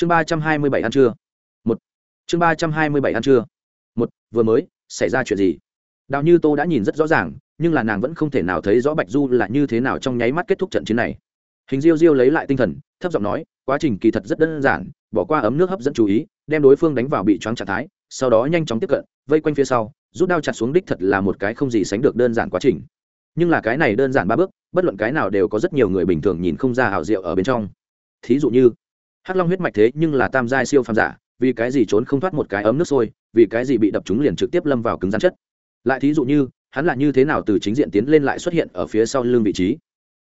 chương ba trăm hai mươi bảy ăn trưa. Một. Chương ba trăm hai mươi bảy ăn trưa. Một, vừa mới, xảy ra chuyện gì? Đào như tô đã nhìn rất rõ ràng, nhưng là nàng vẫn không thể nào thấy rõ bạch du là như thế nào trong nháy mắt kết thúc trận chiến này. Hình diêu diêu lấy lại tinh thần, thấp giọng nói, quá trình kỳ thật rất đơn giản, bỏ qua ấm nước hấp dẫn chú ý, đem đối phương đánh vào bị choáng trạng thái, sau đó nhanh chóng tiếp cận, vây quanh phía sau, rút đao chặt xuống đích thật là một cái không gì sánh được đơn giản quá trình. Nhưng là cái này đơn giản ba bước, bất luận cái nào đều có rất nhiều người bình thường nhìn không ra hảo diệu ở bên trong. Thí dụ như hắc long huyết mạch thế nhưng là tam giai siêu phàm giả, vì cái gì trốn không thoát một cái ấm nước sôi, vì cái gì bị đập chúng liền trực tiếp lâm vào cứng rắn chất? Lại thí dụ như, hắn là như thế nào từ chính diện tiến lên lại xuất hiện ở phía sau lưng vị trí?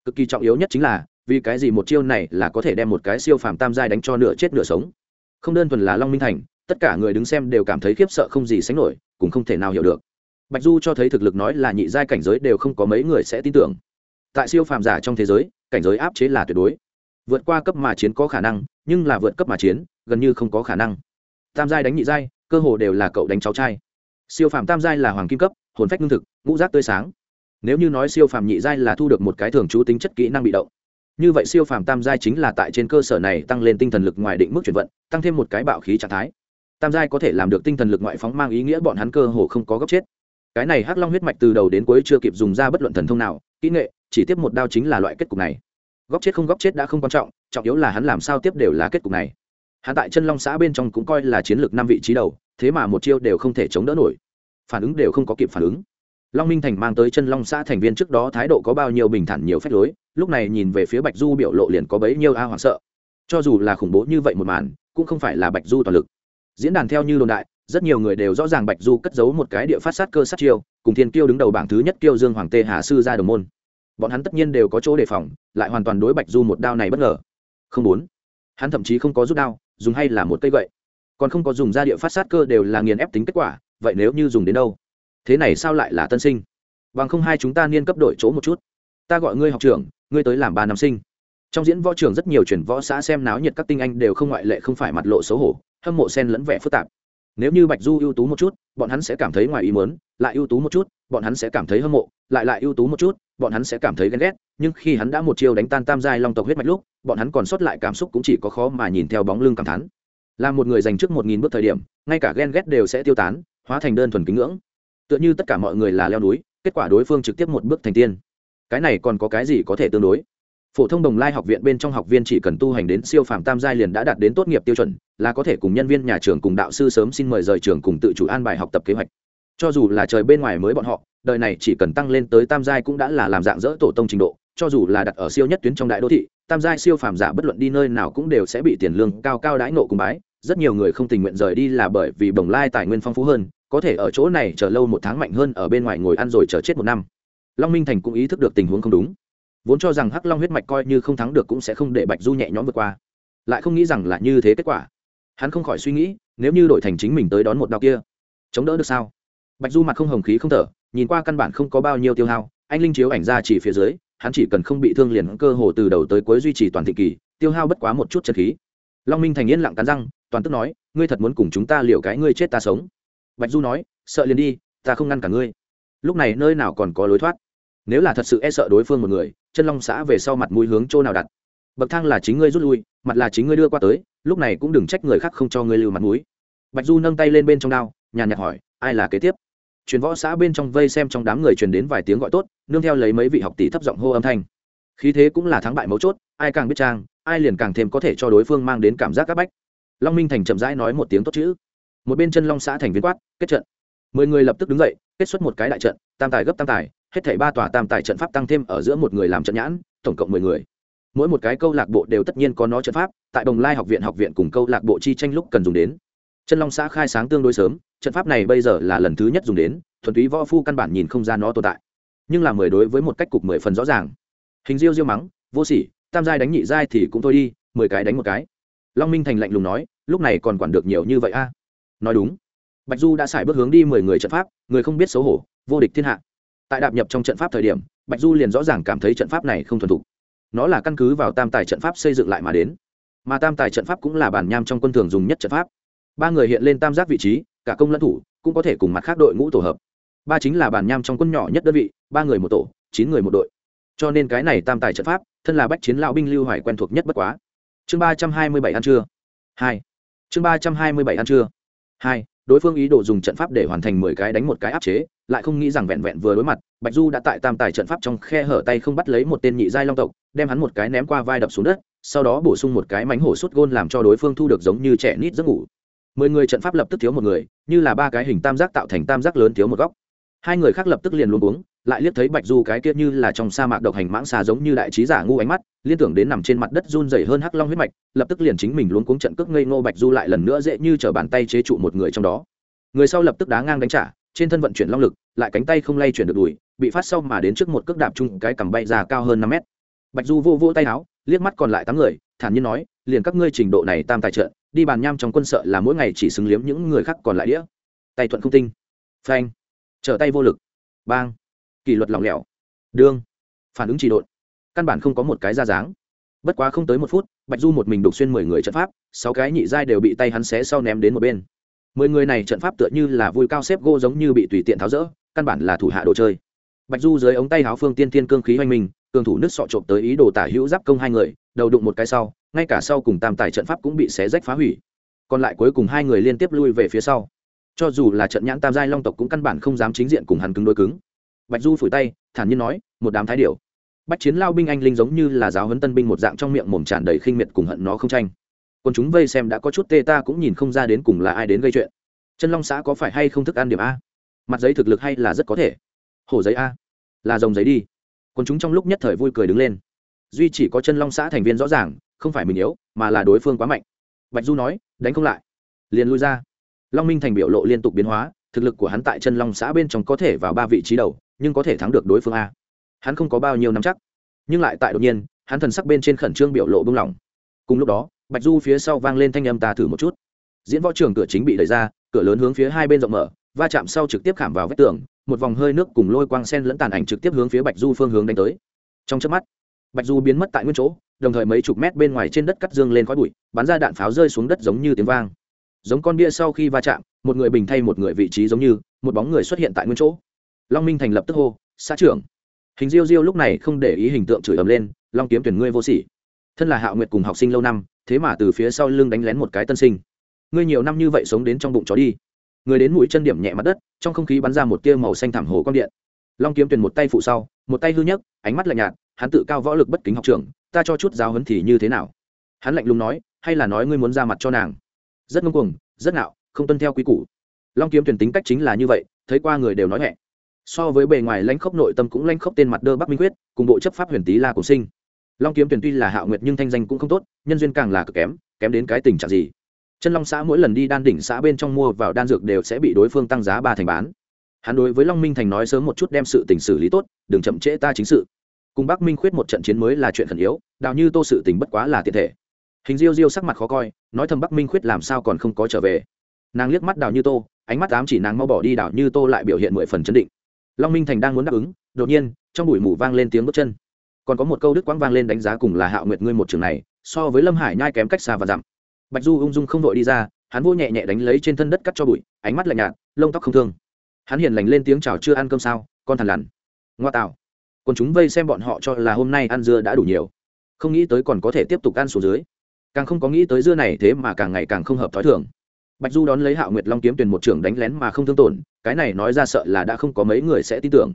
Cực kỳ trọng yếu nhất chính là, vì cái gì một chiêu này là có thể đem một cái siêu phàm tam giai đánh cho nửa chết nửa sống? Không đơn thuần là long minh thành, tất cả người đứng xem đều cảm thấy khiếp sợ không gì sánh nổi, cũng không thể nào hiểu được. Bạch du cho thấy thực lực nói là nhị giai cảnh giới đều không có mấy người sẽ tin tưởng. Tại siêu phàm giả trong thế giới, cảnh giới áp chế là tuyệt đối vượt qua cấp mà chiến có khả năng, nhưng là vượt cấp mà chiến, gần như không có khả năng. Tam giai đánh nhị giai, cơ hồ đều là cậu đánh cháu trai. Siêu phàm tam giai là hoàng kim cấp, hồn phách lương thực, ngũ giác tươi sáng. Nếu như nói siêu phàm nhị giai là thu được một cái thường trú tính chất kỹ năng bị động, như vậy siêu phàm tam giai chính là tại trên cơ sở này tăng lên tinh thần lực ngoài định mức chuyển vận, tăng thêm một cái bạo khí trạng thái. Tam giai có thể làm được tinh thần lực ngoại phóng mang ý nghĩa bọn hắn cơ hồ không có góc chết. Cái này hắc long huyết mạch từ đầu đến cuối chưa kịp dùng ra bất luận thần thông nào, kỹ nghệ, chỉ tiếp một đao chính là loại kết cục này góc chết không góc chết đã không quan trọng trọng yếu là hắn làm sao tiếp đều là kết cục này. Hắn tại chân long xã bên trong cũng coi là chiến lược năm vị trí đầu, thế mà một chiêu đều không thể chống đỡ nổi. Phản ứng đều không có kịp phản ứng. Long minh thành mang tới chân long xã thành viên trước đó thái độ có bao nhiêu bình thản nhiều phép lối, lúc này nhìn về phía bạch du biểu lộ liền có bấy nhiêu a hoảng sợ. Cho dù là khủng bố như vậy một màn, cũng không phải là bạch du toàn lực. Diễn đàn theo như đồn đại, rất nhiều người đều rõ ràng bạch du cất giấu một cái địa phát sát cơ sát chiêu, cùng thiên kiêu đứng đầu bảng thứ nhất kiêu dương hoàng tê hà sư ra đồng môn bọn hắn tất nhiên đều có chỗ đề phòng, lại hoàn toàn đối bạch du một đao này bất ngờ. Không muốn. Hắn thậm chí không có rút đao, dùng hay là một cây gậy. Còn không có dùng ra địa phát sát cơ đều là nghiền ép tính kết quả, vậy nếu như dùng đến đâu? Thế này sao lại là tân sinh? Bằng không hai chúng ta niên cấp đổi chỗ một chút. Ta gọi ngươi học trưởng, ngươi tới làm ba năm sinh. Trong diễn võ trường rất nhiều chuyển võ xã xem náo nhiệt các tinh anh đều không ngoại lệ, không phải mặt lộ xấu hổ, hâm mộ sen lẫn vẻ phức tạp. Nếu như bạch du ưu tú một chút, bọn hắn sẽ cảm thấy ngoài ý mớn lại ưu tú một chút, bọn hắn sẽ cảm thấy hâm mộ, lại lại ưu tú một chút bọn hắn sẽ cảm thấy ghen ghét, nhưng khi hắn đã một chiêu đánh tan tam giai long tộc huyết mạch lúc, bọn hắn còn sót lại cảm xúc cũng chỉ có khó mà nhìn theo bóng lưng cảm thán. Là một người dành trước một nghìn bước thời điểm, ngay cả ghen ghét đều sẽ tiêu tán, hóa thành đơn thuần kính ngưỡng. Tựa như tất cả mọi người là leo núi, kết quả đối phương trực tiếp một bước thành tiên. Cái này còn có cái gì có thể tương đối? Phổ thông đồng lai học viện bên trong học viên chỉ cần tu hành đến siêu phàm tam giai liền đã đạt đến tốt nghiệp tiêu chuẩn, là có thể cùng nhân viên nhà trường cùng đạo sư sớm xin mời rời trường cùng tự chủ an bài học tập kế hoạch cho dù là trời bên ngoài mới bọn họ, đời này chỉ cần tăng lên tới tam giai cũng đã là làm dạng dỡ tổ tông trình độ, cho dù là đặt ở siêu nhất tuyến trong đại đô thị, tam giai siêu phàm giả bất luận đi nơi nào cũng đều sẽ bị tiền lương cao cao đãi nộ cùng bái, rất nhiều người không tình nguyện rời đi là bởi vì bồng lai tài nguyên phong phú hơn, có thể ở chỗ này chờ lâu một tháng mạnh hơn ở bên ngoài ngồi ăn rồi chờ chết một năm. Long minh thành cũng ý thức được tình huống không đúng. Vốn cho rằng hắc long huyết mạch coi như không thắng được cũng sẽ không để bạch du nhẹ nhõm vượt qua. Lại không nghĩ rằng là như thế kết quả. Hắn không khỏi suy nghĩ, nếu như đổi thành chính mình tới đón một đao kia, chống đỡ được sao? Bạch du mặt không hồng khí không thở, nhìn qua căn bản không có bao nhiêu tiêu hao, anh linh chiếu ảnh ra chỉ phía dưới, hắn chỉ cần không bị thương liền cơ hồ từ đầu tới cuối duy trì toàn thị kỳ, tiêu hao bất quá một chút chân khí. Long minh thành yên lặng cắn răng, toàn tức nói, ngươi thật muốn cùng chúng ta liều cái ngươi chết ta sống. Bạch du nói, sợ liền đi, ta không ngăn cả ngươi. Lúc này nơi nào còn có lối thoát? Nếu là thật sự e sợ đối phương một người, chân long xã về sau mặt mũi hướng chỗ nào đặt? Bậc thang là chính ngươi rút lui, mặt là chính ngươi đưa qua tới, lúc này cũng đừng trách người khác không cho ngươi lưu mặt mũi. Bạch du nâng tay lên bên trong đao, nhàn nhạt hỏi ai là kế tiếp? Truyền võ xã bên trong vây xem trong đám người truyền đến vài tiếng gọi tốt, nương theo lấy mấy vị học tỷ thấp giọng hô âm thanh. Khí thế cũng là thắng bại mấu chốt, ai càng biết trang, ai liền càng thêm có thể cho đối phương mang đến cảm giác áp bách. Long minh thành chậm rãi nói một tiếng tốt chữ. Một bên chân long xã thành viên quát, kết trận. Mười người lập tức đứng dậy, kết xuất một cái đại trận, tam tài gấp tam tài, hết thảy ba tòa tam tài trận pháp tăng thêm ở giữa một người làm trận nhãn, tổng cộng mười người. Mỗi một cái câu lạc bộ đều tất nhiên có nó trận pháp, tại đồng lai học viện học viện cùng câu lạc bộ chi tranh lúc cần dùng đến chân long xã khai sáng tương đối sớm, trận pháp này bây giờ là lần thứ nhất dùng đến, thuần túy võ phu căn bản nhìn không ra nó tồn tại. Nhưng là mười đối với một cách cục mười phần rõ ràng. Hình diêu diêu mắng, vô sỉ, tam giai đánh nhị giai thì cũng thôi đi, mười cái đánh một cái. Long minh thành lạnh lùng nói, lúc này còn quản được nhiều như vậy a? Nói đúng. Bạch du đã xài bước hướng đi mười người trận pháp, người không biết xấu hổ, vô địch thiên hạ. Tại đạp nhập trong trận pháp thời điểm, bạch du liền rõ ràng cảm thấy trận pháp này không thuần thục. Nó là căn cứ vào tam tài trận pháp xây dựng lại mà đến. Mà tam tài trận pháp cũng là bản nham trong quân thường dùng nhất trận pháp ba người hiện lên tam giác vị trí, cả công lẫn thủ, cũng có thể cùng mặt khác đội ngũ tổ hợp. Ba chính là bản nham trong quân nhỏ nhất đơn vị, ba người một tổ, chín người một đội. Cho nên cái này tam tài trận pháp, thân là bách chiến lão binh lưu hoài quen thuộc nhất bất quá. Chương ba trăm hai mươi bảy ăn trưa. Hai. Chương ba trăm hai mươi bảy ăn trưa. Hai, đối phương ý đồ dùng trận pháp để hoàn thành mười cái đánh một cái áp chế, lại không nghĩ rằng vẹn vẹn vừa đối mặt, bạch du đã tại tam tài trận pháp trong khe hở tay không bắt lấy một tên nhị giai long tộc, đem hắn một cái ném qua vai đập xuống đất, sau đó bổ sung một cái mánh hổ sút gôn làm cho đối phương thu được giống như trẻ nít giấc ngủ mười người trận pháp lập tức thiếu một người, như là ba cái hình tam giác tạo thành tam giác lớn thiếu một góc. Hai người khác lập tức liền luôn uống lại liếc thấy bạch du cái kia như là trong sa mạc độc hành mãng xà giống như đại trí giả ngu ánh mắt, liên tưởng đến nằm trên mặt đất run dày hơn hắc long huyết mạch, lập tức liền chính mình luôn cuống trận cước ngây ngô bạch du lại lần nữa dễ như t bàn tay chế trụ một người trong đó. Người sau lập tức đá ngang đánh trả, trên thân vận chuyển long lực, lại cánh tay không lay chuyển được đùi, bị phát sau mà đến trước một cước đạp chung cái cằm bay ra cao hơn năm mét. Bạch du vô vô tay áo, liếc mắt còn lại tám người, thản nhiên nói, liền các ngươi trình độ này tam tài trợ đi bàn nham trong quân sợ là mỗi ngày chỉ xứng liếm những người khác còn lại đĩa. Tay thuận không tinh. Phanh. Trở tay vô lực. Bang. Kỷ luật lỏng lẻo. Đương. Phản ứng chỉ độn. Căn bản không có một cái ra dáng. Bất quá không tới một phút, bạch du một mình đục xuyên mười người trận pháp, sáu cái nhị giai đều bị tay hắn xé sau ném đến một bên. Mười người này trận pháp tựa như là vui cao xếp gô giống như bị tùy tiện tháo rỡ, căn bản là thủ hạ đồ chơi bạch du dưới ống tay háo phương tiên tiên cương khí hoành mình, cường thủ nước sọ trộm tới ý đồ tả hữu giáp công hai người, đầu đụng một cái sau, ngay cả sau cùng tam tài trận pháp cũng bị xé rách phá hủy. Còn lại cuối cùng hai người liên tiếp lui về phía sau. Cho dù là trận nhãn tam giai long tộc cũng căn bản không dám chính diện cùng hắn cứng đối cứng. Bạch du phủi tay, thản nhiên nói, một đám thái điểu. Bách chiến lao binh anh linh giống như là giáo huấn tân binh một dạng trong miệng mồm tràn đầy khinh miệt cùng hận nó không tranh. Còn chúng vây xem đã có chút tê ta cũng nhìn không ra đến cùng là ai đến gây chuyện. Chân long xã có phải hay không thức ăn điểm a? Mặt giấy thực lực hay là rất có thể hổ giấy a là dòng giấy đi còn chúng trong lúc nhất thời vui cười đứng lên duy chỉ có chân long xã thành viên rõ ràng không phải mình yếu mà là đối phương quá mạnh bạch du nói đánh không lại liền lui ra long minh thành biểu lộ liên tục biến hóa thực lực của hắn tại chân long xã bên trong có thể vào ba vị trí đầu nhưng có thể thắng được đối phương a hắn không có bao nhiêu năm chắc nhưng lại tại đột nhiên hắn thần sắc bên trên khẩn trương biểu lộ bưng lỏng cùng lúc đó bạch du phía sau vang lên thanh âm ta thử một chút diễn võ trường cửa chính bị đẩy ra cửa lớn hướng phía hai bên rộng mở va chạm sau trực tiếp khảm vào vách tường một vòng hơi nước cùng lôi quang sen lẫn tàn ảnh trực tiếp hướng phía bạch du phương hướng đánh tới. Trong chớp mắt, bạch du biến mất tại nguyên chỗ, đồng thời mấy chục mét bên ngoài trên đất cắt dương lên khói bụi, bắn ra đạn pháo rơi xuống đất giống như tiếng vang. Giống con bia sau khi va chạm, một người bình thay một người vị trí giống như, một bóng người xuất hiện tại nguyên chỗ. Long minh thành lập tức hô, xã trưởng! Hình diêu diêu lúc này không để ý hình tượng chửi ầm lên, long kiếm tuyển ngươi vô sỉ. Thân là hạo nguyệt cùng học sinh lâu năm, thế mà từ phía sau lưng đánh lén một cái tân sinh. Ngươi nhiều năm như vậy sống đến trong bụng chó đi người đến mũi chân điểm nhẹ mặt đất trong không khí bắn ra một tia màu xanh thảm hồ quang điện. Long kiếm Tuyền một tay phụ sau một tay hư nhấc, ánh mắt lạnh nhạt hắn tự cao võ lực bất kính học trưởng ta cho chút giáo huấn thì như thế nào? Hắn lạnh lùng nói hay là nói ngươi muốn ra mặt cho nàng? Rất ngông cuồng rất ngạo không tuân theo quy củ. Long kiếm tuyển tính cách chính là như vậy thấy qua người đều nói hẹ so với bề ngoài lãnh khốc nội tâm cũng lãnh khốc tên mặt đơ bắc minh quyết cùng bộ chấp pháp huyền tý la cùng sinh. Long kiếm tuyển tuy là hạo nguyệt nhưng thanh danh cũng không tốt nhân duyên càng là cực kém kém đến cái tình trạng gì? Chân long xã mỗi lần đi đan đỉnh xã bên trong mua vào đan dược đều sẽ bị đối phương tăng giá ba thành bán. Hắn đối với long minh thành nói sớm một chút đem sự tình xử lý tốt, đừng chậm trễ ta chính sự. Cùng bắc minh khuyết một trận chiến mới là chuyện khẩn yếu, đào như tô sự tình bất quá là tiện thể. Hình diêu diêu sắc mặt khó coi, nói thầm bắc minh khuyết làm sao còn không có trở về. Nàng liếc mắt đào như tô, ánh mắt ám chỉ nàng mau bỏ đi đào như tô lại biểu hiện mười phần chấn định. Long minh thành đang muốn đáp ứng, đột nhiên, trong bụi mù vang lên tiếng bước chân. Còn có một câu đức quang vang lên đánh giá cùng là hạo nguyệt ngươi một trường này, so với lâm hải nhai kém cách xa và dặm bạch du ung dung không vội đi ra, hắn vô nhẹ nhẹ đánh lấy trên thân đất cắt cho bụi, ánh mắt lạnh nhạt, lông tóc không thương. Hắn hiền lành lên tiếng chào chưa ăn cơm sao, con thằn lằn. Ngoa tạo. Còn chúng vây xem bọn họ cho là hôm nay ăn dưa đã đủ nhiều. Không nghĩ tới còn có thể tiếp tục ăn xuống dưới. Càng không có nghĩ tới dưa này thế mà càng ngày càng không hợp t h ó i thường. Bạch du đón lấy hạo nguyệt long kiếm tuyển một trưởng đánh lén mà không thương tổn, cái này nói ra sợ là đã không có mấy người sẽ tin tưởng.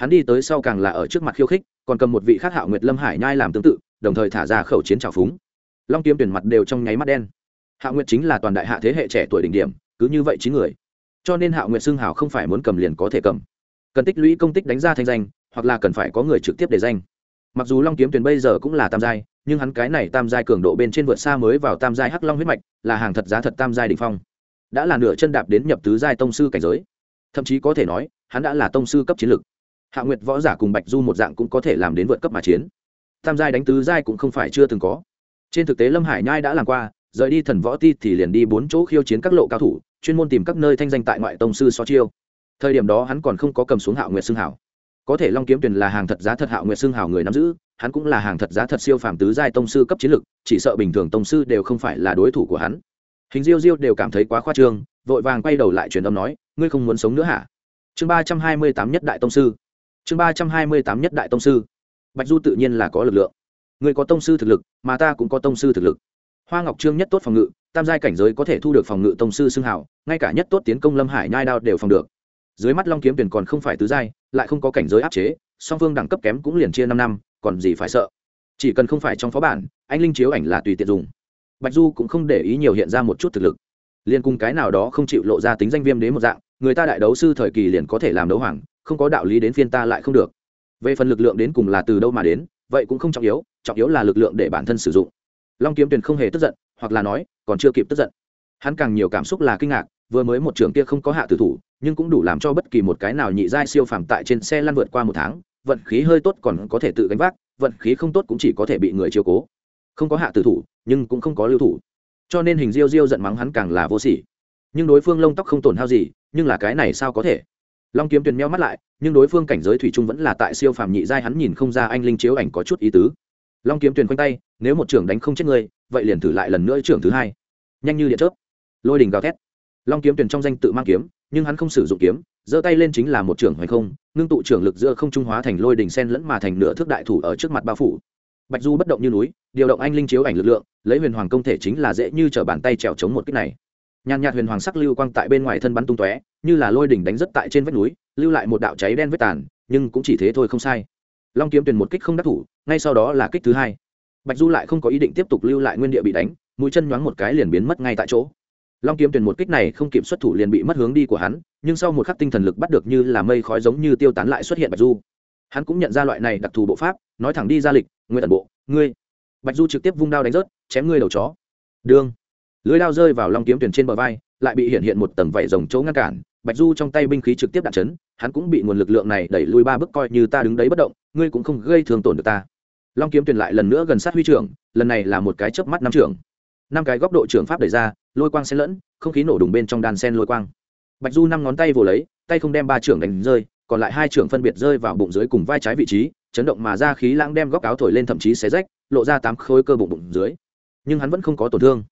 Hắn đi tới sau càng là ở trước mặt khiêu khích, còn cầm một vị khác hạo nguyệt lâm hải nhai làm tương tự, đồng thời thả ra khẩu chiến trào phúng long kiếm tuyển mặt đều trong nháy mắt đen. Hạo nguyệt chính là toàn đại hạ thế hệ trẻ tuổi đỉnh điểm, cứ như vậy chín người. Cho nên hạo nguyệt xưng hào không phải muốn cầm liền có thể cầm. Cần tích lũy công tích đánh ra thanh danh, hoặc là cần phải có người trực tiếp để danh. Mặc dù long kiếm tuyển bây giờ cũng là tam giai, nhưng hắn cái này tam giai cường độ bên trên vượt xa mới vào tam giai hắc long huyết mạch, là hàng thật giá thật tam giai đ ỉ n h phong. Đã là nửa chân đạp đến nhập tứ giai tông sư cảnh giới. Thậm chí có thể nói, hắn đã là tông sư cấp chiến lực. Hạ nguyệt võ giả cùng bạch du một dạng cũng có thể làm đến vượt cấp mà chiến. Tam giai đánh tứ giai cũng không phải chưa từng có trên thực tế lâm hải nhai đã làm qua, rời đi thần võ ti thì liền đi bốn chỗ khiêu chiến các lộ cao thủ, chuyên môn tìm các nơi thanh danh tại ngoại tông sư so chiêu. Thời điểm đó hắn còn không có cầm xuống hạo nguyệt xương hảo. Có thể long kiếm tuyền là hàng thật giá thật hạo nguyệt xương hảo người nắm giữ, hắn cũng là hàng thật giá thật siêu phàm tứ giai tông sư cấp chiến lực, chỉ sợ bình thường tông sư đều không phải là đối thủ của hắn. Hình diêu diêu đều cảm thấy quá khoa trương, vội vàng quay đầu lại truyền âm nói, ngươi không muốn sống nữa hả? Chương ba trăm hai mươi tám nhất đại tông sư. Chương ba trăm hai mươi tám nhất đại tông sư. Bạch du tự nhiên là có lực lượng ngươi có tông sư thực lực, mà ta cũng có tông sư thực lực. Hoa ngọc trương nhất tốt phòng ngự, tam giai cảnh giới có thể thu được phòng ngự tông sư xưng hảo ngay cả nhất tốt tiến công lâm hải nhai đao đều phòng được. Dưới mắt long kiếm tuyển còn không phải tứ giai, lại không có cảnh giới áp chế, song phương đẳng cấp kém cũng liền chia năm năm, còn gì phải sợ. Chỉ cần không phải trong phó bản, anh linh chiếu ảnh là tùy tiện dùng. Bạch du cũng không để ý nhiều hiện ra một chút thực lực. Liên cùng cái nào đó không chịu lộ ra tính danh viêm đế một dạng, người ta đại đấu sư thời kỳ liền có thể làm đấu hoàng, không có đạo lý đến phiên ta lại không được. Về phần lực lượng đến cùng là từ đâu mà đến vậy cũng không trọng yếu trọng yếu là lực lượng để bản thân sử dụng. Long kiếm tuyền không hề tức giận, hoặc là nói, còn chưa kịp tức giận. Hắn càng nhiều cảm xúc là kinh ngạc, vừa mới một trường kia không có hạ tử thủ, nhưng cũng đủ làm cho bất kỳ một cái nào nhị giai siêu phàm tại trên xe lăn vượt qua một tháng, vận khí hơi tốt còn có thể tự gánh vác, vận khí không tốt cũng chỉ có thể bị người chiều cố. Không có hạ tử thủ, nhưng cũng không có lưu thủ. Cho nên hình diêu diêu giận mắng hắn càng là vô sỉ. Nhưng đối phương lông tóc không tổn hao gì, nhưng là cái này sao có thể? Long kiếm tuyền meo mắt lại nhưng đối phương cảnh giới thủy trung vẫn là tại siêu phàm nhị giai, hắn nhìn không ra anh linh chiếu ảnh có chút ý tứ. Long kiếm tuyền quanh tay, nếu một trưởng đánh không chết người, vậy liền thử lại lần nữa trưởng thứ hai. Nhanh như điện chớp. Lôi đình gào thét. Long kiếm tuyền trong danh tự mang kiếm, nhưng hắn không sử dụng kiếm, giơ tay lên chính là một trưởng hoành không, ngưng tụ trưởng lực giữa không trung hóa thành lôi đình sen lẫn mà thành nửa thước đại thủ ở trước mặt bao phủ. Bạch du bất động như núi, điều động anh linh chiếu ảnh lực lượng, lấy huyền hoàng công thể chính là dễ như t bàn tay trèo chống một kích này. Nhàn nhạt huyền hoàng sắc lưu quang tại bên ngoài thân bắn tung tóe như là lôi đỉnh đánh rất tại trên vách núi, lưu lại một đạo cháy đen vết tàn, nhưng cũng chỉ thế thôi không sai. Long kiếm tuyển một kích không đắc thủ, ngay sau đó là kích thứ hai. Bạch du lại không có ý định tiếp tục lưu lại nguyên địa bị đánh, mũi chân nhoáng một cái liền biến mất ngay tại chỗ. Long kiếm tuyển một kích này không kịp xuất thủ liền bị mất hướng đi của hắn, nhưng sau một khắc tinh thần lực bắt được như là mây khói giống như tiêu tán lại xuất hiện bạch du. Hắn cũng nhận ra loại này đặc thù bộ pháp, nói thẳng đi ra lịch nguyên thần bộ, ngươi. Bạch du trực tiếp vung đao đánh rớt, chém ngươi đầu chó. Đương lưới đao rơi vào long kiếm tuyển trên bờ vai, lại bị hiện hiện một tầng vảy rồng chỗ ngăn cản bạch du trong tay binh khí trực tiếp đạn chấn, hắn cũng bị nguồn lực lượng này đẩy lui ba bước coi như ta đứng đấy bất động, ngươi cũng không gây thương tổn được ta. Long kiếm tuyển lại lần nữa gần sát huy trưởng, lần này là một cái chớp mắt năm trưởng. Năm cái góc độ trưởng pháp đẩy ra, lôi quang xen lẫn, không khí nổ đùng bên trong đàn sen lôi quang. Bạch du năm ngón tay vồ lấy, tay không đem ba trưởng đánh rơi, còn lại hai trưởng phân biệt rơi vào bụng dưới cùng vai trái vị trí, chấn động mà ra khí lãng đem góc áo thổi lên thậm chí xé rách, lộ ra tám khối cơ bụng bụng dưới. Nhưng hắn vẫn không có tổn thương.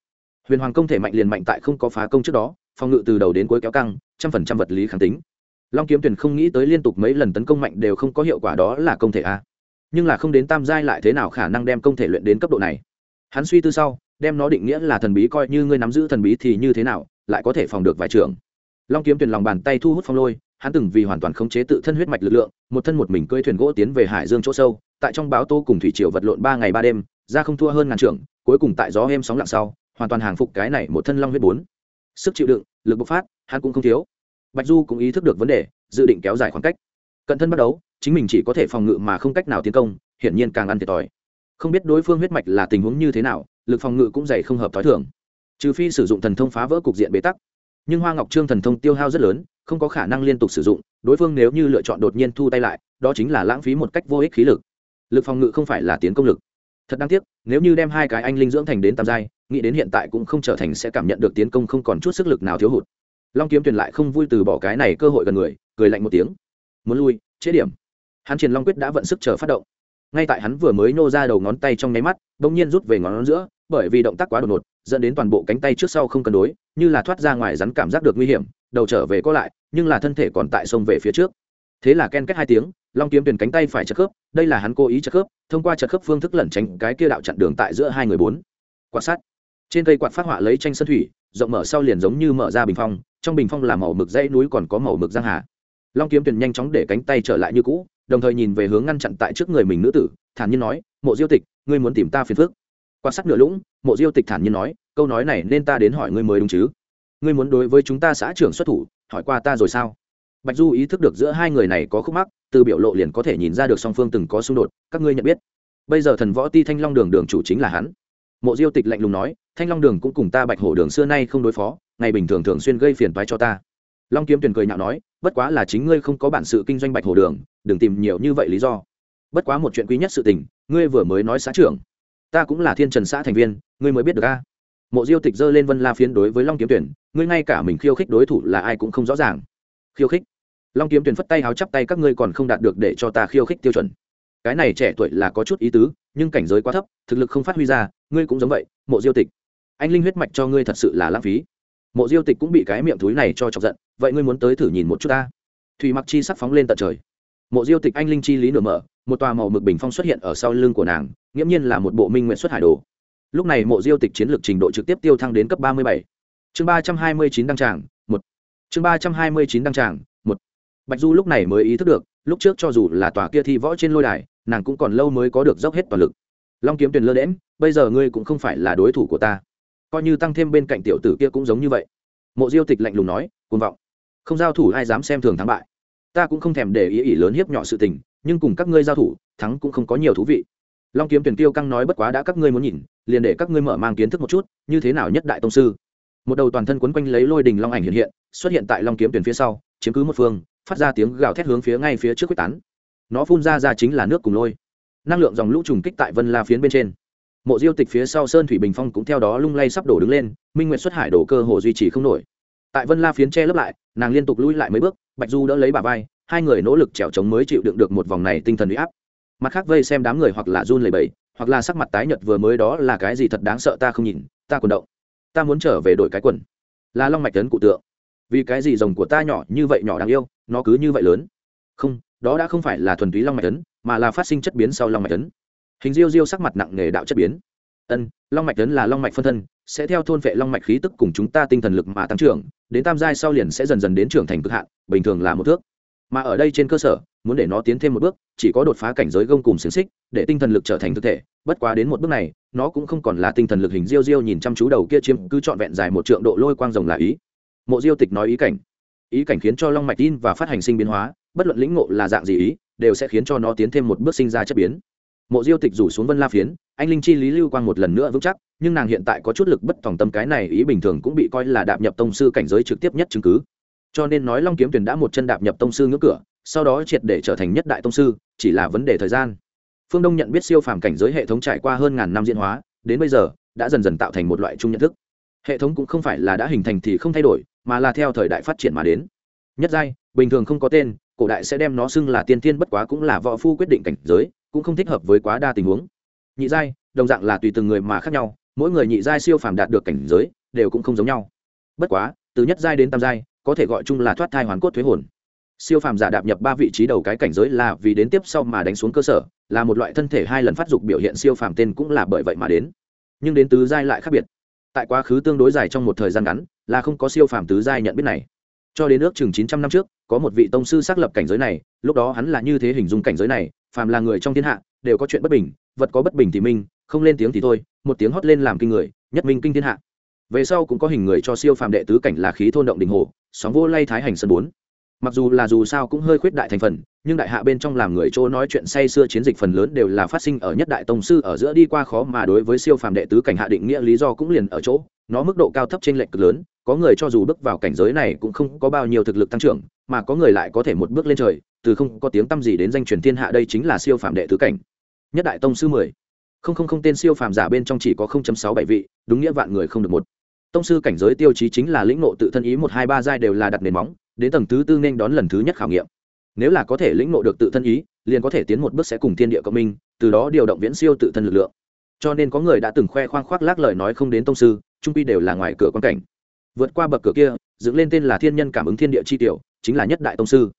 Huyền hoàng công thể mạnh liền mạnh tại không có phá công trước đó, phòng ngự từ đầu đến cuối kéo căng trăm phần trăm vật lý kháng tính. Long kiếm tuyển không nghĩ tới liên tục mấy lần tấn công mạnh đều không có hiệu quả đó là công thể a. Nhưng là không đến tam giai lại thế nào khả năng đem công thể luyện đến cấp độ này? Hắn suy tư sau, đem nó định nghĩa là thần bí coi như ngươi nắm giữ thần bí thì như thế nào, lại có thể phòng được vài trường. Long kiếm tuyển lòng bàn tay thu hút phong lôi, hắn từng vì hoàn toàn khống chế tự thân huyết mạch lực lượng, một thân một mình cưỡi thuyền gỗ tiến về hải dương chỗ sâu, tại trong báo tô cùng thủy triều vật lộn ba ngày ba đêm, ra không thua hơn ngàn trưởng, cuối cùng tại gió êm sóng lặng sau, hoàn toàn hàng phục cái này một thân long huyết bốn. Sức chịu đựng, lực bộc phát hắn cũng không thiếu. Bạch du cũng ý thức được vấn đề, dự định kéo dài khoảng cách. Cận thân bắt đấu chính mình chỉ có thể phòng ngự mà không cách nào tiến công, hiển nhiên càng ăn thiệt thòi. Không biết đối phương huyết mạch là tình huống như thế nào, lực phòng ngự cũng dày không hợp t h ó i thường. Trừ phi sử dụng thần thông phá vỡ cục diện bế tắc. Nhưng hoa ngọc trương thần thông tiêu hao rất lớn, không có khả năng liên tục sử dụng, đối phương nếu như lựa chọn đột nhiên thu tay lại, đó chính là lãng phí một cách vô ích khí lực. Lực phòng ngự không phải là tiến công lực. Thật đáng tiếc, nếu như đem hai cái anh linh dưỡng thành đến tam giai, nghĩ đến hiện tại cũng không trở thành sẽ cảm nhận được tiến công không còn chút sức lực nào thiếu hụt long kiếm tuyền lại không vui từ bỏ cái này cơ hội gần người, cười lạnh một tiếng. Muốn lui chế điểm. Hắn triền long quyết đã vận sức chờ phát động. Ngay tại hắn vừa mới nô ra đầu ngón tay trong nháy mắt đ ỗ n g nhiên rút về ngón giữa, bởi vì động tác quá đột ngột, dẫn đến toàn bộ cánh tay trước sau không cân đối, như là thoát ra ngoài rắn cảm giác được nguy hiểm, đầu trở về có lại, nhưng là thân thể còn tại sông về phía trước. Thế là ken kết hai tiếng, long kiếm tuyển cánh tay phải chật khớp, đây là hắn cố ý chật khớp, thông qua chật khớp phương thức lẩn tránh cái kia đạo chặn đường tại giữa hai người bốn. Quan sát trên cây quạt phát họa lấy tranh sân thủy rộng mở sau liền giống như mở ra bình phong, trong bình phong là màu mực dãy núi còn có màu mực giang hà. Long kiếm tuyển nhanh chóng để cánh tay trở lại như cũ, đồng thời nhìn về hướng ngăn chặn tại trước người mình nữ tử, thản nhiên nói, mộ diêu tịch, ngươi muốn tìm ta phiền phức? Quan sát nửa lũng, mộ diêu tịch thản nhiên nói, câu nói này nên ta đến hỏi ngươi mới đúng chứ? Ngươi muốn đối với chúng ta xã trưởng xuất thủ, hỏi qua ta rồi sao? Bạch du ý thức được giữa hai người này có khúc mắc, từ biểu lộ liền có thể nhìn ra được song phương từng có xung đột, các ngươi nhận biết. Bây giờ thần võ ti thanh long đường đường chủ chính là hắn mộ diêu tịch lạnh lùng nói, thanh long đường cũng cùng ta bạch hổ đường xưa nay không đối phó, ngày bình thường thường xuyên gây phiền toái cho ta. Long kiếm tuyền cười nhạo nói, bất quá là chính ngươi không có bản sự kinh doanh bạch hổ đường, đừng tìm nhiều như vậy lý do. Bất quá một chuyện quý nhất sự tình, ngươi vừa mới nói xã trưởng, ta cũng là thiên trần xã thành viên, ngươi mới biết được a. Mộ diêu tịch giơ lên vân la phiến đối với long kiếm tuyển ngươi ngay cả mình khiêu khích đối thủ là ai cũng không rõ ràng. Khiêu khích? Long kiếm tuyển phất tay háo chắp tay, các ngươi còn không đạt được để cho ta khiêu khích tiêu chuẩn cái này trẻ tuổi là có chút ý tứ, nhưng cảnh giới quá thấp, thực lực không phát huy ra, ngươi cũng giống vậy, mộ diêu tịch. Anh linh huyết mạch cho ngươi thật sự là lãng phí. Mộ diêu tịch cũng bị cái miệng túi này cho chọc giận, vậy ngươi muốn tới thử nhìn một chút ta. Thùy mặc chi sắc phóng lên tận trời. Mộ diêu tịch anh linh chi lý nửa mở, một tòa màu mực bình phong xuất hiện ở sau lưng của nàng, nghiễm nhiên là một bộ minh nguyện xuất hải đồ. Lúc này mộ diêu tịch chiến lược trình độ trực tiếp tiêu thăng đến cấp ba mươi bảy. Chương ba trăm hai mươi chín đăng tràng, một. Chương ba trăm hai mươi chín đăng tràng, một. Bạch du lúc này mới ý thức được lúc trước cho dù là tòa kia thi võ trên lôi đài, nàng cũng còn lâu mới có được dốc hết toàn lực. Long kiếm tuyền lơ đễm bây giờ ngươi cũng không phải là đối thủ của ta. Coi như tăng thêm bên cạnh tiểu tử kia cũng giống như vậy. Mộ diêu tịch lạnh lùng nói, cuồng vọng. Không giao thủ ai dám xem thường thắng bại. Ta cũng không thèm để ý ý lớn hiếp nhỏ sự tình, nhưng cùng các ngươi giao thủ, thắng cũng không có nhiều thú vị. Long kiếm tuyển tiêu căng nói bất quá đã các ngươi muốn nhìn, liền để các ngươi mở mang kiến thức một chút, như thế nào nhất đại tông sư. Một đầu toàn thân quấn quanh lấy lôi đình long ảnh hiện hiện, xuất hiện tại long kiếm tuyển phía sau chiếm cứ một phương, phát ra tiếng gào thét hướng phía ngay phía trước quyết tán. Nó phun ra ra chính là nước cùng lôi. Năng lượng dòng lũ trùng kích tại vân la phiến bên trên. Mộ diêu tịch phía sau sơn thủy bình phong cũng theo đó lung lay sắp đổ đứng lên, minh nguyện xuất hải đổ cơ hồ duy trì không nổi. Tại vân la phiến che lấp lại, nàng liên tục lui lại mấy bước, bạch du đỡ lấy bà vai, hai người nỗ lực trèo trống mới chịu đựng được một vòng này tinh thần huy áp. Mặt khác vây xem đám người hoặc là run lầy bầy hoặc là sắc mặt tái nhợt vừa mới đó là cái gì thật đáng sợ ta không nhìn, ta quần động. Ta muốn trở về đổi cái quần. Là long mạch tấn cụ tượng vì cái gì rồng của ta nhỏ như vậy nhỏ đáng yêu, nó cứ như vậy lớn? Không, đó đã không phải là thuần túy long mạch tấn mà là phát sinh chất biến sau long mạch tấn hình diêu diêu sắc mặt nặng nề đạo chất biến. Ân, long mạch tấn là long mạch phân thân, sẽ theo thôn vệ long mạch khí tức cùng chúng ta tinh thần lực mà tăng trưởng, đến tam giai sau liền sẽ dần dần đến trưởng thành cực hạn, bình thường là một thước. Mà ở đây trên cơ sở, muốn để nó tiến thêm một bước, chỉ có đột phá cảnh giới gông cùng xiềng xích, để tinh thần lực trở thành thực thể, bất quá đến một bước này, nó cũng không còn là tinh thần lực hình diêu diêu nhìn chăm chú đầu kia chiếm cứ trọn vẹn dài một trượng độ lôi quang rồng là ý mộ diêu tịch nói ý cảnh. Ý cảnh khiến cho long mạch tin và phát hành sinh biến hóa, bất luận lĩnh ngộ là dạng gì ý, đều sẽ khiến cho nó tiến thêm một bước sinh ra chất biến. Mộ diêu tịch rủ xuống vân la phiến, anh linh chi lý lưu quang một lần nữa vững chắc, nhưng nàng hiện tại có chút lực bất tòng tâm cái này ý bình thường cũng bị coi là đạp nhập tông sư cảnh giới trực tiếp nhất chứng cứ. Cho nên nói long kiếm tuyển đã một chân đạp nhập tông sư ngưỡng cửa, sau đó triệt để trở thành nhất đại tông sư, chỉ là vấn đề thời gian. Phương đông nhận biết siêu phàm cảnh giới hệ thống trải qua hơn ngàn năm diễn hóa, đến bây giờ, đã dần dần tạo thành một loại chung nhận thức. Hệ thống cũng không phải là đã hình thành thì không thay đổi mà là theo thời đại phát triển mà đến. Nhất giai, bình thường không có tên, cổ đại sẽ đem nó xưng là tiên tiên bất quá cũng là võ phu quyết định cảnh giới, cũng không thích hợp với quá đa tình huống. Nhị giai, đồng dạng là tùy từng người mà khác nhau, mỗi người nhị giai siêu phàm đạt được cảnh giới, đều cũng không giống nhau. Bất quá, từ nhất giai đến tam giai, có thể gọi chung là thoát thai hoàn cốt thuế hồn. Siêu phàm giả đạp nhập ba vị trí đầu cái cảnh giới là vì đến tiếp sau mà đánh xuống cơ sở, là một loại thân thể hai lần phát dục biểu hiện siêu phàm tên cũng là bởi vậy mà đến. Nhưng đến tứ giai lại khác biệt. Tại quá khứ tương đối dài trong một thời gian ngắn là không có siêu phàm tứ giai nhận biết này. Cho đến ước chừng chín trăm năm trước, có một vị tông sư xác lập cảnh giới này, lúc đó hắn là như thế hình dung cảnh giới này, phàm là người trong thiên hạ, đều có chuyện bất bình, vật có bất bình thì minh, không lên tiếng thì thôi, một tiếng hót lên làm kinh người, nhất minh kinh thiên hạ. Về sau cũng có hình người cho siêu phàm đệ tứ cảnh là khí thôn động đình hồ, sóng vô lay thái hành sân bốn. Mặc dù là dù sao cũng hơi khuyết đại thành phần, nhưng đại hạ bên trong làm người chỗ nói chuyện say xưa chiến dịch phần lớn đều là phát sinh ở nhất đại tông sư ở giữa đi qua khó mà đối với siêu phàm đệ tứ cảnh hạ định nghĩa lý do cũng liền ở chỗ nó mức độ cao thấp trên lệch cực lớn, có người cho dù bước vào cảnh giới này cũng không có bao nhiêu thực lực tăng trưởng, mà có người lại có thể một bước lên trời, từ không có tiếng tăm gì đến danh truyền thiên hạ đây chính là siêu phạm đệ tứ cảnh. Nhất đại tông sư mười. Không không không, tên siêu phàm giả bên trong chỉ có không chấm sáu bảy vị, đúng nghĩa vạn người không được một. Tông sư cảnh giới tiêu chí chính là lĩnh ngộ tự thân ý một hai ba giai đều là đặt nền móng, đến tầng thứ tư nên đón lần thứ nhất khảo nghiệm. Nếu là có thể lĩnh ngộ được tự thân ý, liền có thể tiến một bước sẽ cùng thiên địa cộng minh, từ đó điều động viễn siêu tự thân lực lượng. Cho nên có người đã từng khoe khoang khoác lác lời nói không đến tông sư trung pi đều là ngoài cửa quan cảnh. Vượt qua bậc cửa kia, dựng lên tên là thiên nhân cảm ứng thiên địa chi tiểu, chính là nhất đại tông sư.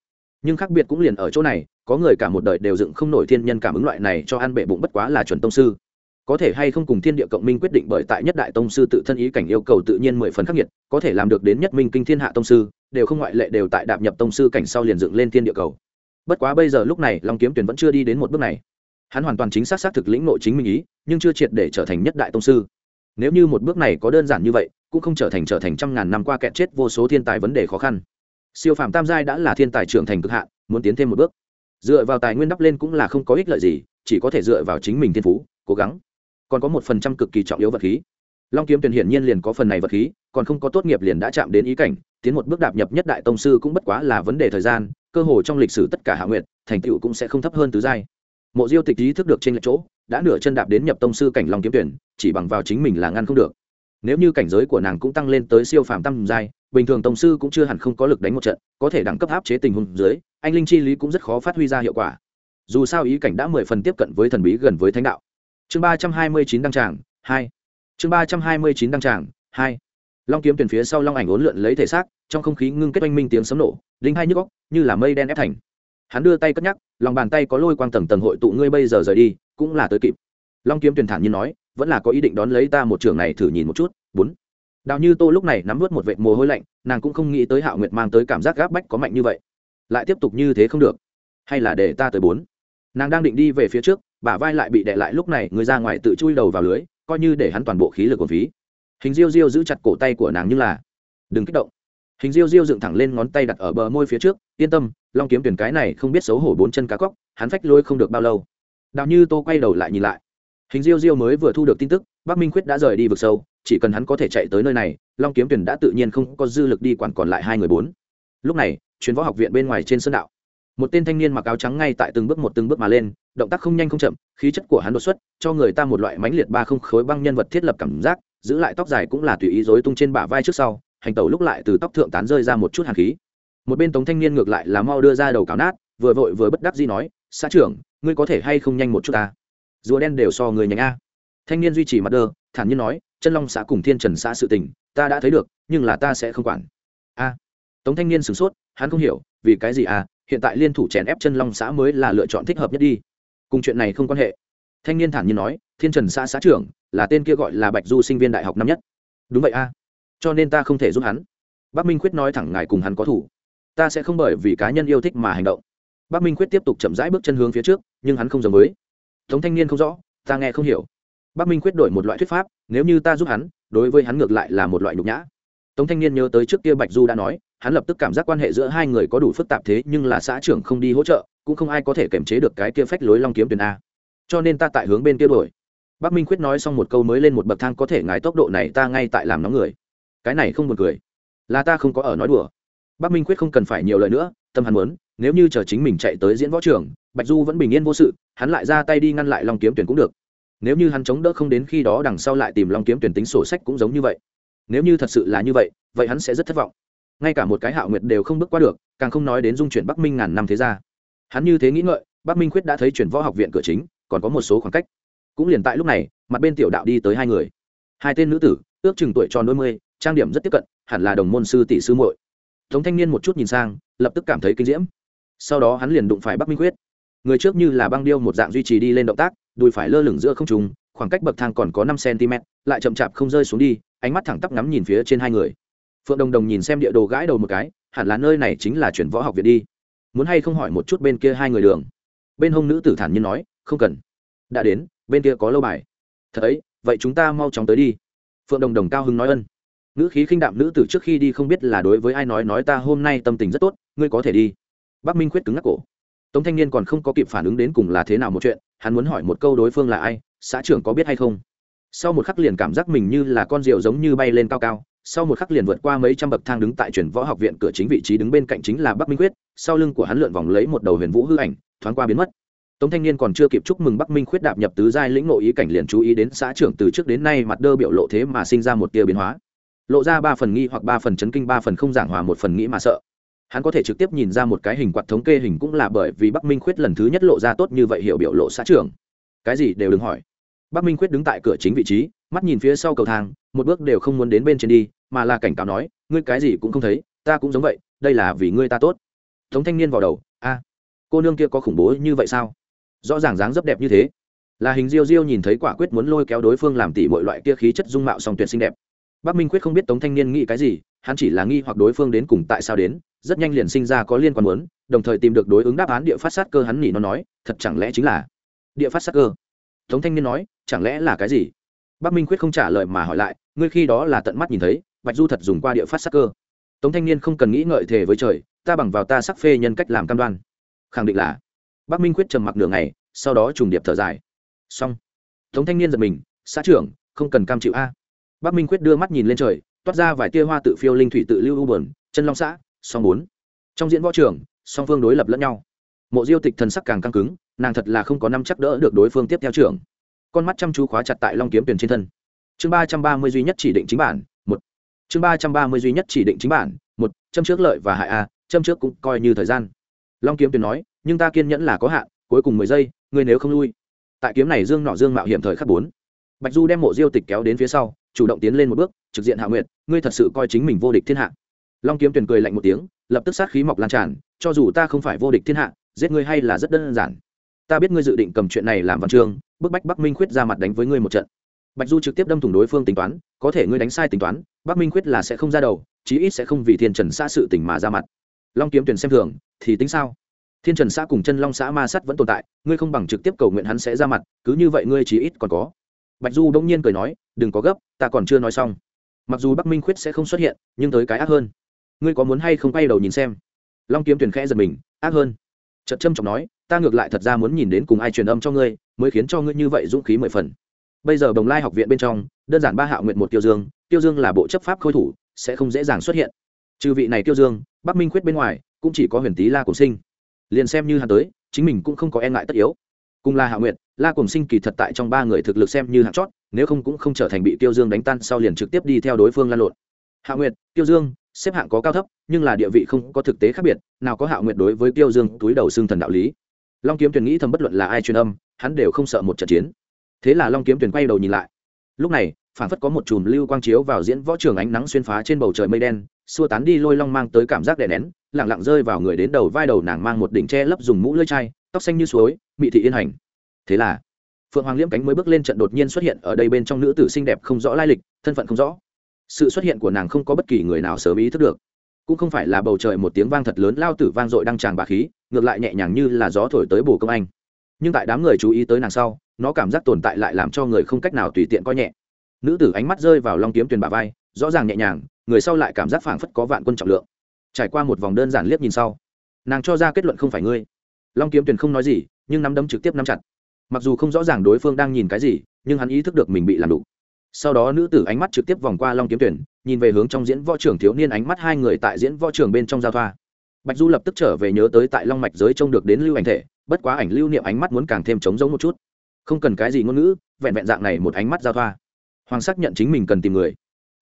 Nhưng khác biệt cũng liền ở chỗ này, có người cả một đời đều dựng không nổi thiên nhân cảm ứng loại này cho ăn bệ bụng bất quá là chuẩn tông sư. Có thể hay không cùng thiên địa cộng minh quyết định bởi tại nhất đại tông sư tự thân ý cảnh yêu cầu tự nhiên mười phần khắc nghiệt có thể làm được đến nhất minh kinh thiên hạ tông sư, đều không ngoại lệ đều tại đạp nhập tông sư cảnh sau liền dựng lên thiên địa cầu. Bất quá bây giờ lúc này, long kiếm tuyển vẫn chưa đi đến một bước này. Hắn hoàn toàn chính xác xác thực lĩnh nội chính minh ý, nhưng chưa triệt để trở thành nhất đại tông sư nếu như một bước này có đơn giản như vậy, cũng không trở thành trở thành trăm ngàn năm qua kẹt chết vô số thiên tài vấn đề khó khăn. Siêu phàm tam giai đã là thiên tài trưởng thành cực hạn, muốn tiến thêm một bước. Dựa vào tài nguyên đắp lên cũng là không có ích lợi gì, chỉ có thể dựa vào chính mình thiên phú, cố gắng. Còn có một phần trăm cực kỳ trọng yếu vật khí. Long kiếm tuyển hiển nhiên liền có phần này vật khí, còn không có tốt nghiệp liền đã chạm đến ý cảnh, tiến một bước đạp nhập nhất đại tông sư cũng bất quá là vấn đề thời gian, cơ hồ trong lịch sử tất cả hạ nguyện thành tựu cũng sẽ không thấp hơn tứ giai mộ diêu tịch ý thức được trên lệch chỗ, đã nửa chân đạp đến nhập tông sư cảnh long kiếm tuyển, chỉ bằng vào chính mình là ngăn không được. Nếu như cảnh giới của nàng cũng tăng lên tới siêu phàm tam giai, bình thường tông sư cũng chưa hẳn không có lực đánh một trận, có thể đẳng cấp áp chế tình huống dưới, anh linh chi lý cũng rất khó phát huy ra hiệu quả. Dù sao ý cảnh đã mười phần tiếp cận với thần bí gần với thánh đạo. Chương ba trăm hai mươi chín đăng tràng, hai. Chương ba trăm hai mươi chín đăng tràng, hai. Long kiếm tuyển phía sau long ảnh ốn lượn lấy thể xác, trong không khí ngưng kết oanh minh tiếng sấm nổ, đinh hai nhức góc như là mây đen ép thành hắn đưa tay cất nhắc, lòng bàn tay có lôi quang tầng tầng hội tụ, ngươi bây giờ rời đi, cũng là tới kịp. Long kiếm tuyển thản nhiên nói, vẫn là có ý định đón lấy ta một trường này thử nhìn một chút. Bốn. Đào như tô lúc này nắm vớt một vệt mồ hôi lạnh, nàng cũng không nghĩ tới hạo nguyệt mang tới cảm giác gáp bách có mạnh như vậy. Lại tiếp tục như thế không được. Hay là để ta tới bốn? Nàng đang định đi về phía trước, bả vai lại bị đè lại, lúc này người ra ngoài tự chui đầu vào lưới, coi như để hắn toàn bộ khí lực của phí. Hình diêu diêu giữ chặt cổ tay của nàng như là, đừng kích động hình diêu diêu dựng thẳng lên ngón tay đặt ở bờ môi phía trước, yên tâm, long kiếm tuyển cái này không biết xấu hổ bốn chân cá cóc, hắn phách lôi không được bao lâu. Đào như tô quay đầu lại nhìn lại. Hình diêu diêu mới vừa thu được tin tức, bắc minh quyết đã rời đi vực sâu, chỉ cần hắn có thể chạy tới nơi này, long kiếm tuyển đã tự nhiên không có dư lực đi quản còn lại hai người bốn. Lúc này chuyến võ học viện bên ngoài trên sân đạo, một tên thanh niên mặc áo trắng ngay tại từng bước một từng bước mà lên, động tác không nhanh không chậm, khí chất của hắn đột xuất, cho người ta một loại mãnh liệt ba không khối băng nhân vật thiết lập cảm giác, giữ lại tóc dài cũng là tùy ý rối tung trên bả vai trước sau hành tẩu lúc lại từ tóc thượng tán rơi ra một chút hàn khí. Một bên tống thanh niên ngược lại là mau đưa ra đầu cáo nát, vừa vội vừa bất đắc dĩ nói, xã trưởng, ngươi có thể hay không nhanh một chút ta? Rùa đen đều so người nhanh a. Thanh niên duy trì mặt đơ thản nhiên nói, chân long xã cùng thiên trần xã sự tình, ta đã thấy được, nhưng là ta sẽ không quản. A. Tống thanh niên sửng sốt, hắn không hiểu, vì cái gì à hiện tại liên thủ chèn ép chân long xã mới là lựa chọn thích hợp nhất đi. Cùng chuyện này không quan hệ. Thanh niên thản nhiên nói, thiên trần xã xã trưởng, là tên kia gọi là bạch du sinh viên đại học năm nhất. Đúng vậy a cho nên ta không thể giúp hắn. Bắc minh quyết nói thẳng ngài cùng hắn có thủ. Ta sẽ không bởi vì cá nhân yêu thích mà hành động. Bắc minh quyết tiếp tục chậm rãi bước chân hướng phía trước, nhưng hắn không giống với. Tống thanh niên không rõ, ta nghe không hiểu. Bắc minh quyết đổi một loại thuyết pháp, nếu như ta giúp hắn, đối với hắn ngược lại là một loại nhục nhã. Tống thanh niên nhớ tới trước kia bạch du đã nói, hắn lập tức cảm giác quan hệ giữa hai người có đủ phức tạp thế, nhưng là xã trưởng không đi hỗ trợ, cũng không ai có thể kiềm chế được cái kia phách lối long kiếm tuyển a. Cho nên ta tại hướng bên kia đổi bắc minh quyết nói xong một câu mới lên một bậc thang, có thể ngái tốc độ này ta ngay tại làm nóng người cái này không buồn cười. Là ta không có ở nói đùa. Bắc minh quyết không cần phải nhiều lời nữa, tâm hắn muốn, nếu như chờ chính mình chạy tới diễn võ trường, bạch du vẫn bình yên vô sự, hắn lại ra tay đi ngăn lại long kiếm tuyển cũng được. Nếu như hắn chống đỡ không đến khi đó đằng sau lại tìm long kiếm tuyển tính sổ sách cũng giống như vậy. Nếu như thật sự là như vậy vậy hắn sẽ rất thất vọng. Ngay cả một cái hạo nguyệt đều không bước qua được, càng không nói đến dung chuyển bắc minh ngàn năm thế ra hắn như thế nghĩ ngợi, bắc minh quyết đã thấy chuyển võ học viện cửa chính, còn có một số khoảng cách. Cũng liền tại lúc này, mặt bên tiểu đạo đi tới hai người. Hai tên nữ tử, ước chừng tuổi tròn đôi mươi trang điểm rất tiếp cận, hẳn là đồng môn sư tỷ sư muội. Tống thanh niên một chút nhìn sang, lập tức cảm thấy kinh diễm. Sau đó hắn liền đụng phải bắc minh quyết. Người trước như là băng điêu một dạng duy trì đi lên động tác, đùi phải lơ lửng giữa không trùng khoảng cách bậc thang còn có năm cm lại chậm chạp không rơi xuống đi, ánh mắt thẳng tắp ngắm nhìn phía trên hai người. Phượng đồng đồng nhìn xem địa đồ gãi đầu một cái, hẳn là nơi này chính là chuyển võ học viện đi. Muốn hay không hỏi một chút bên kia hai người đường? Bên hông nữ tử thản nhiên nói, không cần. Đã đến, bên kia có lâu bài. Thật ấy, vậy chúng ta mau chóng tới đi. Phượng đồng đồng cao hứng nói ân nữ khí khinh đạm nữ tử trước khi đi không biết là đối với ai nói nói ta hôm nay tâm tình rất tốt, ngươi có thể đi. Bắc minh khuyết cứng ngắc cổ. Tống thanh niên còn không có kịp phản ứng đến cùng là thế nào một chuyện, hắn muốn hỏi một câu đối phương là ai, xã trưởng có biết hay không? Sau một khắc liền cảm giác mình như là con rượu giống như bay lên cao cao, sau một khắc liền vượt qua mấy trăm bậc thang đứng tại truyền võ học viện cửa chính vị trí đứng bên cạnh chính là bắc minh quyết sau lưng của hắn lượn vòng lấy một đầu huyền vũ hư ảnh, thoáng qua biến mất. Tống thanh niên còn chưa kịp chúc mừng bắc minh khuyết đạp nhập tứ giai lĩnh nội ý cảnh liền chú ý đến xã trưởng từ trước đến nay mặt đơ biểu lộ thế mà sinh ra một tia biến hóa lộ ra ba phần nghi hoặc ba phần chấn kinh ba phần không giảng hòa một phần nghĩ mà sợ. Hắn có thể trực tiếp nhìn ra một cái hình quạt thống kê hình cũng là bởi vì bắc minh khuyết lần thứ nhất lộ ra tốt như vậy hiểu biểu lộ xã trưởng. Cái gì đều đừng hỏi. Bắc minh khuyết đứng tại cửa chính vị trí, mắt nhìn phía sau cầu thang, một bước đều không muốn đến bên trên đi, mà là cảnh cáo nói, ngươi cái gì cũng không thấy, ta cũng giống vậy, đây là vì ngươi ta tốt. Tống thanh niên vào đầu, a, cô nương kia có khủng bố như vậy sao? Rõ ràng dáng dấp đẹp như thế. Là hình diêu diêu nhìn thấy quả quyết muốn lôi kéo đối phương làm tỷ mọi loại kia khí chất dung mạo song tuyệt xinh đẹp bắc minh quyết không biết tống thanh niên nghĩ cái gì, hắn chỉ là nghi hoặc đối phương đến cùng tại sao đến, rất nhanh liền sinh ra có liên quan muốn, đồng thời tìm được đối ứng đáp án địa phát sát cơ hắn nhỉ nó nói, thật chẳng lẽ chính là địa phát sát cơ? Tống thanh niên nói, chẳng lẽ là cái gì? Bắc minh quyết không trả lời mà hỏi lại, ngươi khi đó là tận mắt nhìn thấy, bạch du thật dùng qua địa phát sát cơ. Tống thanh niên không cần nghĩ ngợi thề với trời, ta bằng vào ta sắc phê nhân cách làm cam đoan. Khẳng định là. Bắc minh quyết trầm mặc nửa ngày, sau đó trùng điệp thở dài. Xong. Tống thanh niên giật mình, xã trưởng, không cần cam chịu a bắc minh quyết đưa mắt nhìn lên trời toát ra vài tia hoa tự phiêu linh thủy tự lưu u buồn, chân long xã song bốn. Trong diễn võ trường song phương đối lập lẫn nhau. Mộ diêu tịch thần sắc càng căng cứng nàng thật là không có năm chắc đỡ được đối phương tiếp theo trưởng. Con mắt chăm chú khóa chặt tại long kiếm tuyển trên thân. Chương ba trăm ba mươi duy nhất chỉ định chính bản một. Chương ba trăm ba mươi duy nhất chỉ định chính bản một. Châm trước lợi và hại a châm trước cũng coi như thời gian. Long kiếm tuyển nói nhưng ta kiên nhẫn là có hạn cuối cùng mười giây ngươi nếu không lui. Tại kiếm này dương nọ dương mạo hiểm thời khắc bốn. Bạch du đem mộ diêu tịch kéo đến phía sau chủ động tiến lên một bước, trực diện hạ nguyện ngươi thật sự coi chính mình vô địch thiên hạ. Long kiếm tuyển cười lạnh một tiếng, lập tức sát khí mọc lan tràn, cho dù ta không phải vô địch thiên hạ, giết ngươi hay là rất đơn giản. Ta biết ngươi dự định cầm chuyện này làm văn chương, bức bách bắc minh khuyết ra mặt đánh với ngươi một trận. Bạch du trực tiếp đâm thủng đối phương tính toán, có thể ngươi đánh sai tính toán, bắc minh quyết là sẽ không ra đầu, chí ít sẽ không vì thiên trần xã sự tỉnh mà ra mặt. Long kiếm tuyển xem thường, thì tính sao? Thiên trần xã cùng chân long xã ma sắt vẫn tồn tại, ngươi không bằng trực tiếp cầu nguyện hắn sẽ ra mặt, cứ như vậy ngươi chí ít còn có bạch du đông nhiên cười nói, đừng có gấp, ta còn chưa nói xong. Mặc dù bắc minh khuyết sẽ không xuất hiện, nhưng tới cái ác hơn. Ngươi có muốn hay không quay đầu nhìn xem? Long kiếm tuyển khẽ giật mình, ác hơn. Trật trâm trọng nói, ta ngược lại thật ra muốn nhìn đến cùng ai truyền âm cho ngươi, mới khiến cho ngươi như vậy dũng khí mười phần. Bây giờ bồng lai học viện bên trong, đơn giản ba hạo nguyện một tiêu dương tiêu dương là bộ chấp pháp khôi thủ, sẽ không dễ dàng xuất hiện. Trừ vị này tiêu dương, bắc minh khuyết bên ngoài, cũng chỉ có huyền tý la cổ sinh. Liền xem như hắn tới, chính mình cũng không có e ngại tất yếu cùng là hạ nguyện la cùng sinh kỳ thật tại trong ba người thực lực xem như hạng chót, nếu không cũng không trở thành bị tiêu dương đánh tan sau liền trực tiếp đi theo đối phương lan lộn. Hạ nguyệt, tiêu dương, xếp hạng có cao thấp, nhưng là địa vị không có thực tế khác biệt, nào có hạ nguyệt đối với tiêu dương túi đầu xương thần đạo lý. Long kiếm tuyền nghĩ thầm bất luận là ai truyền âm, hắn đều không sợ một trận chiến. Thế là long kiếm tuyền quay đầu nhìn lại. Lúc này phản phất có một chùm lưu quang chiếu vào diễn võ trường ánh nắng xuyên phá trên bầu trời mây đen, xua tán đi lôi long mang tới cảm giác đè nén lẳng lặng rơi vào người đến đầu vai đầu nàng mang một đỉnh tre lấp dùng mũ lưỡi chai tóc xanh như suối, mị thị yên hành. Thế là, phượng hoàng liễm cánh mới bước lên trận đột nhiên xuất hiện ở đây bên trong nữ tử xinh đẹp không rõ lai lịch, thân phận không rõ. Sự xuất hiện của nàng không có bất kỳ người nào sớm ý thức được. Cũng không phải là bầu trời một tiếng vang thật lớn lao tử vang dội đăng tràng bà khí, ngược lại nhẹ nhàng như là gió thổi tới bồ công anh. Nhưng tại đám người chú ý tới nàng sau, nó cảm giác tồn tại lại làm cho người không cách nào tùy tiện coi nhẹ. Nữ tử ánh mắt rơi vào long kiếm tuyền bà vai, rõ ràng nhẹ nhàng, người sau lại cảm giác phảng phất có vạn quân trọng lượng. Trải qua một vòng đơn giản liếc nhìn sau, nàng cho ra kết luận không phải ngươi long kiếm tuyền không nói gì, nhưng nắm đấm trực tiếp nắm chặt. Mặc dù không rõ ràng đối phương đang nhìn cái gì, nhưng hắn ý thức được mình bị làm đủ sau đó nữ tử ánh mắt trực tiếp vòng qua long kiếm tuyển nhìn về hướng trong diễn võ trưởng thiếu niên ánh mắt hai người tại diễn võ trưởng bên trong giao thoa. Bạch du lập tức trở về nhớ tới tại long mạch giới trông được đến lưu ảnh thể, bất quá ảnh lưu niệm ánh mắt muốn càng thêm trống giống một chút. Không cần cái gì ngôn ngữ, vẹn vẹn dạng này một ánh mắt giao thoa. Hoàng xác nhận chính mình cần tìm người.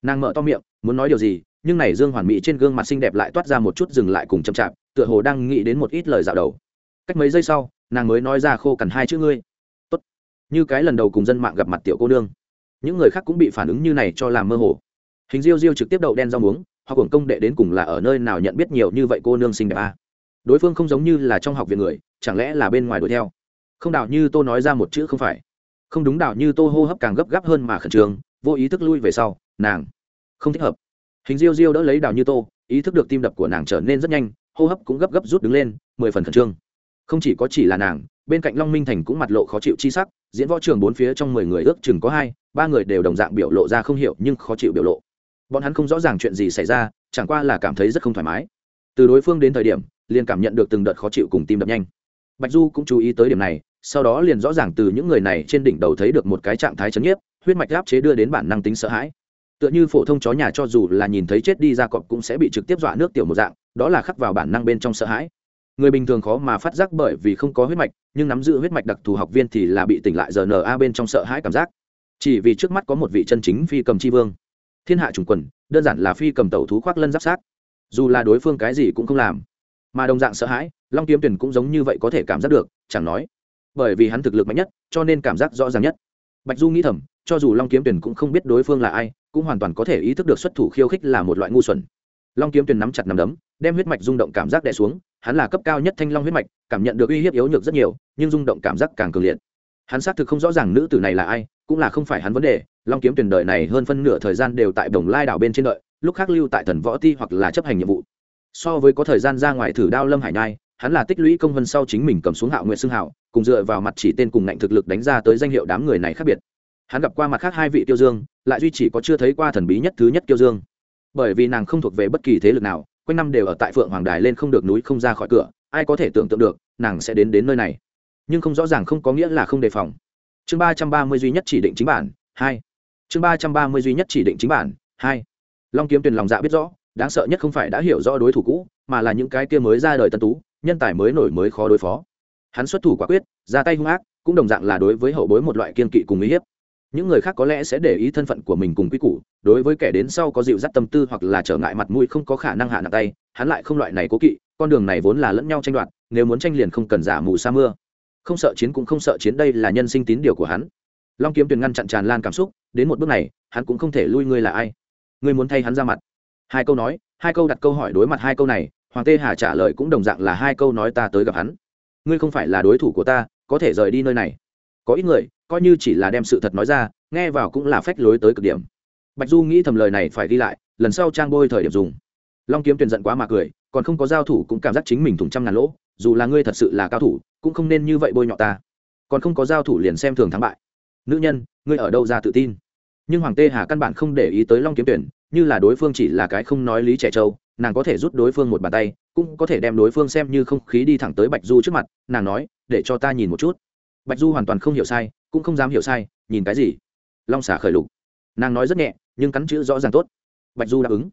Nàng mở to miệng, muốn nói điều gì, nhưng này dương hoàn mỹ trên gương mặt xinh đẹp lại toát ra một chút dừng lại cùng chậm chạp, tựa hồ đang nghĩ đến một ít lời dạo đầu cách mấy giây sau, nàng mới nói ra khô cằn hai chữ ngươi. Tốt. như cái lần đầu cùng dân mạng gặp mặt tiểu cô nương. Những người khác cũng bị phản ứng như này cho làm mơ hồ. Hình diêu diêu trực tiếp đậu đen rau muống, hoặc hưởng công đệ đến cùng là ở nơi nào nhận biết nhiều như vậy cô nương xinh đẹp à. đối phương không giống như là trong học viện người, chẳng lẽ là bên ngoài đuổi theo? Không đạo như tô nói ra một chữ không phải. Không đúng đạo như tô hô hấp càng gấp gáp hơn mà khẩn trương, vô ý thức lui về sau, nàng không thích hợp. Hình diêu diêu đỡ lấy đào như tô, ý thức được tim đập của nàng trở nên rất nhanh, hô hấp cũng gấp gấp rút đứng lên, mười phần khẩn trương không chỉ có chỉ là nàng, bên cạnh long minh thành cũng mặt lộ khó chịu chi sắc, diễn võ trường bốn phía trong mười người ước chừng có hai, ba người đều đồng dạng biểu lộ ra không hiểu nhưng khó chịu biểu lộ. Bọn hắn không rõ ràng chuyện gì xảy ra, chẳng qua là cảm thấy rất không thoải mái. Từ đối phương đến thời điểm, liền cảm nhận được từng đợt khó chịu cùng tim đập nhanh. Bạch du cũng chú ý tới điểm này, sau đó liền rõ ràng từ những người này trên đỉnh đầu thấy được một cái trạng thái chấn nhiếp, huyết mạch áp chế đưa đến bản năng tính sợ hãi. Tựa như phổ thông chó nhà cho dù là nhìn thấy chết đi ra cọp cũng sẽ bị trực tiếp dọa nước tiểu một dạng, đó là khắc vào bản năng bên trong sợ hãi người bình thường khó mà phát giác bởi vì không có huyết mạch, nhưng nắm giữ huyết mạch đặc thù học viên thì là bị tỉnh lại giờ n a bên trong sợ hãi cảm giác. Chỉ vì trước mắt có một vị chân chính phi cầm c h i vương. Thiên hạ trùng quần, đơn giản là phi cầm tẩu thú khoác lân giáp sát. Dù là đối phương cái gì cũng không làm, mà đồng dạng sợ hãi, long kiếm tuyển cũng giống như vậy có thể cảm giác được, chẳng nói. Bởi vì hắn thực lực mạnh nhất, cho nên cảm giác rõ ràng nhất. Bạch du nghĩ thầm, cho dù long kiếm tuyển cũng không biết đối phương là ai, cũng hoàn toàn có thể ý thức được xuất thủ khiêu khích là một loại ngu xuẩn. Long kiếm tuyển nắm chặt nắm đấm, đem huyết mạch rung động cảm giác đè xuống hắn là cấp cao nhất thanh long huyết mạch, cảm nhận được uy hiếp yếu nhược rất nhiều, nhưng rung động cảm giác càng cường liệt. Hắn xác thực không rõ ràng nữ tử này là ai, cũng là không phải hắn vấn đề, long kiếm tuyển đời này hơn phân nửa thời gian đều tại đồng lai đảo bên trên đợi, lúc khác lưu tại thần võ ti hoặc là chấp hành nhiệm vụ. So với có thời gian ra ngoài thử đao lâm hải nhai, hắn là tích lũy công vân sau chính mình cầm xuống hạo nguyện xưng hạo, cùng dựa vào mặt chỉ tên cùng ngạnh thực lực đánh ra tới danh hiệu đám người này khác biệt. Hắn gặp qua mặt khác hai vị tiêu dương, lại duy chỉ có chưa thấy qua thần bí nhất thứ nhất tiêu dương. Bởi vì nàng không thuộc về bất kỳ thế lực nào quanh năm đều ở tại phượng hoàng đài lên không được núi không ra khỏi cửa, ai có thể tưởng tượng được, nàng sẽ đến đến nơi này. Nhưng không rõ ràng không có nghĩa là không đề phòng. Chương ba trăm ba mươi duy nhất chỉ định chính bản, hai. Chương ba trăm ba mươi duy nhất chỉ định chính bản, hai. Long kiếm tuyền lòng dạ biết rõ, đáng sợ nhất không phải đã hiểu rõ đối thủ cũ, mà là những cái kia mới ra đời tân tú, nhân tài mới nổi mới khó đối phó. Hắn xuất thủ quả quyết, ra tay hung ác, cũng đồng dạng là đối với hậu bối một loại kiên kỵ cùng uy hiếp những người khác có lẽ sẽ để ý thân phận của mình cùng quy củ, đối với kẻ đến sau có dịu dắt tâm tư hoặc là trở ngại mặt mũi không có khả năng hạ nặng tay, hắn lại không loại này cố kỵ, con đường này vốn là lẫn nhau tranh đoạt, nếu muốn tranh liền không cần giả mù sa mưa. Không sợ chiến cũng không sợ chiến đây là nhân sinh tín điều của hắn. Long kiếm tuyền ngăn chặn tràn lan cảm xúc, đến một bước này, hắn cũng không thể lui ngươi là ai. Ngươi muốn thay hắn ra mặt. Hai câu nói, hai câu đặt câu hỏi đối mặt hai câu này, hoàng tê hà trả lời cũng đồng dạng là hai câu nói ta tới gặp hắn. Ngươi không phải là đối thủ của ta, có thể rời đi nơi này. Có ít người coi như chỉ là đem sự thật nói ra, nghe vào cũng là phách lối tới cực điểm. Bạch du nghĩ thầm lời này phải đi lại, lần sau trang bôi thời điểm dùng. Long kiếm tuyền giận quá mà cười, còn không có giao thủ cũng cảm giác chính mình thủng trăm ngàn lỗ, dù là ngươi thật sự là cao thủ, cũng không nên như vậy bôi nhọ ta. Còn không có giao thủ liền xem thường thắng bại. Nữ nhân, ngươi ở đâu ra tự tin? Nhưng hoàng tê hà căn bản không để ý tới long kiếm tuyển như là đối phương chỉ là cái không nói lý trẻ trâu, nàng có thể rút đối phương một bàn tay, cũng có thể đem đối phương xem như không khí đi thẳng tới bạch du trước mặt, nàng nói, để cho ta nhìn một chút bạch du hoàn toàn không hiểu sai, cũng không dám hiểu sai, nhìn cái gì? Long xả khởi lục. Nàng nói rất nhẹ, nhưng cắn chữ rõ ràng tốt. Bạch du đáp ứng.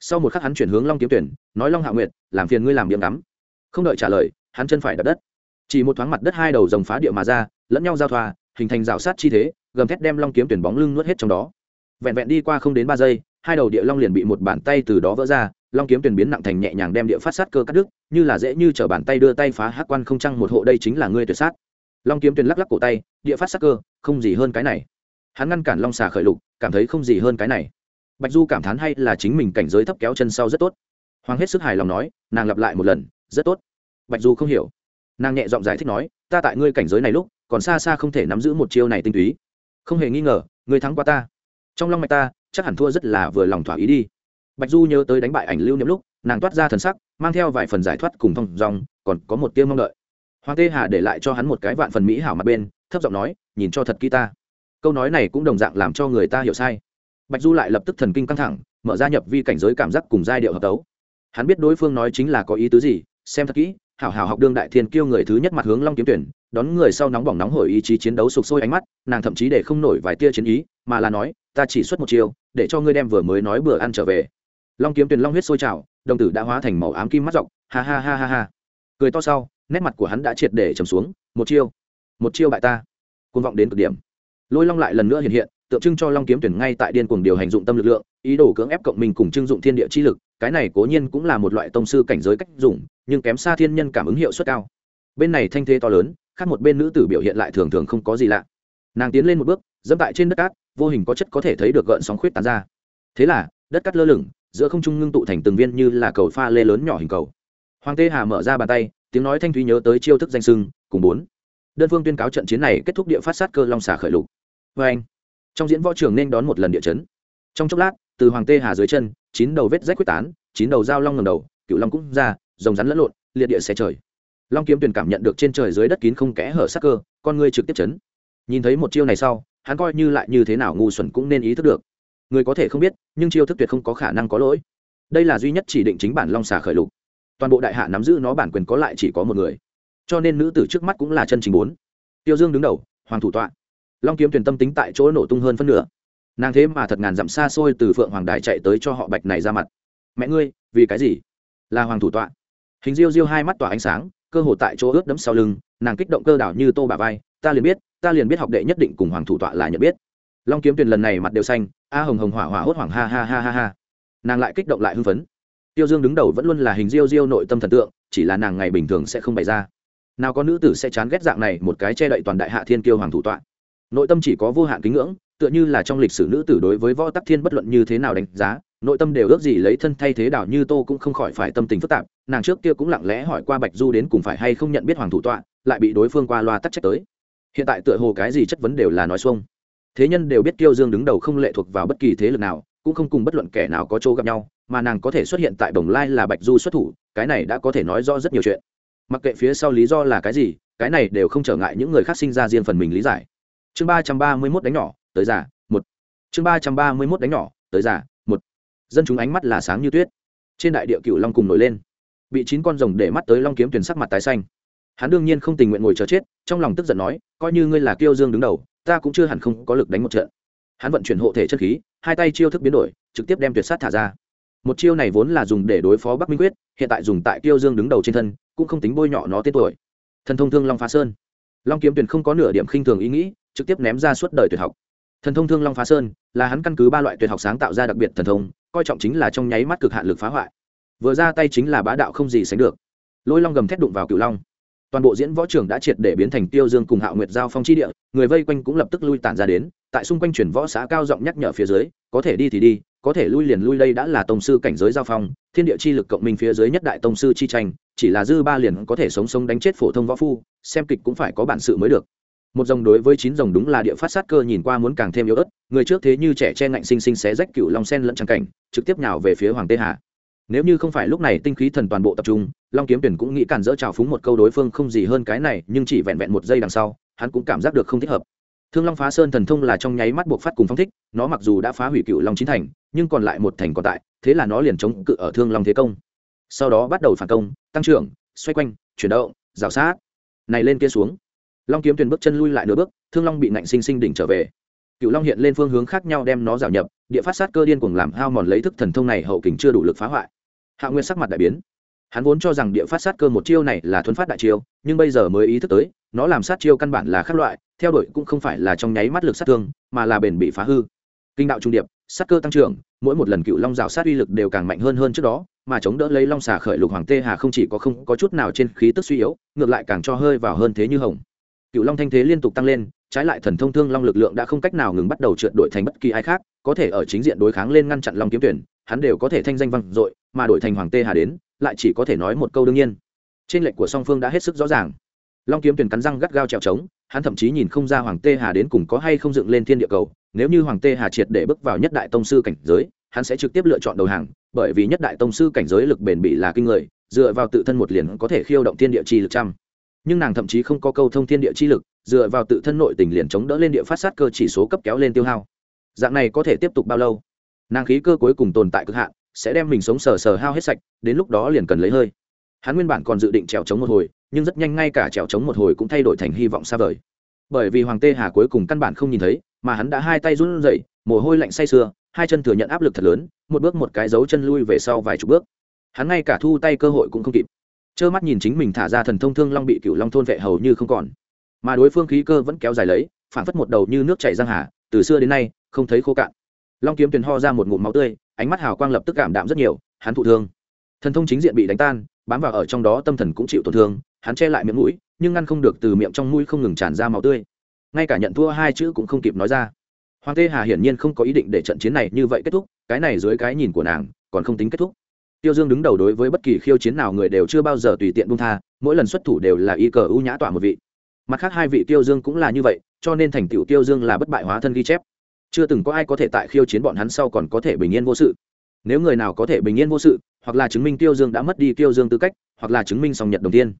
Sau một khắc hắn chuyển hướng long kiếm tuyển, nói long hạ nguyệt, làm phiền ngươi làm miệng đắm không đợi trả lời, hắn chân phải đập đất. Chỉ một thoáng mặt đất hai đầu dòng phá địa mà ra, lẫn nhau giao thoa, hình thành rào sát chi thế, gầm thét đem long kiếm tuyển bóng lưng nuốt hết trong đó. Vẹn vẹn đi qua không đến ba giây, hai đầu địa long liền bị một bàn tay từ đó vỡ ra, long kiếm tuyển biến nặng thành nhẹ nhàng đem địa phát sát cơ cắt đứt, như là dễ như chở bàn tay đưa tay phá hắc quan không trăng một hộ, đây chính là ngươi tuyệt sát long kiếm tuyền lắc lắc cổ tay, địa phát sắc cơ, không gì hơn cái này. Hắn ngăn cản long xà khởi lục, cảm thấy không gì hơn cái này. Bạch du cảm thán hay là chính mình cảnh giới thấp kéo chân sau rất tốt. Hoàng hết sức hài lòng nói, nàng lặp lại một lần, rất tốt. Bạch du không hiểu. Nàng nhẹ giọng giải thích nói, ta tại ngươi cảnh giới này lúc, còn xa xa không thể nắm giữ một chiêu này tinh túy. Không hề nghi ngờ, ngươi thắng qua ta. Trong long mạch ta, chắc hẳn thua rất là vừa lòng thỏa ý đi. Bạch du nhớ tới đánh bại ảnh lưu niệm lúc, nàng toát ra thần sắc, mang theo vài phần giải thoát cùng thông dòng, còn có một tiêu mong đợi hoàng tê hà để lại cho hắn một cái vạn phần mỹ hảo mặt bên thấp giọng nói nhìn cho thật kỹ ta. Câu nói này cũng đồng dạng làm cho người ta hiểu sai. Bạch du lại lập tức thần kinh căng thẳng mở ra nhập vi cảnh giới cảm giác cùng giai điệu hợp tấu. Hắn biết đối phương nói chính là có ý tứ gì xem thật kỹ hảo hảo học đương đại thiên kiêu người thứ nhất mặt hướng long kiếm tuyển đón người sau nóng bỏng nóng hổi ý chí chiến đấu sục sôi ánh mắt nàng thậm chí để không nổi vài tia chiến ý mà là nói ta chỉ xuất một chiều, để cho ngươi đem vừa mới nói bữa ăn trở về. Long kiếm tuyển long huyết sôi trào đồng tử đã hóa thành màu ám kim mắt rộng ha ha ha ha ha. Cười to sau nét mặt của hắn đã triệt để trầm xuống, một chiêu một chiêu bại ta. Côn vọng đến cực điểm. Lôi long lại lần nữa hiện hiện, tượng trưng cho long kiếm tuyển ngay tại điên cuồng điều hành dụng tâm lực lượng, ý đồ cưỡng ép cộng mình cùng trưng dụng thiên địa chi lực, cái này cố nhiên cũng là một loại tông sư cảnh giới cách dùng, nhưng kém xa thiên nhân cảm ứng hiệu suất cao. Bên này thanh thế to lớn, khác một bên nữ tử biểu hiện lại thường thường không có gì lạ. Nàng tiến lên một bước, dẫm tại trên đất cát, vô hình có chất có thể thấy được gợn sóng khuyết tán ra. Thế là, đất cát lơ lửng, giữa không trung ngưng tụ thành từng viên như là cầu pha lê lớn nhỏ hình cầu. Hoàng tê hà mở ra bàn tay tiếng nói thanh thúy nhớ tới chiêu thức danh sưng, cùng bốn. Đơn phương tuyên cáo trận chiến này kết thúc địa phát sát cơ long xà khởi lục. Vê anh, trong diễn võ trường nên đón một lần địa chấn. Trong chốc lát, từ hoàng tê hà dưới chân, chín đầu vết rách quyết tán, chín đầu dao long ngầm đầu cựu long cũng ra, rồng rắn lẫn lộn, liệt địa xe trời. Long kiếm tuyển cảm nhận được trên trời dưới đất kín không kẽ hở sắc cơ, con ngươi trực tiếp chấn. Nhìn thấy một chiêu này sau, hắn coi như lại như thế nào ngu xuẩn cũng nên ý thức được. Người có thể không biết, nhưng chiêu thức tuyệt không có khả năng có lỗi. Đây là duy nhất chỉ định chính bản long xà khởi lục toàn bộ đại hạ nắm giữ nó bản quyền có lại chỉ có một người. Cho nên nữ tử trước mắt cũng là chân chính bốn. Tiêu dương đứng đầu, hoàng thủ tọa. Long kiếm tuyển tâm tính tại chỗ nổ tung hơn phân nửa. Nàng thế mà thật ngàn dặm xa xôi từ phượng hoàng đại chạy tới cho họ bạch này ra mặt. Mẹ ngươi, vì cái gì? Là hoàng thủ tọa. Hình diêu diêu hai mắt tỏa ánh sáng, cơ hồ tại chỗ ướt đẫm sau lưng, nàng kích động cơ đảo như tô bà vai, ta liền biết, ta liền biết học đệ nhất định cùng hoàng thủ tọa là nhận biết. Long kiếm tuyền lần này mặt đều xanh, a hồng hồng hỏa hỏa hốt hoảng ha ha ha ha ha. Nàng lại kích động lại hưng phấn tiêu dương đứng đầu vẫn luôn là hình diêu diêu nội tâm thần tượng, chỉ là nàng ngày bình thường sẽ không bày ra. Nào có nữ tử sẽ chán ghét dạng này một cái che đậy toàn đại hạ thiên kiêu hoàng thủ tọa. Nội tâm chỉ có vô hạn kính ngưỡng, tựa như là trong lịch sử nữ tử đối với võ tắc thiên bất luận như thế nào đánh giá, nội tâm đều ước gì lấy thân thay thế đảo như tô cũng không khỏi phải tâm tình phức tạp, nàng trước kia cũng lặng lẽ hỏi qua bạch du đến cùng phải hay không nhận biết hoàng thủ tọa, lại bị đối phương qua loa tắc trách tới. Hiện tại tựa hồ cái gì chất vấn đều là nói xuông. Thế nhân đều biết kiêu dương đứng đầu không lệ thuộc vào bất kỳ thế lực nào, cũng không cùng bất luận kẻ nào có chỗ gặp nhau mà nàng có thể xuất hiện tại đồng lai là bạch du xuất thủ, cái này đã có thể nói rõ rất nhiều chuyện. Mặc kệ phía sau lý do là cái gì, cái này đều không trở ngại những người khác sinh ra riêng phần mình lý giải. Chương ba trăm ba mươi mốt đánh nhỏ, tới giả một. Chương ba trăm ba mươi mốt đánh nhỏ, tới giả một. Dân chúng ánh mắt là sáng như tuyết. Trên đại địa cựu long cùng nổi lên. Bị chín con rồng để mắt tới long kiếm tuyển sắc mặt tái xanh. Hắn đương nhiên không tình nguyện ngồi chờ chết, trong lòng tức giận nói, coi như ngươi là kiêu dương đứng đầu, ta cũng chưa hẳn không có lực đánh một trận. Hắn vận chuyển hộ thể chất khí, hai tay chiêu thức biến đổi, trực tiếp đem tuyệt sát thả ra một chiêu này vốn là dùng để đối phó bắc minh quyết, hiện tại dùng tại Tiêu dương đứng đầu trên thân, cũng không tính bôi nhọ nó tên tuổi. Thần thông thương long phá sơn. Long kiếm tuyển không có nửa điểm khinh thường ý nghĩ, trực tiếp ném ra suốt đời tuyệt học. Thần thông thương long phá sơn là hắn căn cứ ba loại tuyệt học sáng tạo ra đặc biệt thần thông, coi trọng chính là trong nháy mắt cực hạn lực phá hoại. Vừa ra tay chính là bá đạo không gì sánh được. Lôi long gầm thét đụng vào cựu long. Toàn bộ diễn võ trưởng đã triệt để biến thành tiêu dương cùng hạo nguyệt giao phong chi địa, người vây quanh cũng lập tức lui tản ra đến, tại xung quanh chuyển võ xã cao giọng nhắc nhở phía dưới, có thể đi thì đi có thể lui liền lui đây đã là tông sư cảnh giới giao phong, thiên địa chi lực cộng minh phía dưới nhất đại tông sư chi tranh, chỉ là dư ba liền có thể sống sống đánh chết phổ thông võ phu, xem kịch cũng phải có bản sự mới được. Một dòng đối với chín dòng đúng là địa phát sát cơ nhìn qua muốn càng thêm yếu ớt, người trước thế như trẻ che ngạnh sinh sinh xé rách cựu long sen lẫn trắng cảnh, trực tiếp nhào về phía hoàng tê hà. Nếu như không phải lúc này tinh khí thần toàn bộ tập trung, long kiếm tuyển cũng nghĩ cản dỡ trào phúng một câu đối phương không gì hơn cái này, nhưng chỉ vẹn vẹn một giây đằng sau, hắn cũng cảm giác được không thích hợp thương long phá sơn thần thông là trong nháy mắt buộc phát cùng phong thích, nó mặc dù đã phá hủy cựu long chín thành, nhưng còn lại một thành còn tại, thế là nó liền chống cự ở thương long thế công. Sau đó bắt đầu phản công, tăng trưởng, xoay quanh, chuyển động, rào sát. Này lên kia xuống. Long kiếm tuyền bước chân lui lại nửa bước, thương long bị nạnh sinh sinh đỉnh trở về. Cựu long hiện lên phương hướng khác nhau đem nó rào nhập, địa phát sát cơ điên cuồng làm hao mòn lấy thức thần thông này hậu kình chưa đủ lực phá hoại. Hạ nguyên sắc mặt đại biến. Hắn vốn cho rằng địa phát sát cơ một chiêu này là thuấn phát đại chiêu, nhưng bây giờ mới ý thức tới nó làm sát chiêu căn bản là khác loại, theo đuổi cũng không phải là trong nháy mắt lực sát thương, mà là bền bị phá hư. Kinh đạo trung điệp, sát cơ tăng trưởng, mỗi một lần cựu long rào sát uy lực đều càng mạnh hơn hơn trước đó, mà chống đỡ lấy long xà khởi lục hoàng tê hà không chỉ có không có chút nào trên khí tức suy yếu, ngược lại càng cho hơi vào hơn thế như hồng. Cựu long thanh thế liên tục tăng lên, trái lại thần thông thương long lực lượng đã không cách nào ngừng bắt đầu trượt đổi thành bất kỳ ai khác, có thể ở chính diện đối kháng lên ngăn chặn long kiếm tuyển, hắn đều có thể thanh danh vang dội, mà đổi thành hoàng tê hà đến, lại chỉ có thể nói một câu đương nhiên. Trên lệnh của song phương đã hết sức rõ ràng long kiếm tuyển cắn răng gắt gao trèo trống, hắn thậm chí nhìn không ra hoàng tê hà đến cùng có hay không dựng lên thiên địa cầu. Nếu như hoàng tê hà triệt để bước vào nhất đại tông sư cảnh giới, hắn sẽ trực tiếp lựa chọn đầu hàng, bởi vì nhất đại tông sư cảnh giới lực bền bỉ là kinh người, dựa vào tự thân một liền có thể khiêu động thiên địa chi lực trăm. Nhưng nàng thậm chí không có câu thông thiên địa chi lực, dựa vào tự thân nội tình liền chống đỡ lên địa phát sát cơ chỉ số cấp kéo lên tiêu hao. Dạng này có thể tiếp tục bao lâu? Nàng khí cơ cuối cùng tồn tại cực hạn, sẽ đem mình sống sờ sờ hao hết sạch, đến lúc đó liền cần lấy hơi hắn nguyên bản còn dự định trèo chống một hồi, nhưng rất nhanh ngay cả trèo chống một hồi cũng thay đổi thành hy vọng xa vời. Bởi vì hoàng tê hà cuối cùng căn bản không nhìn thấy, mà hắn đã hai tay run rẩy, mồ hôi lạnh say sưa, hai chân thừa nhận áp lực thật lớn, một bước một cái dấu chân lui về sau vài chục bước. Hắn ngay cả thu tay cơ hội cũng không kịp. Trơ mắt nhìn chính mình thả ra thần thông thương long bị cựu long thôn vệ hầu như không còn. Mà đối phương khí cơ vẫn kéo dài lấy phản phất một đầu như nước chảy giang hà, từ xưa đến nay, không thấy khô cạn. Long kiếm tuyền ho ra một ngụm máu tươi, ánh mắt hào quang lập tức cảm đạm rất nhiều, hắn thụ thương. Thần thông chính diện bị đánh tan bám vào ở trong đó tâm thần cũng chịu tổn thương, hắn che lại miệng mũi, nhưng ngăn không được từ miệng trong mũi không ngừng tràn ra máu tươi. Ngay cả nhận thua hai chữ cũng không kịp nói ra. Hoàng tê hà hiển nhiên không có ý định để trận chiến này như vậy kết thúc, cái này dưới cái nhìn của nàng, còn không tính kết thúc. Tiêu dương đứng đầu đối với bất kỳ khiêu chiến nào người đều chưa bao giờ tùy tiện buông tha, mỗi lần xuất thủ đều là y cờ ưu nhã tỏa một vị. Mặt khác hai vị tiêu dương cũng là như vậy, cho nên thành tựu tiêu dương là bất bại hóa thân ghi chép. Chưa từng có ai có thể tại khiêu chiến bọn hắn sau còn có thể bình yên vô sự. Nếu người nào có thể bình yên vô sự hoặc là chứng minh tiêu dương đã mất đi tiêu dương tư cách, hoặc là chứng minh song nhật đồng tiên.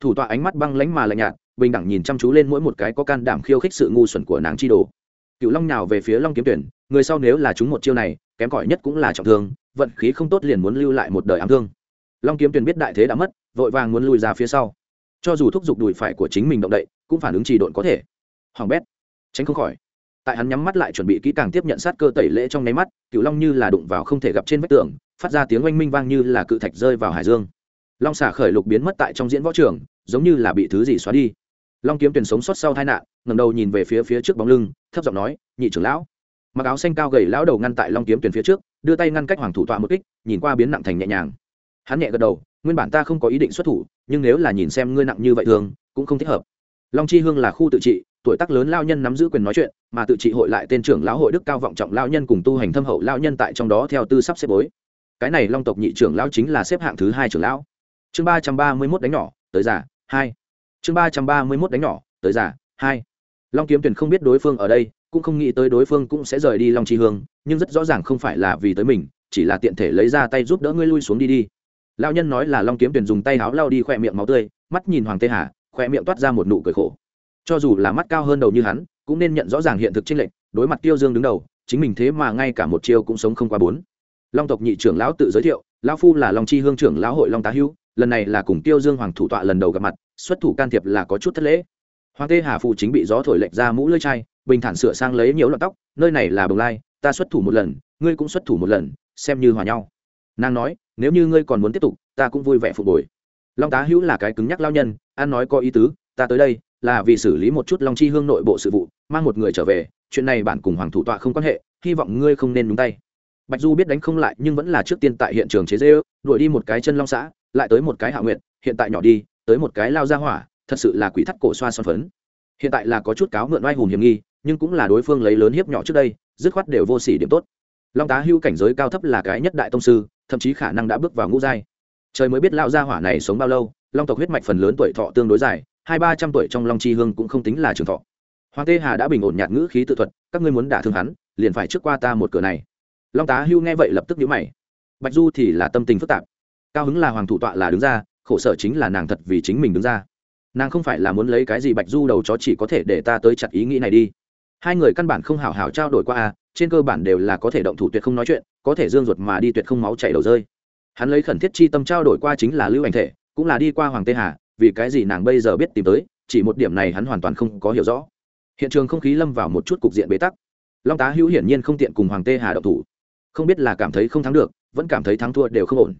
Thủ tọa ánh mắt băng lánh mà lạnh nhạt, bình đẳng nhìn chăm chú lên mỗi một cái có can đảm khiêu khích sự ngu xuẩn của nàng chi đồ. Cựu long nào về phía long kiếm tuyển, người sau nếu là chúng một chiêu này, kém cỏi nhất cũng là trọng thương, vận khí không tốt liền muốn lưu lại một đời ám thương. Long kiếm tuyển biết đại thế đã mất, vội vàng muốn lùi ra phía sau. Cho dù thúc giục đùi phải của chính mình động đậy, cũng phản ứng trì độn có thể. Hoàng bét, tránh không khỏi. Tại hắn nhắm mắt lại chuẩn bị kỹ càng tiếp nhận sát cơ tẩy lễ trong nháy mắt cựu long như là đụng vào không thể gặp trên vách tường phát ra tiếng oanh minh vang như là cự thạch rơi vào hải dương. Long xà khởi lục biến mất tại trong diễn võ trường, giống như là bị thứ gì xóa đi. Long kiếm tuyển sống sót sau tai nạn ngầm đầu nhìn về phía phía trước bóng lưng, thấp giọng nói, nhị trưởng lão. Mặc áo xanh cao gầy lão đầu ngăn tại long kiếm tuyển phía trước, đưa tay ngăn cách hoàng thủ tọa một kích, nhìn qua biến nặng thành nhẹ nhàng. Hắn nhẹ gật đầu, nguyên bản ta không có ý định xuất thủ, nhưng nếu là nhìn xem ngươi nặng như vậy thường, cũng không thích hợp. Long chi hương là khu tự trị, tuổi tác lớn lao nhân nắm giữ quyền nói chuyện, mà tự trị hội lại tên trưởng lão hội đức cao vọng trọng lao nhân cùng tu hành thâm hậu lao nhân tại trong đó theo tư sắp xếp bối cái này long tộc nhị trưởng lão chính là xếp hạng thứ hai trưởng lão. Chương ba trăm ba mươi mốt đánh nhỏ, tới giả hai. Chương ba trăm ba mươi mốt đánh nhỏ, tới giả hai. Long kiếm tuyển không biết đối phương ở đây, cũng không nghĩ tới đối phương cũng sẽ rời đi long chi hương, nhưng rất rõ ràng không phải là vì tới mình, chỉ là tiện thể lấy ra tay giúp đỡ ngươi lui xuống đi đi. Lao nhân nói là long kiếm tuyển dùng tay áo lao đi khoe miệng máu tươi, mắt nhìn hoàng tê hà khoe miệng toát ra một nụ cười khổ. Cho dù là mắt cao hơn đầu như hắn, cũng nên nhận rõ ràng hiện thực trên lệnh đối mặt tiêu dương đứng đầu, chính mình thế mà ngay cả một chiêu cũng sống không qua bốn long tộc nhị trưởng lão tự giới thiệu, lão phu là long chi hương trưởng lão hội long tá hữu, lần này là cùng tiêu dương hoàng thủ tọa lần đầu gặp mặt, xuất thủ can thiệp là có chút thất lễ. Hoàng tê hà phụ chính bị gió thổi lệch ra mũ lưỡi chai, bình thản sửa sang lấy nhiều lọn tóc, nơi này là bồng lai, ta xuất thủ một lần, ngươi cũng xuất thủ một lần, xem như hòa nhau. Nàng nói, nếu như ngươi còn muốn tiếp tục, ta cũng vui vẻ phục hồi. Long tá hữu là cái cứng nhắc lao nhân an nói có ý tứ, ta tới đây, là vì xử lý một chút long chi hương nội bộ sự vụ, mang một người trở về, chuyện này bản cùng hoàng thủ tọa không quan hệ, hy vọng ngươi không nên đúng tay bạch du biết đánh không lại, nhưng vẫn là trước tiên tại hiện trường chế dê đuổi đi một cái chân long xã, lại tới một cái hạ nguyện hiện tại nhỏ đi, tới một cái lao ra hỏa, thật sự là quỷ thắt cổ xoa son phấn. Hiện tại là có chút cáo mượn oai hùng hiểm nghi, nhưng cũng là đối phương lấy lớn hiếp nhỏ trước đây, dứt khoát đều vô s ỉ điểm tốt. Long tá hưu cảnh giới cao thấp là cái nhất đại tông sư, thậm chí khả năng đã bước vào ngũ giai. Trời mới biết lao gia hỏa này sống bao lâu, long tộc huyết mạch phần lớn tuổi thọ tương đối dài, hai ba trăm tuổi trong long chi hương cũng không tính là trường thọ. Hoàng tê hà đã bình ổn nhạt ngữ khí tự thuật, các ngươi muốn đả thương hắn, liền phải trước qua ta một cửa này long tá hưu nghe vậy lập tức nhíu mày. Bạch du thì là tâm tình phức tạp. Cao hứng là hoàng thủ tọa là đứng ra, khổ sở chính là nàng thật vì chính mình đứng ra. Nàng không phải là muốn lấy cái gì bạch du đầu chó chỉ có thể để ta tới chặt ý nghĩ này đi. Hai người căn bản không hào hào trao đổi qua a trên cơ bản đều là có thể động thủ tuyệt không nói chuyện, có thể dương ruột mà đi tuyệt không máu chảy đầu rơi. Hắn lấy khẩn thiết chi tâm trao đổi qua chính là lưu ảnh thể, cũng là đi qua hoàng tê hà, vì cái gì nàng bây giờ biết tìm tới, chỉ một điểm này hắn hoàn toàn không có hiểu rõ. Hiện trường không khí lâm vào một chút cục diện bế tắc. Long tá hữu hiển nhiên không tiện cùng hoàng tê hà động thủ không biết là cảm thấy không thắng được, vẫn cảm thấy thắng thua đều không ổn.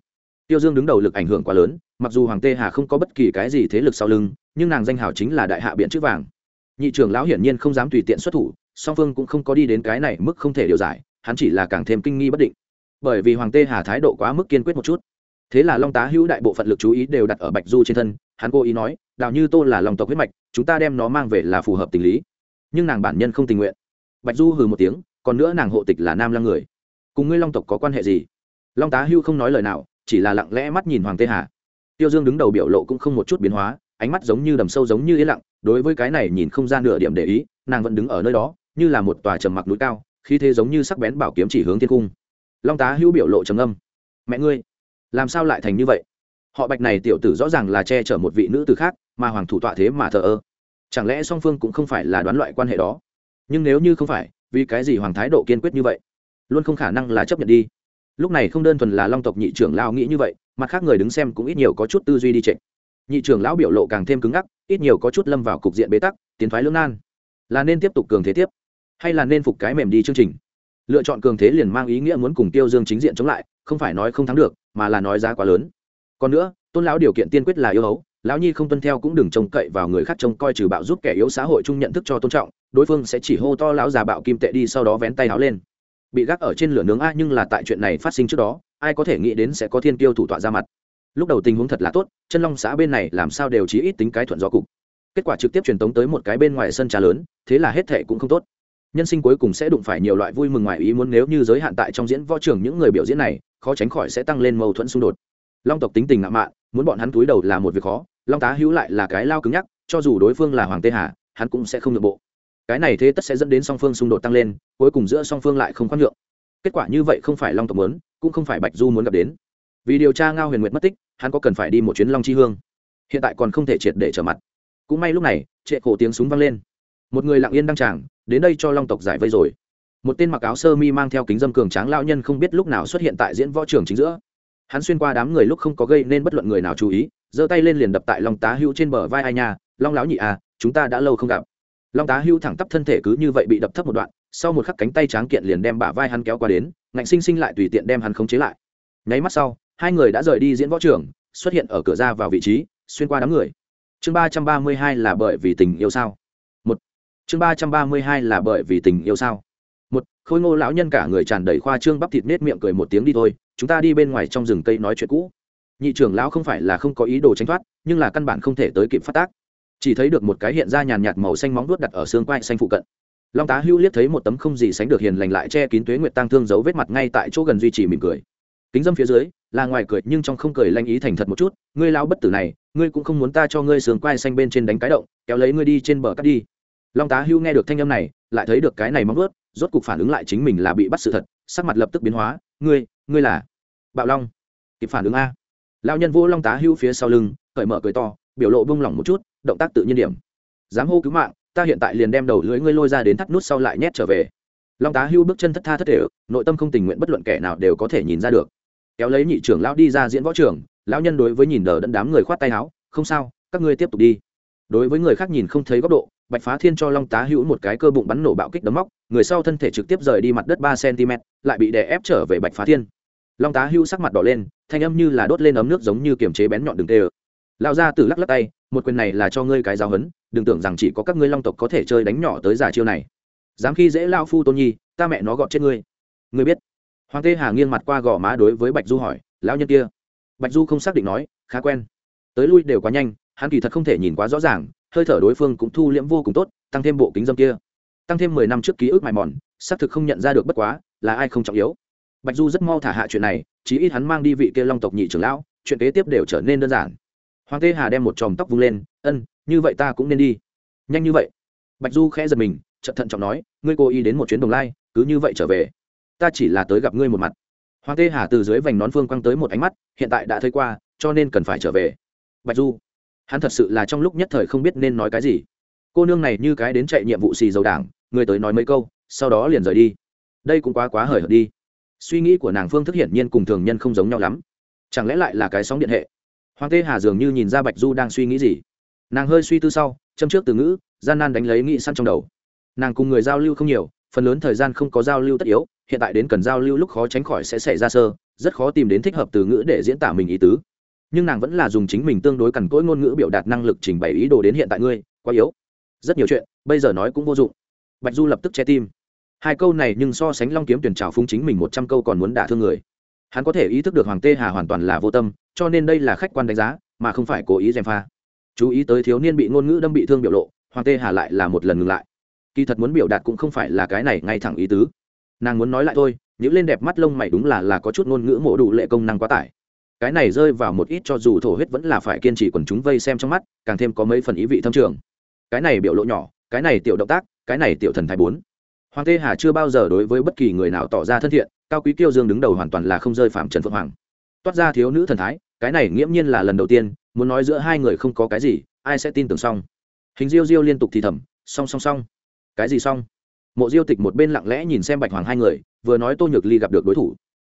Tiêu dương đứng đầu lực ảnh hưởng quá lớn, mặc dù hoàng tê hà không có bất kỳ cái gì thế lực sau lưng, nhưng nàng danh hào chính là đại hạ biện chữ vàng. Nhị trưởng lão hiển nhiên không dám tùy tiện xuất thủ, song phương cũng không có đi đến cái này mức không thể điều giải, hắn chỉ là càng thêm kinh nghi bất định. Bởi vì hoàng tê hà thái độ quá mức kiên quyết một chút. Thế là long tá hữu đại bộ phận lực chú ý đều đặt ở bạch du trên thân, hắn cố ý nói, đào như tô là lòng tộc huyết mạch, chúng ta đem nó mang về là phù hợp tình lý. Nhưng nàng bản nhân không tình nguyện. Bạch du hừ một tiếng, còn nữa nàng hộ tịch là nam lăng người cùng ngươi long tộc có quan hệ gì? Long tá hưu không nói lời nào, chỉ là lặng lẽ mắt nhìn hoàng tê hà. Tiêu dương đứng đầu biểu lộ cũng không một chút biến hóa, ánh mắt giống như đầm sâu giống như yên lặng, đối với cái này nhìn không ra nửa điểm để ý, nàng vẫn đứng ở nơi đó, như là một tòa trầm mặc núi cao khi thế giống như sắc bén bảo kiếm chỉ hướng thiên cung. Long tá hữu biểu lộ trầm âm mẹ ngươi, làm sao lại thành như vậy? Họ bạch này tiểu tử rõ ràng là che chở một vị nữ tử khác, mà hoàng thủ tọa thế mà thờ ơ. Chẳng lẽ song phương cũng không phải là đoán loại quan hệ đó? Nhưng nếu như không phải, vì cái gì hoàng thái độ kiên quyết như vậy? Luôn không khả năng là chấp nhận đi. Lúc này không đơn thuần là long tộc nhị trưởng lao nghĩ như vậy, mặt khác người đứng xem cũng ít nhiều có chút tư duy đi trịnh nhị trưởng lão biểu lộ càng thêm cứng ngắc, ít nhiều có chút lâm vào cục diện bế tắc, tiến thoái lưỡng nan. Là nên tiếp tục cường thế tiếp, hay là nên phục cái mềm đi chương trình? Lựa chọn cường thế liền mang ý nghĩa muốn cùng tiêu dương chính diện chống lại, không phải nói không thắng được, mà là nói giá quá lớn. Còn nữa, tôn lão điều kiện tiên quyết là yêu hấu, lão nhi không tuân theo cũng đừng trông cậy vào người khác trông coi trừ bạo giúp kẻ yếu xã hội chung nhận thức cho tôn trọng, đối phương sẽ chỉ hô to lão già bạo kim tệ đi sau đó vén tay áo lên bị gác ở trên lửa nướng a, nhưng là tại chuyện này phát sinh trước đó, ai có thể nghĩ đến sẽ có thiên tiêu thủ tọa ra mặt. Lúc đầu tình huống thật là tốt, chân long xã bên này làm sao đều chí ít tính cái thuận gió cục. Kết quả trực tiếp truyền tống tới một cái bên ngoài sân trà lớn, thế là hết thệ cũng không tốt. Nhân sinh cuối cùng sẽ đụng phải nhiều loại vui mừng ngoài ý muốn nếu như giới hạn tại trong diễn võ trường những người biểu diễn này, khó tránh khỏi sẽ tăng lên mâu thuẫn xung đột. Long tộc tính tình ngạo mạn, muốn bọn hắn túi đầu là một việc khó, long tá hữu lại là cái lao cứng nhắc, cho dù đối phương là hoàng tê hà, hắn cũng sẽ không được bộ cái này thế tất sẽ dẫn đến song phương xung đột tăng lên, cuối cùng giữa song phương lại không khoan nhượng. Kết quả như vậy không phải long tộc muốn, cũng không phải bạch du muốn gặp đến. Vì điều tra ngao huyền nguyệt mất tích, hắn có cần phải đi một chuyến long chi hương. Hiện tại còn không thể triệt để trở mặt. Cũng may lúc này, trệ cổ tiếng súng vang lên. Một người lặng yên đăng tràng, đến đây cho long tộc giải vây rồi. Một tên mặc áo sơ mi mang theo kính dâm cường tráng lao nhân không biết lúc nào xuất hiện tại diễn võ trường chính giữa. Hắn xuyên qua đám người lúc không có gây nên bất luận người nào chú ý, giơ tay lên liền đập tại long tá hữu trên bờ vai ai nha, long láo nhị à chúng ta đã lâu không gặp long tá hưu thẳng tắp thân thể cứ như vậy bị đập thấp một đoạn, sau một khắc cánh tay tráng kiện liền đem bả vai hắn kéo qua đến, ngạnh sinh sinh lại tùy tiện đem hắn khống chế lại. Nháy mắt sau, hai người đã rời đi diễn võ trường, xuất hiện ở cửa ra vào vị trí, xuyên qua đám người. Chương ba trăm ba mươi hai là bởi vì tình yêu sao? Một. Chương ba trăm ba mươi hai là bởi vì tình yêu sao? Một. Khôi ngô lão nhân cả người tràn đầy khoa trương bắp thịt nết miệng cười một tiếng đi thôi, chúng ta đi bên ngoài trong rừng cây nói chuyện cũ. Nhị trưởng lão không phải là không có ý đồ tránh thoát, nhưng là căn bản không thể tới kịp phát tác chỉ thấy được một cái hiện ra nhàn nhạt màu xanh móng vuốt đặt ở xương quai xanh phụ cận. Long tá Hưu liếc thấy một tấm không gì sánh được hiền lành lại che kín tuế nguyệt tăng thương dấu vết mặt ngay tại chỗ gần duy trì mỉm cười. Kính dâm phía dưới, là ngoài cười nhưng trong không cười lanh ý thành thật một chút, ngươi lao bất tử này, ngươi cũng không muốn ta cho ngươi xương quai xanh bên trên đánh cái động, kéo lấy ngươi đi trên bờ cắt đi. Long tá hưu nghe được thanh âm này, lại thấy được cái này móng ướt rốt cục phản ứng lại chính mình là bị bắt sự thật, sắc mặt lập tức biến hóa, ngươi ngươi là bạo long. Kịp phản ứng a. Lao nhân vô long tá hưu phía sau lưng, cởi mở cười to biểu lộ bông lỏng một chút, động tác tự nhiên điểm. Dám hô cứu mạng, ta hiện tại liền đem đầu lưới ngươi lôi ra đến thắt nút sau lại nhét trở về. Long tá hưu bước chân thất tha thất thể, nội tâm không tình nguyện bất luận kẻ nào đều có thể nhìn ra được. Kéo lấy nhị trưởng lão đi ra diễn võ trưởng lão nhân đối với nhìn đờ đẫn đám người khoát tay áo, không sao, các ngươi tiếp tục đi. Đối với người khác nhìn không thấy góc độ, bạch phá thiên cho long tá hữu một cái cơ bụng bắn nổ bạo kích đấm móc, người sau thân thể trực tiếp rời đi mặt đất ba cm, lại bị đè ép trở về bạch phá thiên. Long tá hữu sắc mặt đỏ lên, thanh âm như là đốt lên ấm nước giống như kiềm chế bén nhọn đường tê ơ lao ra từ lắc lắc tay, một quyền này là cho ngươi cái giáo hấn đừng tưởng rằng chỉ có các ngươi long tộc có thể chơi đánh nhỏ tới giả chiêu này. Dám khi dễ lao phu tôn nhi, ta mẹ nó gọt chết ngươi. Ngươi biết. Hoàng tê hà nghiêng mặt qua gò má đối với bạch du hỏi, lão nhân kia? Bạch du không xác định nói, khá quen. Tới lui đều quá nhanh, hắn kỳ thật không thể nhìn quá rõ ràng, hơi thở đối phương cũng thu liễm vô cùng tốt, tăng thêm bộ kính dâm kia. Tăng thêm mười năm trước ký ức mài mòn, xác thực không nhận ra được bất quá, là ai không trọng yếu. Bạch du rất mau thả hạ chuyện này, chí ít hắn mang đi vị kia long tộc nhị trưởng lão, chuyện kế tiếp đều trở nên đơn giản hoàng tê hà đem một chòm tóc vung lên, ân, như vậy ta cũng nên đi. Nhanh như vậy. Bạch du khẽ giật mình trận thận trọng nói, ngươi cố ý đến một chuyến đồng lai, cứ như vậy trở về. Ta chỉ là tới gặp ngươi một mặt. Hoàng tê hà từ dưới vành nón phương quăng tới một ánh mắt, hiện tại đã thấy qua, cho nên cần phải trở về. Bạch du, hắn thật sự là trong lúc nhất thời không biết nên nói cái gì. Cô nương này như cái đến chạy nhiệm vụ xì dầu đảng, người tới nói mấy câu, sau đó liền rời đi. Đây cũng quá quá hời hợt đi. Suy nghĩ của nàng phương thức hiển nhiên cùng thường nhân không giống nhau lắm. Chẳng lẽ lại là cái sóng điện hệ? Hoàng tê hà dường như nhìn ra bạch du đang suy nghĩ gì. Nàng hơi suy tư sau, châm trước từ ngữ, gian nan đánh lấy nghị săn trong đầu. Nàng cùng người giao lưu không nhiều, phần lớn thời gian không có giao lưu tất yếu, hiện tại đến cần giao lưu lúc khó tránh khỏi sẽ xảy ra sơ, rất khó tìm đến thích hợp từ ngữ để diễn tả mình ý tứ. Nhưng nàng vẫn là dùng chính mình tương đối cằn cỗi ngôn ngữ biểu đạt năng lực trình bày ý đồ đến hiện tại ngươi, quá yếu. Rất nhiều chuyện, bây giờ nói cũng vô dụng. Bạch du lập tức che tim. Hai câu này nhưng so sánh long kiếm tuyển trào phung chính mình một trăm câu còn muốn đả thương người. Hắn có thể ý thức được hoàng tê hà hoàn toàn là vô tâm cho nên đây là khách quan đánh giá, mà không phải cố ý gièm pha. Chú ý tới thiếu niên bị ngôn ngữ đâm bị thương biểu lộ, hoàng tê hà lại là một lần ngừng lại. Kỳ thật muốn biểu đạt cũng không phải là cái này, ngay thẳng ý tứ. Nàng muốn nói lại thôi những lên đẹp mắt lông mày đúng là là có chút ngôn ngữ mổ đủ lệ công năng quá tải. Cái này rơi vào một ít cho dù thổ huyết vẫn là phải kiên trì quần chúng vây xem trong mắt, càng thêm có mấy phần ý vị thâm trường. Cái này biểu lộ nhỏ, cái này tiểu động tác, cái này tiểu thần thái bốn. Hoàng tê hà chưa bao giờ đối với bất kỳ người nào tỏ ra thân thiện, cao quý kiêu dương đứng đầu hoàn toàn là không rơi phạm trần phượng hoàng toát ra thiếu nữ thần thái, cái này nghiễm nhiên là lần đầu tiên, muốn nói giữa hai người không có cái gì, ai sẽ tin tưởng xong. Hình diêu diêu liên tục thì thầm song song song cái gì xong? Mộ diêu tịch một bên lặng lẽ nhìn xem bạch hoàng hai người, vừa nói tô nhược ly gặp được đối thủ.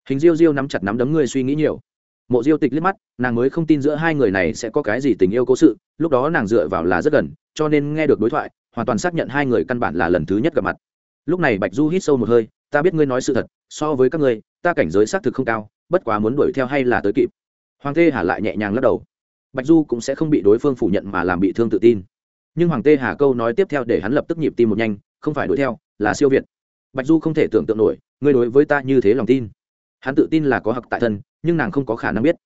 Hình diêu diêu nắm chặt nắm đấm ngươi suy nghĩ nhiều. Mộ diêu tịch liếc mắt, nàng mới không tin giữa hai người này sẽ có cái gì tình yêu cố sự, lúc đó nàng dựa vào là rất gần, cho nên nghe được đối thoại, hoàn toàn xác nhận hai người căn bản là lần thứ nhất gặp mặt. Lúc này bạch du hít sâu một hơi, ta biết ngươi nói sự thật, so với các ngươi, ta cảnh giới xác thực không cao bất quá muốn đuổi theo hay là tới kịp. Hoàng tê hà lại nhẹ nhàng lắc đầu. Bạch du cũng sẽ không bị đối phương phủ nhận mà làm bị thương tự tin. Nhưng hoàng tê hà câu nói tiếp theo để hắn lập tức nhịp tim một nhanh, không phải đuổi theo, là siêu việt. Bạch du không thể tưởng tượng nổi, ngươi đối với ta như thế lòng tin. Hắn tự tin là có hặc tại thân, nhưng nàng không có khả năng biết.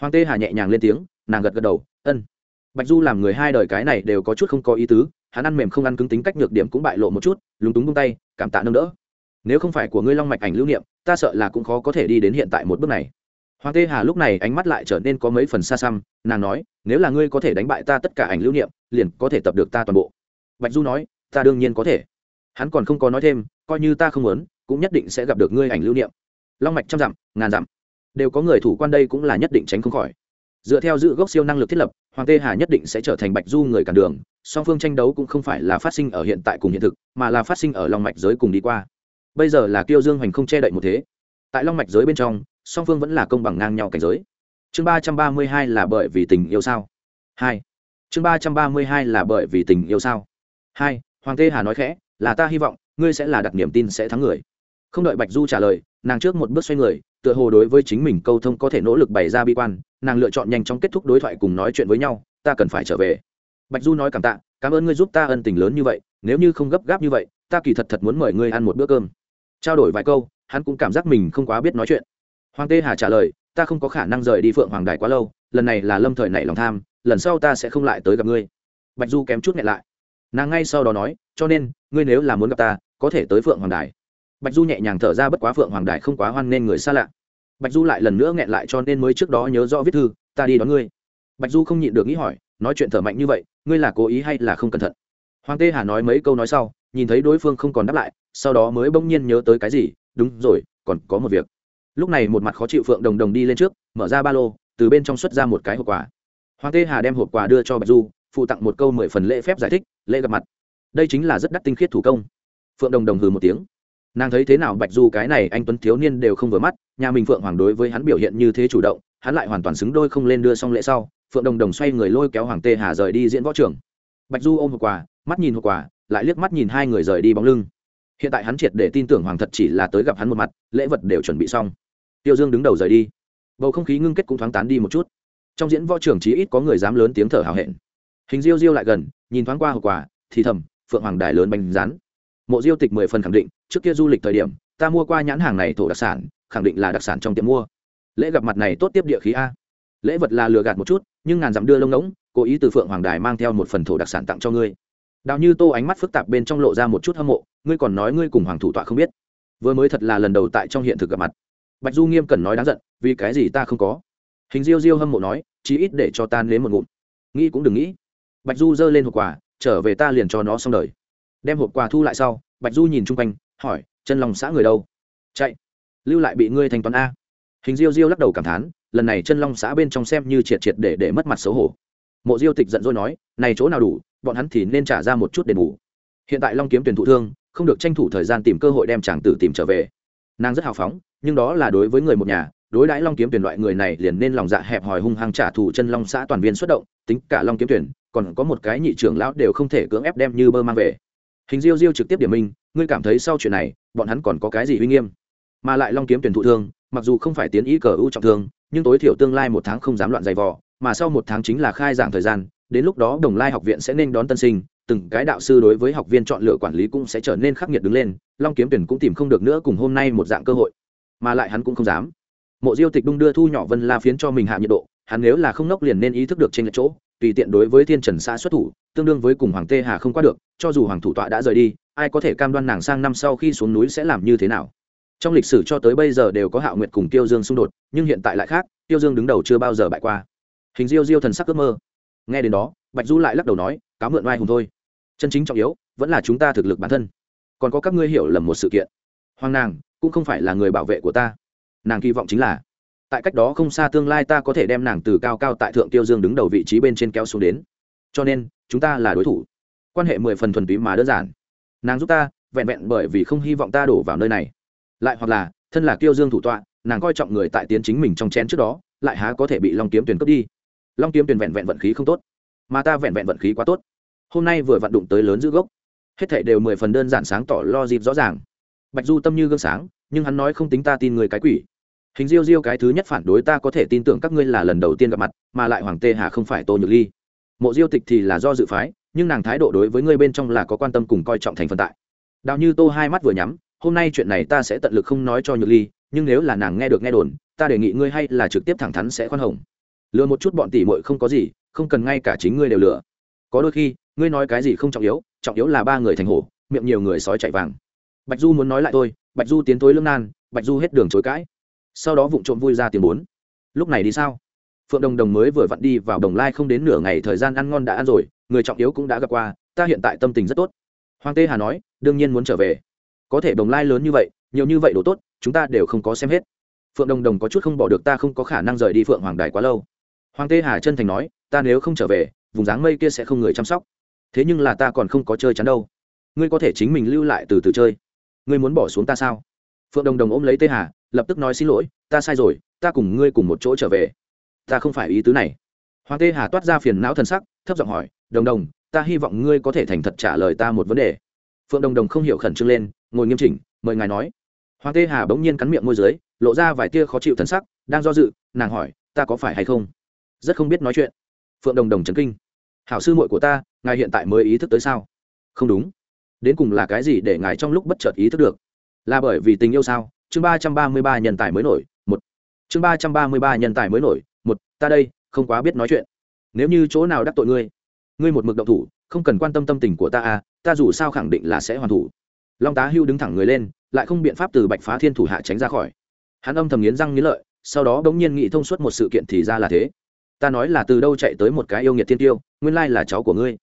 Hoàng tê hà nhẹ nhàng lên tiếng, nàng gật gật đầu, ân. Bạch du làm người hai đời cái này đều có chút không có ý tứ, hắn ăn mềm không ăn cứng tính cách nhược điểm cũng bại lộ một chút, lúng túng bung tay, cảm tạ nâng đỡ nếu không phải của ngươi long mạch ảnh lưu niệm, ta sợ là cũng khó có thể đi đến hiện tại một bước này. Hoàng tê hà lúc này ánh mắt lại trở nên có mấy phần xa xăm, nàng nói, nếu là ngươi có thể đánh bại ta tất cả ảnh lưu niệm, liền có thể tập được ta toàn bộ. Bạch du nói, ta đương nhiên có thể. Hắn còn không có nói thêm, coi như ta không muốn, cũng nhất định sẽ gặp được ngươi ảnh lưu niệm. Long mạch trăm dặm, ngàn dặm. Đều có người thủ quan đây cũng là nhất định tránh không khỏi. Dựa theo dự gốc siêu năng lực thiết lập, hoàng tê hà nhất định sẽ trở thành bạch du người cản đường, song phương tranh đấu cũng không phải là phát sinh ở hiện tại cùng hiện thực, mà là phát sinh ở long mạch giới cùng đi qua bây giờ là kiêu dương hoành không che đậy một thế. Tại long mạch giới bên trong, song phương vẫn là công bằng ngang nhau cảnh giới. Chương ba trăm ba mươi hai là bởi vì tình yêu sao? Hai. Chương ba trăm ba mươi hai là bởi vì tình yêu sao? Hai. Hoàng tê hà nói khẽ, là ta hy vọng, ngươi sẽ là đặt niềm tin sẽ thắng người. Không đợi bạch du trả lời, nàng trước một bước xoay người, tựa hồ đối với chính mình câu thông có thể nỗ lực bày ra bi quan, nàng lựa chọn nhanh chóng kết thúc đối thoại cùng nói chuyện với nhau, ta cần phải trở về. Bạch du nói cảm tạ, cảm ơn ngươi giúp ta ân tình lớn như vậy, nếu như không gấp gáp như vậy, ta kỳ thật thật muốn mời ngươi ăn một bữa cơm trao đổi vài câu, hắn cũng cảm giác mình không quá biết nói chuyện. Hoàng tê hà trả lời, ta không có khả năng rời đi phượng hoàng đài quá lâu, lần này là lâm thời nảy lòng tham, lần sau ta sẽ không lại tới gặp ngươi. Bạch du kém chút nghẹn lại. Nàng ngay sau đó nói, cho nên, ngươi nếu là muốn gặp ta, có thể tới phượng hoàng đài. Bạch du nhẹ nhàng thở ra bất quá phượng hoàng đài không quá hoan nên người xa lạ. Bạch du lại lần nữa nghẹn lại cho nên mới trước đó nhớ rõ viết thư, ta đi đón ngươi. Bạch du không nhịn được nghĩ hỏi, nói chuyện thở mạnh như vậy, ngươi là cố ý hay là không cẩn thận? Hoàng tê hà nói mấy câu nói sau nhìn thấy đối phương không còn đáp lại, sau đó mới bỗng nhiên nhớ tới cái gì, đúng rồi, còn có một việc. Lúc này một mặt khó chịu phượng đồng đồng đi lên trước, mở ra ba lô, từ bên trong xuất ra một cái hộp quà. Hoàng tê hà đem hộp quà đưa cho bạch du, phụ tặng một câu mười phần lễ phép giải thích, lễ gặp mặt. Đây chính là rất đắt tinh khiết thủ công. Phượng đồng đồng hừ một tiếng. Nàng thấy thế nào bạch du cái này anh tuấn thiếu niên đều không vừa mắt, nhà mình phượng hoàng đối với hắn biểu hiện như thế chủ động, hắn lại hoàn toàn xứng đôi không lên đưa xong lễ sau, phượng đồng đồng xoay người lôi kéo hoàng tê hà rời đi diễn võ trường bạch du ôm hộp quà, mắt nhìn hộp quà, lại liếc mắt nhìn hai người rời đi bóng lưng. Hiện tại hắn triệt để tin tưởng hoàng thật chỉ là tới gặp hắn một mặt, lễ vật đều chuẩn bị xong. Tiêu dương đứng đầu rời đi. Bầu không khí ngưng kết cũng thoáng tán đi một chút. Trong diễn võ trường chí ít có người dám lớn tiếng thở hào hẹn. Hình diêu diêu lại gần, nhìn thoáng qua hậu quả thì thầm, phượng hoàng đài lớn bánh rán. Mộ diêu tịch mười phần khẳng định, trước kia du lịch thời điểm, ta mua qua nhãn hàng này thổ đặc sản, khẳng định là đặc sản trong tiệm mua. Lễ gặp mặt này tốt tiếp địa khí a. Lễ vật là lừa gạt một chút, nhưng ngàn dặm đưa lông ngỗng cố ý từ phượng hoàng đài mang theo một phần thổ đặc sản tặng cho ngươi. Đào như tô ánh mắt phức tạp bên trong lộ ra một chút hâm mộ, ngươi còn nói ngươi cùng hoàng thủ tọa không biết. Vừa mới thật là lần đầu tại trong hiện thực gặp mặt. Bạch du nghiêm cẩn nói đáng giận, vì cái gì ta không có? Hình diêu diêu hâm mộ nói, chí ít để cho ta nếm một ngụm. Nghĩ cũng đừng nghĩ. Bạch du giơ lên hộp quà, trở về ta liền cho nó xong đời. Đem hộp quà thu lại sau, bạch du nhìn chung quanh, hỏi, chân lòng xã người đâu? Chạy. Lưu lại bị ngươi thanh toán a. Hình diêu diêu lắc đầu cảm thán, lần này chân long xã bên trong xem như triệt triệt để để mất mặt xấu hổ mộ diêu tịch giận dỗi nói, này chỗ nào đủ, bọn hắn thì nên trả ra một chút đền bù. Hiện tại long kiếm tuyển thụ thương, không được tranh thủ thời gian tìm cơ hội đem chàng tử tìm trở về. Nàng rất hào phóng, nhưng đó là đối với người một nhà, đối đãi long kiếm tuyển loại người này liền nên lòng dạ hẹp hòi hung hăng trả thù chân long xã toàn viên xuất động, tính cả long kiếm tuyển, còn có một cái nhị trưởng lão đều không thể cưỡng ép đem như bơ mang về. Hình diêu diêu trực tiếp điểm minh ngươi cảm thấy sau chuyện này, bọn hắn còn có cái gì uy nghiêm? Mà lại long kiếm tuyển thụ thương, mặc dù không phải tiến ý cờ ưu trọng thương, nhưng tối thiểu tương lai một tháng không dám loạn giày vò mà sau một tháng chính là khai giảng thời gian, đến lúc đó đồng lai học viện sẽ nên đón tân sinh, từng cái đạo sư đối với học viên chọn lựa quản lý cũng sẽ trở nên khắc nghiệt đứng lên, long kiếm tuyển cũng tìm không được nữa cùng hôm nay một dạng cơ hội. Mà lại hắn cũng không dám. Mộ diêu tịch đung đưa thu nhỏ vân la phiến cho mình hạ nhiệt độ, hắn nếu là không nốc liền nên ý thức được trên chỗ, tùy tiện đối với thiên trần xã xuất thủ, tương đương với cùng hoàng tê hà không qua được, cho dù hoàng thủ tọa đã rời đi, ai có thể cam đoan nàng sang năm sau khi xuống núi sẽ làm như thế nào. Trong lịch sử cho tới bây giờ đều có hạo nguyệt cùng tiêu dương xung đột, nhưng hiện tại lại khác, tiêu dương đứng đầu chưa bao giờ bại qua hình diêu diêu thần sắc ước mơ. Nghe đến đó, bạch du lại lắc đầu nói, cáo mượn oai hùng thôi. Chân chính trọng yếu vẫn là chúng ta thực lực bản thân. Còn có các ngươi hiểu lầm một sự kiện. Hoàng nàng cũng không phải là người bảo vệ của ta. Nàng kỳ vọng chính là, tại cách đó không xa tương lai ta có thể đem nàng từ cao cao tại thượng tiêu dương đứng đầu vị trí bên trên kéo xuống đến. Cho nên, chúng ta là đối thủ. Quan hệ mười phần thuần túy mà đơn giản. Nàng giúp ta, vẹn vẹn bởi vì không hy vọng ta đổ vào nơi này. Lại hoặc là, thân là tiêu dương thủ tọa, nàng coi trọng người tại tiến chính mình trong chén trước đó, lại há có thể bị long kiếm tuyển cướp đi long kiếm tuyển vẹn vẹn vận khí không tốt, mà ta vẹn vẹn vận khí quá tốt. Hôm nay vừa vận đụng tới lớn giữ gốc, hết thảy đều mười phần đơn giản sáng tỏ lo dịp rõ ràng. Bạch du tâm như gương sáng, nhưng hắn nói không tính ta tin người cái quỷ. Hình diêu diêu cái thứ nhất phản đối ta có thể tin tưởng các ngươi là lần đầu tiên gặp mặt, mà lại hoàng tê hà không phải tô nhược ly. Mộ diêu tịch thì là do dự phái, nhưng nàng thái độ đối với ngươi bên trong là có quan tâm cùng coi trọng thành phần tại. Đào như tô hai mắt vừa nhắm, hôm nay chuyện này ta sẽ tận lực không nói cho nhược ly, nhưng nếu là nàng nghe được nghe đồn, ta đề nghị ngươi hay là trực tiếp thẳng thắn sẽ khoan hồng lừa một chút bọn tỷ muội không có gì, không cần ngay cả chính ngươi đều lừa. Có đôi khi, ngươi nói cái gì không trọng yếu trọng yếu là ba người thành hổ, miệng nhiều người sói chạy vàng. Bạch du muốn nói lại tôi bạch du tiến tối lưng nan, bạch du hết đường chối cãi. Sau đó vụng trộm vui ra tiền bốn. Lúc này đi sao? Phượng đồng đồng mới vừa vặn đi vào đồng lai không đến nửa ngày thời gian ăn ngon đã ăn rồi, người trọng yếu cũng đã gặp qua, ta hiện tại tâm tình rất tốt. Hoàng tê hà nói, đương nhiên muốn trở về. Có thể đồng lai lớn như vậy, nhiều như vậy đồ tốt, chúng ta đều không có xem hết. Phượng đồng đồng có chút không bỏ được, ta không có khả năng rời đi phượng hoàng đài quá lâu hoàng tê hà chân thành nói, ta nếu không trở về, vùng dáng mây kia sẽ không người chăm sóc. Thế nhưng là ta còn không có chơi chắn đâu. Ngươi có thể chính mình lưu lại từ từ chơi. Ngươi muốn bỏ xuống ta sao? Phượng đồng đồng ôm lấy tê hà, lập tức nói xin lỗi, ta sai rồi, ta cùng ngươi cùng một chỗ trở về. Ta không phải ý tứ này. Hoàng tê hà toát ra phiền não thân sắc, thấp giọng hỏi, đồng đồng, ta hy vọng ngươi có thể thành thật trả lời ta một vấn đề. Phượng đồng đồng không hiểu khẩn trương lên, ngồi nghiêm chỉnh, mời ngài nói. Hoàng tê hà bỗng nhiên cắn miệng môi dưới, lộ ra vài tia khó chịu thân sắc, đang do dự, nàng hỏi, ta có phải hay không? Rất không biết nói chuyện. Phượng đồng đồng trấn kinh. Hảo sư muội của ta, ngài hiện tại mới ý thức tới sao? Không đúng. Đến cùng là cái gì để ngài trong lúc bất chợt ý thức được? Là bởi vì tình yêu sao? Chương ba trăm ba mươi ba nhân tài mới nổi, một. Chương ba trăm ba mươi ba nhân tài mới nổi, một. Ta đây, không quá biết nói chuyện. Nếu như chỗ nào đắc tội ngươi ngươi một mực động thủ, không cần quan tâm tâm tình của ta à ta dù sao khẳng định là sẽ hoàn thủ. Long tá hưu đứng thẳng người lên, lại không biện pháp từ bạch phá thiên thủ hạ tránh ra khỏi. Hắn âm thầm nghiến răng nghiến lợi, sau đó bỗng nhiên nghĩ thông suốt một sự kiện thì ra là thế ta nói là từ đâu chạy tới một cái yêu nghiệt thiên tiêu, nguyên lai là cháu của ngươi.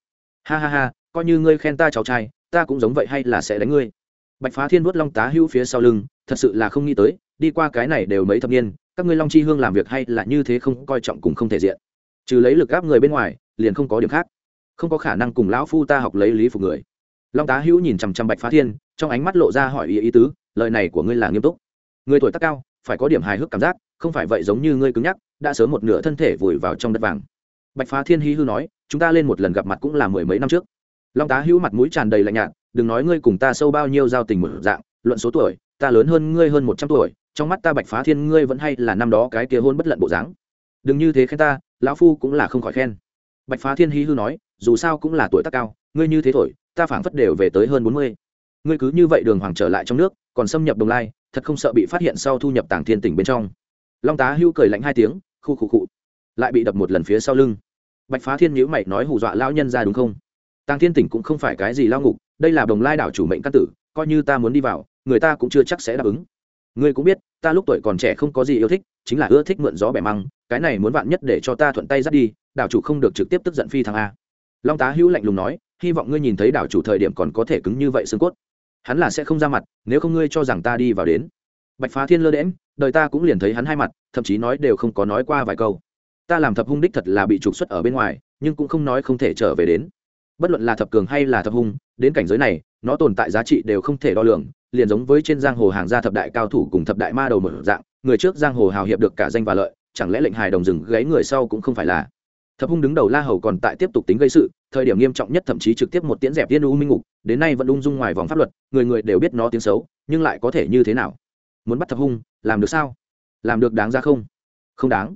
Ha ha ha, coi như ngươi khen ta cháu trai, ta cũng giống vậy hay là sẽ đánh ngươi. Bạch phá thiên vuốt long tá hưu phía sau lưng, thật sự là không nghĩ tới, đi qua cái này đều mấy thập niên, các ngươi long chi hương làm việc hay là như thế không coi trọng cùng không thể diện. Trừ lấy lực gáp người bên ngoài, liền không có điểm khác. Không có khả năng cùng lão phu ta học lấy lý phục người. Long tá hữu nhìn chằm chằm bạch phá thiên, trong ánh mắt lộ ra hỏi ý ý tứ, lời này của ngươi là nghiêm túc. Người tuổi tác cao, phải có điểm hài hước cảm giác, không phải vậy giống như ngươi cứng nhắc đã sớm một nửa thân thể vùi vào trong đất vàng. Bạch phá thiên hí hư nói, chúng ta lên một lần gặp mặt cũng là mười mấy năm trước. Long tá hữu mặt mũi tràn đầy lạnh nhạt, đừng nói ngươi cùng ta sâu bao nhiêu giao tình một dạng, luận số tuổi, ta lớn hơn ngươi hơn một trăm tuổi, trong mắt ta bạch phá thiên ngươi vẫn hay là năm đó cái kia hôn bất lận bộ dáng. Đừng như thế khen ta, lão phu cũng là không khỏi khen. Bạch phá thiên hí hư nói, dù sao cũng là tuổi tác cao, ngươi như thế thổi ta phảng phất đều về tới hơn bốn mươi. Ngươi cứ như vậy đường hoàng trở lại trong nước, còn xâm nhập đồng lai, thật không sợ bị phát hiện sau thu nhập tàng thiên tỉnh bên trong. Long tá hưu cười lạnh hai tiếng khu khu cụ lại bị đập một lần phía sau lưng. Bạch phá thiên nhữ mày nói hù dọa lão nhân ra đúng không? Tàng thiên tỉnh cũng không phải cái gì lao ngục, đây là đồng lai đảo chủ mệnh căn tử, coi như ta muốn đi vào, người ta cũng chưa chắc sẽ đáp ứng. Ngươi cũng biết, ta lúc tuổi còn trẻ không có gì yêu thích, chính là ưa thích mượn gió bẻ măng, cái này muốn vạn nhất để cho ta thuận tay dắt đi, đảo chủ không được trực tiếp tức giận phi thằng a. Long tá hữu lạnh lùng nói, hy vọng ngươi nhìn thấy đảo chủ thời điểm còn có thể cứng như vậy xương cốt. Hắn là sẽ không ra mặt, nếu không ngươi cho rằng ta đi vào đến bạch phá thiên lơ đễm đời ta cũng liền thấy hắn hai mặt, thậm chí nói đều không có nói qua vài câu. Ta làm thập hung đích thật là bị trục xuất ở bên ngoài, nhưng cũng không nói không thể trở về đến. Bất luận là thập cường hay là thập hung, đến cảnh giới này, nó tồn tại giá trị đều không thể đo lường, liền giống với trên giang hồ hàng gia thập đại cao thủ cùng thập đại ma đầu một dạng, người trước giang hồ hào hiệp được cả danh và lợi, chẳng lẽ lệnh hài đồng rừng gáy người sau cũng không phải là? Thập hung đứng đầu la hầu còn tại tiếp tục tính gây sự, thời điểm nghiêm trọng nhất thậm chí trực tiếp một tiễn dẹp tiên u minh ngục, đến nay vẫn ung dung ngoài vòng pháp luật, người người đều biết nó tiếng xấu, nhưng lại có thể như thế nào? Muốn bắt thập hung, làm được sao? Làm được đáng ra không? Không đáng.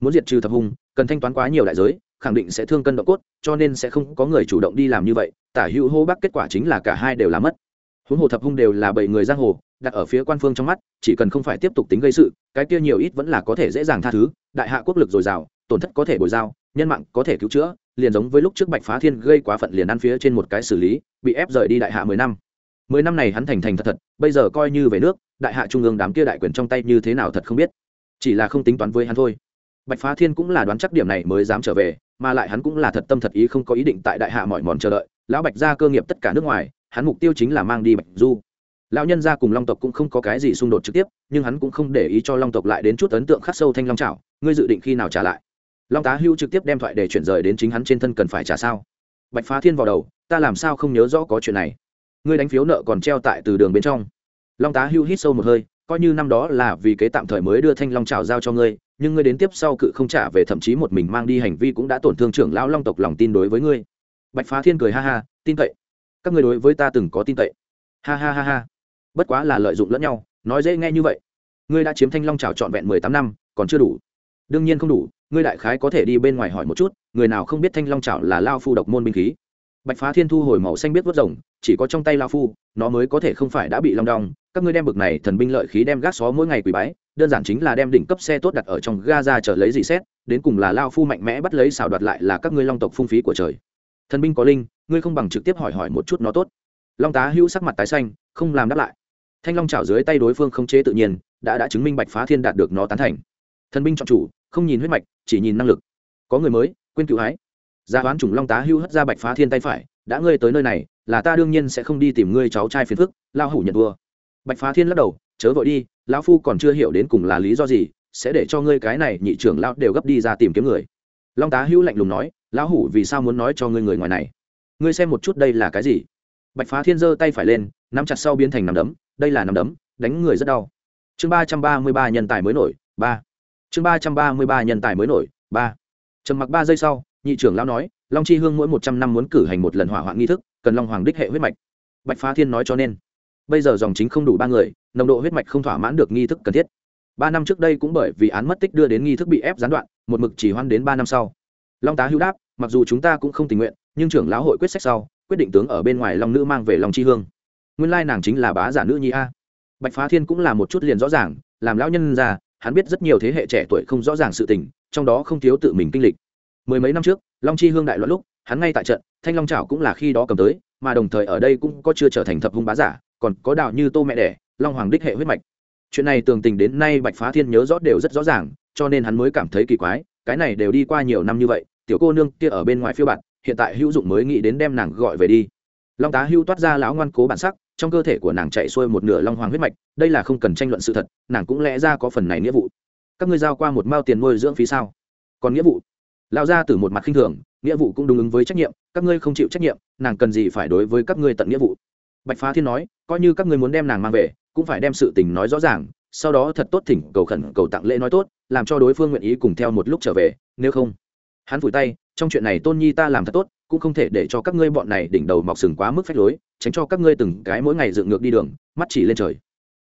Muốn diệt trừ thập hung, cần thanh toán quá nhiều đại giới, khẳng định sẽ thương cân độ cốt, cho nên sẽ không có người chủ động đi làm như vậy. Tả hữu hô bắc kết quả chính là cả hai đều làm mất. Huống hồ thập hung đều là bảy người giang hồ, đặt ở phía quan phương trong mắt, chỉ cần không phải tiếp tục tính gây sự, cái kia nhiều ít vẫn là có thể dễ dàng tha thứ. Đại hạ quốc lực dồi dào, tổn thất có thể bồi giao, nhân mạng có thể cứu chữa, liền giống với lúc trước bạch phá thiên gây quá phận liền ăn phía trên một cái xử lý, bị ép rời đi đại hạ mười năm. Mười năm này hắn thành thành thật thật, bây giờ coi như về nước đại hạ trung ương đám kia đại quyền trong tay như thế nào thật không biết. Chỉ là không tính toán với hắn thôi. Bạch phá thiên cũng là đoán chắc điểm này mới dám trở về, mà lại hắn cũng là thật tâm thật ý không có ý định tại đại hạ mọi mòn chờ đợi. Lão bạch ra cơ nghiệp tất cả nước ngoài, hắn mục tiêu chính là mang đi bạch du. Lão nhân gia cùng long tộc cũng không có cái gì xung đột trực tiếp, nhưng hắn cũng không để ý cho long tộc lại đến chút ấn tượng khắc sâu thanh long trào ngươi dự định khi nào trả lại? Long tá hưu trực tiếp đem thoại để chuyển rời đến chính hắn trên thân cần phải trả sao? Bạch phá thiên vào đầu, ta làm sao không nhớ rõ có chuyện này? Ngươi đánh phiếu nợ còn treo tại từ đường bên trong long tá hưu hít sâu một hơi, coi như năm đó là vì kế tạm thời mới đưa thanh long trào giao cho ngươi, nhưng ngươi đến tiếp sau cự không trả về, thậm chí một mình mang đi hành vi cũng đã tổn thương trưởng lão long tộc lòng tin đối với ngươi. Bạch phá thiên cười ha ha, tin cậy. Các ngươi đối với ta từng có tin cậy. Ha ha ha ha. Bất quá là lợi dụng lẫn nhau, nói dễ nghe như vậy. Ngươi đã chiếm thanh long trào trọn vẹn mười tám năm, còn chưa đủ. Đương nhiên không đủ, ngươi đại khái có thể đi bên ngoài hỏi một chút, người nào không biết thanh long trào là lao phu độc môn binh khí. Bạch phá thiên thu hồi màu xanh biết vớt rồng, chỉ có trong tay lao phu, nó mới có thể không phải đã bị long đong các ngươi đem bực này thần binh lợi khí đem gác xó mỗi ngày quỳ bái, đơn giản chính là đem đỉnh cấp xe tốt đặt ở trong ga ra chờ lấy dị xét, đến cùng là lao phu mạnh mẽ bắt lấy xảo đoạt lại là các ngươi long tộc phung phí của trời. Thần binh có linh, ngươi không bằng trực tiếp hỏi hỏi một chút nó tốt. Long tá hữu sắc mặt tái xanh, không làm đáp lại. Thanh long chảo dưới tay đối phương không chế tự nhiên, đã đã chứng minh bạch phá thiên đạt được nó tán thành. Thần binh chọn chủ, không nhìn huyết mạch, chỉ nhìn năng lực. Có người mới, quên cựu hái. Gia đoán chủng long tá Hưu hất ra bạch phá thiên tay phải, đã ngươi tới nơi này, là ta đương nhiên sẽ không đi tìm ngươi cháu trai phiền phức, lao hủ nhận vua bạch phá thiên lắc đầu, chớ vội đi, lão phu còn chưa hiểu đến cùng là lý do gì, sẽ để cho ngươi cái này nhị trưởng lão đều gấp đi ra tìm kiếm người. Long tá hữu lạnh lùng nói, lão hủ vì sao muốn nói cho ngươi người ngoài này? Ngươi xem một chút đây là cái gì? Bạch phá thiên giơ tay phải lên, nắm chặt sau biến thành nắm đấm, đây là nắm đấm, đánh người rất đau. Chương ba trăm ba mươi ba nhân tài mới nổi, ba. Chương ba trăm ba mươi ba nhân tài mới nổi, ba. Trầm mặc ba giây sau, nhị trưởng lão nói, long chi hương mỗi một trăm năm muốn cử hành một lần hỏa hoạn nghi thức, cần long hoàng đích hệ huyết mạch. Bạch phá thiên nói cho nên bây giờ dòng chính không đủ ba người, nồng độ huyết mạch không thỏa mãn được nghi thức cần thiết. Ba năm trước đây cũng bởi vì án mất tích đưa đến nghi thức bị ép gián đoạn, một mực chỉ hoan đến ba năm sau. Long tá hữu đáp, mặc dù chúng ta cũng không tình nguyện, nhưng trưởng lão hội quyết sách sau, quyết định tướng ở bên ngoài long nữ mang về lòng chi hương. Nguyên lai nàng chính là bá giả nữ nhi a. Bạch phá thiên cũng là một chút liền rõ ràng, làm lão nhân già hắn biết rất nhiều thế hệ trẻ tuổi không rõ ràng sự tình, trong đó không thiếu tự mình kinh lịch. Mười mấy năm trước, long chi hương đại loạn lúc, hắn ngay tại trận, thanh long trảo cũng là khi đó cầm tới, mà đồng thời ở đây cũng có chưa trở thành thập hung bá giả còn có đạo như tô mẹ đẻ, long hoàng đích hệ huyết mạch. Chuyện này tường tình đến nay bạch phá thiên nhớ rõ đều rất rõ ràng, cho nên hắn mới cảm thấy kỳ quái, cái này đều đi qua nhiều năm như vậy, tiểu cô nương kia ở bên ngoài phiêu bạt, hiện tại hữu dụng mới nghĩ đến đem nàng gọi về đi. Long tá hữu toát ra lão ngoan cố bản sắc, trong cơ thể của nàng chạy xuôi một nửa long hoàng huyết mạch, đây là không cần tranh luận sự thật, nàng cũng lẽ ra có phần này nghĩa vụ. Các ngươi giao qua một mao tiền nuôi dưỡng phí sao? Còn nghĩa vụ? Lao ra từ một mặt khinh thường, nghĩa vụ cũng đúng ứng với trách nhiệm, các ngươi không chịu trách nhiệm, nàng cần gì phải đối với các ngươi tận nghĩa vụ? Bạch phá thiên nói, coi như các ngươi muốn đem nàng mang về, cũng phải đem sự tình nói rõ ràng, sau đó thật tốt thỉnh cầu khẩn cầu tặng lễ nói tốt, làm cho đối phương nguyện ý cùng theo một lúc trở về, nếu không. Hắn vùi tay, trong chuyện này tôn nhi ta làm thật tốt, cũng không thể để cho các ngươi bọn này đỉnh đầu mọc sừng quá mức phách lối, tránh cho các ngươi từng cái mỗi ngày dựng ngược đi đường, mắt chỉ lên trời.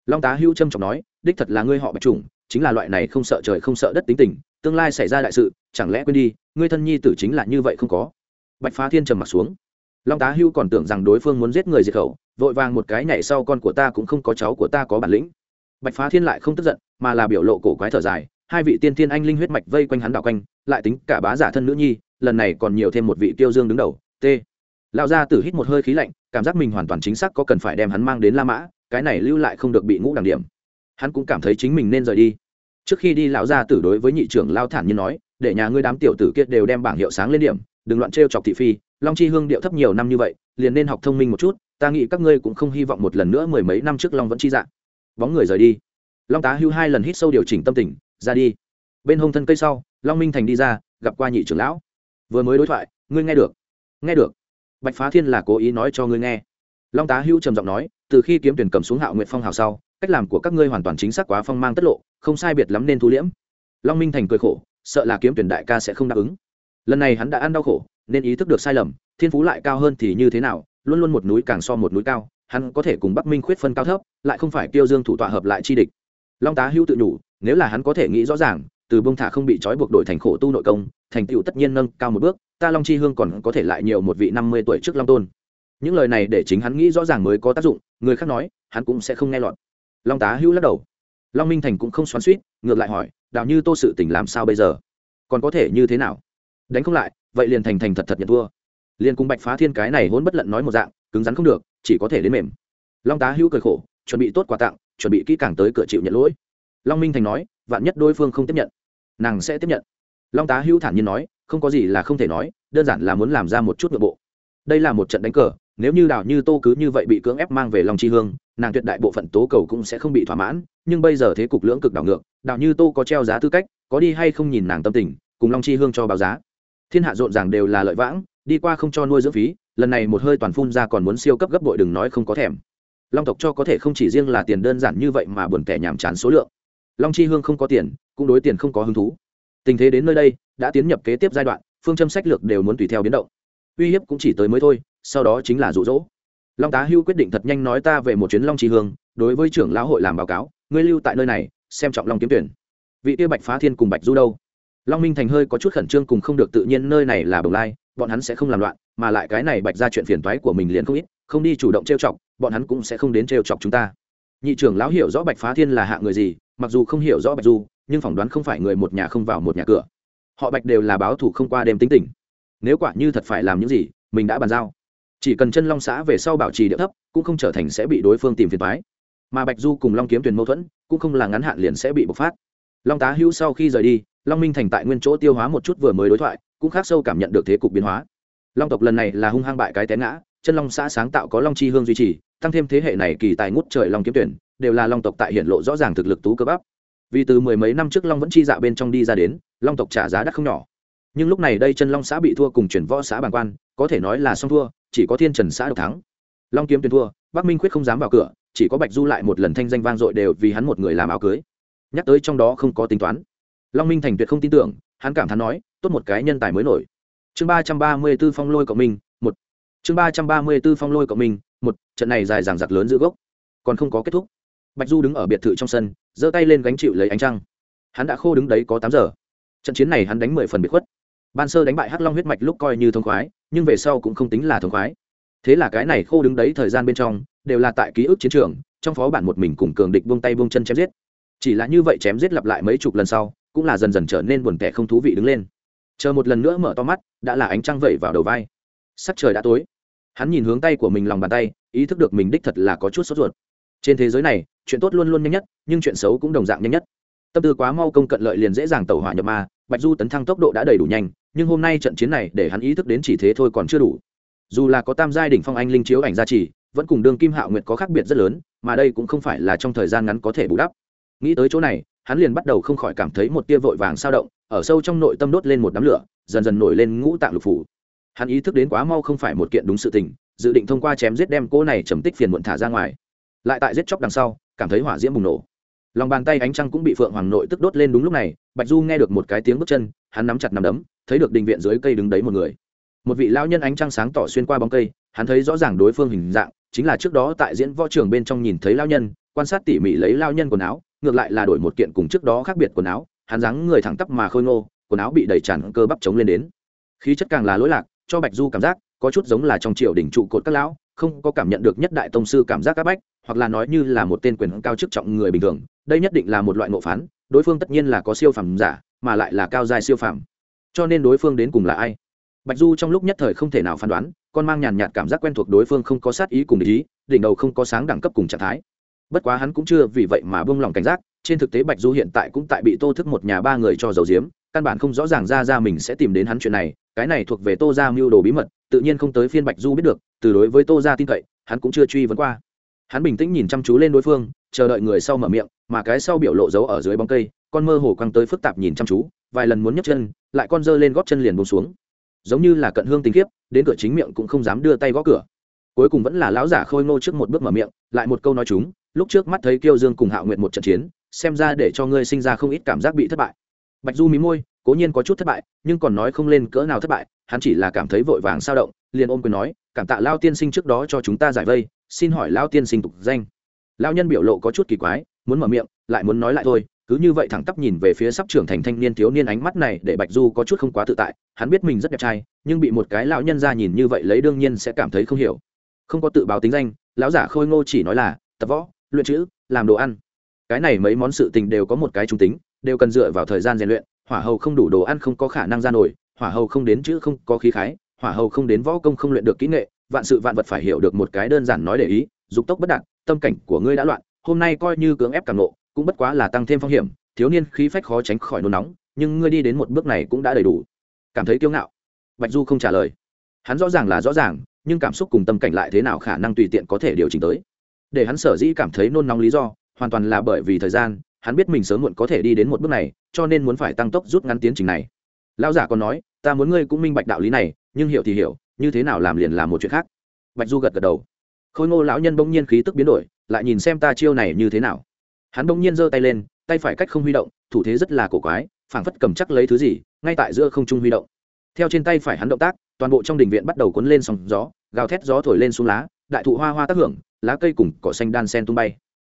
Long tá hưu trâm trọng nói, đích thật là ngươi họ bạch trùng, chính là loại này không sợ trời không sợ đất tính tình, tương lai xảy ra đại sự, chẳng lẽ quên đi, ngươi thân nhi tử chính là như vậy không có? Bạch phá thiên trầm mặt xuống long tá hưu còn tưởng rằng đối phương muốn giết người diệt khẩu, vội vàng một cái nhảy sau con của ta cũng không có cháu của ta có bản lĩnh. Bạch phá thiên lại không tức giận, mà là biểu lộ cổ quái thở dài, hai vị tiên thiên anh linh huyết mạch vây quanh hắn đạo quanh, lại tính cả bá giả thân nữ nhi, lần này còn nhiều thêm một vị tiêu dương đứng đầu, t. Lão gia tử hít một hơi khí lạnh, cảm giác mình hoàn toàn chính xác có cần phải đem hắn mang đến la mã, cái này lưu lại không được bị ngũ đẳng điểm. Hắn cũng cảm thấy chính mình nên rời đi. Trước khi đi, lão gia tử đối với nhị trưởng lao thản như nói, để nhà ngươi đám tiểu tử kia đều đem bảng hiệu sáng lên điểm, đừng loạn trêu chọc thị phi long chi hương điệu thấp nhiều năm như vậy, liền nên học thông minh một chút, ta nghĩ các ngươi cũng không hy vọng một lần nữa mười mấy năm trước long vẫn chi dạng. Bóng người rời đi. Long tá hưu hai lần hít sâu điều chỉnh tâm tình, ra đi. Bên hông thân cây sau, long minh thành đi ra, gặp qua nhị trưởng lão. Vừa mới đối thoại, ngươi nghe được. Nghe được. Bạch phá thiên là cố ý nói cho ngươi nghe. Long tá hưu trầm giọng nói, từ khi kiếm tuyển cầm xuống hạo nguyện phong hào sau, cách làm của các ngươi hoàn toàn chính xác quá phong mang tất lộ, không sai biệt lắm nên thu liễm. Long minh thành cười khổ, sợ là kiếm tuyển đại ca sẽ không đáp ứng. Lần này hắn đã ăn đau khổ nên ý thức được sai lầm, thiên phú lại cao hơn thì như thế nào, luôn luôn một núi càng so một núi cao, hắn có thể cùng bắc minh khuyết phân cao thấp, lại không phải tiêu dương thủ tọa hợp lại chi địch. Long tá hữu tự nhủ, nếu là hắn có thể nghĩ rõ ràng, từ bông thả không bị trói buộc đổi thành khổ tu nội công, thành tựu tất nhiên nâng cao một bước, ta long chi hương còn có thể lại nhiều một vị năm mươi tuổi trước long tôn. Những lời này để chính hắn nghĩ rõ ràng mới có tác dụng, người khác nói, hắn cũng sẽ không nghe lọt. Long tá hữu lắc đầu. Long minh thành cũng không xoắn suýt ngược lại hỏi đạo như tô sự tình làm sao bây giờ? Còn có thể như thế nào? Đánh không lại vậy liền thành thành thật thật nhận thua. Liền cùng bạch phá thiên cái này hôn bất lận nói một dạng, cứng rắn không được, chỉ có thể đến mềm. Long tá hữu cười khổ, chuẩn bị tốt quà tặng, chuẩn bị kỹ càng tới cửa chịu nhận lỗi. Long minh thành nói, vạn nhất đối phương không tiếp nhận, nàng sẽ tiếp nhận. Long tá hữu thản nhiên nói, không có gì là không thể nói, đơn giản là muốn làm ra một chút nội bộ. Đây là một trận đánh cờ, nếu như đào như tô cứ như vậy bị cưỡng ép mang về lòng tri hương, nàng tuyệt đại bộ phận tố cầu cũng sẽ không bị thỏa mãn, nhưng bây giờ thế cục lưỡng cực đảo ngược, đào như tô có treo giá tư cách, có đi hay không nhìn nàng tâm tình, cùng long chi hương cho báo giá thiên hạ rộn ràng đều là lợi vãng, đi qua không cho nuôi dưỡng phí, lần này một hơi toàn phun ra còn muốn siêu cấp gấp bội đừng nói không có thèm. Long tộc cho có thể không chỉ riêng là tiền đơn giản như vậy mà buồn tẻ nhàm chán số lượng. Long chi hương không có tiền, cũng đối tiền không có hứng thú. Tình thế đến nơi đây, đã tiến nhập kế tiếp giai đoạn, phương châm sách lược đều muốn tùy theo biến động. Uy hiếp cũng chỉ tới mới thôi, sau đó chính là rụ rỗ. Long tá hưu quyết định thật nhanh nói ta về một chuyến long chi hương, đối với trưởng lão hội làm báo cáo, ngươi lưu tại nơi này, xem trọng long kiếm tuyển. Vị tiêu bạch phá thiên cùng bạch du đâu? Long minh thành hơi có chút khẩn trương cùng không được tự nhiên nơi này là bồng lai, bọn hắn sẽ không làm loạn, mà lại cái này bạch ra chuyện phiền toái của mình liền không ít, không đi chủ động trêu chọc, bọn hắn cũng sẽ không đến trêu chọc chúng ta. Nhị trưởng lão hiểu rõ bạch phá thiên là hạ người gì, mặc dù không hiểu rõ bạch du, nhưng phỏng đoán không phải người một nhà không vào một nhà cửa. Họ bạch đều là báo thủ không qua đêm tính tình. Nếu quả như thật phải làm những gì, mình đã bàn giao. Chỉ cần chân long xã về sau bảo trì địa thấp, cũng không trở thành sẽ bị đối phương tìm phiền toái. Mà bạch du cùng long kiếm tuyền mâu thuẫn, cũng không là ngắn hạn liền sẽ bị bộc phát long tá hữu sau khi rời đi, long minh thành tại nguyên chỗ tiêu hóa một chút vừa mới đối thoại, cũng khác sâu cảm nhận được thế cục biến hóa. Long tộc lần này là hung hăng bại cái té ngã, chân long xã sáng tạo có long chi hương duy trì, tăng thêm thế hệ này kỳ tài ngút trời long kiếm tuyển, đều là long tộc tại hiện lộ rõ ràng thực lực tú cơ bắp. Vì từ mười mấy năm trước long vẫn chi dạ bên trong đi ra đến, long tộc trả giá đắt không nhỏ. Nhưng lúc này đây chân long xã bị thua cùng chuyển võ xã bàng quan, có thể nói là song thua, chỉ có thiên trần xã độc thắng. Long kiếm tuyển thua, bắc minh quyết không dám vào cửa, chỉ có bạch du lại một lần thanh danh vang dội đều vì hắn một người làm áo cưới nhắc tới trong đó không có tính toán. Long minh thành tuyệt không tin tưởng, hắn cảm thán nói, tốt một cái nhân tài mới nổi. Chương ba trăm ba mươi b ố phong lôi cộng minh, một. Chương ba trăm ba mươi b ố phong lôi cộng minh, một, trận này dài dàng giặc lớn giữa gốc. Còn không có kết thúc. Bạch du đứng ở biệt thự trong sân, giơ tay lên gánh chịu lấy ánh trăng. Hắn đã khô đứng đấy có tám giờ. Trận chiến này hắn đánh mười phần biệt khuất. Ban sơ đánh bại hắc long huyết mạch lúc coi như thông khoái, nhưng về sau cũng không tính là thông khoái. Thế là cái này khô đứng đấy thời gian bên trong, đều là tại ký ức chiến trường, trong phó bản một mình cùng cường địch buông tay buông chân chém giết chỉ là như vậy chém giết lặp lại mấy chục lần sau, cũng là dần dần trở nên buồn tẻ không thú vị đứng lên. Chờ một lần nữa mở to mắt, đã là ánh trăng vẩy vào đầu vai. Sắc trời đã tối. Hắn nhìn hướng tay của mình lòng bàn tay, ý thức được mình đích thật là có chút sốt ruột. Trên thế giới này, chuyện tốt luôn luôn nhanh nhất, nhưng chuyện xấu cũng đồng dạng nhanh nhất. Tâm tư quá mau công cận lợi liền dễ dàng tẩu hỏa nhập ma, bạch du tấn thăng tốc độ đã đầy đủ nhanh, nhưng hôm nay trận chiến này để hắn ý thức đến chỉ thế thôi còn chưa đủ. Dù là có tam giai đỉnh phong anh linh chiếu ảnh gia trì, vẫn cùng đương kim hạo nguyệt có khác biệt rất lớn, mà đây cũng không phải là trong thời gian ngắn có thể bù đắp nghĩ tới chỗ này, hắn liền bắt đầu không khỏi cảm thấy một tia vội vàng sao động, ở sâu trong nội tâm đốt lên một đám lửa, dần dần nổi lên ngũ tạng lục phủ. Hắn ý thức đến quá mau không phải một kiện đúng sự tình, dự định thông qua chém giết đem cô này trầm tích phiền muộn thả ra ngoài. Lại tại giết chóc đằng sau, cảm thấy hỏa diễm bùng nổ. Lòng bàn tay ánh trăng cũng bị phượng hoàng nội tức đốt lên đúng lúc này, bạch du nghe được một cái tiếng bước chân, hắn nắm chặt nắm đấm, thấy được đình viện dưới cây đứng đấy một người. Một vị lão nhân ánh trăng sáng tỏ xuyên qua bóng cây, hắn thấy rõ ràng đối phương hình dạng, chính là trước đó tại diễn võ trường bên trong nhìn thấy lao nhân, quan sát tỉ mỉ lấy lao nhân quần áo ngược lại là đổi một kiện cùng trước đó khác biệt quần áo, hắn dáng người thẳng tắp mà khôi ngô, quần áo bị đầy tràn cơ bắp chống lên đến. Khí chất càng là lỗi lạc, cho bạch du cảm giác, có chút giống là trong triều đỉnh trụ cột các lão, không có cảm nhận được nhất đại tông sư cảm giác các bách, hoặc là nói như là một tên quyền cao chức trọng người bình thường, đây nhất định là một loại ngộ phán, đối phương tất nhiên là có siêu phẩm giả, mà lại là cao dài siêu phẩm cho nên đối phương đến cùng là ai? Bạch du trong lúc nhất thời không thể nào phán đoán, con mang nhàn nhạt cảm giác quen thuộc đối phương không có sát ý cùng ý, đỉnh đầu không có sáng đẳng cấp cùng trạng thái bất quá hắn cũng chưa vì vậy mà buông lòng cảnh giác, trên thực tế bạch du hiện tại cũng tại bị tô thức một nhà ba người cho dầu diếm, căn bản không rõ ràng ra ra mình sẽ tìm đến hắn chuyện này, cái này thuộc về tô ra mưu đồ bí mật, tự nhiên không tới phiên bạch du biết được, từ đối với tô ra tin cậy, hắn cũng chưa truy vấn qua. Hắn bình tĩnh nhìn chăm chú lên đối phương, chờ đợi người sau mở miệng, mà cái sau biểu lộ dấu ở dưới bóng cây, con mơ hồ quăng tới phức tạp nhìn chăm chú, vài lần muốn nhấc chân, lại con dơ lên góp chân liền bông xuống. Giống như là cận hương tình kiếp, đến cửa chính miệng cũng không dám đưa tay gõ cửa. Cuối cùng vẫn là lão giả khôi ngô trước một bước mở miệng, lại một câu nói chúng lúc trước mắt thấy kiêu dương cùng hạo nguyện một trận chiến, xem ra để cho ngươi sinh ra không ít cảm giác bị thất bại. Bạch du mí môi, cố nhiên có chút thất bại, nhưng còn nói không lên cỡ nào thất bại, hắn chỉ là cảm thấy vội vàng sao động, liền ôm quyền nói, cảm tạ lao tiên sinh trước đó cho chúng ta giải vây, xin hỏi lao tiên sinh tục danh. Lao nhân biểu lộ có chút kỳ quái, muốn mở miệng, lại muốn nói lại thôi, cứ như vậy thẳng tắp nhìn về phía sắp trưởng thành thanh niên thiếu niên ánh mắt này để bạch du có chút không quá tự tại, hắn biết mình rất đẹp trai, nhưng bị một cái lão nhân ra nhìn như vậy lấy đương nhiên sẽ cảm thấy không hiểu. Không có tự báo tính danh, lão giả khôi ngô chỉ nói là, tập võ luyện chữ, làm đồ ăn. Cái này mấy món sự tình đều có một cái trung tính, đều cần dựa vào thời gian rèn luyện, hỏa hầu không đủ đồ ăn không có khả năng ra nổi, hỏa hầu không đến chữ không có khí khái, hỏa hầu không đến võ công không luyện được kỹ nghệ, vạn sự vạn vật phải hiểu được một cái đơn giản nói để ý, dục tốc bất đạt, tâm cảnh của ngươi đã loạn, hôm nay coi như cưỡng ép càng nộ cũng bất quá là tăng thêm phong hiểm, thiếu niên khí phách khó tránh khỏi nôn nóng, nhưng ngươi đi đến một bước này cũng đã đầy đủ. Cảm thấy kiêu ngạo. Bạch du không trả lời. Hắn rõ ràng là rõ ràng, nhưng cảm xúc cùng tâm cảnh lại thế nào khả năng tùy tiện có thể điều chỉnh tới để hắn sở dĩ cảm thấy nôn nóng lý do, hoàn toàn là bởi vì thời gian, hắn biết mình sớm muộn có thể đi đến một bước này, cho nên muốn phải tăng tốc rút ngắn tiến trình này. Lão giả còn nói, ta muốn ngươi cũng minh bạch đạo lý này, nhưng hiểu thì hiểu, như thế nào làm liền làm một chuyện khác. Bạch du gật gật đầu. Khôi ngô lão nhân bỗng nhiên khí tức biến đổi, lại nhìn xem ta chiêu này như thế nào. Hắn bỗng nhiên giơ tay lên, tay phải cách không huy động, thủ thế rất là cổ quái, phảng phất cầm chắc lấy thứ gì, ngay tại giữa không trung huy động. Theo trên tay phải hắn động tác, toàn bộ trong đình viện bắt đầu cuốn lên sóng gió, gào thét gió thổi lên xuống lá đại thụ hoa hoa tác hưởng, lá cây cùng cỏ xanh đan sen tung bay.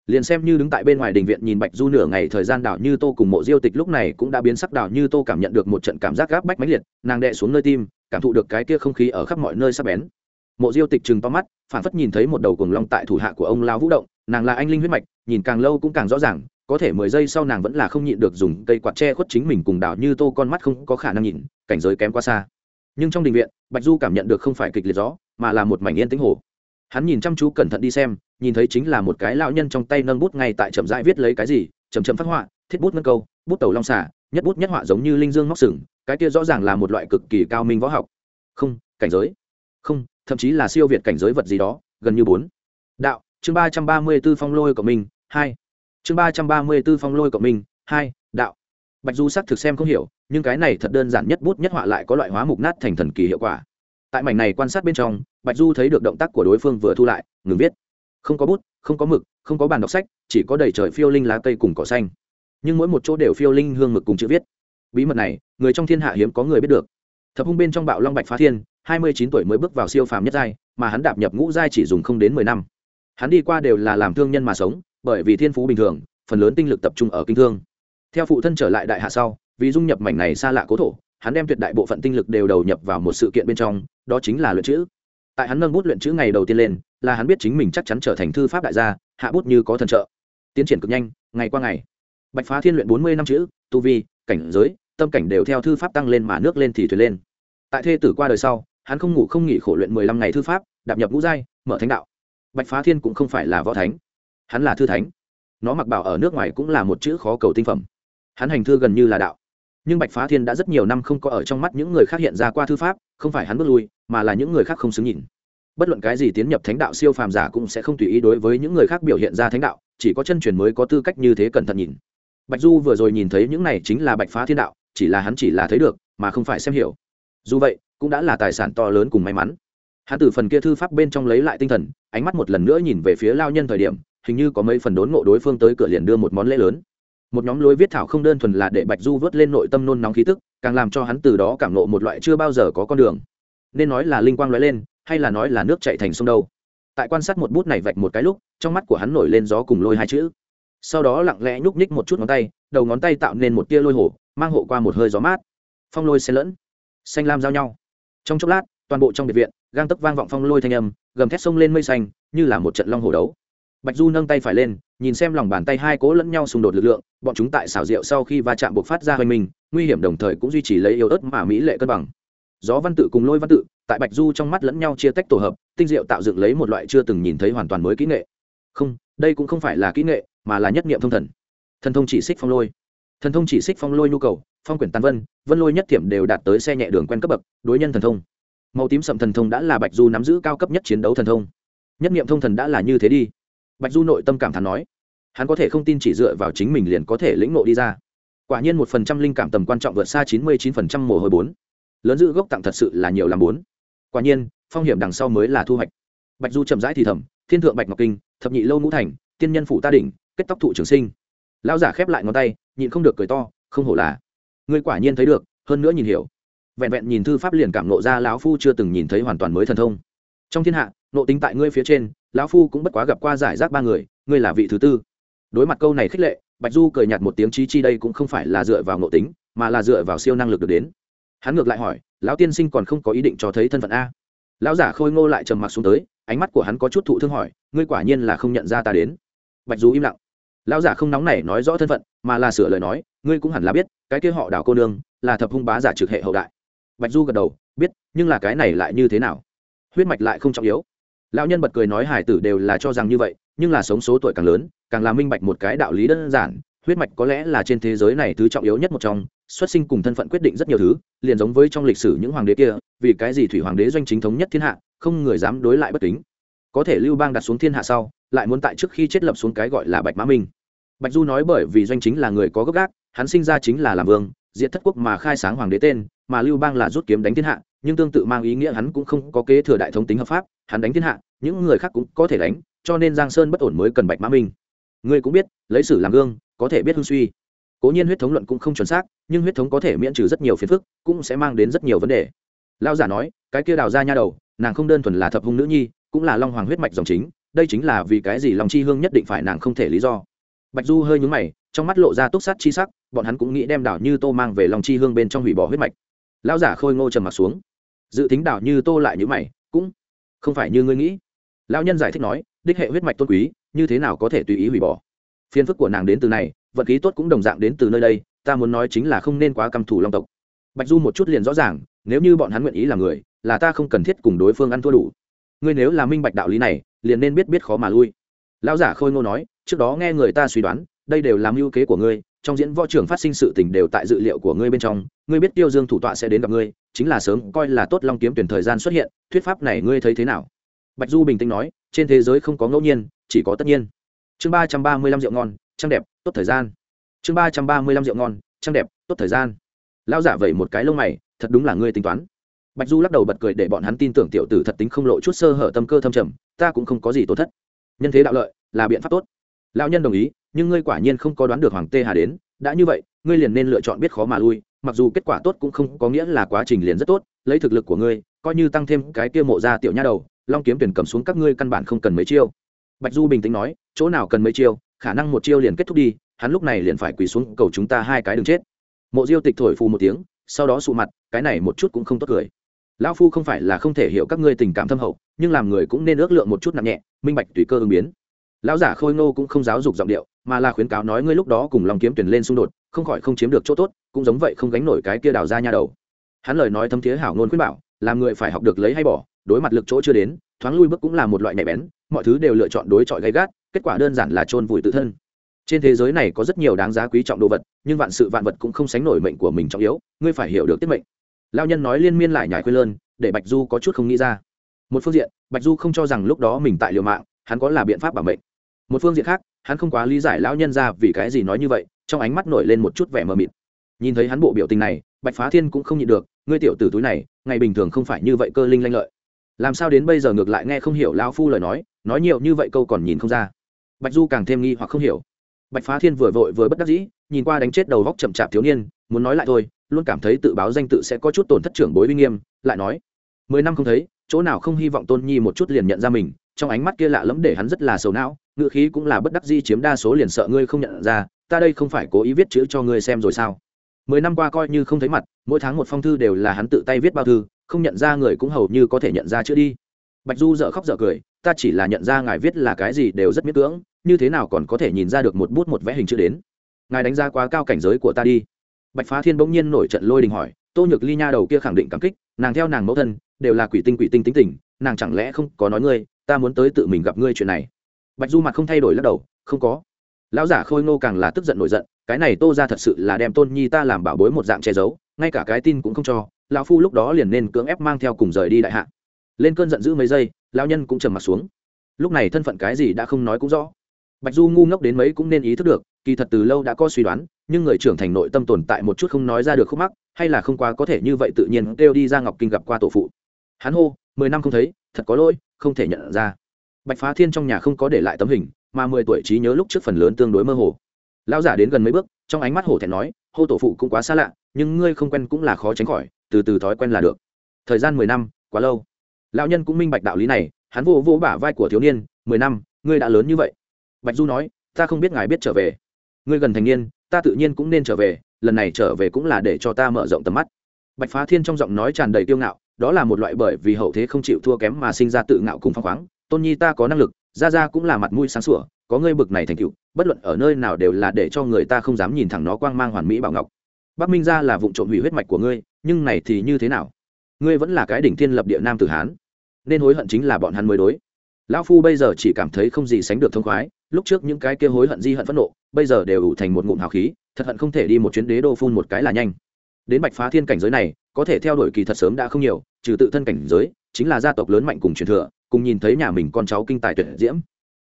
Liền xem như đứng tại bên ngoài đình viện nhìn bạch du nửa ngày thời gian đảo như tô cùng mộ diêu tịch lúc này cũng đã biến sắc đảo như tô cảm nhận được một trận cảm giác gáp bách mãnh liệt, nàng đệ xuống nơi tim, cảm thụ được cái kia không khí ở khắp mọi nơi sắp bén. Mộ diêu tịch chừng to mắt, phản phất nhìn thấy một đầu cuồng long tại thủ hạ của ông lao vũ động, nàng là anh linh huyết mạch, nhìn càng lâu cũng càng rõ ràng, có thể mười giây sau nàng vẫn là không nhịn được dùng cây quạt che khuất chính mình cùng đảo như tô con mắt không có khả năng nhìn, cảnh giới kém quá xa. Nhưng trong đình viện, bạch du cảm nhận được không phải kịch liệt gió, mà là một mảnh yên tĩnh hồ hắn nhìn chăm chú cẩn thận đi xem, nhìn thấy chính là một cái lão nhân trong tay nâng bút ngay tại chậm rãi viết lấy cái gì chầm chậm phát họa, thiết bút ngân câu, bút tàu long xả nhất bút nhất họa giống như linh dương móc sừng, cái kia rõ ràng là một loại cực kỳ cao minh võ học. Không, cảnh giới. Không, thậm chí là siêu việt cảnh giới vật gì đó, gần như bốn. Đạo, chương ba trăm ba mươi b ố phong lôi của mình, hai. Chương ba trăm ba mươi b ố phong lôi của mình, hai, đạo. Bạch du sắc thực xem không hiểu, nhưng cái này thật đơn giản nhất bút nhất họa lại có loại hóa mục nát thành thần kỳ hiệu quả. Tại mảnh này quan sát bên trong bạch du thấy được động tác của đối phương vừa thu lại, ngừng viết. Không có bút, không có mực, không có bàn đọc sách, chỉ có đầy trời phiêu linh lá cây cùng cỏ xanh. Nhưng mỗi một chỗ đều phiêu linh hương mực cùng chữ viết. Bí mật này, người trong thiên hạ hiếm có người biết được. Thập hung bên trong bạo long bạch phá thiên, hai mươi chín tuổi mới bước vào siêu phàm nhất giai, mà hắn đạp nhập ngũ giai chỉ dùng không đến mười năm. Hắn đi qua đều là làm thương nhân mà sống, bởi vì thiên phú bình thường, phần lớn tinh lực tập trung ở kinh thương. Theo phụ thân trở lại đại hạ sau, vì dung nhập mảnh này xa lạ cố thổ, hắn đem tuyệt đại bộ phận tinh lực đều đầu nhập vào một sự kiện bên trong, đó chính là luyện chữ tại hắn nâng bút luyện chữ ngày đầu tiên lên, là hắn biết chính mình chắc chắn trở thành thư pháp đại gia, hạ bút như có thần trợ. Tiến triển cực nhanh, ngày qua ngày. Bạch phá thiên luyện bốn mươi năm chữ, tu vi, cảnh giới, tâm cảnh đều theo thư pháp tăng lên mà nước lên thì thuyền lên. Tại thê tử qua đời sau, hắn không ngủ không nghỉ khổ luyện mười lăm ngày thư pháp, đạp nhập ngũ giai, mở thánh đạo. Bạch phá thiên cũng không phải là võ thánh. Hắn là thư thánh. Nó mặc bảo ở nước ngoài cũng là một chữ khó cầu tinh phẩm. Hắn hành thư gần như là đạo nhưng bạch phá thiên đã rất nhiều năm không có ở trong mắt những người khác hiện ra qua thư pháp, không phải hắn bước lui, mà là những người khác không xứng nhìn. Bất luận cái gì tiến nhập thánh đạo siêu phàm giả cũng sẽ không tùy ý đối với những người khác biểu hiện ra thánh đạo, chỉ có chân truyền mới có tư cách như thế cẩn thận nhìn. Bạch du vừa rồi nhìn thấy những này chính là bạch phá thiên đạo, chỉ là hắn chỉ là thấy được, mà không phải xem hiểu. Dù vậy, cũng đã là tài sản to lớn cùng may mắn. Hắn từ phần kia thư pháp bên trong lấy lại tinh thần, ánh mắt một lần nữa nhìn về phía lao nhân thời điểm, hình như có mấy phần đốn ngộ đối phương tới cửa liền đưa một món lễ lớn một nhóm lối viết thảo không đơn thuần là để bạch du vớt lên nội tâm nôn nóng khí tức, càng làm cho hắn từ đó cảm nộ một loại chưa bao giờ có con đường. Nên nói là linh quang lóe lên, hay là nói là nước chạy thành sông đâu. Tại quan sát một bút này vạch một cái lúc, trong mắt của hắn nổi lên gió cùng lôi hai chữ. Sau đó lặng lẽ nhúc nhích một chút ngón tay, đầu ngón tay tạo nên một tia lôi hổ, mang hộ qua một hơi gió mát. Phong lôi xen lẫn, xanh lam giao nhau. Trong chốc lát, toàn bộ trong biệt viện, gang tấc vang vọng phong lôi thanh âm, gầm thét sông lên mây xanh, như là một trận long hổ đấu bạch du nâng tay phải lên, nhìn xem lòng bàn tay hai cố lẫn nhau xung đột lực lượng, bọn chúng tại xảo diệu sau khi va chạm buộc phát ra hoành mình, nguy hiểm đồng thời cũng duy trì lấy yếu ớt mà mỹ lệ cân bằng. Gió văn tự cùng lôi văn tự, tại bạch du trong mắt lẫn nhau chia tách tổ hợp, tinh diệu tạo dựng lấy một loại chưa từng nhìn thấy hoàn toàn mới kỹ nghệ. Không, đây cũng không phải là kỹ nghệ, mà là nhất nghiệm thông thần. Thần thông chỉ xích phong lôi. Thần thông chỉ xích phong lôi nhu cầu, phong quyển tàn vân vân lôi nhất thiểm đều đạt tới xe nhẹ đường quen cấp bậc, đối nhân thần thông. Màu tím sậm thần thông đã là bạch du nắm giữ cao cấp nhất chiến đấu thần thông. Nhất niệm thông thần đã là như thế đi bạch du nội tâm cảm thán nói, hắn có thể không tin chỉ dựa vào chính mình liền có thể lĩnh nộ đi ra. Quả nhiên một phần trăm linh cảm tầm quan trọng vượt xa chín mươi chín phần trăm mồ hôi bốn. Lớn giữ gốc tặng thật sự là nhiều làm bốn. Quả nhiên, phong hiểm đằng sau mới là thu hoạch. Bạch du chậm rãi thì thầm, thiên thượng bạch ngọc kinh, thập nhị lâu ngũ thành, tiên nhân phụ ta đỉnh, kết tóc thụ trường sinh. Lão giả khép lại ngón tay, nhịn không được cười to, không hổ là. Ngươi quả nhiên thấy được, hơn nữa nhìn hiểu. Vẹn vẹn nhìn thư pháp liền cảm nộ ra lão phu chưa từng nhìn thấy hoàn toàn mới thần thông. Trong thiên hạ nộ tính tại ngươi phía trên lão phu cũng bất quá gặp qua giải rác ba người, ngươi là vị thứ tư. Đối mặt câu này khích lệ, bạch du cười nhạt một tiếng trí chi đây cũng không phải là dựa vào nội tính, mà là dựa vào siêu năng lực được đến. Hắn ngược lại hỏi, lão tiên sinh còn không có ý định cho thấy thân phận a? Lão giả khôi ngô lại trầm mặc xuống tới, ánh mắt của hắn có chút thụ thương hỏi, ngươi quả nhiên là không nhận ra ta đến? Bạch du im lặng. Lão giả không nóng nảy nói rõ thân phận, mà là sửa lời nói, ngươi cũng hẳn là biết, cái kia họ đào cô nương là thập hung bá giả trực hệ hậu đại. Bạch du gật đầu, biết, nhưng là cái này lại như thế nào? Huyết mạch lại không trọng yếu lão nhân bật cười nói hải tử đều là cho rằng như vậy, nhưng là sống số tuổi càng lớn, càng là minh bạch một cái đạo lý đơn giản, huyết mạch có lẽ là trên thế giới này thứ trọng yếu nhất một trong, xuất sinh cùng thân phận quyết định rất nhiều thứ, liền giống với trong lịch sử những hoàng đế kia, vì cái gì thủy hoàng đế doanh chính thống nhất thiên hạ, không người dám đối lại bất kính. Có thể lưu bang đặt xuống thiên hạ sau, lại muốn tại trước khi chết lập xuống cái gọi là bạch mã minh. Bạch du nói bởi vì doanh chính là người có gốc gác, hắn sinh ra chính là làm vương diện thất quốc mà khai sáng hoàng đế tên mà lưu bang là rút kiếm đánh thiên hạ, nhưng tương tự mang ý nghĩa hắn cũng không có kế thừa đại thống tính hợp pháp, hắn đánh thiên hạ, những người khác cũng có thể đánh, cho nên giang sơn bất ổn mới cần bạch mã minh. Ngươi cũng biết, lấy sử làm gương, có thể biết hư suy. Cố nhiên huyết thống luận cũng không chuẩn xác, nhưng huyết thống có thể miễn trừ rất nhiều phiền phức, cũng sẽ mang đến rất nhiều vấn đề. Lao giả nói, cái kia đào ra nha đầu, nàng không đơn thuần là thập hung nữ nhi, cũng là long hoàng huyết mạch dòng chính, đây chính là vì cái gì lòng chi hương nhất định phải nàng không thể lý do. Bạch du hơi nhúng mày, trong mắt lộ ra túc sát chi sắc, bọn hắn cũng nghĩ đem đảo như tô mang về lòng chi hương bên trong hủy bỏ huyết mạch lão giả khôi ngô trầm mặt xuống. Dự tính đảo như tô lại như mày, cũng không phải như ngươi nghĩ. Lão nhân giải thích nói, đích hệ huyết mạch tôn quý, như thế nào có thể tùy ý hủy bỏ. Phiền phức của nàng đến từ này, vật khí tốt cũng đồng dạng đến từ nơi đây, ta muốn nói chính là không nên quá căm thủ long tộc. Bạch du một chút liền rõ ràng, nếu như bọn hắn nguyện ý là người, là ta không cần thiết cùng đối phương ăn thua đủ. Ngươi nếu là minh bạch đạo lý này, liền nên biết biết khó mà lui. Lão giả khôi ngô nói, trước đó nghe người ta suy đoán, đây đều làm ưu kế của ngươi trong diễn võ trường phát sinh sự tình đều tại dự liệu của ngươi bên trong, ngươi biết tiêu dương thủ tọa sẽ đến gặp ngươi, chính là sớm coi là tốt long kiếm tuyển thời gian xuất hiện, thuyết pháp này ngươi thấy thế nào? Bạch du bình tĩnh nói, trên thế giới không có ngẫu nhiên, chỉ có tất nhiên. Chương ba trăm ba mươi lăm rượu ngon, trăng đẹp, tốt thời gian. Chương ba trăm ba mươi lăm rượu ngon, trăng đẹp, tốt thời gian. Lão giả vẩy một cái lông mày, thật đúng là ngươi tính toán. Bạch du lắc đầu bật cười để bọn hắn tin tưởng tiểu tử thật tính không lộ chút sơ hở tâm cơ thâm trầm, ta cũng không có gì tổn thất. Nhân thế đạo lợi là biện pháp tốt. Lão nhân đồng ý nhưng ngươi quả nhiên không có đoán được hoàng tê hà đến, đã như vậy, ngươi liền nên lựa chọn biết khó mà lui, mặc dù kết quả tốt cũng không có nghĩa là quá trình liền rất tốt, lấy thực lực của ngươi, coi như tăng thêm cái kia mộ ra tiểu nha đầu, long kiếm tuyển cầm xuống các ngươi căn bản không cần mấy chiêu. Bạch du bình tĩnh nói, chỗ nào cần mấy chiêu, khả năng một chiêu liền kết thúc đi, hắn lúc này liền phải quỳ xuống cầu chúng ta hai cái đừng chết. Mộ diêu tịch thổi phù một tiếng, sau đó sụ mặt, cái này một chút cũng không tốt cười. Lão phu không phải là không thể hiểu các ngươi tình cảm thâm hậu, nhưng làm người cũng nên ước lượng một chút nặng nhẹ, minh bạch tùy cơ ứng biến. Lão giả khôi ngô cũng không giáo dục giọng điệu mà là khuyến cáo nói ngươi lúc đó cùng lòng kiếm tuyển lên xung đột, không khỏi không chiếm được chỗ tốt, cũng giống vậy không gánh nổi cái kia đào ra nha đầu. Hắn lời nói thấm thiế hảo ngôn khuyên bảo, làm người phải học được lấy hay bỏ, đối mặt lực chỗ chưa đến, thoáng lui bước cũng là một loại nhạy bén, mọi thứ đều lựa chọn đối chọi gay gắt, kết quả đơn giản là chôn vùi tự thân. Trên thế giới này có rất nhiều đáng giá quý trọng đồ vật, nhưng vạn sự vạn vật cũng không sánh nổi mệnh của mình trọng yếu, ngươi phải hiểu được tiết mệnh. Lao nhân nói liên miên lại nhải khuyên lơn, để bạch du có chút không nghĩ ra. Một phương diện, bạch du không cho rằng lúc đó mình tại liều mạng, hắn có là biện pháp bảo mệnh một phương diện khác, hắn không quá lý giải lão nhân ra vì cái gì nói như vậy, trong ánh mắt nổi lên một chút vẻ mờ mịt. Nhìn thấy hắn bộ biểu tình này, bạch phá thiên cũng không nhịn được, ngươi tiểu tử túi này, ngày bình thường không phải như vậy cơ linh lanh lợi. Làm sao đến bây giờ ngược lại nghe không hiểu lao phu lời nói nói nhiều như vậy câu còn nhìn không ra. Bạch du càng thêm nghi hoặc không hiểu. Bạch phá thiên vừa vội vừa bất đắc dĩ, nhìn qua đánh chết đầu vóc chậm chạp thiếu niên, muốn nói lại thôi, luôn cảm thấy tự báo danh tự sẽ có chút tổn thất trưởng bối uy nghiêm, lại nói, mười năm không thấy, chỗ nào không hy vọng tôn nhi một chút liền nhận ra mình, trong ánh mắt kia lạ lẫm để hắn rất là sầu não Ngựa khí cũng là bất đắc dĩ chiếm đa số liền sợ ngươi không nhận ra, ta đây không phải cố ý viết chữ cho ngươi xem rồi sao? Mười năm qua coi như không thấy mặt, mỗi tháng một phong thư đều là hắn tự tay viết bao thư, không nhận ra người cũng hầu như có thể nhận ra chữ đi. Bạch du dợ khóc dợ cười, ta chỉ là nhận ra ngài viết là cái gì đều rất miễn cưỡng, như thế nào còn có thể nhìn ra được một bút một vẽ hình chữ đến? Ngài đánh giá quá cao cảnh giới của ta đi. Bạch phá thiên bỗng nhiên nổi trận lôi đình hỏi, tô nhược ly nha đầu kia khẳng định cảm kích, nàng theo nàng mẫu thân, đều là quỷ tinh quỷ tinh tính tình, nàng chẳng lẽ không có nói ngươi, ta muốn tới tự mình gặp ngươi chuyện này bạch du mặt không thay đổi lắc đầu, không có. Lão giả khôi ngô càng là tức giận nổi giận, cái này tô ra thật sự là đem tôn nhi ta làm bảo bối một dạng che giấu, ngay cả cái tin cũng không cho, lão phu lúc đó liền nên cưỡng ép mang theo cùng rời đi đại hạ. Lên cơn giận dữ mấy giây, lão nhân cũng trầm mặt xuống. Lúc này thân phận cái gì đã không nói cũng rõ. Bạch du ngu ngốc đến mấy cũng nên ý thức được, kỳ thật từ lâu đã có suy đoán, nhưng người trưởng thành nội tâm tồn tại một chút không nói ra được khúc mắc, hay là không quá có thể như vậy tự nhiên kêu đi ra ngọc kinh gặp qua tổ phụ. Hắn hô, mười năm không thấy, thật có lỗi, không thể nhận ra bạch phá thiên trong nhà không có để lại tấm hình, mà mười tuổi trí nhớ lúc trước phần lớn tương đối mơ hồ. Lão giả đến gần mấy bước, trong ánh mắt hổ thẹn nói, hô tổ phụ cũng quá xa lạ, nhưng ngươi không quen cũng là khó tránh khỏi, từ từ thói quen là được. Thời gian mười năm, quá lâu. Lão nhân cũng minh bạch đạo lý này, hắn vô vô bả vai của thiếu niên, mười năm, ngươi đã lớn như vậy. Bạch du nói, ta không biết ngài biết trở về. Ngươi gần thành niên, ta tự nhiên cũng nên trở về, lần này trở về cũng là để cho ta mở rộng tầm mắt. Bạch phá thiên trong giọng nói tràn đầy kiêu ngạo, đó là một loại bởi vì hậu thế không chịu thua kém mà sinh ra tự ngạo cùng phăng khoáng tôn nhi ta có năng lực ra ra cũng là mặt mũi sáng sủa có ngươi bực này thành cựu, bất luận ở nơi nào đều là để cho người ta không dám nhìn thẳng nó quang mang hoàn mỹ bảo ngọc. Bắc minh ra là vụ trộm hủy huyết mạch của ngươi nhưng này thì như thế nào? Ngươi vẫn là cái đỉnh thiên lập địa nam tử hán nên hối hận chính là bọn hắn mới đối. Lão phu bây giờ chỉ cảm thấy không gì sánh được thông khoái lúc trước những cái kia hối hận di hận phẫn nộ bây giờ đều ủ thành một ngụm hào khí thật hận không thể đi một chuyến đế đô phun một cái là nhanh. Đến bạch phá thiên cảnh giới này có thể theo đuổi kỳ thật sớm đã không nhiều trừ tự thân cảnh giới chính là gia tộc lớn mạnh cùng truyền thừa cùng nhìn thấy nhà mình con cháu kinh tài tuyệt diễm.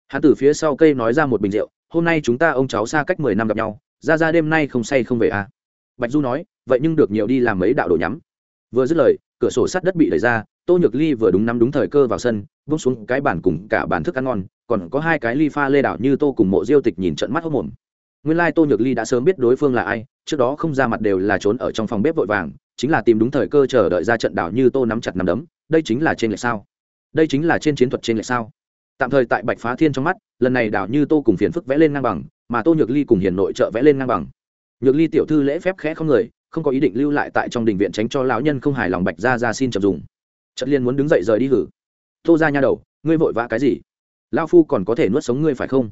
Hắn từ phía sau cây nói ra một bình rượu, hôm nay chúng ta ông cháu xa cách mười năm gặp nhau, ra ra đêm nay không say không về à. bạch du nói, vậy nhưng được nhiều đi làm mấy đạo đồ nhắm. Vừa dứt lời, cửa sổ sắt đất bị đẩy ra, tô nhược ly vừa đúng nắm đúng thời cơ vào sân vung xuống cái bàn cùng cả bàn thức ăn ngon, còn có hai cái ly pha lê đảo như tô cùng mộ diêu tịch nhìn trận mắt hốc mồm. Nguyên lai tô nhược ly đã sớm biết đối phương là ai, trước đó không ra mặt đều là trốn ở trong phòng bếp vội vàng, chính là tìm đúng thời cơ chờ đợi ra trận đảo như tô nắm chặt nắm đấm, đây chính là trên lệch sao? Đây chính là trên chiến thuật trên lệch sao? Tạm thời tại bạch phá thiên trong mắt, lần này đảo như tô cùng phiền phức vẽ lên ngang bằng, mà tô nhược ly cùng hiền nội trợ vẽ lên ngang bằng. Nhược ly tiểu thư lễ phép khẽ không người, không có ý định lưu lại tại trong đình viện tránh cho lão nhân không hài lòng bạch ra ra xin chậm dùng. Trận liên muốn đứng dậy rời đi hử. Tô ra nha đầu, ngươi vội vã cái gì? Lao phu còn có thể nuốt sống ngươi phải không?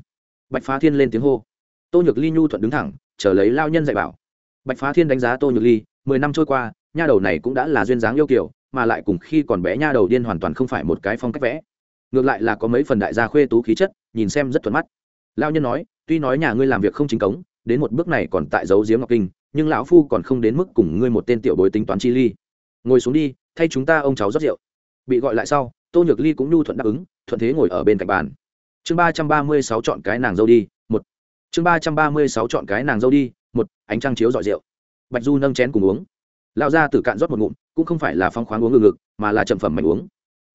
Bạch phá thiên lên tiếng hô. Tô nhược ly nhu thuận đứng thẳng, chờ lấy lao nhân dạy bảo. Bạch phá thiên đánh giá tô nhược ly, mười năm trôi qua, nha đầu này cũng đã là duyên dáng yêu kiểu mà lại cùng khi còn bé nha đầu điên hoàn toàn không phải một cái phong cách vẽ. Ngược lại là có mấy phần đại gia khuê tú khí chất, nhìn xem rất thuận mắt. Lao nhân nói, tuy nói nhà ngươi làm việc không chính cống, đến một bước này còn tại giấu giếm ngọc kinh, nhưng lão phu còn không đến mức cùng ngươi một tên tiểu bối tính toán chi ly. Ngồi xuống đi, thay chúng ta ông cháu rót rượu. Bị gọi lại sau, tô nhược ly cũng nhu thuận đáp ứng, thuận thế ngồi ở bên cạnh bàn. Chương ba trăm ba mươi sáu chọn cái nàng dâu đi, một. Chương ba trăm ba mươi sáu chọn cái nàng dâu đi, một, ánh trăng chiếu dọi rượu. Bạch du nâng chén cùng uống lão ra từ cạn rót một ngụm, cũng không phải là phong khoáng uống ngừng ngực, mà là trầm phẩm mạnh uống.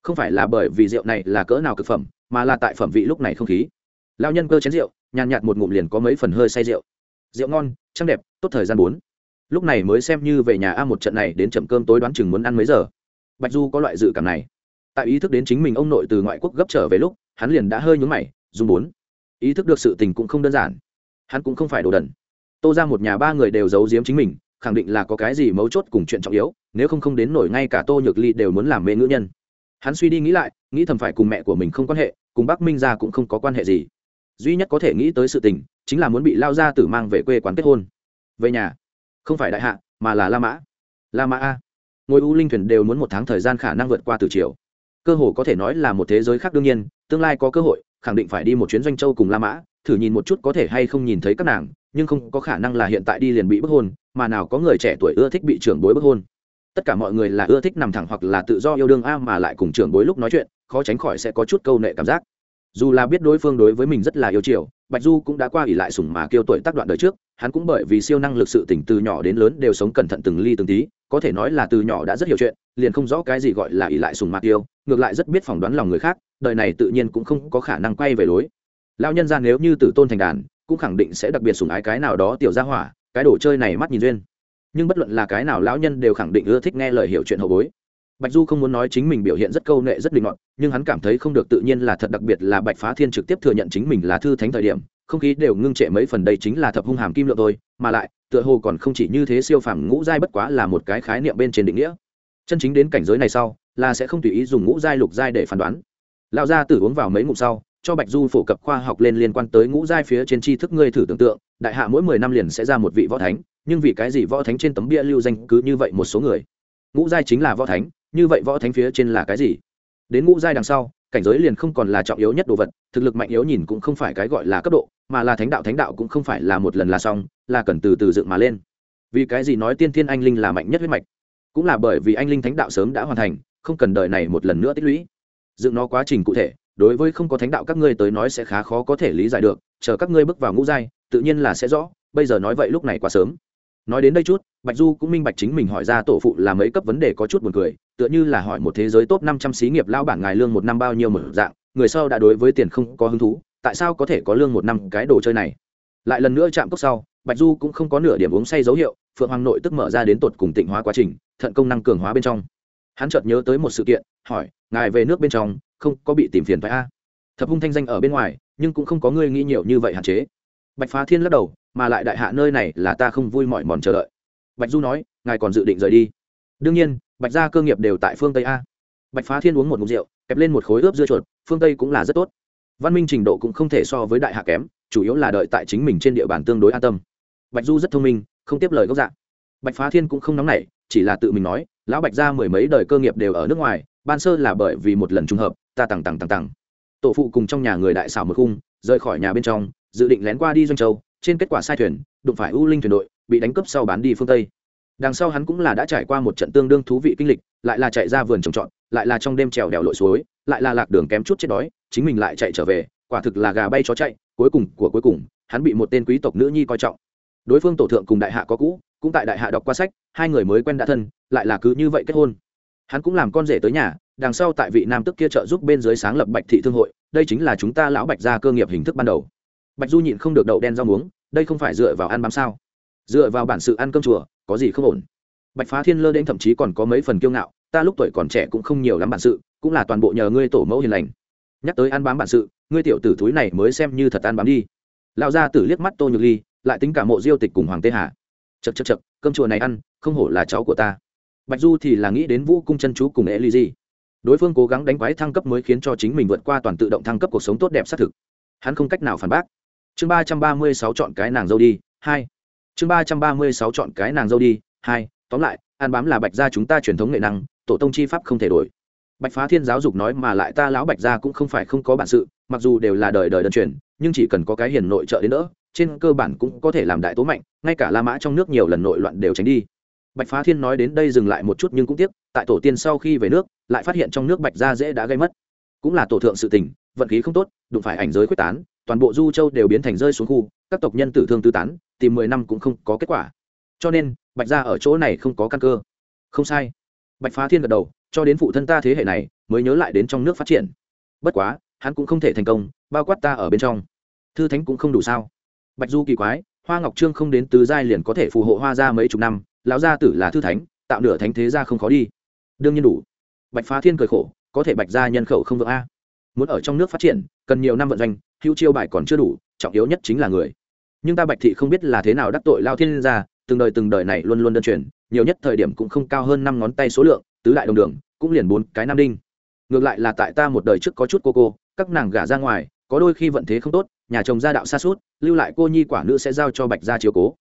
Không phải là bởi vì rượu này là cỡ nào cực phẩm, mà là tại phẩm vị lúc này không khí. Lao nhân cơ chén rượu, nhàn nhạt một ngụm liền có mấy phần hơi say rượu. Rượu ngon, trăng đẹp, tốt thời gian bốn. Lúc này mới xem như về nhà a một trận này đến chậm cơm tối đoán chừng muốn ăn mấy giờ. Bạch du có loại dự cảm này. Tại ý thức đến chính mình ông nội từ ngoại quốc gấp trở về lúc, hắn liền đã hơi nhúng mày, dùng bốn. Ý thức được sự tình cũng không đơn giản. Hắn cũng không phải đồ đần. Tô ra một nhà ba người đều giấu giếm chính mình khẳng định là có cái gì mấu chốt cùng chuyện trọng yếu, nếu không không đến nổi ngay cả tô nhược ly đều muốn làm mê ngữ nhân. Hắn suy đi nghĩ lại, nghĩ thầm phải cùng mẹ của mình không quan hệ, cùng bác minh ra cũng không có quan hệ gì. Duy nhất có thể nghĩ tới sự tình, chính là muốn bị lao ra tử mang về quê quán kết hôn. Về nhà. Không phải đại hạ, mà là la mã. La mã a. Ngôi u linh thuyền đều muốn một tháng thời gian khả năng vượt qua từ chiều. Cơ hồ có thể nói là một thế giới khác đương nhiên, tương lai có cơ hội, khẳng định phải đi một chuyến doanh châu cùng la mã, thử nhìn một chút có thể hay không nhìn thấy các nàng nhưng không có khả năng là hiện tại đi liền bị bức hôn, mà nào có người trẻ tuổi ưa thích bị trưởng bối bức hôn. Tất cả mọi người là ưa thích nằm thẳng hoặc là tự do yêu đương a mà lại cùng trưởng bối lúc nói chuyện, khó tránh khỏi sẽ có chút câu nệ cảm giác. Dù là biết đối phương đối với mình rất là yêu chiều, bạch du cũng đã qua ỉ lại sùng mà kêu tuổi tác đoạn đời trước, hắn cũng bởi vì siêu năng lực sự tỉnh từ nhỏ đến lớn đều sống cẩn thận từng ly từng tí, có thể nói là từ nhỏ đã rất hiểu chuyện, liền không rõ cái gì gọi là ỉ lại sùng mà kêu ngược lại rất biết phỏng đoán lòng người khác, đời này tự nhiên cũng không có khả năng quay về lối. Lao nhân ra nếu như tử tôn thành đàn cũng khẳng định sẽ đặc biệt sủng ái cái nào đó tiểu gia hỏa, cái đồ chơi này mắt nhìn duyên. Nhưng bất luận là cái nào lão nhân đều khẳng định ưa thích nghe lời hiểu chuyện hậu bối. Bạch du không muốn nói chính mình biểu hiện rất câu nệ, rất định ngọn nhưng hắn cảm thấy không được tự nhiên là thật đặc biệt là bạch phá thiên trực tiếp thừa nhận chính mình là thư thánh thời điểm, không khí đều ngưng trệ mấy phần đây chính là thập hung hàm kim lượng thôi, mà lại, tựa hồ còn không chỉ như thế siêu phàm ngũ giai bất quá là một cái khái niệm bên trên định nghĩa. Chân chính đến cảnh giới này sau, là sẽ không tùy ý dùng ngũ giai lục giai để phán đoán. Lão gia tử uống vào mấy ngụm sau cho bạch du phổ cập khoa học lên liên quan tới ngũ giai phía trên tri thức ngươi thử tưởng tượng, đại hạ mỗi mười năm liền sẽ ra một vị võ thánh, nhưng vì cái gì võ thánh trên tấm bia lưu danh cứ như vậy một số người? Ngũ giai chính là võ thánh, như vậy võ thánh phía trên là cái gì? Đến ngũ giai đằng sau, cảnh giới liền không còn là trọng yếu nhất đồ vật, thực lực mạnh yếu nhìn cũng không phải cái gọi là cấp độ, mà là thánh đạo thánh đạo cũng không phải là một lần là xong, là cần từ từ dựng mà lên. Vì cái gì nói tiên thiên anh linh là mạnh nhất huyết mạch? Cũng là bởi vì anh linh thánh đạo sớm đã hoàn thành, không cần đợi này một lần nữa tích lũy. Dựng nó quá trình cụ thể đối với không có thánh đạo các ngươi tới nói sẽ khá khó có thể lý giải được, chờ các ngươi bước vào ngũ giai, tự nhiên là sẽ rõ, bây giờ nói vậy lúc này quá sớm. Nói đến đây chút, bạch du cũng minh bạch chính mình hỏi ra tổ phụ là mấy cấp vấn đề có chút buồn cười, tựa như là hỏi một thế giới top năm trăm xí nghiệp lao bảng ngài lương một năm bao nhiêu một dạng, người sau đã đối với tiền không có hứng thú, tại sao có thể có lương một năm cái đồ chơi này? Lại lần nữa chạm cốc sau, bạch du cũng không có nửa điểm uống say dấu hiệu, phượng hoàng nội tức mở ra đến tột cùng tịnh hóa quá trình, thận công năng cường hóa bên trong. Hắn chợt nhớ tới một sự kiện, hỏi, ngài về nước bên trong không có bị tìm phiền phải a. Thập hung thanh danh ở bên ngoài, nhưng cũng không có ngươi nghĩ nhiều như vậy hạn chế. Bạch phá thiên lắc đầu, mà lại đại hạ nơi này là ta không vui mọi mòn chờ đợi. Bạch du nói, ngài còn dự định rời đi? Đương nhiên, bạch gia cơ nghiệp đều tại phương tây a. Bạch phá thiên uống một mục rượu, kẹp lên một khối ướp dưa chuột, phương tây cũng là rất tốt. Văn minh trình độ cũng không thể so với đại hạ kém, chủ yếu là đợi tại chính mình trên địa bàn tương đối an tâm. Bạch du rất thông minh, không tiếp lời gốc dạng bạch phá thiên cũng không nóng nảy, chỉ là tự mình nói, lão bạch gia mười mấy đời cơ nghiệp đều ở nước ngoài ban sơ là bởi vì một lần trùng hợp, ta tằng tằng tằng tằng. Tổ phụ cùng trong nhà người đại xảo một khung, rời khỏi nhà bên trong, dự định lén qua đi doanh châu, trên kết quả sai thuyền, đụng phải u linh thuyền đội, bị đánh cướp sau bán đi phương tây. Đằng sau hắn cũng là đã trải qua một trận tương đương thú vị kinh lịch, lại là chạy ra vườn trồng trọt, lại là trong đêm trèo đèo lội suối, lại là lạc đường kém chút chết đói, chính mình lại chạy trở về, quả thực là gà bay chó chạy, cuối cùng của cuối cùng, hắn bị một tên quý tộc nữ nhi coi trọng. Đối phương tổ thượng cùng đại hạ có cũ, cũng tại đại hạ đọc qua sách, hai người mới quen đã thân, lại là cứ như vậy kết hôn hắn cũng làm con rể tới nhà, đằng sau tại vị nam tức kia trợ giúp bên dưới sáng lập bạch thị thương hội, đây chính là chúng ta lão bạch gia cơ nghiệp hình thức ban đầu. Bạch du nhịn không được đậu đen rau muống, đây không phải dựa vào ăn bám sao? Dựa vào bản sự ăn cơm chùa, có gì không ổn? Bạch phá thiên lơ đến thậm chí còn có mấy phần kiêu ngạo, ta lúc tuổi còn trẻ cũng không nhiều lắm bản sự, cũng là toàn bộ nhờ ngươi tổ mẫu hiền lành. Nhắc tới ăn bám bản sự, ngươi tiểu tử thúi này mới xem như thật ăn bám đi. Lão gia tử liếc mắt tô nhược ly, lại tính cả mộ diêu tịch cùng hoàng tê hà. Chật chật chật cơm chùa này ăn, không hổ là cháu của ta bạch du thì là nghĩ đến vũ cung chân chú cùng e ly di đối phương cố gắng đánh quái thăng cấp mới khiến cho chính mình vượt qua toàn tự động thăng cấp cuộc sống tốt đẹp xác thực. Hắn không cách nào phản bác. Chương ba trăm ba mươi sáu chọn cái nàng dâu đi, hai. Chương ba trăm ba mươi sáu chọn cái nàng dâu đi, hai. Tóm lại, ăn bám là bạch gia chúng ta truyền thống nghệ năng, tổ tông chi pháp không thể đổi. Bạch phá thiên giáo dục nói mà lại ta lão bạch gia cũng không phải không có bản sự, mặc dù đều là đời đời đơn truyền, nhưng chỉ cần có cái hiền nội trợ đến nữa trên cơ bản cũng có thể làm đại tố mạnh, ngay cả la mã trong nước nhiều lần nội loạn đều tránh đi bạch phá thiên nói đến đây dừng lại một chút nhưng cũng tiếc, tại tổ tiên sau khi về nước, lại phát hiện trong nước bạch gia dễ đã gây mất. Cũng là tổ thượng sự tình, vận khí không tốt, đụng phải ảnh giới quyết tán, toàn bộ du châu đều biến thành rơi xuống khu, các tộc nhân tử thương tư tán, tìm mười năm cũng không có kết quả. Cho nên, bạch gia ở chỗ này không có căn cơ. Không sai. Bạch phá thiên gật đầu, cho đến phụ thân ta thế hệ này, mới nhớ lại đến trong nước phát triển. Bất quá, hắn cũng không thể thành công, bao quát ta ở bên trong. Thư thánh cũng không đủ sao. Bạch du kỳ quái, hoa ngọc trương không đến tứ giai liền có thể phù hộ hoa ra mấy chục năm lão gia tử là thư thánh, tạo nửa thánh thế ra không khó đi. Đương nhiên đủ. Bạch phá thiên cười khổ, có thể bạch gia nhân khẩu không vượng a. Muốn ở trong nước phát triển, cần nhiều năm vận doanh, hữu chiêu bài còn chưa đủ, trọng yếu nhất chính là người. Nhưng ta bạch thị không biết là thế nào đắc tội lao thiên gia, từng đời từng đời này luôn luôn đơn truyền, nhiều nhất thời điểm cũng không cao hơn năm ngón tay số lượng, tứ đại đồng đường, cũng liền bốn cái nam đinh. Ngược lại là tại ta một đời trước có chút cô cô, các nàng gả ra ngoài, có đôi khi vận thế không tốt, nhà chồng gia đạo xa suốt, lưu lại cô nhi quả nữ sẽ giao cho bạch gia chiếu cố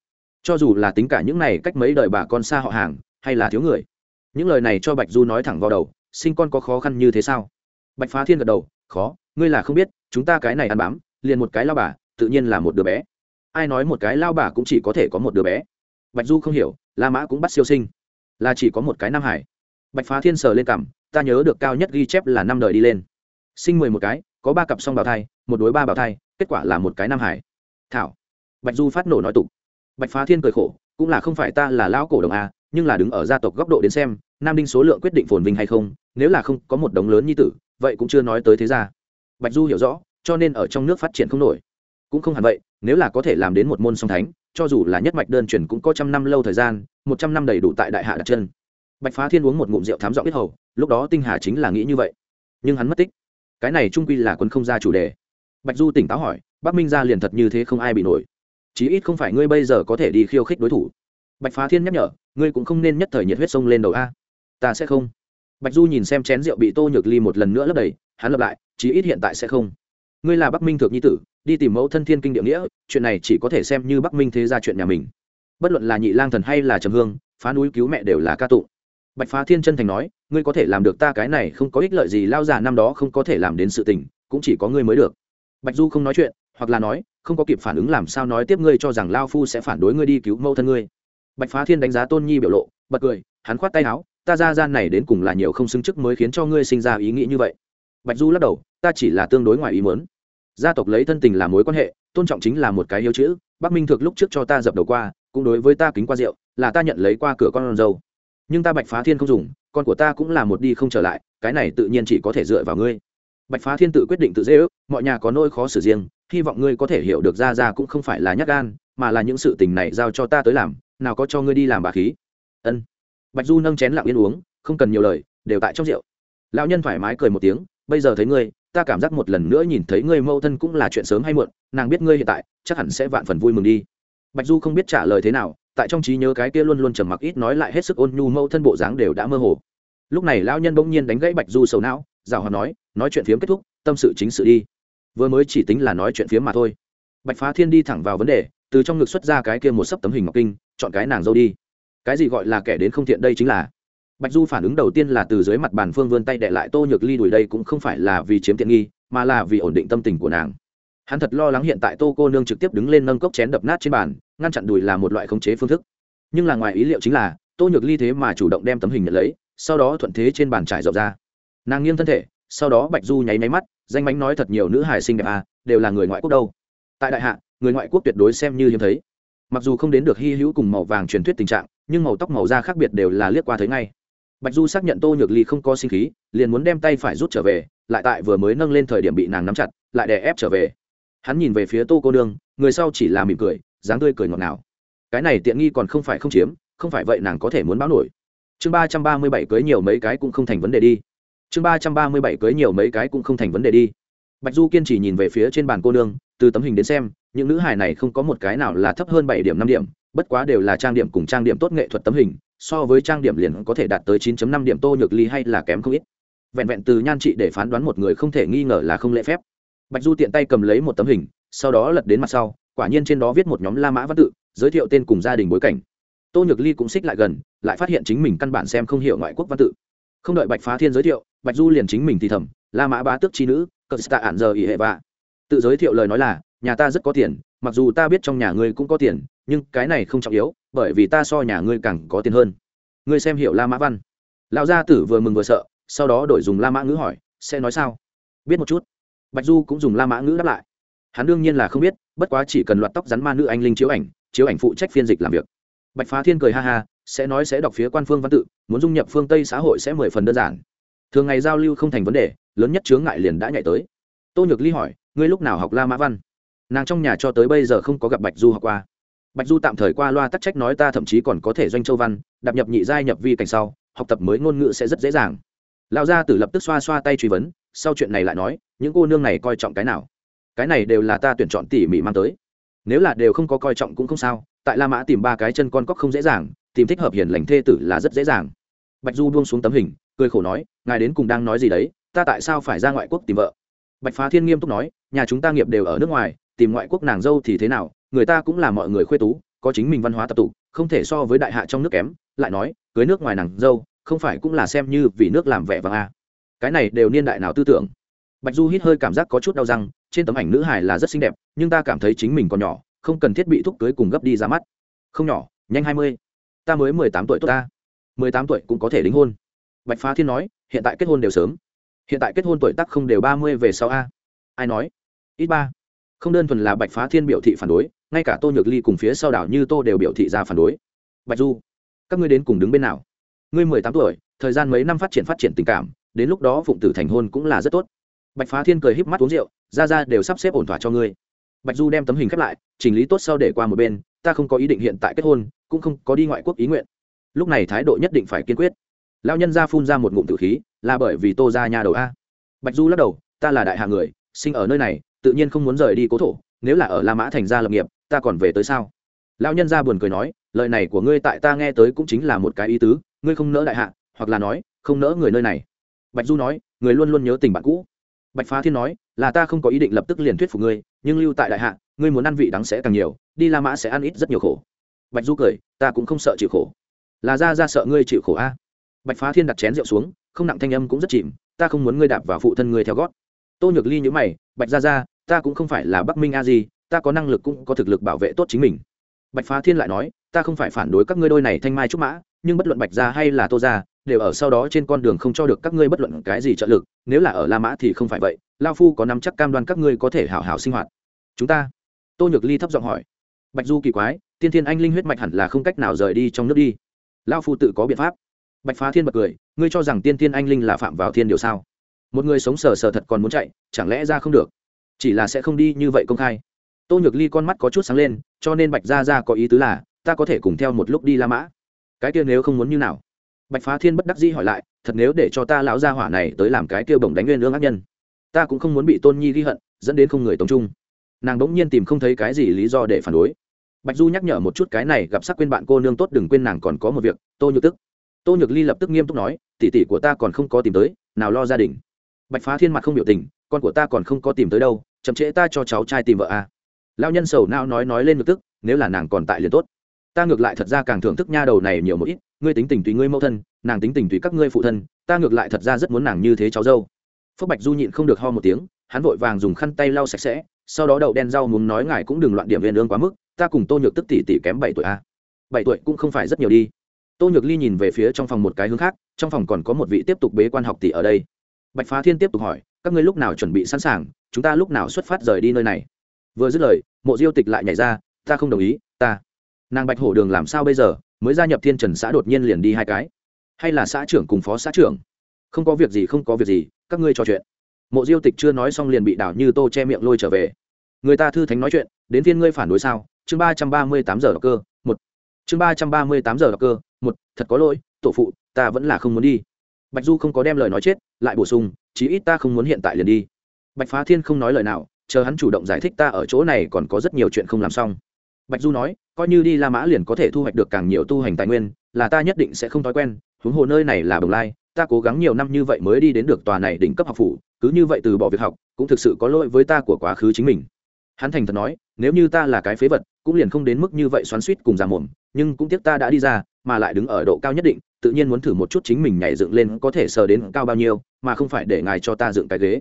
cho dù là tính cả những này cách mấy đời bà con xa họ hàng, hay là thiếu người. Những lời này cho bạch du nói thẳng vào đầu, sinh con có khó khăn như thế sao? Bạch phá thiên gật đầu, khó, ngươi là không biết, chúng ta cái này ăn bám, liền một cái lao bà, tự nhiên là một đứa bé. Ai nói một cái lao bà cũng chỉ có thể có một đứa bé? Bạch du không hiểu, la mã cũng bắt siêu sinh. Là chỉ có một cái nam hải. Bạch phá thiên sờ lên cảm ta nhớ được cao nhất ghi chép là năm đời đi lên. Sinh mười một cái, có ba cặp song bào thai, một đối ba bào thai, kết quả là một cái nam hải. Thảo. Bạch du phát nổ nói tục bạch phá thiên cười khổ, cũng là không phải ta là lão cổ đồng a, nhưng là đứng ở gia tộc góc độ đến xem, nam đinh số lượng quyết định phồn vinh hay không, nếu là không có một đống lớn như tử, vậy cũng chưa nói tới thế gia. Bạch du hiểu rõ, cho nên ở trong nước phát triển không nổi. Cũng không hẳn vậy, nếu là có thể làm đến một môn song thánh, cho dù là nhất mạch đơn truyền cũng có trăm năm lâu thời gian, một trăm năm đầy đủ tại đại hạ đặt chân. Bạch phá thiên uống một ngụm rượu thám giọng biết hầu, lúc đó tinh hà chính là nghĩ như vậy. Nhưng hắn mất tích. Cái này trung quy là quân không ra chủ đề. Bạch du tỉnh táo hỏi, bắc minh ra liền thật như thế không ai bị nổi chí ít không phải ngươi bây giờ có thể đi khiêu khích đối thủ. Bạch phá thiên nhắc nhở, ngươi cũng không nên nhất thời nhiệt huyết sông lên đầu a. Ta sẽ không. Bạch du nhìn xem chén rượu bị tô nhược ly một lần nữa lấp đầy, hắn lặp lại, chí ít hiện tại sẽ không. Ngươi là bắc minh thượng nhi tử, đi tìm mẫu thân thiên kinh địa nghĩa, chuyện này chỉ có thể xem như bắc minh thế ra chuyện nhà mình. Bất luận là nhị lang thần hay là trầm hương, phá núi cứu mẹ đều là ca tụng. Bạch phá thiên chân thành nói, ngươi có thể làm được ta cái này không có ích lợi gì, lao già năm đó không có thể làm đến sự tình, cũng chỉ có ngươi mới được. Bạch du không nói chuyện hoặc là nói, không có kịp phản ứng làm sao nói tiếp ngươi cho rằng lao phu sẽ phản đối ngươi đi cứu mẫu thân ngươi. Bạch phá thiên đánh giá tôn nhi biểu lộ, bật cười, hắn khoát tay áo, ta ra gian này đến cùng là nhiều không xứng chức mới khiến cho ngươi sinh ra ý nghĩ như vậy. Bạch du lắc đầu, ta chỉ là tương đối ngoài ý muốn. Gia tộc lấy thân tình là mối quan hệ, tôn trọng chính là một cái hiếu chữ, bắc minh thực lúc trước cho ta dập đầu qua, cũng đối với ta kính qua rượu, là ta nhận lấy qua cửa con dâu. Nhưng ta bạch phá thiên không dùng, con của ta cũng là một đi không trở lại, cái này tự nhiên chỉ có thể dựa vào ngươi. Bạch phá thiên tự quyết định tự dễ ước, mọi nhà có nỗi khó xử riêng hy vọng ngươi có thể hiểu được ra ra cũng không phải là nhát gan, mà là những sự tình này giao cho ta tới làm, nào có cho ngươi đi làm bà khí. Ân. Bạch du nâng chén lặng yên uống, không cần nhiều lời, đều tại trong rượu. Lão nhân thoải mái cười một tiếng, bây giờ thấy ngươi, ta cảm giác một lần nữa nhìn thấy ngươi mâu thân cũng là chuyện sớm hay muộn, nàng biết ngươi hiện tại, chắc hẳn sẽ vạn phần vui mừng đi. Bạch du không biết trả lời thế nào, tại trong trí nhớ cái kia luôn luôn trầm mặc ít nói lại hết sức ôn nhu mâu thân bộ dáng đều đã mơ hồ. Lúc này lão nhân bỗng nhiên đánh gãy bạch du sầu não rào hòa nói nói chuyện phiếm kết thúc, tâm sự chính sự đi vừa mới chỉ tính là nói chuyện phía mà thôi. Bạch phá thiên đi thẳng vào vấn đề, từ trong ngực xuất ra cái kia một sấp tấm hình ngọc kinh, chọn cái nàng dâu đi. Cái gì gọi là kẻ đến không thiện đây chính là. Bạch du phản ứng đầu tiên là từ dưới mặt bàn phương vươn tay đệ lại tô nhược ly đuổi đây cũng không phải là vì chiếm tiện nghi, mà là vì ổn định tâm tình của nàng. Hắn thật lo lắng hiện tại tô cô nương trực tiếp đứng lên nâng cốc chén đập nát trên bàn, ngăn chặn đùi là một loại khống chế phương thức. Nhưng là ngoài ý liệu chính là, tô nhược ly thế mà chủ động đem tấm hình nhận lấy, sau đó thuận thế trên bàn trải rộng ra. Nàng nghiêng thân thể, sau đó bạch du nháy máy mắt danh mánh nói thật nhiều nữ hài sinh đẹp à đều là người ngoại quốc đâu. Tại đại hạ, người ngoại quốc tuyệt đối xem như hiếm thấy. Mặc dù không đến được hy hữu cùng màu vàng truyền thuyết tình trạng, nhưng màu tóc màu da khác biệt đều là liếc qua thấy ngay. Bạch du xác nhận tô nhược ly không có sinh khí, liền muốn đem tay phải rút trở về, lại tại vừa mới nâng lên thời điểm bị nàng nắm chặt, lại đè ép trở về. Hắn nhìn về phía tô cô nương, người sau chỉ là mỉm cười, dáng tươi cười ngọt ngào. Cái này tiện nghi còn không phải không chiếm, không phải vậy nàng có thể muốn báo nổi. Chương ba trăm ba mươi bảy cưới nhiều mấy cái cũng không thành vấn đề đi chương ba trăm ba mươi bảy cưới nhiều mấy cái cũng không thành vấn đề đi. Bạch du kiên trì nhìn về phía trên bàn cô nương, từ tấm hình đến xem, những nữ hài này không có một cái nào là thấp hơn bảy điểm năm điểm, bất quá đều là trang điểm cùng trang điểm tốt nghệ thuật tấm hình, so với trang điểm liền có thể đạt tới 9 năm điểm tô nhược ly hay là kém không ít. Vẹn vẹn từ nhan trị để phán đoán một người không thể nghi ngờ là không lễ phép. Bạch du tiện tay cầm lấy một tấm hình, sau đó lật đến mặt sau, quả nhiên trên đó viết một nhóm la mã văn tự, giới thiệu tên cùng gia đình bối cảnh. Tô nhược ly cũng xích lại gần, lại phát hiện chính mình căn bản xem không hiểu ngoại quốc văn tự. Không đợi bạch phá thiên giới thiệu bạch du liền chính mình thì thầm, la mã bá tước chi nữ, cờ stạ ạn giờ ỉ hệ vạ. Tự giới thiệu lời nói là, nhà ta rất có tiền, mặc dù ta biết trong nhà ngươi cũng có tiền, nhưng cái này không trọng yếu, bởi vì ta so nhà ngươi càng có tiền hơn. Ngươi xem hiểu la mã văn. Lão gia tử vừa mừng vừa sợ, sau đó đổi dùng la mã ngữ hỏi, sẽ nói sao? Biết một chút. Bạch du cũng dùng la mã ngữ đáp lại. Hắn đương nhiên là không biết, bất quá chỉ cần loạt tóc rắn ma nữ anh linh chiếu ảnh chiếu ảnh phụ trách phiên dịch làm việc. Bạch phá thiên cười ha ha, sẽ nói sẽ đọc phía quan phương văn tự, muốn dung nhập phương tây xã hội sẽ mười phần đơn giản thường ngày giao lưu không thành vấn đề, lớn nhất chướng ngại liền đã nhảy tới. Tô nhược ly hỏi, ngươi lúc nào học la mã văn? Nàng trong nhà cho tới bây giờ không có gặp bạch du học qua. Bạch du tạm thời qua loa tắc trách nói ta thậm chí còn có thể doanh châu văn, đạp nhập nhị giai nhập vi cảnh sau, học tập mới ngôn ngữ sẽ rất dễ dàng. Lão gia tử lập tức xoa xoa tay truy vấn, sau chuyện này lại nói, những cô nương này coi trọng cái nào? Cái này đều là ta tuyển chọn tỉ mỉ mang tới. Nếu là đều không có coi trọng cũng không sao, tại la mã tìm ba cái chân con cóc không dễ dàng, tìm thích hợp hiền lành thê tử là rất dễ dàng. Bạch du buông xuống tấm hình cười khổ nói, ngài đến cùng đang nói gì đấy, ta tại sao phải ra ngoại quốc tìm vợ? Bạch phá thiên nghiêm túc nói, nhà chúng ta nghiệp đều ở nước ngoài, tìm ngoại quốc nàng dâu thì thế nào, người ta cũng là mọi người khuê tú, có chính mình văn hóa tập tụ không thể so với đại hạ trong nước kém. Lại nói, cưới nước ngoài nàng dâu, không phải cũng là xem như vì nước làm vẻ vàng à. cái này đều niên đại nào tư tưởng? Bạch du hít hơi cảm giác có chút đau răng, trên tấm ảnh nữ hải là rất xinh đẹp, nhưng ta cảm thấy chính mình còn nhỏ, không cần thiết bị thúc cưới cùng gấp đi ra mắt. Không nhỏ, nhanh hai mươi, ta mới mười tám tuổi tốt ta. Mười tám tuổi cũng có thể đính hôn bạch phá thiên nói, hiện tại kết hôn đều sớm. Hiện tại kết hôn tuổi tác không đều ba mươi về sau a. Ai nói? Ít ba. Không đơn thuần là bạch phá thiên biểu thị phản đối, ngay cả tô nhược ly cùng phía sau đảo như tô đều biểu thị ra phản đối. Bạch du, các ngươi đến cùng đứng bên nào? Ngươi mười tám tuổi, thời gian mấy năm phát triển phát triển tình cảm, đến lúc đó phụng tử thành hôn cũng là rất tốt. Bạch phá thiên cười híp mắt uống rượu, ra ra, đều sắp xếp ổn thỏa cho ngươi. Bạch du đem tấm hình khép lại, chỉnh lý tốt sau để qua một bên, ta không có ý định hiện tại kết hôn, cũng không có đi ngoại quốc ý nguyện. Lúc này thái độ nhất định phải kiên quyết lao nhân ra phun ra một ngụm tử khí, là bởi vì tô ra nhà đầu a. Bạch du lắc đầu, ta là đại hạ người, sinh ở nơi này, tự nhiên không muốn rời đi cố thổ, nếu là ở la mã thành gia lập nghiệp, ta còn về tới sao? Lão nhân ra buồn cười nói, lời này của ngươi tại ta nghe tới cũng chính là một cái ý tứ, ngươi không nỡ đại hạ, hoặc là nói, không nỡ người nơi này. Bạch du nói, người luôn luôn nhớ tình bạn cũ. Bạch phá thiên nói, là ta không có ý định lập tức liền thuyết phục ngươi, nhưng lưu tại đại hạ, ngươi muốn ăn vị đắng sẽ càng nhiều, đi la mã sẽ ăn ít rất nhiều khổ. Bạch du cười, ta cũng không sợ chịu khổ. Là ra ra sợ ngươi chịu khổ a bạch phá thiên đặt chén rượu xuống, không nặng thanh âm cũng rất chìm, ta không muốn ngươi đạp vào phụ thân ngươi theo gót. Tô nhược ly nhữ mày, bạch ra ra ta cũng không phải là bắc minh a di, ta có năng lực cũng có thực lực bảo vệ tốt chính mình. Bạch phá thiên lại nói, ta không phải phản đối các ngươi đôi này thanh mai trúc mã, nhưng bất luận bạch gia hay là tô gia, đều ở sau đó trên con đường không cho được các ngươi bất luận cái gì trợ lực, nếu là ở la mã thì không phải vậy, lao phu có nắm chắc cam đoan các ngươi có thể hảo hảo sinh hoạt. Chúng ta? Tô nhược ly thấp giọng hỏi. Bạch du kỳ quái, tiên thiên anh linh huyết mạch hẳn là không cách nào rời đi trong nước đi. Lao phu tự có biện pháp bạch phá thiên bật cười, ngươi cho rằng tiên tiên anh linh là phạm vào thiên điều sao? Một người sống sờ sờ thật còn muốn chạy, chẳng lẽ ra không được? Chỉ là sẽ không đi như vậy công khai. Tô nhược ly con mắt có chút sáng lên, cho nên bạch gia ra có ý tứ là, ta có thể cùng theo một lúc đi la mã. Cái kia nếu không muốn như nào? Bạch phá thiên bất đắc dĩ hỏi lại, thật nếu để cho ta lão gia hỏa này tới làm cái kia bổng đánh nguyên lương ác nhân, ta cũng không muốn bị tôn nhi ghi hận, dẫn đến không người tống trung nàng đỗng nhiên tìm không thấy cái gì lý do để phản đối. Bạch du nhắc nhở một chút cái này, gặp sắc quên bạn cô nương tốt đừng quên nàng còn có một việc, tô nhược tức tô nhược ly lập tức nghiêm túc nói, tỷ tỷ của ta còn không có tìm tới, nào lo gia đình bạch phá thiên mặt không biểu tình, con của ta còn không có tìm tới đâu, chậm trễ ta cho cháu trai tìm vợ a à. lao nhân sầu nao nói nói lên ngược tức, nếu là nàng còn tại liền tốt ta ngược lại thật ra càng thưởng thức nha đầu này nhiều một ít, ngươi tính tình tùy ngươi mẫu thân, nàng tính tình tùy các ngươi phụ thân, ta ngược lại thật ra rất muốn nàng như thế cháu dâu phước bạch du nhịn không được ho một tiếng, hắn vội vàng dùng khăn tay lau sạch sẽ, sau đó đậu đen rau muốn nói, ngài cũng đừng loạn điểm viên lương quá mức, ta cùng tô nhược tức tỷ tỷ kém bảy tuổi a à. bảy tuổi cũng không phải rất nhiều đi tô nhược ly nhìn về phía trong phòng một cái hướng khác, trong phòng còn có một vị tiếp tục bế quan học tỷ ở đây. Bạch phá thiên tiếp tục hỏi, các ngươi lúc nào chuẩn bị sẵn sàng? Chúng ta lúc nào xuất phát rời đi nơi này? Vừa dứt lời, mộ diêu tịch lại nhảy ra, ta không đồng ý, ta. Nàng bạch hổ đường làm sao bây giờ? Mới gia nhập thiên trần xã đột nhiên liền đi hai cái. Hay là xã trưởng cùng phó xã trưởng? Không có việc gì, không có việc gì, các ngươi trò chuyện. Mộ diêu tịch chưa nói xong liền bị đảo như tô che miệng lôi trở về. Người ta thư thánh nói chuyện, đến phiên ngươi phản đối sao? Chương ba trăm ba mươi tám giờ đọc cơ chương ba trăm ba mươi tám giờ đọc cơ, một, thật có lỗi, tổ phụ, ta vẫn là không muốn đi. Bạch du không có đem lời nói chết, lại bổ sung, chí ít ta không muốn hiện tại liền đi. Bạch phá thiên không nói lời nào, chờ hắn chủ động giải thích ta ở chỗ này còn có rất nhiều chuyện không làm xong. Bạch du nói, coi như đi la mã liền có thể thu hoạch được càng nhiều tu hành tài nguyên, là ta nhất định sẽ không thói quen, huống hồ nơi này là bồng lai, ta cố gắng nhiều năm như vậy mới đi đến được tòa này đỉnh cấp học phủ, cứ như vậy từ bỏ việc học, cũng thực sự có lỗi với ta của quá khứ chính mình hắn thành thật nói, nếu như ta là cái phế vật, cũng liền không đến mức như vậy xoắn suýt cùng già mồm, nhưng cũng tiếc ta đã đi ra, mà lại đứng ở độ cao nhất định, tự nhiên muốn thử một chút chính mình nhảy dựng lên có thể sờ đến cao bao nhiêu, mà không phải để ngài cho ta dựng cái ghế.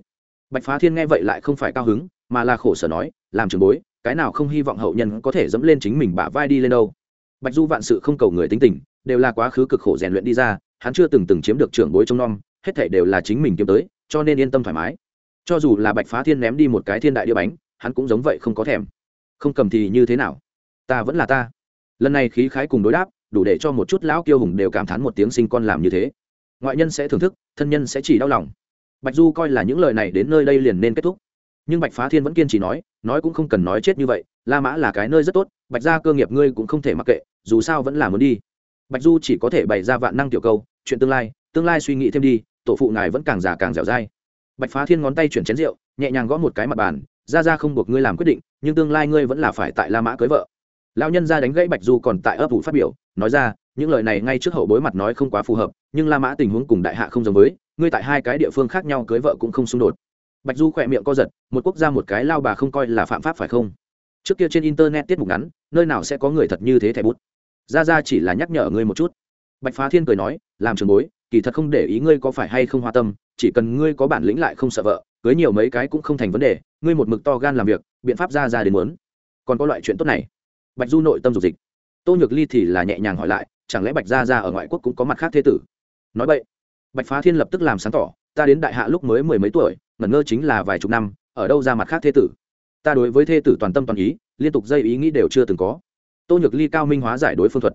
Bạch phá thiên nghe vậy lại không phải cao hứng, mà là khổ sở nói, làm trường bối, cái nào không hy vọng hậu nhân có thể dẫm lên chính mình bả vai đi lên đâu. Bạch du vạn sự không cầu người tính tình, đều là quá khứ cực khổ rèn luyện đi ra, hắn chưa từng từng chiếm được trưởng bối trong nom, hết thể đều là chính mình kiếm tới, cho nên yên tâm thoải mái. Cho dù là bạch phá thiên ném đi một cái thiên đại đĩa bánh hắn cũng giống vậy không có thèm. Không cầm thì như thế nào? Ta vẫn là ta. Lần này khí khái cùng đối đáp, đủ để cho một chút lão kiêu hùng đều cảm thán một tiếng sinh con làm như thế. Ngoại nhân sẽ thưởng thức, thân nhân sẽ chỉ đau lòng. Bạch du coi là những lời này đến nơi đây liền nên kết thúc. Nhưng bạch phá thiên vẫn kiên trì nói nói cũng không cần nói chết như vậy, la mã là cái nơi rất tốt, bạch gia cơ nghiệp ngươi cũng không thể mặc kệ, dù sao vẫn là muốn đi. Bạch du chỉ có thể bày ra vạn năng tiểu câu, chuyện tương lai tương lai suy nghĩ thêm đi, tổ phụ ngài vẫn càng già càng dẻo dai. Bạch phá thiên ngón tay chuyển chén rượu, nhẹ nhàng gõ một cái mặt bàn ra ra không buộc ngươi làm quyết định, nhưng tương lai ngươi vẫn là phải tại la mã cưới vợ. Lão nhân ra đánh gãy bạch du còn tại ấp ủ phát biểu, nói ra, những lời này ngay trước hậu bối mặt nói không quá phù hợp, nhưng la mã tình huống cùng đại hạ không giống với, ngươi tại hai cái địa phương khác nhau cưới vợ cũng không xung đột. Bạch du khỏe miệng co giật, một quốc gia một cái lao bà không coi là phạm pháp phải không? Trước kia trên internet tiết mục ngắn, nơi nào sẽ có người thật như thế thẻ bút? Ra ra chỉ là nhắc nhở ngươi một chút. Bạch phá thiên cười nói, làm trường bối, kỳ thật không để ý ngươi có phải hay không hoa tâm, chỉ cần ngươi có bản lĩnh lại không sợ vợ cưới nhiều mấy cái cũng không thành vấn đề, ngươi một mực to gan làm việc, biện pháp ra ra đến muốn. Còn có loại chuyện tốt này. Bạch du nội tâm dục dịch. Tô nhược ly thì là nhẹ nhàng hỏi lại, chẳng lẽ bạch gia ra ở ngoại quốc cũng có mặt khác thế tử? Nói vậy, bạch phá thiên lập tức làm sáng tỏ, ta đến đại hạ lúc mới mười mấy tuổi, ngẩn ngơ chính là vài chục năm, ở đâu ra mặt khác thế tử? Ta đối với thế tử toàn tâm toàn ý, liên tục dây ý nghĩ đều chưa từng có. Tô nhược ly cao minh hóa giải đối phương thuật.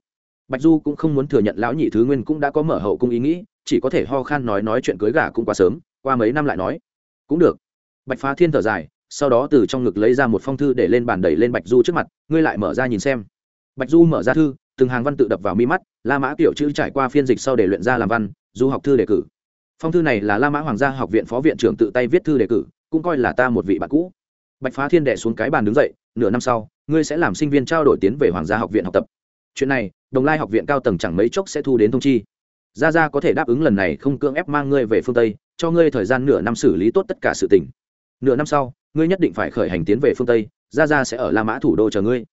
Bạch du cũng không muốn thừa nhận lão nhị thứ nguyên cũng đã có mở hậu cung ý nghĩ, chỉ có thể ho khan nói nói chuyện cưới gả cũng quá sớm, qua mấy năm lại nói cũng được. Bạch phá thiên thở dài, sau đó từ trong ngực lấy ra một phong thư để lên bàn đẩy lên bạch du trước mặt, ngươi lại mở ra nhìn xem. Bạch du mở ra thư, từng hàng văn tự đập vào mi mắt, la mã kiểu chữ trải qua phiên dịch sau để luyện ra làm văn, du học thư đề cử. Phong thư này là la mã hoàng gia học viện phó viện trưởng tự tay viết thư đề cử, cũng coi là ta một vị bạn cũ. Bạch phá thiên đệ xuống cái bàn đứng dậy, nửa năm sau, ngươi sẽ làm sinh viên trao đổi tiến về hoàng gia học viện học tập. Chuyện này, đồng lai học viện cao tầng chẳng mấy chốc sẽ thu đến thông chi. Gia gia có thể đáp ứng lần này không cưỡng ép mang ngươi về phương tây cho ngươi thời gian nửa năm xử lý tốt tất cả sự tình. Nửa năm sau, ngươi nhất định phải khởi hành tiến về phương tây, gia gia sẽ ở la mã thủ đô chờ ngươi.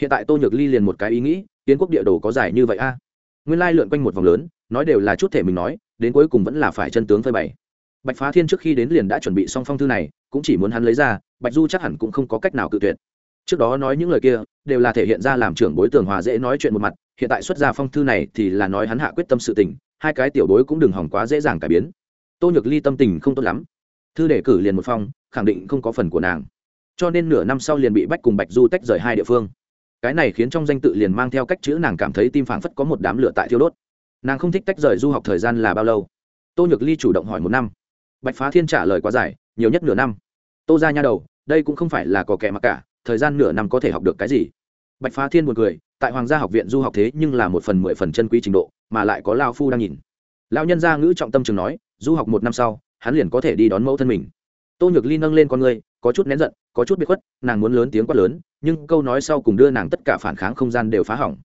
Hiện tại tô nhược ly liền một cái ý nghĩ tiến quốc địa đồ có dài như vậy a? Nguyên lai lượn quanh một vòng lớn, nói đều là chút thể mình nói, đến cuối cùng vẫn là phải chân tướng phơi bày. Bạch phá thiên trước khi đến liền đã chuẩn bị xong phong thư này, cũng chỉ muốn hắn lấy ra, bạch du chắc hẳn cũng không có cách nào cự tuyệt. Trước đó nói những lời kia, đều là thể hiện ra làm trưởng bối tường hòa dễ nói chuyện một mặt, hiện tại xuất ra phong thư này thì là nói hắn hạ quyết tâm sự tình, hai cái tiểu bối cũng đừng hỏng quá dễ dàng cải biến tô nhược ly tâm tình không tốt lắm. Thư đề cử liền một phong, khẳng định không có phần của nàng. Cho nên nửa năm sau liền bị bách cùng bạch du tách rời hai địa phương. Cái này khiến trong danh tự liền mang theo cách chữ nàng cảm thấy tim phảng phất có một đám lửa tại thiêu đốt. Nàng không thích tách rời du học thời gian là bao lâu. Tô nhược ly chủ động hỏi một năm. Bạch phá thiên trả lời quá dài, nhiều nhất nửa năm. Tô ra nha đầu, đây cũng không phải là có kẻ mặc cả, thời gian nửa năm có thể học được cái gì? Bạch phá thiên một người tại hoàng gia học viện du học thế nhưng là một phần mười phần chân quý trình độ, mà lại có lao phu đang nhìn. Lao nhân gia ngữ trọng tâm trường nói du học một năm sau, hắn liền có thể đi đón mẫu thân mình. Tô nhược ly nâng lên con người có chút nén giận, có chút bị khuất, nàng muốn lớn tiếng quát lớn, nhưng câu nói sau cùng đưa nàng tất cả phản kháng không gian đều phá hỏng.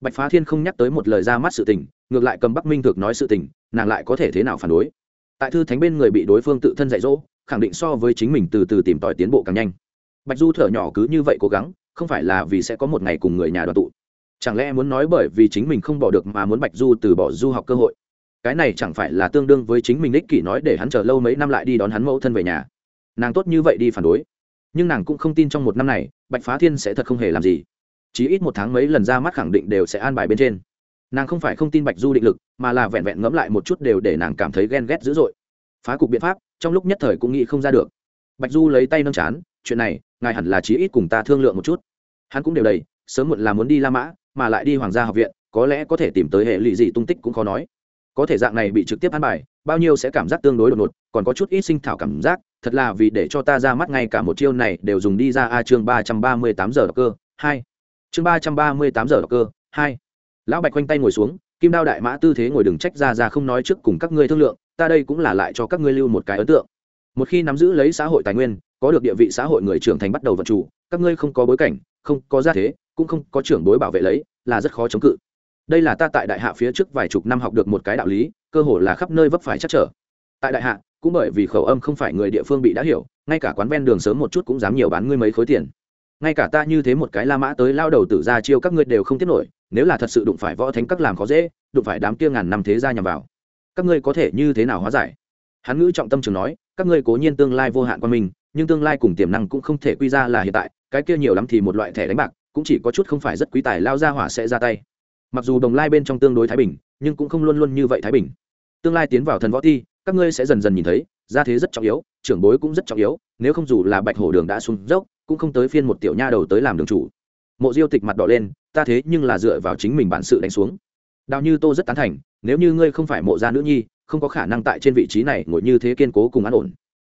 Bạch phá thiên không nhắc tới một lời ra mắt sự tình, ngược lại cầm bắc minh thực nói sự tình, nàng lại có thể thế nào phản đối? Tại thư thánh bên người bị đối phương tự thân dạy dỗ, khẳng định so với chính mình từ từ tìm tòi tiến bộ càng nhanh. Bạch du thở nhỏ cứ như vậy cố gắng, không phải là vì sẽ có một ngày cùng người nhà đoàn tụ. Chẳng lẽ muốn nói bởi vì chính mình không bỏ được mà muốn bạch du từ bỏ du học cơ hội? Cái này chẳng phải là tương đương với chính mình ích kỷ nói để hắn chờ lâu mấy năm lại đi đón hắn mẫu thân về nhà. Nàng tốt như vậy đi phản đối. Nhưng nàng cũng không tin trong một năm này, bạch phá thiên sẽ thật không hề làm gì. Chí ít một tháng mấy lần ra mắt khẳng định đều sẽ an bài bên trên. Nàng không phải không tin bạch du định lực, mà là vẹn vẹn ngẫm lại một chút đều để nàng cảm thấy ghen ghét dữ dội. Phá cục biện pháp, trong lúc nhất thời cũng nghĩ không ra được. Bạch du lấy tay nâng chán, chuyện này, ngài hẳn là chí ít cùng ta thương lượng một chút. Hắn cũng đều đầy, sớm muộn là muốn đi la mã, mà lại đi hoàng gia học viện, có lẽ có thể tìm tới hệ lụy gì tung tích cũng khó nói có thể dạng này bị trực tiếp ăn bài, bao nhiêu sẽ cảm giác tương đối đột ngột, còn có chút ít sinh thảo cảm giác, thật là vì để cho ta ra mắt ngay cả một chiêu này đều dùng đi ra a chương ba trăm ba mươi tám giờ đọc cơ, hai. Chương ba trăm ba mươi tám giờ đọc cơ, hai. Lão bạch quanh tay ngồi xuống, kim đao đại mã tư thế ngồi đừng trách ra ra không nói trước cùng các ngươi thương lượng, ta đây cũng là lại cho các ngươi lưu một cái ấn tượng. Một khi nắm giữ lấy xã hội tài nguyên, có được địa vị xã hội người trưởng thành bắt đầu vận chủ, các ngươi không có bối cảnh, không có gia thế, cũng không có trưởng bối bảo vệ lấy, là rất khó chống cự đây là ta tại đại hạ phía trước vài chục năm học được một cái đạo lý, cơ hồ là khắp nơi vấp phải chắc trở. Tại đại hạ, cũng bởi vì khẩu âm không phải người địa phương bị đã hiểu, ngay cả quán ven đường sớm một chút cũng dám nhiều bán ngươi mấy khối tiền. Ngay cả ta như thế một cái la mã tới lao đầu tử ra chiêu các ngươi đều không tiết nổi, nếu là thật sự đụng phải võ thánh các làm khó dễ, đụng phải đám kia ngàn năm thế gia nhằm vào, các ngươi có thể như thế nào hóa giải? Hắn ngữ trọng tâm trường nói, các ngươi cố nhiên tương lai vô hạn qua mình nhưng tương lai cùng tiềm năng cũng không thể quy ra là hiện tại, cái kia nhiều lắm thì một loại thẻ đánh bạc, cũng chỉ có chút không phải rất quý tài lao ra hỏa sẽ ra tay mặc dù đồng lai bên trong tương đối thái bình, nhưng cũng không luôn luôn như vậy thái bình. Tương lai tiến vào thần võ thi các ngươi sẽ dần dần nhìn thấy, gia thế rất trọng yếu, trưởng bối cũng rất trọng yếu, nếu không dù là bạch hổ đường đã xuống dốc, cũng không tới phiên một tiểu nha đầu tới làm đường chủ. Mộ diêu tịch mặt đỏ lên, ta thế nhưng là dựa vào chính mình bản sự đánh xuống. Đào như tô rất tán thành, nếu như ngươi không phải mộ gia nữ nhi, không có khả năng tại trên vị trí này ngồi như thế kiên cố cùng an ổn.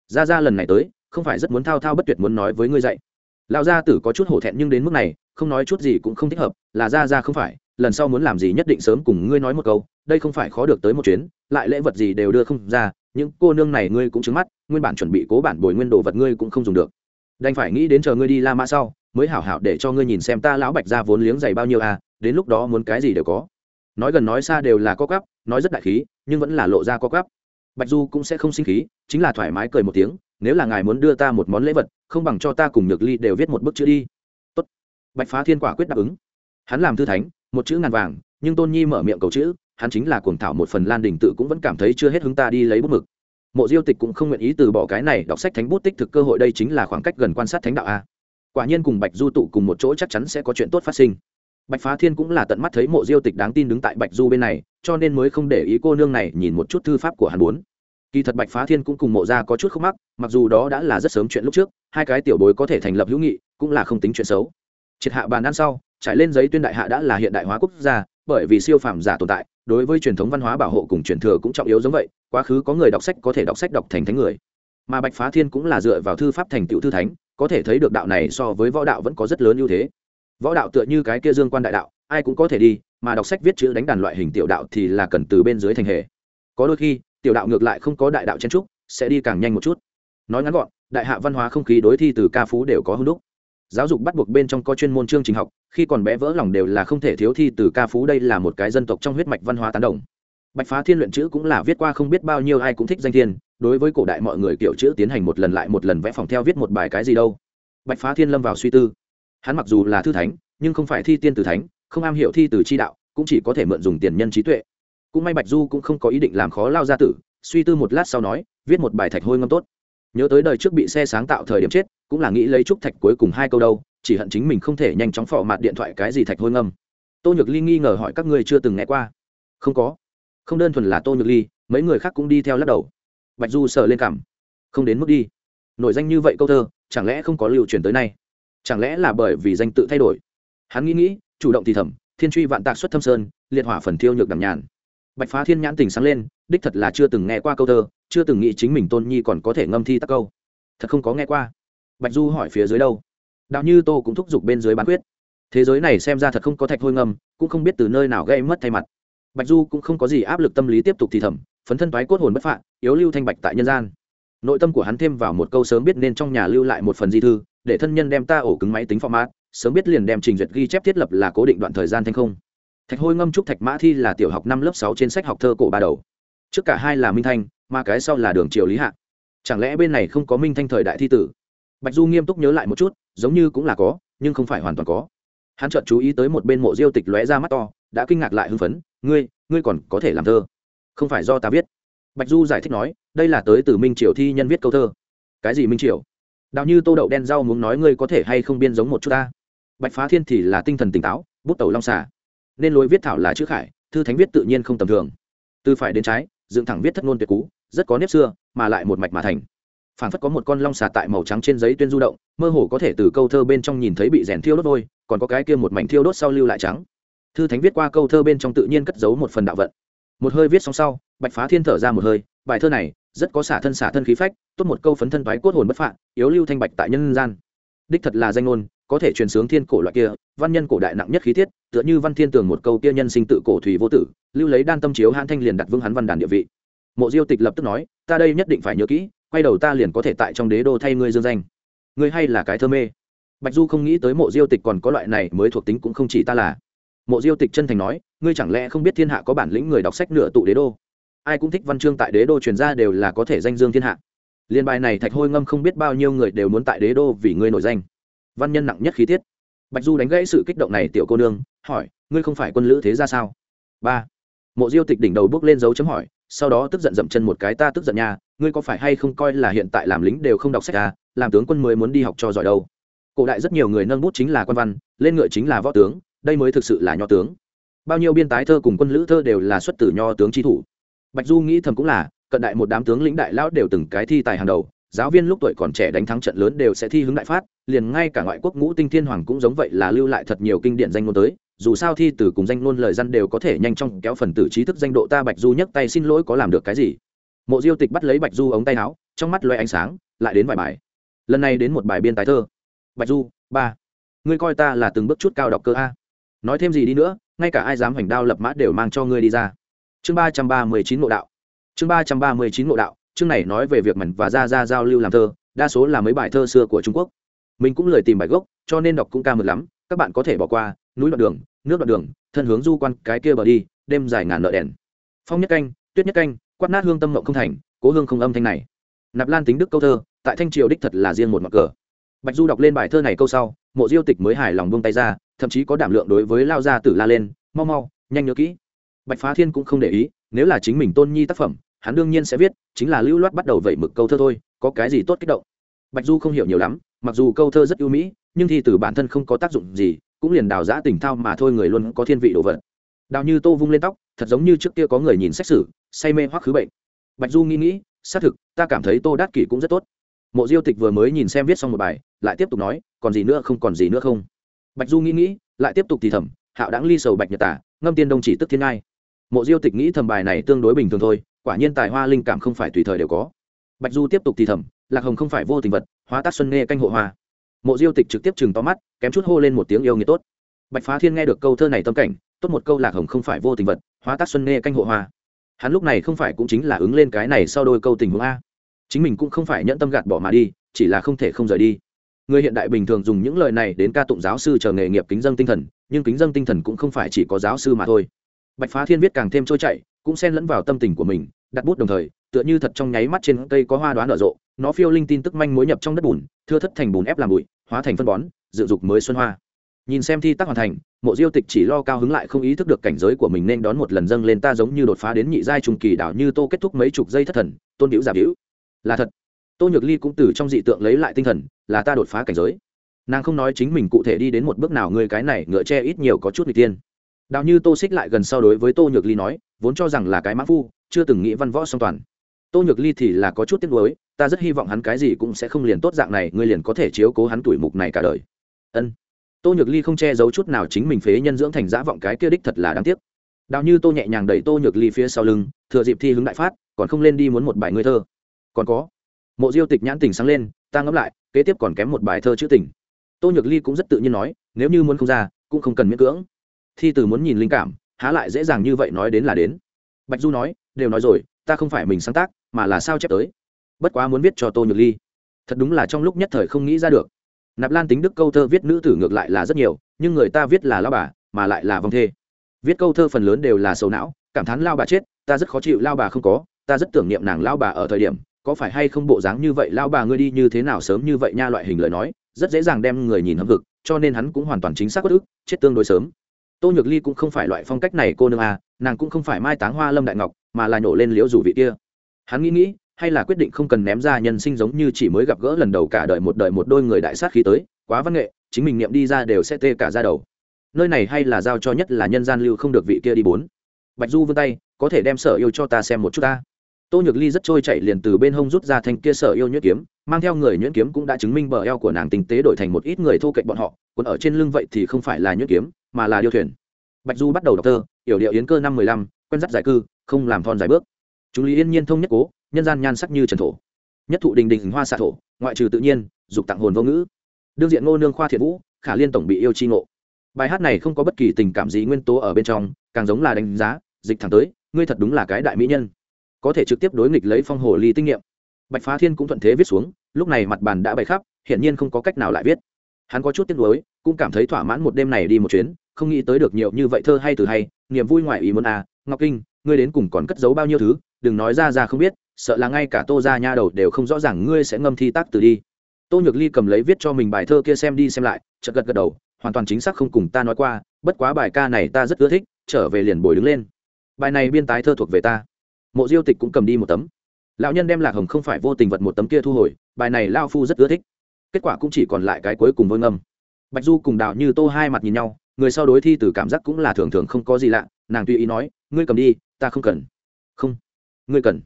Ra ra lần này tới, không phải rất muốn thao thao bất tuyệt muốn nói với ngươi dạy. Lão gia tử có chút hổ thẹn nhưng đến mức này, không nói chút gì cũng không thích hợp, là ra ra không phải lần sau muốn làm gì nhất định sớm cùng ngươi nói một câu, đây không phải khó được tới một chuyến, lại lễ vật gì đều đưa không ra, những cô nương này ngươi cũng trứng mắt, nguyên bản chuẩn bị cố bản bồi nguyên đồ vật ngươi cũng không dùng được. Đành phải nghĩ đến chờ ngươi đi la mã sau, mới hảo hảo để cho ngươi nhìn xem ta lão bạch ra vốn liếng dày bao nhiêu à đến lúc đó muốn cái gì đều có. Nói gần nói xa đều là có cắp nói rất đại khí, nhưng vẫn là lộ ra có cắp bạch du cũng sẽ không sinh khí, chính là thoải mái cười một tiếng, nếu là ngài muốn đưa ta một món lễ vật, không bằng cho ta cùng nhược ly đều viết một bức chữ đi. Tốt. bạch phá thiên quả quyết đáp ứng. Hắn làm thư thánh một chữ ngàn vàng, nhưng tôn nhi mở miệng cầu chữ, hắn chính là cuồng thảo một phần lan đình tự cũng vẫn cảm thấy chưa hết hứng ta đi lấy bút mực. Mộ diêu tịch cũng không nguyện ý từ bỏ cái này, đọc sách thánh bút tích thực cơ hội đây chính là khoảng cách gần quan sát thánh đạo a. Quả nhiên cùng bạch du tụ cùng một chỗ chắc chắn sẽ có chuyện tốt phát sinh. Bạch phá thiên cũng là tận mắt thấy mộ diêu tịch đáng tin đứng tại bạch du bên này, cho nên mới không để ý cô nương này nhìn một chút thư pháp của hắn muốn. Kỳ thật bạch phá thiên cũng cùng mộ ra có chút khúc mắc, mặc dù đó đã là rất sớm chuyện lúc trước, hai cái tiểu bối có thể thành lập hữu nghị, cũng là không tính chuyện xấu. Triệt hạ bàn ăn sau trải lên giấy tuyên đại hạ đã là hiện đại hóa quốc gia, bởi vì siêu phàm giả tồn tại, đối với truyền thống văn hóa bảo hộ cùng truyền thừa cũng trọng yếu giống vậy, quá khứ có người đọc sách có thể đọc sách đọc thành thánh người. Mà bạch phá thiên cũng là dựa vào thư pháp thành tựu thư thánh, có thể thấy được đạo này so với võ đạo vẫn có rất lớn ưu thế. Võ đạo tựa như cái kia dương quan đại đạo, ai cũng có thể đi, mà đọc sách viết chữ đánh đàn loại hình tiểu đạo thì là cần từ bên dưới thành hệ. Có đôi khi, tiểu đạo ngược lại không có đại đạo chen trúc sẽ đi càng nhanh một chút. Nói ngắn gọn, đại hạ văn hóa không khí đối thi từ ca phú đều có hưng đúc giáo dục bắt buộc bên trong có chuyên môn chương trình học, khi còn bé vỡ lòng đều là không thể thiếu thi từ ca phú đây là một cái dân tộc trong huyết mạch văn hóa tán đồng. Bạch phá thiên luyện chữ cũng là viết qua không biết bao nhiêu ai cũng thích danh thiên, đối với cổ đại mọi người kiểu chữ tiến hành một lần lại một lần vẽ phòng theo viết một bài cái gì đâu. Bạch phá thiên lâm vào suy tư. Hắn mặc dù là thư thánh, nhưng không phải thi tiên từ thánh, không am hiểu thi từ chi đạo, cũng chỉ có thể mượn dùng tiền nhân trí tuệ. Cũng may bạch du cũng không có ý định làm khó lao gia tử, suy tư một lát sau nói, viết một bài thạch hôi ngâm tốt. Nhớ tới đời trước bị xe sáng tạo thời điểm chết cũng là nghĩ lấy trúc thạch cuối cùng hai câu đâu, chỉ hận chính mình không thể nhanh chóng phỏ mặt điện thoại cái gì thạch hôi ngâm. Tô nhược ly nghi ngờ hỏi các ngươi chưa từng nghe qua. Không có. Không đơn thuần là tô nhược ly, mấy người khác cũng đi theo lắc đầu. Bạch du sợ lên cảm. Không đến mức đi. Nổi danh như vậy câu thơ, chẳng lẽ không có lưu truyền tới nay? Chẳng lẽ là bởi vì danh tự thay đổi? Hắn nghĩ nghĩ, chủ động thì thầm, thiên truy vạn tạc xuất thâm sơn, liệt hỏa phần thiêu nhược đằng nhàn. Bạch phá thiên nhãn tình sáng lên, đích thật là chưa từng nghe qua câu thơ, chưa từng nghĩ chính mình tôn nhi còn có thể ngâm thi tắc câu. Thật không có nghe qua bạch du hỏi phía dưới đâu? Đạo như tô cũng thúc giục bên dưới bán quyết. Thế giới này xem ra thật không có thạch hôi ngâm cũng không biết từ nơi nào gây mất thay mặt. Bạch du cũng không có gì áp lực tâm lý tiếp tục thì thầm, phấn thân toái cốt hồn bất phạm yếu lưu thanh bạch tại nhân gian. Nội tâm của hắn thêm vào một câu sớm biết nên trong nhà lưu lại một phần di thư, để thân nhân đem ta ổ cứng máy tính format, sớm biết liền đem trình duyệt ghi chép thiết lập là cố định đoạn thời gian thanh không. Thạch hôi ngâm trúc thạch mã thi là tiểu học năm lớp sáu trên sách học thơ cổ ba đầu. Trước cả hai là minh thanh, mà cái sau là đường triều lý hạ. Chẳng lẽ bên này không có minh thanh thời đại thi tử? Bạch du nghiêm túc nhớ lại một chút, giống như cũng là có, nhưng không phải hoàn toàn có. Hắn chợt chú ý tới một bên mộ diêu tịch lóe ra mắt to, đã kinh ngạc lại hưng phấn, ngươi ngươi còn có thể làm thơ? Không phải do ta viết. Bạch du giải thích nói, đây là tới từ minh triều thi nhân viết câu thơ. Cái gì minh triều? Đạo như tô đậu đen rau muốn nói ngươi có thể hay không biên giống một chút ta. Bạch phá thiên thì là tinh thần tỉnh táo, bút tẩu long xả nên lối viết thảo là chữ khải, thư thánh viết tự nhiên không tầm thường. Từ phải đến trái, dựng thẳng viết thất ngôn tuyệt cú rất có nếp xưa, mà lại một mạch mà thành phản phất có một con long xà tại màu trắng trên giấy tuyên du động, mơ hồ có thể từ câu thơ bên trong nhìn thấy bị rèn thiêu đốt vôi, còn có cái kia một mảnh thiêu đốt sau lưu lại trắng. Thư thánh viết qua câu thơ bên trong tự nhiên cất giấu một phần đạo vận. Một hơi viết xong sau, bạch phá thiên thở ra một hơi, bài thơ này rất có xả thân xả thân khí phách, tốt một câu phấn thân thoái cốt hồn bất phạm yếu lưu thanh bạch tại nhân gian. Đích thật là danh ngôn, có thể truyền sướng thiên cổ loại kia, văn nhân cổ đại nặng nhất khí tiết, tựa như văn thiên tường một câu kia nhân sinh tự cổ thủy vô tử, lưu lấy đan tâm chiếu hãn thanh liền đặt vương hắn văn đàn địa vị. Mộ diêu tịch lập tức nói, ta đây nhất định phải nhớ kỹ quay đầu ta liền có thể tại trong đế đô thay ngươi dương danh. Ngươi hay là cái thơ mê. Bạch du không nghĩ tới mộ diêu tịch còn có loại này mới thuộc tính cũng không chỉ ta là. Mộ diêu tịch chân thành nói, ngươi chẳng lẽ không biết thiên hạ có bản lĩnh người đọc sách nửa tụ đế đô? Ai cũng thích văn chương tại đế đô truyền ra đều là có thể danh dương thiên hạ. Liên bài này thạch hôi ngâm không biết bao nhiêu người đều muốn tại đế đô vì ngươi nổi danh. Văn nhân nặng nhất khí tiết. Bạch du đánh gãy sự kích động này tiểu cô nương, hỏi, ngươi không phải quân lữ thế ra sao? Ba. Mộ diêu tịch đỉnh đầu bước lên dấu chấm hỏi sau đó tức giận dậm chân một cái, ta tức giận nha, ngươi có phải hay không coi là hiện tại làm lính đều không đọc sách à làm tướng quân mới muốn đi học cho giỏi đâu. Cổ đại rất nhiều người nâng bút chính là quan văn, lên ngựa chính là võ tướng, đây mới thực sự là nho tướng. Bao nhiêu biên tái thơ cùng quân lữ thơ đều là xuất từ nho tướng tri thủ. Bạch du nghĩ thầm cũng là, cận đại một đám tướng lĩnh đại lão đều từng cái thi tài hàng đầu, giáo viên lúc tuổi còn trẻ đánh thắng trận lớn đều sẽ thi hướng đại phát, liền ngay cả ngoại quốc ngũ tinh thiên hoàng cũng giống vậy là lưu lại thật nhiều kinh điển danh ngôn tới dù sao thi từ cùng danh luôn, lời dân đều có thể nhanh chóng kéo phần tử trí thức danh độ ta bạch du nhấc tay xin lỗi có làm được cái gì. Mộ diêu tịch bắt lấy bạch du ống tay áo trong mắt loe ánh sáng lại đến vài bài. Lần này đến một bài biên tái thơ. Bạch du ba. Ngươi coi ta là từng bước chút cao đọc cơ a. Nói thêm gì đi nữa ngay cả ai dám hoành đao lập mã đều mang cho ngươi đi ra. Chương ba trăm ba mươi chín ngộ đạo. Chương ba trăm ba mươi chín ngộ đạo chương này nói về việc mẩn và ra ra giao lưu làm thơ đa số là mấy bài thơ xưa của trung quốc. Mình cũng lười tìm bài gốc cho nên đọc cũng ca mượt lắm các bạn có thể bỏ qua núi đoạn đường, nước đoạn đường, thân hướng du quan cái kia bờ đi, đêm dài ngàn nợ đèn. Phong nhất canh, tuyết nhất canh, quát nát hương tâm mộng không thành, cố hương không âm thanh này. Nạp lan tính đức câu thơ, tại thanh triều đích thật là riêng một mặt cờ. Bạch du đọc lên bài thơ này câu sau, mộ diêu tịch mới hài lòng buông tay ra, thậm chí có đảm lượng đối với lao gia tử la lên, mau mau, nhanh nhớ kỹ. Bạch phá thiên cũng không để ý, nếu là chính mình tôn nhi tác phẩm, hắn đương nhiên sẽ viết, chính là lưu loát bắt đầu vẩy mực câu thơ thôi, có cái gì tốt kích động. Bạch du không hiểu nhiều lắm, mặc dù câu thơ rất ưu mỹ, nhưng thi từ bản thân không có tác dụng gì cũng liền đào giã tỉnh thao mà thôi người luôn có thiên vị đồ vật. Đào như tô vung lên tóc, thật giống như trước kia có người nhìn xét xử, say mê hoắc khứ bệnh. Bạch du nghĩ nghĩ, xác thực, ta cảm thấy tô đát kỷ cũng rất tốt. Mộ diêu tịch vừa mới nhìn xem viết xong một bài, lại tiếp tục nói, còn gì nữa không còn gì nữa không. Bạch du nghĩ nghĩ, lại tiếp tục thì thầm, hạo đáng ly sầu bạch nhật tả, ngâm tiên đông chỉ tức thiên ngai. Mộ diêu tịch nghĩ thầm bài này tương đối bình thường thôi, quả nhiên tài hoa linh cảm không phải tùy thời đều có. Bạch du tiếp tục thì thầm, lạc hồng không phải vô tình vật, hóa tác xuân nghe canh hộ hoa mộ diêu tịch trực tiếp chừng to mắt, kém chút hô lên một tiếng yêu nghĩa tốt. Bạch phá thiên nghe được câu thơ này tâm cảnh, tốt một câu lạc hồng không phải vô tình vật, hóa tác xuân nghe canh hộ hoa. Hắn lúc này không phải cũng chính là ứng lên cái này sau đôi câu tình huống a. Chính mình cũng không phải nhẫn tâm gạt bỏ mà đi, chỉ là không thể không rời đi. Người hiện đại bình thường dùng những lời này đến ca tụng giáo sư chờ nghề nghiệp kính dân tinh thần, nhưng kính dân tinh thần cũng không phải chỉ có giáo sư mà thôi. Bạch phá thiên viết càng thêm trôi chảy, cũng xen lẫn vào tâm tình của mình, đặt bút đồng thời tựa như thật trong nháy mắt trên cây có hoa đoán nở rộ, nó phiêu linh tin tức manh mối nhập trong đất bùn, thưa thất thành bùn ép làm bụi, hóa thành phân bón, dự dục mới xuân hoa. Nhìn xem thi tác hoàn thành, mộ diêu tịch chỉ lo cao hứng lại không ý thức được cảnh giới của mình nên đón một lần dâng lên ta giống như đột phá đến nhị giai trùng kỳ đảo như tô kết thúc mấy chục giây thất thần, tôn biểu giả biểu là thật. Tô nhược ly cũng từ trong dị tượng lấy lại tinh thần, là ta đột phá cảnh giới. Nàng không nói chính mình cụ thể đi đến một bước nào, người cái này ngựa che ít nhiều có chút n g tiên. Đào như tô xích lại gần sau đối với tô nhược ly nói, vốn cho rằng là cái mã phu, chưa từng nghĩ văn võ song toàn tô nhược ly thì là có chút tiếc nuối, ta rất hy vọng hắn cái gì cũng sẽ không liền tốt dạng này, ngươi liền có thể chiếu cố hắn tuổi mục này cả đời. Ân. Tô nhược ly không che giấu chút nào chính mình phế nhân dưỡng thành giã vọng cái kia đích thật là đáng tiếc. Đào như tô nhẹ nhàng đẩy tô nhược ly phía sau lưng, thừa dịp thi hứng đại phát, còn không lên đi muốn một bài ngươi thơ. Còn có. Mộ diêu tịch nhãn tình sáng lên, ta ngẫm lại, kế tiếp còn kém một bài thơ chữ tình. Tô nhược ly cũng rất tự nhiên nói, nếu như muốn không ra, cũng không cần miễn cưỡng. Thi từ muốn nhìn linh cảm, há lại dễ dàng như vậy nói đến là đến. Bạch du nói, đều nói rồi, ta không phải mình sáng tác mà là sao chép tới. Bất quá muốn viết cho tô nhược ly. Thật đúng là trong lúc nhất thời không nghĩ ra được. Nạp lan tính đức câu thơ viết nữ tử ngược lại là rất nhiều, nhưng người ta viết là lao bà, mà lại là vong thê. Viết câu thơ phần lớn đều là sầu não, cảm thán lao bà chết, ta rất khó chịu lao bà không có, ta rất tưởng niệm nàng lao bà ở thời điểm, có phải hay không bộ dáng như vậy lao bà ngươi đi như thế nào sớm như vậy nha loại hình lời nói, rất dễ dàng đem người nhìn hâm vực cho nên hắn cũng hoàn toàn chính xác bất ức, chết tương đối sớm. Tô nhược ly cũng không phải loại phong cách này cô nương à nàng cũng không phải mai táng hoa lâm đại ngọc, mà là nhổ lên liễu rủ vị kia hắn nghĩ nghĩ, hay là quyết định không cần ném ra nhân sinh giống như chỉ mới gặp gỡ lần đầu cả đời một đời một đôi người đại sát khí tới, quá văn nghệ, chính mình niệm đi ra đều sẽ tê cả ra đầu. Nơi này hay là giao cho nhất là nhân gian lưu không được vị kia đi bốn. Bạch du vươn tay, có thể đem sở yêu cho ta xem một chút ta. Tô nhược ly rất trôi chạy liền từ bên hông rút ra thanh kia sở yêu nhuyễn kiếm, mang theo người nhuyễn kiếm cũng đã chứng minh bờ eo của nàng tinh tế đổi thành một ít người thô cạnh bọn họ còn ở trên lưng vậy thì không phải là nhuyễn kiếm, mà là điêu thuyền. Bạch du bắt đầu đọc thơ, yểu điệu yến cơ năm mười lăm, quen dắt giải cư, không làm thon dài bước chúng lý yên nhiên thông nhất cố, nhân gian nhan sắc như trần thổ. Nhất thụ đình đình hoa xạ thổ, ngoại trừ tự nhiên, dục tặng hồn vô ngữ. Đương diện ngô nương khoa thiện vũ, khả liên tổng bị yêu chi ngộ. Bài hát này không có bất kỳ tình cảm gì nguyên tố ở bên trong, càng giống là đánh giá, dịch thẳng tới, ngươi thật đúng là cái đại mỹ nhân. Có thể trực tiếp đối nghịch lấy phong hồ ly tinh nghiệm. Bạch phá thiên cũng thuận thế viết xuống, lúc này mặt bàn đã bày khắp, hiển nhiên không có cách nào lại viết. Hắn có chút tiếc nuối, cũng cảm thấy thỏa mãn một đêm này đi một chuyến, không nghĩ tới được nhiều như vậy thơ hay từ hay, niềm vui ngoài ý muốn à ngọc kinh, ngươi đến cùng còn cất giấu bao nhiêu thứ? Đừng nói ra ra không biết, sợ là ngay cả tô ra nha đầu đều không rõ ràng ngươi sẽ ngâm thi tác từ đi. Tô nhược ly cầm lấy viết cho mình bài thơ kia xem đi xem lại, chợt gật gật đầu, hoàn toàn chính xác không cùng ta nói qua, bất quá bài ca này ta rất ưa thích, trở về liền bồi đứng lên. Bài này biên tái thơ thuộc về ta. Mộ diêu tịch cũng cầm đi một tấm. Lão nhân đem lạc hồng không phải vô tình vật một tấm kia thu hồi, bài này lao phu rất ưa thích. Kết quả cũng chỉ còn lại cái cuối cùng vôi ngâm. Bạch du cùng đạo như tô hai mặt nhìn nhau, người sau đối thi từ cảm giác cũng là thường thường không có gì lạ, nàng tùy ý nói, ngươi cầm đi, ta không cần. Không ngươi cần.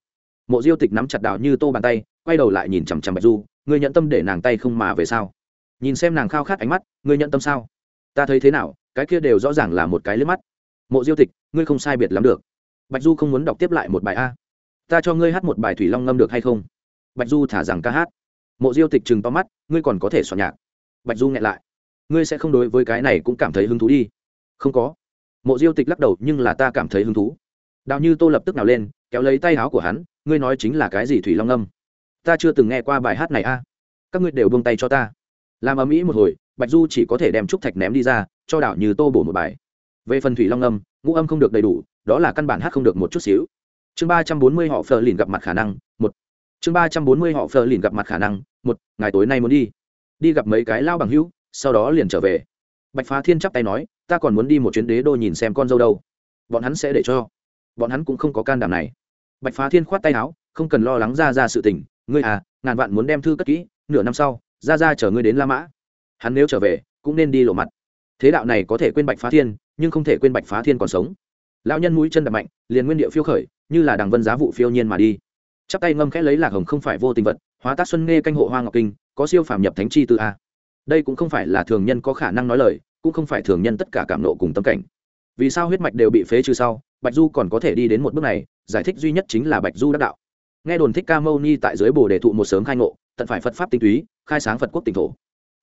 Mộ diêu tịch nắm chặt đào như tô bàn tay, quay đầu lại nhìn chằm chằm bạch du, ngươi nhận tâm để nàng tay không mà về sao? Nhìn xem nàng khao khát ánh mắt, ngươi nhận tâm sao? Ta thấy thế nào, cái kia đều rõ ràng là một cái liếc mắt. Mộ diêu tịch, ngươi không sai biệt lắm được. Bạch du không muốn đọc tiếp lại một bài a. Ta cho ngươi hát một bài thủy long ngâm được hay không? Bạch du thả rằng ca hát. Mộ diêu tịch chừng to mắt, ngươi còn có thể soạn nhạc. Bạch du nghẹn lại. Ngươi sẽ không đối với cái này cũng cảm thấy hứng thú đi. Không có. Mộ diêu tịch lắc đầu, nhưng là ta cảm thấy hứng thú. Đào như tô lập tức nào lên kéo lấy tay áo của hắn, ngươi nói chính là cái gì thủy long âm? Ta chưa từng nghe qua bài hát này a. Các ngươi đều buông tay cho ta. Làm ầm ĩ một hồi, bạch du chỉ có thể đem trúc thạch ném đi ra, cho đảo như tô bổ một bài. Về phần thủy long âm, ngũ âm không được đầy đủ, đó là căn bản hát không được một chút xíu. Chương ba trăm bốn mươi họ phờ lìn gặp mặt khả năng, một. Chương ba trăm bốn mươi họ phờ lìn gặp mặt khả năng, một. Ngày tối nay muốn đi. Đi gặp mấy cái lao bằng hữu, sau đó liền trở về. Bạch phá thiên chắp tay nói, ta còn muốn đi một chuyến đế đô nhìn xem con dâu đâu. Bọn hắn sẽ để cho. Bọn hắn cũng không có can đảm này bạch phá thiên khoát tay áo, không cần lo lắng ra ra sự tình. Ngươi à ngàn vạn muốn đem thư cất kỹ, nửa năm sau ra ra chở ngươi đến la mã. Hắn nếu trở về, cũng nên đi lộ mặt. Thế đạo này có thể quên bạch phá thiên, nhưng không thể quên bạch phá thiên còn sống. Lão nhân mũi chân đập mạnh, liền nguyên địa phiêu khởi, như là đằng vân giá vụ phiêu nhiên mà đi. Chắp tay ngâm khẽ lấy lạc hồng không phải vô tình vật, hóa tác xuân nghe canh hộ hoa ngọc kinh, có siêu phàm nhập thánh chi từ a. Đây cũng không phải là thường nhân có khả năng nói lời, cũng không phải thường nhân tất cả cảm nộ cùng tâm cảnh. Vì sao huyết mạch đều bị phế trừ sau, bạch du còn có thể đi đến một bước này giải thích duy nhất chính là bạch du đắc đạo. Nghe đồn thích ca mâu ni tại dưới bồ đề thụ một sớm khai ngộ, tận phải phật pháp tinh túy, khai sáng phật quốc tỉnh thổ.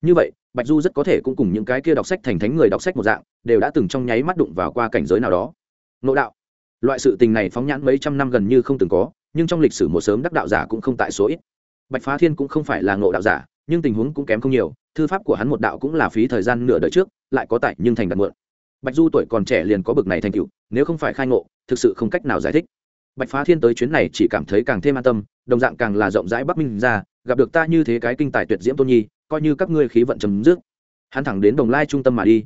Như vậy, bạch du rất có thể cũng cùng những cái kia đọc sách thành thánh người đọc sách một dạng, đều đã từng trong nháy mắt đụng vào qua cảnh giới nào đó. Ngộ đạo. Loại sự tình này phóng nhãn mấy trăm năm gần như không từng có, nhưng trong lịch sử một sớm đắc đạo giả cũng không tại số ít. Bạch phá thiên cũng không phải là ngộ đạo giả, nhưng tình huống cũng kém không nhiều, thư pháp của hắn một đạo cũng là phí thời gian nửa đời trước, lại có tại nhưng thành đặt mượn. Bạch du tuổi còn trẻ liền có bực này thành cựu nếu không phải khai ngộ, thực sự không cách nào giải thích bạch phá thiên tới chuyến này chỉ cảm thấy càng thêm an tâm, đồng dạng càng là rộng rãi bắc minh ra, gặp được ta như thế cái kinh tài tuyệt diễm tôn nhi, coi như các ngươi khí vận chấm dứt. Hắn thẳng đến đồng lai trung tâm mà đi.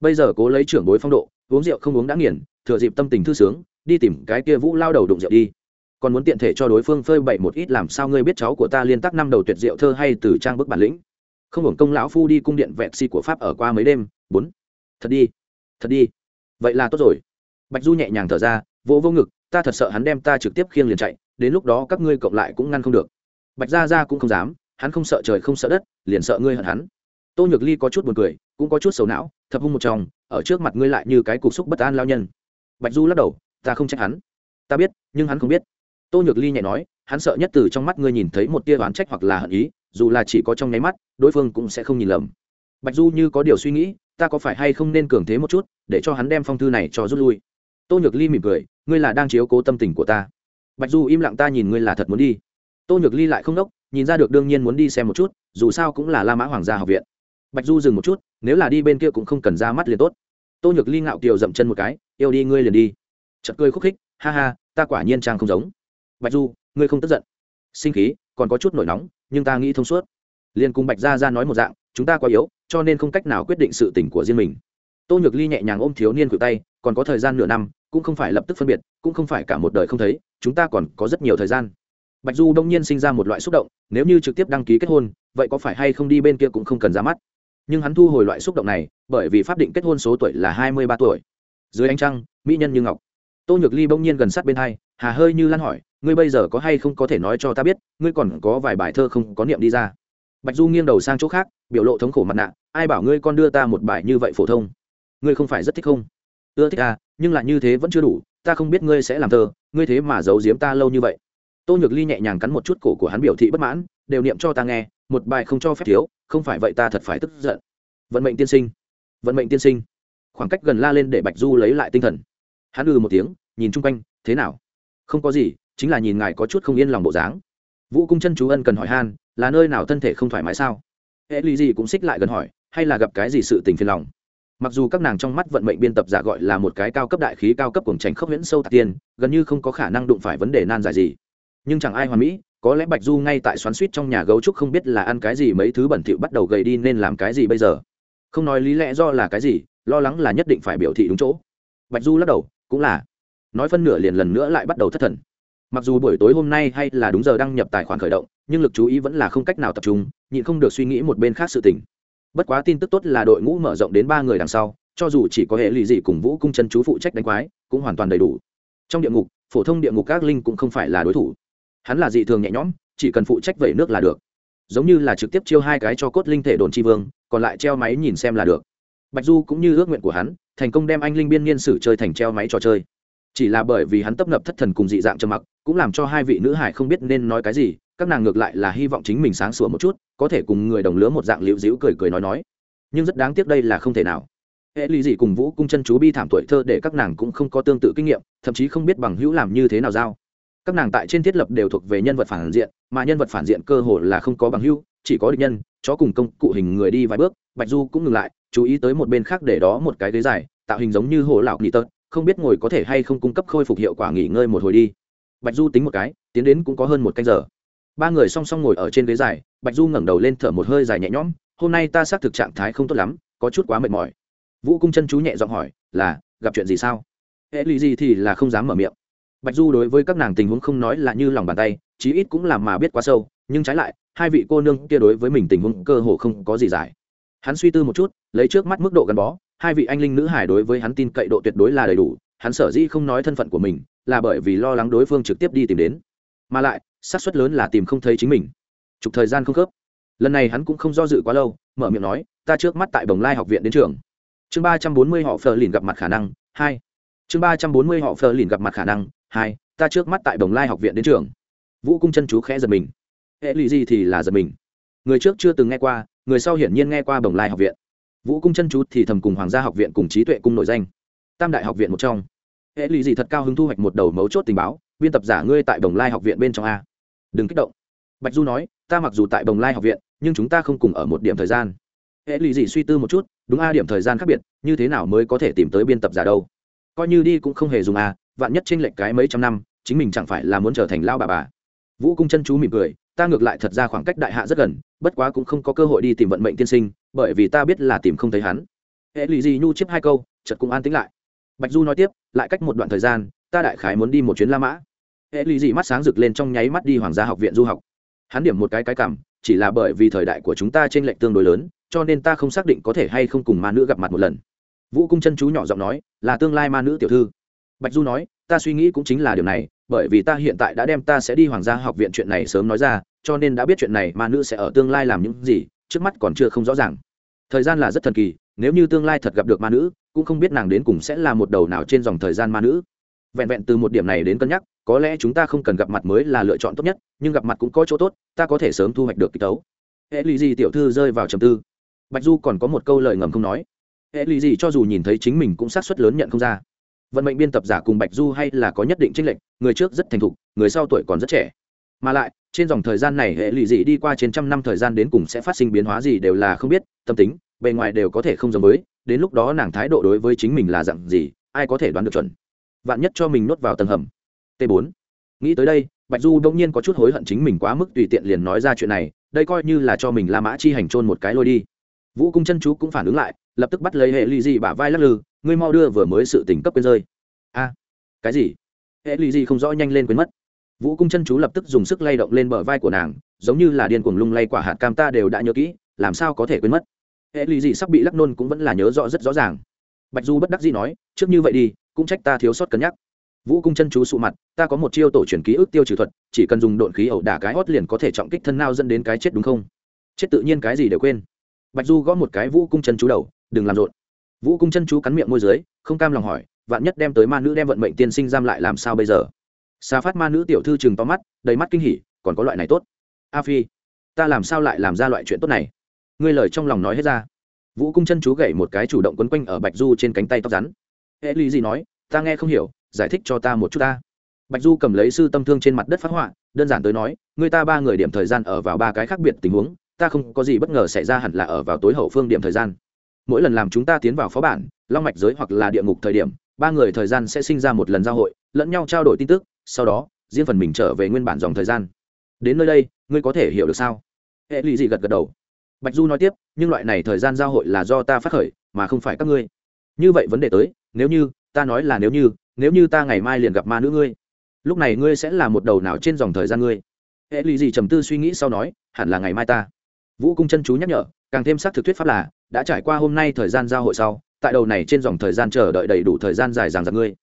Bây giờ cố lấy trưởng bối phong độ, uống rượu không uống đã nghiền, thừa dịp tâm tình thư sướng, đi tìm cái kia vũ lao đầu đụng rượu đi. Còn muốn tiện thể cho đối phương phơi bậy một ít làm sao ngươi biết cháu của ta liên tác năm đầu tuyệt diệu thơ hay từ trang bức bản lĩnh. Không hưởng công lão phu đi cung điện vẹt si của pháp ở qua mấy đêm, bốn. Thật đi thật đi. Vậy là tốt rồi. Bạch du nhẹ nhàng thở ra, vỗ vô ngực ta thật sợ hắn đem ta trực tiếp khiêng liền chạy, đến lúc đó các ngươi cộng lại cũng ngăn không được. Bạch gia gia cũng không dám, hắn không sợ trời không sợ đất, liền sợ ngươi hận hắn. Tô nhược ly có chút buồn cười, cũng có chút sầu não, thập hung một chồng, ở trước mặt ngươi lại như cái cục xúc bất an lao nhân. Bạch du lắc đầu, ta không trách hắn. Ta biết, nhưng hắn không biết. Tô nhược ly nhẹ nói, hắn sợ nhất từ trong mắt ngươi nhìn thấy một tia oán trách hoặc là hận ý, dù là chỉ có trong nháy mắt, đối phương cũng sẽ không nhìn lầm. Bạch du như có điều suy nghĩ, ta có phải hay không nên cường thế một chút, để cho hắn đem phong thư này cho rút lui. Tô nhược ly mỉm cười ngươi là đang chiếu cố tâm tình của ta. Bạch du im lặng ta nhìn ngươi là thật muốn đi. Tô nhược ly lại không đốc, nhìn ra được đương nhiên muốn đi xem một chút, dù sao cũng là la mã hoàng gia học viện. Bạch du dừng một chút, nếu là đi bên kia cũng không cần ra mắt liền tốt. Tô nhược ly ngạo kiều dậm chân một cái, yêu đi ngươi liền đi. Chật cười khúc khích, ha ha, ta quả nhiên trang không giống. Bạch du, ngươi không tức giận. Sinh khí, còn có chút nổi nóng, nhưng ta nghĩ thông suốt. Liền cùng bạch gia ra nói một dạng, chúng ta quá yếu, cho nên không cách nào quyết định sự tình của riêng mình. Tô nhược ly nhẹ nhàng ôm thiếu niên cự tay, còn có thời gian nửa năm cũng không phải lập tức phân biệt, cũng không phải cả một đời không thấy, chúng ta còn có rất nhiều thời gian. Bạch du đông nhiên sinh ra một loại xúc động, nếu như trực tiếp đăng ký kết hôn, vậy có phải hay không đi bên kia cũng không cần ra mắt. Nhưng hắn thu hồi loại xúc động này, bởi vì pháp định kết hôn số tuổi là hai mươi ba tuổi. Dưới ánh trăng, mỹ nhân như ngọc. Tô nhược ly bỗng nhiên gần sát bên hai, hà hơi như lan hỏi, ngươi bây giờ có hay không có thể nói cho ta biết, ngươi còn có vài bài thơ không có niệm đi ra? Bạch du nghiêng đầu sang chỗ khác, biểu lộ thống khổ mặt nạ, ai bảo ngươi con đưa ta một bài như vậy phổ thông? Ngươi không phải rất thích không? Ưa thích à nhưng lại như thế vẫn chưa đủ, ta không biết ngươi sẽ làm thơ, ngươi thế mà giấu giếm ta lâu như vậy. Tô nhược ly nhẹ nhàng cắn một chút cổ của hắn biểu thị bất mãn, đều niệm cho ta nghe, một bài không cho phép thiếu, không phải vậy ta thật phải tức giận. Vận mệnh tiên sinh, vận mệnh tiên sinh. Khoảng cách gần la lên để bạch du lấy lại tinh thần. Hắn ừ một tiếng, nhìn chung quanh, thế nào? Không có gì, chính là nhìn ngài có chút không yên lòng bộ dáng. Vũ cung chân chú ân cần hỏi han, là nơi nào thân thể không thoải mái sao? Hệ lụy gì cũng xích lại gần hỏi, hay là gặp cái gì sự tình phiền lòng? Mặc dù các nàng trong mắt vận mệnh biên tập giả gọi là một cái cao cấp đại khí cao cấp cùng tránh khốc huyễn sâu tạc tiên, gần như không có khả năng đụng phải vấn đề nan giải gì. Nhưng chẳng ai hoàn mỹ, có lẽ bạch du ngay tại xoắn suýt trong nhà gấu trúc không biết là ăn cái gì mấy thứ bẩn thỉu bắt đầu gầy đi nên làm cái gì bây giờ. Không nói lý lẽ do là cái gì, lo lắng là nhất định phải biểu thị đúng chỗ. Bạch du lắc đầu, cũng là. Nói phân nửa liền lần nữa lại bắt đầu thất thần. Mặc dù buổi tối hôm nay hay là đúng giờ đăng nhập tài khoản khởi động, nhưng lực chú ý vẫn là không cách nào tập trung, nhịn không được suy nghĩ một bên khác sự tình bất quá tin tức tốt là đội ngũ mở rộng đến ba người đằng sau, cho dù chỉ có hệ lụy gì cùng vũ cung chân chú phụ trách đánh quái, cũng hoàn toàn đầy đủ. Trong địa ngục, phổ thông địa ngục các linh cũng không phải là đối thủ. Hắn là dị thường nhẹ nhõm, chỉ cần phụ trách vẩy nước là được. Giống như là trực tiếp chiêu hai cái cho cốt linh thể đồn tri vương, còn lại treo máy nhìn xem là được. Bạch du cũng như ước nguyện của hắn, thành công đem anh linh biên niên sử chơi thành treo máy trò chơi. Chỉ là bởi vì hắn tấp nập thất thần cùng dị dạng trầm mặc, cũng làm cho hai vị nữ hải không biết nên nói cái gì các nàng ngược lại là hy vọng chính mình sáng sủa một chút, có thể cùng người đồng lứa một dạng liễu dĩu cười cười nói nói. Nhưng rất đáng tiếc đây là không thể nào. Hệ lụy dị cùng vũ cung chân chú bi thảm tuổi thơ để các nàng cũng không có tương tự kinh nghiệm, thậm chí không biết bằng hữu làm như thế nào giao. Các nàng tại trên thiết lập đều thuộc về nhân vật phản diện, mà nhân vật phản diện cơ hồ là không có bằng hữu, chỉ có địch nhân, chó cùng công cụ hình người đi vài bước, bạch du cũng ngừng lại, chú ý tới một bên khác để đó một cái ghế dài, tạo hình giống như hồ lão nghỉ tớt không biết ngồi có thể hay không cung cấp khôi phục hiệu quả nghỉ ngơi một hồi đi. Bạch du tính một cái, tiến đến cũng có hơn một canh giờ ba người song song ngồi ở trên ghế dài, bạch du ngẩng đầu lên thở một hơi dài nhẹ nhõm, hôm nay ta xác thực trạng thái không tốt lắm, có chút quá mệt mỏi. Vũ cung chân chú nhẹ giọng hỏi, là, gặp chuyện gì sao? Hệ lụy gì thì là không dám mở miệng. Bạch du đối với các nàng tình huống không nói là như lòng bàn tay, chí ít cũng làm mà biết quá sâu, nhưng trái lại, hai vị cô nương kia đối với mình tình huống cơ hồ không có gì giải. Hắn suy tư một chút, lấy trước mắt mức độ gắn bó, hai vị anh linh nữ hải đối với hắn tin cậy độ tuyệt đối là đầy đủ, hắn sở dĩ không nói thân phận của mình, là bởi vì lo lắng đối phương trực tiếp đi tìm đến mà lại, xác suất lớn là tìm không thấy chính mình. Chục thời gian không khớp. Lần này hắn cũng không do dự quá lâu, mở miệng nói, ta trước mắt tại bồng lai học viện đến trường. Chương ba trăm bốn mươi họ phờ lìn gặp mặt khả năng, hai. Chương ba trăm bốn mươi họ phờ lìn gặp mặt khả năng, hai. Ta trước mắt tại bồng lai học viện đến trường. Vũ cung chân chú khẽ giật mình. Hệ lụy gì thì là giật mình. Người trước chưa từng nghe qua, người sau hiển nhiên nghe qua bồng lai học viện. Vũ cung chân chú thì thầm cùng hoàng gia học viện cùng trí tuệ cung nội danh. Tam đại học viện một trong. Hệ lụy gì thật cao hứng thu hoạch một đầu mấu chốt tình báo biên tập giả ngươi tại bồng lai học viện bên trong a. Đừng kích động. Bạch du nói, ta mặc dù tại bồng lai học viện, nhưng chúng ta không cùng ở một điểm thời gian. Hệ lụy gì suy tư một chút, đúng a, điểm thời gian khác biệt, như thế nào mới có thể tìm tới biên tập giả đâu? Coi như đi cũng không hề dùng a, vạn nhất tranh lệch cái mấy trăm năm, chính mình chẳng phải là muốn trở thành lao bà bà. Vũ cung chân chú mỉm cười, ta ngược lại thật ra khoảng cách đại hạ rất gần, bất quá cũng không có cơ hội đi tìm vận mệnh tiên sinh, bởi vì ta biết là tìm không thấy hắn. Hệ lụy gì nhu chiếp hai câu chật cũng an tính lại. Bạch du nói tiếp, lại cách một đoạn thời gian, ta đại khái muốn đi một chuyến la mã hệ lụy dị mắt sáng rực lên trong nháy mắt đi hoàng gia học viện du học. Hắn điểm một cái cái cảm, chỉ là bởi vì thời đại của chúng ta trên lệnh tương đối lớn, cho nên ta không xác định có thể hay không cùng ma nữ gặp mặt một lần. Vũ cung chân chú nhỏ giọng nói, là tương lai ma nữ tiểu thư. Bạch du nói, ta suy nghĩ cũng chính là điều này, bởi vì ta hiện tại đã đem ta sẽ đi hoàng gia học viện chuyện này sớm nói ra, cho nên đã biết chuyện này ma nữ sẽ ở tương lai làm những gì, trước mắt còn chưa không rõ ràng. Thời gian là rất thần kỳ, nếu như tương lai thật gặp được ma nữ, cũng không biết nàng đến cùng sẽ là một đầu nào trên dòng thời gian ma nữ vẹn vẹn từ một điểm này đến cân nhắc, có lẽ chúng ta không cần gặp mặt mới là lựa chọn tốt nhất, nhưng gặp mặt cũng có chỗ tốt, ta có thể sớm thu hoạch được kịch tấu. Hệ lụy gì tiểu thư rơi vào trầm tư. Bạch du còn có một câu lời ngầm không nói. Hệ lụy gì cho dù nhìn thấy chính mình cũng sát suất lớn nhận không ra. Vận mệnh biên tập giả cùng bạch du hay là có nhất định tranh lệch, người trước rất thành thục, người sau tuổi còn rất trẻ. Mà lại, trên dòng thời gian này hệ lụy gì đi qua trên trăm năm thời gian đến cùng sẽ phát sinh biến hóa gì đều là không biết, tâm tính, bề ngoài đều có thể không giống với, đến lúc đó nàng thái độ đối với chính mình là dặn gì, ai có thể đoán được chuẩn vạn nhất cho mình nuốt vào tầng hầm. T 4 nghĩ tới đây, bạch du đông nhiên có chút hối hận chính mình quá mức tùy tiện liền nói ra chuyện này, đây coi như là cho mình la mã chi hành trôn một cái lôi đi. Vũ cung chân chú cũng phản ứng lại, lập tức bắt lấy hệ ly di bả vai lắc lư, ngươi mau đưa vừa mới sự tình cấp quên rơi. A, cái gì? Hệ ly di không rõ nhanh lên quên mất. Vũ cung chân chú lập tức dùng sức lay động lên bờ vai của nàng, giống như là điên cuồng lung lay quả hạt cam ta đều đã nhớ kỹ, làm sao có thể quên mất? Hệ ly di sắp bị lắc nôn cũng vẫn là nhớ rõ rất rõ ràng. Bạch du bất đắc dĩ nói, trước như vậy đi cũng trách ta thiếu sót cân nhắc. Vũ cung chân chú sụ mặt, ta có một chiêu tổ truyền ký ức tiêu trừ thuật, chỉ cần dùng độn khí ẩu đả cái hót liền có thể trọng kích thân nao dẫn đến cái chết đúng không? Chết tự nhiên cái gì đều quên. Bạch du gõ một cái vũ cung chân chú đầu, đừng làm rộn. Vũ cung chân chú cắn miệng môi dưới, không cam lòng hỏi, vạn nhất đem tới ma nữ đem vận mệnh tiên sinh giam lại làm sao bây giờ? Xa phát ma nữ tiểu thư chừng to mắt, đầy mắt kinh hỉ, còn có loại này tốt. A phi, ta làm sao lại làm ra loại chuyện tốt này? Ngươi lời trong lòng nói hết ra. Vũ cung chân chú gậy một cái chủ động quấn quanh ở bạch du trên cánh tay tóc rắn hệ lý gì nói, ta nghe không hiểu, giải thích cho ta một chút ta. Bạch du cầm lấy sư tâm thương trên mặt đất phát họa, đơn giản tới nói, người ta ba người điểm thời gian ở vào ba cái khác biệt tình huống, ta không có gì bất ngờ xảy ra hẳn là ở vào tối hậu phương điểm thời gian. Mỗi lần làm chúng ta tiến vào phó bản, long mạch giới hoặc là địa ngục thời điểm, ba người thời gian sẽ sinh ra một lần giao hội, lẫn nhau trao đổi tin tức, sau đó, riêng phần mình trở về nguyên bản dòng thời gian. Đến nơi đây, ngươi có thể hiểu được sao? Hệ lụy gì gật gật đầu. Bạch du nói tiếp, nhưng loại này thời gian giao hội là do ta phát khởi, mà không phải các ngươi. Như vậy vấn đề tới nếu như, ta nói là nếu như nếu như ta ngày mai liền gặp ma nữ ngươi, lúc này ngươi sẽ là một đầu nào trên dòng thời gian ngươi? Hệ lụy gì trầm tư suy nghĩ sau nói, hẳn là ngày mai ta. Vũ cung chân chú nhắc nhở, càng thêm xác thực thuyết pháp là, đã trải qua hôm nay thời gian giao hội sau, tại đầu này trên dòng thời gian chờ đợi đầy đủ thời gian dài dàng dặc ngươi.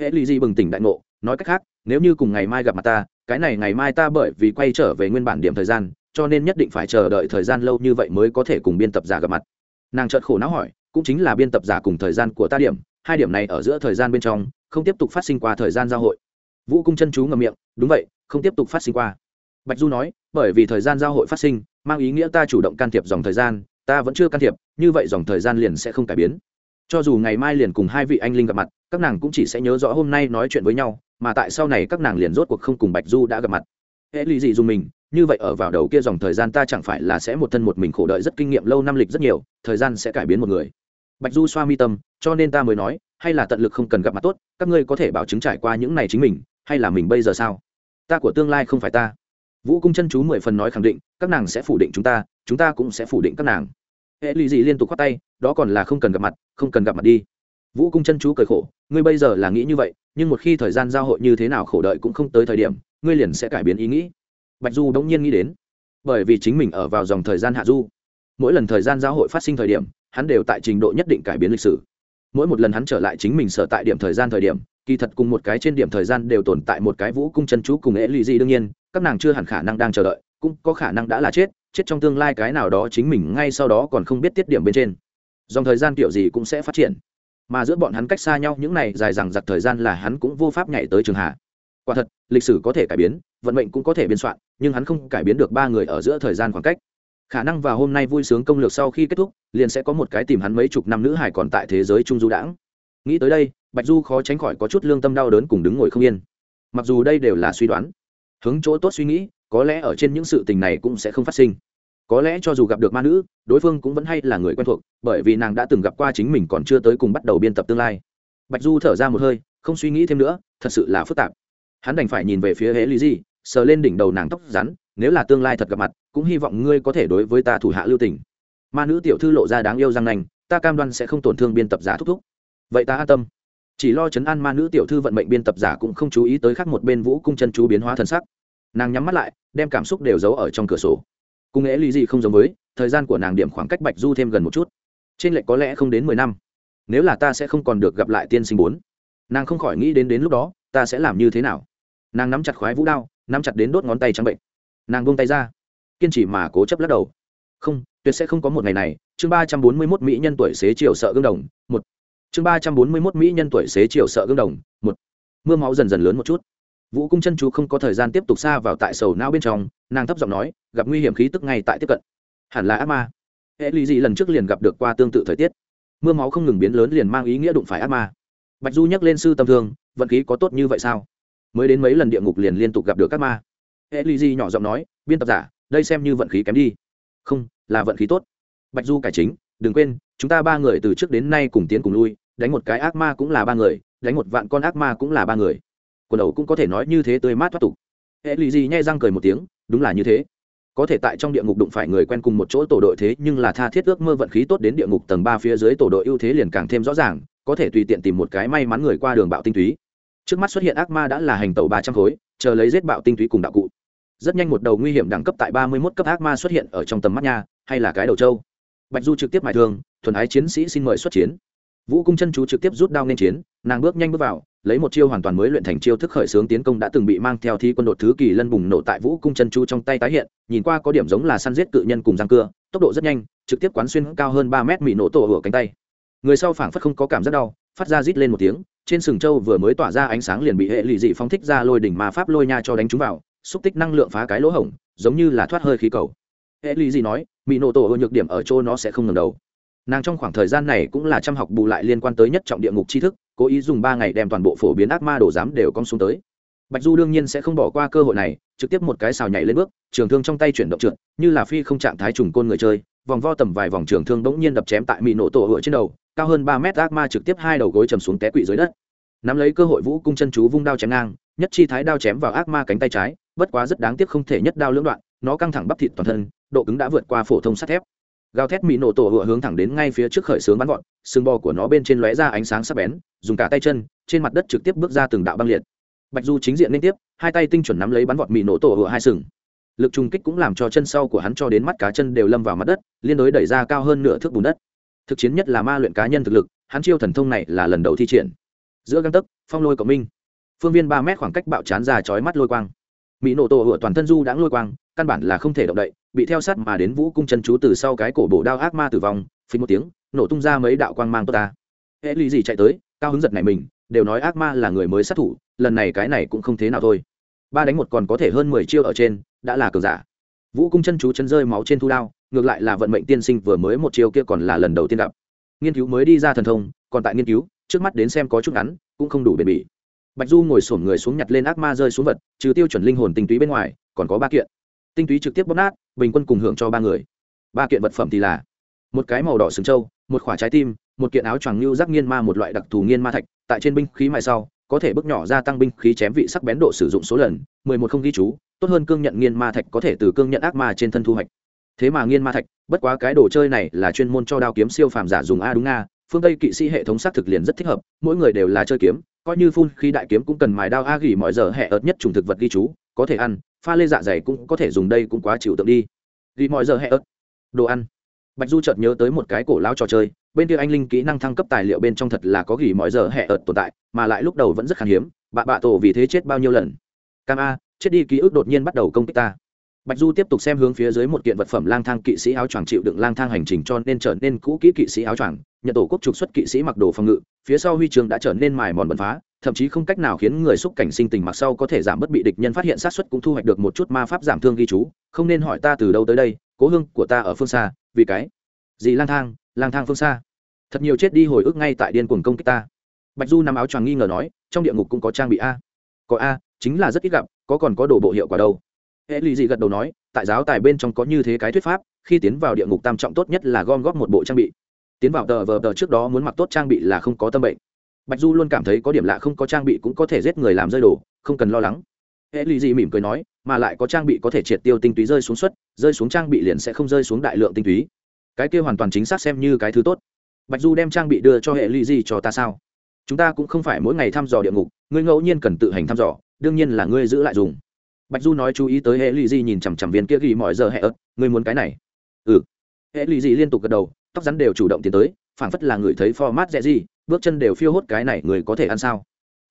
Hệ lụy gì bừng tỉnh đại ngộ, nói cách khác, nếu như cùng ngày mai gặp mặt ta, cái này ngày mai ta bởi vì quay trở về nguyên bản điểm thời gian, cho nên nhất định phải chờ đợi thời gian lâu như vậy mới có thể cùng biên tập giả gặp mặt. Nàng chợt khổ não hỏi, cũng chính là biên tập giả cùng thời gian của ta điểm hai điểm này ở giữa thời gian bên trong, không tiếp tục phát sinh qua thời gian giao hội. Vũ cung chân chú ngầm miệng, đúng vậy, không tiếp tục phát sinh qua. Bạch du nói, bởi vì thời gian giao hội phát sinh, mang ý nghĩa ta chủ động can thiệp dòng thời gian, ta vẫn chưa can thiệp, như vậy dòng thời gian liền sẽ không cải biến. Cho dù ngày mai liền cùng hai vị anh linh gặp mặt, các nàng cũng chỉ sẽ nhớ rõ hôm nay nói chuyện với nhau, mà tại sau này các nàng liền rốt cuộc không cùng bạch du đã gặp mặt. Hệ lụy gì dùng mình, như vậy ở vào đầu kia dòng thời gian ta chẳng phải là sẽ một thân một mình khổ đợi rất kinh nghiệm lâu năm lịch rất nhiều, thời gian sẽ cải biến một người bạch du xoa mi tâm, cho nên ta mới nói, hay là tận lực không cần gặp mặt tốt, các ngươi có thể bảo chứng trải qua những này chính mình, hay là mình bây giờ sao? Ta của tương lai không phải ta. Vũ cung chân chú mười phần nói khẳng định, các nàng sẽ phủ định chúng ta chúng ta cũng sẽ phủ định các nàng. Hệ lụy gì liên tục khoát tay, đó còn là không cần gặp mặt, không cần gặp mặt đi. Vũ cung chân chú cười khổ, ngươi bây giờ là nghĩ như vậy, nhưng một khi thời gian giao hội như thế nào khổ đợi cũng không tới thời điểm, ngươi liền sẽ cải biến ý nghĩ. Bạch du đống nhiên nghĩ đến, bởi vì chính mình ở vào dòng thời gian hạ du. Mỗi lần thời gian giao hội phát sinh thời điểm hắn đều tại trình độ nhất định cải biến lịch sử. Mỗi một lần hắn trở lại chính mình sở tại điểm thời gian thời điểm, kỳ thật cùng một cái trên điểm thời gian đều tồn tại một cái vũ cung chân chú cùng ế lì di đương nhiên, các nàng chưa hẳn khả năng đang chờ đợi, cũng có khả năng đã là chết chết trong tương lai cái nào đó chính mình ngay sau đó còn không biết tiết điểm bên trên. Dòng thời gian kiểu gì cũng sẽ phát triển. Mà giữa bọn hắn cách xa nhau, những này dài dằng dặc thời gian là hắn cũng vô pháp nhảy tới trường hạ. Quả thật, lịch sử có thể cải biến, vận mệnh cũng có thể biên soạn, nhưng hắn không cải biến được ba người ở giữa thời gian khoảng cách khả năng vào hôm nay vui sướng công lược sau khi kết thúc, liền sẽ có một cái tìm hắn mấy chục năm nữ hải còn tại thế giới trung du đãng. Nghĩ tới đây, bạch du khó tránh khỏi có chút lương tâm đau đớn cùng đứng ngồi không yên. Mặc dù đây đều là suy đoán, hướng chỗ tốt suy nghĩ, có lẽ ở trên những sự tình này cũng sẽ không phát sinh. Có lẽ cho dù gặp được ma nữ, đối phương cũng vẫn hay là người quen thuộc, bởi vì nàng đã từng gặp qua chính mình còn chưa tới cùng bắt đầu biên tập tương lai. Bạch du thở ra một hơi, không suy nghĩ thêm nữa, thật sự là phức tạp. Hắn đành phải nhìn về phía hễ lý gì sờ lên đỉnh đầu nàng tóc rắn, nếu là tương lai thật gặp mặt cũng hy vọng ngươi có thể đối với ta thủ hạ lưu tình. Ma nữ tiểu thư lộ ra đáng yêu răng nành ta cam đoan sẽ không tổn thương biên tập giả thúc thúc. Vậy ta an tâm. Chỉ lo chấn an ma nữ tiểu thư vận mệnh biên tập giả cũng không chú ý tới khác một bên vũ cung chân chú biến hóa thần sắc. Nàng nhắm mắt lại, đem cảm xúc đều giấu ở trong cửa sổ. Cung ế lý gì không giống với, thời gian của nàng điểm khoảng cách bạch du thêm gần một chút. Trên lệch có lẽ không đến mười năm. Nếu là ta sẽ không còn được gặp lại tiên sinh bốn. Nàng không khỏi nghĩ đến đến lúc đó, ta sẽ làm như thế nào? Nàng nắm chặt khoái vũ đao, nắm chặt đến đốt ngón tay trắng bệnh. Nàng buông tay ra kiên trì mà cố chấp lắc đầu. Không, tuyệt sẽ không có một ngày này. Chương ba trăm bốn mươi mốt mỹ nhân tuổi xế chiều sợ gương đồng, một. Chương ba trăm bốn mươi mốt mỹ nhân tuổi xế chiều sợ gương đồng, một. Mưa máu dần dần lớn một chút. Vũ cung chân chú không có thời gian tiếp tục xa vào tại sầu não bên trong, nàng thấp giọng nói, gặp nguy hiểm khí tức ngay tại tiếp cận. Hẳn là ác ma. Hệ lụy gì lần trước liền gặp được qua tương tự thời tiết. Mưa máu không ngừng biến lớn liền mang ý nghĩa đụng phải ác ma. Bạch du nhắc lên sư tâm thương, vận khí có tốt như vậy sao? Mới đến mấy lần địa ngục liền liên tục gặp được các ma. Hệ lụy gì nhỏ giọng nói, biên tập giả đây xem như vận khí kém đi. Không, là vận khí tốt. Bạch du cải chính, đừng quên, chúng ta ba người từ trước đến nay cùng tiến cùng lui, đánh một cái ác ma cũng là ba người, đánh một vạn con ác ma cũng là ba người. Quần đầu cũng có thể nói như thế tươi mát thoát tục. Hệ lụy gì nhai răng cười một tiếng, đúng là như thế. Có thể tại trong địa ngục đụng phải người quen cùng một chỗ tổ đội thế nhưng là tha thiết ước mơ vận khí tốt đến địa ngục tầng ba phía dưới tổ đội ưu thế liền càng thêm rõ ràng, có thể tùy tiện tìm một cái may mắn người qua đường bạo tinh túy. Trước mắt xuất hiện ác ma đã là hành tàu ba trăm khối, chờ lấy giết bạo tinh túy cùng đạo cụ rất nhanh một đầu nguy hiểm đẳng cấp tại ba mươi mốt cấp ác ma xuất hiện ở trong tầm mắt nha, hay là cái đầu trâu. Bạch du trực tiếp mài thương, thuần ái chiến sĩ xin mời xuất chiến. Vũ cung chân chú trực tiếp rút đao nên chiến, nàng bước nhanh bước vào, lấy một chiêu hoàn toàn mới luyện thành chiêu thức khởi xướng tiến công đã từng bị mang theo thi quân đột thứ kỳ lân bùng nổ tại vũ cung chân chú trong tay tái hiện, nhìn qua có điểm giống là săn giết cự nhân cùng răng cưa, tốc độ rất nhanh, trực tiếp quán xuyên cao hơn ba mét bị nổ tổ ở cánh tay. Người sau phảng phất không có cảm giác đau, phát ra rít lên một tiếng, trên sừng châu vừa mới tỏa ra ánh sáng liền bị hệ lụy dị phóng thích ra lôi đỉnh ma pháp lôi nha cho đánh trúng vào xúc tích năng lượng phá cái lỗ hổng, giống như là thoát hơi khí cầu. Hệ lụy gì nói bị nổ tổ ở nhược điểm ở chỗ nó sẽ không ngừng đầu. Nàng trong khoảng thời gian này cũng là chăm học bù lại liên quan tới nhất trọng địa ngục tri thức, cố ý dùng ba ngày đem toàn bộ phổ biến ác ma đồ giám đều cong xuống tới. Bạch du đương nhiên sẽ không bỏ qua cơ hội này, trực tiếp một cái xào nhảy lên bước, trường thương trong tay chuyển động trượt, như là phi không trạng thái trùng côn người chơi, vòng vo tầm vài vòng trường thương bỗng nhiên đập chém tại mỹ nổ tổ hựa trên đầu, cao hơn ba mét ác ma trực tiếp hai đầu gối chầm xuống té quỵ dưới đất. Nắm lấy cơ hội vũ cung chân chú vung đao chém ngang, nhất chi thái đao chém vào ác ma cánh tay trái bất quá rất đáng tiếc không thể nhất đao lưỡng đoạn, nó căng thẳng bắp thịt toàn thân, độ cứng đã vượt qua phổ thông sắt thép. Gào thét mỹ nổ tổ hựa hướng thẳng đến ngay phía trước khởi xướng bắn gọn xương bò của nó bên trên lóe ra ánh sáng sắc bén, dùng cả tay chân, trên mặt đất trực tiếp bước ra từng đạo băng liệt. Bạch du chính diện liên tiếp, hai tay tinh chuẩn nắm lấy bắn vọt mỹ nổ tổ hựa hai sừng. Lực trùng kích cũng làm cho chân sau của hắn cho đến mắt cá chân đều lâm vào mặt đất, liên đối đẩy ra cao hơn nửa thước bùn đất. Thực chiến nhất là ma luyện cá nhân thực lực, hắn chiêu thần thông này là lần đầu thi triển. Giữa găng tấc, phong lôi cộng minh. Phương viên ba mét khoảng cách bạo chán ra chói mắt lôi quang mỹ nổ tổ hựa toàn thân du đã lôi quang, căn bản là không thể động đậy, bị theo sát mà đến vũ cung chân chú từ sau cái cổ bổ đao ác ma tử vong phí một tiếng, nổ tung ra mấy đạo quang mang tốt ta. Hệ ly gì chạy tới, cao hứng giật này mình, đều nói ác ma là người mới sát thủ, lần này cái này cũng không thế nào thôi. Ba đánh một còn có thể hơn mười chiêu ở trên, đã là cường giả. Vũ cung chân chú chân rơi máu trên thu đao, ngược lại là vận mệnh tiên sinh vừa mới một chiêu kia còn là lần đầu tiên gặp. Nghiên cứu mới đi ra thần thông, còn tại nghiên cứu, trước mắt đến xem có chút ngắn, cũng không đủ bền bỉ bạch du ngồi sổm người xuống nhặt lên ác ma rơi xuống vật, trừ tiêu chuẩn linh hồn tinh túy bên ngoài, còn có ba kiện. Tinh túy trực tiếp bóp nát, bình quân cùng hưởng cho ba người. Ba kiện vật phẩm thì là một cái màu đỏ sừng trâu, một khoả trái tim, một kiện áo choàng lưu giác nghiên ma một loại đặc thù nghiên ma thạch, tại trên binh khí mài sau, có thể bước nhỏ gia tăng binh khí chém vị sắc bén độ sử dụng số lần, mười một không ghi chú, tốt hơn cương nhận nghiên ma thạch có thể từ cương nhận ác ma trên thân thu hoạch. Thế mà nghiên ma thạch, bất quá cái đồ chơi này là chuyên môn cho đao kiếm siêu phàm giả dùng a đúng a phương tây kỵ sĩ hệ thống xác thực liền rất thích hợp, mỗi người đều là chơi kiếm, coi như phun khi đại kiếm cũng cần mài đao a gỉ mọi giờ hẹ ớt nhất trùng thực vật ghi chú, có thể ăn, pha lê dạ dày cũng có thể dùng đây cũng quá chịu tượng đi. Gỉ mọi giờ hẹ ớt đồ ăn. Bạch du chợt nhớ tới một cái cổ lao trò chơi, bên kia anh linh kỹ năng thăng cấp tài liệu bên trong thật là có gỉ mọi giờ hẹ ớt tồn tại, mà lại lúc đầu vẫn rất khan hiếm, bạ bạ tổ vì thế chết bao nhiêu lần. Cam a, chết đi ký ức đột nhiên bắt đầu công kích ta bạch du tiếp tục xem hướng phía dưới một kiện vật phẩm lang thang kỵ sĩ áo choàng chịu đựng lang thang hành trình cho nên trở nên cũ kỹ kỵ sĩ áo choàng. Nhận tổ quốc trục xuất kỵ sĩ mặc đồ phòng ngự, phía sau huy trường đã trở nên mài mòn bẩn phá, thậm chí không cách nào khiến người xúc cảnh sinh tình mặc sau có thể giảm bất bị địch nhân phát hiện sát xuất cũng thu hoạch được một chút ma pháp giảm thương ghi chú. Không nên hỏi ta từ đâu tới đây, cố hương của ta ở phương xa, vì cái gì lang thang lang thang phương xa? Thật nhiều chết đi hồi ức ngay tại điên cuồng công kích ta. Bạch du nằm áo choàng nghi ngờ nói, trong địa ngục cũng có trang bị a. Có a, chính là rất ít gặp, có còn có đồ bộ hiệu quả đâu hệ lì dị gật đầu nói, tại giáo tài bên trong có như thế cái thuyết pháp, khi tiến vào địa ngục tam trọng tốt nhất là gom góp một bộ trang bị. Tiến vào tờ vờ tờ trước đó muốn mặc tốt trang bị là không có tâm bệnh. Bạch du luôn cảm thấy có điểm lạ không có trang bị cũng có thể giết người làm rơi đồ, không cần lo lắng. Hệ lì dị mỉm cười nói, mà lại có trang bị có thể triệt tiêu tinh túy rơi xuống suất, rơi xuống trang bị liền sẽ không rơi xuống đại lượng tinh túy. Cái kia hoàn toàn chính xác xem như cái thứ tốt. Bạch du đem trang bị đưa cho hệ lì dị cho ta sao? Chúng ta cũng không phải mỗi ngày thăm dò địa ngục, ngươi ngẫu nhiên cần tự hành thăm dò, đương nhiên là ngươi giữ lại dùng bạch du nói chú ý tới hệ lì di nhìn chằm chằm viên kia ghi mọi giờ hệ ớt, ngươi muốn cái này? Ừ. Hệ lì di liên tục gật đầu, tóc rắn đều chủ động tiến tới, phảng phất là người thấy format dễ gì, bước chân đều phiêu hốt cái này người có thể ăn sao?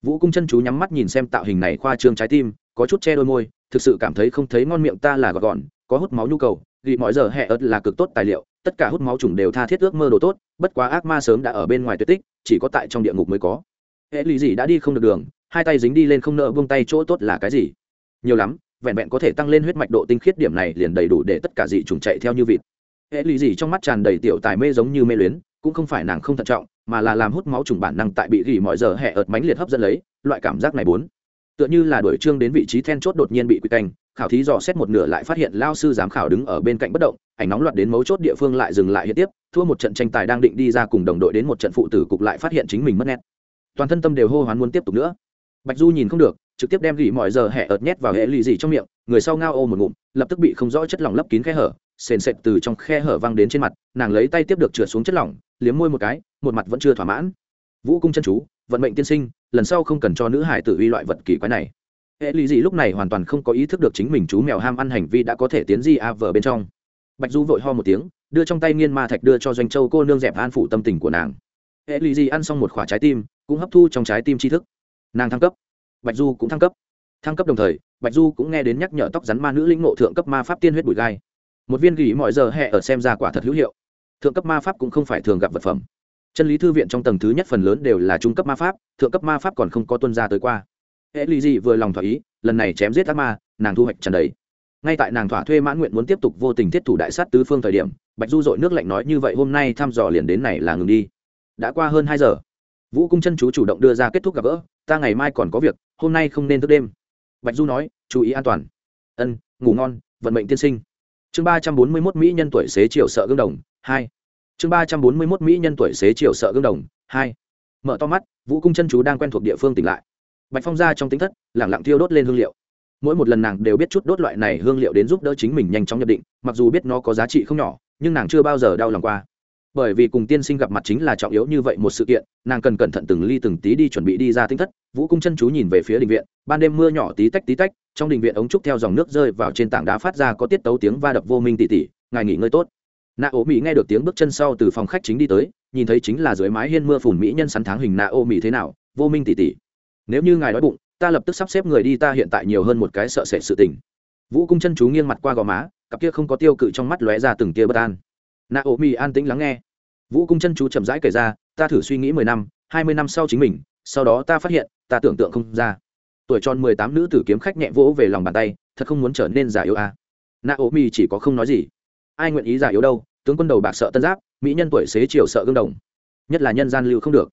Vũ cung chân chú nhắm mắt nhìn xem tạo hình này khoa trương trái tim, có chút che đôi môi, thực sự cảm thấy không thấy ngon miệng ta là gọt gọn, có hút máu nhu cầu, ghi mọi giờ hệ ớt là cực tốt tài liệu, tất cả hút máu trùng đều tha thiết ước mơ đồ tốt, bất quá ác ma sớm đã ở bên ngoài tuyệt tích, chỉ có tại trong địa ngục mới có. Hệ lì gì đã đi không được đường, hai tay dính đi lên không nợ buông tay chỗ tốt là cái gì? Nhiều lắm, vẹn vẹn có thể tăng lên huyết mạch độ tinh khiết điểm này liền đầy đủ để tất cả dị trùng chạy theo như vịt. Hệ lì gì trong mắt tràn đầy tiểu tài mê giống như mê luyến, cũng không phải nàng không thận trọng, mà là làm hút máu trùng bản năng tại bị gỉ mọi giờ hẹ ợt mánh liệt hấp dẫn lấy, loại cảm giác này bốn. Tựa như là đổi trương đến vị trí then chốt đột nhiên bị quy canh, khảo thí dò xét một nửa lại phát hiện lao sư giám khảo đứng ở bên cạnh bất động, ảnh nóng loạt đến mấu chốt địa phương lại dừng lại hiện tiếp, thua một trận tranh tài đang định đi ra cùng đồng đội đến một trận phụ tử cục lại phát hiện chính mình mất nét. Toàn thân tâm đều hô hoán muốn tiếp tục nữa. Bạch du nhìn không được trực tiếp đem gỉ mọi giờ hẹ ợt nhét vào hệ lì gì trong miệng, người sau ngao ô một ngụm, lập tức bị không rõ chất lỏng lấp kín khe hở, sền sệt từ trong khe hở văng đến trên mặt, nàng lấy tay tiếp được trượt xuống chất lỏng, liếm môi một cái, một mặt vẫn chưa thỏa mãn. Vũ cung chân chú, vận mệnh tiên sinh, lần sau không cần cho nữ hải tử uy loại vật kỳ quái này. Hệ lì gì lúc này hoàn toàn không có ý thức được chính mình chú mèo ham ăn hành vi đã có thể tiến di a vờ bên trong. Bạch du vội ho một tiếng, đưa trong tay nghiên ma thạch đưa cho doanh châu cô nương dẹp an phủ tâm tình của nàng. Hệ lì gì ăn xong một khoả trái tim, cũng hấp thu trong trái tim tri thức. Nàng thăng cấp bạch du cũng thăng cấp. Thăng cấp đồng thời, bạch du cũng nghe đến nhắc nhở tóc rắn ma nữ lĩnh ngộ thượng cấp ma pháp tiên huyết bụi gai. Một viên gỉ mọi giờ hẹ ở xem ra quả thật hữu hiệu. Thượng cấp ma pháp cũng không phải thường gặp vật phẩm. Chân lý thư viện trong tầng thứ nhất phần lớn đều là trung cấp ma pháp, thượng cấp ma pháp còn không có tuân ra tới qua. Hệ lì gì vừa lòng thỏa ý, lần này chém giết ác ma, nàng thu hoạch trần đấy ngay tại nàng thỏa thuê mãn nguyện muốn tiếp tục vô tình thiết thủ đại sát tứ phương thời điểm, bạch du dội nước lạnh nói như vậy hôm nay thăm dò liền đến này là ngừng đi. Đã qua hơn hai giờ vũ cung chân chú chủ động đưa ra kết thúc gặp gỡ, ta ngày mai còn có việc, hôm nay không nên thức đêm. Bạch du nói, chú ý an toàn. Ân, ngủ ngon, vận mệnh tiên sinh. Chương ba trăm bốn mươi mốt mỹ nhân tuổi xế chiều sợ gương đồng, hai. Chương ba trăm bốn mươi mốt mỹ nhân tuổi xế chiều sợ gương đồng, hai. Mở to mắt, vũ cung chân chú đang quen thuộc địa phương tỉnh lại. Bạch phong ra trong tính thất, lẳng lặng thiêu đốt lên hương liệu. Mỗi một lần nàng đều biết chút đốt loại này hương liệu đến giúp đỡ chính mình nhanh chóng nhập định, mặc dù biết nó có giá trị không nhỏ, nhưng nàng chưa bao giờ đau lòng qua bởi vì cùng tiên sinh gặp mặt chính là trọng yếu như vậy một sự kiện, nàng cần cẩn thận từng ly từng tí đi chuẩn bị đi ra tinh thất. Vũ cung chân chú nhìn về phía đình viện, ban đêm mưa nhỏ tí tách tí tách, trong đình viện ống trúc theo dòng nước rơi vào trên tảng đá phát ra có tiết tấu tiếng va đập vô minh tỉ tỉ, ngài nghỉ ngơi tốt. Nạ ô mỹ nghe được tiếng bước chân sau từ phòng khách chính đi tới, nhìn thấy chính là dưới mái hiên mưa phùn mỹ nhân sắn tháng hình nạ ô mỹ thế nào, vô minh tỉ tỉ. Nếu như ngài đói bụng, ta lập tức sắp xếp người đi, ta hiện tại nhiều hơn một cái sợ sệt sự tình. Vũ cung chân chú nghiêng mặt qua gò má, cặp kia không có tiêu cự trong mắt lóe ra từng tia bất an. Nạ ô mỹ an tĩnh lắng nghe vũ cung chân chú chậm rãi kể ra, ta thử suy nghĩ mười năm, hai mươi năm sau chính mình, sau đó ta phát hiện, ta tưởng tượng không ra. Tuổi tròn mười tám nữ tử kiếm khách nhẹ vỗ về lòng bàn tay, thật không muốn trở nên giả yếu à. nạ ố mi chỉ có không nói gì. Ai nguyện ý giả yếu đâu, tướng quân đầu bạc sợ tân giáp, mỹ nhân tuổi xế chiều sợ gương đồng. Nhất là nhân gian lưu không được.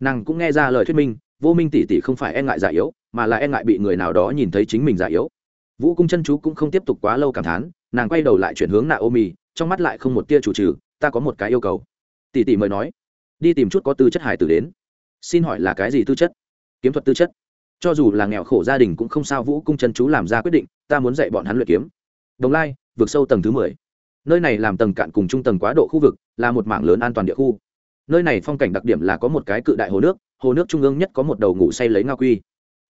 Nàng cũng nghe ra lời thuyết minh, vô minh tỷ tỷ không phải e ngại giả yếu, mà là e ngại bị người nào đó nhìn thấy chính mình giả yếu. Vũ cung chân chú cũng không tiếp tục quá lâu cảm thán, nàng quay đầu lại chuyển hướng nạ ô mi trong mắt lại không một tia chủ trừ, ta có một cái yêu cầu tỷ tỷ mời nói. Đi tìm chút có tư chất hải tử đến. Xin hỏi là cái gì tư chất? Kiếm thuật tư chất. Cho dù là nghèo khổ gia đình cũng không sao, vũ cung chân chú làm ra quyết định, ta muốn dạy bọn hắn luyện kiếm. Đồng lai, vượt sâu tầng thứ mười. Nơi này làm tầng cạn cùng trung tầng quá độ khu vực, là một mảng lớn an toàn địa khu. Nơi này phong cảnh đặc điểm là có một cái cự đại hồ nước hồ nước trung ương nhất có một đầu ngủ say lấy nga quy.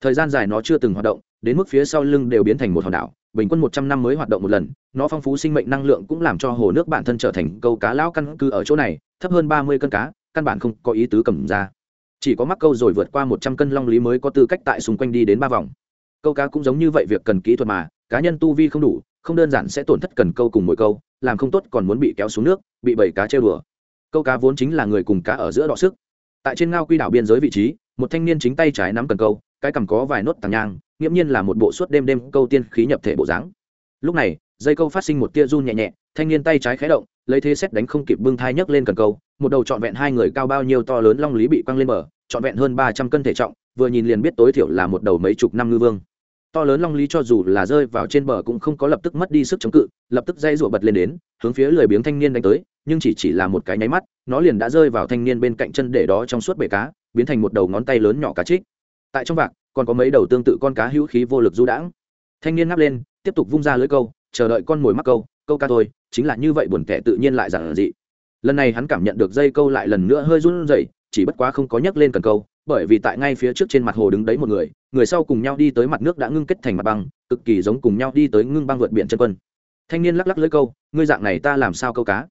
Thời gian dài nó chưa từng hoạt động, đến mức phía sau lưng đều biến thành một hòn đảo, bình quân một trăm năm mới hoạt động một lần, nó phong phú sinh mệnh năng lượng cũng làm cho hồ nước bản thân trở thành câu cá lão căn cứ ở chỗ này thấp hơn ba mươi cân cá, căn bản không có ý tứ cầm ra. Chỉ có mắc câu rồi vượt qua một trăm cân long lý mới có tư cách tại xung quanh đi đến ba vòng. Câu cá cũng giống như vậy, việc cần kỹ thuật mà, cá nhân tu vi không đủ, không đơn giản sẽ tổn thất cần câu cùng mỗi câu, làm không tốt còn muốn bị kéo xuống nước, bị bầy cá trêu đùa. Câu cá vốn chính là người cùng cá ở giữa đọ sức. Tại trên ngao quy đảo biên giới vị trí, một thanh niên chính tay trái nắm cần câu, cái cầm có vài nốt tàng nhang, nghiễm nhiên là một bộ suốt đêm đêm câu tiên khí nhập thể bộ dáng. Lúc này, dây câu phát sinh một tia run nhẹ nhẹ thanh niên tay trái khé động, lấy thế xét đánh không kịp bưng thai nhấc lên cần câu, một đầu trọn vẹn hai người cao bao nhiêu to lớn long lý bị quăng lên bờ, trọn vẹn hơn ba trăm cân thể trọng, vừa nhìn liền biết tối thiểu là một đầu mấy chục năm ngư vương. To lớn long lý cho dù là rơi vào trên bờ cũng không có lập tức mất đi sức chống cự, lập tức dây rụa bật lên đến, hướng phía lười biếng thanh niên đánh tới, nhưng chỉ chỉ là một cái nháy mắt, nó liền đã rơi vào thanh niên bên cạnh chân để đó trong suốt bể cá, biến thành một đầu ngón tay lớn nhỏ cá trích tại trong vạc, còn có mấy đầu tương tự con cá hữu khí vô lực du đãng. Thanh niên ngáp lên, tiếp tục vung ra lưới câu, chờ đợi con mồi mắc câu câu ca thôi, chính là như vậy buồn tẻ tự nhiên lại giản dị. Lần này hắn cảm nhận được dây câu lại lần nữa hơi run rẩy, chỉ bất quá không có nhấc lên cần câu, bởi vì tại ngay phía trước trên mặt hồ đứng đấy một người người sau cùng nhau đi tới mặt nước đã ngưng kết thành mặt băng, cực kỳ giống cùng nhau đi tới ngưng băng vượt biển chân quân. Thanh niên lắc lắc lưỡi câu, ngươi dạng này ta làm sao câu cá?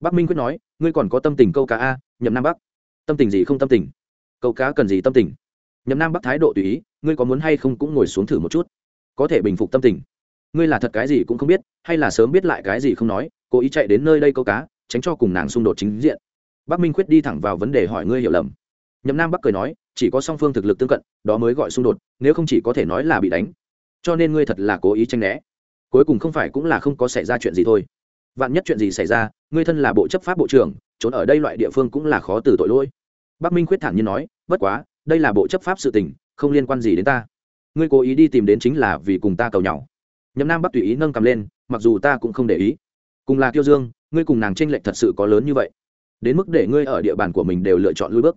Bắc minh quyết nói, ngươi còn có tâm tình câu cá a, nhậm nam bắc. Tâm tình gì không tâm tình? Câu cá cần gì tâm tình? Nhậm nam bắc thái độ tùy ý, ngươi có muốn hay không cũng ngồi xuống thử một chút. Có thể bình phục tâm tình ngươi là thật cái gì cũng không biết, hay là sớm biết lại cái gì không nói, cố ý chạy đến nơi đây câu cá, tránh cho cùng nàng xung đột chính diện. Bắc minh quyết đi thẳng vào vấn đề hỏi ngươi hiểu lầm. Nhậm nam bắc cười nói, chỉ có song phương thực lực tương cận, đó mới gọi xung đột, nếu không chỉ có thể nói là bị đánh. Cho nên ngươi thật là cố ý tranh né. Cuối cùng không phải cũng là không có xảy ra chuyện gì thôi. Vạn nhất chuyện gì xảy ra, ngươi thân là bộ chấp pháp bộ trưởng, trốn ở đây loại địa phương cũng là khó từ tội lỗi. Bắc minh quyết thản nhiên nói, bất quá, đây là bộ chấp pháp sự tình, không liên quan gì đến ta. Ngươi cố ý đi tìm đến chính là vì cùng ta cầu nhau nhậm nam bắc tùy ý nâng cầm lên, mặc dù ta cũng không để ý. Cùng là kiêu dương, ngươi cùng nàng tranh lệch thật sự có lớn như vậy. Đến mức để ngươi ở địa bàn của mình đều lựa chọn lui bước.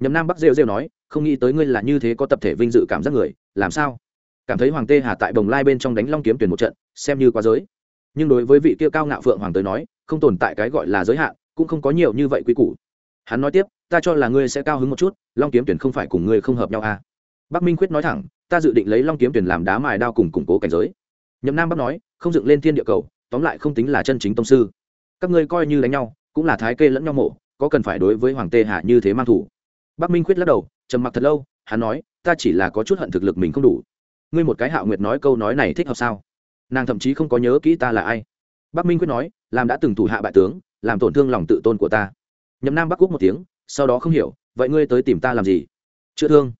Nhậm nam bắc rêu rêu nói, không nghĩ tới ngươi là như thế có tập thể vinh dự cảm giác người, làm sao? Cảm thấy hoàng tê hà tại bồng lai bên trong đánh long kiếm tuyển một trận, xem như quá giới. Nhưng đối với vị kia cao ngạo phượng hoàng tới nói, không tồn tại cái gọi là giới hạn, cũng không có nhiều như vậy quy củ. Hắn nói tiếp, ta cho là ngươi sẽ cao hứng một chút, long kiếm tuyển không phải cùng ngươi không hợp nhau à. bắc minh quyết nói thẳng, ta dự định lấy long kiếm tuyển làm đá mài đao cùng củng cố cảnh giới nhậm nam bắc nói, không dựng lên thiên địa cầu, tóm lại không tính là chân chính tông sư. Các ngươi coi như đánh nhau, cũng là thái kê lẫn nhau mộ có cần phải đối với hoàng tê hạ như thế mang thủ? Bắc minh quyết lắc đầu, trầm mặc thật lâu, hắn nói, ta chỉ là có chút hận thực lực mình không đủ. Ngươi một cái hạo nguyệt nói câu nói này thích hợp sao? Nàng thậm chí không có nhớ kỹ ta là ai. Bắc minh quyết nói, làm đã từng thủ hạ bại tướng, làm tổn thương lòng tự tôn của ta. Nhậm nam bắc quốc một tiếng, sau đó không hiểu, vậy ngươi tới tìm ta làm gì? Chữa thương.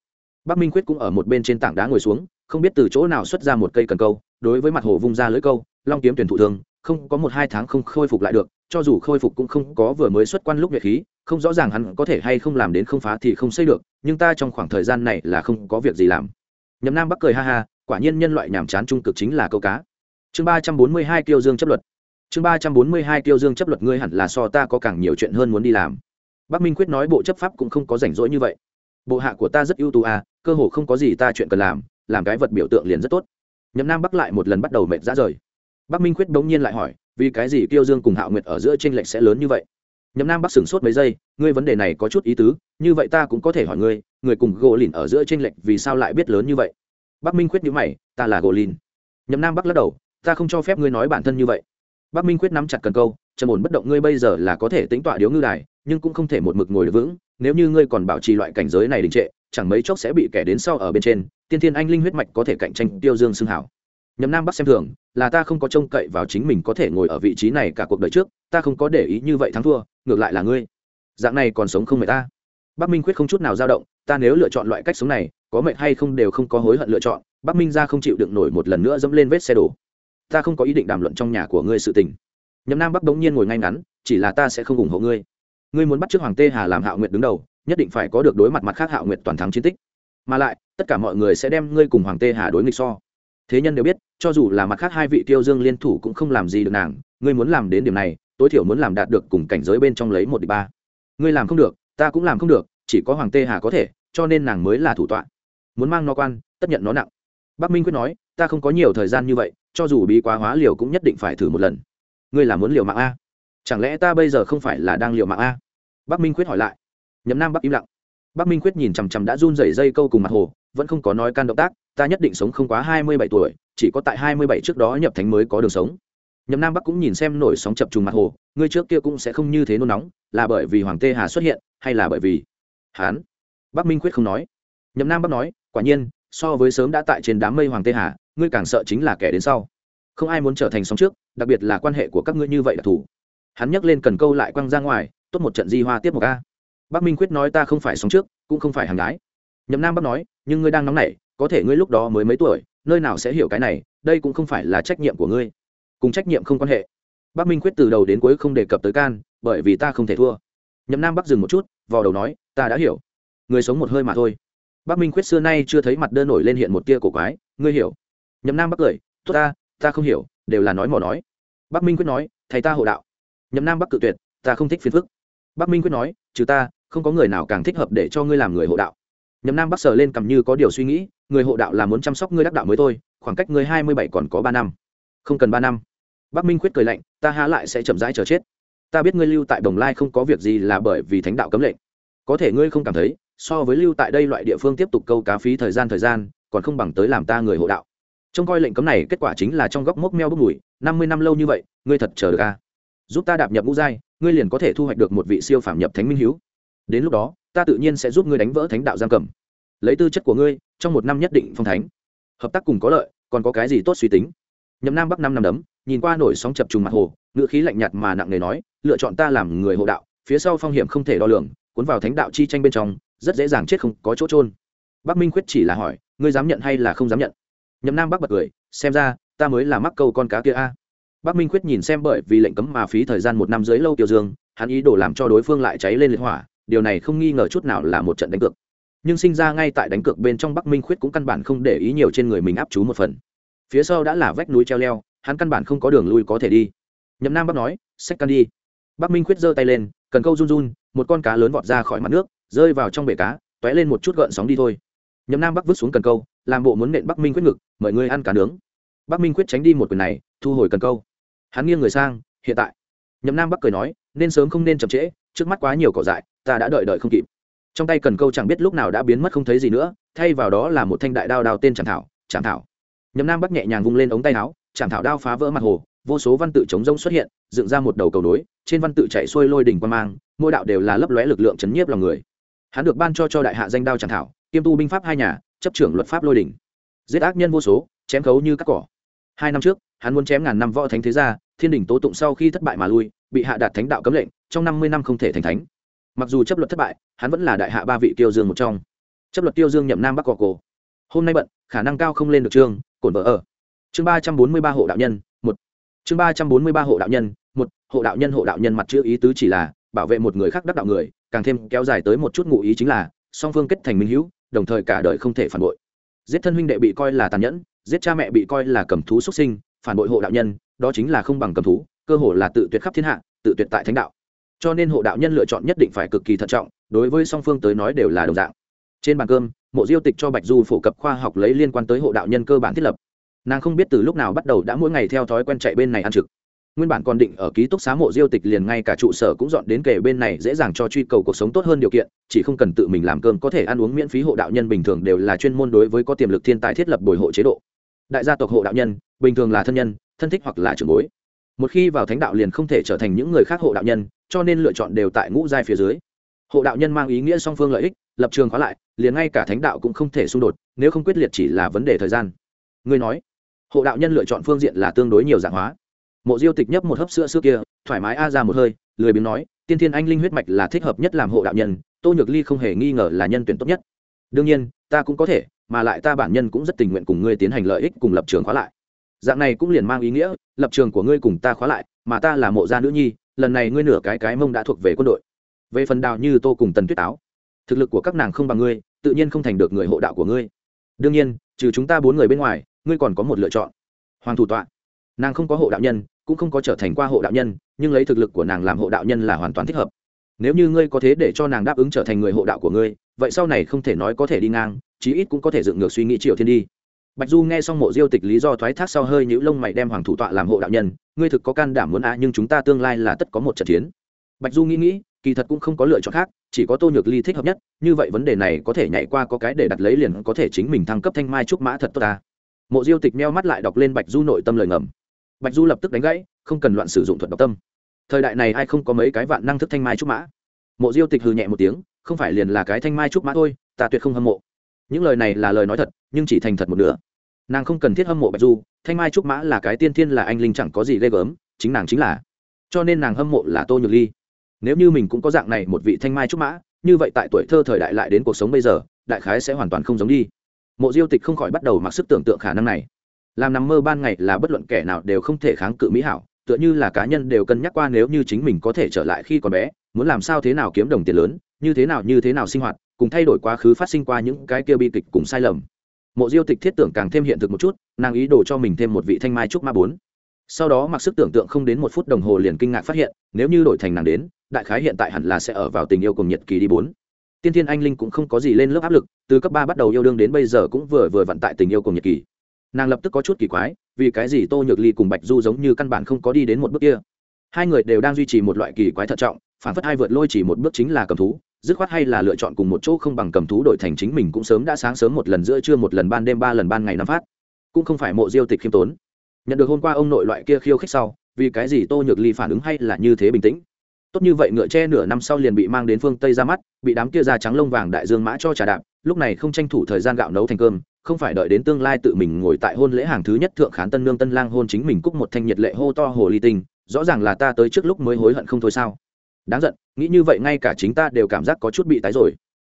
Bắc minh quyết cũng ở một bên trên tảng đá ngồi xuống, không biết từ chỗ nào xuất ra một cây cần câu đối với mặt hồ vung ra lưỡi câu, long kiếm tuyển thụ thường, không có một hai tháng không khôi phục lại được, cho dù khôi phục cũng không có vừa mới xuất quan lúc nhuệ khí, không rõ ràng hắn có thể hay không làm đến không phá thì không xây được, nhưng ta trong khoảng thời gian này là không có việc gì làm. Nhậm nam bắc cười ha ha, quả nhiên nhân loại nhàm chán trung cực chính là câu cá. Chương ba trăm bốn mươi hai tiêu dương chấp luật. Chương ba trăm bốn mươi hai tiêu dương chấp luật ngươi hẳn là so ta có càng nhiều chuyện hơn muốn đi làm. Bắc minh quyết nói bộ chấp pháp cũng không có rảnh rỗi như vậy. Bộ hạ của ta rất ưu tú à cơ hồ không có gì ta chuyện cần làm làm cái vật biểu tượng liền rất tốt nhậm nam bắc lại một lần bắt đầu mệt ra rời. Bắc minh quyết bỗng nhiên lại hỏi, vì cái gì tiêu dương cùng hạo nguyệt ở giữa tranh lệch sẽ lớn như vậy? Nhậm nam bắc sửng sốt mấy giây, ngươi vấn đề này có chút ý tứ, như vậy ta cũng có thể hỏi ngươi, người cùng gỗ lìn ở giữa tranh lệch vì sao lại biết lớn như vậy? Bắc minh quyết nhữ mày, ta là gỗ lìn. Nhậm nam bắc lắc đầu, ta không cho phép ngươi nói bản thân như vậy. Bắc minh quyết nắm chặt cần câu, trầm ổn bất động ngươi bây giờ là có thể tính tọa điếu ngư đài, nhưng cũng không thể một mực ngồi được vững nếu như ngươi còn bảo trì loại cảnh giới này đình trệ, chẳng mấy chốc sẽ bị kẻ đến sau ở bên trên, tiên thiên anh linh huyết mạch có thể cạnh tranh tiêu dương xưng hảo. Nhậm nam bắc xem thường, là ta không có trông cậy vào chính mình có thể ngồi ở vị trí này cả cuộc đời trước, ta không có để ý như vậy thắng thua, ngược lại là ngươi. Dạng này còn sống không mệt ta. Bắc minh quyết không chút nào dao động, ta nếu lựa chọn loại cách sống này, có mệt hay không đều không có hối hận lựa chọn, bắc minh ra không chịu đựng nổi một lần nữa dẫm lên vết xe đổ. Ta không có ý định đàm luận trong nhà của ngươi sự tình. Nhậm nam bắc đống nhiên ngồi ngay ngắn, chỉ là ta sẽ không ủng hộ ngươi ngươi muốn bắt trước hoàng tê hà làm hạo nguyệt đứng đầu, nhất định phải có được đối mặt mặt khác hạo nguyệt toàn thắng chiến tích. Mà lại, tất cả mọi người sẽ đem ngươi cùng hoàng tê hà đối nghịch so. Thế nhân đều biết, cho dù là mặt khác hai vị tiêu dương liên thủ cũng không làm gì được nàng, ngươi muốn làm đến điểm này, tối thiểu muốn làm đạt được cùng cảnh giới bên trong lấy một đ ba. Ngươi làm không được, ta cũng làm không được, chỉ có hoàng tê hà có thể, cho nên nàng mới là thủ tọa. Muốn mang nó quan, tất nhận nó nặng. Bắc minh quyết nói, ta không có nhiều thời gian như vậy, cho dù bí quá hóa liều cũng nhất định phải thử một lần. Ngươi là muốn liều mạng a? Chẳng lẽ ta bây giờ không phải là đang liều mạng a? Bắc minh quyết hỏi lại. Nhấm nam bắc im lặng. Bắc minh quyết nhìn chằm chằm đã run rẩy dây câu cùng mặt hồ, vẫn không có nói can động tác, ta nhất định sống không quá hai mươi bảy tuổi, chỉ có tại hai mươi bảy trước đó nhập thánh mới có đường sống. Nhậm nam bắc cũng nhìn xem nổi sóng chập trùng mặt hồ, ngươi trước kia cũng sẽ không như thế nôn nóng, là bởi vì hoàng tê hà xuất hiện, hay là bởi vì hán bắc minh quyết không nói. Nhậm nam bắc nói, quả nhiên, so với sớm đã tại trên đám mây hoàng tê hà, ngươi càng sợ chính là kẻ đến sau. Không ai muốn trở thành sóng trước, đặc biệt là quan hệ của các ngươi như vậy là thủ hắn nhắc lên cần câu lại quăng ra ngoài, tốt một trận di hoa tiếp một ca. Bắc minh quyết nói ta không phải sống trước, cũng không phải hàng gái. Nhậm nam bắc nói, nhưng ngươi đang nóng nảy, có thể ngươi lúc đó mới mấy tuổi, nơi nào sẽ hiểu cái này, đây cũng không phải là trách nhiệm của ngươi. Cùng trách nhiệm không quan hệ. Bắc minh quyết từ đầu đến cuối không đề cập tới can, bởi vì ta không thể thua. Nhậm nam bắc dừng một chút vào đầu nói, ta đã hiểu. Người sống một hơi mà thôi. Bắc minh quyết xưa nay chưa thấy mặt đơn nổi lên hiện một tia cổ quái, ngươi hiểu. Nhậm nam bắc cười, tốt ta ta không hiểu, đều là nói mò nói. Bắc minh quyết nói, thầy ta hộ đạo nhậm nam bắc cự tuyệt, ta không thích phiền phức. Bắc minh quyết nói, trừ ta, không có người nào càng thích hợp để cho ngươi làm người hộ đạo. Nhậm nam bắc sờ lên cầm như có điều suy nghĩ, người hộ đạo là muốn chăm sóc ngươi đắc đạo mới thôi, khoảng cách ngươi hai mươi bảy còn có ba năm. Không cần ba năm. Bắc minh Quyết cười lạnh, ta há lại sẽ chậm rãi chờ chết. Ta biết ngươi lưu tại đồng lai không có việc gì là bởi vì thánh đạo cấm lệnh. Có thể ngươi không cảm thấy, so với lưu tại đây loại địa phương tiếp tục câu cá phí thời gian thời gian, còn không bằng tới làm ta người hộ đạo. Trông coi lệnh cấm này kết quả chính là trong góc mốc meo bốc mùi, năm mươi năm lâu như vậy, ngươi thật chờ được à? Giúp ta đạp nhập ngũ giai, ngươi liền có thể thu hoạch được một vị siêu phảm nhập thánh minh hiếu đến lúc đó, ta tự nhiên sẽ giúp ngươi đánh vỡ thánh đạo giam cầm. Lấy tư chất của ngươi, trong một năm nhất định phong thánh. Hợp tác cùng có lợi, còn có cái gì tốt suy tính? Nhậm nam bắc năm năm đấm, nhìn qua nổi sóng chập trùng mặt hồ, ngữ khí lạnh nhạt mà nặng nề nói, lựa chọn ta làm người hộ đạo, phía sau phong hiểm không thể đo lường, cuốn vào thánh đạo chi tranh bên trong, rất dễ dàng chết không có chỗ trôn bắc minh khuyết chỉ là hỏi, ngươi dám nhận hay là không dám nhận? Nhậm nam bắc bật cười, xem ra, ta mới là mắc câu con cá kia a bắc minh Quyết nhìn xem bởi vì lệnh cấm mà phí thời gian một năm dưới lâu tiêu dương, hắn ý đồ làm cho đối phương lại cháy lên liệt hỏa, điều này không nghi ngờ chút nào là một trận đánh cược. Nhưng sinh ra ngay tại đánh cược bên trong bắc minh khuyết cũng căn bản không để ý nhiều trên người mình áp chú một phần. Phía sau đã là vách núi treo leo, hắn căn bản không có đường lui có thể đi. Nhậm nam bắc nói, xách can đi. Bắc minh khuyết giơ tay lên, cần câu run run, một con cá lớn vọt ra khỏi mặt nước, rơi vào trong bể cá t ó é lên một chút gợn sóng đi thôi. Nhậm nam bắc vứt xuống cần câu, làm bộ muốn nện bắc minh quyết ngực, mời ngươi ăn cá nướng. Bắc minh quyết tránh đi một quyền này, thu hồi cần câu hắn nghiêng người sang, hiện tại. Nhậm nam bắc cười nói, nên sớm không nên chậm trễ, trước mắt quá nhiều cỏ dại, ta đã đợi đợi không kịp. Trong tay cần câu chẳng biết lúc nào đã biến mất không thấy gì nữa, thay vào đó là một thanh đại đao đao tên chẳng thảo chẳng thảo. Nhậm nam bắc nhẹ nhàng vung lên ống tay áo chẳng thảo đao phá vỡ mặt hồ, vô số văn tự chống rông xuất hiện, dựng ra một đầu cầu nối, trên văn tự chạy xuôi lôi đỉnh quan mang, mỗi đạo đều là lấp lóe lực lượng chấn nhiếp lòng người. Hắn được ban cho cho đại hạ danh đao chẳng thảo, kiêm tu binh pháp hai nhà, chấp trưởng luật pháp lôi đỉnh. Giết ác nhân vô số, chém khấu như các cỏ hai năm trước, hắn muốn chém ngàn năm võ thánh thế gia, thiên đình tố tụng sau khi thất bại mà lui, bị hạ đạt thánh đạo cấm lệnh, trong năm mươi năm không thể thành thánh. Mặc dù chấp luật thất bại, hắn vẫn là đại hạ ba vị tiêu dương một trong. Chấp luật tiêu dương nhậm nam bắc cỏ cổ. Hôm nay bận, khả năng cao không lên được chương, cổn vợ ở. Chương ba trăm bốn mươi ba hộ đạo nhân, một. Chương ba trăm bốn mươi ba hộ đạo nhân, một. Hộ đạo nhân hộ đạo nhân mặt chữ ý tứ chỉ là bảo vệ một người khác đắc đạo người, càng thêm kéo dài tới một chút ngụ ý chính là song phương kết thành minh hữu, đồng thời cả đời không thể phản bội. Giết thân huynh đệ bị coi là tàn nhẫn giết cha mẹ bị coi là cầm thú xuất sinh, phản bội hộ đạo nhân, đó chính là không bằng cầm thú, cơ hồ là tự tuyệt khắp thiên hạ, tự tuyệt tại thánh đạo. Cho nên hộ đạo nhân lựa chọn nhất định phải cực kỳ thận trọng, đối với song phương tới nói đều là đồng dạng. Trên bàn cơm, mộ diêu tịch cho bạch du phổ cập khoa học lấy liên quan tới hộ đạo nhân cơ bản thiết lập. Nàng không biết từ lúc nào bắt đầu đã mỗi ngày theo thói quen chạy bên này ăn trực. Nguyên bản còn định ở ký túc xá mộ diêu tịch liền ngay cả trụ sở cũng dọn đến kề bên này dễ dàng cho truy cầu cuộc sống tốt hơn điều kiện, chỉ không cần tự mình làm cơm có thể ăn uống miễn phí hộ đạo nhân bình thường đều là chuyên môn đối với có tiềm lực thiên tài thiết lập bồi hộ chế độ đại gia tộc hộ đạo nhân, bình thường là thân nhân, thân thích hoặc là trưởng bối. Một khi vào thánh đạo liền không thể trở thành những người khác hộ đạo nhân, cho nên lựa chọn đều tại ngũ giai phía dưới. Hộ đạo nhân mang ý nghĩa song phương lợi ích, lập trường khóa lại, liền ngay cả thánh đạo cũng không thể xung đột, nếu không quyết liệt chỉ là vấn đề thời gian. Ngươi nói, hộ đạo nhân lựa chọn phương diện là tương đối nhiều dạng hóa. Mộ diêu tịch nhấp một hớp sữa xưa kia, thoải mái a ra một hơi, lười biếng nói, tiên thiên anh linh huyết mạch là thích hợp nhất làm hộ đạo nhân, tô nhược ly không hề nghi ngờ là nhân tuyển tốt nhất. Đương nhiên, ta cũng có thể mà lại ta bản nhân cũng rất tình nguyện cùng ngươi tiến hành lợi ích cùng lập trường khóa lại. Dạng này cũng liền mang ý nghĩa, lập trường của ngươi cùng ta khóa lại, mà ta là mộ gia nữ nhi, lần này ngươi nửa cái cái mông đã thuộc về quân đội. Về phần đào như tô cùng tần tuyết áo thực lực của các nàng không bằng ngươi, tự nhiên không thành được người hộ đạo của ngươi. Đương nhiên, trừ chúng ta bốn người bên ngoài, ngươi còn có một lựa chọn. Hoàng thủ tọa. Nàng không có hộ đạo nhân, cũng không có trở thành qua hộ đạo nhân, nhưng lấy thực lực của nàng làm hộ đạo nhân là hoàn toàn thích hợp. Nếu như ngươi có thế để cho nàng đáp ứng trở thành người hộ đạo của ngươi, vậy sau này không thể nói có thể đi ngang chí ít cũng có thể dựng ngược suy nghĩ triều thiên đi. Bạch du nghe xong mộ diêu tịch lý do thoái thác sau hơi nhũ lông mày đem hoàng thủ tọa làm hộ đạo nhân, ngươi thực có can đảm muốn á, nhưng chúng ta tương lai là tất có một trận chiến. Bạch du nghĩ nghĩ, kỳ thật cũng không có lựa chọn khác, chỉ có tô nhược ly thích hợp nhất, như vậy vấn đề này có thể nhảy qua có cái để đặt lấy liền có thể chính mình thăng cấp thanh mai trúc mã thật tốt ta. Mộ diêu tịch meo mắt lại đọc lên bạch du nội tâm lời ngầm. Bạch du lập tức đánh gãy, không cần loạn sử dụng thuật độc tâm. Thời đại này ai không có mấy cái vạn năng thức thanh mai trúc mã? Mộ diêu tịch hừ nhẹ một tiếng, không phải liền là cái thanh mai trúc mã thôi, ta tuyệt không hâm mộ những lời này là lời nói thật, nhưng chỉ thành thật một nửa. Nàng không cần thiết hâm mộ bạch du, thanh mai trúc mã là cái tiên thiên là anh linh chẳng có gì ghê gớm, chính nàng chính là. Cho nên nàng hâm mộ là tô nhược ly. Nếu như mình cũng có dạng này một vị thanh mai trúc mã, như vậy tại tuổi thơ thời đại lại đến cuộc sống bây giờ, đại khái sẽ hoàn toàn không giống đi. Mộ diêu tịch không khỏi bắt đầu mặc sức tưởng tượng khả năng này. Làm nằm mơ ban ngày là bất luận kẻ nào đều không thể kháng cự mỹ hảo, tựa như là cá nhân đều cân nhắc qua nếu như chính mình có thể trở lại khi còn bé, muốn làm sao thế nào kiếm đồng tiền lớn, như thế nào như thế nào sinh hoạt cùng thay đổi quá khứ phát sinh qua những cái kia bi kịch cùng sai lầm. Mộ diêu tịch thiết tưởng càng thêm hiện thực một chút, nàng ý đồ cho mình thêm một vị thanh mai trúc ma bốn. Sau đó mặc sức tưởng tượng không đến một phút đồng hồ liền kinh ngạc phát hiện, nếu như đổi thành nàng đến, đại khái hiện tại hẳn là sẽ ở vào tình yêu cùng nhiệt kỳ đi bốn. Tiên thiên anh linh cũng không có gì lên lớp áp lực, từ cấp ba bắt đầu yêu đương đến bây giờ cũng vừa vừa vận tại tình yêu cùng nhiệt kỳ. Nàng lập tức có chút kỳ quái, vì cái gì tô nhược ly cùng bạch du giống như căn bản không có đi đến một bước kia? Hai người đều đang duy trì một loại kỳ quái thận trọng, phản phất hai vượt lôi chỉ một bước chính là cầm thú dứt khoát hay là lựa chọn cùng một chỗ không bằng cầm thú đổi thành chính mình cũng sớm đã sáng sớm một lần giữa trưa, một lần ban đêm, ba lần ban ngày năm phát. Cũng không phải mộ diêu tịch khiêm tốn. Nhận được hôm qua ông nội loại kia khiêu khích sau, vì cái gì tô nhược ly phản ứng hay là như thế bình tĩnh? Tốt như vậy ngựa tre nửa năm sau liền bị mang đến phương tây ra mắt, bị đám kia da trắng lông vàng đại dương mã cho trà đạp, lúc này không tranh thủ thời gian gạo nấu thành cơm, không phải đợi đến tương lai tự mình ngồi tại hôn lễ hàng thứ nhất thượng khán tân nương tân lang hôn chính mình cúc một thanh nhiệt lệ hô to hồ ly tinh, rõ ràng là ta tới trước lúc mới hối hận không thôi sao? Đáng giận, nghĩ như vậy ngay cả chính ta đều cảm giác có chút bị tái rồi.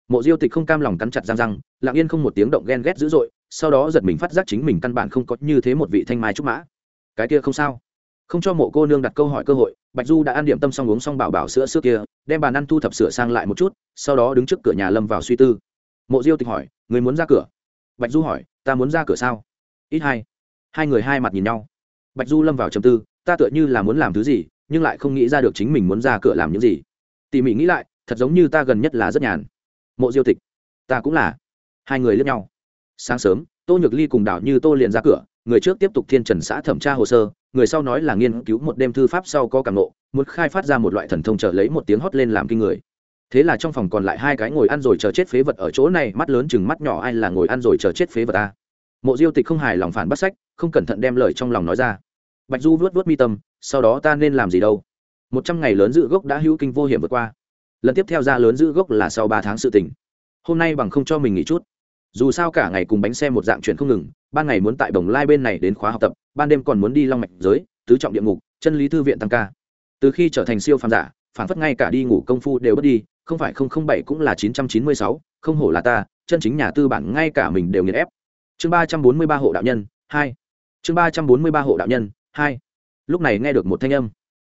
Mộ diêu tịch không cam lòng cắn chặt răng răng, lặng yên không một tiếng động ghen ghét dữ dội, sau đó giật mình phát giác chính mình căn bản không có như thế một vị thanh mai trúc mã. Cái kia không sao. Không cho mộ cô nương đặt câu hỏi cơ hội, bạch du đã ăn điểm tâm xong uống xong bảo bảo sữa sữa kia, đem bàn ăn thu thập sửa sang lại một chút, sau đó đứng trước cửa nhà lâm vào suy tư. Mộ diêu tịch hỏi, người muốn ra cửa? Bạch du hỏi, ta muốn ra cửa sao? Ít hai. Hai người hai mặt nhìn nhau. Bạch du lâm vào trầm tư, ta tựa như là muốn làm thứ gì nhưng lại không nghĩ ra được chính mình muốn ra cửa làm những gì. Tỉ mỉ nghĩ lại, thật giống như ta gần nhất là rất nhàn. Mộ diêu tịch, ta cũng là. Hai người lướt nhau. Sáng sớm, tô nhược ly cùng đảo như tô liền ra cửa, người trước tiếp tục thiên trần xã thẩm tra hồ sơ, người sau nói là nghiên cứu một đêm thư pháp sau có cảm nộ muốn khai phát ra một loại thần thông trở lấy một tiếng hót lên làm kinh người. Thế là trong phòng còn lại hai cái ngồi ăn rồi chờ chết phế vật ở chỗ này, mắt lớn chừng mắt nhỏ ai là ngồi ăn rồi chờ chết phế vật ta. Mộ diêu tịch không hài lòng phản bắt sách, không cẩn thận đem lời trong lòng nói ra bạch du vuốt vuốt mi tâm, sau đó ta nên làm gì đâu? Một trăm ngày lớn giữ gốc đã hữu kinh vô hiểm vượt qua. Lần tiếp theo ra lớn giữ gốc là sau ba tháng sự tỉnh. Hôm nay bằng không cho mình nghỉ chút. Dù sao cả ngày cùng bánh xe một dạng chuyện không ngừng, ban ngày muốn tại bồng lai bên này đến khóa học tập, ban đêm còn muốn đi long mạch giới, tứ trọng địa ngục, chân lý thư viện tăng ca. Từ khi trở thành siêu phàm giả phản phất ngay cả đi ngủ công phu đều bất đi, không phải không không bảy cũng là chín trăm chín mươi sáu, không hổ là ta, chân chính nhà tư bản ngay cả mình đều nghiền ép. Chương ba trăm bốn mươi ba hộ đạo nhân, hai. Chương ba trăm bốn mươi ba hộ đạo nhân hai. Lúc này nghe được một thanh âm.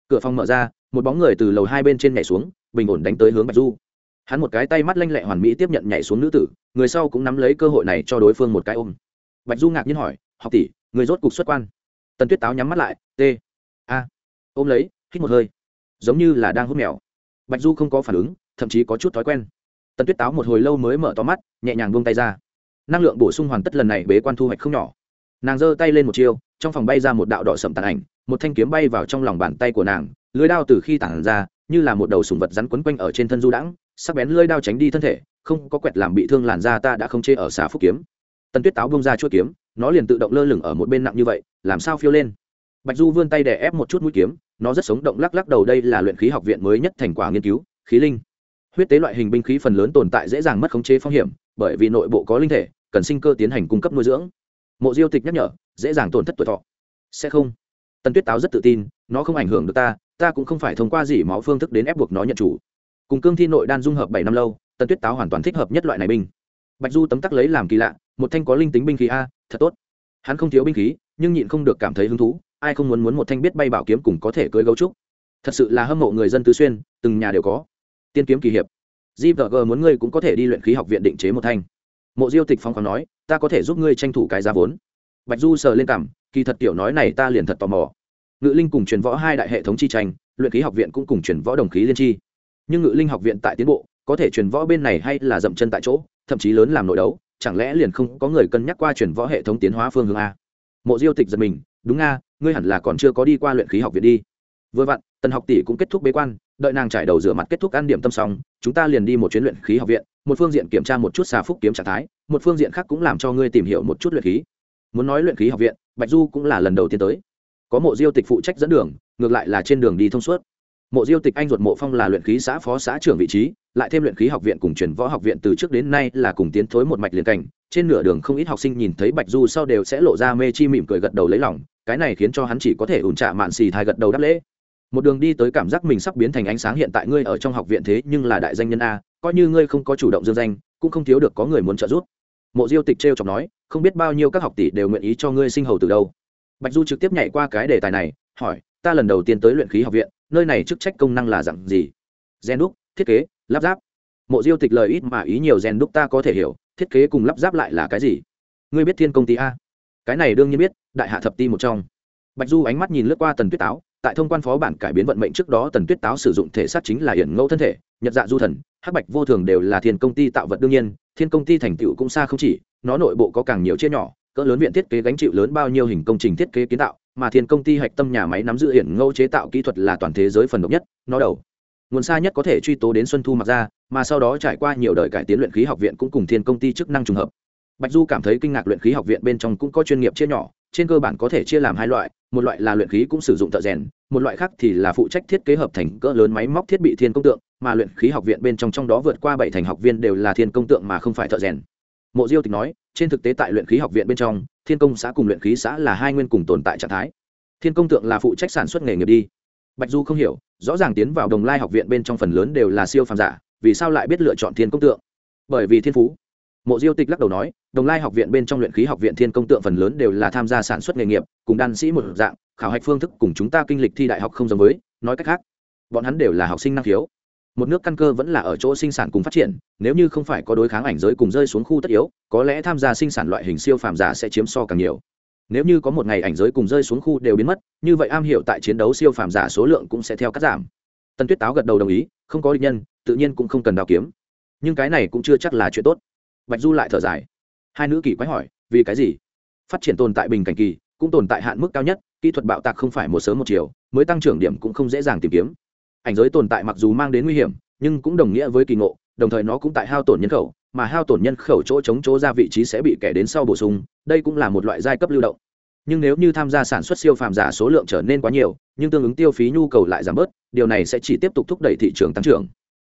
Cửa phòng mở ra, một bóng người từ lầu hai bên trên nhảy xuống, bình ổn đánh tới hướng bạch du. Hắn một cái tay mắt lanh lẹ hoàn mỹ tiếp nhận nhảy xuống nữ tử, người sau cũng nắm lấy cơ hội này cho đối phương một cái ôm. Bạch du ngạc nhiên hỏi, học tỷ, người rốt cục xuất quan? Tần tuyết táo nhắm mắt lại, t, a. Ôm lấy, hít một hơi, giống như là đang hút mèo. Bạch du không có phản ứng, thậm chí có chút thói quen. Tần tuyết táo một hồi lâu mới mở to mắt, nhẹ nhàng buông tay ra. Năng lượng bổ sung hoàn tất lần này bế quan thu hoạch không nhỏ nàng giơ tay lên một chiêu, trong phòng bay ra một đạo đỏ sậm tàn ảnh, một thanh kiếm bay vào trong lòng bàn tay của nàng, lưới đao từ khi tản ra, như là một đầu sùng vật rắn quấn quanh ở trên thân du đãng, sắc bén lưới đao tránh đi thân thể, không có quẹt làm bị thương làn da ta đã không chê ở xà phúc kiếm. Tần tuyết táo bông ra chuỗi kiếm, nó liền tự động lơ lửng ở một bên nặng như vậy, làm sao phiêu lên? Bạch du vươn tay để ép một chút mũi kiếm, nó rất sống động lắc lắc đầu đây là luyện khí học viện mới nhất thành quả nghiên cứu, khí linh. Huyết tế loại hình binh khí phần lớn tồn tại dễ dàng mất khống chế phong hiểm, bởi vì nội bộ có linh thể, cần sinh cơ tiến hành cung cấp nuôi dưỡng mộ diêu tịch nhắc nhở, dễ dàng tổn thất tuổi thọ. Sẽ không. Tần tuyết táo rất tự tin, nó không ảnh hưởng được ta ta cũng không phải thông qua dỉ máu phương thức đến ép buộc nó nhận chủ. Cùng cương thi nội đan dung hợp bảy năm lâu, tần tuyết táo hoàn toàn thích hợp nhất loại này binh. Bạch du tấm tắc lấy làm kỳ lạ, một thanh có linh tính binh khí a, thật tốt. Hắn không thiếu binh khí, nhưng nhịn không được cảm thấy hứng thú, ai không muốn muốn một thanh biết bay bảo kiếm cùng có thể cưới gấu trúc. Thật sự là hâm mộ người dân tứ xuyên, từng nhà đều có. Tiên kiếm kỳ hiệp. Gvg muốn ngươi cũng có thể đi luyện khí học viện định chế một thanh mộ diêu tịch phong khoáng nói, ta có thể giúp ngươi tranh thủ cái giá vốn. Bạch du sờ lên cảm kỳ thật tiểu nói này ta liền thật tò mò. Ngự linh cùng truyền võ hai đại hệ thống chi tranh, luyện khí học viện cũng cùng truyền võ đồng khí liên chi. Nhưng ngự linh học viện tại tiến bộ, có thể truyền võ bên này hay là dậm chân tại chỗ, thậm chí lớn làm nội đấu, chẳng lẽ liền không có người cân nhắc qua truyền võ hệ thống tiến hóa phương hướng a? Mộ diêu tịch giật mình, đúng a, ngươi hẳn là còn chưa có đi qua luyện khí học viện đi. Vừa vặn tần học tỷ cũng kết thúc bế quan, đợi nàng trải đầu rửa mặt kết thúc ăn điểm tâm xong, chúng ta liền đi một chuyến luyện khí học viện, một phương diện kiểm tra một chút xà phúc kiếm trạng thái, một phương diện khác cũng làm cho ngươi tìm hiểu một chút luyện khí. Muốn nói luyện khí học viện, bạch du cũng là lần đầu tiên tới. Có mộ diêu tịch phụ trách dẫn đường, ngược lại là trên đường đi thông suốt. Mộ diêu tịch anh ruột mộ phong là luyện khí xã phó xã trưởng vị trí, lại thêm luyện khí học viện cùng truyền võ học viện từ trước đến nay là cùng tiến thối một mạch liền cảnh. Trên nửa đường không ít học sinh nhìn thấy bạch du sau đều sẽ lộ ra mê chi mỉm cười gật đầu lấy lòng, cái này khiến cho hắn chỉ có thể ủn trả mạn xì thai gật đầu đáp lễ một đường đi tới cảm giác mình sắp biến thành ánh sáng hiện tại ngươi ở trong học viện thế nhưng là đại danh nhân a, coi như ngươi không có chủ động dương danh, cũng không thiếu được có người muốn trợ giúp. Mộ diêu tịch t r e o chọc nói, không biết bao nhiêu các học tỷ đều nguyện ý cho ngươi sinh hầu từ đâu. Bạch du trực tiếp nhảy qua cái đề tài này, hỏi, ta lần đầu tiên tới luyện khí học viện, nơi này chức trách công năng là dặn gì? Gen đúc, thiết kế, lắp ráp. Mộ diêu tịch lời ít mà ý nhiều gen đúc ta có thể hiểu, thiết kế cùng lắp ráp lại là cái gì? Ngươi biết thiên công ty a? Cái này đương nhiên biết, đại hạ thập ti một trong. Bạch du ánh mắt nhìn lướt qua tần tuyết táo tại thông quan phó bản cải biến vận mệnh trước đó, tần tuyết táo sử dụng thể xác chính là hiển ngẫu thân thể, nhật dạ du thần, hắc bạch vô thường đều là thiên công ty tạo vật đương nhiên, thiên công ty thành tựu cũng xa không chỉ, nó nội bộ có càng nhiều chia nhỏ, cỡ lớn viện thiết kế gánh chịu lớn bao nhiêu hình công trình thiết kế kiến tạo, mà thiên công ty hạch tâm nhà máy nắm giữ hiển ngẫu chế tạo kỹ thuật là toàn thế giới phần độc nhất, nó đầu. Nguồn xa nhất có thể truy tố đến xuân thu mặc ra mà sau đó trải qua nhiều đời cải tiến luyện khí học viện cũng cùng thiên công ty chức năng trùng hợp. Bạch du cảm thấy kinh ngạc luyện khí học viện bên trong cũng có chuyên nghiệp chia nhỏ trên cơ bản có thể chia làm hai loại, một loại là luyện khí cũng sử dụng thợ rèn, một loại khác thì là phụ trách thiết kế hợp thành cỡ lớn máy móc thiết bị thiên công tượng, mà luyện khí học viện bên trong trong đó vượt qua bảy thành học viên đều là thiên công tượng mà không phải thợ rèn. Mộ diêu tịch nói, trên thực tế tại luyện khí học viện bên trong, thiên công xã cùng luyện khí xã là hai nguyên cùng tồn tại trạng thái. Thiên công tượng là phụ trách sản xuất nghề nghiệp đi. Bạch du không hiểu, rõ ràng tiến vào đồng lai học viện bên trong phần lớn đều là siêu phàm giả, vì sao lại biết lựa chọn thiên công tượng? Bởi vì thiên phú mộ diêu tịch lắc đầu nói, đồng lai học viện bên trong luyện khí học viện thiên công tượng phần lớn đều là tham gia sản xuất nghề nghiệp, cùng đan sĩ một dạng, khảo hạch phương thức cùng chúng ta kinh lịch thi đại học không giống với, nói cách khác, bọn hắn đều là học sinh năng khiếu. Một nước căn cơ vẫn là ở chỗ sinh sản cùng phát triển, nếu như không phải có đối kháng ảnh giới cùng rơi xuống khu tất yếu, có lẽ tham gia sinh sản loại hình siêu phàm giả sẽ chiếm so càng nhiều. Nếu như có một ngày ảnh giới cùng rơi xuống khu đều biến mất, như vậy am hiểu tại chiến đấu siêu phàm giả số lượng cũng sẽ theo cắt giảm. Tần tuyết táo gật đầu đồng ý, không có định nhân, tự nhiên cũng không cần đào kiếm. Nhưng cái này cũng chưa chắc là chuyện tốt bạch du lại thở dài. Hai nữ kỳ quái hỏi, vì cái gì? Phát triển tồn tại bình cảnh kỳ, cũng tồn tại hạn mức cao nhất, kỹ thuật bạo tạc không phải một sớm một chiều, mới tăng trưởng điểm cũng không dễ dàng tìm kiếm. Ảnh giới tồn tại mặc dù mang đến nguy hiểm, nhưng cũng đồng nghĩa với kỳ ngộ, đồng thời nó cũng tại hao tổn nhân khẩu, mà hao tổn nhân khẩu chỗ chống chỗ ra vị trí sẽ bị kẻ đến sau bổ sung, đây cũng là một loại giai cấp lưu động. Nhưng nếu như tham gia sản xuất siêu phàm giả số lượng trở nên quá nhiều, nhưng tương ứng tiêu phí nhu cầu lại giảm bớt, điều này sẽ chỉ tiếp tục thúc đẩy thị trường tăng trưởng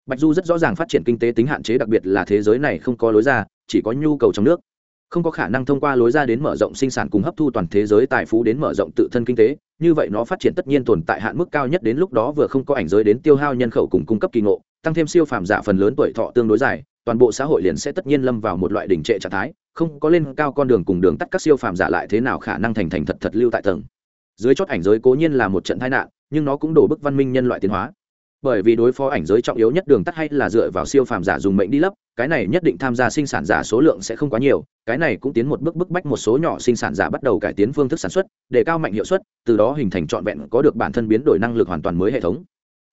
bạch du rất rõ ràng phát triển kinh tế tính hạn chế đặc biệt là thế giới này không có lối ra, chỉ có nhu cầu trong nước. Không có khả năng thông qua lối ra đến mở rộng sinh sản cùng hấp thu toàn thế giới tài phú đến mở rộng tự thân kinh tế, như vậy nó phát triển tất nhiên tồn tại hạn mức cao nhất đến lúc đó vừa không có ảnh giới đến tiêu hao nhân khẩu cùng cung cấp kỳ ngộ, tăng thêm siêu phàm giả phần lớn tuổi thọ tương đối dài, toàn bộ xã hội liền sẽ tất nhiên lâm vào một loại đỉnh trệ trạng thái, không có lên cao con đường cùng đường tắt các siêu phàm giả lại thế nào khả năng thành thành thật thật lưu tại tầng. Dưới chót ảnh giới cố nhiên là một trận tai nạn, nhưng nó cũng đổ bức văn minh nhân loại tiến hóa bởi vì đối phó ảnh giới trọng yếu nhất đường tắt hay là dựa vào siêu phàm giả dùng mệnh đi lấp, cái này nhất định tham gia sinh sản giả số lượng sẽ không quá nhiều, cái này cũng tiến một bước bức bách một số nhỏ sinh sản giả bắt đầu cải tiến phương thức sản xuất, để cao mạnh hiệu suất, từ đó hình thành trọn vẹn có được bản thân biến đổi năng lực hoàn toàn mới hệ thống.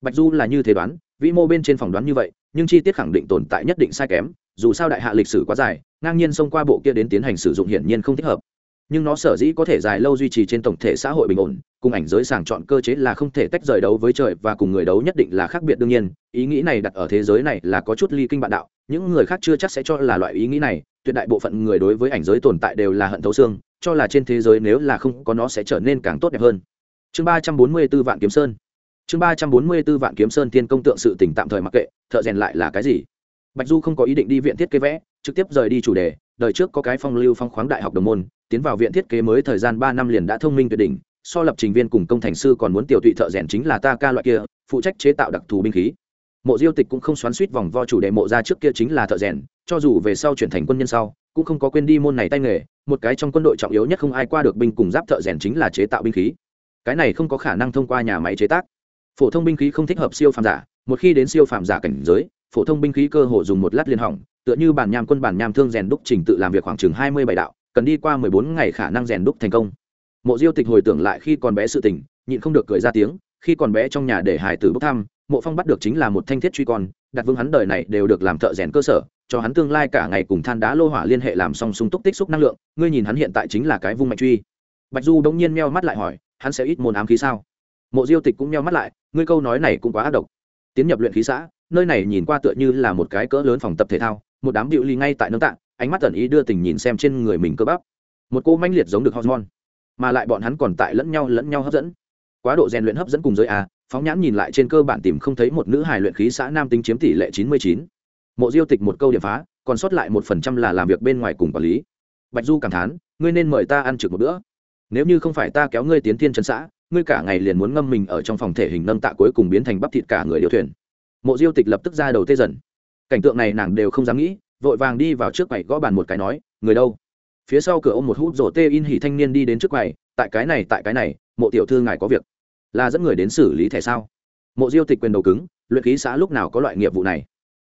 Bạch du là như thế đoán, vĩ mô bên trên phỏng đoán như vậy, nhưng chi tiết khẳng định tồn tại nhất định sai kém, dù sao đại hạ lịch sử quá dài, ngang nhiên xông qua bộ kia đến tiến hành sử dụng hiển nhiên không thích hợp nhưng nó sở dĩ có thể dài lâu duy trì trên tổng thể xã hội bình ổn, cùng ảnh giới sàng chọn cơ chế là không thể tách rời đấu với trời và cùng người đấu nhất định là khác biệt đương nhiên, ý nghĩ này đặt ở thế giới này là có chút ly kinh bạn đạo, những người khác chưa chắc sẽ cho là loại ý nghĩ này, tuyệt đại bộ phận người đối với ảnh giới tồn tại đều là hận thấu xương, cho là trên thế giới nếu là không có nó sẽ trở nên càng tốt đẹp hơn. Chương ba trăm bốn mươi b ố vạn kiếm sơn. Chương ba trăm bốn mươi b ố vạn kiếm sơn tiên công tượng sự tỉnh tạm thời mặc kệ, thợ rèn lại là cái gì? Bạch du không có ý định đi viện thiết kế vẽ, trực tiếp rời đi chủ đề, đời trước có cái phong lưu phong khoáng đại học đồng môn tiến vào viện thiết kế mới thời gian ba năm liền đã thông minh tuyệt đỉnh, so lập trình viên cùng công thành sư còn muốn tiểu tụy thợ rèn chính là ta ca loại kia, phụ trách chế tạo đặc thù binh khí. Mộ diêu tịch cũng không xoắn suýt vòng vo chủ đề mộ ra trước kia chính là thợ rèn, cho dù về sau chuyển thành quân nhân sau, cũng không có quên đi môn này tay nghề, một cái trong quân đội trọng yếu nhất không ai qua được binh cùng giáp thợ rèn chính là chế tạo binh khí. Cái này không có khả năng thông qua nhà máy chế tác. Phổ thông binh khí không thích hợp siêu phàm giả, một khi đến siêu phàm giả cảnh giới, phổ thông binh khí cơ hồ dùng một lát liên hỏng, tựa như bản nham quân bản nham thương rèn đúc trình tự làm việc khoảng chừng hai mươi bảy đạo cần đi qua mười bốn ngày khả năng rèn đúc thành công. Mộ diêu tịch hồi tưởng lại khi còn bé sự tình, nhịn không được cười ra tiếng, khi còn bé trong nhà để hải tử bốc thăm, mộ phong bắt được chính là một thanh thiết truy con, đặt vương hắn đời này đều được làm thợ rèn cơ sở, cho hắn tương lai cả ngày cùng than đá lô hỏa liên hệ làm song sung túc tích xúc năng lượng, ngươi nhìn hắn hiện tại chính là cái vung mạnh truy. Bạch du bỗng nhiên meo mắt lại hỏi, hắn sẽ ít môn ám khí sao? Mộ diêu tịch cũng meo mắt lại, ngươi câu nói này cũng quá ác độc. Tiến nhập luyện khí xã, nơi này nhìn qua tựa như là một cái cỡ lớn phòng tập thể thao, một đám điệu ly ngay tại nông tạng ánh mắt tần ý đưa tình nhìn xem trên người mình cơ bắp. Một cô manh liệt giống được hormone, mà lại bọn hắn còn tại lẫn nhau lẫn nhau hấp dẫn. Quá độ rèn luyện hấp dẫn cùng giới a, phóng nhãn nhìn lại trên cơ bản tìm không thấy một nữ hài luyện khí xã nam tính chiếm tỷ lệ chín mươi chín. Mộ diêu tịch một câu điểm phá, còn sót lại một phần trăm là làm việc bên ngoài cùng quản lý. Bạch du cảm thán, ngươi nên mời ta ăn trực một bữa. Nếu như không phải ta kéo ngươi tiến thiên chân xã, ngươi cả ngày liền muốn ngâm mình ở trong phòng thể hình nâng tạ cuối cùng biến thành bắp thịt cả người điều thuyền. Mộ diêu tịch lập tức ra đầu tê dần. Cảnh tượng này nàng đều không dám nghĩ vội vàng đi vào trước quầy gõ bàn một cái nói, người đâu? Phía sau cửa ôm một hút rổ tê in hỉ thanh niên đi đến trước quầy, tại cái này, tại cái này, mộ tiểu thư ngài có việc. Là dẫn người đến xử lý thẻ sao? Mộ diêu tịch quyền đầu cứng, luyện khí xã lúc nào có loại nghiệp vụ này?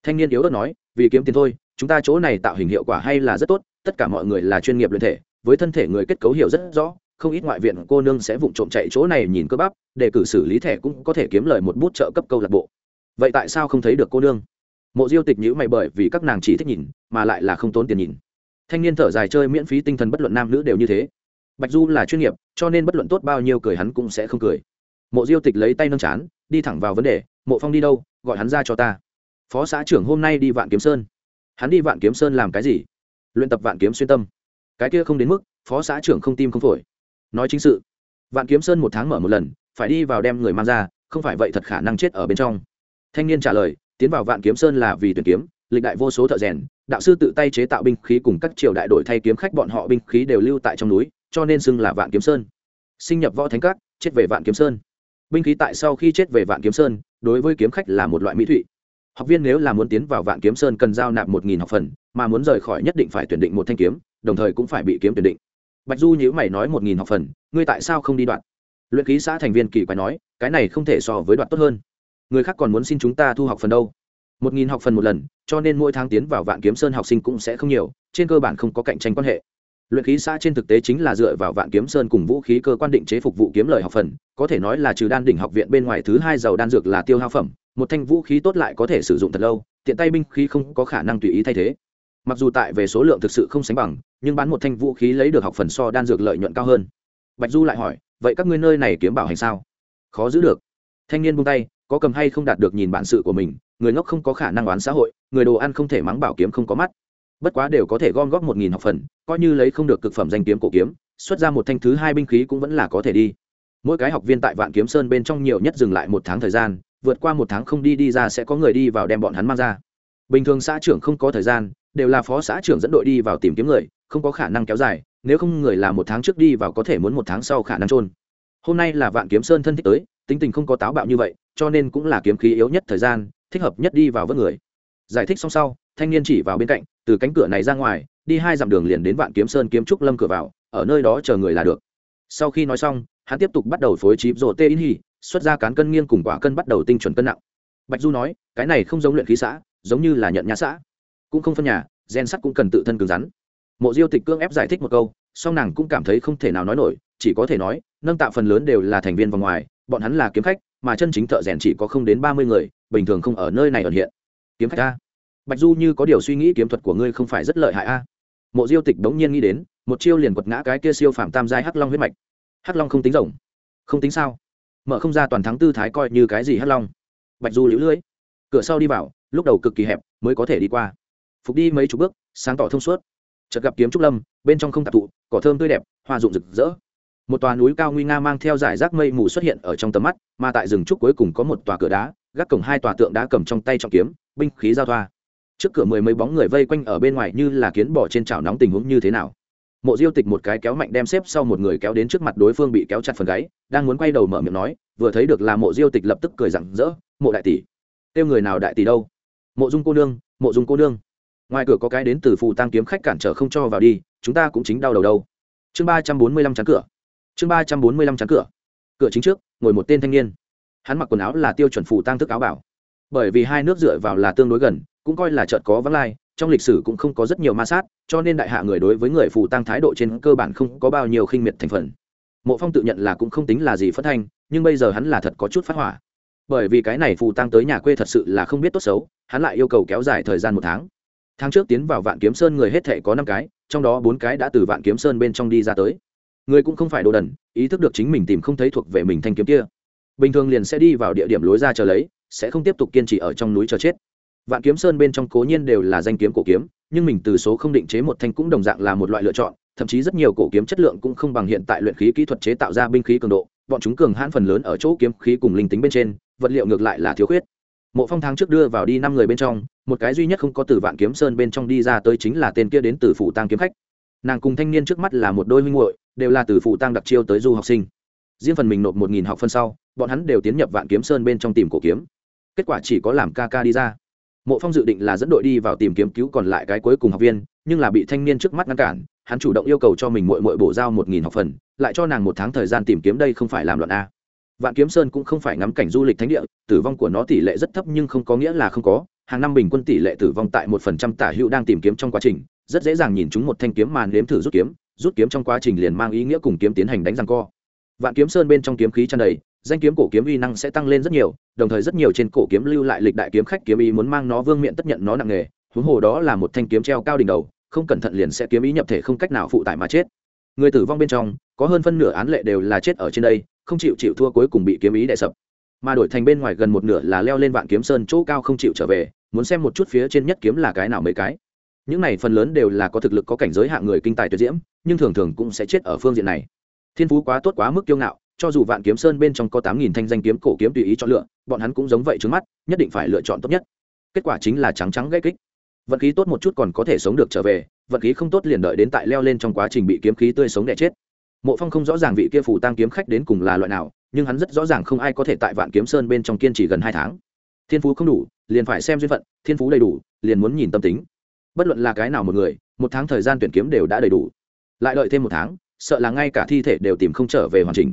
Thanh niên yếu ớt nói, vì kiếm tiền thôi, chúng ta chỗ này tạo hình hiệu quả hay là rất tốt, tất cả mọi người là chuyên nghiệp luyện thể, với thân thể người kết cấu hiểu rất rõ, không ít ngoại viện cô nương sẽ vụng trộm chạy chỗ này nhìn cơ bắp, để cử xử lý thẻ cũng có thể kiếm lời một bút trợ cấp câu lạc bộ. Vậy tại sao không thấy được cô nương? Mộ diêu tịch nhữ mày bởi vì các nàng chỉ thích nhìn, mà lại là không tốn tiền nhìn. Thanh niên thở dài chơi miễn phí tinh thần bất luận nam nữ đều như thế. Bạch du là chuyên nghiệp, cho nên bất luận tốt bao nhiêu cười hắn cũng sẽ không cười. Mộ diêu tịch lấy tay nâng chán, đi thẳng vào vấn đề, mộ phong đi đâu? Gọi hắn ra cho ta. Phó xã trưởng hôm nay đi vạn kiếm sơn. Hắn đi vạn kiếm sơn làm cái gì? Luyện tập vạn kiếm xuyên tâm. Cái kia không đến mức, phó xã trưởng không tim không phổi. Nói chính sự. Vạn kiếm sơn một tháng mở một lần, phải đi vào đem người mang ra, không phải vậy thật khả năng chết ở bên trong. Thanh niên trả lời tiến vào vạn kiếm sơn là vì tuyển kiếm, lịch đại vô số thợ rèn, đạo sư tự tay chế tạo binh khí cùng các triều đại đổi thay kiếm khách bọn họ binh khí đều lưu tại trong núi, cho nên xưng là vạn kiếm sơn. Sinh nhập võ thánh các, chết về vạn kiếm sơn. Binh khí tại sau khi chết về vạn kiếm sơn, đối với kiếm khách là một loại mỹ thụy. Học viên nếu là muốn tiến vào vạn kiếm sơn cần giao nạp một nghìn học phần, mà muốn rời khỏi nhất định phải tuyển định một thanh kiếm, đồng thời cũng phải bị kiếm tuyển định. Bạch du nhữ mày nói một nghìn học phần, ngươi tại sao không đi đoạn? Luyện ký xã thành viên kỳ quái nói, cái này không thể so với đoạn tốt hơn người khác còn muốn xin chúng ta thu học phần đâu. Một nghìn học phần một lần, cho nên mỗi tháng tiến vào vạn kiếm sơn học sinh cũng sẽ không nhiều, trên cơ bản không có cạnh tranh quan hệ. Luyện khí xã trên thực tế chính là dựa vào vạn kiếm sơn cùng vũ khí cơ quan định chế phục vụ kiếm lời học phần, có thể nói là trừ đan đỉnh học viện bên ngoài thứ hai giàu đan dược là tiêu hao phẩm, một thanh vũ khí tốt lại có thể sử dụng thật lâu, tiện tay binh khí không có khả năng tùy ý thay thế. Mặc dù tại về số lượng thực sự không sánh bằng, nhưng bán một thanh vũ khí lấy được học phần so đan dược lợi nhuận cao hơn. Bạch du lại hỏi, vậy các ngươi nơi này kiếm bảo hành sao? Khó giữ được. Thanh niên buông tay có cầm hay không đạt được nhìn bản sự của mình, người ngốc không có khả năng oán xã hội, người đồ ăn không thể mắng bảo kiếm không có mắt. Bất quá đều có thể gom góp một nghìn học phần, coi như lấy không được cực phẩm danh kiếm cổ kiếm, xuất ra một thanh thứ hai binh khí cũng vẫn là có thể đi. Mỗi cái học viên tại vạn kiếm sơn bên trong nhiều nhất dừng lại một tháng thời gian, vượt qua một tháng không đi đi ra sẽ có người đi vào đem bọn hắn mang ra. Bình thường xã trưởng không có thời gian, đều là phó xã trưởng dẫn đội đi vào tìm kiếm người, không có khả năng kéo dài, nếu không người là một tháng trước đi vào có thể muốn một tháng sau khả năng trôn. Hôm nay là vạn kiếm sơn thân thích tới tính tình không có táo bạo như vậy, cho nên cũng là kiếm khí yếu nhất thời gian, thích hợp nhất đi vào vớt người. Giải thích xong sau, thanh niên chỉ vào bên cạnh, từ cánh cửa này ra ngoài, đi hai dặm đường liền đến vạn kiếm sơn kiếm trúc lâm cửa vào, ở nơi đó chờ người là được. Sau khi nói xong, hắn tiếp tục bắt đầu phối chip rổ tê in hì xuất ra cán cân nghiêng cùng quả cân bắt đầu tinh chuẩn cân nặng. Bạch du nói, cái này không giống luyện khí xã, giống như là nhận nhà xã. Cũng không phân nhà, gen sắt cũng cần tự thân cứng rắn. Mộ diêu tịch cương ép giải thích một câu, song nàng cũng cảm thấy không thể nào nói nổi, chỉ có thể nói, nâng tạo phần lớn đều là thành viên vòng ngoài bọn hắn là kiếm khách, mà chân chính thợ rèn chỉ có không đến ba mươi người, bình thường không ở nơi này ẩn hiện. Kiếm khách a. Bạch du như có điều suy nghĩ kiếm thuật của ngươi không phải rất lợi hại a. Mộ diêu tịch đống nhiên nghĩ đến, một chiêu liền quật ngã cái kia siêu phạm tam giai hắc long huyết mạch. Hắc long không tính rồng không tính sao? Mở không ra toàn thắng tư thái coi như cái gì hắc long. Bạch du liễu lưỡi. cửa sau đi vào, lúc đầu cực kỳ hẹp, mới có thể đi qua. Phục đi mấy chục bước, sáng tỏ thông suốt. Chợt gặp kiếm trúc lâm, bên trong không tạp thụ cỏ thơm tươi đẹp, hoa rụng rực rỡ một tòa núi cao nguy nga mang theo giải rác mây mù xuất hiện ở trong tầm mắt, mà tại rừng trúc cuối cùng có một tòa cửa đá, gác cổng hai tòa tượng đá cầm trong tay trọng kiếm, binh khí giao thoa. Trước cửa mười mấy bóng người vây quanh ở bên ngoài như là kiến bỏ trên chảo nóng tình huống như thế nào. Mộ diêu tịch một cái kéo mạnh đem xếp sau một người kéo đến trước mặt đối phương bị kéo chặt phần gáy, đang muốn quay đầu mở miệng nói, vừa thấy được là mộ diêu tịch lập tức cười rặng rỡ, mộ đại tỷ, kêu người nào đại tỷ đâu? Mộ dung cô nương, mộ dung cô nương. Ngoài cửa có cái đến từ phù tăng kiếm khách cản trở không cho vào đi, chúng ta cũng chính đau đầu đâu. Chương ba trăm bốn mươi lăm chắn cửa chương ba trăm bốn mươi lăm chắn cửa. Cửa chính trước, ngồi một tên thanh niên. Hắn mặc quần áo là tiêu chuẩn phù tăng thức áo bảo. Bởi vì hai nước dựa vào là tương đối gần, cũng coi là trận có vắng lai, trong lịch sử cũng không có rất nhiều ma sát, cho nên đại hạ người đối với người phù tăng thái độ trên cơ bản không có bao nhiêu khinh miệt thành phần. Mộ phong tự nhận là cũng không tính là gì phất thanh, nhưng bây giờ hắn là thật có chút phát hỏa. Bởi vì cái này phù tăng tới nhà quê thật sự là không biết tốt xấu, hắn lại yêu cầu kéo dài thời gian một tháng. Tháng trước tiến vào vạn kiếm sơn người hết thể có năm cái, trong đó bốn cái đã từ vạn kiếm sơn bên trong đi ra tới người cũng không phải đồ đần, ý thức được chính mình tìm không thấy thuộc về mình thanh kiếm kia. Bình thường liền sẽ đi vào địa điểm lối ra chờ lấy, sẽ không tiếp tục kiên trì ở trong núi chờ chết. Vạn kiếm sơn bên trong cố nhiên đều là danh kiếm cổ kiếm, nhưng mình từ số không định chế một thanh cũng đồng dạng là một loại lựa chọn, thậm chí rất nhiều cổ kiếm chất lượng cũng không bằng hiện tại luyện khí kỹ thuật chế tạo ra binh khí cường độ, bọn chúng cường hãn phần lớn ở chỗ kiếm khí cùng linh tính bên trên, vật liệu ngược lại là thiếu khuyết. Mộ phong tháng trước đưa vào đi năm người bên trong, một cái duy nhất không có từ vạn kiếm sơn bên trong đi ra tới chính là tên kia đến từ phủ tăng kiếm khách. Nàng cùng thanh niên trước mắt là một đôi huynh hội đều là từ phụ tăng đặc chiêu tới du học sinh. Riêng phần mình nộp một nghìn học phân sau, bọn hắn đều tiến nhập vạn kiếm sơn bên trong tìm cổ kiếm. Kết quả chỉ có làm ca ca đi ra. Mộ phong dự định là dẫn đội đi vào tìm kiếm cứu còn lại cái cuối cùng học viên, nhưng là bị thanh niên trước mắt ngăn cản, hắn chủ động yêu cầu cho mình mội mội bổ giao một nghìn học phần, lại cho nàng một tháng thời gian tìm kiếm đây không phải làm loạn a. Vạn kiếm sơn cũng không phải ngắm cảnh du lịch thánh địa, tử vong của nó tỷ lệ rất thấp nhưng không có nghĩa là không có. Hàng năm bình quân tỷ lệ tử vong tại một phần trăm tả hữu đang tìm kiếm trong quá trình, rất dễ dàng nhìn chúng một thanh kiếm màn nếm thử rút kiếm rút kiếm trong quá trình liền mang ý nghĩa cùng kiếm tiến hành đánh răng co. Vạn kiếm sơn bên trong kiếm khí tràn đầy, danh kiếm cổ kiếm uy năng sẽ tăng lên rất nhiều, đồng thời rất nhiều trên cổ kiếm lưu lại lịch đại kiếm khách kiếm ý muốn mang nó vương miện tất nhận nó nặng nghề, huống hồ đó là một thanh kiếm treo cao đỉnh đầu, không cẩn thận liền sẽ kiếm ý nhập thể không cách nào phụ tải mà chết. Người tử vong bên trong, có hơn phân nửa án lệ đều là chết ở trên đây, không chịu chịu thua cuối cùng bị kiếm ý đè sập. Mà đổi thành bên ngoài gần một nửa là leo lên vạn kiếm sơn chỗ cao không chịu trở về, muốn xem một chút phía trên nhất kiếm là cái nào mấy cái những này phần lớn đều là có thực lực có cảnh giới hạng người kinh tài tuyệt diễm, nhưng thường thường cũng sẽ chết ở phương diện này. Thiên phú quá tốt quá mức kiêu ngạo, cho dù vạn kiếm sơn bên trong có tám nghìn thanh danh kiếm cổ kiếm tùy ý chọn lựa, bọn hắn cũng giống vậy trước mắt, nhất định phải lựa chọn tốt nhất. Kết quả chính là trắng trắng gây kích. Vận khí tốt một chút còn có thể sống được trở về, vận khí không tốt liền đợi đến tại leo lên trong quá trình bị kiếm khí tươi sống đẻ chết. Mộ phong không rõ ràng vị kia phủ tăng kiếm khách đến cùng là loại nào, nhưng hắn rất rõ ràng không ai có thể tại vạn kiếm sơn bên trong kiên trì gần hai tháng. Thiên phú không đủ, liền phải xem duyên phận, thiên phú đầy đủ, liền muốn nhìn tâm tính bất luận là cái nào một người, một tháng thời gian tuyển kiếm đều đã đầy đủ. Lại đợi thêm một tháng, sợ là ngay cả thi thể đều tìm không trở về hoàn chỉnh.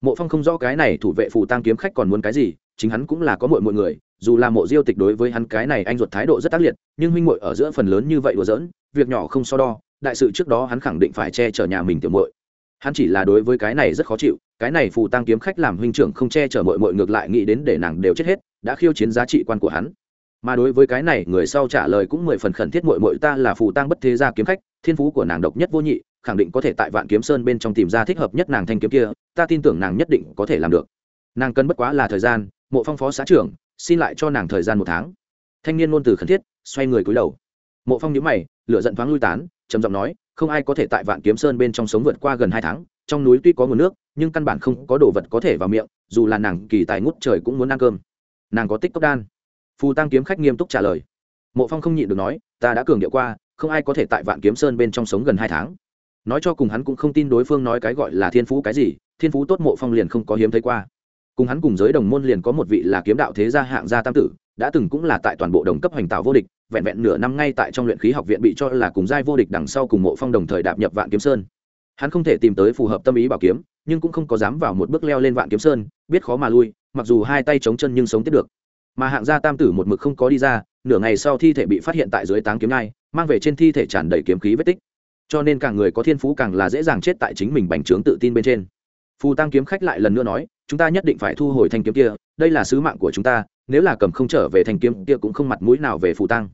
Mộ phong không rõ cái này thủ vệ phù tăng kiếm khách còn muốn cái gì, chính hắn cũng là có mọi mọi người, dù là mộ diêu tịch đối với hắn cái này anh ruột thái độ rất ác liệt, nhưng huynh muội ở giữa phần lớn như vậy đùa giỡn, việc nhỏ không so đo, đại sự trước đó hắn khẳng định phải che chở nhà mình tiểu muội. Hắn chỉ là đối với cái này rất khó chịu, cái này phù tăng kiếm khách làm huynh trưởng không che chở muội muội ngược lại nghĩ đến để nàng đều chết hết, đã khiêu chiến giá trị quan của hắn mà đối với cái này, người sau trả lời cũng mười phần khẩn thiết, muội muội ta là phù tăng bất thế gia kiếm khách, thiên phú của nàng độc nhất vô nhị, khẳng định có thể tại vạn kiếm sơn bên trong tìm ra thích hợp nhất nàng thanh kiếm kia, ta tin tưởng nàng nhất định có thể làm được. Nàng cần bất quá là thời gian, mộ phong phó xã trưởng, xin lại cho nàng thời gian một tháng. Thanh niên ngôn từ khẩn thiết, xoay người cúi đầu. Mộ phong nhữ mày, lửa giận thoáng lui tán, trầm giọng nói, không ai có thể tại vạn kiếm sơn bên trong sống vượt qua gần hai tháng, trong núi tuy có nguồn nước, nhưng căn bản không có đồ vật có thể vào miệng, dù là nàng kỳ tài ngút trời cũng muốn ăn cơm. Nàng có tích cốc đan phù tăng kiếm khách nghiêm túc trả lời. Mộ phong không nhịn được nói, ta đã cường điệu qua, không ai có thể tại vạn kiếm sơn bên trong sống gần hai tháng. Nói cho cùng hắn cũng không tin đối phương nói cái gọi là thiên phú cái gì, thiên phú tốt mộ phong liền không có hiếm thấy qua. Cùng hắn cùng giới đồng môn liền có một vị là kiếm đạo thế gia hạng gia tam tử, đã từng cũng là tại toàn bộ đồng cấp hoành tạo vô địch, vẹn vẹn nửa năm ngay tại trong luyện khí học viện bị cho là cùng giai vô địch đằng sau cùng mộ phong đồng thời đạp nhập vạn kiếm sơn. Hắn không thể tìm tới phù hợp tâm ý bảo kiếm, nhưng cũng không có dám vào một bước leo lên vạn kiếm sơn, biết khó mà lui, mặc dù hai tay chống chân nhưng sống tiếp được mà hạng gia tam tử một mực không có đi ra nửa ngày sau thi thể bị phát hiện tại dưới táng kiếm ngai, mang về trên thi thể tràn đầy kiếm khí vết tích. Cho nên càng người có thiên phú càng là dễ dàng chết tại chính mình bành trướng tự tin bên trên. Phù tăng kiếm khách lại lần nữa nói chúng ta nhất định phải thu hồi thanh kiếm kia đây là sứ mạng của chúng ta nếu là cầm không trở về thanh kiếm kia cũng không mặt mũi nào về phù tăng.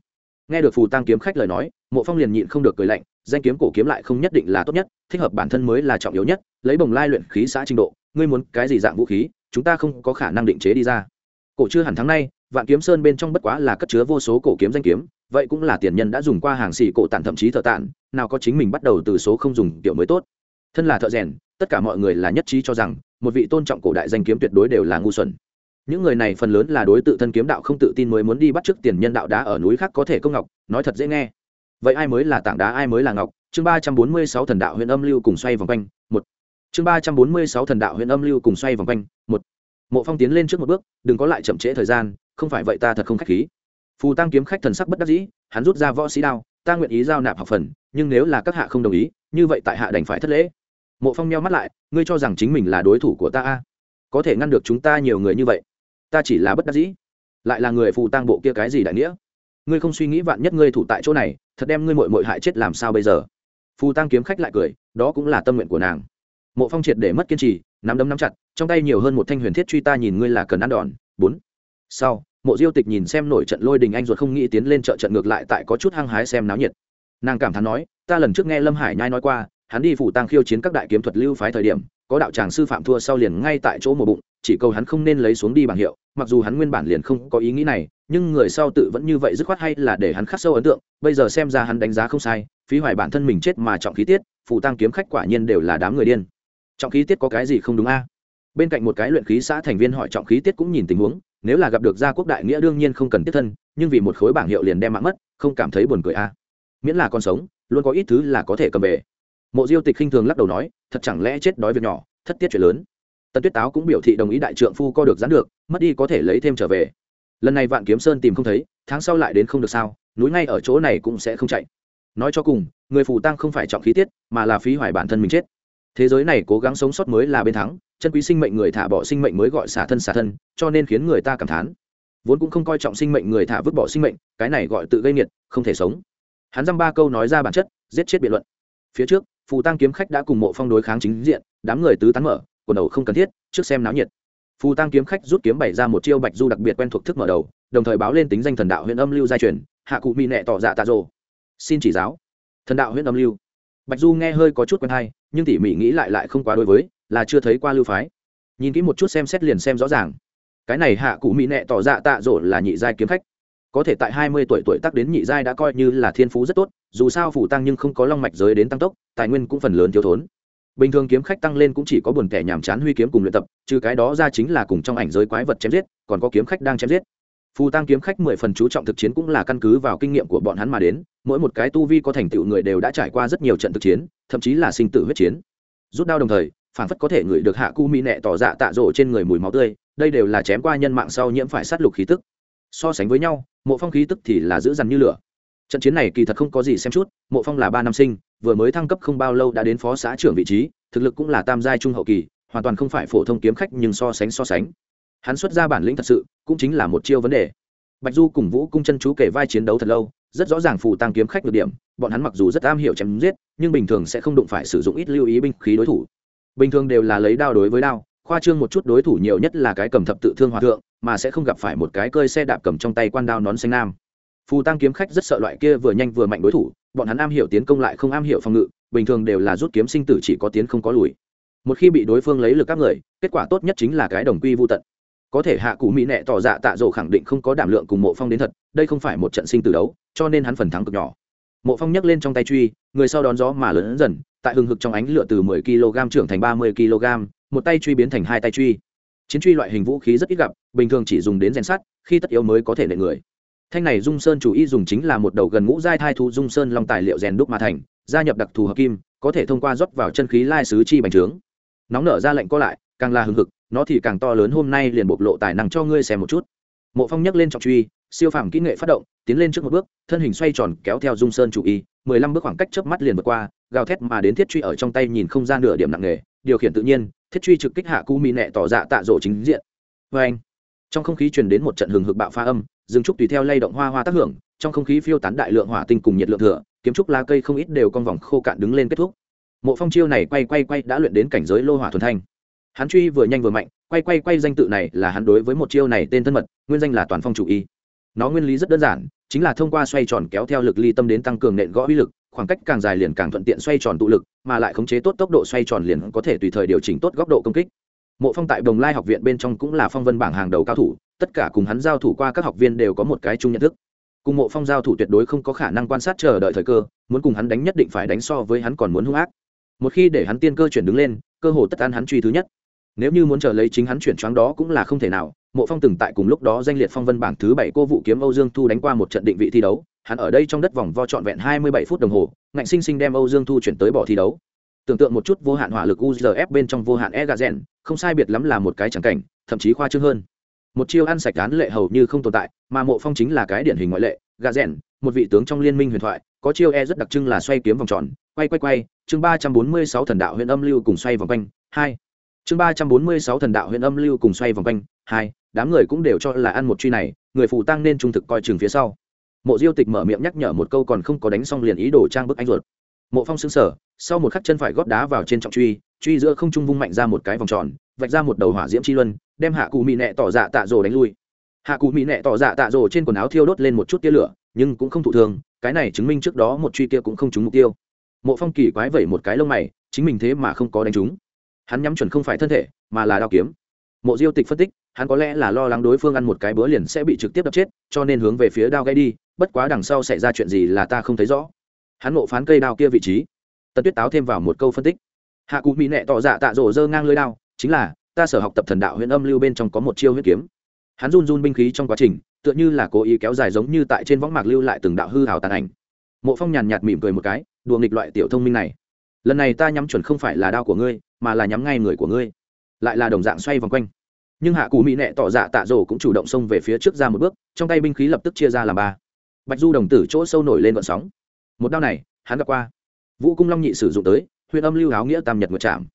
Nghe được phù tăng kiếm khách lời nói mộ phong liền nhịn không được cười lạnh danh kiếm cổ kiếm lại không nhất định là tốt nhất thích hợp bản thân mới là trọng yếu nhất lấy bồng lai luyện khí xã trình độ ngươi muốn cái gì dạng vũ khí chúng ta không có khả năng định chế đi ra cổ chưa hẳn tháng nay, vạn kiếm sơn bên trong bất quá là cất chứa vô số cổ kiếm danh kiếm, vậy cũng là tiền nhân đã dùng qua hàng xì cổ tản thậm chí thợ tản, nào có chính mình bắt đầu từ số không dùng kiểu mới tốt. Thân là thợ rèn, tất cả mọi người là nhất trí cho rằng, một vị tôn trọng cổ đại danh kiếm tuyệt đối đều là ngu xuẩn. Những người này phần lớn là đối tự thân kiếm đạo không tự tin mới muốn đi bắt chước tiền nhân đạo đá ở núi khác có thể công ngọc, nói thật dễ nghe. Vậy ai mới là tảng đá, ai mới là ngọc? Chương ba trăm bốn mươi sáu thần đạo huyện âm lưu cùng xoay vòng quanh, một. Chương ba trăm bốn mươi sáu thần đạo huyện âm lưu cùng xoay vòng quanh mộ phong tiến lên trước một bước, đừng có lại chậm trễ thời gian, không phải vậy ta thật không khách khí. Phù tăng kiếm khách thần sắc bất đắc dĩ, hắn rút ra võ sĩ đao, ta nguyện ý giao nạp học phần, nhưng nếu là các hạ không đồng ý, như vậy tại hạ đành phải thất lễ. Mộ phong meo mắt lại, ngươi cho rằng chính mình là đối thủ của ta a? Có thể ngăn được chúng ta nhiều người như vậy, ta chỉ là bất đắc dĩ, lại là người phù tăng bộ kia cái gì đại nghĩa? Ngươi không suy nghĩ vạn nhất ngươi thủ tại chỗ này, thật đem ngươi mội mội hại chết làm sao bây giờ? Phù tăng kiếm khách lại cười, đó cũng là tâm nguyện của nàng. Mộ phong triệt để mất kiên trì nắm đấm nắm chặt, trong tay nhiều hơn một thanh huyền thiết truy ta nhìn ngươi là cần ăn đòn. Bốn. Sau, mộ diêu tịch nhìn xem nổi trận lôi đình anh ruột không nghĩ tiến lên trợ trận ngược lại tại có chút hăng hái xem náo nhiệt. Nàng cảm thán nói, ta lần trước nghe lâm hải nhai nói qua, hắn đi phủ tăng khiêu chiến các đại kiếm thuật lưu phái thời điểm, có đạo tràng sư phạm thua sau liền ngay tại chỗ một bụng, chỉ cầu hắn không nên lấy xuống đi bảng hiệu, mặc dù hắn nguyên bản liền không có ý nghĩ này, nhưng người sau tự vẫn như vậy dứt khoát hay là để hắn khắc sâu ấn tượng, bây giờ xem ra hắn đánh giá không sai, phí hoài bản thân mình chết mà trọng khí tiết, phủ tăng kiếm khách quả nhiên đều là đám người điên trọng khí tiết có cái gì không đúng a? Bên cạnh một cái luyện khí xã thành viên hỏi trọng khí tiết cũng nhìn tình huống, nếu là gặp được gia quốc đại nghĩa đương nhiên không cần tiếp thân, nhưng vì một khối bảng hiệu liền đem mạng mất, không cảm thấy buồn cười a. Miễn là còn sống, luôn có ít thứ là có thể cầm về. Mộ diêu tịch khinh thường lắc đầu nói, thật chẳng lẽ chết đói việc nhỏ, thất tiết chuyện lớn. Tần tuyết táo cũng biểu thị đồng ý đại trượng phu co được gián được, mất đi có thể lấy thêm trở về. Lần này vạn kiếm sơn tìm không thấy, tháng sau lại đến không được sao, núi ngay ở chỗ này cũng sẽ không chạy. Nói cho cùng, người phù tăng không phải trọng khí tiết, mà là phí hoài bản thân mình chết thế giới này cố gắng sống sót mới là bên thắng, chân quý sinh mệnh người thả bỏ sinh mệnh mới gọi xả thân xả thân, cho nên khiến người ta cảm thán. Vốn cũng không coi trọng sinh mệnh người thả vứt bỏ sinh mệnh, cái này gọi tự gây nghiệt, không thể sống. Hắn dăm ba câu nói ra bản chất, giết chết biện luận. Phía trước, phù tăng kiếm khách đã cùng mộ phong đối kháng chính diện, đám người tứ tán mở, quần đầu không cần thiết, trước xem náo nhiệt. Phù tăng kiếm khách rút kiếm bày ra một chiêu bạch du đặc biệt quen thuộc thức mở đầu, đồng thời báo lên tính danh thần đạo huyện âm lưu giai truyền, hạ cụ mỹ nệ tỏ dạ tạ rồ. Xin chỉ giáo. Thần đạo huyện âm lưu bạch du nghe hơi có chút quen hay, nhưng tỉ mỉ nghĩ lại lại không quá đối với, là chưa thấy qua lưu phái. Nhìn kỹ một chút xem xét liền xem rõ ràng. Cái này hạ cụ mỹ nệ tỏ dạ tạ rỗ là nhị giai kiếm khách. Có thể tại hai mươi tuổi tuổi tác đến nhị giai đã coi như là thiên phú rất tốt, dù sao phủ tăng nhưng không có long mạch giới đến tăng tốc, tài nguyên cũng phần lớn thiếu thốn. Bình thường kiếm khách tăng lên cũng chỉ có buồn kẻ nhàm chán huy kiếm cùng luyện tập, trừ cái đó ra chính là cùng trong ảnh giới quái vật chém giết, còn có kiếm khách đang chém giết phù tăng kiếm khách mười phần chú trọng thực chiến cũng là căn cứ vào kinh nghiệm của bọn hắn mà đến, mỗi một cái tu vi có thành tựu người đều đã trải qua rất nhiều trận thực chiến, thậm chí là sinh tử huyết chiến. Rút đao đồng thời, phản phất có thể ngửi được hạ cu mỹ nẹ tỏ dạ tạ rổ trên người mùi máu tươi, đây đều là chém qua nhân mạng sau nhiễm phải sát lục khí tức. So sánh với nhau, mộ phong khí tức thì là giữ dằn như lửa. Trận chiến này kỳ thật không có gì xem chút, mộ phong là ba năm sinh, vừa mới thăng cấp không bao lâu đã đến phó xã trưởng vị trí, thực lực cũng là tam giai trung hậu kỳ, hoàn toàn không phải phổ thông kiếm khách nhưng so sánh so sánh hắn xuất ra bản lĩnh thật sự, cũng chính là một chiêu vấn đề. Bạch du cùng vũ cung chân chú kể vai chiến đấu thật lâu, rất rõ ràng phù tăng kiếm khách được điểm, bọn hắn mặc dù rất am hiểu chém giết, nhưng bình thường sẽ không đụng phải sử dụng ít lưu ý binh khí đối thủ. Bình thường đều là lấy đao đối với đao, khoa trương một chút đối thủ nhiều nhất là cái cầm thập tự thương hòa thượng, mà sẽ không gặp phải một cái cơi xe đạp cầm trong tay quan đao nón xanh nam. Phù tăng kiếm khách rất sợ loại kia vừa nhanh vừa mạnh đối thủ, bọn hắn am hiểu tiến công lại không am hiểu phòng ngự, bình thường đều là rút kiếm sinh tử chỉ có tiến không có lùi. Một khi bị đối phương lấy lực các người, kết quả tốt nhất chính là cái đồng quy vô tận có thể hạ cụ mỹ nệ tỏ dạ tạ dỗ khẳng định không có đảm lượng cùng mộ phong đến thật, đây không phải một trận sinh tử đấu, cho nên hắn phần thắng cực nhỏ. Mộ phong nhấc lên trong tay truy, người sau đón gió mà lớn dần, tại hừng hực trong ánh lửa từ 10 kg trưởng thành 30 kg, một tay truy biến thành hai tay truy. Chiến truy loại hình vũ khí rất ít gặp, bình thường chỉ dùng đến rèn sắt, khi tất yếu mới có thể nệ người. Thanh này dung sơn chủ ý dùng chính là một đầu gần ngũ giai thai thu dung sơn long tài liệu rèn đúc mà thành, gia nhập đặc thù hợp kim, có thể thông qua rót vào chân khí lai sứ chi bành trướng. Nóng nở ra lệnh có lại, càng là hừng hực nó thì càng to lớn hôm nay liền bộc lộ tài năng cho ngươi xem một chút. Mộ phong nhấc lên trọng truy, siêu phàm kỹ nghệ phát động, tiến lên trước một bước, thân hình xoay tròn kéo theo dung sơn chủ y, mười lăm bước khoảng cách chớp mắt liền vượt qua, gào thét mà đến thiết truy ở trong tay nhìn không ra nửa điểm nặng nề, điều khiển tự nhiên, thiết truy trực kích hạ cu mỹ nẹ tỏ dạ tạ rỗ chính diện. Vê anh, trong không khí truyền đến một trận hừng hực bạo pha âm, rừng trúc tùy theo lay động hoa hoa tác hưởng, trong không khí phiêu tán đại lượng hỏa tinh cùng nhiệt lượng thừa, kiếm trúc lá cây không ít đều con vòng khô cạn đứng lên kết thúc. Mộ phong chiêu này quay quay quay đã luyện đến cảnh giới lô hỏa thuần thanh hắn truy vừa nhanh vừa mạnh, quay quay quay danh tự này là hắn đối với một chiêu này tên thân mật, nguyên danh là toàn phong chủ y. Nó nguyên lý rất đơn giản, chính là thông qua xoay tròn kéo theo lực ly tâm đến tăng cường nện gõ uy lực, khoảng cách càng dài liền càng thuận tiện xoay tròn tụ lực, mà lại khống chế tốt tốc độ xoay tròn liền có thể tùy thời điều chỉnh tốt góc độ công kích. Mộ phong tại đồng lai học viện bên trong cũng là phong vân bảng hàng đầu cao thủ, tất cả cùng hắn giao thủ qua các học viên đều có một cái chung nhận thức. Cùng mộ phong giao thủ tuyệt đối không có khả năng quan sát chờ đợi thời cơ, muốn cùng hắn đánh nhất định phải đánh so với hắn còn muốn hung ác. Một khi để hắn tiên cơ chuyển đứng lên, cơ hồ tất ăn hắn truy thứ nhất nếu như muốn chờ lấy chính hắn chuyển choáng đó cũng là không thể nào. Mộ phong từng tại cùng lúc đó danh liệt phong vân bảng thứ bảy cô vụ kiếm âu dương thu đánh qua một trận định vị thi đấu. Hắn ở đây trong đất vòng vo trọn vẹn hai mươi bảy phút đồng hồ, ngạnh sinh sinh đem âu dương thu chuyển tới bỏ thi đấu. Tưởng tượng một chút vô hạn hỏa lực uzf bên trong vô hạn e gà rèn không sai biệt lắm là một cái chẳng cảnh, thậm chí khoa trương hơn. Một chiêu ăn sạch án lệ hầu như không tồn tại, mà mộ phong chính là cái điển hình ngoại lệ gà rèn một vị tướng trong liên minh huyền thoại, có chiêu e rất đặc trưng là xoay kiếm vòng tròn, quay quay quay, chương ba trăm bốn mươi sáu thần đạo huyện âm lưu cùng xoay vòng quanh, hai chương ba trăm bốn mươi sáu thần đạo huyện âm lưu cùng xoay vòng quanh, hai, đám người cũng đều cho là ăn một truy này, người phù tăng nên trung thực coi chừng phía sau. Mộ diêu tịch mở miệng nhắc nhở một câu còn không có đánh xong liền ý đồ trang bức anh ruột. Mộ phong xứng sở sau một khắc chân phải góp đá vào trên trọng truy truy giữa không trung vung mạnh ra một cái vòng tròn, vạch ra một đầu hỏa diễm chi luân, đem hạ cụ mỹ nẹ tỏ dạ tạ rồ đánh lui. Hạ cụ mỹ nẹ tỏ dạ tạ rồ trên quần áo thiêu đốt lên một chút tia lửa, nhưng cũng không thụ thương, cái này chứng minh trước đó một truy kia cũng không trúng mục tiêu. Mộ phong kỳ quái vẩy một cái lông mày, chính mình thế mà không có đánh trúng hắn nhắm chuẩn không phải thân thể, mà là đao kiếm. Mộ diêu tịch phân tích, hắn có lẽ là lo lắng đối phương ăn một cái bữa liền sẽ bị trực tiếp đập chết, cho nên hướng về phía đao gãy đi, bất quá đằng sau xảy ra chuyện gì là ta không thấy rõ. Hắn ngộ phán cây đao kia vị trí. Tần tuyết táo thêm vào một câu phân tích. Hạ cụ mỹ nệ tỏ dạ tạ rổ dơ ngang lưới đao, chính là, ta sở học tập thần đạo huyện âm lưu bên trong có một chiêu huyết kiếm. Hắn run run binh khí trong quá trình, tựa như là cố ý kéo dài giống như tại trên võng mạc lưu lại từng đạo hư hào tàn ảnh. Mộ phong nhàn nhạt mỉm cười một cái, đùa nghịch loại tiểu thông minh này lần này ta nhắm chuẩn không phải là đao của ngươi, mà là nhắm ngay người của ngươi. Lại là đồng dạng xoay vòng quanh. Nhưng hạ cù mỹ nệ tỏ dạ tạ rổ cũng chủ động xông về phía trước ra một bước, trong tay binh khí lập tức chia ra làm ba. Bạch du đồng tử chỗ sâu nổi lên vận sóng. Một đao này, hắn gặp qua. Vũ cung long nhị sử dụng tới huyện âm lưu áo nghĩa tam nhật ngược chạm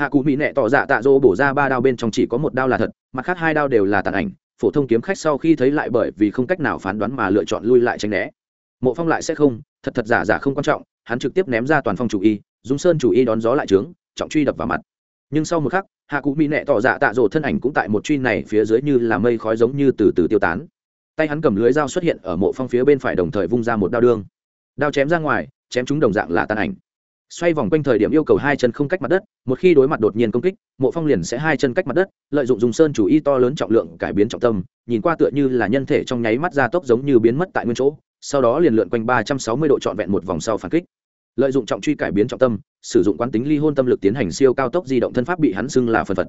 hạ cù mỹ nệ tỏ dạ tạ rổ bổ ra ba đao bên trong chỉ có một đao là thật, mặt khác hai đao đều là tàn ảnh, phổ thông kiếm khách sau khi thấy lại bởi vì không cách nào phán đoán mà lựa chọn lui lại tránh né. Mộ phong lại sẽ không, thật thật giả giả không quan trọng, hắn trực tiếp ném ra toàn phong chủ y dung sơn chủ y đón gió lại trướng, trọng truy đập vào mặt. Nhưng sau một khắc, hạ cụ mỹ nệ tỏ dạ tạ rộ thân ảnh cũng tại một truy này phía dưới như là mây khói giống như từ từ tiêu tán. Tay hắn cầm lưới dao xuất hiện ở mộ phong phía bên phải đồng thời vung ra một đao đương. Đao chém ra ngoài, chém chúng đồng dạng là tan ảnh. Xoay vòng quanh thời điểm yêu cầu hai chân không cách mặt đất, một khi đối mặt đột nhiên công kích, mộ phong liền sẽ hai chân cách mặt đất, lợi dụng dùng sơn chủ y to lớn trọng lượng cải biến trọng tâm, nhìn qua tựa như là nhân thể trong nháy mắt ra tốc giống như biến mất tại nguyên chỗ, sau đó liền lượn quanh ba trăm sáu mươi độ trọn vẹn một vòng sau phản kích lợi dụng trọng truy cải biến trọng tâm, sử dụng quán tính ly hôn tâm lực tiến hành siêu cao tốc di động thân pháp bị hắn xưng là phần phật.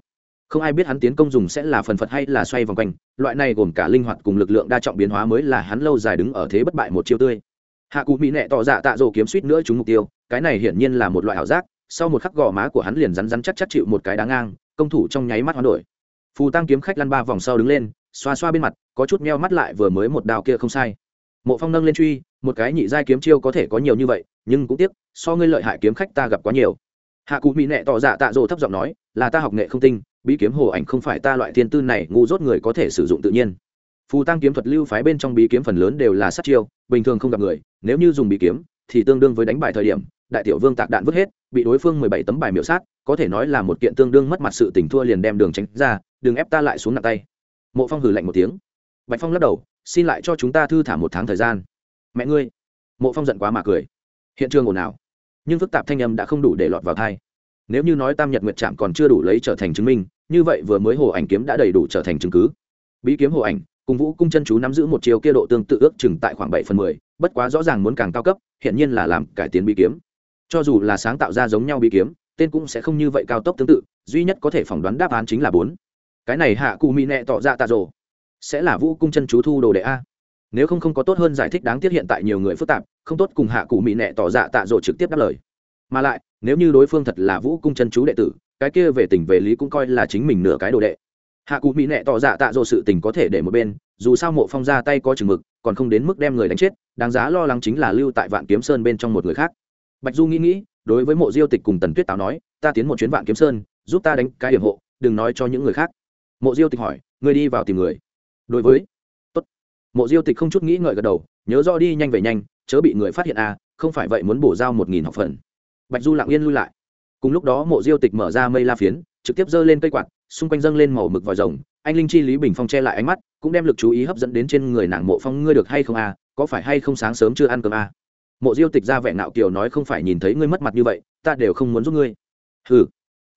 Không ai biết hắn tiến công dùng sẽ là phần phật hay là xoay vòng quanh, loại này gồm cả linh hoạt cùng lực lượng đa trọng biến hóa mới là hắn lâu dài đứng ở thế bất bại một chiêu tươi. Hạ cụ mỹ nệ tỏ dạ tạ dỗ kiếm suýt nữa trúng mục tiêu, cái này hiển nhiên là một loại ảo giác, sau một khắc gò má của hắn liền rắn rắn chắc chắc chịu một cái đá ngang, công thủ trong nháy mắt hoán đổi. Phù tăng kiếm khách lăn ba vòng sau đứng lên, xoa xoa bên mặt, có chút meo mắt lại vừa mới một đào kia không sai mộ phong nâng lên truy, một cái nhị giai kiếm chiêu có thể có nhiều như vậy, nhưng cũng tiếc, so ngươi lợi hại kiếm khách ta gặp quá nhiều. Hạ cụ mỹ nệ tỏ dạ tạ dỗ thấp giọng nói, là ta học nghệ không tinh, bí kiếm hồ ảnh không phải ta loại thiên tư này, ngu dốt người có thể sử dụng tự nhiên. Phù tăng kiếm thuật lưu phái bên trong bí kiếm phần lớn đều là sát chiêu, bình thường không gặp người, nếu như dùng bí kiếm, thì tương đương với đánh bài thời điểm, đại tiểu vương tạc đạn vứt hết, bị đối phương mười bảy tấm bài miểu sát, có thể nói là một kiện tương đương mất mặt sự tình thua liền đem đường tránh ra, đừng ép ta lại xuống nặng tay. Mộ phong hừ lạnh một tiếng. Bạch phong lắc đầu xin lại cho chúng ta thư thả một tháng thời gian. Mẹ ngươi. Mộ phong giận quá mà cười. Hiện trường ồn ào, nhưng phức tạp thanh âm đã không đủ để lọt vào thai nếu như nói tam nhật nguyệt trạm còn chưa đủ lấy trở thành chứng minh, như vậy vừa mới hồ ảnh kiếm đã đầy đủ trở thành chứng cứ. Bí kiếm hồ ảnh, cùng vũ cung chân chú nắm giữ một chiều kia độ tương tự ước chừng tại khoảng bảy phần mười, bất quá rõ ràng muốn càng cao cấp hiện nhiên là làm cải tiến bí kiếm. Cho dù là sáng tạo ra giống nhau bí kiếm, tên cũng sẽ không như vậy cao tốc tương tự, duy nhất có thể phỏng đoán đáp án chính là bốn. Cái này hạ cụ mỹ nẹ tỏ ra tạ rồ sẽ là vũ cung chân chú thu đồ đệ a. Nếu không không có tốt hơn giải thích đáng tiếc hiện tại nhiều người phức tạp, không tốt cùng hạ cụ mỹ nệ tỏ dạ tạ dỗ trực tiếp đáp lời. Mà lại, nếu như đối phương thật là vũ cung chân chú đệ tử, cái kia về tình về lý cũng coi là chính mình nửa cái đồ đệ. Hạ cụ mỹ nệ tỏ dạ tạ dỗ sự tình có thể để một bên, dù sao mộ phong ra tay có chừng mực, còn không đến mức đem người đánh chết, đáng giá lo lắng chính là lưu tại vạn kiếm sơn bên trong một người khác. Bạch du nghĩ nghĩ, đối với mộ diêu tịch cùng tần tuyết táo nói, ta tiến một chuyến vạn kiếm sơn, giúp ta đánh cái hiểm hộ, đừng nói cho những người khác. Mộ diêu tịch hỏi người đi vào tìm người đối với, tốt. Mộ diêu tịch không chút nghĩ ngợi gật đầu, nhớ rõ đi nhanh về nhanh, chớ bị người phát hiện à không phải vậy muốn bổ giao một nghìn học phần. Bạch du lặng yên lui lại. Cùng lúc đó mộ diêu tịch mở ra mây la phiến, trực tiếp giơ lên cây quạt, xung quanh dâng lên màu mực vòi rồng. Anh linh chi lý bình phong che lại ánh mắt, cũng đem lực chú ý hấp dẫn đến trên người nàng mộ phong, ngươi được hay không à? Có phải hay không sáng sớm chưa ăn cơm à? Mộ diêu tịch ra vẻ nạo kiều nói, không phải nhìn thấy ngươi mất mặt như vậy, ta đều không muốn giúp ngươi. Hừ.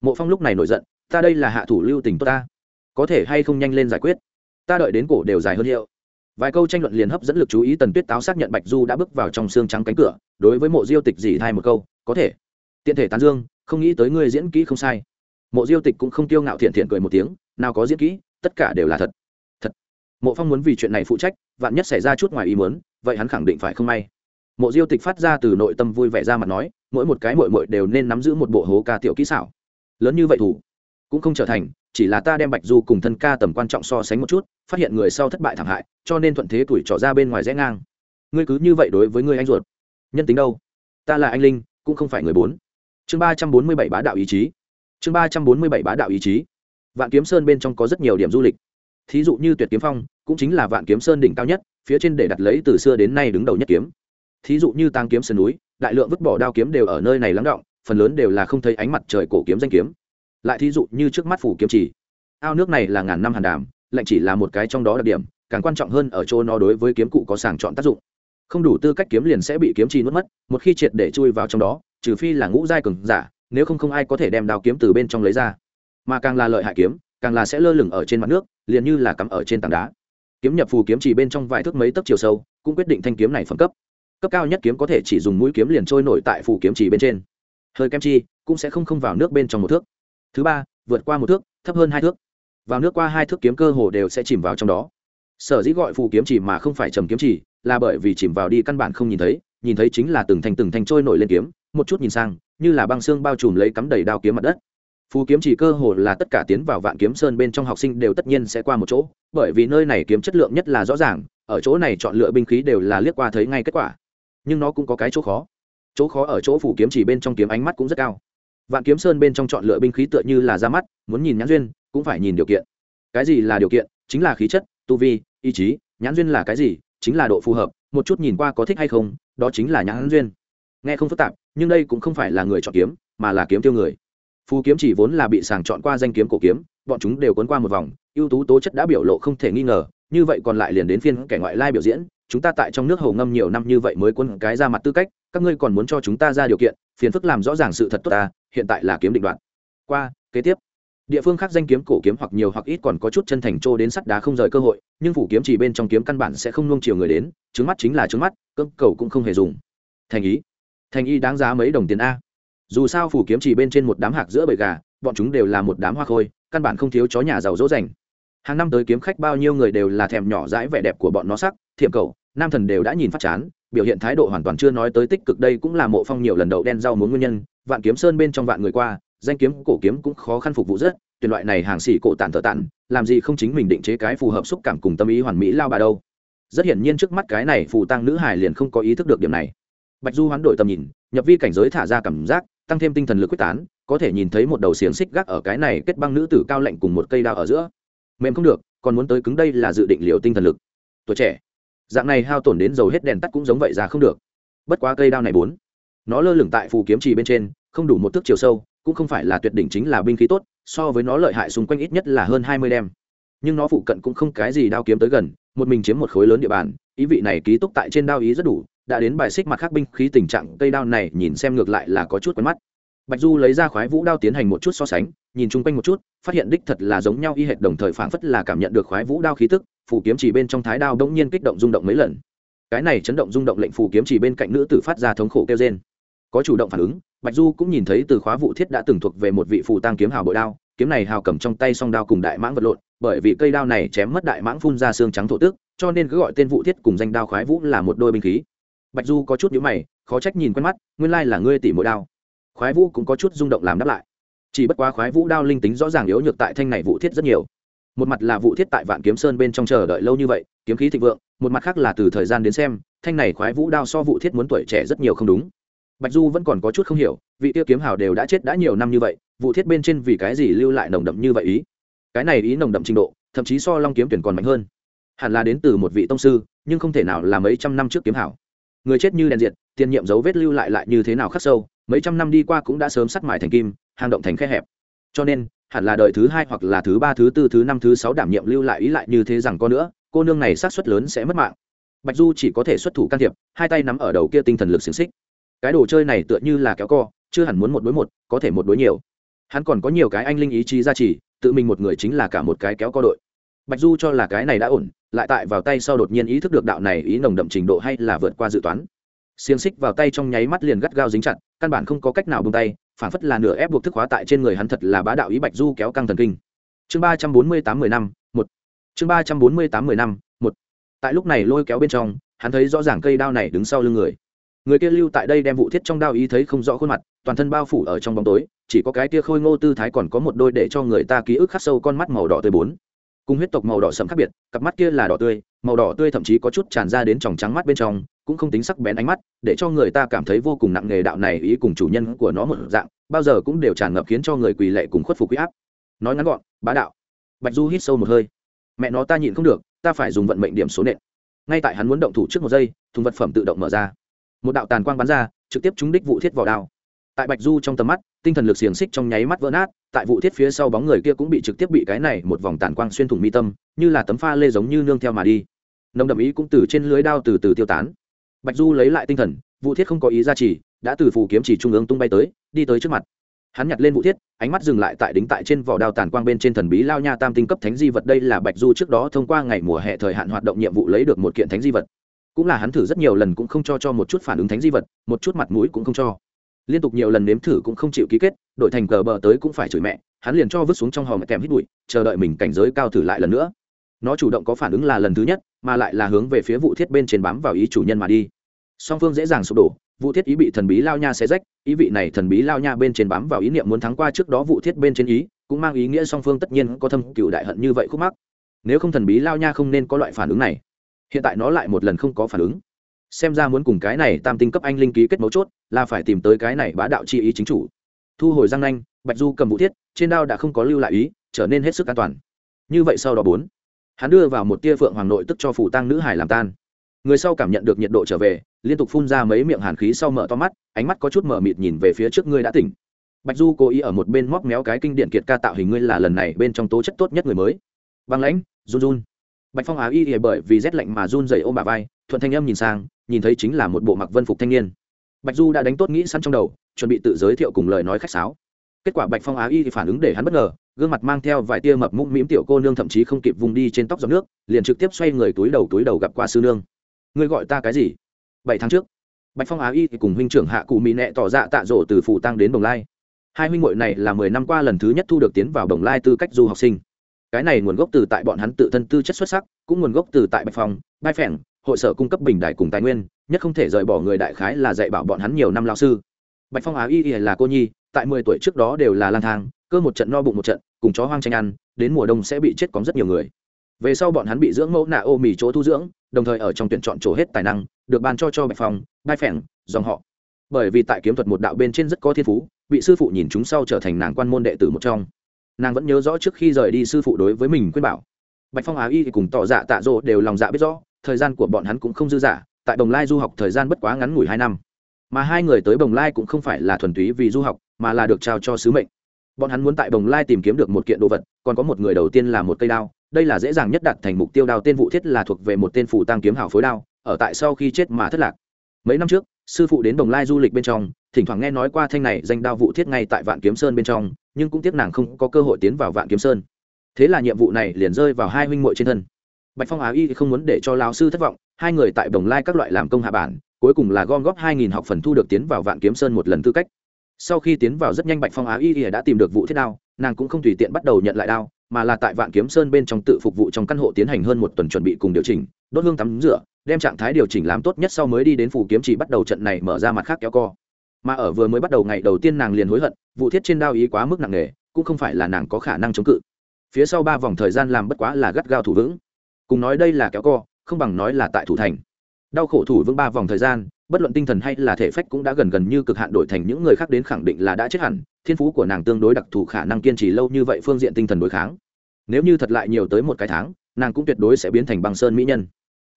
Mộ phong lúc này nổi giận, ta đây là hạ thủ lưu tình tốt ta, có thể hay không nhanh lên giải quyết? Ta đợi đến cổ đều dài hơn hiệu. Vài câu tranh luận liền hấp dẫn lực chú ý tần tuyết táo xác nhận bạch du đã bước vào trong xương trắng cánh cửa, đối với mộ diêu tịch dỉ thay một câu, có thể. Tiện thể tán dương, không nghĩ tới ngươi diễn kỹ không sai. Mộ diêu tịch cũng không tiêu ngạo thiện thiện cười một tiếng, nào có diễn kỹ, tất cả đều là thật. Thật. Mộ phong muốn vì chuyện này phụ trách, vạn nhất xảy ra chút ngoài ý muốn, vậy hắn khẳng định phải không may. Mộ diêu tịch phát ra từ nội tâm vui vẻ ra mặt nói, mỗi một cái mội mội đều nên nắm giữ một bộ hố ca tiểu kỹ xảo. Lớn như vậy thủ, cũng không trở thành chỉ là ta đem bạch du cùng thân ca tầm quan trọng so sánh một chút, phát hiện người sau thất bại thảm hại, cho nên thuận thế tuổi trỏ ra bên ngoài rẽ ngang. Ngươi cứ như vậy đối với ngươi anh ruột. Nhân tính đâu? Ta là anh linh, cũng không phải người bốn. Chương ba trăm bốn mươi bảy bá đạo ý chí. Chương ba trăm bốn mươi bảy bá đạo ý chí. Vạn kiếm sơn bên trong có rất nhiều điểm du lịch. Thí dụ như tuyệt kiếm phong, cũng chính là vạn kiếm sơn đỉnh cao nhất, phía trên để đặt lấy từ xưa đến nay đứng đầu nhất kiếm. Thí dụ như tăng kiếm sơn núi, đại lượng vứt bỏ đao kiếm đều ở nơi này lắng động, phần lớn đều là không thấy ánh mặt trời cổ kiếm danh kiếm lại thí dụ như trước mắt phủ kiếm chỉ. Ao nước này là ngàn năm hàn đàm lạnh chỉ là một cái trong đó đặc điểm, càng quan trọng hơn ở chỗ nó đối với kiếm cụ có sàng chọn tác dụng. Không đủ tư cách kiếm liền sẽ bị kiếm trì nuốt mất, một khi triệt để chui vào trong đó, trừ phi là ngũ giai cường giả, nếu không không ai có thể đem đao kiếm từ bên trong lấy ra. Mà càng là lợi hại kiếm, càng là sẽ lơ lửng ở trên mặt nước, liền như là cắm ở trên tảng đá. Kiếm nhập phù kiếm chỉ bên trong vài thước mấy tấc chiều sâu, cũng quyết định thanh kiếm này phẩm cấp. Cấp cao nhất kiếm có thể chỉ dùng mũi kiếm liền trôi nổi tại phù kiếm chỉ bên trên. Hơi kem chi, cũng sẽ không không vào nước bên trong một thước thứ ba, vượt qua một thước, thấp hơn hai thước. Vào nước qua hai thước kiếm cơ hồ đều sẽ chìm vào trong đó. Sở dĩ gọi phù kiếm chỉ mà không phải trầm kiếm chỉ, là bởi vì chìm vào đi căn bản không nhìn thấy nhìn thấy chính là từng thành từng thành trôi nổi lên kiếm, một chút nhìn sang, như là băng xương bao trùm lấy cắm đầy đao kiếm mặt đất. Phù kiếm chỉ cơ hồ là tất cả tiến vào vạn kiếm sơn bên trong học sinh đều tất nhiên sẽ qua một chỗ, bởi vì nơi này kiếm chất lượng nhất là rõ ràng, ở chỗ này chọn lựa binh khí đều là liếc qua thấy ngay kết quả. Nhưng nó cũng có cái chỗ khó. Chỗ khó ở chỗ phủ kiếm chỉ bên trong kiếm ánh mắt cũng rất cao vạn kiếm sơn bên trong chọn lựa binh khí tựa như là ra mắt, muốn nhìn nhãn duyên, cũng phải nhìn điều kiện. Cái gì là điều kiện? Chính là khí chất, tu vi, ý chí. Nhãn duyên là cái gì? Chính là độ phù hợp, một chút nhìn qua có thích hay không, đó chính là nhãn duyên. Nghe không phức tạp, nhưng đây cũng không phải là người chọn kiếm, mà là kiếm tiêu người. Phù kiếm chỉ vốn là bị sàng chọn qua danh kiếm cổ kiếm, bọn chúng đều quấn qua một vòng, ưu tú tố chất đã biểu lộ không thể nghi ngờ, như vậy còn lại liền đến phiên kẻ ngoại lai biểu diễn, chúng ta tại trong nước hồ ngâm nhiều năm như vậy mới quân cái ra mặt tư cách, các ngươi còn muốn cho chúng ta ra điều kiện, phiền phức làm rõ ràng sự thật tốt ta hiện tại là kiếm định đoạn qua, kế tiếp. Địa phương khác danh kiếm cổ kiếm hoặc nhiều hoặc ít còn có chút chân thành trô đến sắt đá không rời cơ hội, nhưng phủ kiếm chỉ bên trong kiếm căn bản sẽ không nuông chiều người đến, trứng mắt chính là trứng mắt cưỡng cầu cũng không hề dùng. Thành ý. Thành ý đáng giá mấy đồng tiền a. Dù sao phủ kiếm chỉ bên trên một đám hạc giữa bầy gà, bọn chúng đều là một đám hoa khôi, căn bản không thiếu chó nhà giàu dỗ dành. Hàng năm tới kiếm khách bao nhiêu người đều là thèm nhỏ dãi vẻ đẹp của bọn nó sắc thiệm cầu, nam thần đều đã nhìn phát chán biểu hiện thái độ hoàn toàn chưa nói tới tích cực đây cũng là mộ phong nhiều lần đậu đen rau muốn nguyên nhân. Vạn kiếm sơn bên trong vạn người qua, danh kiếm, cổ kiếm cũng khó khăn phục vụ rất, tuyển loại này hàng xỉ cổ tản thợ tản, làm gì không chính mình định chế cái phù hợp xúc cảm cùng tâm ý hoàn mỹ lao bà đâu. Rất hiển nhiên trước mắt cái này phù tăng nữ hải liền không có ý thức được điểm này. Bạch du hoán đổi tầm nhìn, nhập vi cảnh giới thả ra cảm giác, tăng thêm tinh thần lực quyết tán, có thể nhìn thấy một đầu xiềng xích gác ở cái này kết băng nữ tử cao lạnh cùng một cây đao ở giữa. Mềm không được, còn muốn tới cứng đây là dự định liều tinh thần lực. Tuổi trẻ dạng này hao tổn đến dầu hết đèn tắt cũng giống vậy ra không được. Bất quá cây đao này bốn, nó lơ lửng tại phù kiếm trì bên trên, không đủ một thước chiều sâu, cũng không phải là tuyệt đỉnh chính là binh khí tốt, so với nó lợi hại xung quanh ít nhất là hơn hai mươi đem. Nhưng nó phụ cận cũng không cái gì đao kiếm tới gần, một mình chiếm một khối lớn địa bàn, ý vị này ký túc tại trên đao ý rất đủ, đã đến bài xích mặt khác binh khí tình trạng, cây đao này nhìn xem ngược lại là có chút quen mắt. Bạch du lấy ra khoái vũ đao tiến hành một chút so sánh, nhìn chung quanh một chút, phát hiện đích thật là giống nhau y hệt đồng thời phảng phất là cảm nhận được khoái vũ đao khí tức phủ kiếm chỉ bên trong thái đao đống nhiên kích động rung động mấy lần. Cái này chấn động rung động lệnh phủ kiếm chỉ bên cạnh nữ tử phát ra thống khổ kêu trên có chủ động phản ứng, bạch du cũng nhìn thấy từ khóa vụ thiết đã từng thuộc về một vị phù tăng kiếm hào bội đao, kiếm này hào cầm trong tay song đao cùng đại mãng vật lộn, bởi vì cây đao này chém mất đại mãng phun ra xương trắng thổ tức, cho nên cứ gọi tên vụ thiết cùng danh đao khoái vũ là một đôi binh khí. Bạch du có chút nhíu mày, khó trách nhìn quen mắt, nguyên lai là ngươi tỷ mỗi đao. Khoái vũ cũng có chút rung động làm đáp lại. Chỉ bất quá khoái vũ đao linh tính rõ ràng yếu nhược tại thanh này vụ thiết rất nhiều một mặt là vụ thiết tại vạn kiếm sơn bên trong chờ đợi lâu như vậy, kiếm khí thịnh vượng, một mặt khác là từ thời gian đến xem, thanh này khoái vũ đao so vụ thiết muốn tuổi trẻ rất nhiều không đúng. Bạch du vẫn còn có chút không hiểu, vị tiêu kiếm hào đều đã chết đã nhiều năm như vậy, vụ thiết bên trên vì cái gì lưu lại nồng đậm như vậy ý? Cái này ý nồng đậm trình độ, thậm chí so long kiếm tuyển còn mạnh hơn. Hẳn là đến từ một vị tông sư, nhưng không thể nào là mấy trăm năm trước kiếm hảo người chết như đèn diệt tiền nhiệm dấu vết lưu lại lại như thế nào khắc sâu, mấy trăm năm đi qua cũng đã sớm sắt mài thành kim, hang động thành khe hẹp. Cho nên hẳn là đời thứ hai hoặc là thứ ba, thứ tư, thứ năm, thứ sáu đảm nhiệm lưu lại ý lại như thế rằng có nữa, cô nương này sát suất lớn sẽ mất mạng. Bạch du chỉ có thể xuất thủ can thiệp, hai tay nắm ở đầu kia tinh thần lực xiềng xích. Cái đồ chơi này tựa như là kéo co, chưa hẳn muốn một đối một, có thể một đối nhiều. Hắn còn có nhiều cái anh linh ý chí gia trì, tự mình một người chính là cả một cái kéo co đội. Bạch du cho là cái này đã ổn, lại tại vào tay sau đột nhiên ý thức được đạo này ý nồng đậm trình độ hay là vượt qua dự toán. Xiềng xích vào tay trong nháy mắt liền gắt gao dính chặt, căn bản không có cách nào bung tay phản phất là nửa ép buộc thức hóa tại trên người hắn thật là bá đạo ý bạch du kéo căng thần kinh. Chương ba trăm bốn mươi tám mười năm, một. Chương ba trăm bốn mươi tám mười năm, một. Tại lúc này lôi kéo bên trong, hắn thấy rõ ràng cây đao này đứng sau lưng người. Người kia lưu tại đây đem vụ thiết trong đao ý thấy không rõ khuôn mặt, toàn thân bao phủ ở trong bóng tối, chỉ có cái kia khôi ngô tư thái còn có một đôi để cho người ta ký ức khắc sâu con mắt màu đỏ tươi bốn cùng huyết tộc màu đỏ sẫm khác biệt, cặp mắt kia là đỏ tươi, màu đỏ tươi thậm chí có chút tràn ra đến tròng trắng mắt bên trong, cũng không tính sắc bén ánh mắt, để cho người ta cảm thấy vô cùng nặng nề đạo này ý cùng chủ nhân của nó một dạng, bao giờ cũng đều tràn ngập khiến cho người quỳ lệ cùng khuất phục quý áp. Nói ngắn gọn, bá đạo. Bạch du hít sâu một hơi. Mẹ nó ta nhịn không được, ta phải dùng vận mệnh điểm số nện. Ngay tại hắn muốn động thủ trước một giây, thùng vật phẩm tự động mở ra. Một đạo tàn quang bắn ra, trực tiếp trúng đích vụ thiết vào đao tại bạch du trong tầm mắt, tinh thần lực xiềng xích trong nháy mắt vỡ nát, tại vụ thiết phía sau bóng người kia cũng bị trực tiếp bị cái này một vòng tàn quang xuyên thủng mi tâm, như là tấm pha lê giống như nương theo mà đi. Nồng đậm ý cũng từ trên lưới đao từ từ tiêu tán. Bạch du lấy lại tinh thần, vụ thiết không có ý ra chỉ, đã từ phù kiếm chỉ trung ương tung bay tới, đi tới trước mặt. Hắn nhặt lên vụ thiết, ánh mắt dừng lại tại đính tại trên vỏ đao tàn quang bên trên thần bí lao nha tam tinh cấp thánh di vật. Đây là bạch du trước đó thông qua ngày mùa hè thời hạn hoạt động nhiệm vụ lấy được một kiện thánh di vật. Cũng là hắn thử rất nhiều lần cũng không cho cho một chút phản ứng thánh di vật, một chút mặt mũi cũng không cho liên tục nhiều lần nếm thử cũng không chịu ký kết, đội thành cờ bờ tới cũng phải chửi mẹ, hắn liền cho vứt xuống trong hòm kèm hít bụi, chờ đợi mình cảnh giới cao thử lại lần nữa. Nó chủ động có phản ứng là lần thứ nhất, mà lại là hướng về phía vụ thiết bên trên bám vào ý chủ nhân mà đi. Song phương dễ dàng sụp đổ, vụ thiết ý bị thần bí lao nha xé rách, ý vị này thần bí lao nha bên trên bám vào ý niệm muốn thắng qua trước đó vụ thiết bên trên ý, cũng mang ý nghĩa song phương tất nhiên có thâm cựu đại hận như vậy khúc mắc. Nếu không thần bí lao nha không nên có loại phản ứng này. Hiện tại nó lại một lần không có phản ứng xem ra muốn cùng cái này tam tinh cấp anh linh ký kết mấu chốt, là phải tìm tới cái này bá đạo chi ý chính chủ. Thu hồi răng nanh, bạch du cầm vũ thiết, trên đao đã không có lưu lại ý, trở nên hết sức an toàn. Như vậy sau đó bốn, hắn đưa vào một tia phượng hoàng nội tức cho phủ tăng nữ hải làm tan. Người sau cảm nhận được nhiệt độ trở về, liên tục phun ra mấy miệng hàn khí sau mở to mắt, ánh mắt có chút mở mịt nhìn về phía trước ngươi đã tỉnh. Bạch du cố ý ở một bên móc méo cái kinh điện kiệt ca tạo hình ngươi là lần này bên trong tố chất tốt nhất người mới. Băng lãnh, run run. Bạch phong áo y thì bởi vì rét lạnh mà run dày ôm bà vai, thuận thanh âm nhìn sang nhìn thấy chính là một bộ mặc vân phục thanh niên. Bạch du đã đánh tốt nghĩ sẵn trong đầu, chuẩn bị tự giới thiệu cùng lời nói khách sáo. Kết quả bạch phong á y thì phản ứng để hắn bất ngờ, gương mặt mang theo vài tia mập mũm mĩm tiểu cô nương thậm chí không kịp vùng đi trên tóc giọt nước, liền trực tiếp xoay người túi đầu túi đầu gặp qua sư nương. Ngươi gọi ta cái gì? Bảy tháng trước. Bạch phong á y thì cùng huynh trưởng hạ cụ mỹ nẹ tỏ dạ tạ rổ từ phủ tăng đến đồng lai. Hai huynh hội này là mười năm qua lần thứ nhất thu được tiến vào đồng lai tư cách du học sinh. Cái này nguồn gốc từ tại bọn hắn tự thân tư chất xuất sắc, cũng nguồn gốc từ tại bạch phong, bai phèn hội sở cung cấp bình đại cùng tài nguyên, nhất không thể rời bỏ người đại khái là dạy bảo bọn hắn nhiều năm lao sư. Bạch phong á y y là cô nhi, tại mười tuổi trước đó đều là lang thang, cơ một trận no bụng một trận, cùng chó hoang tranh ăn, đến mùa đông sẽ bị chết có rất nhiều người. Về sau bọn hắn bị dưỡng mẫu nạ ô mì chỗ thu dưỡng, đồng thời ở trong tuyển chọn chỗ hết tài năng, được ban cho cho bạch phong, bai phèn, dòng họ. Bởi vì tại kiếm thuật một đạo bên trên rất có thiên phú, bị sư phụ nhìn chúng sau trở thành nàng quan môn đệ tử một trong. Nàng vẫn nhớ rõ trước khi rời đi sư phụ đối với mình khuyên bảo. Bạch phong á y cùng tỏ dạ tạ dỗ đều lòng dạ biết rõ thời gian của bọn hắn cũng không dư dả, tại đồng lai du học thời gian bất quá ngắn ngủi hai năm. Mà hai người tới đồng lai cũng không phải là thuần túy vì du học, mà là được trao cho sứ mệnh. Bọn hắn muốn tại đồng lai tìm kiếm được một kiện đồ vật, còn có một người đầu tiên là một cây đao, đây là dễ dàng nhất đặt thành mục tiêu đao tên vụ thiết là thuộc về một tên phủ tăng kiếm hào phối đao, ở tại sau khi chết mà thất lạc. Mấy năm trước, sư phụ đến đồng lai du lịch bên trong, thỉnh thoảng nghe nói qua thanh này danh đao vụ thiết ngay tại vạn kiếm sơn bên trong, nhưng cũng tiếc nàng không có cơ hội tiến vào vạn kiếm sơn. Thế là nhiệm vụ này liền rơi vào hai huynh muội trên thân bạch phong á y không muốn để cho lão sư thất vọng, hai người tại đồng lai các loại làm công hạ bản, cuối cùng là gom góp hai nghìn học phần thu được tiến vào vạn kiếm sơn một lần tư cách. Sau khi tiến vào rất nhanh bạch phong á y đã tìm được vụ thiết đao, nàng cũng không tùy tiện bắt đầu nhận lại đao, mà là tại vạn kiếm sơn bên trong tự phục vụ trong căn hộ tiến hành hơn một tuần chuẩn bị cùng điều chỉnh, đốt hương tắm rửa, đem trạng thái điều chỉnh làm tốt nhất sau mới đi đến phủ kiếm chỉ bắt đầu trận này mở ra mặt khác kéo co. Mà ở vừa mới bắt đầu ngày đầu tiên nàng liền hối hận, vụ thiết trên đao ý quá mức nặng nề, cũng không phải là nàng có khả năng chống cự. Phía sau ba vòng thời gian làm bất quá là gắt gao thủ vững cùng nói đây là kéo co, không bằng nói là tại thủ thành. Đau khổ thủ vững ba vòng thời gian, bất luận tinh thần hay là thể phách cũng đã gần gần như cực hạn đổi thành những người khác đến khẳng định là đã chết hẳn, thiên phú của nàng tương đối đặc thù khả năng kiên trì lâu như vậy phương diện tinh thần đối kháng. Nếu như thật lại nhiều tới một cái tháng, nàng cũng tuyệt đối sẽ biến thành băng sơn mỹ nhân.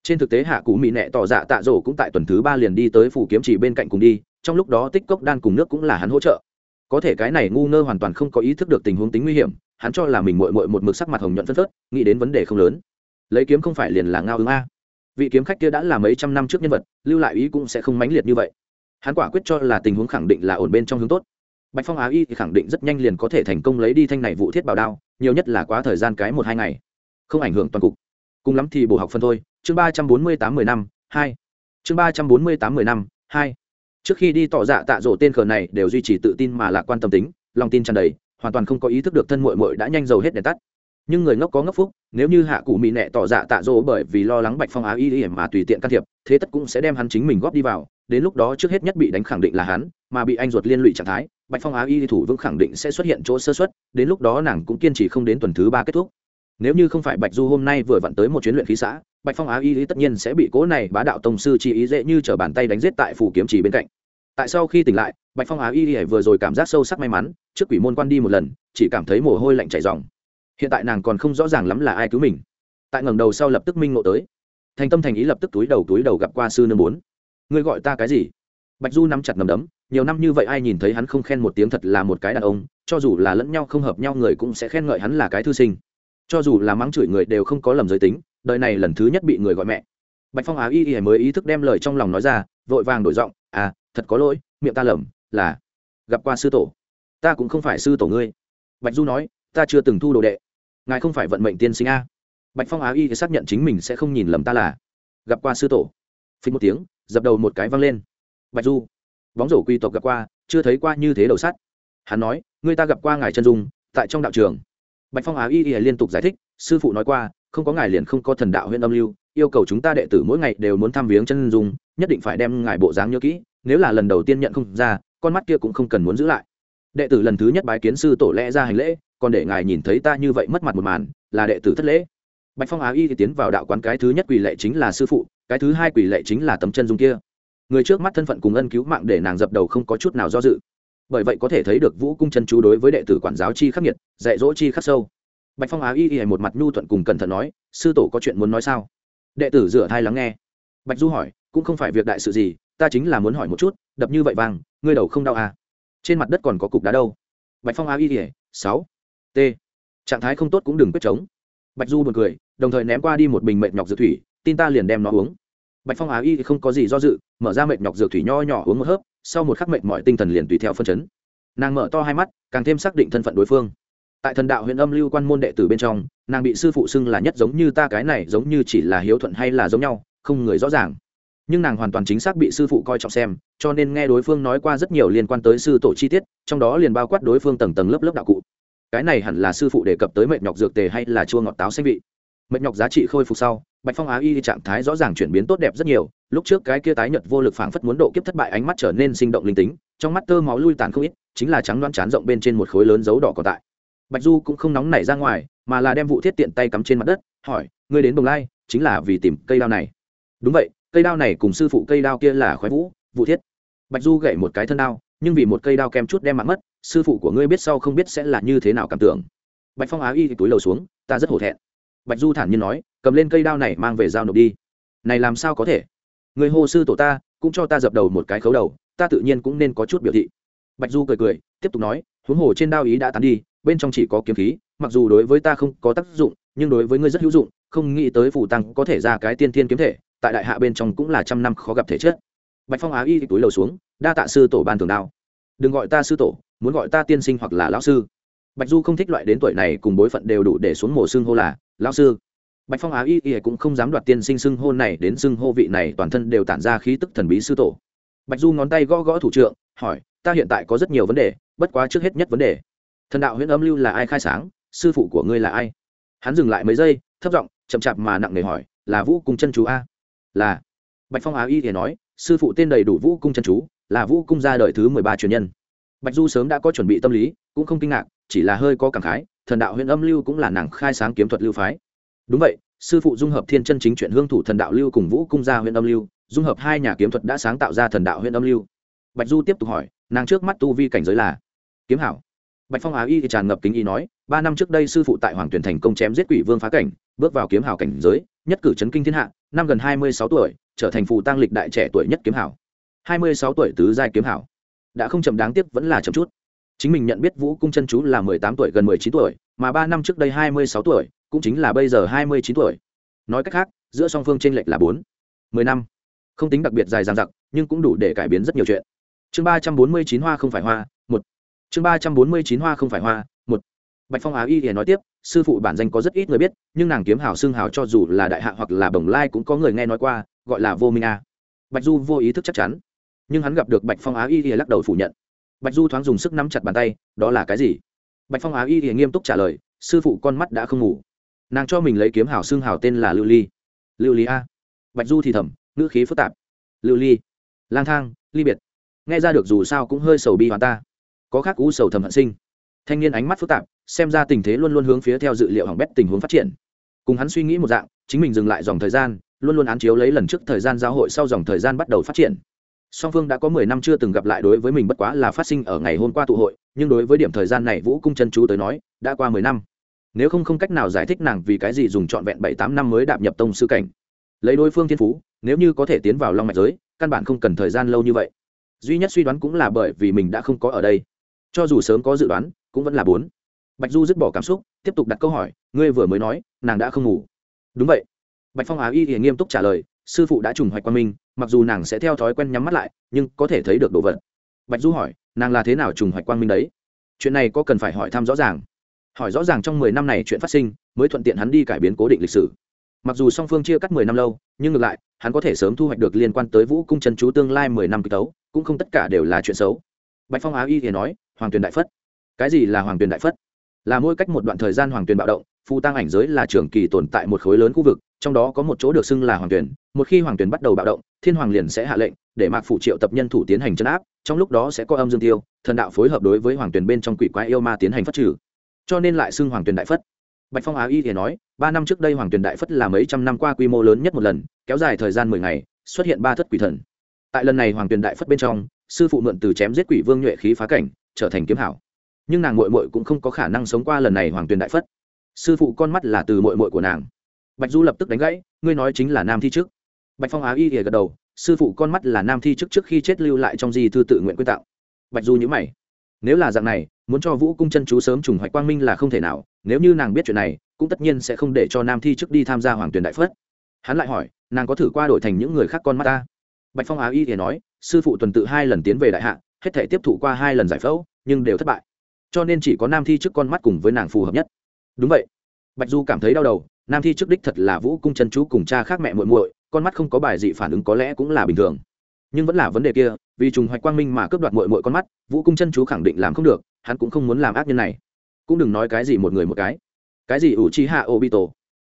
Trên thực tế hạ cụ mỹ nẹ tỏ dạ tạ rổ cũng tại tuần thứ ba liền đi tới phủ kiếm chỉ bên cạnh cùng đi, trong lúc đó tích cốc đan cùng nước cũng là hắn hỗ trợ. Có thể cái này ngu ngơ hoàn toàn không có ý thức được tình huống tính nguy hiểm, hắn cho là mình mội mội một mực sắc mặt hồng nhuận phân phớt, nghĩ đến vấn đề không lớn lấy kiếm không phải liền là ngao ứng a. Vị kiếm khách kia đã là mấy trăm năm trước nhân vật, lưu lại ý cũng sẽ không mãnh liệt như vậy. Hắn quả quyết cho là tình huống khẳng định là ổn bên trong hướng tốt. Bạch phong á y thì khẳng định rất nhanh liền có thể thành công lấy đi thanh này vụ thiết bảo đao, nhiều nhất là quá thời gian cái một hai ngày. Không ảnh hưởng toàn cục. Cùng lắm thì bổ học phân thôi. Chương ba trăm bốn mươi tám mười năm, hai. Chương ba trăm bốn mươi tám mười năm, hai. Trước khi đi tỏ dạ tạ rổ tên khờ này đều duy trì tự tin mà lạc quan tâm tính, lòng tin tràn đầy, hoàn toàn không có ý thức được thân mội mội đã nhanh dầu hết đèn tắt nhưng người ngốc có ngốc phúc, nếu như hạ cụ mỹ nẹ tỏ dạ tạ dỗ bởi vì lo lắng bạch phong á y y mà tùy tiện can thiệp, thế tất cũng sẽ đem hắn chính mình góp đi vào, đến lúc đó trước hết nhất bị đánh khẳng định là hắn, mà bị anh ruột liên lụy trạng thái, bạch phong á y thủ vững khẳng định sẽ xuất hiện chỗ sơ xuất đến lúc đó nàng cũng kiên trì không đến tuần thứ ba kết thúc. Nếu như không phải bạch du hôm nay vừa vặn tới một chuyến luyện khí xã, bạch phong á y tất nhiên sẽ bị cố này bá đạo tông sư chi ý dễ như chở bàn tay đánh giết tại phủ kiếm trì bên cạnh. Tại sau khi tỉnh lại, bạch phong á y vừa rồi cảm giác sâu sắc may mắn, trước quỷ môn quan đi một lần, chỉ cảm thấy mồ hôi lạnh chảy dòng hiện tại nàng còn không rõ ràng lắm là ai cứu mình. Tại ngẩng đầu sau lập tức minh ngộ tới. Thành tâm thành ý lập tức túi đầu túi đầu gặp qua sư nương bốn. Ngươi gọi ta cái gì? Bạch du nắm chặt nằm đấm, nhiều năm như vậy ai nhìn thấy hắn không khen một tiếng thật là một cái đàn ông, cho dù là lẫn nhau không hợp nhau người cũng sẽ khen ngợi hắn là cái thư sinh. Cho dù là mắng chửi người đều không có lầm giới tính, đời này lần thứ nhất bị người gọi mẹ. Bạch phong á y y mới ý thức đem lời trong lòng nói ra, vội vàng đổi giọng à thật có lỗi, miệng ta lầm, là gặp qua sư tổ. Ta cũng không phải sư tổ ngươi. Bạch du nói, ta chưa từng thu đồ đệ ngài không phải vận mệnh tiên sinh a. Bạch phong á y xác nhận chính mình sẽ không nhìn lầm ta là. Gặp qua sư tổ. Phí một tiếng, dập đầu một cái văng lên. Bạch du, bóng rổ quy tộc gặp qua, chưa thấy qua như thế đầu sắt. Hắn nói người ta gặp qua ngài chân dung, tại trong đạo trường. Bạch phong á y y liên tục giải thích, sư phụ nói qua, không có ngài liền không có thần đạo huyện âm lưu, yêu cầu chúng ta đệ tử mỗi ngày đều muốn thăm viếng chân dung, nhất định phải đem ngài bộ dáng nhớ kỹ, nếu là lần đầu tiên nhận không ra, con mắt kia cũng không cần muốn giữ lại. Đệ tử lần thứ nhất bái kiến sư tổ lẽ ra hành lễ còn để ngài nhìn thấy ta như vậy mất mặt một màn, là đệ tử thất lễ. Bạch phong á y thì tiến vào đạo quán cái thứ nhất quỷ lệ chính là sư phụ, cái thứ hai quỷ lệ chính là tấm chân dung kia. Người trước mắt thân phận cùng ân cứu mạng để nàng dập đầu không có chút nào do dự. Bởi vậy có thể thấy được vũ cung chân chú đối với đệ tử quản giáo chi khắc nghiệt, dạy dỗ chi khắc sâu. Bạch phong á y y một mặt nhu thuận cùng cẩn thận nói, sư tổ có chuyện muốn nói sao? Đệ tử rửa thai lắng nghe. Bạch du hỏi, cũng không phải việc đại sự gì, ta chính là muốn hỏi một chút, đập như vậy vàng, ngươi đầu không đau à? Trên mặt đất còn có cục đá đâu? Bạch phong á y y sáu t. Trạng thái không tốt cũng đừng quyết chống. Bạch du buồn cười, đồng thời ném qua đi một bình mệnh nhọc dược thủy, tin ta liền đem nó uống. Bạch phong á y không có gì do dự, mở ra mệt nhọc dược thủy nho nhỏ uống một hớp, sau một khắc mệt mọi tinh thần liền tùy theo phân chấn. Nàng mở to hai mắt, càng thêm xác định thân phận đối phương. Tại thần đạo huyện âm lưu quan môn đệ tử bên trong, nàng bị sư phụ xưng là nhất giống như ta cái này giống như chỉ là hiếu thuận hay là giống nhau, không người rõ ràng. Nhưng nàng hoàn toàn chính xác bị sư phụ coi trọng xem, cho nên nghe đối phương nói qua rất nhiều liên quan tới sư tổ chi tiết, trong đó liền bao quát đối phương tầng tầng lớp lớp đạo cụ cái này hẳn là sư phụ đề cập tới mệt nhọc dược tề hay là chua ngọt táo xanh vị. Mệt nhọc giá trị khôi phục sau, bạch phong á y trạng thái rõ ràng chuyển biến tốt đẹp rất nhiều, lúc trước cái kia tái nhật vô lực phảng phất muốn độ kiếp thất bại ánh mắt trở nên sinh động linh tính, trong mắt tơ máu lui tàn không ít, chính là trắng đoán chán rộng bên trên một khối lớn dấu đỏ còn tại. Bạch du cũng không nóng nảy ra ngoài, mà là đem vụ thiết tiện tay cắm trên mặt đất, hỏi, ngươi đến bồng lai, chính là vì tìm cây đao này? Đúng vậy, cây đao này cùng sư phụ cây đao kia là khoái vũ, vụ thiết. Bạch du gậy một cái thân đao nhưng vì một cây đao kem chút đem mạng mất, sư phụ của ngươi biết sau không biết sẽ là như thế nào cảm tưởng. Bạch phong á y thì túi lầu xuống, ta rất hổ thẹn. Bạch du thản nhiên nói, cầm lên cây đao này mang về giao nộp đi. Này làm sao có thể? Người hồ sư tổ ta, cũng cho ta dập đầu một cái khấu đầu, ta tự nhiên cũng nên có chút biểu thị. Bạch du cười cười, tiếp tục nói, huống hồ trên đao ý đã tán đi, bên trong chỉ có kiếm khí, mặc dù đối với ta không có tác dụng, nhưng đối với ngươi rất hữu dụng, không nghĩ tới phủ tăng có thể ra cái tiên thiên kiếm thể, tại đại hạ bên trong cũng là trăm năm khó gặp thể chất. Bạch phong á y túi lầu xuống, đa tạ sư tổ ban thường đao đừng gọi ta sư tổ, muốn gọi ta tiên sinh hoặc là lão sư. Bạch du không thích loại đến tuổi này cùng bối phận đều đủ để xuống mổ xưng hô là lão sư. Bạch phong á y y cũng không dám đoạt tiên sinh xưng hô này đến xưng hô vị này, toàn thân đều tản ra khí tức thần bí sư tổ. Bạch du ngón tay gõ gõ thủ trượng, hỏi, ta hiện tại có rất nhiều vấn đề, bất quá trước hết nhất vấn đề. Thần đạo huyện âm lưu là ai khai sáng, sư phụ của ngươi là ai? Hắn dừng lại mấy giây, thấp giọng, chậm chạp mà nặng nề hỏi, là vũ cung chân chú a? Là. Bạch phong á y thì nói, sư phụ tên đầy đủ vũ cung chân chú là vũ cung ra đời thứ mười ba truyền nhân. Bạch du sớm đã có chuẩn bị tâm lý, cũng không kinh ngạc, chỉ là hơi có cảm khái, thần đạo huyện âm lưu cũng là nàng khai sáng kiếm thuật lưu phái. Đúng vậy, sư phụ dung hợp thiên chân chính chuyện hương thủ thần đạo lưu cùng vũ cung gia huyện âm lưu, dung hợp hai nhà kiếm thuật đã sáng tạo ra thần đạo huyện âm lưu. Bạch du tiếp tục hỏi, nàng trước mắt tu vi cảnh giới là? Kiếm hảo. Bạch phong á y thì tràn ngập kính y nói, ba năm trước đây sư phụ tại hoàng tuyển thành công chém giết quỷ vương phá cảnh, bước vào kiếm hảo cảnh giới, nhất cử chấn kinh thiên hạ, năm gần hai mươi sáu tuổi, trở thành phù tăng lịch đại trẻ tuổi nhất kiếm hảo hai mươi sáu tuổi tứ giai kiếm hảo. Đã không chậm đáng tiếc vẫn là chậm chút. Chính mình nhận biết vũ cung chân chú là mười tám tuổi gần mười chín tuổi, mà ba năm trước đây hai mươi sáu tuổi, cũng chính là bây giờ hai mươi chín tuổi. Nói cách khác, giữa song phương t r ê n lệch là bốn, mười năm. Không tính đặc biệt dài dằng dặc, nhưng cũng đủ để cải biến rất nhiều chuyện. Chương ba trăm bốn mươi chín hoa không phải hoa, một. Chương ba trăm bốn mươi chín hoa không phải hoa, một. Bạch phong á y thì nói tiếp, sư phụ bản danh có rất ít người biết, nhưng nàng kiếm hảo xương hảo cho dù là đại hạ hoặc là bồng lai cũng có người nghe nói qua, gọi là vô minh a. Bạch du vô ý thức chắc chắn nhưng hắn gặp được bạch phong á y lắc đầu phủ nhận. Bạch du thoáng dùng sức nắm chặt bàn tay, đó là cái gì? Bạch phong á y nghiêm túc trả lời, sư phụ con mắt đã không ngủ. Nàng cho mình lấy kiếm hảo xương hảo tên là lưu ly. Lưu ly a. Bạch du thì thầm, ngữ khí phức tạp. Lưu ly. Lang thang, ly biệt. Nghe ra được dù sao cũng hơi sầu bi hoàn ta. Có khác cú sầu thầm hận sinh. Thanh niên ánh mắt phức tạp, xem ra tình thế luôn luôn hướng phía theo dự liệu hỏng bét tình huống phát triển. Cùng hắn suy nghĩ một dạng, chính mình dừng lại dòng thời gian, luôn luôn án chiếu lấy lần trước thời gian giao hội sau dòng thời gian bắt đầu phát triển song phương đã có mười năm chưa từng gặp lại đối với mình bất quá là phát sinh ở ngày hôm qua tụ hội, nhưng đối với điểm thời gian này vũ cung chân chú tới nói, đã qua mười năm. Nếu không không cách nào giải thích nàng vì cái gì dùng trọn vẹn bảy tám năm mới đạp nhập tông sư cảnh. Lấy đối phương thiên phú, nếu như có thể tiến vào long mạch giới, căn bản không cần thời gian lâu như vậy. Duy nhất suy đoán cũng là bởi vì mình đã không có ở đây. Cho dù sớm có dự đoán, cũng vẫn là bốn. Bạch du dứt bỏ cảm xúc, tiếp tục đặt câu hỏi, ngươi vừa mới nói, nàng đã không ngủ. Đúng vậy. Bạch phong á y thì nghiêm túc trả lời sư phụ đã trùng hoạch quan minh mặc dù nàng sẽ theo thói quen nhắm mắt lại, nhưng có thể thấy được đồ vật. Bạch du hỏi, nàng là thế nào trùng hoạch quang minh đấy? Chuyện này có cần phải hỏi thăm rõ ràng. Hỏi rõ ràng trong mười năm này chuyện phát sinh, mới thuận tiện hắn đi cải biến cố định lịch sử. Mặc dù song phương chia cắt mười năm lâu, nhưng ngược lại, hắn có thể sớm thu hoạch được liên quan tới vũ cung trần chú tương lai mười năm kỳ tấu, cũng không tất cả đều là chuyện xấu. Bạch phong á y thì nói, hoàng tuyền đại phất. Cái gì là hoàng tuyền đại phất? Là mỗi cách một đoạn thời gian hoàng tuyền bạo động phù tăng ảnh giới là trường kỳ tồn tại một khối lớn khu vực, trong đó có một chỗ được xưng là hoàng tuyển. Một khi hoàng tuyển bắt đầu bạo động, thiên hoàng liền sẽ hạ lệnh, để mạc phủ triệu tập nhân thủ tiến hành chấn áp, trong lúc đó sẽ có âm dương tiêu, thần đạo phối hợp đối với hoàng tuyển bên trong quỷ quái yêu ma tiến hành phát trừ. Cho nên lại xưng hoàng tuyển đại phất. Bạch phong á y thì nói, ba năm trước đây hoàng tuyển đại phất là mấy trăm năm qua quy mô lớn nhất một lần, kéo dài thời gian mười ngày, xuất hiện ba thất quỷ thần. Tại lần này hoàng tuyển đại phất bên trong, sư phụ mượn từ chém giết quỷ vương nhuệ khí phá cảnh, trở thành kiếm hảo. Nhưng nàng mội mội cũng không có khả năng sống qua lần này hoàng tuyển đại phất sư phụ con mắt là từ mội mội của nàng. Bạch du lập tức đánh gãy, ngươi nói chính là nam thi trước. Bạch phong á y thì gật đầu, sư phụ con mắt là nam thi trước trước khi chết lưu lại trong di thư tự nguyện quyết tạo. Bạch du nhữ mày, nếu là dạng này, muốn cho vũ cung chân chú sớm trùng hoạch quang minh là không thể nào, nếu như nàng biết chuyện này, cũng tất nhiên sẽ không để cho nam thi trước đi tham gia hoàng tuyển đại phất. Hắn lại hỏi, nàng có thử qua đổi thành những người khác con mắt ta? Bạch phong á y thì nói, sư phụ tuần tự hai lần tiến về đại hạ, hết thể tiếp thụ qua hai lần giải phẫu, nhưng đều thất bại. Cho nên chỉ có nam thi trước con mắt cùng với nàng phù hợp nhất đúng vậy. Bạch du cảm thấy đau đầu, nam thi trước đích thật là vũ cung chân chú cùng cha khác mẹ muội muội, con mắt không có bài dị phản ứng có lẽ cũng là bình thường. Nhưng vẫn là vấn đề kia, vì trùng hoạch quang minh mà cướp đoạt muội muội con mắt, vũ cung chân chú khẳng định làm không được, hắn cũng không muốn làm ác nhân này. Cũng đừng nói cái gì một người một cái. Cái gì ủ chi hạ obito?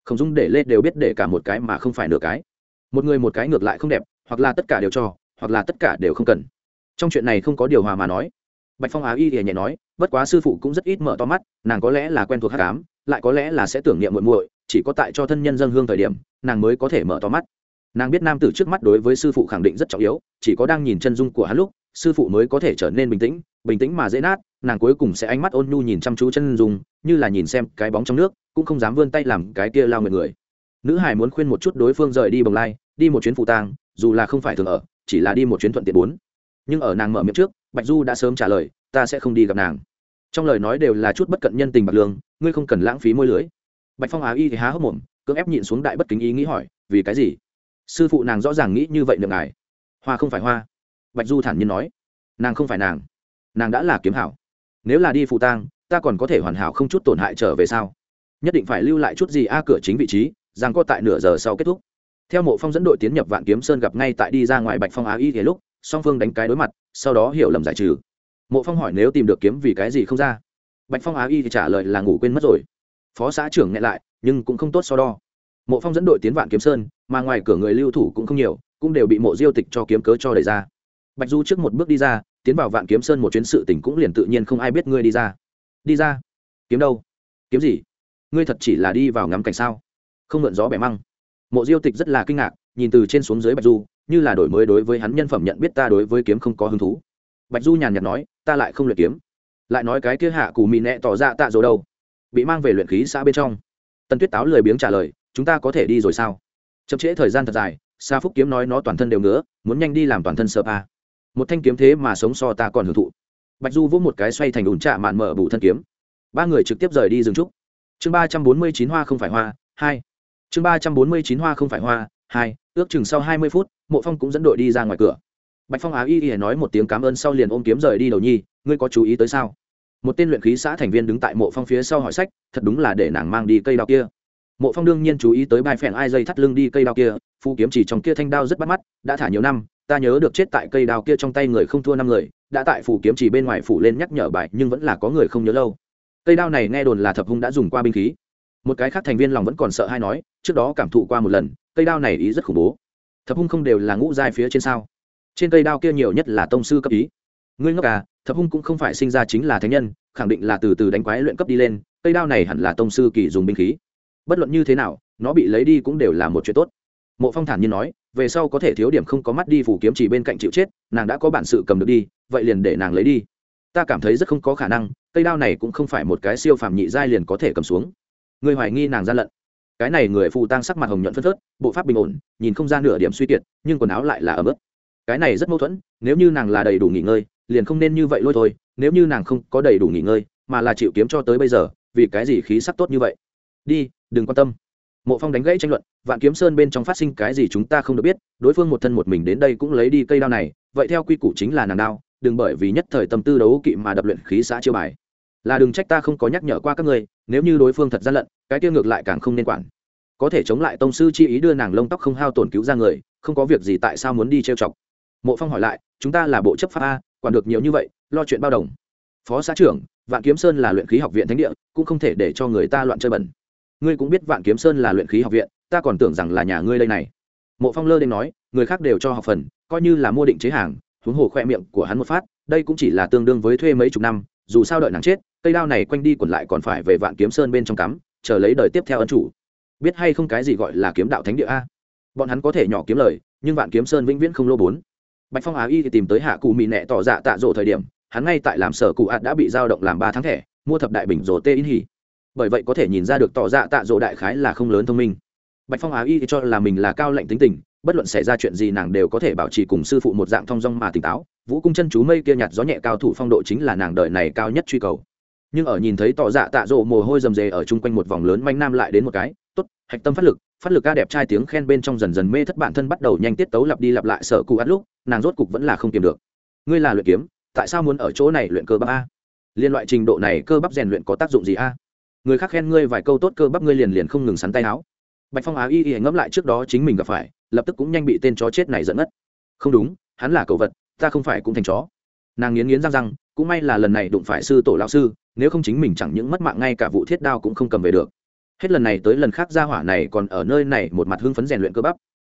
Không dung để lê đều biết để cả một cái mà không phải nửa cái. Một người một cái ngược lại không đẹp, hoặc là tất cả đều cho, hoặc là tất cả đều không cần. Trong chuyện này không có điều hòa mà nói bạch phong á y thì nhẹ nói, bất quá sư phụ cũng rất ít mở to mắt, nàng có lẽ là quen thuộc hát cám lại có lẽ là sẽ tưởng niệm muội muội, chỉ có tại cho thân nhân dân hương thời điểm, nàng mới có thể mở to mắt. Nàng biết nam tử trước mắt đối với sư phụ khẳng định rất trọng yếu, chỉ có đang nhìn chân dung của hắn lúc, sư phụ mới có thể trở nên bình tĩnh bình tĩnh mà dễ nát, nàng cuối cùng sẽ ánh mắt ôn nhu nhìn chăm chú chân dung, như là nhìn xem cái bóng trong nước, cũng không dám vươn tay làm cái kia lao người người. Nữ hải muốn khuyên một chút đối phương rời đi bồng lai, đi một chuyến phụ tang, dù là không phải thường ở, chỉ là đi một chuyến thuận tiện bốn nhưng ở nàng mở miệng trước, bạch du đã sớm trả lời, ta sẽ không đi gặp nàng. Trong lời nói đều là chút bất cận nhân tình bạc lương, ngươi không cần lãng phí môi lưới. Bạch phong á y thì há hốc mồm, cưỡng ép nhịn xuống đại bất kính ý nghĩ hỏi, vì cái gì? Sư phụ nàng rõ ràng nghĩ như vậy được ngài. Hoa không phải hoa. Bạch du thản nhiên nói, nàng không phải nàng. Nàng đã là kiếm hảo. Nếu là đi phụ tang, ta còn có thể hoàn hảo không chút tổn hại trở về sao? Nhất định phải lưu lại chút gì a cửa chính vị trí, rằng có tại nửa giờ sau kết thúc. Theo mộ phong dẫn đội tiến nhập vạn kiếm sơn gặp ngay tại đi ra ngoài bạch phong á y thì lúc song phương đánh cái đối mặt, sau đó hiểu lầm giải trừ. Mộ phong hỏi nếu tìm được kiếm vì cái gì không ra? Bạch phong á y thì trả lời là ngủ quên mất rồi. Phó xã trưởng nghe lại, nhưng cũng không tốt so đo. Mộ phong dẫn đội tiến vạn kiếm sơn, mà ngoài cửa người lưu thủ cũng không nhiều, cũng đều bị mộ diêu tịch cho kiếm cớ cho đẩy ra. Bạch du trước một bước đi ra, tiến vào vạn kiếm sơn một chuyến sự tình cũng liền tự nhiên không ai biết ngươi đi ra. Đi ra? Kiếm đâu? Kiếm gì? Ngươi thật chỉ là đi vào ngắm cảnh sao? Không mượn gió bẻ măng. Mộ diêu tịch rất là kinh ngạc, nhìn từ trên xuống dưới bạch du như là đổi mới đối với hắn nhân phẩm nhận biết ta đối với kiếm không có hứng thú. Bạch du nhàn nhạt nói, ta lại không luyện kiếm. Lại nói cái kia hạ cù mì nẹ tỏ ra tạ rồi đâu. Bị mang về luyện khí xã bên trong. Tần tuyết táo lười biếng trả lời, chúng ta có thể đi rồi sao? Chậm trễ thời gian thật dài, sa phúc kiếm nói nó toàn thân đều ngứa, muốn nhanh đi làm toàn thân sợ pa một thanh kiếm thế mà sống so ta còn hưởng thụ. Bạch du vỗ một cái xoay thành ủn trạ mạn mở bù thân kiếm. Ba người trực tiếp rời đi dừng trúc. Chương ba trăm bốn mươi chín hoa không phải hoa, hai. Chương ba trăm bốn mươi chín hoa không phải hoa hai, ước chừng sau hai mươi phút, mộ phong cũng dẫn đội đi ra ngoài cửa. Bạch phong á y y nói một tiếng cảm ơn sau liền ôm kiếm rời đi đầu nhi, ngươi có chú ý tới sao? Một tên luyện khí xã thành viên đứng tại mộ phong phía sau hỏi sách, thật đúng là để nàng mang đi cây đao kia. Mộ phong đương nhiên chú ý tới bài phèn ai dây thắt lưng đi cây đao kia, phu kiếm chỉ trong kia thanh đao rất bắt mắt, đã thả nhiều năm, ta nhớ được chết tại cây đao kia trong tay người không thua năm người, đã tại phủ kiếm chỉ bên ngoài phủ lên nhắc nhở bài, nhưng vẫn là có người không nhớ lâu. Cây đao này nghe đồn là thập hung đã dùng qua binh khí. Một cái khác thành viên lòng vẫn còn sợ hay nói, trước đó cảm thụ qua một lần cây đao này ý rất khủng bố. Thập hung không đều là ngũ giai phía trên sao? Trên cây đao kia nhiều nhất là tông sư cấp ý. Ngươi ngốc à thập hung cũng không phải sinh ra chính là thánh nhân, khẳng định là từ từ đánh quái luyện cấp đi lên, cây đao này hẳn là tông sư kỳ dùng binh khí. Bất luận như thế nào, nó bị lấy đi cũng đều là một chuyện tốt. Mộ phong thản nhiên nói, về sau có thể thiếu điểm không có mắt đi phủ kiếm chỉ bên cạnh chịu chết, nàng đã có bản sự cầm được đi, vậy liền để nàng lấy đi. Ta cảm thấy rất không có khả năng, cây đao này cũng không phải một cái siêu phàm nhị giai liền có thể cầm xuống. Người hoài nghi nàng gian lận cái này người phụ tang sắc mặt hồng nhuận phân phớt, bộ pháp bình ổn, nhìn không ra nửa điểm suy kiệt, nhưng quần áo lại là ấm ức. Cái này rất mâu thuẫn, nếu như nàng là đầy đủ nghỉ ngơi, liền không nên như vậy lôi thôi, nếu như nàng không có đầy đủ nghỉ ngơi, mà là chịu kiếm cho tới bây giờ, vì cái gì khí sắc tốt như vậy? Đi, đừng quan tâm. Mộ phong đánh gãy tranh luận, vạn kiếm sơn bên trong phát sinh cái gì chúng ta không được biết, đối phương một thân một mình đến đây cũng lấy đi cây đao này, vậy theo quy củ chính là nàng đao, đừng bởi vì nhất thời tâm tư đấu kỵ mà đập luyện khí xã chiêu bài là đừng trách ta không có nhắc nhở qua các ngươi, nếu như đối phương thật gian lận, cái tiêu ngược lại càng không nên quản. Có thể chống lại tông sư chi ý đưa nàng lông tóc không hao tổn cứu ra người, không có việc gì tại sao muốn đi trêu chọc. Mộ phong hỏi lại, chúng ta là bộ chấp pháp a, quản được nhiều như vậy, lo chuyện bao đồng. Phó xã trưởng, vạn kiếm sơn là luyện khí học viện thánh địa, cũng không thể để cho người ta loạn chơi bẩn. Ngươi cũng biết vạn kiếm sơn là luyện khí học viện, ta còn tưởng rằng là nhà ngươi đây này. Mộ phong lơ đ nói, người khác đều cho học phần, coi như là mua định chế hàng, huống hồ khoe miệng của hắn một phát, đây cũng chỉ là tương đương với thuê mấy chục năm dù sao đợi nàng chết, cây đao này quanh đi quẩn lại còn phải về vạn kiếm sơn bên trong cắm, chờ lấy đời tiếp theo ân chủ. Biết hay không cái gì gọi là kiếm đạo thánh địa a? Bọn hắn có thể nhỏ kiếm lời, nhưng vạn kiếm sơn vĩnh viễn không lô bốn. Bạch phong á y thì tìm tới hạ cụ mị nẹ tỏ dạ tạ rộ thời điểm, hắn ngay tại làm sở cụ ạt đã bị giao động làm ba tháng thẻ, mua thập đại bình rồ tê in hỉ. Bởi vậy có thể nhìn ra được tỏ dạ tạ rộ đại khái là không lớn thông minh. Bạch phong á y cho là mình là cao lệnh tính tình, bất luận xảy ra chuyện gì nàng đều có thể bảo trì cùng sư phụ một dạng thong dong mà tỉnh táo vũ cung chân chú mây kia nhạt gió nhẹ cao thủ phong độ chính là nàng đời này cao nhất truy cầu. Nhưng ở nhìn thấy tỏ dạ tạ rộ mồ hôi rầm rề ở chung quanh một vòng lớn manh nam lại đến một cái, tốt, hạch tâm phát lực phát lực ca đẹp trai tiếng khen bên trong dần dần mê thất bản thân bắt đầu nhanh tiết tấu lặp đi lặp lại sở cụ ăn lúc, nàng rốt cục vẫn là không kiềm được. Ngươi là luyện kiếm, tại sao muốn ở chỗ này luyện cơ bắp a? Liên loại trình độ này cơ bắp rèn luyện có tác dụng gì a? Người khác khen ngươi vài câu tốt cơ bắp ngươi liền liền không ngừng sắn tay áo. Bạch phong á y y ngẫm lại trước đó chính mình gặp phải, lập tức cũng nhanh bị tên chó chết này dẫn ngất. Không đúng, hắn là cầu vật ta không phải cũng thành chó. Nàng nghiến nghiến răng răng, cũng may là lần này đụng phải sư tổ lão sư, nếu không chính mình chẳng những mất mạng, ngay cả vụ thiết đao cũng không cầm về được. Hết lần này tới lần khác ra hỏa này còn ở nơi này một mặt hưng phấn rèn luyện cơ bắp.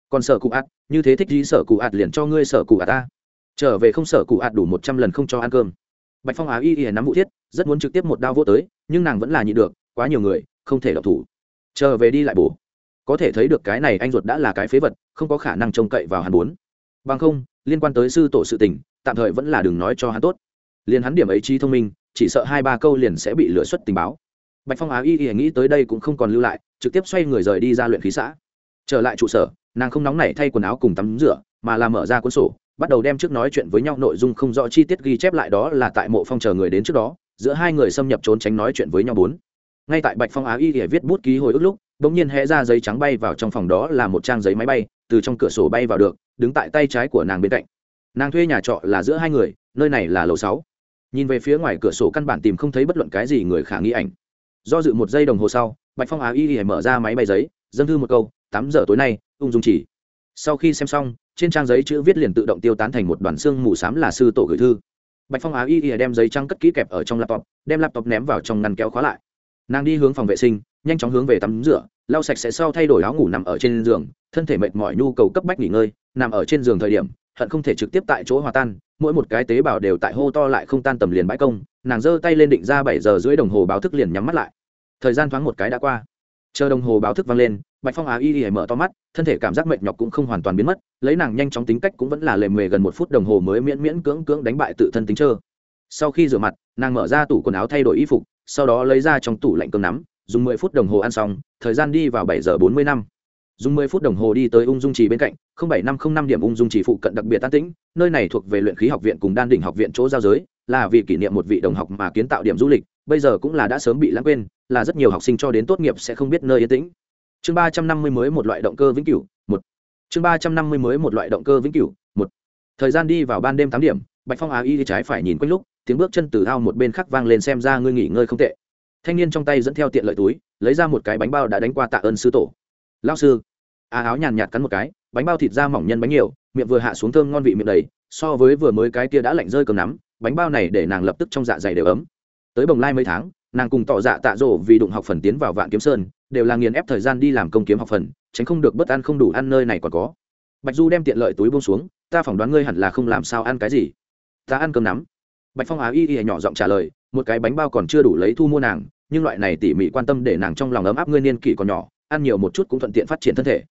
Còn sở cụ ạt, như thế thích gì sở cụ ạt liền cho ngươi sở cụ ạt ta. Trở về không sở cụ ạt đủ một trăm lần không cho ăn cơm. Bạch phong á y y nắm vụ thiết, rất muốn trực tiếp một đao vô tới, nhưng nàng vẫn là nhịn được, quá nhiều người, không thể gặp thủ. Trở về đi lại bổ. Có thể thấy được cái này anh ruột đã là cái phế vật, không có khả năng trông cậy vào hắn bốn bằng không liên quan tới sư tổ sự tình, tạm thời vẫn là đừng nói cho hắn tốt. Liền hắn điểm ấy trí thông minh, chỉ sợ hai ba câu liền sẽ bị lửa xuất tình báo. Bạch phong á y y nghĩ tới đây cũng không còn lưu lại, trực tiếp xoay người rời đi ra luyện khí xã. Trở lại trụ sở, nàng không nóng nảy thay quần áo cùng tắm rửa, mà là mở ra cuốn sổ, bắt đầu đem trước nói chuyện với nhau nội dung không rõ chi tiết ghi chép lại đó là tại mộ phong chờ người đến trước đó, giữa hai người xâm nhập trốn tránh nói chuyện với nhau bốn. Ngay tại bạch phong á y y viết bút ký hồi ức lúc bỗng nhiên hẽ ra giấy trắng bay vào trong phòng đó là một trang giấy máy bay từ trong cửa sổ bay vào được, đứng tại tay trái của nàng bên cạnh. Nàng thuê nhà trọ là giữa hai người, nơi này là lầu sáu. Nhìn về phía ngoài cửa sổ căn bản tìm không thấy bất luận cái gì người khả nghi ảnh. Do dự một giây đồng hồ sau, bạch phong á y y mở ra máy bay giấy, dâng thư một câu, tám giờ tối nay, ung dung chỉ. Sau khi xem xong, trên trang giấy chữ viết liền tự động tiêu tán thành một đoàn xương mù xám là sư tổ gửi thư. Bạch phong á y y đem giấy trăng cất kỹ kẹp ở trong laptop, đem laptop ném vào trong ngăn kéo khóa lại. Nàng đi hướng phòng vệ sinh, nhanh chóng hướng về tắm rửa, lau sạch sẽ sau thay đổi áo ngủ nằm ở trên giường thân thể mệt mỏi nhu cầu cấp bách nghỉ ngơi, nằm ở trên giường thời điểm, hận không thể trực tiếp tại chỗ hòa tan, mỗi một cái tế bào đều tại hô to lại không tan tầm liền bãi công, nàng giơ tay lên định ra bảy giờ rưỡi đồng hồ báo thức liền nhắm mắt lại. Thời gian thoáng một cái đã qua. Chờ đồng hồ báo thức vang lên, bạch phong á y y mở to mắt, thân thể cảm giác mệt nhọc cũng không hoàn toàn biến mất, lấy nàng nhanh chóng tính cách cũng vẫn là lề mề gần một phút đồng hồ mới miễn miễn cưỡng cưỡng đánh bại tự thân tính trơ. Sau khi rửa mặt, nàng mở ra tủ quần áo thay đổi y phục, sau đó lấy ra trong tủ lạnh cơm nắm, dùng mười phút đồng hồ ăn xong, thời gian đi vào bảy giờ bốn mươi năm dùng mười phút đồng hồ đi tới ung dung trì bên cạnh, không bảy năm không năm điểm ung dung trì phụ cận đặc biệt tan tĩnh, nơi này thuộc về luyện khí học viện cùng đan đỉnh học viện chỗ giao giới, là vì kỷ niệm một vị đồng học mà kiến tạo điểm du lịch, bây giờ cũng là đã sớm bị lãng quên, là rất nhiều học sinh cho đến tốt nghiệp sẽ không biết nơi yên tĩnh. Chương ba trăm năm mươi mới một loại động cơ vĩnh cửu, một. Chương ba trăm năm mươi mới một loại động cơ vĩnh cửu, một. Thời gian đi vào ban đêm tám điểm, bạch phong á y trái phải nhìn quanh lúc, tiếng bước chân từ ao một bên khác vang lên xem ra ngươi nghỉ ngơi không tệ. Thanh niên trong tay dẫn theo tiện lợi túi, lấy ra một cái bánh bao đã đánh qua tạ ơn sư tổ. Lao sư á áo nhàn nhạt cắn một cái, bánh bao thịt da mỏng nhân bánh nhiều, miệng vừa hạ xuống thơm ngon vị miệng đầy, so với vừa mới cái kia đã lạnh rơi cầm nắm, bánh bao này để nàng lập tức trong dạ dày đều ấm. Tới bồng lai mấy tháng, nàng cùng tỏ dạ tạ rộ vì đụng học phần tiến vào vạn kiếm sơn, đều là nghiền ép thời gian đi làm công kiếm học phần, tránh không được bất ăn không đủ ăn nơi này còn có. Bạch du đem tiện lợi túi buông xuống, ta phỏng đoán ngươi hẳn là không làm sao ăn cái gì. Ta ăn cơm nắm. Bạch phong á y y nhỏ giọng trả lời, một cái bánh bao còn chưa đủ lấy thu mua nàng, nhưng loại này tỉ mỉ quan tâm để nàng trong lòng ấm áp ngươi niên kỷ còn nhỏ, ăn nhiều một chút cũng thuận tiện phát triển thân thể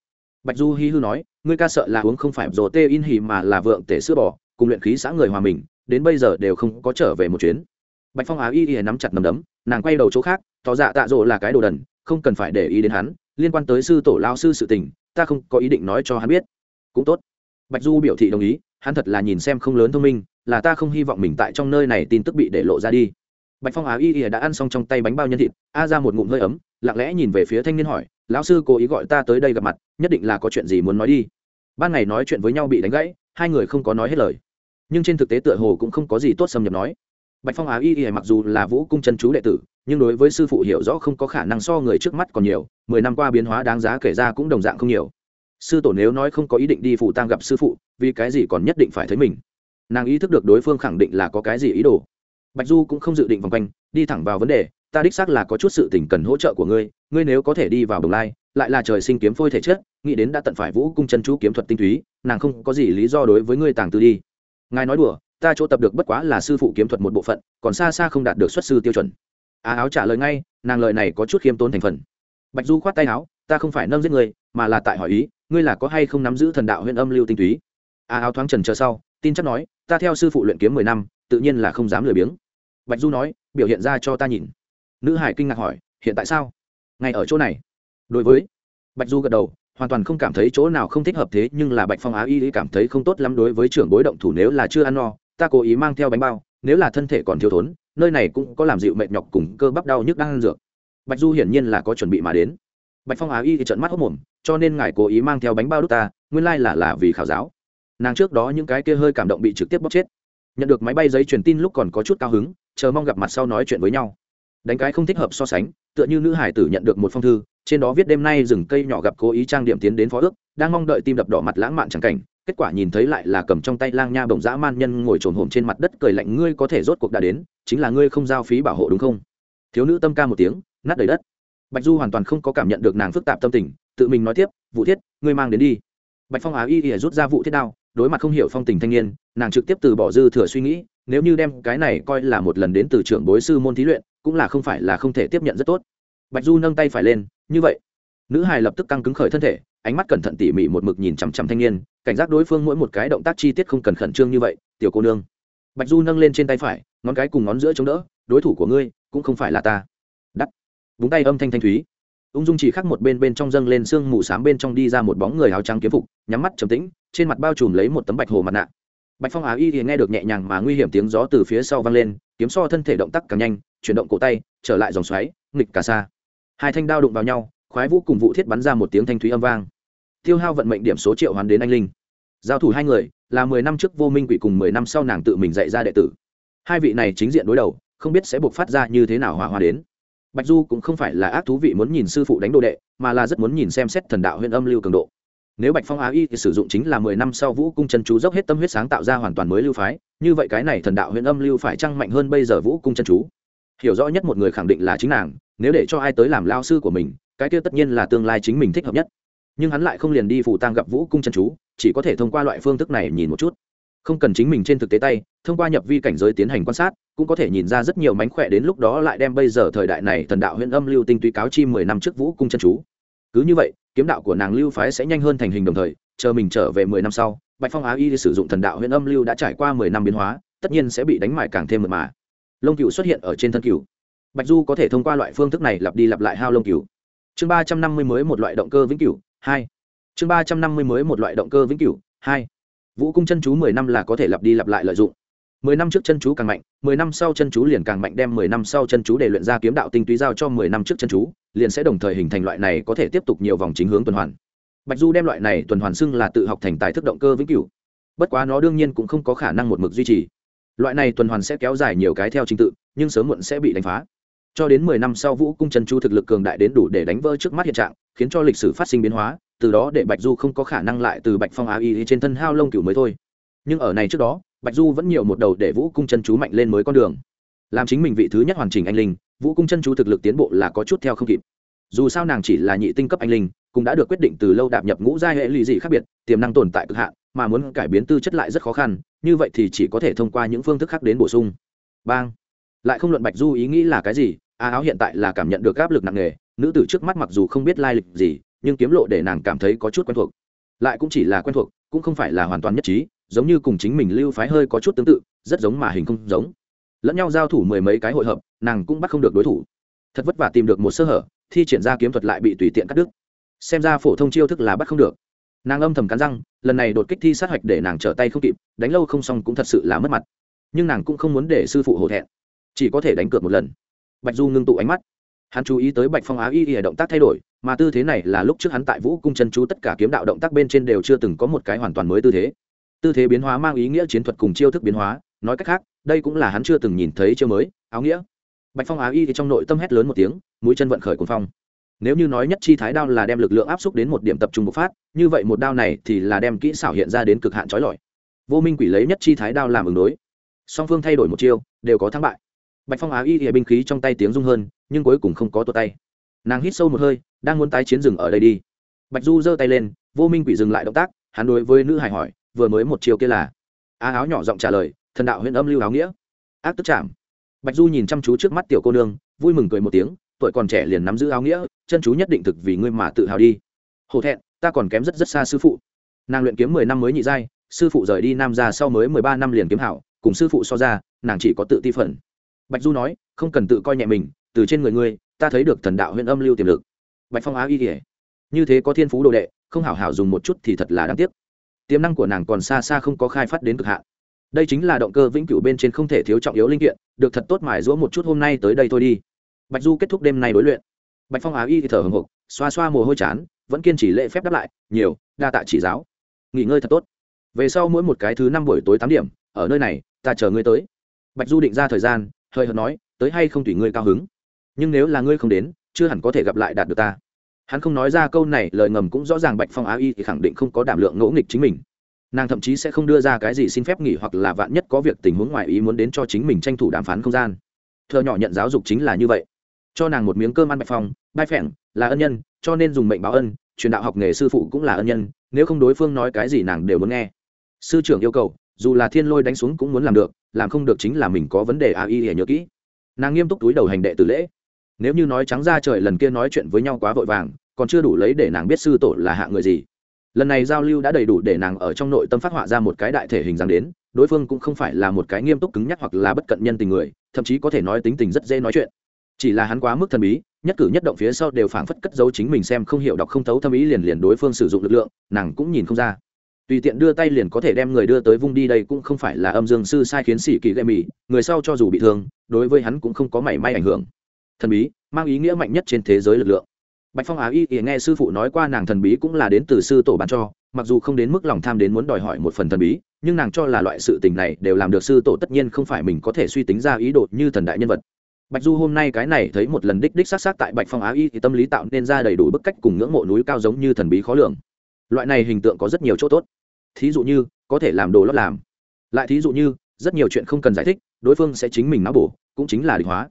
bạch du hi hư nói, ngươi ca sợ là uống không phải rổ tê in hì mà là vượng tể sữa bò, cùng luyện khí xã người hòa mình, đến bây giờ đều không có trở về một chuyến. Bạch phong á y y nắm chặt nắm đấm, nàng quay đầu chỗ khác, tỏ dạ tạ rỗ là cái đồ đần, không cần phải để ý đến hắn, liên quan tới sư tổ lao sư sự tình, ta không có ý định nói cho hắn biết. Cũng tốt. Bạch du biểu thị đồng ý, hắn thật là nhìn xem không lớn thông minh, là ta không hy vọng mình tại trong nơi này tin tức bị để lộ ra đi. Bạch phong á y y đã ăn xong trong tay bánh bao nhân thịt, a ra một ngụm hơi ấm, lặng lẽ nhìn về phía thanh niên hỏi lão sư cố ý gọi ta tới đây gặp mặt, nhất định là có chuyện gì muốn nói đi. Ban ngày nói chuyện với nhau bị đánh gãy, hai người không có nói hết lời. Nhưng trên thực tế tựa hồ cũng không có gì tốt xâm nhập nói. Bạch phong á y y mặc dù là vũ cung chân chú đệ tử, nhưng đối với sư phụ hiểu rõ không có khả năng so người trước mắt còn nhiều, mười năm qua biến hóa đáng giá kể ra cũng đồng dạng không nhiều. Sư tổ nếu nói không có ý định đi phụ tang gặp sư phụ, vì cái gì còn nhất định phải thấy mình? Nàng ý thức được đối phương khẳng định là có cái gì ý đồ. Bạch du cũng không dự định vòng quanh, đi thẳng vào vấn đề, ta đích xác là có chút sự tình cần hỗ trợ của ngươi ngươi nếu có thể đi vào đồng lai, lại là trời sinh kiếm phôi thể chất, nghĩ đến đã tận phải vũ cung chân chú kiếm thuật tinh túy, nàng không có gì lý do đối với ngươi tàng tư đi. Ngài nói đùa, ta chỗ tập được bất quá là sư phụ kiếm thuật một bộ phận, còn xa xa không đạt được xuất sư tiêu chuẩn. Á, áo trả lời ngay, nàng lời này có chút khiêm tốn thành phần. Bạch du khoát tay áo, ta không phải nâng giết người, mà là tại hỏi ý, ngươi là có hay không nắm giữ thần đạo huyện âm lưu tinh túy? Á, áo thoáng trần chờ sau, tin chắc nói, ta theo sư phụ luyện kiếm mười năm, tự nhiên là không dám lười biếng. Bạch du nói, biểu hiện ra cho ta nhìn. Nữ hải kinh ngạc hỏi, hiện tại sao? Ngay ở chỗ này. Đối với bạch du gật đầu, hoàn toàn không cảm thấy chỗ nào không thích hợp thế, nhưng là bạch phong á y cảm thấy không tốt lắm đối với trưởng bối động thủ nếu là chưa ăn no, ta cố ý mang theo bánh bao, nếu là thân thể còn thiếu thốn, nơi này cũng có làm dịu mệt nhọc cùng cơ bắp đau nhức đang ăn dược. Bạch du hiển nhiên là có chuẩn bị mà đến. Bạch phong á y thì trận mắt hốc mồm, cho nên ngài cố ý mang theo bánh bao đúc ta, nguyên lai là là vì khảo giáo. Nàng trước đó những cái kia hơi cảm động bị trực tiếp bóc chết. Nhận được máy bay giấy truyền tin lúc còn có chút cao hứng, chờ mong gặp mặt sau nói chuyện với nhau đánh cái không thích hợp so sánh, tựa như nữ hải tử nhận được một phong thư, trên đó viết đêm nay rừng cây nhỏ gặp cố ý trang điểm tiến đến phó ước, đang mong đợi tim đập đỏ mặt lãng mạn chẳng cảnh. Kết quả nhìn thấy lại là cầm trong tay lang nha bồng dã man nhân ngồi trồn hổm trên mặt đất cười lạnh, ngươi có thể rốt cuộc đã đến, chính là ngươi không giao phí bảo hộ đúng không? Thiếu nữ tâm ca một tiếng, nát đầy đất. Bạch du hoàn toàn không có cảm nhận được nàng phức tạp tâm tình, tự mình nói tiếp vụ thiết, ngươi mang đến đi. Bạch phong áo y ỉa rút ra vụ thiết đao, đối mặt không hiểu phong tình thanh niên, nàng trực tiếp từ bỏ dư thừa suy nghĩ, nếu như đem cái này coi là một lần đến từ trưởng bối sư môn thí luyện cũng là không phải là không thể tiếp nhận rất tốt. Bạch du nâng tay phải lên, như vậy. Nữ hài lập tức căng cứng khởi thân thể, ánh mắt cẩn thận tỉ mỉ một mực nhìn chằm chằm thanh niên, cảnh giác đối phương mỗi một cái động tác chi tiết không cần khẩn trương như vậy, tiểu cô nương. Bạch du nâng lên trên tay phải, ngón cái cùng ngón giữa chống đỡ, đối thủ của ngươi cũng không phải là ta. Đắt. Vúng tay âm thanh thanh thúy. Ung dung chỉ khắc một bên bên trong dâng lên sương mù s á m bên trong đi ra một bóng người áo trắng kiếm phục, nhắm mắt trầm tĩnh, trên mặt bao trùm lấy một tấm bạch hồ mặt nạ. Bạch phong áo y thì nghe được nhẹ nhàng mà nguy hiểm tiếng gió từ phía sau vang lên, kiếm so thân thể động tác càng nhanh chuyển động cổ tay, trở lại dòng xoáy, nghịch cả xa. Hai thanh đao đụng vào nhau, khoái vũ cùng vũ thiết bắn ra một tiếng thanh thúy âm vang. Tiêu hao vận mệnh điểm số triệu hoán đến anh linh. Giao thủ hai người, là mười năm trước vô minh quỷ cùng mười năm sau nàng tự mình dạy ra đệ tử. Hai vị này chính diện đối đầu, không biết sẽ buộc phát ra như thế nào hỏa hoa đến. Bạch du cũng không phải là ác thú vị muốn nhìn sư phụ đánh đồ đệ, mà là rất muốn nhìn xem xét thần đạo huyện âm lưu cường độ. Nếu bạch phong á y thì sử dụng chính là mười năm sau vũ cung chân chú dốc hết tâm huyết sáng tạo ra hoàn toàn mới lưu phái, như vậy cái này thần đạo huyện âm lưu phải trăng mạnh hơn bây giờ vũ cung chân chú hiểu rõ nhất một người khẳng định là chính nàng, nếu để cho ai tới làm lao sư của mình, cái kia tất nhiên là tương lai chính mình thích hợp nhất. Nhưng hắn lại không liền đi phủ tang gặp vũ cung chân chú, chỉ có thể thông qua loại phương thức này nhìn một chút. Không cần chính mình trên thực tế tay, thông qua nhập vi cảnh giới tiến hành quan sát, cũng có thể nhìn ra rất nhiều mánh khỏe đến lúc đó lại đem bây giờ thời đại này thần đạo huyện âm lưu tinh túy cáo chi mười năm trước vũ cung chân chú. Cứ như vậy, kiếm đạo của nàng lưu phái sẽ nhanh hơn thành hình đồng thời, chờ mình trở về mười năm sau, bạch phong á y sử dụng thần đạo huyện âm lưu đã trải qua mười năm biến hóa, tất nhiên sẽ bị đánh mại càng thêm mật mà lông cừu xuất hiện ở trên thân cừu. bạch du có thể thông qua loại phương thức này lặp đi lặp lại hao lông cừu. chương ba trăm năm mươi mới một loại động cơ vĩnh cửu, hai. Chương ba trăm năm mươi mới một loại động cơ vĩnh cửu, hai. Vũ cung chân chú mười năm là có thể lặp đi lặp lại lợi dụng. Mười năm trước chân chú càng mạnh, mười năm sau chân chú liền càng mạnh, đem mười năm sau chân chú để luyện ra kiếm đạo tinh túy giao cho mười năm trước chân chú, liền sẽ đồng thời hình thành loại này có thể tiếp tục nhiều vòng chính hướng tuần hoàn. Bạch du đem loại này tuần hoàn xưng là tự học thành tài thức động cơ vĩnh cửu. Bất quá nó đương nhiên cũng không có khả năng một mực duy trì loại này tuần hoàn sẽ kéo dài nhiều cái theo trình tự, nhưng sớm muộn sẽ bị đánh phá. Cho đến mười năm sau vũ cung chân chú thực lực cường đại đến đủ để đánh vỡ trước mắt hiện trạng, khiến cho lịch sử phát sinh biến hóa, từ đó để bạch du không có khả năng lại từ bạch phong á y trên thân hao lông cửu mới thôi. Nhưng ở này trước đó, bạch du vẫn nhiều một đầu để vũ cung chân chú mạnh lên mới con đường. Làm chính mình vị thứ nhất hoàn chỉnh anh linh, vũ cung chân chú thực lực tiến bộ là có chút theo không kịp. Dù sao nàng chỉ là nhị tinh cấp anh linh, cũng đã được quyết định từ lâu đạp nhập ngũ giai hệ lụy dị khác biệt, tiềm năng tồn tại cực hạn mà muốn cải biến tư chất lại rất khó khăn, như vậy thì chỉ có thể thông qua những phương thức khác đến bổ sung. Bang. Lại không luận bạch du ý nghĩ là cái gì, a áo hiện tại là cảm nhận được áp lực nặng nề, nữ tử trước mắt mặc dù không biết lai lịch gì, nhưng kiếm lộ để nàng cảm thấy có chút quen thuộc. Lại cũng chỉ là quen thuộc, cũng không phải là hoàn toàn nhất trí, giống như cùng chính mình lưu phái hơi có chút tương tự, rất giống mà hình không giống. Lẫn nhau giao thủ mười mấy cái hội hợp, nàng cũng bắt không được đối thủ. Thật vất vả tìm được một sơ hở, thi triển ra kiếm thuật lại bị tùy tiện cắt đứt. Xem ra phổ thông chiêu thức là bắt không được nàng âm thầm cắn răng, lần này đột kích thi sát hạch để nàng trở tay không kịp, đánh lâu không xong cũng thật sự là mất mặt. Nhưng nàng cũng không muốn để sư phụ hổ thẹn, chỉ có thể đánh cược một lần. Bạch du ngưng tụ ánh mắt. Hắn chú ý tới bạch phong á y y động tác thay đổi, mà tư thế này là lúc trước hắn tại vũ cung chân chú tất cả kiếm đạo động tác bên trên đều chưa từng có một cái hoàn toàn mới tư thế. Tư thế biến hóa mang ý nghĩa chiến thuật cùng chiêu thức biến hóa, nói cách khác, đây cũng là hắn chưa từng nhìn thấy chiêu mới, áo nghĩa. Bạch phong á y thì trong nội tâm hét lớn một tiếng, mũi chân vận khởi cuồng phong nếu như nói nhất chi thái đao là đem lực lượng áp xúc đến một điểm tập trung bộc phát, như vậy một đao này thì là đem kỹ xảo hiện ra đến cực hạn trói lọi. Vô minh quỷ lấy nhất chi thái đao làm ứng đối. Song phương thay đổi một chiêu, đều có thắng bại. Bạch phong á y thì binh khí trong tay tiếng rung hơn, nhưng cuối cùng không có tuột tay. Nàng hít sâu một hơi, đang muốn tái chiến rừng ở đây đi. Bạch du giơ tay lên, vô minh quỷ dừng lại động tác, hắn đối với nữ hải hỏi, vừa mới một chiều kia là? Á áo nhỏ giọng trả lời, thần đạo huyện âm lưu áo nghĩa. Ác tức chạm. Bạch du nhìn chăm chú trước mắt tiểu cô nương, vui mừng cười một tiếng tuổi còn trẻ liền nắm giữ áo nghĩa, chân chú nhất định thực vì ngươi mà tự hào đi. Hổ thẹn, ta còn kém rất rất xa sư phụ. Nàng luyện kiếm mười năm mới nhị giai, sư phụ rời đi nam ra sau mới mười ba năm liền kiếm hảo, cùng sư phụ so ra, nàng chỉ có tự ti phần bạch du nói, không cần tự coi nhẹ mình, từ trên người ngươi, ta thấy được thần đạo huyện âm lưu tiềm lực. Bạch phong á y kỉa như thế có thiên phú đồ đệ, không hảo hảo dùng một chút thì thật là đáng tiếc. Tiềm năng của nàng còn xa xa không có khai phát đến cực hạn. Đây chính là động cơ vĩnh cửu bên trên không thể thiếu trọng yếu linh kiện, được thật tốt mài giũa một chút hôm nay tới đây thôi đi bạch du kết thúc đêm nay đối luyện. Bạch phong áo y thì thở hồng hộc, xoa xoa mồ hôi chán, vẫn kiên trì lễ phép đáp lại, nhiều, đa tạ chỉ giáo. Nghỉ ngơi thật tốt. Về sau mỗi một cái thứ năm buổi tối tám điểm, ở nơi này, ta chờ ngươi tới. Bạch du định ra thời gian, hơi hợt nói, tới hay không tùy ngươi cao hứng. Nhưng nếu là ngươi không đến, chưa hẳn có thể gặp lại đạt được ta. Hắn không nói ra câu này, lời ngầm cũng rõ ràng bạch phong áo y thì khẳng định không có đảm lượng ngỗ nghịch chính mình. Nàng thậm chí sẽ không đưa ra cái gì xin phép nghỉ hoặc là vạn nhất có việc tình huống ngoài ý muốn đến cho chính mình tranh thủ đàm phán không gian. Thợ nhỏ nhận giáo dục chính là như vậy cho nàng một miếng cơm ăn bạch phong, bai phèn, là ân nhân, cho nên dùng mệnh báo ân, truyền đạo học nghề sư phụ cũng là ân nhân, nếu không đối phương nói cái gì nàng đều muốn nghe. Sư trưởng yêu cầu, dù là thiên lôi đánh xuống cũng muốn làm được, làm không được chính là mình có vấn đề a y để nhớ kỹ. Nàng nghiêm túc túi đầu hành đệ tử lễ. Nếu như nói trắng ra trời lần kia nói chuyện với nhau quá vội vàng, còn chưa đủ lấy để nàng biết sư tổ là hạ người gì. Lần này giao lưu đã đầy đủ để nàng ở trong nội tâm phát họa ra một cái đại thể hình dáng đến, đối phương cũng không phải là một cái nghiêm túc cứng nhắc hoặc là bất cận nhân tình người, thậm chí có thể nói tính tình rất dễ nói chuyện chỉ là hắn quá mức thần bí, nhất cử nhất động phía sau đều phảng phất cất giấu chính mình xem không hiểu đọc không thấu thâm ý liền liền đối phương sử dụng lực lượng, nàng cũng nhìn không ra. Tùy tiện đưa tay liền có thể đem người đưa tới vung đi đây cũng không phải là âm dương sư sai khiến sĩ kỳ gây mì, người sau cho dù bị thương, đối với hắn cũng không có mảy may ảnh hưởng. Thần bí, mang ý nghĩa mạnh nhất trên thế giới lực lượng. Bạch phong á y ý nghe sư phụ nói qua nàng thần bí cũng là đến từ sư tổ bán cho, mặc dù không đến mức lòng tham đến muốn đòi hỏi một phần thần bí, nhưng nàng cho là loại sự tình này đều làm được sư tổ tất nhiên không phải mình có thể suy tính ra ý đồ như thần đại nhân vật bạch du hôm nay cái này thấy một lần đích đích s á tại bạch phong á y thì tâm lý tạo nên ra đầy đủ bức cách cùng ngưỡng mộ núi cao giống như thần bí khó lường. Loại này hình tượng có rất nhiều chỗ tốt. Thí dụ như, có thể làm đồ lót làm. Lại thí dụ như, rất nhiều chuyện không cần giải thích, đối phương sẽ chính mình não bổ, cũng chính là địch hóa.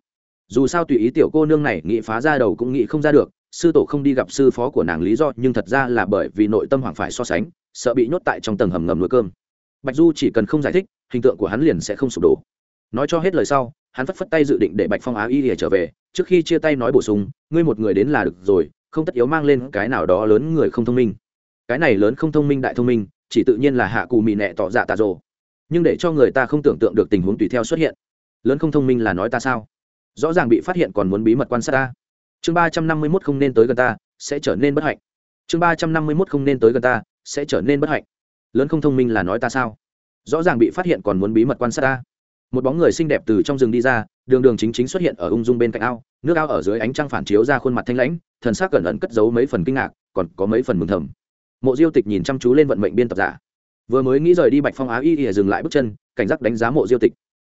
Dù sao tùy ý tiểu cô nương này nghĩ phá ra đầu cũng nghĩ không ra được, sư tổ không đi gặp sư phó của nàng lý do nhưng thật ra là bởi vì nội tâm hoảng phải so sánh, sợ bị nhốt tại trong tầng hầm ngầm nuôi cơm. Bạch du chỉ cần không giải thích, hình tượng của hắn liền sẽ không sụp đổ. Nói cho hết lời sau hắn phất phất tay dự định để bạch phong á y lìa trở về, trước khi chia tay nói bổ sung, ngươi một người đến là được rồi, không tất yếu mang lên cái nào đó lớn người không thông minh. Cái này lớn không thông minh đại thông minh, chỉ tự nhiên là hạ cù mì nẹ tỏ dạ tà rồ. Nhưng để cho người ta không tưởng tượng được tình huống tùy theo xuất hiện. Lớn không thông minh là nói ta sao? Rõ ràng bị phát hiện còn muốn bí mật quan sát ta. Chương ba trăm năm mươi mốt không nên tới gần ta, sẽ trở nên bất hạnh. Chương ba trăm năm mươi mốt không nên tới gần ta, sẽ trở nên bất hạnh. Lớn không thông minh là nói ta sao? Rõ ràng bị phát hiện còn muốn bí mật quan sát ta một bóng người xinh đẹp từ trong rừng đi ra, đường đường chính chính xuất hiện ở ung dung bên cạnh ao, nước ao ở dưới ánh trăng phản chiếu ra khuôn mặt thanh lãnh, thần s ắ c cẩn ẩn cất giấu mấy phần kinh ngạc, còn có mấy phần mừng thầm. Mộ diêu tịch nhìn chăm chú lên vận mệnh biên tập giả. Vừa mới nghĩ rời đi bạch phong á y ỉa dừng lại bước chân, cảnh giác đánh giá mộ diêu tịch.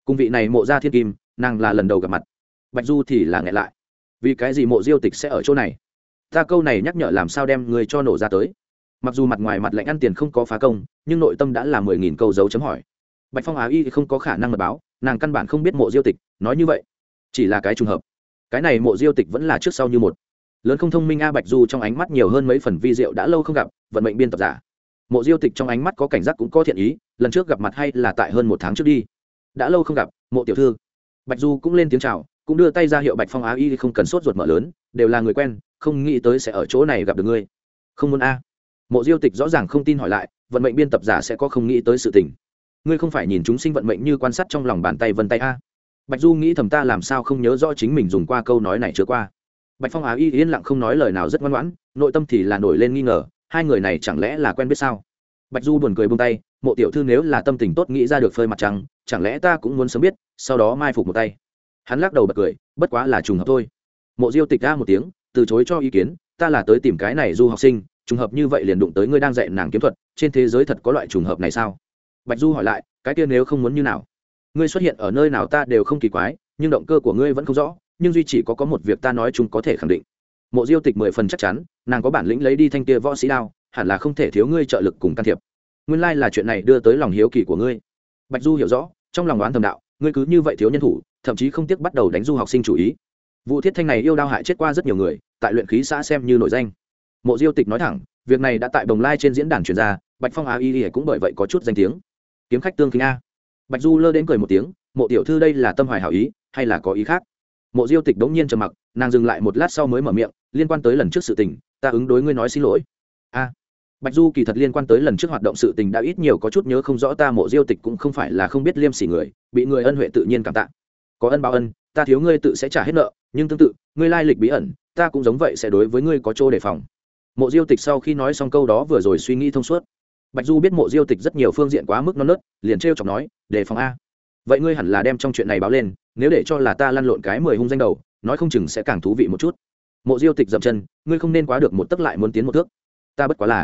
Cùng vị này mộ gia thiên kim, nàng là lần đầu gặp mặt. Bạch du thì là nghẹn lại. Vì cái gì mộ diêu tịch sẽ ở chỗ này? Ta câu này nhắc nhở làm sao đem người cho nổ ra tới? Mặc dù mặt ngoài mặt lạnh ăn tiền không có phá công, nhưng nội tâm đã là mười nghìn câu dấu chấm hỏi bạch phong á y không có khả năng mật báo, nàng căn bản không biết mộ diêu tịch, nói như vậy. Chỉ là cái trùng hợp. Cái này mộ diêu tịch vẫn là trước sau như một. Lớn không thông minh a bạch du trong ánh mắt nhiều hơn mấy phần vi diệu đã lâu không gặp, vận mệnh biên tập giả. Mộ diêu tịch trong ánh mắt có cảnh giác cũng có thiện ý, lần trước gặp mặt hay là tại hơn một tháng trước đi. Đã lâu không gặp, mộ tiểu thư. Bạch du cũng lên tiếng chào, cũng đưa tay ra hiệu bạch phong á y không cần sốt ruột mở lớn, đều là người quen, không nghĩ tới sẽ ở chỗ này gặp được ngươi. Không muốn a. Mộ diêu tịch rõ ràng không tin hỏi lại, vận mệnh biên tập giả sẽ có không nghĩ tới sự tình ngươi không phải nhìn chúng sinh vận mệnh như quan sát trong lòng bàn tay vân tay a? Bạch du nghĩ thầm ta làm sao không nhớ rõ chính mình dùng qua câu nói này chưa qua. Bạch phong á y yên lặng không nói lời nào rất ngoan ngoãn, nội tâm thì là nổi lên nghi ngờ, hai người này chẳng lẽ là quen biết sao? Bạch du buồn cười bông tay, mộ tiểu thư nếu là tâm tình tốt nghĩ ra được phơi mặt trăng, chẳng lẽ ta cũng muốn sớm biết, sau đó mai phục một tay? Hắn lắc đầu bật cười, bất quá là trùng hợp thôi. Mộ diêu tịch ra một tiếng, từ chối cho ý kiến, ta là tới tìm cái này du học sinh, trùng hợp như vậy liền đụng tới ngươi đang dạy nàng kiếm thuật, trên thế giới thật có loại trùng hợp này sao? Bạch du hỏi lại, cái kia nếu không muốn như nào? Ngươi xuất hiện ở nơi nào ta đều không kỳ quái, nhưng động cơ của ngươi vẫn không rõ, nhưng duy chỉ có có một việc ta nói chúng có thể khẳng định. Mộ diêu tịch mười phần chắc chắn, nàng có bản lĩnh lấy đi thanh kia võ sĩ đao, hẳn là không thể thiếu ngươi trợ lực cùng can thiệp. Nguyên lai là chuyện này đưa tới lòng hiếu kỳ của ngươi. Bạch du hiểu rõ, trong lòng đoán thầm đạo, ngươi cứ như vậy thiếu nhân thủ, thậm chí không tiếc bắt đầu đánh du học sinh chủ ý. Vụ thiết thanh này yêu đao hại chết qua rất nhiều người, tại luyện khí xã xem như nổi danh. Mộ diêu tịch nói thẳng, việc này đã tại bồng lai trên diễn đàn truyền ra, bạch phong á y cũng bởi vậy có chút danh tiếng kiếm khách tương kính a. Bạch du lơ đến cười một tiếng, mộ tiểu thư đây là tâm hoài hảo ý, hay là có ý khác? Mộ diêu tịch đống nhiên trầm mặc, nàng dừng lại một lát sau mới mở miệng, liên quan tới lần trước sự tình, ta ứng đối ngươi nói xin lỗi. A. Bạch du kỳ thật liên quan tới lần trước hoạt động sự tình đã ít nhiều có chút nhớ không rõ, ta mộ diêu tịch cũng không phải là không biết liêm sỉ người, bị người ân huệ tự nhiên cảm tạ. Có ân báo ân, ta thiếu ngươi tự sẽ trả hết nợ, nhưng tương tự, ngươi lai lịch bí ẩn, ta cũng giống vậy sẽ đối với ngươi có chỗ đề phòng. Mộ diêu tịch sau khi nói xong câu đó vừa rồi suy nghĩ thông suốt bạch du biết mộ diêu tịch rất nhiều phương diện quá mức non nớt, liền t r e o chọc nói, đề phòng a. Vậy ngươi hẳn là đem trong chuyện này báo lên, nếu để cho là ta lăn lộn cái mười hung danh đầu, nói không chừng sẽ càng thú vị một chút. Mộ diêu tịch dậm chân, ngươi không nên quá được một tấc lại muốn tiến một thước. Ta bất quá là.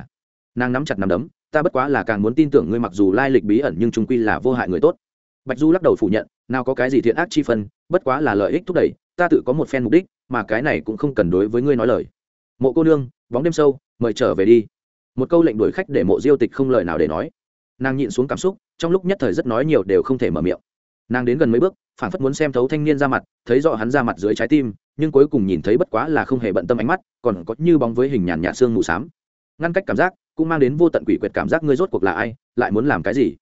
Nàng nắm chặt nắm đấm, ta bất quá là càng muốn tin tưởng ngươi mặc dù lai lịch bí ẩn nhưng trung quy là vô hại người tốt. Bạch du lắc đầu phủ nhận, nào có cái gì thiện ác chi phân, bất quá là lợi ích thúc đẩy, ta tự có một phen mục đích, mà cái này cũng không cần đối với ngươi nói lời. Mộ cô nương, bóng đêm sâu, mời trở về đi một câu lệnh đuổi khách để mộ diêu tịch không lời nào để nói. Nàng nhịn xuống cảm xúc, trong lúc nhất thời rất nói nhiều đều không thể mở miệng. Nàng đến gần mấy bước phản phất muốn xem thấu thanh niên ra mặt, thấy rõ hắn ra mặt dưới trái tim, nhưng cuối cùng nhìn thấy bất quá là không hề bận tâm ánh mắt, còn có như bóng với hình nhàn nhạt xương mù xám. Ngăn cách cảm giác, cũng mang đến vô tận quỷ quyệt cảm giác ngươi rốt cuộc là ai, lại muốn làm cái gì?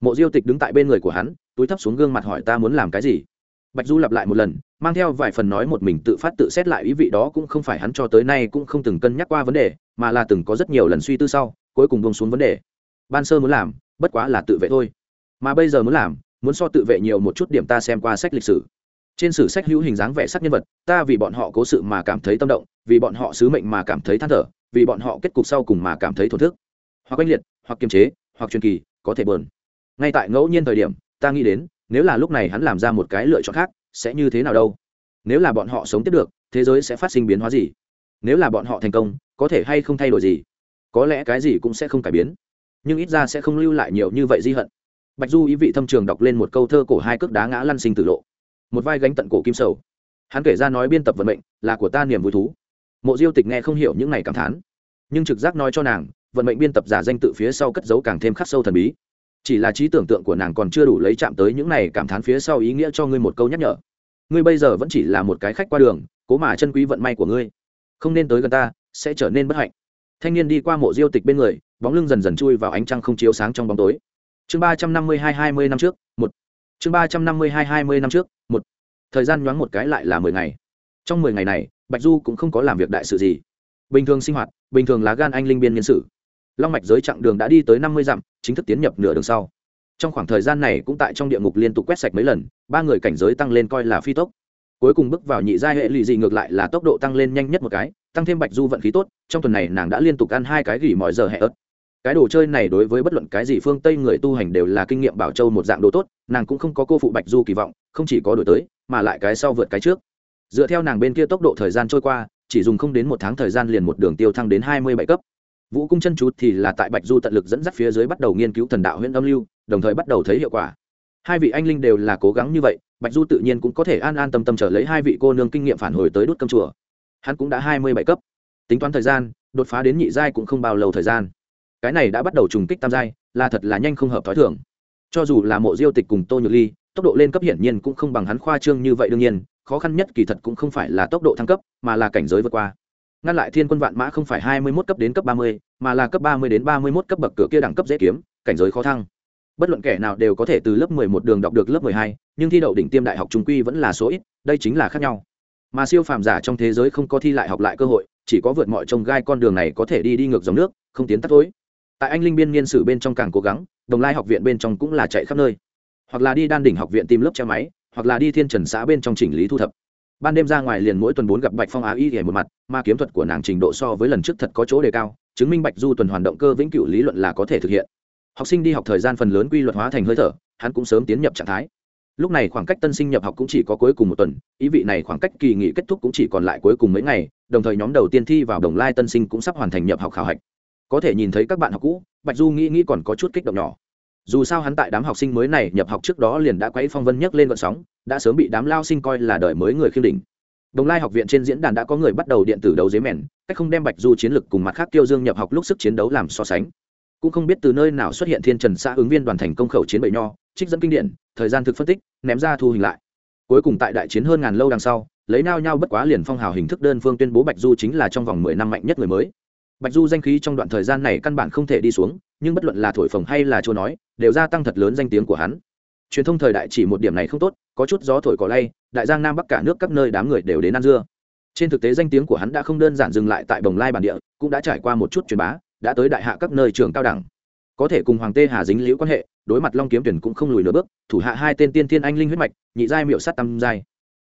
Mộ diêu tịch đứng tại bên người của hắn, túi thấp xuống gương mặt hỏi ta muốn làm cái gì? Bạch du lặp lại một lần, mang theo vài phần nói một mình tự phát tự xét lại ý vị đó cũng không phải hắn cho tới nay cũng không từng cân nhắc qua vấn đề mà là từng có rất nhiều lần suy tư sau, cuối cùng bông xuống vấn đề. Ban sơ muốn làm, bất quá là tự vệ thôi. Mà bây giờ muốn làm, muốn so tự vệ nhiều một chút điểm ta xem qua sách lịch sử. Trên sử sách hữu hình dáng vẽ sắc nhân vật, ta vì bọn họ cố sự mà cảm thấy tâm động, vì bọn họ sứ mệnh mà cảm thấy than thở, vì bọn họ kết cục sau cùng mà cảm thấy thổn thức. Hoặc oanh liệt, hoặc kiềm chế, hoặc truyền kỳ, có thể bờn ngay tại ngẫu nhiên thời điểm, ta nghĩ đến, nếu là lúc này hắn làm ra một cái lựa chọn khác, sẽ như thế nào đâu? Nếu là bọn họ sống tiếp được, thế giới sẽ phát sinh biến hóa gì? Nếu là bọn họ thành công, có thể hay không thay đổi gì? Có lẽ cái gì cũng sẽ không cải biến. Nhưng ít ra sẽ không lưu lại nhiều như vậy di hận. Bạch du ý vị thâm trường đọc lên một câu thơ cổ hai cước đá ngã lăn sinh tử lộ. Một vai gánh tận cổ kim sầu. Hắn kể ra nói biên tập vận mệnh, là của ta niềm vui thú. Mộ diêu tịch nghe không hiểu những này cảm thán. Nhưng trực giác nói cho nàng, vận mệnh biên tập giả danh tự phía sau cất giấu càng thêm khắc sâu thần bí. Chỉ là trí tưởng tượng của nàng còn chưa đủ lấy chạm tới những này cảm thán phía sau ý nghĩa cho ngươi một câu nhắc nhở. Ngươi bây giờ vẫn chỉ là một cái khách qua đường, cố mà chân quý vận may của ngươi không nên tới gần ta, sẽ trở nên bất hạnh. Thanh niên đi qua mộ diêu tịch bên người, bóng lưng dần dần chui vào ánh trăng không chiếu sáng trong bóng tối. Chương ba trăm năm mươi hai hai mươi năm trước, một. Chương ba trăm năm mươi hai hai mươi năm trước, một. Thời gian nhoáng một cái lại là mười ngày. Trong mười ngày này, bạch du cũng không có làm việc đại sự gì. Bình thường sinh hoạt, bình thường là gan anh linh biên nhân sự. Long mạch giới chặng đường đã đi tới năm mươi dặm, chính thức tiến nhập nửa đường sau. Trong khoảng thời gian này cũng tại trong địa ngục liên tục quét sạch mấy lần, ba người cảnh giới tăng lên coi là phi tốc cuối cùng bước vào nhị giai hệ lụy dị ngược lại là tốc độ tăng lên nhanh nhất một cái, tăng thêm bạch du vận khí tốt, trong tuần này nàng đã liên tục ăn hai cái gỉ mọi giờ hẹ ớt. Cái đồ chơi này đối với bất luận cái gì phương tây người tu hành đều là kinh nghiệm bảo châu một dạng đồ tốt, nàng cũng không có cô phụ bạch du kỳ vọng, không chỉ có đổi tới, mà lại cái sau vượt cái trước. Dựa theo nàng bên kia tốc độ thời gian trôi qua, chỉ dùng không đến một tháng thời gian liền một đường tiêu thăng đến hai mươi bảy cấp. Vũ cung chân chú thì là tại bạch du tận lực dẫn dắt phía dưới bắt đầu nghiên cứu thần đạo huyện âm lưu, đồng thời bắt đầu thấy hiệu quả. Hai vị anh linh đều là cố gắng như vậy bạch du tự nhiên cũng có thể an an tâm tâm trở lấy hai vị cô nương kinh nghiệm phản hồi tới đốt cơm chùa. Hắn cũng đã hai mươi bảy cấp. Tính toán thời gian, đột phá đến nhị giai cũng không bao lâu thời gian. Cái này đã bắt đầu trùng kích tam giai, là thật là nhanh không hợp t h ó i thường. Cho dù là mộ diêu tịch cùng tô nhược ly, tốc độ lên cấp hiển nhiên cũng không bằng hắn khoa trương như vậy đương nhiên, khó khăn nhất kỳ thật cũng không phải là tốc độ thăng cấp, mà là cảnh giới vượt qua. Ngăn lại thiên quân vạn mã không phải hai mươi mốt cấp đến cấp ba mươi, mà là cấp ba mươi đến ba mươi mốt cấp bậc cửa kia đẳng cấp dễ kiếm, cảnh giới khó thăng bất luận kẻ nào đều có thể từ lớp mười một đường đọc được lớp mười hai, nhưng thi đậu đỉnh tiêm đại học trung quy vẫn là số ít, đây chính là khác nhau. Mà siêu phàm giả trong thế giới không có thi lại học lại cơ hội, chỉ có vượt mọi trông gai con đường này có thể đi đi ngược dòng nước, không tiến tắt tối tại anh linh biên niên sử bên trong càng cố gắng, đồng lai học viện bên trong cũng là chạy khắp nơi. Hoặc là đi đan đỉnh học viện tìm lớp che máy, hoặc là đi thiên trần xã bên trong chỉnh lý thu thập. Ban đêm ra ngoài liền mỗi tuần bốn gặp bạch phong á y một mặt, mà kiếm thuật của nàng trình độ so với lần trước thật có chỗ đề cao, chứng minh bạch du tuần hoàn động cơ vĩnh cửu lý luận là có thể thực hiện học sinh đi học thời gian phần lớn quy luật hóa thành hơi thở, hắn cũng sớm tiến nhập trạng thái. Lúc này khoảng cách tân sinh nhập học cũng chỉ có cuối cùng một tuần, ý vị này khoảng cách kỳ nghỉ kết thúc cũng chỉ còn lại cuối cùng mấy ngày, đồng thời nhóm đầu tiên thi vào đồng lai tân sinh cũng sắp hoàn thành nhập học khảo hạch. Có thể nhìn thấy các bạn học cũ, bạch du nghĩ nghĩ còn có chút kích động nhỏ. Dù sao hắn tại đám học sinh mới này nhập học trước đó liền đã quấy phong vân nhấc lên vận sóng, đã sớm bị đám lao sinh coi là đời mới người khiêm đỉnh. Đồng lai học viện trên diễn đàn đã có người bắt đầu điện tử đấu dế mèn, cách không đem bạch du chiến lực cùng mặt khác tiêu dương nhập học lúc sức chiến đấu làm so sánh cũng không biết từ nơi nào xuất hiện thiên trần xã ứng viên đoàn thành công khẩu chiến bậy nho, trích dẫn kinh điển, thời gian thực phân tích, ném ra thu hình lại. Cuối cùng tại đại chiến hơn ngàn lâu đằng sau, lấy nao nhau bất quá liền phong hào hình thức đơn phương tuyên bố bạch du chính là trong vòng mười năm mạnh nhất người mới. Bạch du danh khí trong đoạn thời gian này căn bản không thể đi xuống, nhưng bất luận là thổi phồng hay là chỗ nói, đều gia tăng thật lớn danh tiếng của hắn. Truyền thông thời đại chỉ một điểm này không tốt, có chút gió thổi cỏ lay, đại giang nam bắc cả nước các nơi đám người đều đến ăn dưa. Trên thực tế danh tiếng của hắn đã không đơn giản dừng lại tại bồng lai bản địa, cũng đã trải qua một chút truyền bá đã tới đại hạ các nơi trường cao đẳng. Có thể cùng hoàng tê hà dính liễu quan hệ, đối mặt long kiếm tuyển cũng không lùi nửa bước, thủ hạ hai tên tiên thiên anh linh huyết mạch, nhị giai miệu sắt tam giai.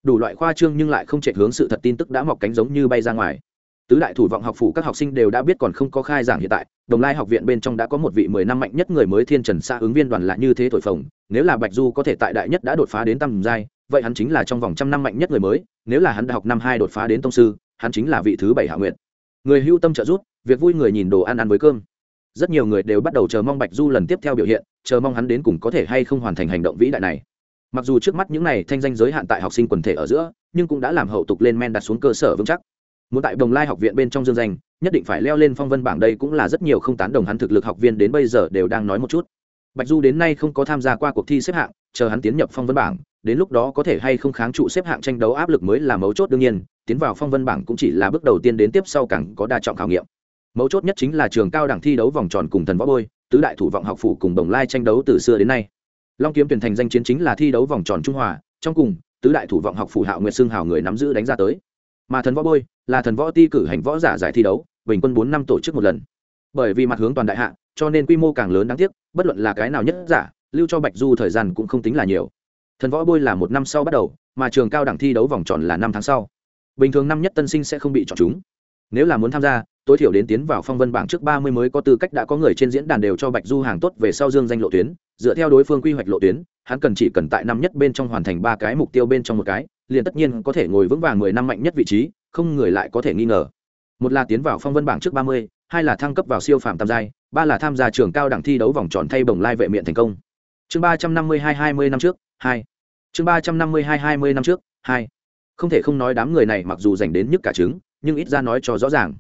Đủ loại khoa trương nhưng lại không chạy hướng sự thật tin tức đã mọc cánh giống như bay ra ngoài. Tứ đại thủ vọng học phủ các học sinh đều đã biết còn không có khai giảng hiện tại, đồng lai học viện bên trong đã có một vị mười năm mạnh nhất người mới thiên trần xa ứng viên đoàn là như thế thổi phồng, nếu là bạch du có thể tại đại nhất đã đột phá đến tam giai, vậy hắn chính là trong vòng trăm năm mạnh nhất người mới, nếu là hắn đại học năm hai đột phá đến tông sư, hắn chính là vị thứ bảy hạ nguyện người hưu tâm trợ giúp, việc vui người nhìn đồ ăn ăn với cơm. Rất nhiều người đều bắt đầu chờ mong bạch du lần tiếp theo biểu hiện, chờ mong hắn đến cùng có thể hay không hoàn thành hành động vĩ đại này. Mặc dù trước mắt những này thanh danh giới hạn tại học sinh quần thể ở giữa, nhưng cũng đã làm hậu tục lên men đặt xuống cơ sở vững chắc. Muốn tại đồng lai học viện bên trong dương danh, nhất định phải leo lên phong vân bảng đây cũng là rất nhiều không tán đồng hắn thực lực học viên đến bây giờ đều đang nói một chút. Bạch du đến nay không có tham gia qua cuộc thi xếp hạng, chờ hắn tiến nhập phong vân bảng đến lúc đó có thể hay không kháng trụ xếp hạng tranh đấu áp lực mới là mấu chốt đương nhiên, tiến vào phong vân bảng cũng chỉ là bước đầu tiên đến tiếp sau càng có đa trọng khảo nghiệm. Mấu chốt nhất chính là trường cao đẳng thi đấu vòng tròn cùng thần võ bôi, tứ đại thủ vọng học phủ cùng đồng lai tranh đấu từ xưa đến nay. Long kiếm tuyển thành danh chiến chính là thi đấu vòng tròn trung hòa, trong cùng, tứ đại thủ vọng học phủ hạo nguyệt xương hào người nắm giữ đánh ra tới. Mà thần võ bôi là thần võ ti cử hành võ giả giải thi đấu, bình quân bốn năm tổ chức một lần. Bởi vì mặt hướng toàn đại hạ, cho nên quy mô càng lớn đáng tiếc, bất luận là cái nào nhất giả, lưu cho bạch du thời gian cũng không tính là nhiều thần võ bôi là một năm sau bắt đầu, mà trường cao đẳng thi đấu vòng tròn là năm tháng sau. Bình thường năm nhất tân sinh sẽ không bị chọn chúng. Nếu là muốn tham gia, tối thiểu đến tiến vào phong vân bảng trước ba mươi mới có tư cách đã có người trên diễn đàn đều cho bạch du hàng tốt về sau dương danh lộ tuyến. Dựa theo đối phương quy hoạch lộ tuyến, hắn cần chỉ cần tại năm nhất bên trong hoàn thành ba cái mục tiêu bên trong một cái, liền tất nhiên có thể ngồi vững vàng mười năm mạnh nhất vị trí, không người lại có thể nghi ngờ. Một là tiến vào phong vân bảng trước ba mươi, hai là thăng cấp vào siêu phàm tam giai, ba là tham gia trường cao đẳng thi đấu vòng tròn thay bồng lai vệ miệng thành công chương ba trăm năm mươi hai hai mươi năm trước, hai. Chương ba trăm năm mươi hai hai mươi năm trước, hai. Không thể không nói đám người này mặc dù dành đến nhức cả trứng, nhưng ít ra nói cho rõ ràng.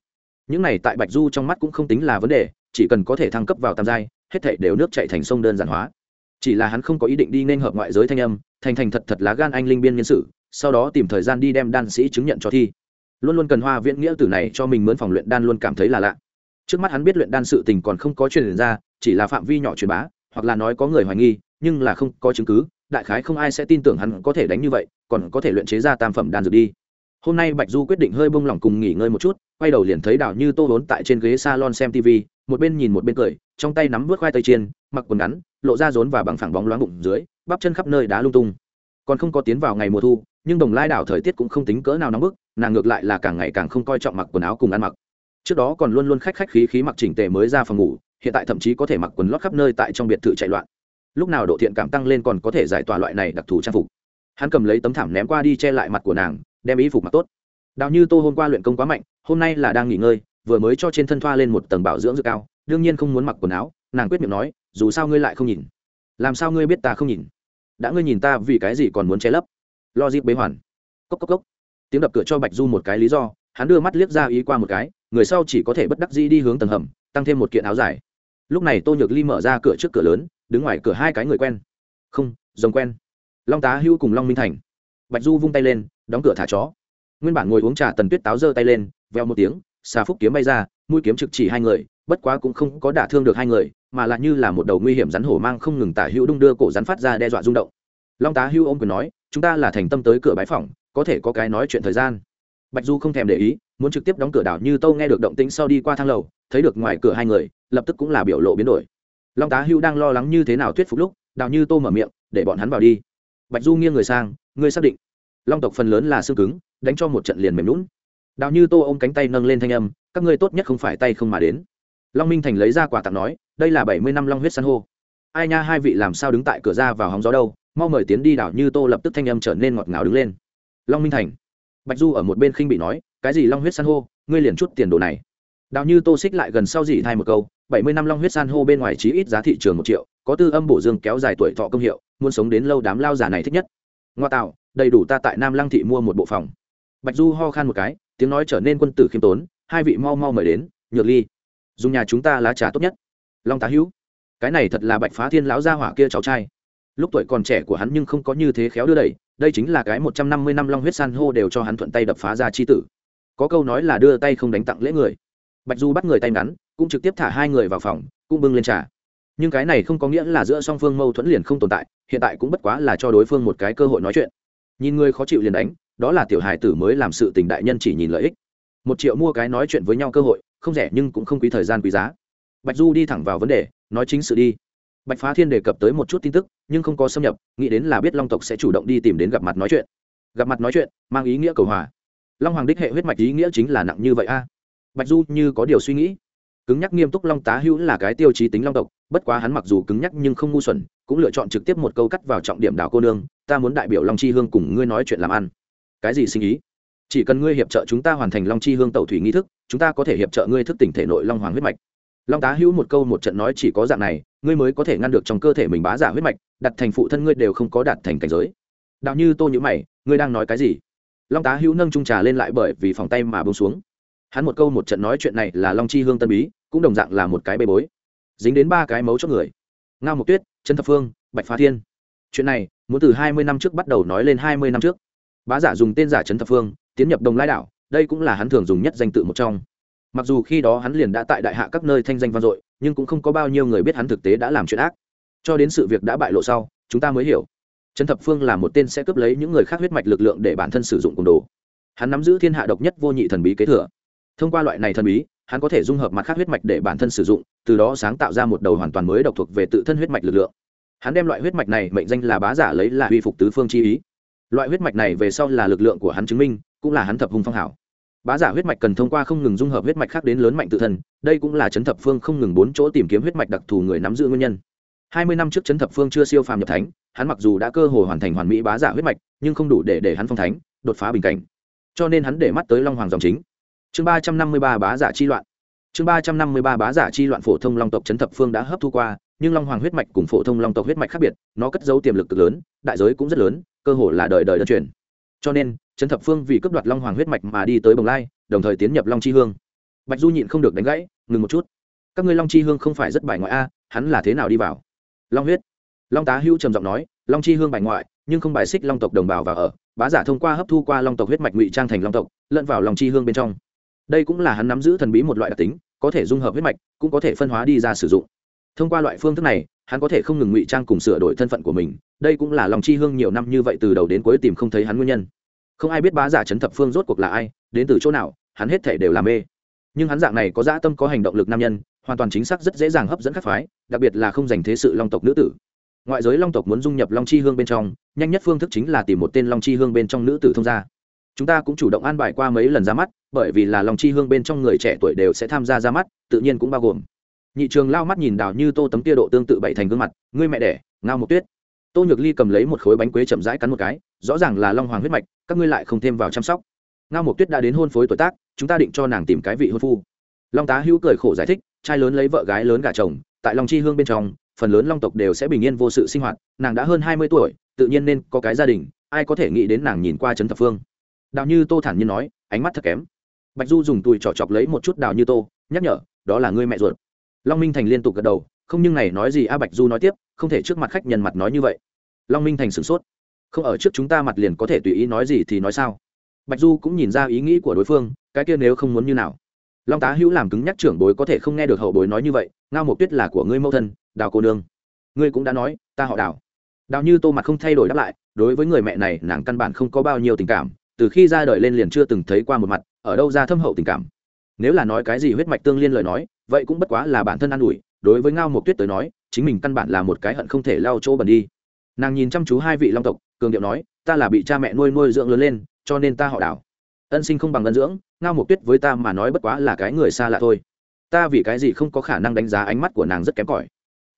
Những này tại bạch du trong mắt cũng không tính là vấn đề, chỉ cần có thể thăng cấp vào tam giai, hết thể đều nước chạy thành sông đơn giản hóa. Chỉ là hắn không có ý định đi nên hợp ngoại giới thanh âm, thành thành thật thật lá gan anh linh biên nhân sự, sau đó tìm thời gian đi đem đan sĩ chứng nhận cho thi. Luôn luôn cần hoa viễn nghĩa tử này cho mình mướn phòng luyện đan luôn cảm thấy là lạ. Trước mắt hắn biết luyện đan sự tình còn không có truyền ra, chỉ là phạm vi nhỏ truyền bá hoặc là nói có người hoài nghi, nhưng là không có chứng cứ, đại khái không ai sẽ tin tưởng hắn có thể đánh như vậy, còn có thể luyện chế ra tam phẩm đan dược đi. Hôm nay bạch du quyết định hơi bông lỏng cùng nghỉ ngơi một chút, quay đầu liền thấy đào như tô vốn tại trên ghế salon xem tv một bên nhìn một bên cười, trong tay nắm vớt khoai tây chiên, mặc quần ngắn, lộ ra rốn và bằng phẳng bóng loáng bụng dưới, bắp chân khắp nơi đá lung tung. Còn không có tiến vào ngày mùa thu, nhưng đồng lai đảo thời tiết cũng không tính cỡ nào nóng bức, nàng ngược lại là càng ngày càng không coi trọng mặc quần áo cùng ăn mặc. Trước đó còn luôn luôn khách khách khí khí mặc chỉnh tề mới ra phòng ngủ hiện tại thậm chí có thể mặc quần lót khắp nơi tại trong biệt thự chạy loạn. Lúc nào độ thiện cảm tăng lên còn có thể giải tỏa loại này đặc thù trang phục. Hắn cầm lấy tấm thảm ném qua đi che lại mặt của nàng, đem y phục mặc tốt. Đào như tô hôm qua luyện công quá mạnh, hôm nay là đang nghỉ ngơi, vừa mới cho trên thân thoa lên một tầng bảo dưỡng dược cao, đương nhiên không muốn mặc quần áo, nàng quyết miệng nói, dù sao ngươi lại không nhìn. Làm sao ngươi biết ta không nhìn? Đã ngươi nhìn ta vì cái gì còn muốn che lấp? Lo dịp bế hoàn. Cốc cốc cốc. Tiếng đập cửa cho bạch du một cái lý do, hắn đưa mắt liếc ra ý qua một cái, người sau chỉ có thể bất đắc dĩ đi hướng tầng hầm, tăng thêm một kiện áo dài lúc này tô nhược ly mở ra cửa trước cửa lớn, đứng ngoài cửa hai cái người quen. Không, rồng quen. Long tá hưu cùng long minh thành. Bạch du vung tay lên, đóng cửa thả chó. Nguyên bản ngồi uống trà tần tuyết táo giơ tay lên, veo một tiếng, xà phúc kiếm bay ra, mũi kiếm trực chỉ hai người, bất quá cũng không có đả thương được hai người, mà lại như là một đầu nguy hiểm rắn hổ mang không ngừng tả hữu đung đưa cổ rắn phát ra đe dọa rung động. Long tá hưu ôm quyền nói, chúng ta là thành tâm tới cửa bái phòng có thể có cái nói chuyện thời gian. Bạch du không thèm để ý, muốn trực tiếp đóng cửa đảo như tâu nghe được động tĩnh sau đi qua thang lầu, thấy được ngoài cửa hai người lập tức cũng là biểu lộ biến đổi. Long tá hưu đang lo lắng như thế nào thuyết phục lúc, đào như tô mở miệng, để bọn hắn vào đi. Bạch du nghiêng người sang, ngươi xác định? Long tộc phần lớn là xương cứng, đánh cho một trận liền mềm lún đào như tô ôm cánh tay nâng lên thanh âm, các ngươi tốt nhất không phải tay không mà đến. Long minh thành lấy ra quà tặng nói, đây là bảy mươi năm long huyết san hô. Ai nha, hai vị làm sao đứng tại cửa ra vào hóng gió đâu? Mau mời tiến đi. Đảo như tô lập tức thanh âm trở nên ngọt ngào đứng lên. Long minh thành. Bạch du ở một bên khinh bị nói, cái gì long huyết san hô? Ngươi liền chút tiền đồ này. Đào như tô xích lại gần sau dỉ thay một câu bảy mươi năm long huyết san hô bên ngoài chí ít giá thị trường một triệu, có tư âm bổ dương kéo dài tuổi thọ công hiệu, muốn sống đến lâu đám lao giả này thích nhất. Ngoa tạo, đầy đủ ta tại nam lăng thị mua một bộ phòng. Bạch du ho khan một cái, tiếng nói trở nên quân tử khiêm tốn, hai vị mau mau mời đến, nhược ly. Dùng nhà chúng ta lá trà tốt nhất. Long tá hữu, cái này thật là bạch phá thiên lão gia hỏa kia cháu trai. Lúc tuổi còn trẻ của hắn nhưng không có như thế khéo đưa đẩy, đây chính là cái một trăm năm mươi năm long huyết san hô đều cho hắn thuận tay đập phá ra chi tử. Có câu nói là đưa tay không đánh tặng lễ người. Bạch du bắt người tay ngắn cũng trực tiếp thả hai người vào phòng, cũng bưng lên trà. Nhưng cái này không có nghĩa là giữa song phương mâu thuẫn liền không tồn tại, hiện tại cũng bất quá là cho đối phương một cái cơ hội nói chuyện. Nhìn người khó chịu liền đánh, đó là tiểu hài tử mới làm sự tình đại nhân chỉ nhìn lợi ích. Một triệu mua cái nói chuyện với nhau cơ hội, không rẻ nhưng cũng không quý thời gian quý giá. Bạch du đi thẳng vào vấn đề, nói chính sự đi. Bạch phá thiên đề cập tới một chút tin tức, nhưng không có xâm nhập, nghĩ đến là biết long tộc sẽ chủ động đi tìm đến gặp mặt nói chuyện. Gặp mặt nói chuyện, mang ý nghĩa cầu hòa. Long hoàng đích hệ huyết mạch ý nghĩa chính là nặng như vậy a. Bạch du như có điều suy nghĩ cứng nhắc nghiêm túc long tá hữu là cái tiêu chí tính long tộc, bất quá hắn mặc dù cứng nhắc nhưng không ngu xuẩn, cũng lựa chọn trực tiếp một câu cắt vào trọng điểm đảo cô nương, ta muốn đại biểu long chi hương cùng ngươi nói chuyện làm ăn. Cái gì sinh ý? Chỉ cần ngươi hiệp trợ chúng ta hoàn thành long chi hương tẩu thủy nghi thức, chúng ta có thể hiệp trợ ngươi thức tỉnh thể nội long hoàng huyết mạch. Long tá hữu một câu một trận nói chỉ có dạng này, ngươi mới có thể ngăn được trong cơ thể mình bá giả huyết mạch, đặt thành phụ thân ngươi đều không có đạt thành cảnh giới. Đạo như tô nhữ mày, ngươi đang nói cái gì? Long tá hữu nâng trung trà lên lại bởi vì phòng tay mà bông xuống hắn một câu một trận nói chuyện này là long chi hương tân bí, cũng đồng dạng là một cái bê bối. Dính đến ba cái mấu chốt người. Ngao mộc tuyết trần thập phương, bạch phá thiên. Chuyện này, muốn từ hai mươi năm trước bắt đầu nói lên hai mươi năm trước. Bá giả dùng tên giả trần thập phương, tiến nhập đồng lai đảo, đây cũng là hắn thường dùng nhất danh tự một trong. Mặc dù khi đó hắn liền đã tại đại hạ các nơi thanh danh vang dội, nhưng cũng không có bao nhiêu người biết hắn thực tế đã làm chuyện ác. Cho đến sự việc đã bại lộ sau, chúng ta mới hiểu. Trần thập phương là một tên sẽ cướp lấy những người khác huyết mạch lực lượng để bản thân sử dụng cùng đồ. Hắn nắm giữ thiên hạ độc nhất vô nhị thần bí kế thừa thông qua loại này thần bí, hắn có thể dung hợp mặt khác huyết mạch để bản thân sử dụng, từ đó sáng tạo ra một đầu hoàn toàn mới độc thuộc về tự thân huyết mạch lực lượng. Hắn đem loại huyết mạch này mệnh danh là bá giả lấy là uy phục tứ phương chi ý. Loại huyết mạch này về sau là lực lượng của hắn chứng minh, cũng là hắn thập hung phong hảo. Bá giả huyết mạch cần thông qua không ngừng dung hợp huyết mạch khác đến lớn mạnh tự thân, đây cũng là chấn thập phương không ngừng bốn chỗ tìm kiếm huyết mạch đặc thù người nắm giữ nguyên nhân. Hai mươi năm trước chấn thập phương chưa siêu phàm nhập thánh, hắn mặc dù đã cơ hồ hoàn thành hoàn mỹ bá giả huyết mạch, nhưng không đủ để để hắn phong thánh, đột phá bình cảnh. Cho nên hắn để mắt tới long hoàng dòng chính chương ba trăm năm mươi ba bá giả chi loạn. Chương ba trăm năm mươi ba bá giả chi loạn phổ thông long tộc chấn thập phương đã hấp thu qua, nhưng long hoàng huyết mạch cùng phổ thông long tộc huyết mạch khác biệt, nó cất dấu tiềm lực cực lớn, đại giới cũng rất lớn, cơ hồ là đời đời đơn truyền. Cho nên trấn thập phương vì cướp đoạt long hoàng huyết mạch mà đi tới bồng lai, đồng thời tiến nhập long chi hương. Bạch du nhịn không được đánh gãy, ngừng một chút. Các ngươi long chi hương không phải rất bài ngoại a, hắn là thế nào đi vào? Long huyết. Long tá hưu trầm giọng nói, long chi hương bài ngoại, nhưng không bài xích long tộc đồng bào và ở. Bá giả thông qua hấp thu qua long tộc huyết mạch ngụy trang thành long tộc, lẫn vào long chi hương bên trong đây cũng là hắn nắm giữ thần bí một loại đặc tính, có thể dung hợp huyết mạch, cũng có thể phân hóa đi ra sử dụng. Thông qua loại phương thức này, hắn có thể không ngừng ngụy trang cùng sửa đổi thân phận của mình, đây cũng là lòng chi hương nhiều năm như vậy từ đầu đến cuối tìm không thấy hắn nguyên nhân. Không ai biết bá giả chấn thập phương rốt cuộc là ai, đến từ chỗ nào, hắn hết thể đều làm mê. Nhưng hắn dạng này có dã tâm, có hành động lực nam nhân, hoàn toàn chính xác rất dễ dàng hấp dẫn các phái, đặc biệt là không dành thế sự long tộc nữ tử. Ngoại giới long tộc muốn dung nhập long chi hương bên trong, nhanh nhất phương thức chính là tìm một tên long chi hương bên trong nữ tử thông gia chúng ta cũng chủ động an bài qua mấy lần ra mắt, bởi vì là long chi hương bên trong người trẻ tuổi đều sẽ tham gia ra mắt, tự nhiên cũng bao gồm. Nhị trường lao mắt nhìn đào như tô tấm tia độ tương tự bậy thành gương mặt, ngươi mẹ đẻ, ngao một tuyết. Tô nhược ly cầm lấy một khối bánh quế chậm rãi cắn một cái, rõ ràng là long hoàng huyết mạch, các ngươi lại không thêm vào chăm sóc. Ngao một tuyết đã đến hôn phối tuổi tác, chúng ta định cho nàng tìm cái vị hôn phu. Long tá hữu cười khổ giải thích, trai lớn lấy vợ gái lớn gả chồng, tại long chi hương bên trong, phần lớn long tộc đều sẽ bình yên vô sự sinh hoạt, nàng đã hơn hai mươi tuổi, tự nhiên nên có cái gia đình, ai có thể nghĩ đến nàng nhìn qua trấn thập phương đào như tô thản nhiên nói, ánh mắt thật kém. Bạch du dùng tùi trỏ chọc lấy một chút đào như tô, nhắc nhở, đó là ngươi mẹ ruột. Long minh thành liên tục gật đầu, không nhưng này nói gì a, bạch du nói tiếp, không thể trước mặt khách nhân mặt nói như vậy. Long minh thành sửng sốt, không ở trước chúng ta mặt liền có thể tùy ý nói gì thì nói sao? Bạch du cũng nhìn ra ý nghĩ của đối phương, cái kia nếu không muốn như nào? Long tá hữu làm cứng nhắc trưởng bối có thể không nghe được hậu bối nói như vậy, ngao một tuyết là của ngươi mẫu thân, đào cô nương. Ngươi cũng đã nói, ta họ đào. Đào như tô mặt không thay đổi đáp lại, đối với người mẹ này nàng căn bản không có bao nhiêu tình cảm từ khi ra đời lên liền chưa từng thấy qua một mặt, ở đâu ra thâm hậu tình cảm. Nếu là nói cái gì huyết mạch tương liên lời nói, vậy cũng bất quá là bản thân an ủi, đối với ngao mộc tuyết tới nói, chính mình căn bản là một cái hận không thể lao chỗ bẩn đi. Nàng nhìn chăm chú hai vị long tộc, cường điệu nói, ta là bị cha mẹ nuôi nuôi dưỡng lớn lên, cho nên ta họ đảo ân sinh không bằng ân dưỡng, ngao mộc tuyết với ta mà nói bất quá là cái người xa lạ thôi. Ta vì cái gì không có khả năng đánh giá ánh mắt của nàng rất kém cỏi.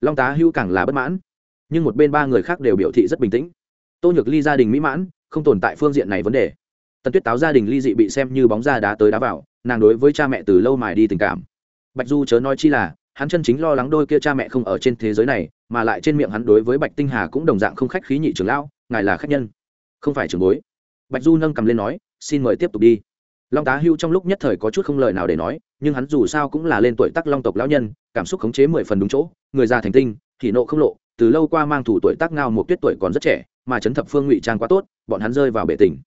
Long tá hữu càng là bất mãn. Nhưng một bên ba người khác đều biểu thị rất bình tĩnh. Tô nhược ly gia đình mỹ mãn, không tồn tại phương diện này vấn đề tần tuyết táo gia đình ly dị bị xem như bóng ra đá tới đá vào, nàng đối với cha mẹ từ lâu mài đi tình cảm. Bạch du chớ nói chi là, hắn chân chính lo lắng đôi kia cha mẹ không ở trên thế giới này, mà lại trên miệng hắn đối với bạch tinh hà cũng đồng dạng không khách khí nhị trưởng lão, ngài là khách nhân. Không phải trưởng bối. Bạch du nâng cầm lên nói, xin mời tiếp tục đi. Long tá hưu trong lúc nhất thời có chút không lời nào để nói, nhưng hắn dù sao cũng là lên tuổi tác long tộc lão nhân, cảm xúc khống chế mười phần đúng chỗ, người già thành tinh, thì nộ không lộ, từ lâu qua mang thủ tuổi tác ngao một tuyết tuổi còn rất trẻ, mà trấn thập phương ngụy trang quá tốt, bọn hắn rơi vào bể tình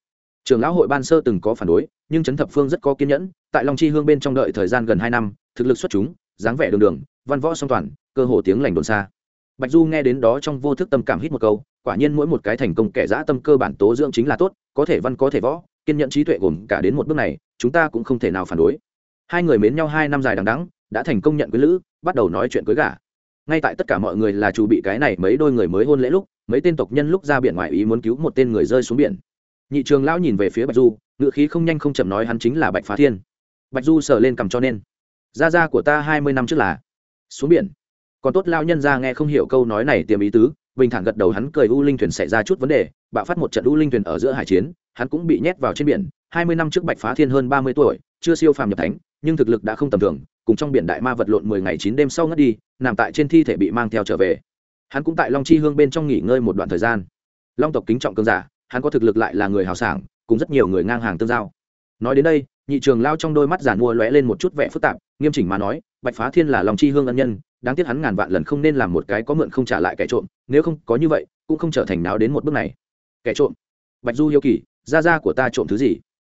trường lão hội ban sơ từng có phản đối, nhưng trấn thập phương rất có kiên nhẫn, tại long chi hương bên trong đợi thời gian gần hai năm, thực lực xuất chúng, dáng vẻ đường đường, văn võ song toàn, cơ hồ tiếng lành đồn xa. Bạch du nghe đến đó trong vô thức tâm cảm hít một câu, quả nhiên mỗi một cái thành công kẻ dã tâm cơ bản tố dưỡng chính là tốt, có thể văn có thể võ, kiên nhẫn trí tuệ gồm cả đến một bước này, chúng ta cũng không thể nào phản đối. Hai người mến nhau hai năm dài đằng đắng đã thành công nhận cưới lữ, bắt đầu nói chuyện cưới gả. Ngay tại tất cả mọi người là chủ bị cái này mấy đôi người mới hôn lễ lúc, mấy tên tộc nhân lúc ra biển ngoài ý muốn cứu một tên người rơi xuống biển nhị trường lão nhìn về phía bạch du ngự khí không nhanh không chậm nói hắn chính là bạch phá thiên. Bạch du sờ lên cầm cho nên. Gia gia của ta hai mươi năm trước là xuống biển. Còn tốt lao nhân ra nghe không hiểu câu nói này tiềm ý tứ, bình thản gật đầu hắn cười u linh thuyền xảy ra chút vấn đề, bạo phát một trận u linh thuyền ở giữa hải chiến, hắn cũng bị nhét vào trên biển. hai mươi năm trước bạch phá thiên hơn ba mươi tuổi, chưa siêu phàm nhập thánh, nhưng thực lực đã không tầm thường, cùng trong biển đại ma vật lộn mười ngày chín đêm sau ngất đi, nằm tại trên thi thể bị mang theo trở về. Hắn cũng tại long chi hương bên trong nghỉ ngơi một đoạn thời gian. Long tộc kính trọng cơn giả hắn có thực lực lại là người hào sảng, cùng rất nhiều người ngang hàng tương giao. Nói đến đây, nhị trường lao trong đôi mắt giàn mua lóe lên một chút vẻ phức tạp, nghiêm chỉnh mà nói, bạch phá thiên là lòng chi hương ân nhân, đáng tiếc hắn ngàn vạn lần không nên làm một cái có mượn không trả lại kẻ trộm, nếu không có như vậy, cũng không trở thành náo đến một bước này. Kẻ trộm? Bạch du hiếu kỳ, gia gia của ta trộm thứ gì?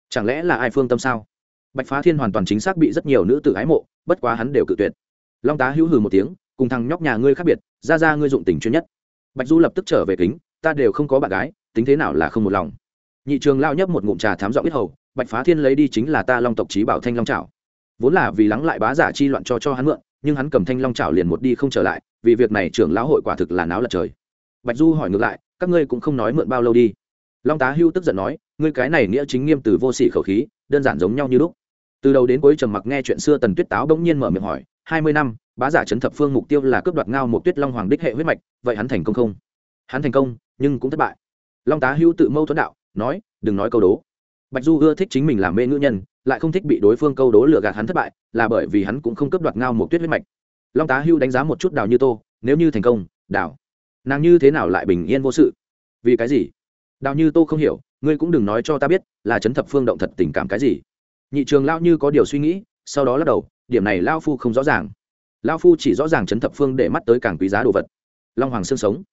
Chẳng lẽ là ai phương tâm sao? Bạch phá thiên hoàn toàn chính xác bị rất nhiều nữ tử ái mộ, bất quá hắn đều cự tuyệt. Long tá hữu hừ một tiếng, cùng thằng nhóc nhà ngươi khác biệt, gia gia ngươi dụng tình chuyên nhất. Bạch du lập tức trở về kính, ta đều không có bạn gái tính thế nào là không một lòng. Nhị trường lao nhấp một ngụm trà thám giọng biết hầu, bạch phá thiên lấy đi chính là ta long tộc trí bảo thanh long trảo. Vốn là vì lắng lại bá giả chi loạn cho cho hắn mượn, nhưng hắn cầm thanh long trảo liền một đi không trở lại, vì việc này trưởng lão hội quả thực là náo lật trời. Bạch du hỏi ngược lại, các ngươi cũng không nói mượn bao lâu đi. Long tá hưu tức giận nói, ngươi cái này nghĩa chính nghiêm từ vô sỉ khẩu khí, đơn giản giống nhau như lúc. Từ đầu đến cuối trầm mặc nghe chuyện xưa tần tuyết táo bỗng nhiên mở miệng hỏi, hai mươi năm, bá giả trấn thập phương mục tiêu là cướp đoạt ngao một tuyết long hoàng đích hệ huyết mạch, vậy hắn thành công không? Hắn thành công, nhưng cũng thất bại long tá hưu tự mâu thuẫn đạo, nói, đừng nói câu đố. Bạch du ưa thích chính mình làm mê ngữ nhân, lại không thích bị đối phương câu đố lừa gạt hắn thất bại, là bởi vì hắn cũng không cấp đoạt ngao một tuyết huyết mạch. Long tá hưu đánh giá một chút đào như tô, nếu như thành công, đào, nàng như thế nào lại bình yên vô sự? Vì cái gì? Đào như tô không hiểu, ngươi cũng đừng nói cho ta biết, là chấn thập phương động thật tình cảm cái gì. Nhị trường lao như có điều suy nghĩ, sau đó lắc đầu, điểm này lao phu không rõ ràng. Lao phu chỉ rõ ràng chấn thập phương để mắt tới càng quý giá đồ vật. Long hoàng xương sống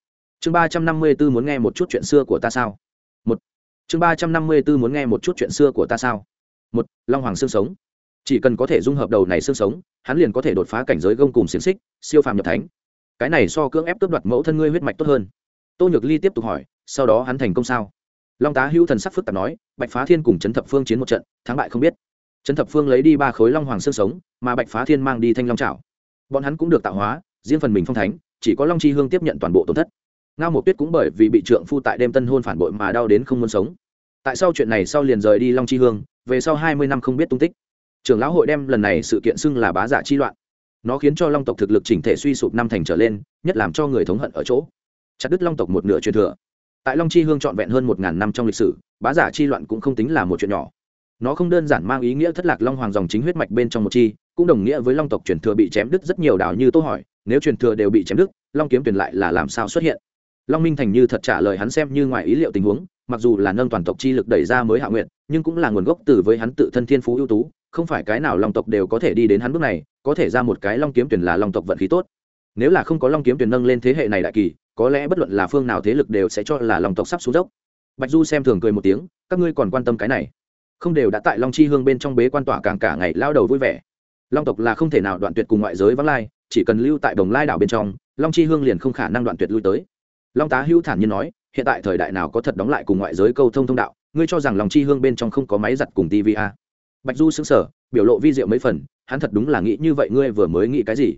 chương ba trăm năm mươi b ố muốn nghe một chút chuyện xưa của ta sao? Một. Chương ba trăm năm mươi b ố muốn nghe một chút chuyện xưa của ta sao? Một, long hoàng xương sống. Chỉ cần có thể dung hợp đầu này xương sống, hắn liền có thể đột phá cảnh giới gông cùng xiềng xích, siêu phàm nhập thánh. Cái này so cưỡng ép tước đoạt mẫu thân ngươi huyết mạch tốt hơn. Tô nhược ly tiếp tục hỏi, sau đó hắn thành công sao? Long tá hữu thần sắc phức tạp nói, bạch phá thiên cùng trấn thập phương chiến một trận, thắng bại không biết. Trấn thập phương lấy đi ba khối long hoàng xương sống, mà bạch phá thiên mang đi thanh long trảo. Bọn hắn cũng được tạo hóa, riêng phần mình phong thánh, chỉ có long chi hương tiếp nhận toàn bộ tổn thất ngao một tuyết cũng bởi vì bị trượng phu tại đêm tân hôn phản bội mà đau đến không muốn sống. Tại sao chuyện này sau liền rời đi long chi hương, về sau hai mươi năm không biết tung tích. Trưởng lão hội đem lần này sự kiện xưng là bá giả chi loạn. Nó khiến cho long tộc thực lực chỉnh thể suy sụp năm thành trở lên, nhất làm cho người thống hận ở chỗ. Chặt đứt long tộc một nửa truyền thừa. Tại long chi hương trọn vẹn hơn một ngàn năm trong lịch sử, bá giả chi loạn cũng không tính là một chuyện nhỏ. Nó không đơn giản mang ý nghĩa thất lạc long hoàng dòng chính huyết mạch bên trong một chi, cũng đồng nghĩa với long tộc truyền thừa bị chém đứt rất nhiều đảo như tôi hỏi, nếu truyền thừa đều bị chém đứt, long kiếm truyền lại là làm sao xuất hiện? Long minh thành như thật trả lời hắn xem như ngoài ý liệu tình huống, mặc dù là nâng toàn tộc chi lực đẩy ra mới hạ nguyện nhưng cũng là nguồn gốc từ với hắn tự thân thiên phú ưu tú, không phải cái nào long tộc đều có thể đi đến hắn bước này, có thể ra một cái long kiếm tuyển là long tộc vận khí tốt. Nếu là không có long kiếm tuyển nâng lên thế hệ này đại kỳ, có lẽ bất luận là phương nào thế lực đều sẽ cho là long tộc sắp xuống dốc. Bạch du xem thường cười một tiếng, các ngươi còn quan tâm cái này? Không đều đã tại long chi hương bên trong bế quan tỏa càng cả ngày lao đầu vui vẻ. Long tộc là không thể nào đoạn tuyệt cùng ngoại giới vắng lai, chỉ cần lưu tại đồng lai đảo bên trong, long chi hương liền không khả năng đoạn tuyệt lui tới long tá hữu thản nhiên nói, hiện tại thời đại nào có thật đóng lại cùng ngoại giới câu thông thông đạo, ngươi cho rằng lòng chi hương bên trong không có máy giặt cùng tv a? Bạch du xứng sở biểu lộ vi diệu mấy phần, hắn thật đúng là nghĩ như vậy, ngươi vừa mới nghĩ cái gì?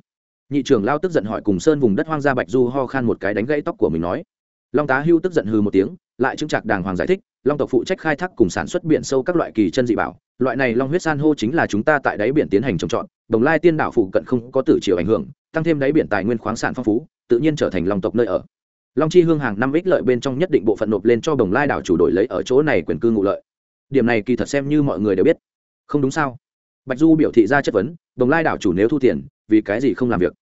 Nhị trưởng lao tức giận hỏi cùng sơn vùng đất hoang ra bạch du ho khan một cái đánh gãy tóc của mình nói. Long tá hưu tức giận hừ một tiếng, lại chứng chặt đàng hoàng giải thích, long tộc phụ trách khai thác cùng sản xuất biển sâu các loại kỳ chân dị bảo, loại này long huyết san hô chính là chúng ta tại đáy biển tiến hành trồng trọt, đồng lai tiên đảo phụ cận không có tử chiều ảnh hưởng, tăng thêm đáy biển tài nguyên khoáng sản phong phú, tự nhiên trở thành long tộc nơi ở long chi hương hàng năm ích lợi bên trong nhất định bộ phận nộp lên cho đồng lai đảo chủ đổi lấy ở chỗ này quyền cư ngụ lợi. Điểm này kỳ thật xem như mọi người đều biết. Không đúng sao? Bạch du biểu thị ra chất vấn đồng lai đảo chủ nếu thu tiền, vì cái gì không làm việc?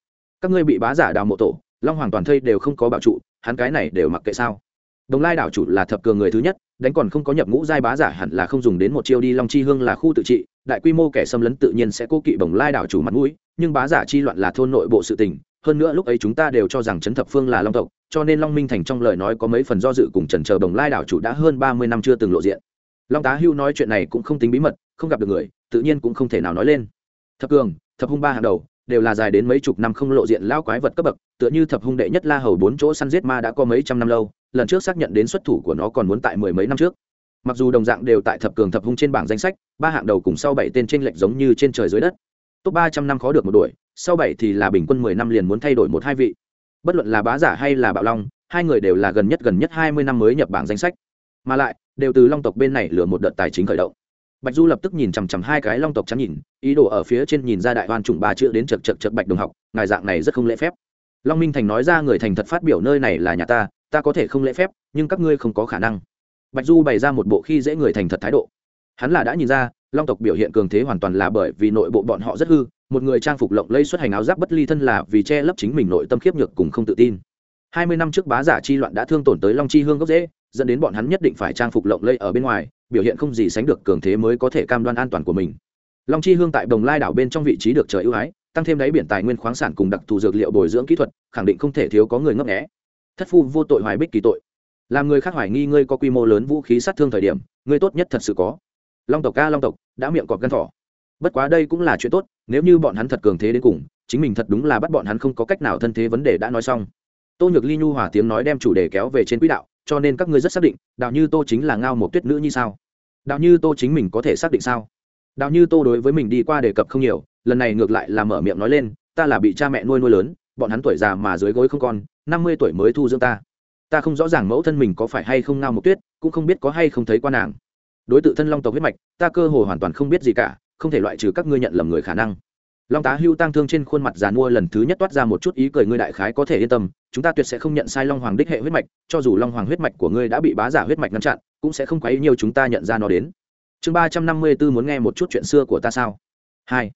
Các ngươi bị bá giả đào mộ tổ, long hoàng toàn thây đều không có bảo trụ, hắn cái này đều mặc kệ sao? Đồng lai đảo chủ là thập cường người thứ nhất, đánh còn không có nhập ngũ giai bá giả hẳn là không dùng đến một chiêu đi long chi hương là khu tự trị, đại quy mô kẻ xâm lấn tự nhiên sẽ cố kỵ bồng lai đảo chủ mặt mũi, nhưng bá giả chi loạn là thôn nội bộ sự tình hơn nữa lúc ấy chúng ta đều cho rằng trấn thập phương là long tộc, cho nên long minh thành trong lời nói có mấy phần do dự cùng trần chờ đồng lai đảo chủ đã hơn ba mươi năm chưa từng lộ diện. Long tá hưu nói chuyện này cũng không tính bí mật, không gặp được người, tự nhiên cũng không thể nào nói lên. Thập cường, thập hung ba hàng đầu, đều là dài đến mấy chục năm không lộ diện lao quái vật cấp bậc, tựa như thập hung đệ nhất la hầu bốn chỗ săn giết ma đã có mấy trăm năm lâu, lần trước xác nhận đến xuất thủ của nó còn muốn tại mười mấy năm trước. Mặc dù đồng dạng đều tại thập cường, thập hung trên bảng danh sách, ba hạng đầu cùng sau bảy tên tranh lệch giống như trên trời dưới đất. Top ba trăm năm khó được một đuổi sau bảy thì là bình quân mười năm liền muốn thay đổi một hai vị. Bất luận là bá giả hay là bạo long, hai người đều là gần nhất gần nhất hai mươi năm mới nhập bảng danh sách. Mà lại, đều từ long tộc bên này lừa một đợt tài chính khởi động. Bạch du lập tức nhìn chằm chằm hai cái long tộc chắn nhìn, ý đồ ở phía trên nhìn ra đại oan trùng ba chữ đến chật chật chật bạch đồng học, ngài dạng này rất không lễ phép. Long minh thành nói ra người thành thật phát biểu nơi này là nhà ta ta có thể không lễ phép, nhưng các ngươi không có khả năng. Bạch du bày ra một bộ khi dễ người thành thật thái độ. Hắn là đã nhìn ra, long tộc biểu hiện cường thế hoàn toàn là bởi vì nội bộ bọn họ rất hư một người trang phục lộng lây xuất hành áo giáp bất ly thân là vì che lấp chính mình nội tâm khiếp nhược cùng không tự tin. Hai mươi năm trước bá giả chi loạn đã thương tổn tới long chi hương gốc dễ dẫn đến bọn hắn nhất định phải trang phục lộng lây ở bên ngoài, biểu hiện không gì sánh được cường thế mới có thể cam đoan an toàn của mình. Long chi hương tại đồng lai đảo bên trong vị trí được trời ưu ái, tăng thêm đáy biển tài nguyên khoáng sản cùng đặc thù dược liệu bồi dưỡng kỹ thuật, khẳng định không thể thiếu có người ngấp nghé. Thất phu vô tội hoài bích kỳ tội. Làm người khác hoài nghi ngươi có quy mô lớn vũ khí sát thương thời điểm, ngươi tốt nhất thật sự có. Long tộc ca long tộc, đã miệng cọp gan thỏ bất quá đây cũng là chuyện tốt, nếu như bọn hắn thật cường thế đến cùng, chính mình thật đúng là bắt bọn hắn không có cách nào thân thế vấn đề đã nói xong. Tô nhược ly nhu hòa tiếng nói đem chủ đề kéo về trên quỹ đạo, cho nên các ngươi rất xác định đạo như tô chính là ngao một tuyết nữ như sao? Đạo như tô chính mình có thể xác định sao? Đạo như tô đối với mình đi qua đề cập không nhiều, lần này ngược lại là mở miệng nói lên, ta là bị cha mẹ nuôi nuôi lớn, bọn hắn tuổi già mà dưới gối không con, năm mươi tuổi mới thu dưỡng ta. Ta không rõ ràng mẫu thân mình có phải hay không ngao một tuyết, cũng không biết có hay không thấy qua nàng. Đối tượng thân long tộc huyết mạch, ta cơ hồ hoàn toàn không biết gì cả không thể loại trừ các ngươi nhận lầm người khả năng. Long tá hưu tăng thương trên khuôn mặt giàn mua lần thứ nhất toát ra một chút ý cười, ngươi đại khái có thể yên tâm, chúng ta tuyệt sẽ không nhận sai long hoàng đích hệ huyết mạch, cho dù long hoàng huyết mạch của ngươi đã bị bá giả huyết mạch ngăn chặn, cũng sẽ không quấy nhiều chúng ta nhận ra nó đến. Chương ba trăm năm mươi b ố muốn nghe một chút chuyện xưa của ta sao? Hai.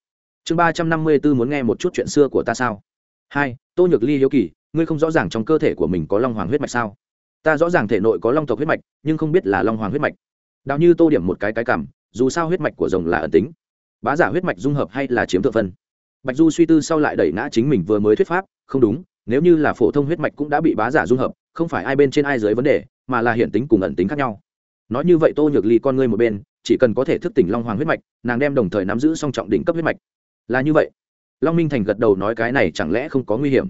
Chương ba trăm năm mươi b ố muốn nghe một chút chuyện xưa của ta sao? Hai. Tô nhược ly hiếu kỳ, ngươi không rõ ràng trong cơ thể của mình có long hoàng huyết mạch sao? Ta rõ ràng thể nội có long tộc huyết mạch, nhưng không biết là long hoàng huyết mạch. Đạo như tô điểm một cái cái cảm, dù sao huyết mạch của rồng là ẩn tính bá giả huyết mạch dung hợp hay là chiếm thượng phân? Bạch du suy tư sau lại đẩy ngã chính mình vừa mới thuyết pháp, không đúng, nếu như là phổ thông huyết mạch cũng đã bị bá giả dung hợp, không phải ai bên trên ai dưới vấn đề, mà là hiện tính cùng ẩn tính khác nhau. Nói như vậy tô nhược ly con ngươi một bên, chỉ cần có thể thức tỉnh long hoàng huyết mạch, nàng đem đồng thời nắm giữ song trọng đỉnh cấp huyết mạch. Là như vậy. Long minh thành gật đầu nói cái này chẳng lẽ không có nguy hiểm?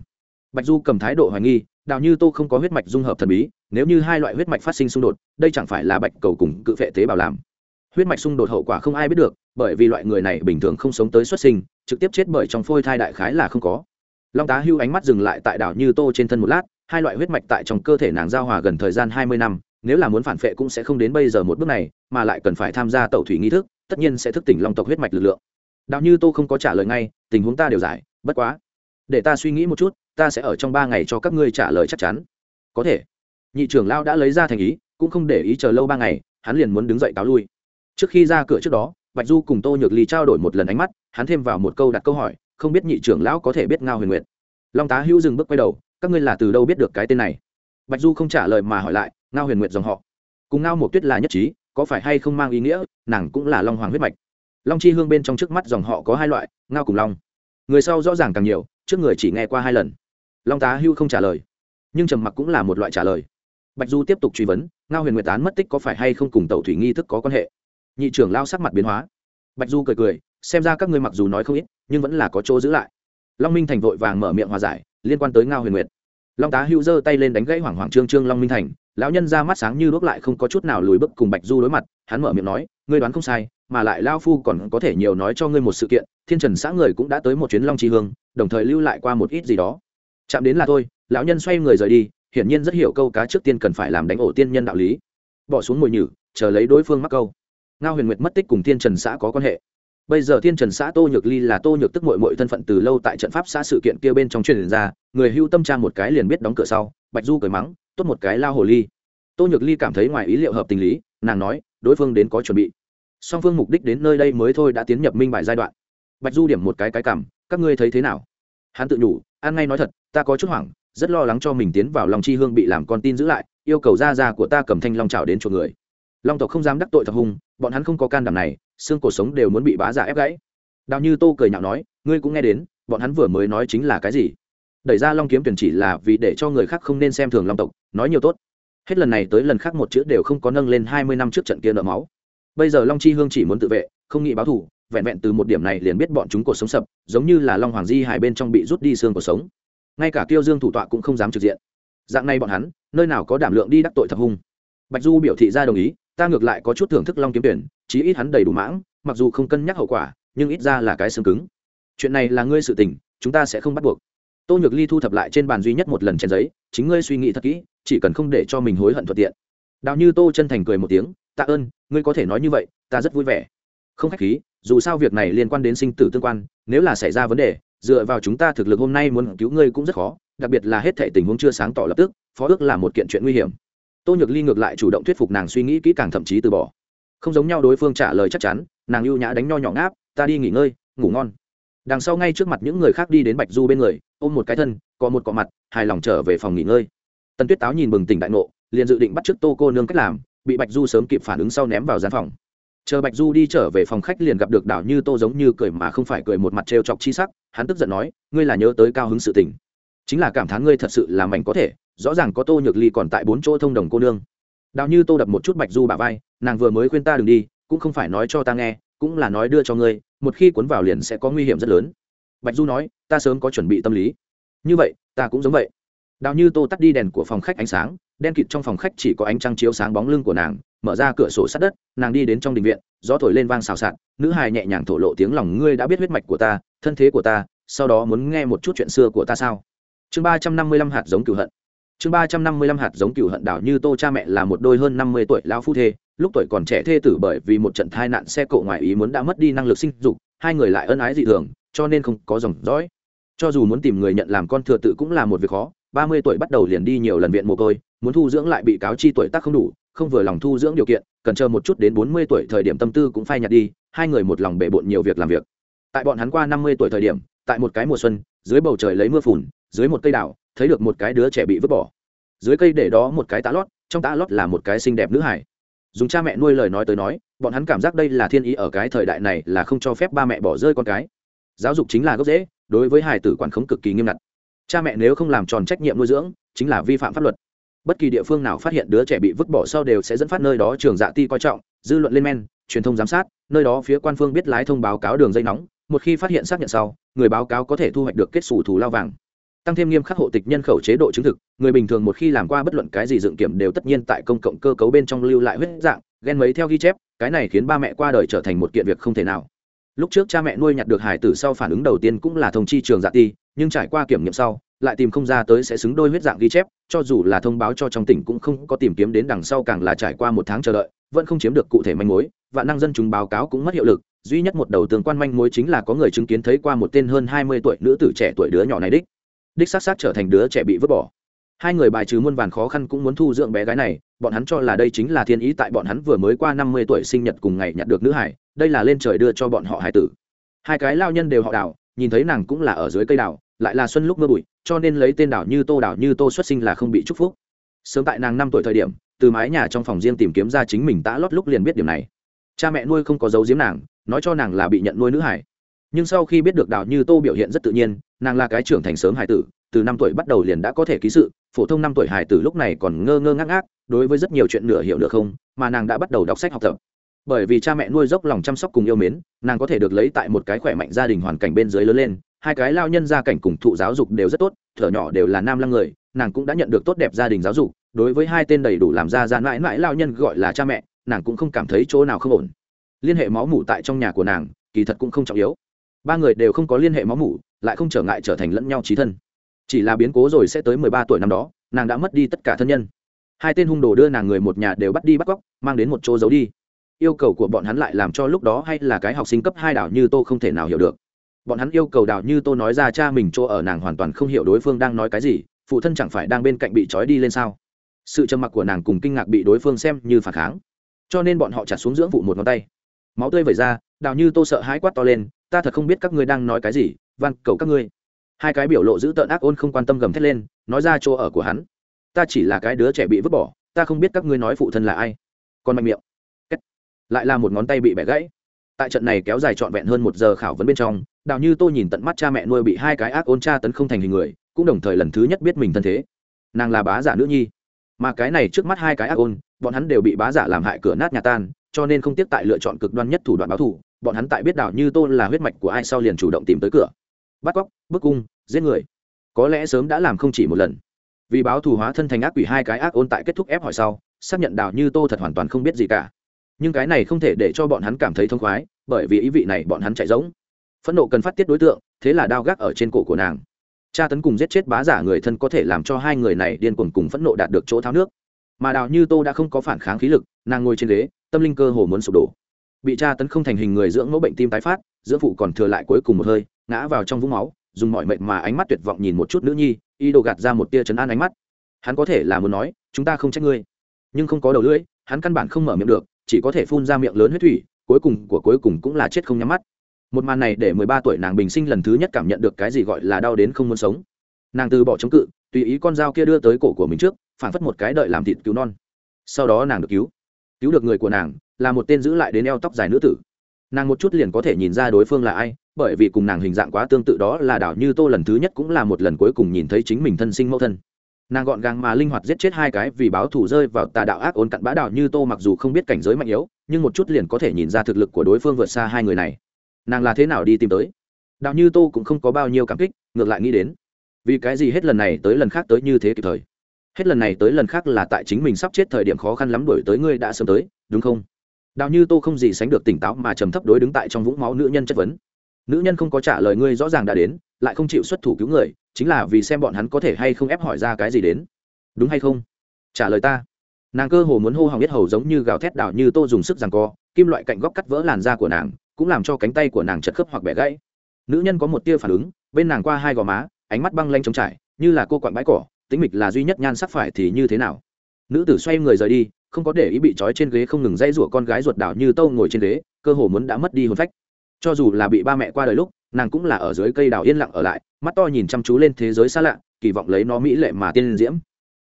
Bạch du cầm thái độ hoài nghi, đào như tô không có huyết mạch dung hợp thần bí, nếu như hai loại huyết mạch phát sinh xung đột, đây chẳng phải là bạch cầu cùng cự vệ tế bào làm. Huyết mạch xung đột hậu quả không ai biết được bởi vì loại người này bình thường không sống tới xuất sinh, trực tiếp chết bởi trong phôi thai đại khái là không có. Long tá hưu ánh mắt dừng lại tại đảo như tô trên thân một lát, hai loại huyết mạch tại trong cơ thể nàng giao hòa gần thời gian hai mươi năm, nếu là muốn phản phệ cũng sẽ không đến bây giờ một bước này, mà lại cần phải tham gia tẩu thủy nghi thức, tất nhiên sẽ thức tỉnh long tộc huyết mạch lực lượng. Đạo như tô không có trả lời ngay, tình huống ta đều giải, bất quá. Để ta suy nghĩ một chút, ta sẽ ở trong ba ngày cho các ngươi trả lời chắc chắn. Có thể. Nhị trưởng lao đã lấy ra thành ý, cũng không để ý chờ lâu ba ngày, hắn liền muốn đứng dậy cáo lui. Trước khi ra cửa trước đó bạch du cùng tô nhược ly trao đổi một lần ánh mắt, hắn thêm vào một câu đặt câu hỏi, không biết nhị trưởng lão có thể biết ngao huyền nguyệt. Long tá hữu dừng bước quay đầu, các ngươi là từ đâu biết được cái tên này? Bạch du không trả lời mà hỏi lại, ngao huyền nguyệt dòng họ. Cùng ngao một tuyết là nhất trí, có phải hay không mang ý nghĩa, nàng cũng là long hoàng huyết mạch. Long chi hương bên trong trước mắt dòng họ có hai loại, ngao cùng long. Người sau rõ ràng càng nhiều, trước người chỉ nghe qua hai lần. Long tá hưu không trả lời, nhưng trầm mặc cũng là một loại trả lời. Bạch du tiếp tục truy vấn, ngao huyền nguyệt tán mất tích có phải hay không cùng tàu thủy nghi thức có quan hệ? Nhị trưởng lao sắc mặt biến hóa. Bạch du cười cười, xem ra các ngươi mặc dù nói không ít, nhưng vẫn là có chỗ giữ lại. Long minh thành vội vàng mở miệng hòa giải, liên quan tới ngao huyền nguyệt. Long tá hữu giơ tay lên đánh gãy hoảng hoảng trương trương long minh thành, lão nhân ra mắt sáng như đuốc lại không có chút nào lùi bước cùng bạch du đối mặt, hắn mở miệng nói, ngươi đoán không sai, mà lại lao phu còn có thể nhiều nói cho ngươi một sự kiện, thiên trần xã người cũng đã tới một chuyến long tri hương, đồng thời lưu lại qua một ít gì đó. Chạm đến là thôi. Lão nhân xoay người rời đi, hiển nhiên rất hiểu câu cá trước tiên cần phải làm đánh ổ tiên nhân đạo lý. Bỏ xuống mồi nhử, chờ lấy đối phương mắc câu ngao huyền nguyệt mất tích cùng thiên trần xã có quan hệ. Bây giờ thiên trần xã tô nhược ly là tô nhược tức mội mội thân phận từ lâu tại trận pháp xã sự kiện kia bên trong truyền ra, người hưu tâm trang một cái liền biết đóng cửa sau, bạch du cười mắng, tốt một cái lao hồ ly. Tô nhược ly cảm thấy ngoài ý liệu hợp tình lý, nàng nói, đối phương đến có chuẩn bị. Song phương mục đích đến nơi đây mới thôi đã tiến nhập minh bài giai đoạn. Bạch du điểm một cái cái cảm, các ngươi thấy thế nào? Hắn tự nhủ an ngay nói thật, ta có chút hoảng, rất lo lắng cho mình tiến vào lòng chi hương bị làm con tin giữ lại, yêu cầu ra ra của ta cầm thanh long trào đến chuộc người long tộc không dám đắc tội thập hùng, bọn hắn không có can đảm này xương cổ sống đều muốn bị bá giả ép gãy. Đào như tô cười nhạo nói ngươi cũng nghe đến bọn hắn vừa mới nói chính là cái gì? Đẩy ra long kiếm tuyển chỉ là vì để cho người khác không nên xem thường long tộc nói nhiều tốt. Hết lần này tới lần khác một chữ đều không có nâng lên hai mươi năm trước trận kia nợ máu. Bây giờ long chi hương chỉ muốn tự vệ không nghĩ báo thù vẹn vẹn từ một điểm này liền biết bọn chúng cuộc sống sập giống như là long hoàng di hải bên trong bị rút đi xương cuộc sống. Ngay cả tiêu dương thủ tọa cũng không dám trực diện. Dạng này bọn hắn nơi nào có đảm lượng đi đắc tội thập hung bạch du biểu thị ra đồng ý ta ngược lại có chút thưởng thức long kiếm tuyển, chí ít hắn đầy đủ mãng, mặc dù không cân nhắc hậu quả, nhưng ít ra là cái xương cứng. Chuyện này là ngươi sự tình, chúng ta sẽ không bắt buộc. Tô nhược ly thu thập lại trên bàn duy nhất một lần chén giấy, chính ngươi suy nghĩ thật kỹ, chỉ cần không để cho mình hối hận thuận tiện. Đào như tô chân thành cười một tiếng, tạ ơn, ngươi có thể nói như vậy, ta rất vui vẻ. Không khách khí, dù sao việc này liên quan đến sinh tử tương quan, nếu là xảy ra vấn đề, dựa vào chúng ta thực lực hôm nay muốn cứu ngươi cũng rất khó, đặc biệt là hết thể tình huống chưa sáng tỏ lập tức, phó ước là một kiện chuyện nguy hiểm tô nhược ly ngược lại chủ động thuyết phục nàng suy nghĩ kỹ càng thậm chí từ bỏ không giống nhau đối phương trả lời chắc chắn nàng ưu nhã đánh nho nhỏ ngáp ta đi nghỉ ngơi ngủ ngon đằng sau ngay trước mặt những người khác đi đến bạch du bên người ôm một cái thân có một cọ mặt hài lòng trở về phòng nghỉ ngơi tần tuyết táo nhìn bừng tỉnh đại ngộ liền dự định bắt t tô cô nương cách làm bị bạch du sớm kịp phản ứng sau ném vào gian phòng chờ bạch du đi trở về phòng khách liền gặp được đảo như tô giống như cười mà không phải cười một mặt trêu chọc chi sắc hắn tức giận nói ngươi là nhớ tới cao hứng sự tình chính là cảm thán ngươi thật sự là mảnh có thể, rõ ràng có tô nhược ly còn tại bốn chỗ thông đồng cô nương. Đào như tô đập một chút bạch du bà vai, nàng vừa mới khuyên ta đừng đi, cũng không phải nói cho ta nghe, cũng là nói đưa cho ngươi, một khi cuốn vào liền sẽ có nguy hiểm rất lớn. Bạch du nói, ta sớm có chuẩn bị tâm lý. Như vậy, ta cũng giống vậy. Đào như tô tắt đi đèn của phòng khách ánh sáng, đen kịt trong phòng khách chỉ có ánh trăng chiếu sáng bóng lưng của nàng, mở ra cửa sổ sát đất, nàng đi đến trong đình viện, gió thổi lên vang xào xạc, nữ hài nhẹ nhàng thổ lộ tiếng lòng, ngươi đã biết huyết mạch của ta, thân thế của ta, sau đó muốn nghe một chút chuyện xưa của ta sao? Chương ba trăm năm mươi lăm hạt giống cửu hận. Chương ba trăm năm mươi lăm hạt giống cửu hận đảo như tô cha mẹ là một đôi hơn năm mươi tuổi lao phu thê, lúc tuổi còn trẻ thê tử bởi vì một trận tai nạn xe cộ ngoài ý muốn đã mất đi năng lực sinh dục, hai người lại ân ái dị thường, cho nên không có dòng dõi. Cho dù muốn tìm người nhận làm con thừa tự cũng là một việc khó, ba mươi tuổi bắt đầu liền đi nhiều lần viện mồ côi, muốn thu dưỡng lại bị cáo chi tuổi tác không đủ, không vừa lòng thu dưỡng điều kiện, cần chờ một chút đến bốn mươi tuổi thời điểm tâm tư cũng phai nhạt đi, hai người một lòng bể bộn nhiều việc làm việc. Tại bọn hắn qua năm mươi tuổi thời điểm, tại một cái mùa xuân, dưới bầu trời lấy mưa phùn dưới một cây đảo, thấy được một cái đứa trẻ bị vứt bỏ. Dưới cây để đó một cái tá lót, trong tá lót là một cái xinh đẹp nữ hải. Dùng cha mẹ nuôi lời nói tới nói, bọn hắn cảm giác đây là thiên ý ở cái thời đại này là không cho phép ba mẹ bỏ rơi con cái. Giáo dục chính là gốc rễ, đối với hài tử quản khống cực kỳ nghiêm ngặt. Cha mẹ nếu không làm tròn trách nhiệm nuôi dưỡng, chính là vi phạm pháp luật. Bất kỳ địa phương nào phát hiện đứa trẻ bị vứt bỏ sau đều sẽ dẫn phát nơi đó trường dạ ti coi trọng, dư luận lên men, truyền thông giám sát, nơi đó phía quan phương biết lái thông báo cáo đường dây nóng, một khi phát hiện xác nhận sau, người báo cáo có thể thu hoạch được kết xù thù lao vàng tăng thêm nghiêm khắc hộ tịch nhân khẩu chế độ chứng thực, người bình thường một khi làm qua bất luận cái gì dựng kiểm đều tất nhiên tại công cộng cơ cấu bên trong lưu lại huyết dạng ghen mấy theo ghi chép, cái này khiến ba mẹ qua đời trở thành một kiện việc không thể nào. Lúc trước cha mẹ nuôi nhặt được hải tử sau phản ứng đầu tiên cũng là thông chi trường dạ ti, nhưng trải qua kiểm nghiệm sau, lại tìm không ra tới sẽ xứng đôi huyết dạng ghi chép, cho dù là thông báo cho trong tỉnh cũng không có tìm kiếm đến đằng sau càng là trải qua một tháng chờ đợi, vẫn không chiếm được cụ thể manh mối và năng dân chúng báo cáo cũng mất hiệu lực, duy nhất một đầu tương quan manh mối chính là có người chứng kiến thấy qua một tên hơn hai mươi tuổi nữ tử trẻ tuổi đứa nhỏ này đích đích xác xác trở thành đứa trẻ bị vứt bỏ. Hai người bài trừ muôn vàn khó khăn cũng muốn thu dưỡng bé gái này, bọn hắn cho là đây chính là thiên ý tại bọn hắn vừa mới qua năm mươi tuổi sinh nhật cùng ngày nhặt được nữ hải, đây là lên trời đưa cho bọn họ hải tử. Hai cái lao nhân đều họ đào, nhìn thấy nàng cũng là ở dưới cây đào, lại là xuân lúc mưa bụi, cho nên lấy tên đào như tô đào như tô xuất sinh là không bị chúc phúc. Sớm tại nàng năm tuổi thời điểm, từ mái nhà trong phòng riêng tìm kiếm ra chính mình đã lót lúc liền biết điểm này. Cha mẹ nuôi không có dấu giếm nàng, nói cho nàng là bị nhận nuôi nữ hải nhưng sau khi biết được đào như tô biểu hiện rất tự nhiên, nàng là cái trưởng thành sớm hải tử, từ năm tuổi bắt đầu liền đã có thể ký sự, phổ thông năm tuổi hải tử lúc này còn ngơ ngơ ngác ngác, đối với rất nhiều chuyện nửa hiểu nửa không, mà nàng đã bắt đầu đọc sách học tập. Bởi vì cha mẹ nuôi dốc lòng chăm sóc cùng yêu mến, nàng có thể được lấy tại một cái khỏe mạnh gia đình hoàn cảnh bên dưới lớn lên, hai cái lao nhân gia cảnh cùng thụ giáo dục đều rất tốt, thở nhỏ đều là nam lăng người, nàng cũng đã nhận được tốt đẹp gia đình giáo dục, đối với hai tên đầy đủ làm ra gian mãi mãi lao nhân gọi là cha mẹ, nàng cũng không cảm thấy chỗ nào không ổn. Liên hệ máu mủ tại trong nhà của nàng, kỳ thật cũng không trọng yếu ba người đều không có liên hệ máu mủ, lại không trở ngại trở thành lẫn nhau trí thân. Chỉ là biến cố rồi sẽ tới mười ba tuổi năm đó, nàng đã mất đi tất cả thân nhân. Hai tên hung đồ đưa nàng người một nhà đều bắt đi bắt cóc, mang đến một chỗ giấu đi. Yêu cầu của bọn hắn lại làm cho lúc đó hay là cái học sinh cấp hai đảo như tô không thể nào hiểu được. Bọn hắn yêu cầu đảo như tô nói ra cha mình chỗ ở nàng hoàn toàn không hiểu đối phương đang nói cái gì, phụ thân chẳng phải đang bên cạnh bị trói đi lên sao? Sự trầm mặc của nàng cùng kinh ngạc bị đối phương xem như phản kháng. Cho nên bọn họ chặt xuống dưỡng vụ một ngón tay. Máu tươi vẩy ra đào như tô sợ hãi quát to lên ta thật không biết các ngươi đang nói cái gì, van, cầu các ngươi. Hai cái biểu lộ giữ tợn ác ôn không quan tâm gầm thét lên, nói ra chỗ ở của hắn. Ta chỉ là cái đứa trẻ bị vứt bỏ, ta không biết các ngươi nói phụ thân là ai. Còn mạnh miệng. Lại là một ngón tay bị bẻ gãy. Tại trận này kéo dài trọn vẹn hơn một giờ khảo vấn bên trong, đào như tôi nhìn tận mắt cha mẹ nuôi bị hai cái ác ôn cha tấn không thành hình người, cũng đồng thời lần thứ nhất biết mình thân thế. Nàng là bá giả nữ nhi. Mà cái này trước mắt hai cái ác ôn, bọn hắn đều bị bá giả làm hại cửa nát nhà tan, cho nên không tiếp tại lựa chọn cực đoan nhất thủ đoạn báo thủ bọn hắn tại biết đào như tô là huyết mạch của ai sau liền chủ động tìm tới cửa. Bắt cóc, bức cung, giết người. Có lẽ sớm đã làm không chỉ một lần. Vì báo thù hóa thân thành ác quỷ hai cái ác ôn tại kết thúc ép hỏi sau, xác nhận đào như tô thật hoàn toàn không biết gì cả. Nhưng cái này không thể để cho bọn hắn cảm thấy thông khoái, bởi vì ý vị này bọn hắn chạy giống phẫn nộ cần phát tiết đối tượng, thế là đao gác ở trên cổ của nàng. Cha tấn cùng giết chết bá giả người thân có thể làm cho hai người này điên cuồng cùng phẫn nộ đạt được chỗ tháo nước. Mà đào như tô đã không có phản kháng khí lực, nàng ngồi trên ghế, tâm linh cơ hồ muốn sụp đổ bị cha tấn không thành hình người dưỡng mẫu bệnh tim tái phát, dưỡng phụ còn thừa lại cuối cùng một hơi, ngã vào trong vũng máu, dùng mọi mệnh mà ánh mắt tuyệt vọng nhìn một chút nữ nhi y đồ gạt ra một tia chấn an ánh mắt. Hắn có thể là muốn nói, chúng ta không trách ngươi. Nhưng không có đầu lưỡi, hắn căn bản không mở miệng được, chỉ có thể phun ra miệng lớn huyết thủy, cuối cùng của cuối cùng cũng là chết không nhắm mắt. Một màn này để mười ba tuổi nàng bình sinh lần thứ nhất cảm nhận được cái gì gọi là đau đến không muốn sống. Nàng từ bỏ chống cự, tùy ý con dao kia đưa tới cổ của mình trước, phản phất một cái đợi làm thịt cứu non. Sau đó nàng được cứu. Cứu được người của nàng là một tên giữ lại đến eo tóc dài nữ tử. Nàng một chút liền có thể nhìn ra đối phương là ai, bởi vì cùng nàng hình dạng quá tương tự đó là đảo như tô lần thứ nhất cũng là một lần cuối cùng nhìn thấy chính mình thân sinh mẫu thân. Nàng gọn gàng mà linh hoạt giết chết hai cái vì báo thù rơi vào tà đạo ác ôn cặn bã đạo như tô mặc dù không biết cảnh giới mạnh yếu, nhưng một chút liền có thể nhìn ra thực lực của đối phương vượt xa hai người này. Nàng là thế nào đi tìm tới? Đạo như tô cũng không có bao nhiêu cảm kích, ngược lại nghĩ đến. Vì cái gì hết lần này tới lần khác tới như thế kịp thời? Hết lần này tới lần khác là tại chính mình sắp chết thời điểm khó khăn lắm đổi tới ngươi đã sớm tới, đúng không? Đạo như tô không gì sánh được tỉnh táo mà trầm thấp đối đứng tại trong vũng máu nữ nhân chất vấn. Nữ nhân không có trả lời ngươi rõ ràng đã đến, lại không chịu xuất thủ cứu người, chính là vì xem bọn hắn có thể hay không ép hỏi ra cái gì đến. Đúng hay không? Trả lời ta. Nàng cơ hồ muốn hô hỏng biết hầu giống như gào thét đào như tô dùng sức rằng co, kim loại cạnh góc cắt vỡ làn da của nàng, cũng làm cho cánh tay của nàng chật khớp hoặc bẻ gãy. Nữ nhân có một tia phản ứng, bên nàng qua hai gò má, ánh mắt băng lanh trống trải, như là cô quặn bãi cỏ, tính mịch là duy nhất nhan sắc phải thì như thế nào? Nữ tử xoay người rời đi, không có để ý bị trói trên ghế không ngừng dây rủa con gái ruột đảo như tâu ngồi trên ghế, cơ hồ muốn đã mất đi hồn phách. Cho dù là bị ba mẹ qua đời lúc, nàng cũng là ở dưới cây đào yên lặng ở lại, mắt to nhìn chăm chú lên thế giới xa lạ, kỳ vọng lấy nó mỹ lệ mà tiên diễm.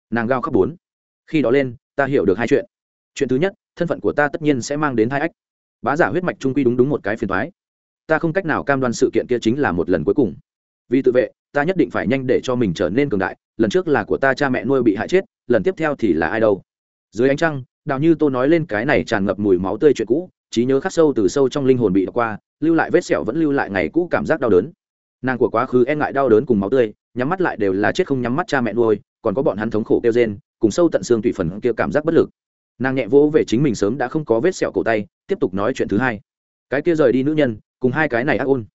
Nàng gao khóc bốn. Khi đó lên, ta hiểu được hai chuyện. Chuyện thứ nhất, thân phận của ta tất nhiên sẽ mang đến hai ách. Bá giả huyết mạch trung quy đúng đúng một cái phiền thoái ta không cách nào cam đoan sự kiện kia chính là một lần cuối cùng. Vì tự vệ, ta nhất định phải nhanh để cho mình trở nên cường đại lần trước là của ta cha mẹ nuôi bị hại chết, lần tiếp theo thì là ai đâu? Dưới ánh trăng, đào như tô nói lên cái này tràn ngập mùi máu tươi chuyện cũ, trí nhớ khắc sâu từ sâu trong linh hồn bị đọc qua, lưu lại vết sẹo vẫn lưu lại ngày cũ cảm giác đau đớn. Nàng của quá khứ e ngại đau đớn cùng máu tươi, nhắm mắt lại đều là chết không nhắm mắt cha mẹ nuôi, còn có bọn hắn thống khổ kêu rên, cùng sâu tận xương tùy phần kia cảm giác bất lực. Nàng nhẹ vỗ về chính mình sớm đã không có vết sẹo cổ tay, tiếp tục nói chuyện thứ hai. Cái kia rời đi nữ nhân, cùng hai cái này ác ôn.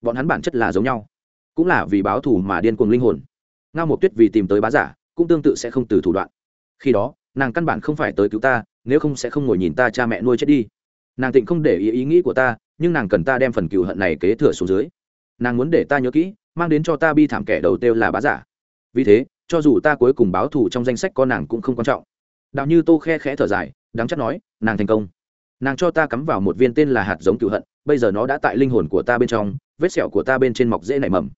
Bọn hắn bản chất là giống nhau, cũng là vì báo thù mà điên cuồng linh hồn ngao Mộc tuyết vì tìm tới bá giả, cũng tương tự sẽ không từ thủ đoạn. Khi đó, nàng căn bản không phải tới cứu ta, nếu không sẽ không ngồi nhìn ta cha mẹ nuôi chết đi. Nàng tịnh không để ý ý nghĩ của ta, nhưng nàng cần ta đem phần cựu hận này kế thừa xuống dưới. Nàng muốn để ta nhớ kỹ, mang đến cho ta bi thảm kẻ đầu tiêu là bá giả. Vì thế, cho dù ta cuối cùng báo thù trong danh sách con nàng cũng không quan trọng. Đạo như tô khe khẽ thở dài, đáng chắc nói, nàng thành công. Nàng cho ta cắm vào một viên tên là hạt giống cựu hận, bây giờ nó đã tại linh hồn của ta bên trong, vết sẹo của ta bên trên mọc dễ nảy mầm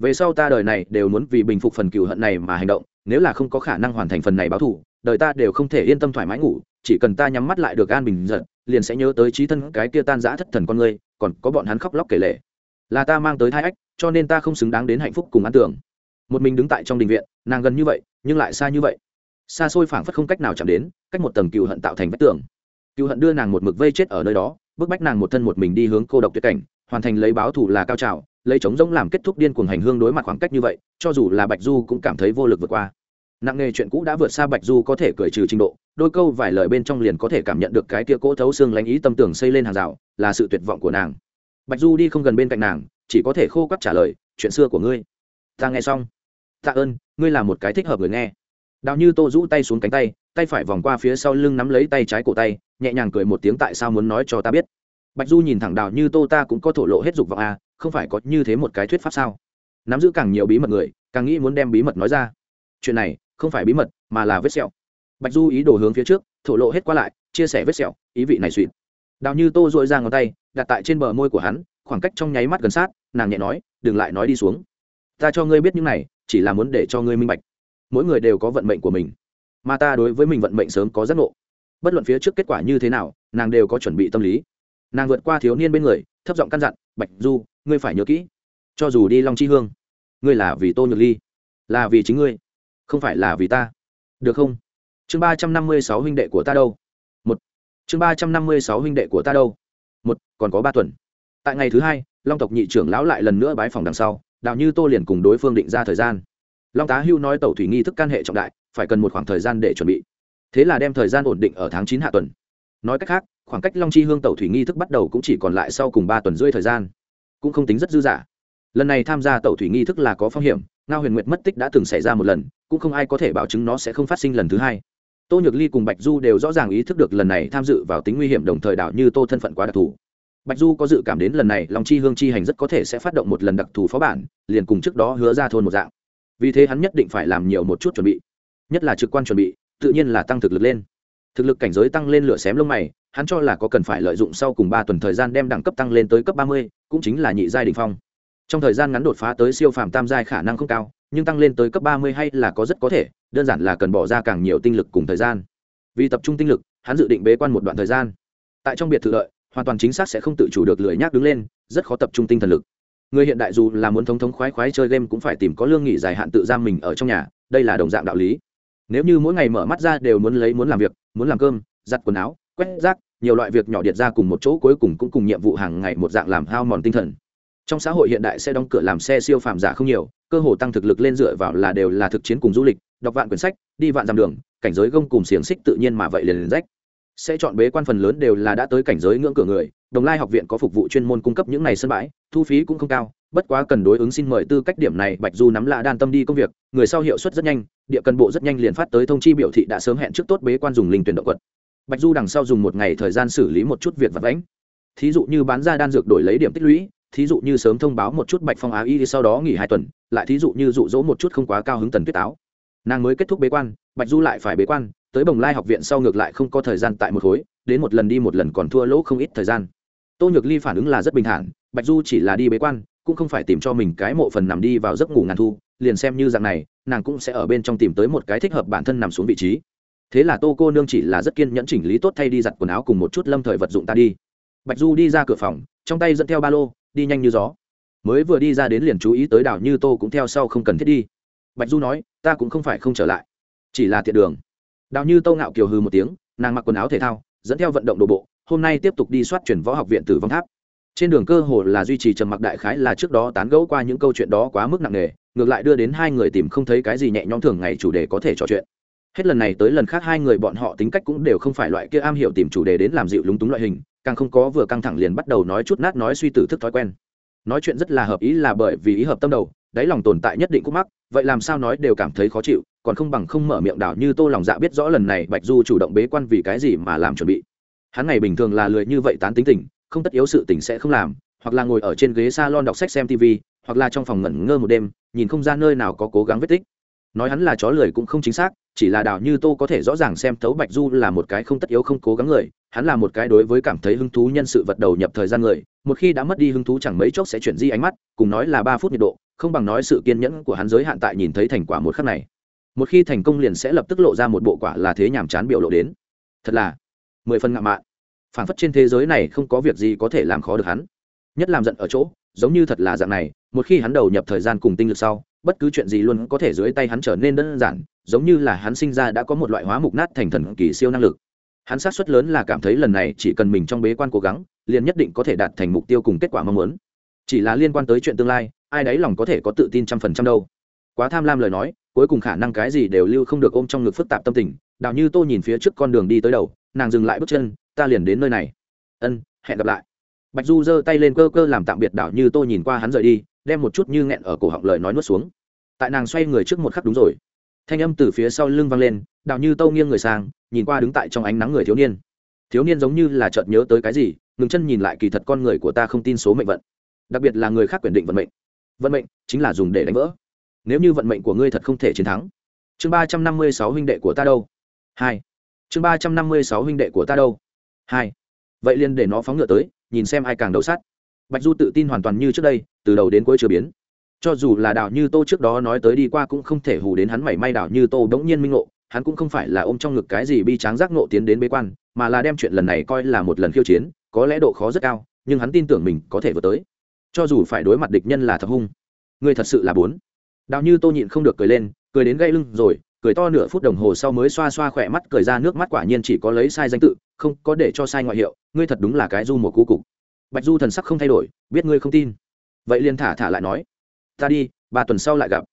về sau ta đời này đều muốn vì bình phục phần cựu hận này mà hành động, nếu là không có khả năng hoàn thành phần này báo thù, đời ta đều không thể yên tâm thoải mái ngủ, chỉ cần ta nhắm mắt lại được an bình giận, liền sẽ nhớ tới trí thân cái kia tan giã thất thần con người, còn có bọn hắn khóc lóc kể lệ là ta mang tới thai ách, cho nên ta không xứng đáng đến hạnh phúc cùng an tưởng. Một mình đứng tại trong đình viện, nàng gần như vậy, nhưng lại xa như vậy. Xa xôi phảng phất không cách nào chạm đến, cách một tầng cựu hận tạo thành vách tường. Cựu hận đưa nàng một mực vây chết ở nơi đó, bức bách nàng một thân một mình đi hướng cô độc tuyệt cảnh, hoàn thành lấy báo thù là cao trào lấy chống rỗng làm kết thúc điên cuồng hành hương đối mặt khoảng cách như vậy, cho dù là bạch du cũng cảm thấy vô lực vượt qua. Nặng nghề chuyện cũ đã vượt xa bạch du có thể cởi trừ trình độ, đôi câu vài lời bên trong liền có thể cảm nhận được cái kia cỗ thấu xương lánh ý tâm tưởng xây lên hàng rào, là sự tuyệt vọng của nàng. Bạch du đi không gần bên cạnh nàng, chỉ có thể khô quắt trả lời, chuyện xưa của ngươi. Ta nghe xong. Tạ ơn, ngươi là một cái thích hợp người nghe. Đào như tô rũ tay xuống cánh tay tay phải vòng qua phía sau lưng nắm lấy tay trái cổ tay, nhẹ nhàng cười một tiếng, tại sao muốn nói cho ta biết? Bạch du nhìn thẳng đào như tô, ta cũng có thổ lộ hết dục vọng à không phải có như thế một cái thuyết pháp sao? Nắm giữ càng nhiều bí mật người, càng nghĩ muốn đem bí mật nói ra. Chuyện này không phải bí mật, mà là vết sẹo. Bạch du ý đồ hướng phía trước, thổ lộ hết qua lại, chia sẻ vết sẹo, ý vị này suỵt đào như tô dội ra ngón tay, đặt tại trên bờ môi của hắn, khoảng cách trong nháy mắt gần sát, nàng nhẹ nói, đừng lại nói đi xuống. Ta cho ngươi biết những này, chỉ là muốn để cho ngươi minh bạch. Mỗi người đều có vận mệnh của mình, mà ta đối với mình vận mệnh sớm có giác ngộ. Bất luận phía trước kết quả như thế nào, nàng đều có chuẩn bị tâm lý. Nàng vượt qua thiếu niên bên người, thấp giọng căn dặn, bạch du ngươi phải nhớ kỹ. Cho dù đi long chi hương, ngươi là vì tô nhược ly, là vì chính ngươi, không phải là vì ta. Được không? Chương ba trăm năm mươi sáu huynh đệ của ta đâu? Một. Chương ba trăm năm mươi sáu huynh đệ của ta đâu? Một, còn có ba tuần. Tại ngày thứ hai, long tộc nhị trưởng lão lại lần nữa bái phòng đằng sau, đạo như tô liền cùng đối phương định ra thời gian. Long tá hưu nói tàu thủy nghi thức can hệ trọng đại, phải cần một khoảng thời gian để chuẩn bị. Thế là đem thời gian ổn định ở tháng chín hạ tuần. Nói cách khác, khoảng cách long chi hương tàu thủy nghi thức bắt đầu cũng chỉ còn lại sau cùng ba tuần rưỡi thời gian cũng không tính rất dư dả. Lần này tham gia tàu thủy nghi thức là có phong hiểm, ngao huyền nguyệt mất tích đã từng xảy ra một lần, cũng không ai có thể bảo chứng nó sẽ không phát sinh lần thứ hai. Tô nhược ly cùng bạch du đều rõ ràng ý thức được lần này tham dự vào tính nguy hiểm đồng thời đảo như tô thân phận quá đặc thù. Bạch du có dự cảm đến lần này long chi hương chi hành rất có thể sẽ phát động một lần đặc thù phó bản, liền cùng trước đó hứa ra thôn một dạng. Vì thế hắn nhất định phải làm nhiều một chút chuẩn bị. Nhất là trực quan chuẩn bị, tự nhiên là tăng thực lực lên. Thực lực cảnh giới tăng lên lửa xém lông mày hắn cho là có cần phải lợi dụng sau cùng ba tuần thời gian đem đẳng cấp tăng lên tới cấp ba mươi, cũng chính là nhị giai đỉnh phong. Trong thời gian ngắn đột phá tới siêu phàm tam giai khả năng không cao, nhưng tăng lên tới cấp ba mươi hay là có rất có thể, đơn giản là cần bỏ ra càng nhiều tinh lực cùng thời gian. Vì tập trung tinh lực, hắn dự định bế quan một đoạn thời gian. Tại trong biệt thự lợi, hoàn toàn chính xác sẽ không tự chủ được lười nhác đứng lên, rất khó tập trung tinh thần lực. Người hiện đại dù là muốn thống thống khoái khoái chơi game cũng phải tìm có lương nghỉ dài hạn tự giam mình ở trong nhà, đây là đồng dạng đạo lý. Nếu như mỗi ngày mở mắt ra đều muốn lấy muốn làm việc, muốn làm cơm, giặt quần áo quét rác, nhiều loại việc nhỏ điện ra cùng một chỗ cuối cùng cũng cùng nhiệm vụ hàng ngày một dạng làm hao mòn tinh thần. Trong xã hội hiện đại sẽ đóng cửa làm xe siêu phàm giả không nhiều, cơ hồ tăng thực lực lên dựa vào là đều là thực chiến cùng du lịch, đọc vạn quyển sách, đi vạn dặm đường, cảnh giới gông cùng xiềng xích tự nhiên mà vậy liền liền rách. Sẽ chọn bế quan phần lớn đều là đã tới cảnh giới ngưỡng cửa người, đồng lai học viện có phục vụ chuyên môn cung cấp những này sân bãi, thu phí cũng không cao, bất quá cần đối ứng xin mời tư cách điểm này, bạch du nắm lạ đan tâm đi công việc, người sau hiệu suất rất nhanh, địa cần bộ rất nhanh liền phát tới thông chi biểu thị đã sớm hẹn trước tốt bế quan dùng linh tuyển động quật bạch du đằng sau dùng một ngày thời gian xử lý một chút việc vật lãnh. Thí dụ như bán ra đan dược đổi lấy điểm tích lũy, thí dụ như sớm thông báo một chút bạch phong á y sau đó nghỉ hai tuần, lại thí dụ như dụ dỗ một chút không quá cao hứng tần tuyết táo. Nàng mới kết thúc bế quan, bạch du lại phải bế quan, tới bồng lai học viện sau ngược lại không có thời gian tại một khối, đến một lần đi một lần còn thua lỗ không ít thời gian. Tô nhược ly phản ứng là rất bình thản, bạch du chỉ là đi bế quan, cũng không phải tìm cho mình cái mộ phần nằm đi vào giấc ngủ ngàn thu, liền xem như dạng này, nàng cũng sẽ ở bên trong tìm tới một cái thích hợp bản thân nằm xuống vị trí thế là tô cô nương chỉ là rất kiên nhẫn chỉnh lý tốt thay đi giặt quần áo cùng một chút lâm thời vật dụng ta đi. Bạch du đi ra cửa phòng, trong tay dẫn theo ba lô, đi nhanh như gió. Mới vừa đi ra đến liền chú ý tới đảo như tô cũng theo sau không cần thiết đi. Bạch du nói, ta cũng không phải không trở lại, chỉ là tiện đường. Đào như tô ngạo kiều hư một tiếng, nàng mặc quần áo thể thao, dẫn theo vận động đồ bộ, hôm nay tiếp tục đi soát chuyển võ học viện tử vong tháp. Trên đường cơ hồ là duy trì trầm mặc đại khái là trước đó tán gẫu qua những câu chuyện đó quá mức nặng nề, ngược lại đưa đến hai người tìm không thấy cái gì nhẹ nhõm thường ngày chủ đề có thể trò chuyện hết lần này tới lần khác hai người bọn họ tính cách cũng đều không phải loại kia am hiểu tìm chủ đề đến làm dịu lúng túng loại hình, càng không có vừa căng thẳng liền bắt đầu nói chút nát nói suy tử thức thói quen. Nói chuyện rất là hợp ý là bởi vì ý hợp tâm đầu, đáy lòng tồn tại nhất định cũng mắc, vậy làm sao nói đều cảm thấy khó chịu, còn không bằng không mở miệng đảo như tô lòng dạ biết rõ lần này bạch du chủ động bế quan vì cái gì mà làm chuẩn bị. Hắn ngày bình thường là lười như vậy tán tính tình, không tất yếu sự tình sẽ không làm, hoặc là ngồi ở trên ghế salon đọc sách xem tv hoặc là trong phòng ngẩn ngơ một đêm, nhìn không ra nơi nào có cố gắng vết tích nói hắn là chó lười cũng không chính xác, chỉ là đào như tô có thể rõ ràng xem thấu bạch du là một cái không tất yếu không cố gắng người, hắn là một cái đối với cảm thấy hứng thú nhân sự vật đầu nhập thời gian người, một khi đã mất đi hứng thú chẳng mấy chốc sẽ chuyển di ánh mắt, cùng nói là ba phút nhiệt độ, không bằng nói sự kiên nhẫn của hắn giới hạn tại nhìn thấy thành quả một khắc này. Một khi thành công liền sẽ lập tức lộ ra một bộ quả là thế nhàm chán biểu lộ đến. Thật là mười phần ngạo mạn. Phản phất trên thế giới này không có việc gì có thể làm khó được hắn. Nhất làm giận ở chỗ giống như thật là dạng này, một khi hắn đầu nhập thời gian cùng tinh lực sau, bất cứ chuyện gì luôn có thể dưới tay hắn trở nên đơn giản, giống như là hắn sinh ra đã có một loại hóa mục nát thành thần kỳ siêu năng lực. Hắn sát suất lớn là cảm thấy lần này chỉ cần mình trong bế quan cố gắng, liền nhất định có thể đạt thành mục tiêu cùng kết quả mong muốn. Chỉ là liên quan tới chuyện tương lai, ai đấy lòng có thể có tự tin trăm phần trăm đâu. Quá tham lam lời nói, cuối cùng khả năng cái gì đều lưu không được ôm trong ngực phức tạp tâm tình, đào như tô nhìn phía trước con đường đi tới đầu, nàng dừng lại bước chân, ta liền đến nơi này. Ân, hẹn gặp lại bạch du giơ tay lên cơ cơ làm tạm biệt đảo như tô nhìn qua hắn rời đi, đem một chút như nghẹn ở cổ họng lời nói nuốt xuống. Tại nàng xoay người trước một khắc đúng rồi. Thanh âm từ phía sau lưng vang lên, đảo như tâu nghiêng người sang, nhìn qua đứng tại trong ánh nắng người thiếu niên. Thiếu niên giống như là chợt nhớ tới cái gì, ngừng chân nhìn lại kỳ thật con người của ta không tin số mệnh vận. Đặc biệt là người khác quyền định vận mệnh. Vận mệnh chính là dùng để đánh vỡ. Nếu như vận mệnh của ngươi thật không thể chiến thắng. Chương ba trăm năm mươi sáu huynh đệ của ta đâu? Hai. Chương ba trăm năm mươi sáu huynh đệ của ta đâu? Hai. Vậy liền để nó phóng ngựa tới nhìn xem ai càng đầu sát. Bạch du tự tin hoàn toàn như trước đây, từ đầu đến cuối chưa biến. Cho dù là đào như tô trước đó nói tới đi qua cũng không thể hù đến hắn mảy may đào như tô đống nhiên minh ngộ, hắn cũng không phải là ôm trong ngực cái gì bi tráng giác ngộ tiến đến bế quan, mà là đem chuyện lần này coi là một lần khiêu chiến, có lẽ độ khó rất cao, nhưng hắn tin tưởng mình có thể vượt tới. Cho dù phải đối mặt địch nhân là thập hung. Người thật sự là bốn. Đào như tô nhịn không được cười lên, cười đến gây lưng rồi, cười to nửa phút đồng hồ sau mới xoa xoa khỏe mắt, cười ra nước mắt quả nhiên chỉ có lấy sai danh tự không có để cho sai ngoại hiệu, ngươi thật đúng là cái du một cú cục. Bạch du thần sắc không thay đổi, biết ngươi không tin. Vậy liền thả thả lại nói. Ta đi, ba tuần sau lại gặp.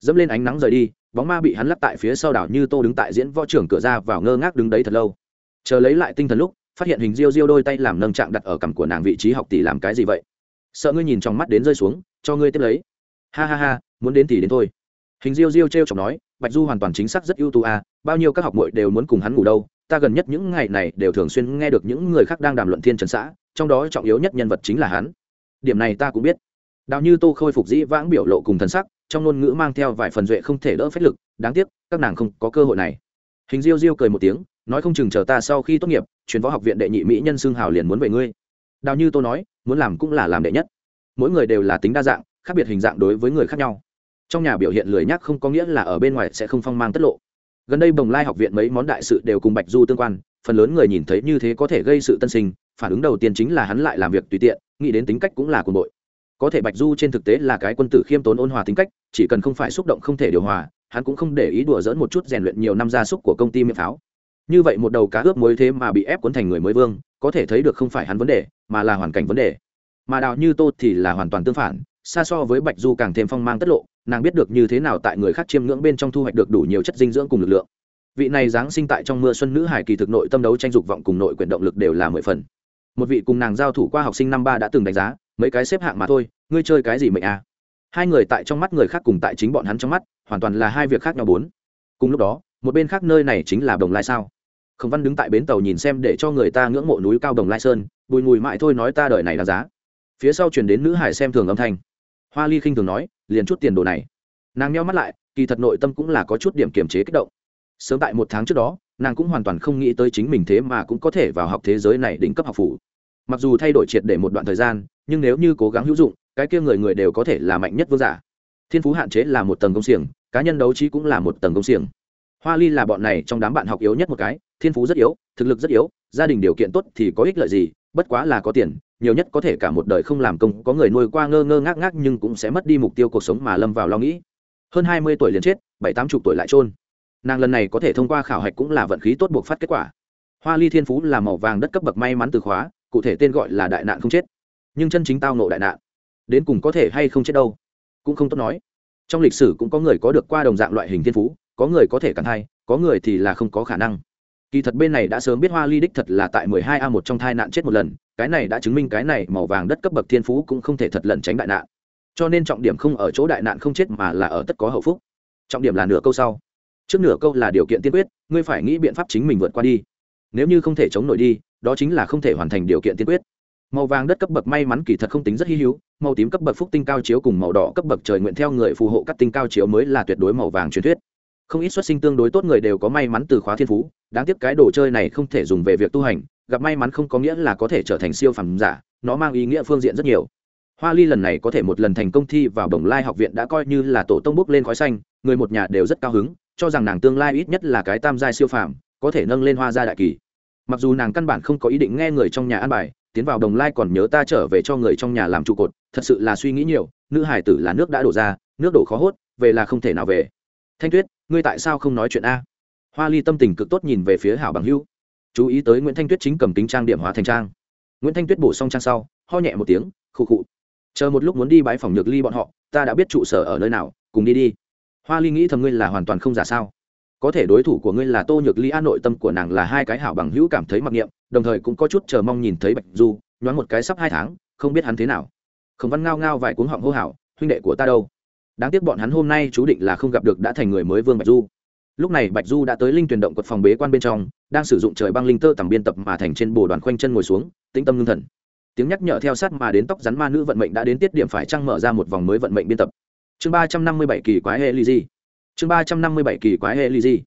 Dẫm lên ánh nắng rời đi, bóng ma bị hắn lắp tại phía sau đảo như tô đứng tại diễn võ trưởng cửa ra vào ngơ ngác đứng đấy thật lâu. Chờ lấy lại tinh thần lúc, phát hiện hình riêu riêu đôi tay làm nâng trạng đặt ở cằm của nàng vị trí học tỷ làm cái gì vậy? Sợ ngươi nhìn trong mắt đến rơi xuống, cho ngươi tiếp lấy. Ha ha ha, muốn đến thì đến thôi. Hình riêu riêu t r e o chọc nói, bạch du hoàn toàn chính xác rất ưu tú à bao nhiêu các học mội đều muốn cùng hắn ngủ đâu ta gần nhất những ngày này đều thường xuyên nghe được những người khác đang đàm luận thiên trần xã, trong đó trọng yếu nhất nhân vật chính là hắn. Điểm này ta cũng biết. Đào như tô khôi phục dĩ vãng biểu lộ cùng thần sắc, trong ngôn ngữ mang theo vài phần duệ không thể đỡ phép lực, đáng tiếc, các nàng không có cơ hội này. Hình diêu diêu cười một tiếng, nói không chừng chờ ta sau khi tốt nghiệp chuyến võ học viện đệ nhị mỹ nhân xương hào liền muốn về ngươi. Đào như tô nói, muốn làm cũng là làm đệ nhất. Mỗi người đều là tính đa dạng, khác biệt hình dạng đối với người khác nhau. Trong nhà biểu hiện lười nhắc không có nghĩa là ở bên ngoài sẽ không phong mang tất lộ gần đây bồng lai học viện mấy món đại sự đều cùng bạch du tương quan, phần lớn người nhìn thấy như thế có thể gây sự tân sinh, phản ứng đầu tiên chính là hắn lại làm việc tùy tiện, nghĩ đến tính cách cũng là cuồng bội. Có thể bạch du trên thực tế là cái quân tử khiêm tốn ôn hòa tính cách, chỉ cần không phải xúc động không thể điều hòa, hắn cũng không để ý đùa dỡn một chút rèn luyện nhiều năm gia súc của công ty miệng pháo. Như vậy một đầu cá ướp mới thế mà bị ép cuốn thành người mới vương, có thể thấy được không phải hắn vấn đề, mà là hoàn cảnh vấn đề. Mà đào như tô thì là hoàn toàn tương phản xa so với bạch du càng thêm phong mang tất lộ, nàng biết được như thế nào tại người khác chiêm ngưỡng bên trong thu hoạch được đủ nhiều chất dinh dưỡng cùng lực lượng. Vị này giáng sinh tại trong mưa xuân nữ hải kỳ thực nội tâm đấu tranh dục vọng cùng nội quyền động lực đều là mười phần. Một vị cùng nàng giao thủ qua học sinh năm ba đã từng đánh giá, mấy cái xếp hạng mà thôi, ngươi chơi cái gì mệnh à? Hai người tại trong mắt người khác cùng tại chính bọn hắn trong mắt, hoàn toàn là hai việc khác nhau bốn. Cùng lúc đó, một bên khác nơi này chính là đồng lai sao? Khổng văn đứng tại bến tàu nhìn xem để cho người ta ngưỡng mộ núi cao đồng lai sơn, bùi mùi mãi thôi nói ta đợi này là giá. Phía sau chuyển đến nữ hải xem thường âm thanh hoa ly khinh thường nói, liền chút tiền đồ này. Nàng nheo mắt lại, kỳ thật nội tâm cũng là có chút điểm kiềm chế kích động. Sớm tại một tháng trước đó, nàng cũng hoàn toàn không nghĩ tới chính mình thế mà cũng có thể vào học thế giới này đỉnh cấp học phủ. Mặc dù thay đổi triệt để một đoạn thời gian, nhưng nếu như cố gắng hữu dụng, cái kia người người đều có thể là mạnh nhất vương giả. Thiên phú hạn chế là một tầng công xiềng, cá nhân đấu trí cũng là một tầng công xiềng. Hoa ly là bọn này trong đám bạn học yếu nhất một cái, thiên phú rất yếu, thực lực rất yếu, gia đình điều kiện tốt thì có ích lợi gì, bất quá là có tiền nhiều nhất có thể cả một đời không làm công, có người nuôi qua ngơ ngơ ngác ngác nhưng cũng sẽ mất đi mục tiêu cuộc sống mà lâm vào lo nghĩ. Hơn hai mươi tuổi liền chết, bảy tám chục tuổi lại trôn nàng lần này có thể thông qua khảo hạch cũng là vận khí tốt buộc phát kết quả. Hoa ly thiên phú là màu vàng đất cấp bậc may mắn từ khóa, cụ thể tên gọi là đại nạn không chết. Nhưng chân chính tao nộ đại nạn, đến cùng có thể hay không chết đâu, cũng không tốt nói. Trong lịch sử cũng có người có được qua đồng dạng loại hình thiên phú, có người có thể cắn thai, có người thì là không có khả năng kỳ thật bên này đã sớm biết hoa ly đích thật là tại mười hai a một trong thai nạn chết một lần, cái này đã chứng minh cái này màu vàng đất cấp bậc thiên phú cũng không thể thật lẩn tránh đại nạn. Cho nên trọng điểm không ở chỗ đại nạn không chết mà là ở tất có hậu phúc. Trọng điểm là nửa câu sau. Trước nửa câu là điều kiện tiên quyết, ngươi phải nghĩ biện pháp chính mình vượt qua đi. Nếu như không thể chống nổi đi, đó chính là không thể hoàn thành điều kiện tiên quyết. Màu vàng đất cấp bậc may mắn kỳ thật không tính rất hy hữu, màu tím cấp bậc phúc tinh cao chiếu cùng màu đỏ cấp bậc trời nguyện theo người phù hộ các tinh cao chiếu mới là tuyệt đối màu vàng truyền thuyết không ít xuất sinh tương đối tốt người đều có may mắn từ khóa thiên phú, đáng tiếc cái đồ chơi này không thể dùng về việc tu hành, gặp may mắn không có nghĩa là có thể trở thành siêu phẩm giả, nó mang ý nghĩa phương diện rất nhiều. Hoa ly lần này có thể một lần thành công thi vào đồng lai học viện đã coi như là tổ tông bốc lên khói xanh, người một nhà đều rất cao hứng, cho rằng nàng tương lai ít nhất là cái tam giai siêu phàm, có thể nâng lên hoa gia đại kỳ. Mặc dù nàng căn bản không có ý định nghe người trong nhà ăn bài, tiến vào đồng lai còn nhớ ta trở về cho người trong nhà làm trụ cột, thật sự là suy nghĩ nhiều, nữ hải tử là nước đã đổ ra, nước đổ khó hốt, về là không thể nào về thanh tuyết, ngươi tại sao không nói chuyện a? Hoa ly tâm tình cực tốt nhìn về phía hảo bằng hưu. Chú ý tới nguyễn thanh tuyết chính cầm kính trang điểm hóa thành trang. Nguyễn thanh tuyết bổ xong trang sau, ho nhẹ một tiếng, khụ khụ. Chờ một lúc muốn đi bãi phòng nhược ly bọn họ, ta đã biết trụ sở ở nơi nào, cùng đi đi. Hoa ly nghĩ thầm ngươi là hoàn toàn không giả sao. Có thể đối thủ của ngươi là tô nhược ly an nội tâm của nàng là hai cái hảo bằng hữu cảm thấy mặc niệm, đồng thời cũng có chút chờ mong nhìn thấy bạch du, nhoáng một cái sắp hai tháng, không biết hắn thế nào. Khổng văn ngao ngao vài cuốn họng hô hào, huynh đệ của ta đâu? Đáng tiếc bọn hắn hôm nay chú định là không gặp được đã thành người mới vương bạch du. Lúc này bạch du đã tới linh tuyển động quật phòng bế quan bên trong, đang sử dụng trời băng linh tơ tầm biên tập mà thành trên bồ đoàn khoanh chân ngồi xuống, tĩnh tâm ngưng thần. Tiếng nhắc nhở theo sát mà đến tóc rắn ma nữ vận mệnh đã đến tiết điểm phải trăng mở ra một vòng mới vận mệnh biên tập. Chương ba trăm năm mươi bảy kỳ quái hệ ly di. Chương ba trăm năm mươi bảy kỳ quái hệ ly di.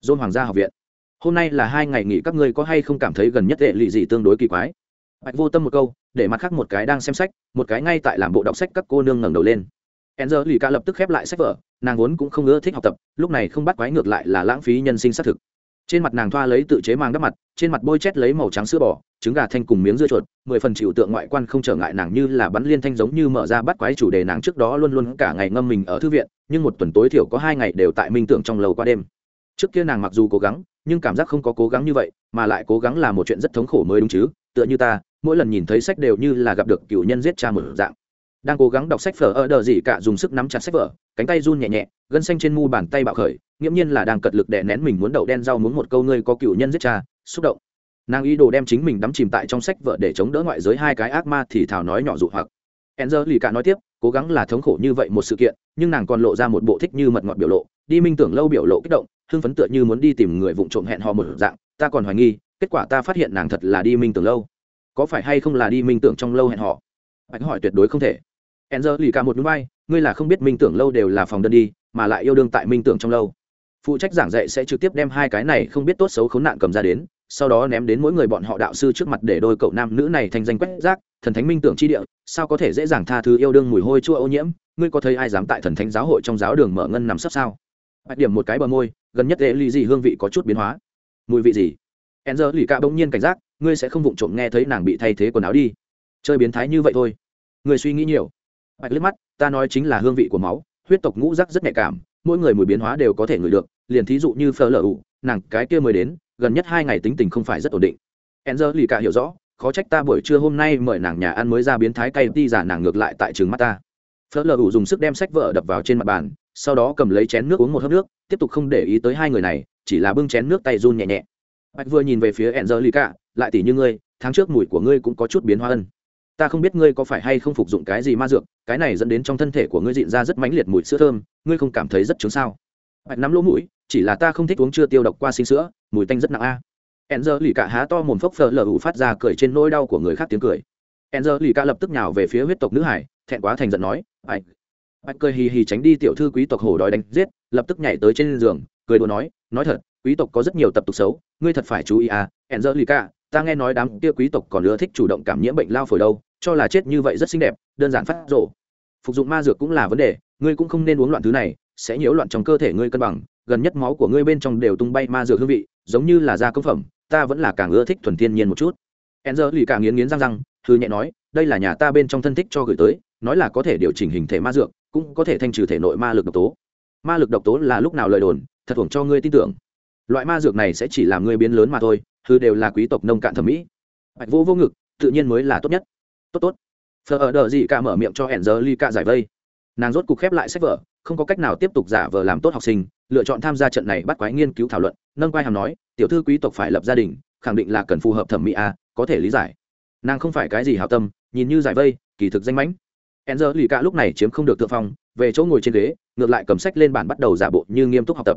Dôn hoàng gia học viện. Hôm nay là hai ngày nghỉ, các ngươi có hay không cảm thấy gần nhất hệ lụy gì tương đối kỳ quái? Bạch vô tâm một câu, để mặt khác một cái đang xem sách, một cái ngay tại làm bộ đọc sách các cô nương ngẩng đầu lên enzer n lì ca lập tức khép lại sách vở, nàng vốn cũng không ưa thích học tập, lúc này không bắt quái ngược lại là lãng phí nhân sinh xác thực. Trên mặt nàng thoa lấy tự chế mang đắp mặt, trên mặt bôi chét lấy màu trắng sữa bò, trứng gà thanh cùng miếng dưa chuột, mười phần chịu tượng ngoại quan không trở ngại nàng như là bắn liên thanh giống như mở ra bắt quái chủ đề nàng trước đó luôn luôn cả ngày ngâm mình ở thư viện, nhưng một tuần tối thiểu có hai ngày đều tại minh tưởng trong lầu qua đêm. Trước kia nàng mặc dù cố gắng, nhưng cảm giác không có cố gắng như vậy, mà lại cố gắng là một chuyện rất thống khổ mới đúng chứ, tựa như ta, mỗi lần nhìn thấy sách đều như là gặp được cựu nhân giết cha một dạng đang cố gắng đọc sách phở ở đờ gì cả dùng sức nắm chặt sách vở, cánh tay run nhẹ nhẹ, gân xanh trên mu bàn tay bạo khởi, nghiễm nhiên là đang cật lực đè nén mình muốn đậu đen rau muốn một câu ngươi có cựu nhân giết cha, xúc động. Nàng ý đồ đem chính mình đắm chìm tại trong sách vợ để chống đỡ ngoại giới hai cái ác ma thì thảo nói nhỏ dụ hoặc. Enzer lì cả nói tiếp, cố gắng là thống khổ như vậy một sự kiện, nhưng nàng còn lộ ra một bộ thích như mật ngọt biểu lộ, đi minh tưởng lâu biểu lộ kích động, hưng phấn tựa như muốn đi tìm người vụng trộm hẹn hò một dạng, ta còn hoài nghi, kết quả ta phát hiện nàng thật là đi minh tưởng lâu. Có phải hay không là đi minh tưởng trong lâu hẹn hò? Bạch hỏi tuyệt đối không thể enzer lì cả một núi bay, ngươi là không biết minh tưởng lâu đều là phòng đơn đi, mà lại yêu đương tại minh tưởng trong lâu. Phụ trách giảng dạy sẽ trực tiếp đem hai cái này không biết tốt xấu khốn nạn cầm ra đến, sau đó ném đến mỗi người bọn họ đạo sư trước mặt để đôi cậu nam nữ này thành danh quét rác, thần thánh minh tưởng chi địa, sao có thể dễ dàng tha thứ yêu đương mùi hôi chua ô nhiễm, ngươi có thấy ai dám tại thần thánh giáo hội trong giáo đường mở ngân nằm sấp sao? Bạch điểm một cái bờ môi, gần nhất lễ ly gì hương vị có chút biến hóa. Mùi vị gì? E n lì ca bỗng nhiên cảnh giác, ngươi sẽ không vụng trộm nghe thấy nàng bị thay thế quần áo đi. Chơi biến thái như vậy thôi. Người suy nghĩ nhiều mạch liếc mắt, ta nói chính là hương vị của máu, huyết tộc ngũ rắc rất nhạy cảm, mỗi người mùi biến hóa đều có thể ngửi được, liền thí dụ như Phở Lở ủ, nàng, cái kia mới đến, gần nhất hai ngày tính tình không phải rất ổn định. E n lì cả hiểu rõ, khó trách ta buổi trưa hôm nay mời nàng nhà ăn mới ra biến thái cay đi giả nàng ngược lại tại trường mắt ta. Phớt lờ ủ dùng sức đem sách vợ đập vào trên mặt bàn, sau đó cầm lấy chén nước uống một hớp nước, tiếp tục không để ý tới hai người này, chỉ là bưng chén nước tay run nhẹ nhẹ. Bạch vừa nhìn về phía ẹn giờ lì cả, lại tỉ như ngươi, tháng trước mùi của ngươi cũng có chút biến hóa ân ta không biết ngươi có phải hay không phục dụng cái gì ma dược, cái này dẫn đến trong thân thể của ngươi dịn ra rất mãnh liệt mùi sữa thơm, ngươi không cảm thấy rất chứng sao? Bạch nắm lỗ mũi, chỉ là ta không thích uống chưa tiêu độc qua sinh sữa, mùi tanh rất nặng a. Ẹn giờ lì cả há to mồm phốc phờ lờ ủ phát ra cười trên nỗi đau của người khác tiếng cười. Ẹn giờ lì cả lập tức nhào về phía huyết tộc nữ hải, thẹn quá thành giận nói, bạch. Bạch cười hì hì tránh đi tiểu thư quý tộc hổ đói đánh giết, lập tức nhảy tới trên giường, cười đùa nói nói thật, quý tộc có rất nhiều tập tục xấu, ngươi thật phải chú ý à ẹn lì cả ta nghe nói đám kia quý tộc còn ưa thích chủ động cảm nhiễm bệnh lao phổi đâu, cho là chết như vậy rất xinh đẹp, đơn giản phát rổ phục dụng ma dược cũng là vấn đề, ngươi cũng không nên uống loạn thứ này, sẽ nhiễu loạn trong cơ thể ngươi cân bằng, gần nhất máu của ngươi bên trong đều tung bay ma dược hương vị, giống như là da công phẩm, ta vẫn là càng ưa thích thuần thiên nhiên một chút. E lì càng nghiến nghiến răng răng thư nhẹ nói, đây là nhà ta bên trong thân thích cho gửi tới, nói là có thể điều chỉnh hình thể ma dược, cũng có thể thanh trừ thể nội ma lực độc tố. Ma lực độc tố là lúc nào lời đồn, thật thuồng cho ngươi tin tưởng. Loại ma dược này sẽ chỉ làm ngươi biến lớn mà thôi hư đều là quý tộc nông cạn thẩm mỹ. Bạch vô vô ngực, tự nhiên mới là tốt nhất. Tốt tốt. Phờ ở đờ gì cả mở miệng cho hẹn giờ ly cả giải vây. Nàng rốt cục khép lại sách vở, không có cách nào tiếp tục giả vờ làm tốt học sinh, lựa chọn tham gia trận này bắt quái nghiên cứu thảo luận, nâng quai hàm nói, tiểu thư quý tộc phải lập gia đình, khẳng định là cần phù hợp thẩm mỹ a, có thể lý giải. Nàng không phải cái gì hào tâm, nhìn như giải vây, kỳ thực danh mãnh. Hẹn giờ ly cả lúc này chiếm không được thượng phong, về chỗ ngồi trên ghế, ngược lại cầm sách lên bản bắt đầu giả bộ như nghiêm túc học tập.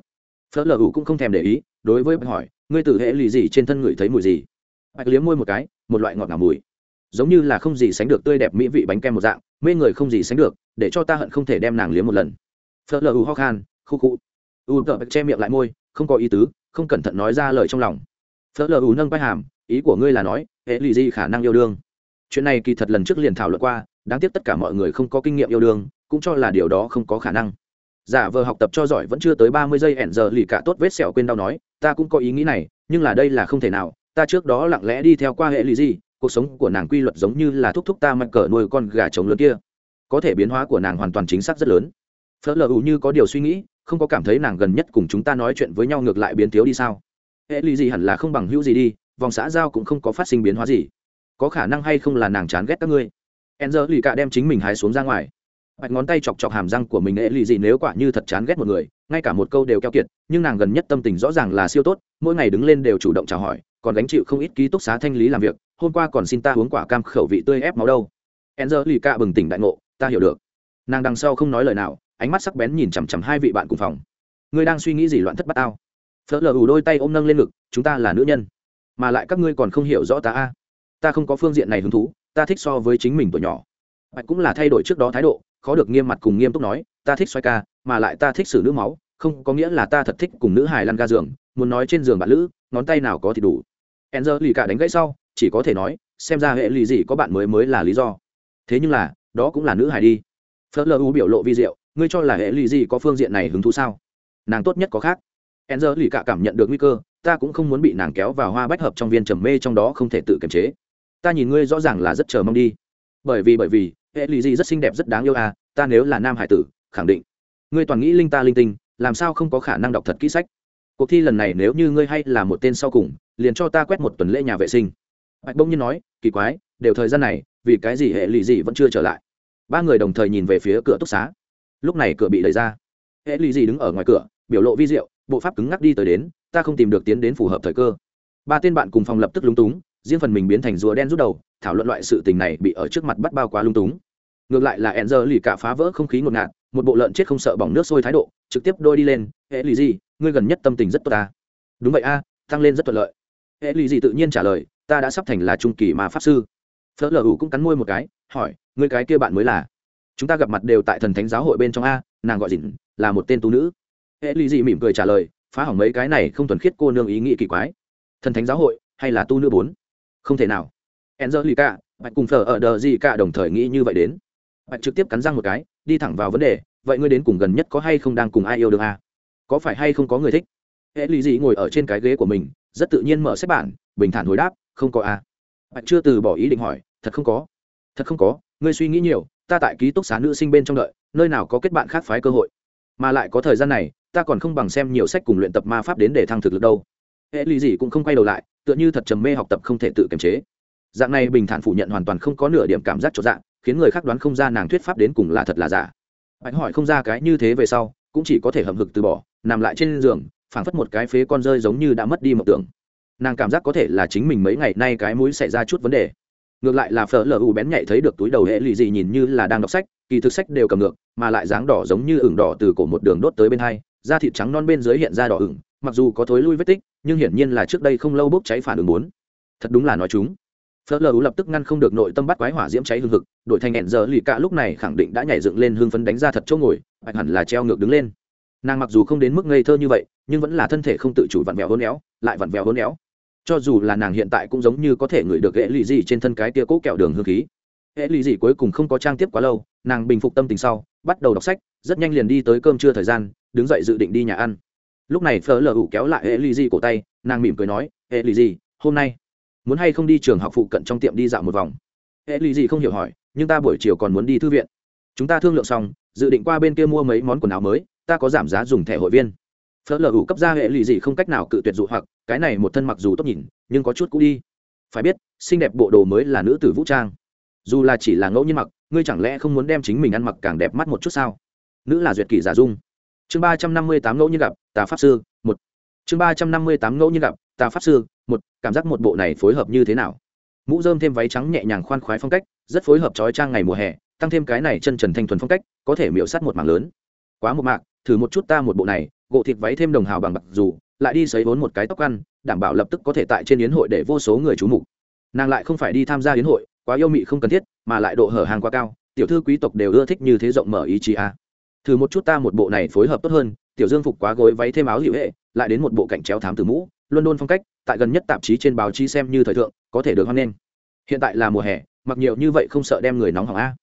Phớt lờ ủ cũng không thèm để ý, đối với hỏi ngươi tử hệ lì gì trên thân người thấy mùi gì? Bạch liếm môi một cái, một loại ngọt ngào mùi. Giống như là không gì sánh được tươi đẹp mỹ vị bánh kem một dạng, mê người không gì sánh được, để cho ta hận không thể đem nàng liếm một lần. Phớt lờ U ho khan, khu khu. U tờ che miệng lại môi, không có ý tứ, không cẩn thận nói ra lời trong lòng. Phớt lờ U nâng vai hàm, ý của ngươi là nói, hệ lì gì khả năng yêu đương. Chuyện này kỳ thật lần trước liền thảo luận qua, đáng tiếc tất cả mọi người không có kinh nghiệm yêu đương, cũng cho là điều đó không có khả năng. Giả vờ học tập cho giỏi vẫn chưa tới ba mươi giây ẻn giờ lì cả tốt vết sẹo quên đau nói ta cũng có ý nghĩ này, nhưng là đây là không thể nào, ta trước đó lặng lẽ đi theo qua hệ lý gì, cuộc sống của nàng quy luật giống như là thúc thúc ta mạch cờ nuôi con gà trống lớn kia. Có thể biến hóa của nàng hoàn toàn chính xác rất lớn. Phớt lờ ủ như có điều suy nghĩ, không có cảm thấy nàng gần nhất cùng chúng ta nói chuyện với nhau ngược lại biến thiếu đi sao? Hệ lý gì hẳn là không bằng hữu gì đi, vòng xã giao cũng không có phát sinh biến hóa gì. Có khả năng hay không là nàng chán ghét các ngươi. Enzer lì cả đem chính mình hái xuống ra ngoài bạch ngón tay chọc chọc hàm răng của mình hệ lì gì nếu quả như thật chán ghét một người, ngay cả một câu đều keo kiệt, nhưng nàng gần nhất tâm tình rõ ràng là siêu tốt, mỗi ngày đứng lên đều chủ động chào hỏi, còn gánh chịu không ít ký túc xá thanh lý làm việc, hôm qua còn xin ta uống quả cam khẩu vị tươi ép máu đâu. E n lì cả bừng tỉnh đại ngộ, ta hiểu được. Nàng đằng sau không nói lời nào, ánh mắt sắc bén nhìn chằm chằm hai vị bạn cùng phòng. Ngươi đang suy nghĩ gì loạn thất bát ao phớt lờ ủ đôi tay ôm nâng lên ngực, chúng ta là nữ nhân. Mà lại các ngươi còn không hiểu rõ ta a. Ta không có phương diện này hứng thú, ta thích so với chính mình tuổi nhỏ. Bạch cũng là thay đổi trước đó thái độ khó được nghiêm mặt cùng nghiêm túc nói, ta thích xoay ca, mà lại ta thích xử nữ máu, không có nghĩa là ta thật thích cùng nữ hài lăn ga giường, muốn nói trên giường bạn lữ, ngón tay nào có thì đủ. E n z lì cả đánh gãy sau, chỉ có thể nói, xem ra hệ lì gì có bạn mới mới là lý do. Thế nhưng là, đó cũng là nữ hài đi. Phớt lơ u biểu lộ vi diệu, ngươi cho là hệ lì gì có phương diện này hứng thú sao? Nàng tốt nhất có khác. E n z lì cả cảm nhận được nguy cơ, ta cũng không muốn bị nàng kéo vào hoa bách hợp trong viên trầm mê trong đó không thể tự kiềm chế. Ta nhìn ngươi rõ ràng là rất chờ mong đi. Bởi vì bởi vì hệ lụy gì rất xinh đẹp rất đáng yêu à ta nếu là nam hải tử, khẳng định. Ngươi toàn nghĩ linh ta linh tinh, làm sao không có khả năng đọc thật kỹ sách? Cuộc thi lần này nếu như ngươi hay là một tên sau cùng, liền cho ta quét một tuần lễ nhà vệ sinh. Bạch bông nhiên nói, kỳ quái, đều thời gian này, vì cái gì hệ lụy gì vẫn chưa trở lại? Ba người đồng thời nhìn về phía cửa túc xá. Lúc này cửa bị đẩy ra. Hệ lụy gì đứng ở ngoài cửa, biểu lộ vi diệu, bộ pháp cứng ngắc đi tới đến, ta không tìm được tiến đến phù hợp thời cơ. Ba tên bạn cùng phòng lập tức lúng túng, riêng phần mình biến thành rùa đen rút đầu, thảo luận loại sự tình này bị ở trước mặt bắt bao quá lung túng ngược lại là ẹn giờ lì cả phá vỡ không khí ngột ngạt một bộ lợn chết không sợ bỏng nước sôi thái độ trực tiếp đôi đi lên hệ lì gì ngươi gần nhất tâm tình rất tốt ta. Đúng vậy a tăng lên rất thuận lợi. Hệ lì gì tự nhiên trả lời ta đã sắp thành là trung kỳ mà pháp sư. Phớt lờ ủ cũng cắn môi một cái hỏi ngươi cái kia bạn mới là? Chúng ta gặp mặt đều tại thần thánh giáo hội bên trong a nàng gọi dịn là một tên tu nữ. Hệ lì gì mỉm cười trả lời phá hỏng mấy cái này không thuần khiết cô nương ý nghĩ kỳ quái. Thần thánh giáo hội hay là tu nữ bốn? Không thể nào. Enzo lì cả, bạch cùng phở ở đờ gì cả đồng thời nghĩ như vậy đến bạch trực tiếp cắn răng một cái, đi thẳng vào vấn đề, vậy ngươi đến cùng gần nhất có hay không đang cùng ai yêu đương à? có phải hay không có người thích? Hệ lì gì ngồi ở trên cái ghế của mình, rất tự nhiên mở sách bản, bình thản hồi đáp, không có à. bạch chưa từ bỏ ý định hỏi, thật không có. Thật không có, ngươi suy nghĩ nhiều, ta tại ký túc xá nữ sinh bên trong đợi, nơi nào có kết bạn khác phái cơ hội. Mà lại có thời gian này, ta còn không bằng xem nhiều sách cùng luyện tập ma pháp đến để thăng thực lực đâu. Hệ lì gì cũng không quay đầu lại, tựa như thật trầm mê học tập không thể tự kiềm chế. Dạng này bình thản phủ nhận hoàn toàn không có nửa điểm cảm giác cho dạng khiến người khác đoán không ra nàng thuyết pháp đến cùng là thật là giả. Bạch hỏi không ra cái như thế về sau, cũng chỉ có thể hậm hực từ bỏ, nằm lại trên giường, phảng phất một cái phế con rơi giống như đã mất đi mộng tưởng. Nàng cảm giác có thể là chính mình mấy ngày nay cái mũi xảy ra chút vấn đề. Ngược lại là phở lờ u bén nhạy thấy được túi đầu hệ lụy gì nhìn như là đang đọc sách, kỳ thực sách đều cầm ngược, mà lại dáng đỏ giống như ửng đỏ từ cổ một đường đốt tới bên hai, da thịt trắng non bên dưới hiện ra đỏ ửng, mặc dù có thối lui vết tích, nhưng hiển nhiên là trước đây không lâu bốc cháy phản ứng muốn. Thật đúng là nói chúng phớt lờ lập tức ngăn không được nội tâm bắt quái hỏa diễm cháy hương thực đội thành hẹn giờ lì cả lúc này khẳng định đã nhảy dựng lên hương phấn đánh ra thật chỗ ngồi, bạch hẳn là treo ngược đứng lên. Nàng mặc dù không đến mức ngây thơ như vậy, nhưng vẫn là thân thể không tự chủ vặn vẹo hôn éo, lại vặn vẹo hôn éo. Cho dù là nàng hiện tại cũng giống như có thể ngửi được hệ lì gì trên thân cái tia cố kẹo đường hương khí. Hệ lì gì cuối cùng không có trang tiếp quá lâu, nàng bình phục tâm tình sau, bắt đầu đọc sách, rất nhanh liền đi tới cơm trưa thời gian, đứng dậy dự định đi nhà ăn. Lúc này phở lờ hủ kéo lại hệ lì gì cổ tay, nàng mỉm cười nói, hệ lì gì, hôm nay muốn hay không đi trường học phụ cận trong tiệm đi dạo một vòng? Hệ lụy gì không hiểu hỏi, nhưng ta buổi chiều còn muốn đi thư viện. Chúng ta thương lượng xong, dự định qua bên kia mua mấy món quần áo mới, ta có giảm giá dùng thẻ hội viên. Phớt lờ ủ cấp ra hệ lụy gì không cách nào cự tuyệt dụ hoặc, cái này một thân mặc dù tốt nhìn, nhưng có chút cũ đi. Phải biết, xinh đẹp bộ đồ mới là nữ tử vũ trang. Dù là chỉ là ngẫu nhiên mặc, ngươi chẳng lẽ không muốn đem chính mình ăn mặc càng đẹp mắt một chút sao? Nữ là duyệt kỷ giả dung. Chương ba trăm năm mươi tám ngẫu nhiên gặp, tà pháp sư, một. Chương ba trăm năm mươi tám ngẫu nhiên gặp Ta pháp sư, một, cảm giác một bộ này phối hợp như thế nào? Mũ dơm thêm váy trắng nhẹ nhàng khoan khoái phong cách, rất phối hợp trói trang ngày mùa hè, tăng thêm cái này chân trần thanh thuần phong cách, có thể miễu sắt một mảng lớn. Quá một mạng thử một chút ta một bộ này gộ thịt váy thêm đồng hào bằng bạc dù, lại đi xấy vốn một cái tóc ăn, đảm bảo lập tức có thể tại trên yến hội để vô số người chú mục. Nàng lại không phải đi tham gia yến hội, quá yêu mị không cần thiết, mà lại độ hở hàng quá cao, tiểu thư quý tộc đều ưa thích như thế rộng mở ý chí a. À. thử một chút ta một bộ này phối hợp tốt hơn, tiểu dương phục quá gối váy thêm áo hiệu hệ, lại đến một bộ cạnh chéo thám từ mũ london phong cách, tại gần nhất tạp chí trên báo chí xem như thời thượng, có thể được hoan nghênh. Hiện tại là mùa hè, mặc nhiều như vậy không sợ đem người nóng hỏng a.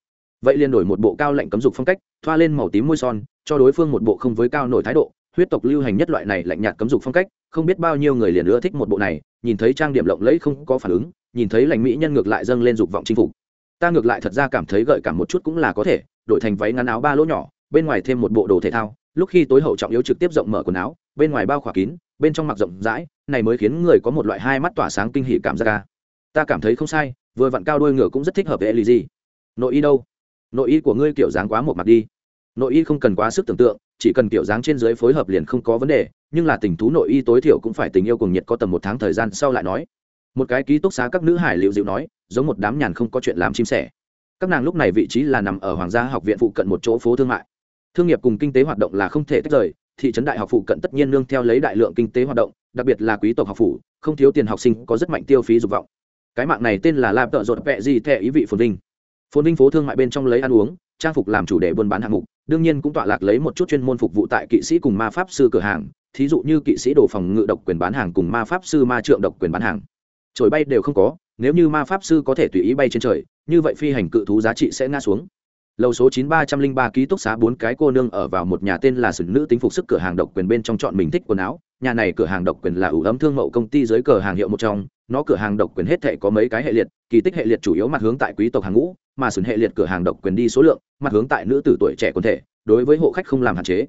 Vậy liền đổi một bộ cao lạnh cấm dục phong cách, thoa lên màu tím môi son, cho đối phương một bộ không với cao nổi thái độ. Huyết tộc lưu hành nhất loại này lạnh nhạt cấm dục phong cách, không biết bao nhiêu người liền ưa thích một bộ này, nhìn thấy trang điểm lộng lẫy không có phản ứng, nhìn thấy lành mỹ nhân ngược lại dâng lên dục vọng chinh phục. Ta ngược lại thật ra cảm thấy gợi cảm một chút cũng là có thể, đổi thành váy ngắn áo ba lỗ nhỏ, bên ngoài thêm một bộ đồ thể thao, lúc khi tối hậu trọng yếu trực tiếp rộng mở quần áo, bên ngoài bao khỏa kín, bên trong mặc rộng rãi này mới khiến người có một loại hai mắt tỏa sáng kinh hỉ cảm giác ca ta cảm thấy không sai, vừa vặn cao đôi ngựa cũng rất thích hợp với gì nội y đâu? Nội y của ngươi kiểu dáng quá một mặt đi. Nội y không cần quá sức tưởng tượng, chỉ cần kiểu dáng trên dưới phối hợp liền không có vấn đề, nhưng là tình thú nội y tối thiểu cũng phải tình yêu cùng nhiệt có tầm một tháng thời gian sau lại nói. Một cái ký túc xá các nữ hải liệu dịu nói, giống một đám nhàn không có chuyện làm chim sẻ. Các nàng lúc này vị trí là nằm ở hoàng gia học viện phụ cận một chỗ phố thương mại. Thương nghiệp cùng kinh tế hoạt động là không thể tách rời, thị trấn đại học phụ cận tất nhiên nương theo lấy đại lượng kinh tế hoạt động đặc biệt là quý tộc học phủ, không thiếu tiền học sinh có rất mạnh tiêu phí dục vọng. Cái mạng này tên là làm tợ rột vẹ gì thẻ ý vị phồn vinh. Phồn vinh phố thương mại bên trong lấy ăn uống, trang phục làm chủ đề buôn bán hạng mục, đương nhiên cũng tọa lạc lấy một chút chuyên môn phục vụ tại kỵ sĩ cùng ma pháp sư cửa hàng, thí dụ như kỵ sĩ đồ phòng ngự độc quyền bán hàng cùng ma pháp sư ma trượng độc quyền bán hàng. Trồi bay đều không có, nếu như ma pháp sư có thể tùy ý bay trên trời, như vậy phi hành cự thú giá trị sẽ ngã xuống. Lầu số chín ba trăm linh ba ký túc xá bốn cái cô nương ở vào một nhà tên là sừng nữ tính phục sức cửa hàng độc quyền bên trong chọn mình thích quần áo nhà này cửa hàng độc quyền là ủ ấm thương mậu công ty dưới cờ hàng hiệu một trong, nó cửa hàng độc quyền hết thể có mấy cái hệ liệt, kỳ tích hệ liệt chủ yếu mặt hướng tại quý tộc hàng ngũ, mà sừng hệ liệt cửa hàng độc quyền đi số lượng, mặt hướng tại nữ tử tuổi trẻ quần thể, đối với hộ khách không làm hạn chế.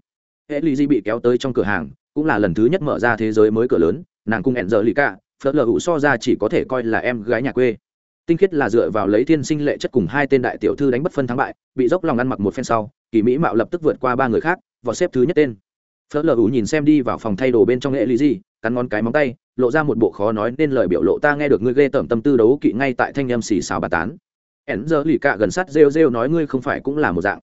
Hệ ly di bị kéo tới trong cửa hàng, cũng là lần thứ nhất mở ra thế giới mới cửa lớn, nàng cung hẹn giờ lì cả phớt lờ hữu so ra chỉ có thể coi là em gái nhà quê. Tinh khiết là dựa vào lấy thiên sinh lệ chất cùng hai tên đại tiểu thư đánh bất phân thắng bại, bị dốc lòng ăn mặc một phen sau, kỳ mỹ mạo lập tức vượt qua ba người khác và xếp thứ nhất tên phớt lờ ủ nhìn xem đi vào phòng thay đồ bên trong nghệ lý gì, cắn ngón cái móng tay, lộ ra một bộ khó nói nên lời biểu lộ ta nghe được ngươi ghê tởm tâm tư đấu kỵ ngay tại thanh em xì xào bà tán. Ẻn giờ lì cạ gần sát rêu rêu nói ngươi không phải cũng là một dạng.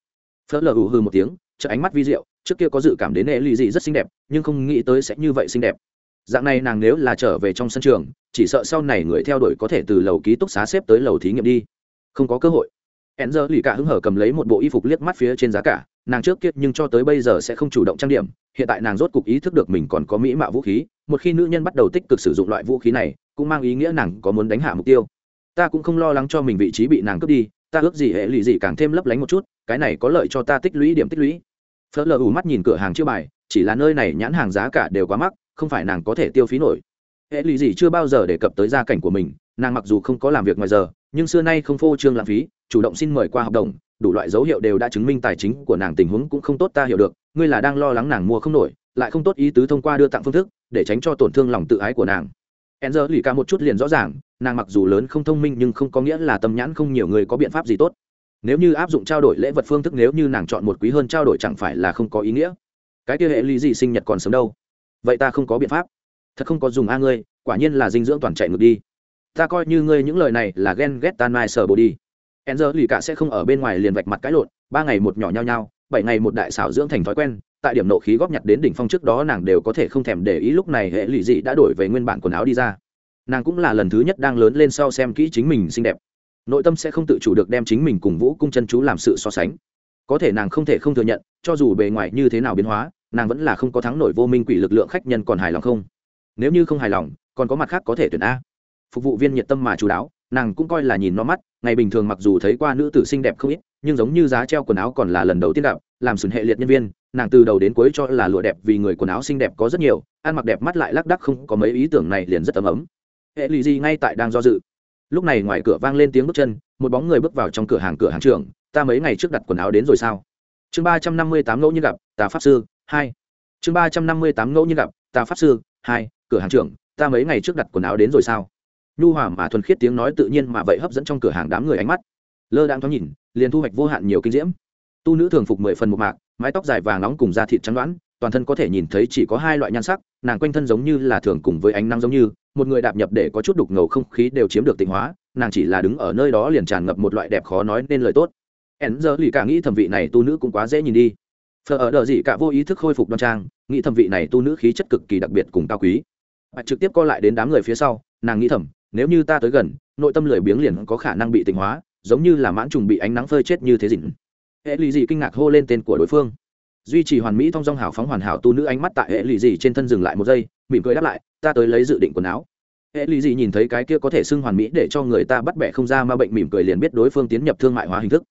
Phớt lờ ủ hư một tiếng chợ ánh mắt vi diệu, trước kia có dự cảm đến nghệ lý dị rất xinh đẹp, nhưng không nghĩ tới sẽ như vậy xinh đẹp. Dạng này nàng nếu là trở về trong sân trường, chỉ sợ sau này người theo đuổi có thể từ lầu ký túc xá xếp tới lầu thí nghiệm đi. Không có cơ hội. Hẹn giờ lì cả hứng hở cầm lấy một bộ y phục liếc mắt phía trên giá cả nàng trước kia nhưng cho tới bây giờ sẽ không chủ động trang điểm, hiện tại nàng rốt cục ý thức được mình còn có mỹ mạo vũ khí, một khi nữ nhân bắt đầu tích cực sử dụng loại vũ khí này, cũng mang ý nghĩa nàng có muốn đánh hạ mục tiêu. Ta cũng không lo lắng cho mình vị trí bị nàng cướp đi, ta ước gì hệ lụy gì càng thêm lấp lánh một chút, cái này có lợi cho ta tích lũy điểm tích lũy. Phớt lờ ủ mắt nhìn cửa hàng chưa bài, chỉ là nơi này nhãn hàng giá cả đều quá mắc, không phải nàng có thể tiêu phí nổi. Hệ lụy gì chưa bao giờ đề cập tới gia cảnh của mình, nàng mặc dù không có làm việc ngoài giờ, nhưng xưa nay không phô trương lãng phí, chủ động xin mời qua hợp đồng đủ loại dấu hiệu đều đã chứng minh tài chính của nàng tình huống cũng không tốt, ta hiểu được, ngươi là đang lo lắng nàng mua không nổi, lại không tốt ý tứ thông qua đưa tặng phương thức, để tránh cho tổn thương lòng tự ái của nàng. En giờ lì ca một chút liền rõ ràng, nàng mặc dù lớn không thông minh nhưng không có nghĩa là tâm nhãn không nhiều, người có biện pháp gì tốt. Nếu như áp dụng trao đổi lễ vật phương thức, nếu như nàng chọn một quý hơn trao đổi chẳng phải là không có ý nghĩa. Cái kia hệ ly gì sinh nhật còn sớm đâu? Vậy ta không có biện pháp. Thật không có dùng a ngươi, quả nhiên là dinh dưỡng toàn chạy ngược đi. Ta coi như ngươi những lời này là ghen ghét tan mai sở bồ đi e giờ lì cả sẽ không ở bên ngoài liền vạch mặt cãi lộn, ba ngày một nhỏ nhao nhao, bảy ngày một đại xảo dưỡng thành thói quen, tại điểm nộ khí góp nhặt đến đỉnh phong trước đó nàng đều có thể không thèm để ý lúc này hệ lụy dị đã đổi về nguyên bản quần áo đi ra. Nàng cũng là lần thứ nhất đang lớn lên sau xem kỹ chính mình xinh đẹp. Nội tâm sẽ không tự chủ được đem chính mình cùng vũ cung chân chú làm sự so sánh. Có thể nàng không thể không thừa nhận, cho dù bề ngoài như thế nào biến hóa, nàng vẫn là không có thắng nổi vô minh quỷ lực lượng khách nhân còn hài lòng không? Nếu như không hài lòng, còn có mặt khác có thể tuyển a. Phục vụ viên nhiệt tâm mà chú đáo nàng cũng coi là nhìn nó mắt, ngày bình thường mặc dù thấy qua nữ tử xinh đẹp không ít, nhưng giống như giá treo quần áo còn là lần đầu tiên gặp, làm sùn hệ liệt nhân viên, nàng từ đầu đến cuối cho là lụa đẹp vì người quần áo xinh đẹp có rất nhiều, ăn mặc đẹp mắt lại lác đắc không có mấy ý tưởng này liền rất ấm ấm. Hệ lì gì ngay tại đang do dự. Lúc này ngoài cửa vang lên tiếng bước chân, một bóng người bước vào trong cửa hàng cửa hàng trưởng, ta mấy ngày trước đặt quần áo đến rồi sao? Chương ba trăm năm mươi tám ngẫu nhiên gặp tà pháp sư, hai. Chương ba trăm năm mươi tám ngẫu nhiên gặp tà pháp sư, hai, cửa hàng trưởng, ta mấy ngày trước đặt quần áo đến rồi sao? Nhu hòa mà thuần khiết tiếng nói tự nhiên mà vậy hấp dẫn trong cửa hàng đám người ánh mắt. Lơ đang thoáng nhìn, liền thu hoạch vô hạn nhiều kinh diễm. Tu nữ thường phục mười phần một mạc, mái tóc dài vàng nóng cùng da thịt trắng đoán, toàn thân có thể nhìn thấy chỉ có hai loại nhan sắc, nàng quanh thân giống như là thường cùng với ánh nắng giống như, một người đạp nhập để có chút đục ngầu không khí đều chiếm được tịnh hóa, nàng chỉ là đứng ở nơi đó liền tràn ngập một loại đẹp khó nói nên lời tốt. Ẻn giờ lì cả nghĩ thẩm vị này tu nữ cũng quá dễ nhìn đi. Phờ ở đợi gì cả vô ý thức khôi phục đoan trang, nghĩ thẩm vị này tu nữ khí chất cực kỳ đặc biệt cùng cao quý. Bạch trực tiếp co lại đến đám người phía sau, nàng nghĩ thẩm nếu như ta tới gần, nội tâm lười biếng liền có khả năng bị tịnh hóa, giống như là mãn trùng bị ánh nắng phơi chết như thế dịn hệ lụy dị kinh ngạc hô lên tên của đối phương. Duy trì hoàn mỹ thong dong hào phóng hoàn hảo tu nữ ánh mắt tại hệ lụy dị trên thân dừng lại một giây, mỉm cười đáp lại, ta tới lấy dự định quần áo. Hệ lụy dị nhìn thấy cái kia có thể xưng hoàn mỹ để cho người ta bắt bẻ không ra ma bệnh mỉm cười liền biết đối phương tiến nhập thương mại hóa hình thức.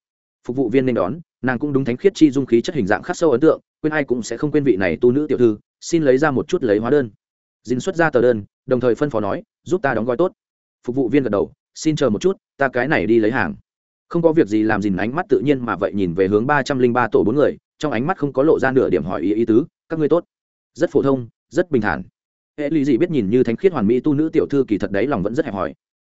Phục vụ viên nên đón, nàng cũng đúng thánh khiết chi dung khí chất hình dạng khắc sâu ấn tượng, quên ai cũng sẽ không quên vị này tu nữ tiểu thư, xin lấy ra một chút lấy hóa đơn. Dính xuất ra tờ đơn, đồng thời phân phó nói, giúp ta đóng gói tốt phục vụ viên gật đầu, xin chờ một chút, ta cái này đi lấy hàng. Không có việc gì làm dìn ánh mắt tự nhiên mà vậy nhìn về hướng ba trăm linh ba tổ bốn người, trong ánh mắt không có lộ ra nửa điểm hỏi ý ý tứ, các ngươi tốt. Rất phổ thông, rất bình thản. Hệ lý gì biết nhìn như thánh khiết hoàn mỹ tu nữ tiểu thư kỳ thật đấy lòng vẫn rất hẹp hòi.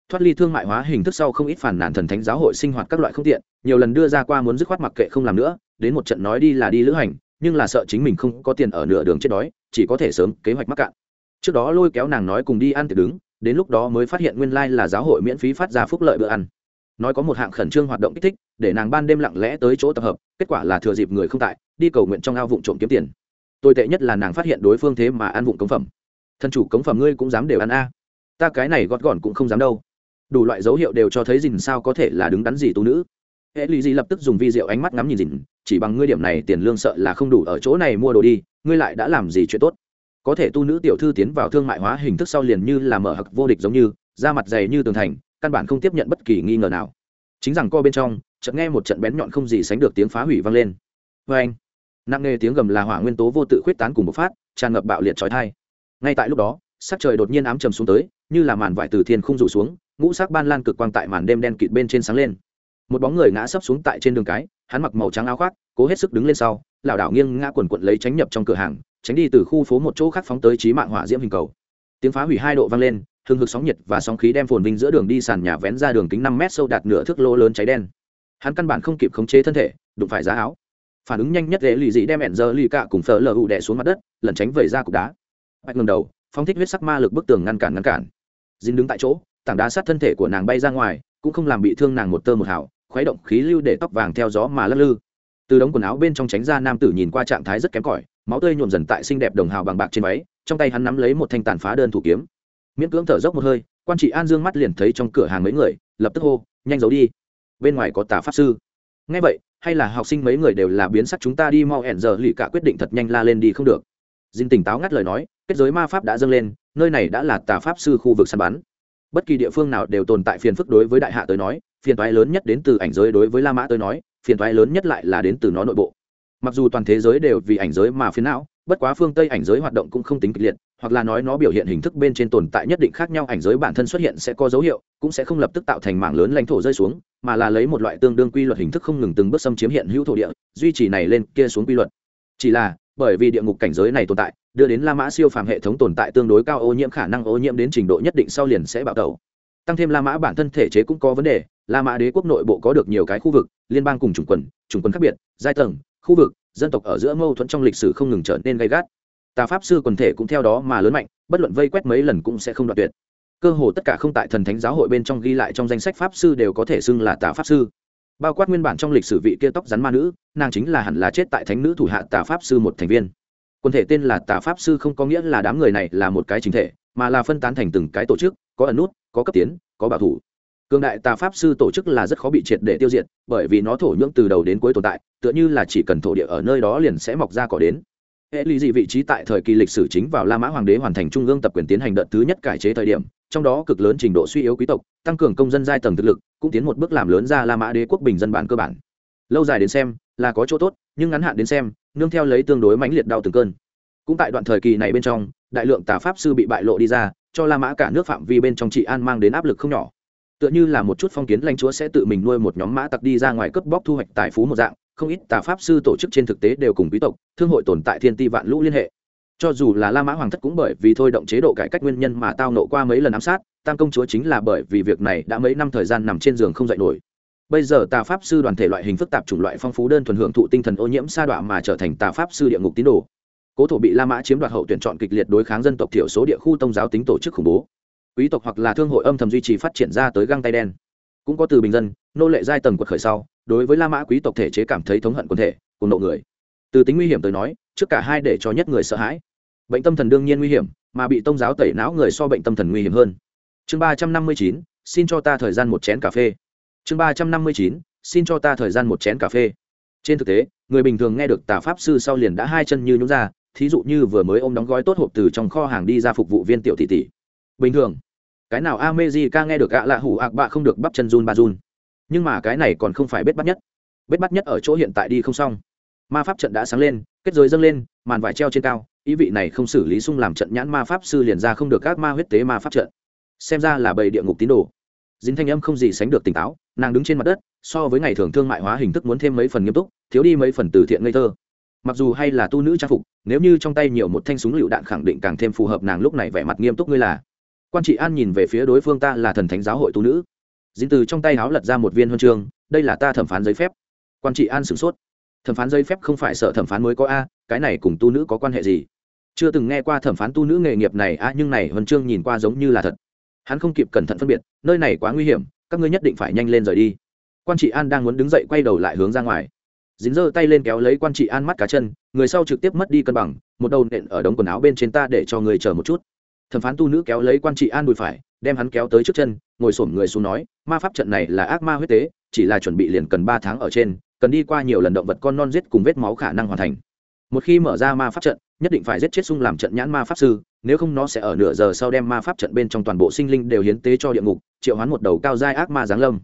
Thoát ly thương mại hóa hình thức sau không ít phản nản thần thánh giáo hội sinh hoạt các loại không tiện, nhiều lần đưa ra qua muốn dứt khoát mặc kệ không làm nữa, đến một trận nói đi là đi lữ hành, nhưng là sợ chính mình không có tiền ở nửa đường chết đói, chỉ có thể sớm kế hoạch mắc cạn. Trước đó lôi kéo nàng nói cùng đi ăn tiệc đứng đến lúc đó mới phát hiện nguyên lai là giáo hội miễn phí phát ra phúc lợi bữa ăn. Nói có một hạng khẩn trương hoạt động kích thích, để nàng ban đêm lặng lẽ tới chỗ tập hợp, kết quả là thừa dịp người không tại, đi cầu nguyện trong ao vụng trộm kiếm tiền. Tồi tệ nhất là nàng phát hiện đối phương thế mà ăn vụng cống phẩm. Thân chủ cống phẩm ngươi cũng dám đều ăn a? Ta cái này gọt gọn cũng không dám đâu. Đủ loại dấu hiệu đều cho thấy dìn sao có thể là đứng đắn gì tú nữ. Hệ lụy gì lập tức dùng vi rượu ánh mắt ngắm nhìn dìn chỉ bằng ngươi điểm này tiền lương sợ là không đủ ở chỗ này mua đồ đi, ngươi lại đã làm gì chuyện tốt? Có thể tu nữ tiểu thư tiến vào thương mại hóa hình thức sau liền như là mở hặc vô địch giống như, da mặt dày như tường thành, căn bản không tiếp nhận bất kỳ nghi ngờ nào. Chính rằng co bên trong, chợt nghe một trận bén nhọn không gì sánh được tiếng phá hủy vang lên. Vê anh, nặng nề tiếng gầm là hỏa nguyên tố vô tự khuyết tán cùng một phát, tràn ngập bạo liệt trói thai. Ngay tại lúc đó, sắc trời đột nhiên ám trầm xuống tới, như là màn vải từ thiên không rủ xuống, ngũ sắc ban lan cực quang tại màn đêm đen kịt bên trên sáng lên. Một bóng người ngã sấp xuống tại trên đường cái, hắn mặc màu trắng áo khoác, cố hết sức đứng lên sau, lảo đảo nghiêng ngã quần quận lấy tránh nhập trong cửa hàng tránh đi từ khu phố một chỗ khác phóng tới trí mạng hỏa diễm hình cầu. Tiếng phá hủy hai độ vang lên, hừng hực sóng nhiệt và sóng khí đem phồn vinh giữa đường đi sàn nhà vén ra đường kính năm mét sâu đạt nửa thước lô lớn cháy đen. Hắn căn bản không kịp khống chế thân thể, đụng phải giá áo. Phản ứng nhanh nhất dễ lì dị đem ẹn giờ lì cạ cùng phở lờ hụ đẻ xuống mặt đất, lẩn tránh vẩy ra cục đá. Bạch ngừng đầu, phóng thích huyết sắc ma lực bức tường ngăn cản ngăn cản. Dính đứng tại chỗ, tảng đá sát thân thể của nàng bay ra ngoài, cũng không làm bị thương nàng một tơ một hào, khuấy động khí lưu để tóc vàng theo gió mà lắc lư. Từ đống quần áo bên trong tránh ra nam tử nhìn qua trạng thái rất kém cỏi máu tươi nhuộm dần tại xinh đẹp đồng hào bằng bạc trên váy, trong tay hắn nắm lấy một thanh tàn phá đơn thủ kiếm. Miễn cưỡng thở dốc một hơi, quan trị an dương mắt liền thấy trong cửa hàng mấy người, lập tức hô, nhanh giấu đi. Bên ngoài có tà pháp sư. Ngay vậy, hay là học sinh mấy người đều là biến sắc, chúng ta đi mau ẻn giờ lì cả quyết định thật nhanh la lên đi không được. Dinh tỉnh táo ngắt lời nói, kết giới ma pháp đã dâng lên, nơi này đã là tà pháp sư khu vực săn bắn. Bất kỳ địa phương nào đều tồn tại phiền phức đối với đại hạ tới nói, phiền toái lớn nhất đến từ ảnh giới đối với la mã tới nói, phiền toái lớn nhất lại là đến từ nó nội bộ mặc dù toàn thế giới đều vì ảnh giới mà phiến não, bất quá phương tây ảnh giới hoạt động cũng không tính kịch liệt, hoặc là nói nó biểu hiện hình thức bên trên tồn tại nhất định khác nhau, ảnh giới bản thân xuất hiện sẽ có dấu hiệu, cũng sẽ không lập tức tạo thành mảng lớn lãnh thổ rơi xuống, mà là lấy một loại tương đương quy luật hình thức không ngừng từng bước xâm chiếm hiện hữu thổ địa, duy trì này lên kia xuống quy luật. Chỉ là, bởi vì địa ngục cảnh giới này tồn tại, đưa đến la mã siêu phàm hệ thống tồn tại tương đối cao ô nhiễm khả năng ô nhiễm đến trình độ nhất định sau liền sẽ bạo tẩu. Tăng thêm la mã bản thân thể chế cũng có vấn đề, la mã đế quốc nội bộ có được nhiều cái khu vực, liên bang cùng chủng quần chủng quần khác biệt, giai tầng khu vực, dân tộc ở giữa mâu thuẫn trong lịch sử không ngừng trở nên gay gắt. Tà pháp sư quần thể cũng theo đó mà lớn mạnh, bất luận vây quét mấy lần cũng sẽ không đoạt tuyệt. Cơ hồ tất cả không tại thần thánh giáo hội bên trong ghi lại trong danh sách pháp sư đều có thể xưng là tà pháp sư. Bao quát nguyên bản trong lịch sử vị kia tóc rắn ma nữ, nàng chính là hẳn là chết tại thánh nữ thủ hạ tà pháp sư một thành viên. Quần thể tên là tà pháp sư không có nghĩa là đám người này là một cái chính thể, mà là phân tán thành từng cái tổ chức, có ẩn nút, có cấp tiến, có bảo thủ cường đại tà pháp sư tổ chức là rất khó bị triệt để tiêu diệt, bởi vì nó thổ nhưỡng từ đầu đến cuối tồn tại, tựa như là chỉ cần thổ địa ở nơi đó liền sẽ mọc ra cỏ đến. Hệ lý dị vị trí tại thời kỳ lịch sử chính vào la mã hoàng đế hoàn thành trung ương tập quyền tiến hành đợt thứ nhất cải chế thời điểm, trong đó cực lớn trình độ suy yếu quý tộc, tăng cường công dân giai tầng thực lực, cũng tiến một bước làm lớn ra la mã đế quốc bình dân bản cơ bản. Lâu dài đến xem, là có chỗ tốt, nhưng ngắn hạn đến xem, nương theo lấy tương đối mãnh liệt đau từng cơn. Cũng tại đoạn thời kỳ này bên trong, đại lượng tà pháp sư bị bại lộ đi ra, cho la mã cả nước phạm vi bên trong trị an mang đến áp lực không nhỏ tựa như là một chút phong kiến lãnh chúa sẽ tự mình nuôi một nhóm mã tặc đi ra ngoài cướp bóc thu hoạch tài phú một dạng, không ít tà pháp sư tổ chức trên thực tế đều cùng quý tộc, thương hội tồn tại thiên ti vạn lũ liên hệ. Cho dù là la mã hoàng thất cũng bởi vì thôi động chế độ cải cách nguyên nhân mà tao nộ qua mấy lần ám sát, tam công chúa chính là bởi vì việc này đã mấy năm thời gian nằm trên giường không dậy nổi. Bây giờ tà pháp sư đoàn thể loại hình phức tạp chủng loại phong phú đơn thuần hưởng thụ tinh thần ô nhiễm sa đọa mà trở thành tà pháp sư địa ngục tín đồ. Cố thổ bị la mã chiếm đoạt hậu tuyển chọn kịch liệt đối kháng dân tộc thiểu số địa khu tôn giáo tính tổ chức khủng bố quý tộc hoặc là thương hội âm thầm duy trì phát triển ra tới găng tay đen. Cũng có từ bình dân, nô lệ giai tầng quật khởi sau, đối với la mã quý tộc thể chế cảm thấy thống hận quân thể cùng độ người. Từ tính nguy hiểm tới nói, trước cả hai để cho nhất người sợ hãi. Bệnh tâm thần đương nhiên nguy hiểm, mà bị tôn giáo tẩy não người so bệnh tâm thần nguy hiểm hơn. Chương ba trăm năm mươi chín, xin cho ta thời gian một chén cà phê. Chương ba trăm năm mươi chín, xin cho ta thời gian một chén cà phê. Trên thực tế, người bình thường nghe được tà pháp sư sau liền đã hai chân như nhúng ra, thí dụ như vừa mới ôm đóng gói tốt hộp từ trong kho hàng đi ra phục vụ viên tiểu Thị tỷ. Bình thường cái nào America nghe được gạ lạ hủ ạc bạ không được bắp chân run ba run. Nhưng mà cái này còn không phải bết bắt nhất. Bết bắt nhất ở chỗ hiện tại đi không xong. Ma pháp trận đã sáng lên, kết giới dâng lên, màn vải treo trên cao, ý vị này không xử lý xung làm trận nhãn ma pháp sư liền ra không được các ma huyết tế ma pháp trận. Xem ra là bầy địa ngục tín đồ. Dính thanh âm không gì sánh được tỉnh táo, nàng đứng trên mặt đất, so với ngày thường thương mại hóa hình thức muốn thêm mấy phần nghiêm túc, thiếu đi mấy phần từ thiện ngây thơ. Mặc dù hay là tu nữ trang phục, nếu như trong tay nhiều một thanh súng lựu đạn khẳng định càng thêm phù hợp nàng lúc này vẻ mặt nghiêm túc ngươi là quan trị an nhìn về phía đối phương ta là thần thánh giáo hội tu nữ. Dính từ trong tay háo lật ra một viên huân chương, đây là ta thẩm phán giấy phép. Quan trị an sửng sốt. Thẩm phán giấy phép không phải sợ thẩm phán mới có a, cái này cùng tu nữ có quan hệ gì? Chưa từng nghe qua thẩm phán tu nữ nghề nghiệp này a, nhưng này huân chương nhìn qua giống như là thật. Hắn không kịp cẩn thận phân biệt, nơi này quá nguy hiểm, các ngươi nhất định phải nhanh lên rời đi. Quan trị an đang muốn đứng dậy quay đầu lại hướng ra ngoài. Dính giơ tay lên kéo lấy quan trị an mắt cá chân, người sau trực tiếp mất đi cân bằng, một đầu nện ở đống quần áo bên trên ta để cho người chờ một chút thẩm phán tu nữ kéo lấy quan trị an đùi phải, đem hắn kéo tới trước chân, ngồi xổm người xuống nói, ma pháp trận này là ác ma huyết tế, chỉ là chuẩn bị liền cần ba tháng ở trên, cần đi qua nhiều lần động vật con non giết cùng vết máu khả năng hoàn thành. Một khi mở ra ma pháp trận, nhất định phải giết chết sung làm trận nhãn ma pháp sư, nếu không nó sẽ ở nửa giờ sau đem ma pháp trận bên trong toàn bộ sinh linh đều hiến tế cho địa ngục, triệu hoán một đầu cao giai ác ma giáng lâm.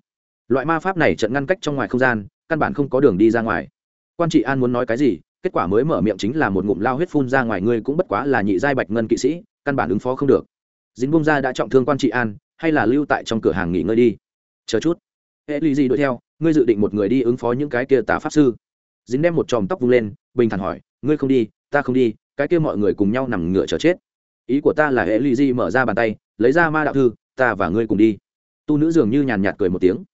Loại ma pháp này trận ngăn cách trong ngoài không gian, căn bản không có đường đi ra ngoài. Quan trị an muốn nói cái gì, kết quả mới mở miệng chính là một ngụm lao huyết phun ra ngoài, ngươi cũng bất quá là nhị giai bạch ngân kỵ sĩ căn bản ứng phó không được. Dính bung ra đã trọng thương quan trị an, hay là lưu tại trong cửa hàng nghỉ ngơi đi. Chờ chút. Hệ lụy gì đuổi theo, ngươi dự định một người đi ứng phó những cái kia tà pháp sư. Dính đem một chòm tóc vung lên, bình thản hỏi, ngươi không đi, ta không đi, cái kia mọi người cùng nhau nằm ngửa chờ chết. Ý của ta là hệ lụy gì mở ra bàn tay, lấy ra ma đạo thư, ta và ngươi cùng đi. Tu nữ dường như nhàn nhạt cười một tiếng.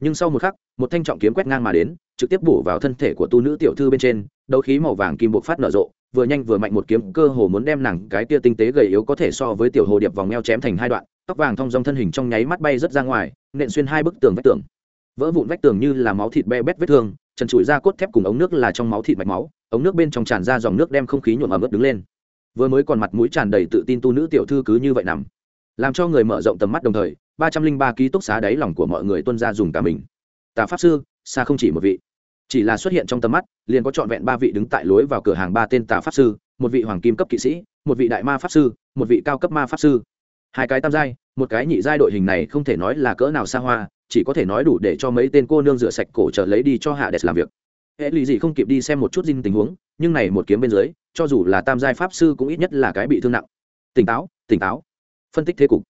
Nhưng sau một khắc, một thanh trọng kiếm quét ngang mà đến, trực tiếp bổ vào thân thể của tu nữ tiểu thư bên trên, đấu khí màu vàng kim bộc phát nở rộ vừa nhanh vừa mạnh một kiếm, cơ hồ muốn đem nàng cái tia tinh tế gầy yếu có thể so với tiểu hồ điệp vòng eo chém thành hai đoạn, tóc vàng thong dong thân hình trong nháy mắt bay rất ra ngoài, nện xuyên hai bức tường vách tường. Vỡ vụn vách tường như là máu thịt be bét vết thương, trần trụi ra cốt thép cùng ống nước là trong máu thịt mạch máu, ống nước bên trong tràn ra dòng nước đem không khí nhuộm ẩm ướt đứng lên. Vừa mới còn mặt mũi tràn đầy tự tin tu nữ tiểu thư cứ như vậy nằm, làm cho người mở rộng tầm mắt đồng thời, ba trăm linh ba ký túc xá đáy lòng của mọi người tuân ra dùng cả mình. Tà pháp sư, xa không chỉ một vị chỉ là xuất hiện trong tầm mắt, liền có trọn vẹn ba vị đứng tại lối vào cửa hàng ba tên tà pháp sư, một vị hoàng kim cấp kỵ sĩ, một vị đại ma pháp sư, một vị cao cấp ma pháp sư. Hai cái tam giai, một cái nhị giai đội hình này không thể nói là cỡ nào xa hoa, chỉ có thể nói đủ để cho mấy tên cô nương rửa sạch cổ trở lấy đi cho hạ đẹp làm việc. Hệ lụy gì không kịp đi xem một chút dinh tình huống, nhưng này một kiếm bên dưới, cho dù là tam giai pháp sư cũng ít nhất là cái bị thương nặng. Tỉnh táo tỉnh táo. Phân tích thế cục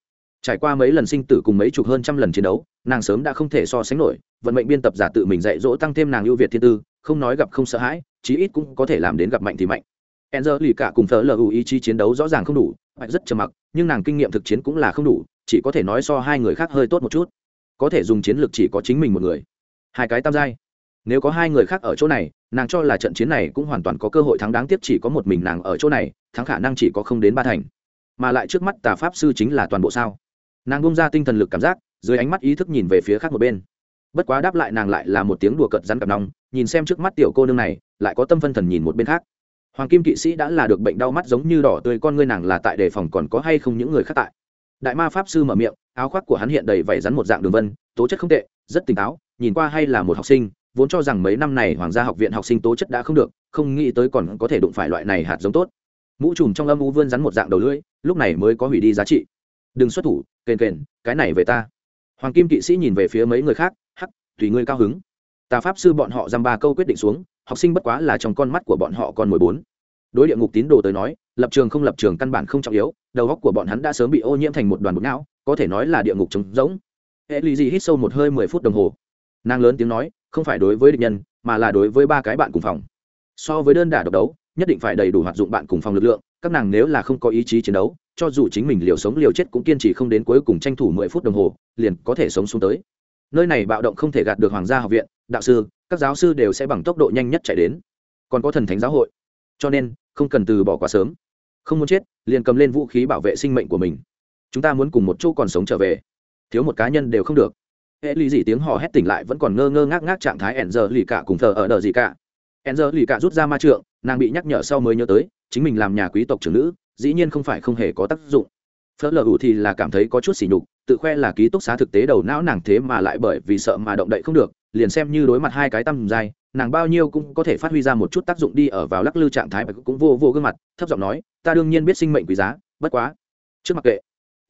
trải qua mấy lần sinh tử cùng mấy chục hơn trăm lần chiến đấu, nàng sớm đã không thể so sánh nổi, vận mệnh biên tập giả tự mình dạy dỗ tăng thêm nàng ưu việt thiên tư, không nói gặp không sợ hãi, chí ít cũng có thể làm đến gặp mạnh thì mạnh. E n z lì cả cùng thờ lu ý chí chiến đấu rõ ràng không đủ mạnh rất trầm mặc, nhưng nàng kinh nghiệm thực chiến cũng là không đủ, chỉ có thể nói so hai người khác hơi tốt một chút. Có thể dùng chiến lược chỉ có chính mình một người. Hai cái tam giai. Nếu có hai người khác ở chỗ này, nàng cho là trận chiến này cũng hoàn toàn có cơ hội thắng đáng tiếc chỉ có một mình nàng ở chỗ này, thắng khả năng chỉ có không đến ba thành. Mà lại trước mắt tà pháp sư chính là toàn bộ sao? Nàng bung ra tinh thần lực cảm giác, dưới ánh mắt ý thức nhìn về phía khác một bên. Bất quá đáp lại nàng lại là một tiếng đùa cợt rắn cặp nòng, nhìn xem trước mắt tiểu cô nương này, lại có tâm phân thần nhìn một bên khác. Hoàng kim kỵ sĩ đã là được bệnh đau mắt giống như đỏ tươi, con ngươi nàng là tại đề phòng còn có hay không những người khác tại. Đại ma pháp sư mở miệng, áo khoác của hắn hiện đầy vảy rắn một dạng đường vân, tố chất không tệ, rất tỉnh táo, nhìn qua hay là một học sinh, vốn cho rằng mấy năm này hoàng gia học viện học sinh tố chất đã không được, không nghĩ tới còn có thể đụng phải loại này hạt giống tốt. Mũ trùm trong âm u vươn rắn một dạng đầu lưỡi, lúc này mới có hủy đi giá trị. Đừng xuất thủ kền kền, cái này về ta. Hoàng kim kỵ sĩ nhìn về phía mấy người khác, hắc, tùy ngươi cao hứng. Tà pháp sư bọn họ dăm ba câu quyết định xuống, học sinh bất quá là trong con mắt của bọn họ còn mười bốn. Đối địa ngục tín đồ tới nói, lập trường không lập trường căn bản không trọng yếu, đầu góc của bọn hắn đã sớm bị ô nhiễm thành một đoàn bột não, có thể nói là địa ngục trống rỗng. Hệ lì gì hít sâu một hơi mười phút đồng hồ. Nàng lớn tiếng nói, không phải đối với địch nhân, mà là đối với ba cái bạn cùng phòng. So với đơn đả độc đấu, nhất định phải đầy đủ hoạt dụng bạn cùng phòng lực lượng, các nàng nếu là không có ý chí chiến đấu cho dù chính mình liều sống liều chết cũng kiên trì không đến cuối cùng tranh thủ mười phút đồng hồ, liền có thể sống xuống tới. Nơi này bạo động không thể gạt được hoàng gia học viện, đạo sư, các giáo sư đều sẽ bằng tốc độ nhanh nhất chạy đến. Còn có thần thánh giáo hội. Cho nên, không cần từ bỏ quá sớm. Không muốn chết, liền cầm lên vũ khí bảo vệ sinh mệnh của mình. Chúng ta muốn cùng một chỗ còn sống trở về. Thiếu một cá nhân đều không được. Hệ lì dị tiếng hò hét tỉnh lại vẫn còn ngơ ngơ ngác ngác trạng thái ẻn giờ lì cả cùng thờ ở đờ gì cả. Ẻn giờ lì cả rút ra ma trượng, nàng bị nhắc nhở sau mới nhớ tới, chính mình làm nhà quý tộc trưởng nữ dĩ nhiên không phải không hề có tác dụng. Phớt lờ ủ thì là cảm thấy có chút sỉ nhục, tự khoe là ký túc xá thực tế đầu não nàng thế mà lại bởi vì sợ mà động đậy không được, liền xem như đối mặt hai cái tăm dài nàng bao nhiêu cũng có thể phát huy ra một chút tác dụng đi ở vào lắc lư trạng thái mà cũng vô vô gương mặt, thấp giọng nói, ta đương nhiên biết sinh mệnh quý giá, bất quá. Trước mặc kệ,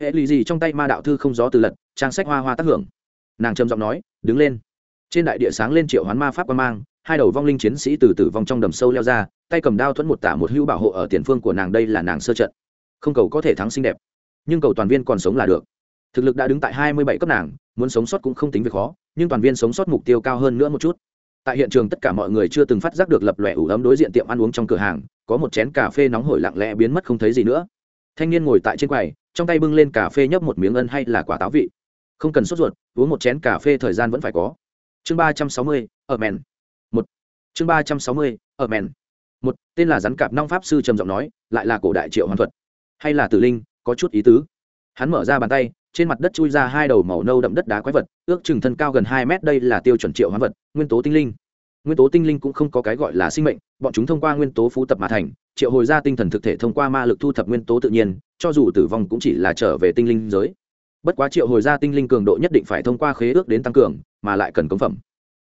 hệ lì gì trong tay ma đạo thư không gió từ lật, trang sách hoa hoa tác hưởng. Nàng trầm giọng nói, đứng lên. Trên đại địa sáng lên triệu hoán ma pháp quan mang hai đầu vong linh chiến sĩ từ tử vong trong đầm sâu leo ra, tay cầm đao thuẫn một tả một hữu bảo hộ ở tiền phương của nàng, đây là nàng sơ trận. Không cầu có thể thắng xinh đẹp, nhưng cầu toàn viên còn sống là được. Thực lực đã đứng tại hai mươi bảy cấp nàng, muốn sống sót cũng không tính việc khó, nhưng toàn viên sống sót mục tiêu cao hơn nữa một chút. Tại hiện trường tất cả mọi người chưa từng phát giác được lập lòe ủ ấm đối diện tiệm ăn uống trong cửa hàng, có một chén cà phê nóng hổi lặng lẽ biến mất không thấy gì nữa. Thanh niên ngồi tại trên quầy, trong tay bưng lên cà phê nhấp một miếng ân hay là quả táo vị. Không cần sốt ruột, uống một chén cà phê thời gian vẫn phải có. Chương ba trăm sáu mươi, ở mèn chương ba trăm sáu mươi, ở mèn. Một, tên là rắn cạp nong pháp sư trầm giọng nói, lại là cổ đại triệu hoàn thuật. Hay là tử linh, có chút ý tứ. Hắn mở ra bàn tay, trên mặt đất chui ra hai đầu màu nâu đậm đất đá quái vật, ước chừng thân cao gần hai mét, đây là tiêu chuẩn triệu hoán vật, nguyên tố tinh linh. Nguyên tố tinh linh cũng không có cái gọi là sinh mệnh, bọn chúng thông qua nguyên tố phú tập mà thành, triệu hồi ra tinh thần thực thể thông qua ma lực thu thập nguyên tố tự nhiên, cho dù tử vong cũng chỉ là trở về tinh linh giới. Bất quá triệu hồi ra tinh linh cường độ nhất định phải thông qua khế ước đến tăng cường, mà lại cần cống phẩm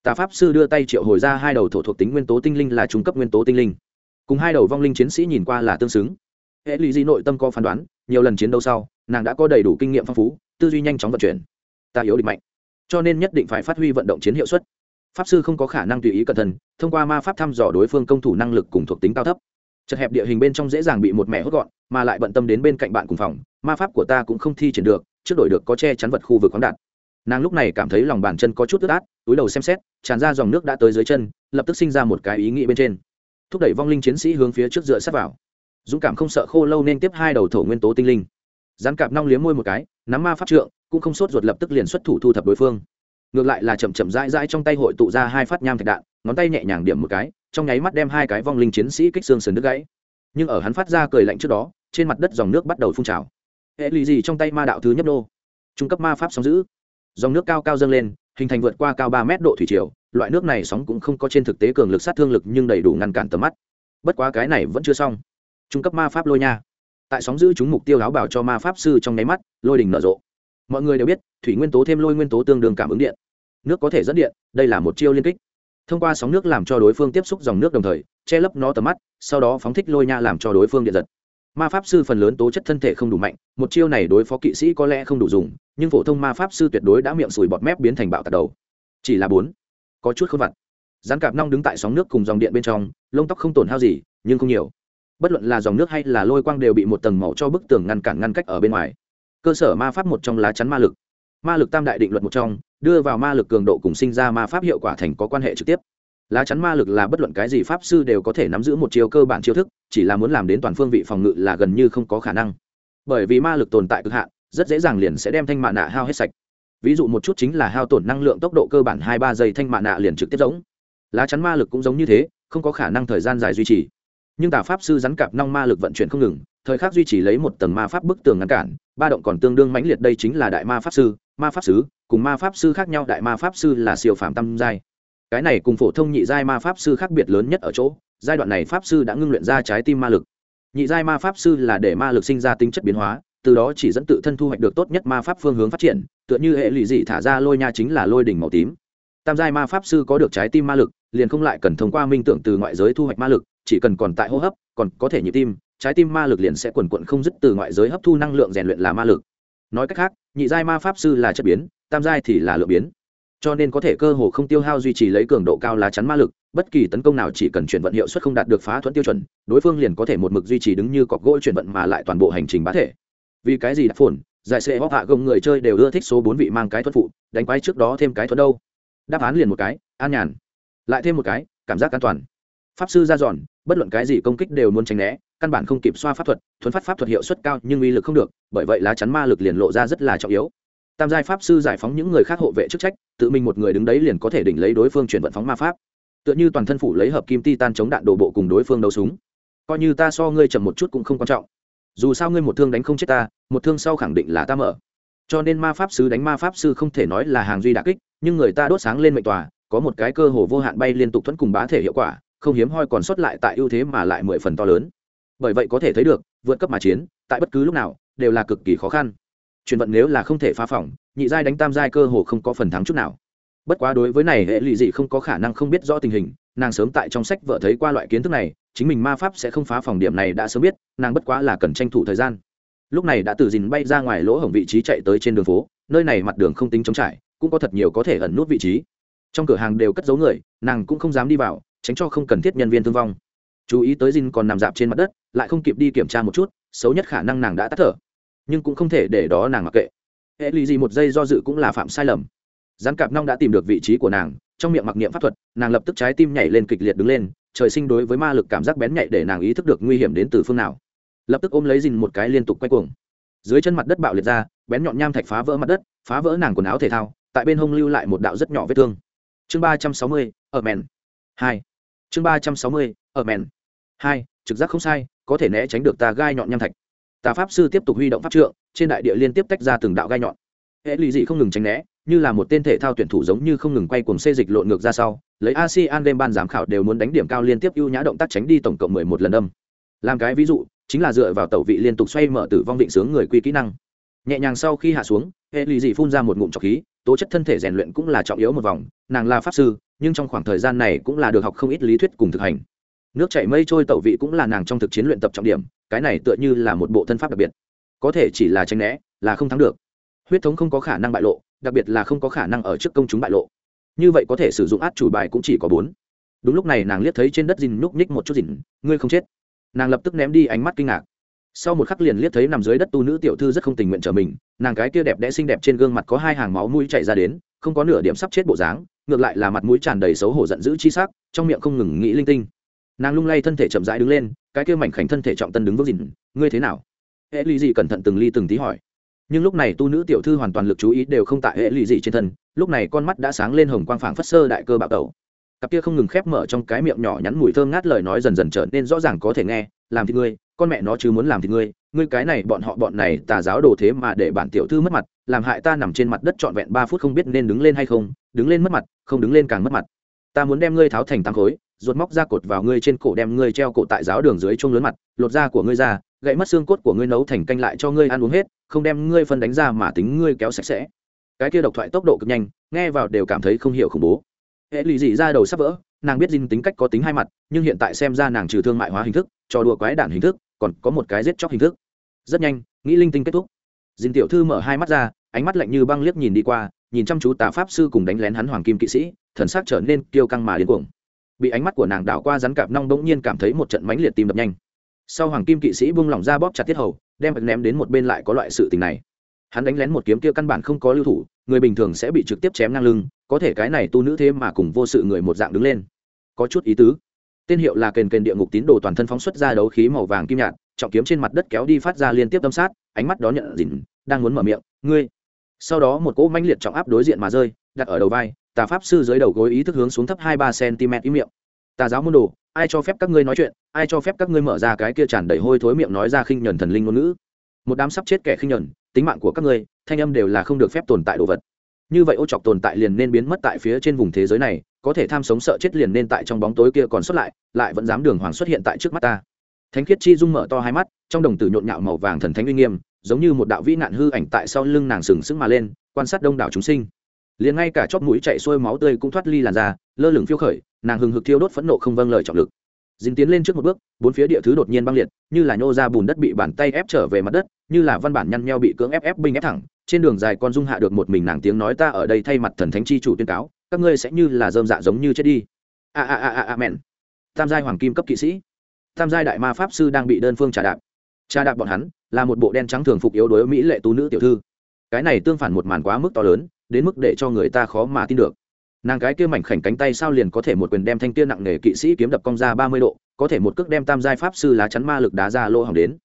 tà pháp sư đưa tay triệu hồi ra hai đầu thổ thuộc tính nguyên tố tinh linh là trung cấp nguyên tố tinh linh. Cùng hai đầu vong linh chiến sĩ nhìn qua là tương xứng. Hệ lụy di nội tâm có phán đoán, nhiều lần chiến đấu sau, nàng đã có đầy đủ kinh nghiệm phong phú, tư duy nhanh chóng vận chuyển. Ta yếu địch mạnh. Cho nên nhất định phải phát huy vận động chiến hiệu suất. Pháp sư không có khả năng tùy ý cẩn thận, thông qua ma pháp thăm dò đối phương công thủ năng lực cùng thuộc tính cao thấp. Chật hẹp địa hình bên trong dễ dàng bị một mẻ hốt gọn, mà lại bận tâm đến bên cạnh bạn cùng phòng, ma pháp của ta cũng không thi triển được, trước đổi được có che chắn vật khu vực khoáng đạt nàng lúc này cảm thấy lòng bàn chân có chút ướt át, túi đầu xem xét, tràn ra dòng nước đã tới dưới chân, lập tức sinh ra một cái ý nghĩ bên trên. Thúc đẩy vong linh chiến sĩ hướng phía trước dựa sát vào. Dũng cảm không sợ khô lâu nên tiếp hai đầu thổ nguyên tố tinh linh. Dán cạp nong liếm môi một cái, nắm ma pháp trượng, cũng không sốt ruột lập tức liền xuất thủ thu thập đối phương. Ngược lại là chậm chậm rãi rãi trong tay hội tụ ra hai phát nham thạch đạn, ngón tay nhẹ nhàng điểm một cái, trong nháy mắt đem hai cái vong linh chiến sĩ kích xương sườn đứt gãy. Nhưng ở hắn phát ra cười lạnh trước đó, trên mặt đất dòng nước bắt đầu phun trào. Hệ lì gì trong tay ma đạo thứ nhấp nô? Trung cấp ma pháp sóng giữ dòng nước cao cao dâng lên, hình thành vượt qua cao ba mét độ thủy triều. Loại nước này sóng cũng không có trên thực tế cường lực sát thương lực nhưng đầy đủ ngăn cản tầm mắt. Bất quá cái này vẫn chưa xong. Trung cấp ma pháp lôi nha. Tại sóng giữ chúng mục tiêu áo bảo cho ma pháp sư trong nháy mắt, lôi đình nở rộ. Mọi người đều biết, thủy nguyên tố thêm lôi nguyên tố tương đương cảm ứng điện. Nước có thể dẫn điện, đây là một chiêu liên kích. Thông qua sóng nước làm cho đối phương tiếp xúc dòng nước đồng thời, che lấp nó tầm mắt, sau đó phóng thích lôi nha làm cho đối phương điện giật ma pháp sư phần lớn tố chất thân thể không đủ mạnh, một chiêu này đối phó kỵ sĩ có lẽ không đủ dùng, nhưng phổ thông ma pháp sư tuyệt đối đã miệng sùi bọt mép biến thành bạo tạt đầu. Chỉ là bốn, có chút không vặt. Rắn cạp nong đứng tại sóng nước cùng dòng điện bên trong, lông tóc không tổn hao gì, nhưng không nhiều. Bất luận là dòng nước hay là lôi quang đều bị một tầng màu cho bức tường ngăn cản ngăn cách ở bên ngoài. Cơ sở ma pháp một trong lá chắn ma lực. Ma lực tam đại định luật một trong, đưa vào ma lực cường độ cùng sinh ra ma pháp hiệu quả thành có quan hệ trực tiếp lá chắn ma lực là bất luận cái gì pháp sư đều có thể nắm giữ một chiều cơ bản chiêu thức, chỉ là muốn làm đến toàn phương vị phòng ngự là gần như không có khả năng. Bởi vì ma lực tồn tại cực hạn, rất dễ dàng liền sẽ đem thanh mạ nạ hao hết sạch. Ví dụ một chút chính là hao tổn năng lượng tốc độ cơ bản hai ba giây thanh mạ nạ liền trực tiếp giống. Lá chắn ma lực cũng giống như thế, không có khả năng thời gian dài duy trì. Nhưng tà pháp sư rắn cạp nong ma lực vận chuyển không ngừng, thời khắc duy trì lấy một tầng ma pháp bức tường ngăn cản, ba động còn tương đương mãnh liệt đây chính là đại ma pháp sư, ma pháp sứ, cùng ma pháp sư khác nhau, đại ma pháp sư là siêu phàm tam giai cái này cùng phổ thông nhị giai ma pháp sư khác biệt lớn nhất ở chỗ, giai đoạn này pháp sư đã ngưng luyện ra trái tim ma lực. Nhị giai ma pháp sư là để ma lực sinh ra tính chất biến hóa, từ đó chỉ dẫn tự thân thu hoạch được tốt nhất ma pháp phương hướng phát triển, tựa như hệ lụy dị thả ra lôi nha chính là lôi đỉnh màu tím. Tam giai ma pháp sư có được trái tim ma lực, liền không lại cần thông qua minh tưởng từ ngoại giới thu hoạch ma lực, chỉ cần còn tại hô hấp, còn có thể nhịp tim, trái tim ma lực liền sẽ quần quận không dứt từ ngoại giới hấp thu năng lượng rèn luyện là ma lực. Nói cách khác, nhị giai ma pháp sư là chất biến, tam giai thì là lượng biến cho nên có thể cơ hồ không tiêu hao duy trì lấy cường độ cao lá chắn ma lực, bất kỳ tấn công nào chỉ cần chuyển vận hiệu suất không đạt được phá thuẫn tiêu chuẩn, đối phương liền có thể một mực duy trì đứng như cọc gỗ chuyển vận mà lại toàn bộ hành trình bá thể. Vì cái gì đã phồn, giải sệ hóp hạ gồng người chơi đều ưa thích số bốn vị mang cái thuẫn phụ, đánh quái trước đó thêm cái thuẫn đâu. Đáp án liền một cái, an nhàn. Lại thêm một cái, cảm giác an toàn. Pháp sư ra dọn bất luận cái gì công kích đều muốn tránh né, căn bản không kịp xoa pháp thuật thuấn phát pháp thuật hiệu suất cao nhưng uy lực không được, bởi vậy lá chắn ma lực liền lộ ra rất là trọng yếu tam giai pháp sư giải phóng những người khác hộ vệ chức trách, tự mình một người đứng đấy liền có thể đỉnh lấy đối phương chuyển vận phóng ma pháp. Tựa như toàn thân phủ lấy hợp kim ti tan chống đạn đổ bộ cùng đối phương đấu súng. Coi như ta so ngươi chậm một chút cũng không quan trọng. Dù sao ngươi một thương đánh không chết ta, một thương sau khẳng định là ta mở. Cho nên ma pháp sư đánh ma pháp sư không thể nói là hàng duy đà kích, nhưng người ta đốt sáng lên mệnh tòa, có một cái cơ hồ vô hạn bay liên tục thuẫn cùng bá thể hiệu quả, không hiếm hoi còn sót lại tại ưu thế mà lại mười phần to lớn. Bởi vậy có thể thấy được, vượt cấp mà chiến, tại bất cứ lúc nào, đều là cực kỳ khó khăn chuyển vận nếu là không thể phá phỏng nhị giai đánh tam giai cơ hồ không có phần thắng chút nào. Bất quá đối với này, hệ lụy dị không có khả năng không biết rõ tình hình, nàng sớm tại trong sách vợ thấy qua loại kiến thức này, chính mình ma pháp sẽ không phá phòng điểm này đã sớm biết, nàng bất quá là cần tranh thủ thời gian. Lúc này đã từ dìn bay ra ngoài lỗ hổng vị trí chạy tới trên đường phố, nơi này mặt đường không tính chống trải, cũng có thật nhiều có thể ẩn nút vị trí. Trong cửa hàng đều cất giấu người, nàng cũng không dám đi vào, tránh cho không cần thiết nhân viên thương vong. Chú ý tới dìn còn nằm dạp trên mặt đất, lại không kịp đi kiểm tra một chút, xấu nhất khả năng nàng đã tắt thở nhưng cũng không thể để đó nàng mặc kệ. Hệ lụy gì một giây do dự cũng là phạm sai lầm. Gián cạp nong đã tìm được vị trí của nàng, trong miệng mặc niệm pháp thuật, nàng lập tức trái tim nhảy lên kịch liệt đứng lên, trời sinh đối với ma lực cảm giác bén nhạy để nàng ý thức được nguy hiểm đến từ phương nào. Lập tức ôm lấy dìn một cái liên tục quay cuồng. Dưới chân mặt đất bạo liệt ra, bén nhọn nham thạch phá vỡ mặt đất, phá vỡ nàng quần áo thể thao, tại bên hông lưu lại một đạo rất nhỏ vết thương. Chương ba trăm sáu mươi, ở mèn. Hai. Chương ba trăm sáu mươi, ở mèn. Hai, trực giác không sai, có thể né tránh được ta gai nhọn nham thạch tà pháp sư tiếp tục huy động pháp trượng, trên đại địa liên tiếp tách ra từng đạo gai nhọn. Hệ lụy dị không ngừng tránh né, như là một tên thể thao tuyển thủ giống như không ngừng quay cùng xê dịch lộn ngược ra sau, lấy asean game ban giám khảo đều muốn đánh điểm cao liên tiếp ưu nhã động tác tránh đi tổng cộng mười một lần âm. Làm cái ví dụ, chính là dựa vào tẩu vị liên tục xoay mở tử vong định sướng người quy kỹ năng. Nhẹ nhàng sau khi hạ xuống, hệ lụy dị phun ra một ngụm trọc khí, tố chất thân thể rèn luyện cũng là trọng yếu một vòng, nàng là pháp sư, nhưng trong khoảng thời gian này cũng là được học không ít lý thuyết cùng thực hành nước chảy mây trôi tẩu vị cũng là nàng trong thực chiến luyện tập trọng điểm, cái này tựa như là một bộ thân pháp đặc biệt. Có thể chỉ là tranh né, là không thắng được. Huyết thống không có khả năng bại lộ, đặc biệt là không có khả năng ở trước công chúng bại lộ. Như vậy có thể sử dụng át chủ bài cũng chỉ có bốn. Đúng lúc này nàng liếc thấy trên đất dìn núp ních một chút dìn ngươi không chết. Nàng lập tức ném đi ánh mắt kinh ngạc. Sau một khắc liền liếc thấy nằm dưới đất tu nữ tiểu thư rất không tình nguyện trở mình, nàng cái kia đẹp đẽ xinh đẹp trên gương mặt có hai hàng máu mũi chảy ra đến, không có nửa điểm sắp chết bộ dáng, ngược lại là mặt mũi tràn đầy xấu hổ giận dữ chi sắc, trong miệng không ngừng nghĩ linh tinh nàng lung lay thân thể chậm rãi đứng lên, cái kia mảnh khảnh thân thể trọng tân đứng vững dìn ngươi thế nào? Hệ ly dị cẩn thận từng ly từng tí hỏi. Nhưng lúc này tu nữ tiểu thư hoàn toàn lực chú ý đều không tại hệ ly dị trên thân, lúc này con mắt đã sáng lên hồng quang phảng phất sơ đại cơ bạo tẩu. Cặp kia không ngừng khép mở trong cái miệng nhỏ nhắn mùi thơm ngát lời nói dần dần trở nên rõ ràng có thể nghe, làm thì ngươi, con mẹ nó chứ muốn làm thì ngươi ngươi cái này bọn họ bọn này tà giáo đồ thế mà để bản tiểu thư mất mặt, làm hại ta nằm trên mặt đất trọn vẹn ba phút không biết nên đứng lên hay không, đứng lên mất mặt, không đứng lên càng mất mặt. Ta muốn đem ngươi tháo thành tăng khối ruột móc ra cột vào ngươi trên cổ đem ngươi treo cổ tại giáo đường dưới chuông lớn mặt, lột da của ngươi ra, gãy mất xương cốt của ngươi nấu thành canh lại cho ngươi ăn uống hết, không đem ngươi phân đánh ra mà tính ngươi kéo sạch sẽ. Cái kia độc thoại tốc độ cực nhanh, nghe vào đều cảm thấy không hiểu khủng bố. Hệ lụy dị ra đầu sắp vỡ, nàng biết dinh tính cách có tính hai mặt, nhưng hiện tại xem ra nàng trừ thương mại hóa hình thức, trò đùa quái đản hình thức, còn có một cái giết chóc hình thức. Rất nhanh, nghĩ linh tinh kết thúc. Dinh tiểu thư mở hai mắt ra, ánh mắt lạnh như băng liếc nhìn đi qua, nhìn chăm chú tà pháp sư cùng đánh lén hắn hoàng kim kỵ sĩ, thần sắc trở nên kiêu căng mà điên cuồng bị ánh mắt của nàng đảo qua rắn cạp nong bỗng nhiên cảm thấy một trận mãnh liệt tim đập nhanh. Sau hoàng kim kỵ sĩ buông lỏng ra bóp chặt tiết hầu, đem vật ném đến một bên lại có loại sự tình này. Hắn đánh lén một kiếm kia căn bản không có lưu thủ, người bình thường sẽ bị trực tiếp chém ngang lưng, có thể cái này tu nữ thế mà cùng vô sự người một dạng đứng lên. Có chút ý tứ. Tên hiệu là kền kền địa ngục tín đồ toàn thân phóng xuất ra đấu khí màu vàng kim nhạt, trọng kiếm trên mặt đất kéo đi phát ra liên tiếp tâm sát, ánh mắt đó nhận dìn đang muốn mở miệng, ngươi. Sau đó một cỗ mãnh liệt trọng áp đối diện mà rơi, đặt ở đầu vai tà pháp sư dưới đầu gối ý thức hướng xuống thấp hai ba cm ý miệng. Tà giáo môn đồ, ai cho phép các ngươi nói chuyện? Ai cho phép các ngươi mở ra cái kia tràn đầy hôi thối miệng nói ra khinh nhuần thần linh ngôn ngữ? Một đám sắp chết kẻ khinh nhuần, tính mạng của các ngươi, thanh âm đều là không được phép tồn tại đồ vật. Như vậy ô chọc tồn tại liền nên biến mất tại phía trên vùng thế giới này, có thể tham sống sợ chết liền nên tại trong bóng tối kia còn xuất lại lại vẫn dám đường hoàng xuất hiện tại trước mắt ta. Thánh khiết chi dung mở to hai mắt, trong đồng tử nhộn nhạo màu vàng thần thánh uy nghiêm, giống như một đạo vĩ nạn hư ảnh tại sau lưng nàng sừng sững mà lên, quan sát đông đảo chúng sinh liền ngay cả chóp mũi chạy xuôi máu tươi cũng thoát ly làn da, lơ lửng phiêu khởi, nàng hừng hực thiêu đốt phẫn nộ không vâng lời trọng lực. Dính tiến lên trước một bước, bốn phía địa thứ đột nhiên băng liệt, như là nhô ra bùn đất bị bàn tay ép trở về mặt đất, như là văn bản nhăn nheo bị cưỡng ép ép binh ép thẳng, trên đường dài con dung hạ được một mình nàng tiếng nói ta ở đây thay mặt thần thánh chi chủ tuyên cáo, các ngươi sẽ như là dơm dạ giống như chết đi. A a a a a mẹn. Tam giai hoàng kim cấp kỵ sĩ. Tam giai đại ma pháp sư đang bị đơn phương trà đạp. Trà đạp bọn hắn, là một bộ đen trắng thường phục yếu đối mỹ lệ tú nữ tiểu thư. Cái này tương phản một màn quá mức to lớn đến mức để cho người ta khó mà tin được. Nàng cái kia mảnh khảnh cánh tay sao liền có thể một quyền đem thanh tiên nặng nề kỵ sĩ kiếm đập cong ra ba mươi độ, có thể một cước đem tam giai pháp sư lá chắn ma lực đá ra lô hỏng đến.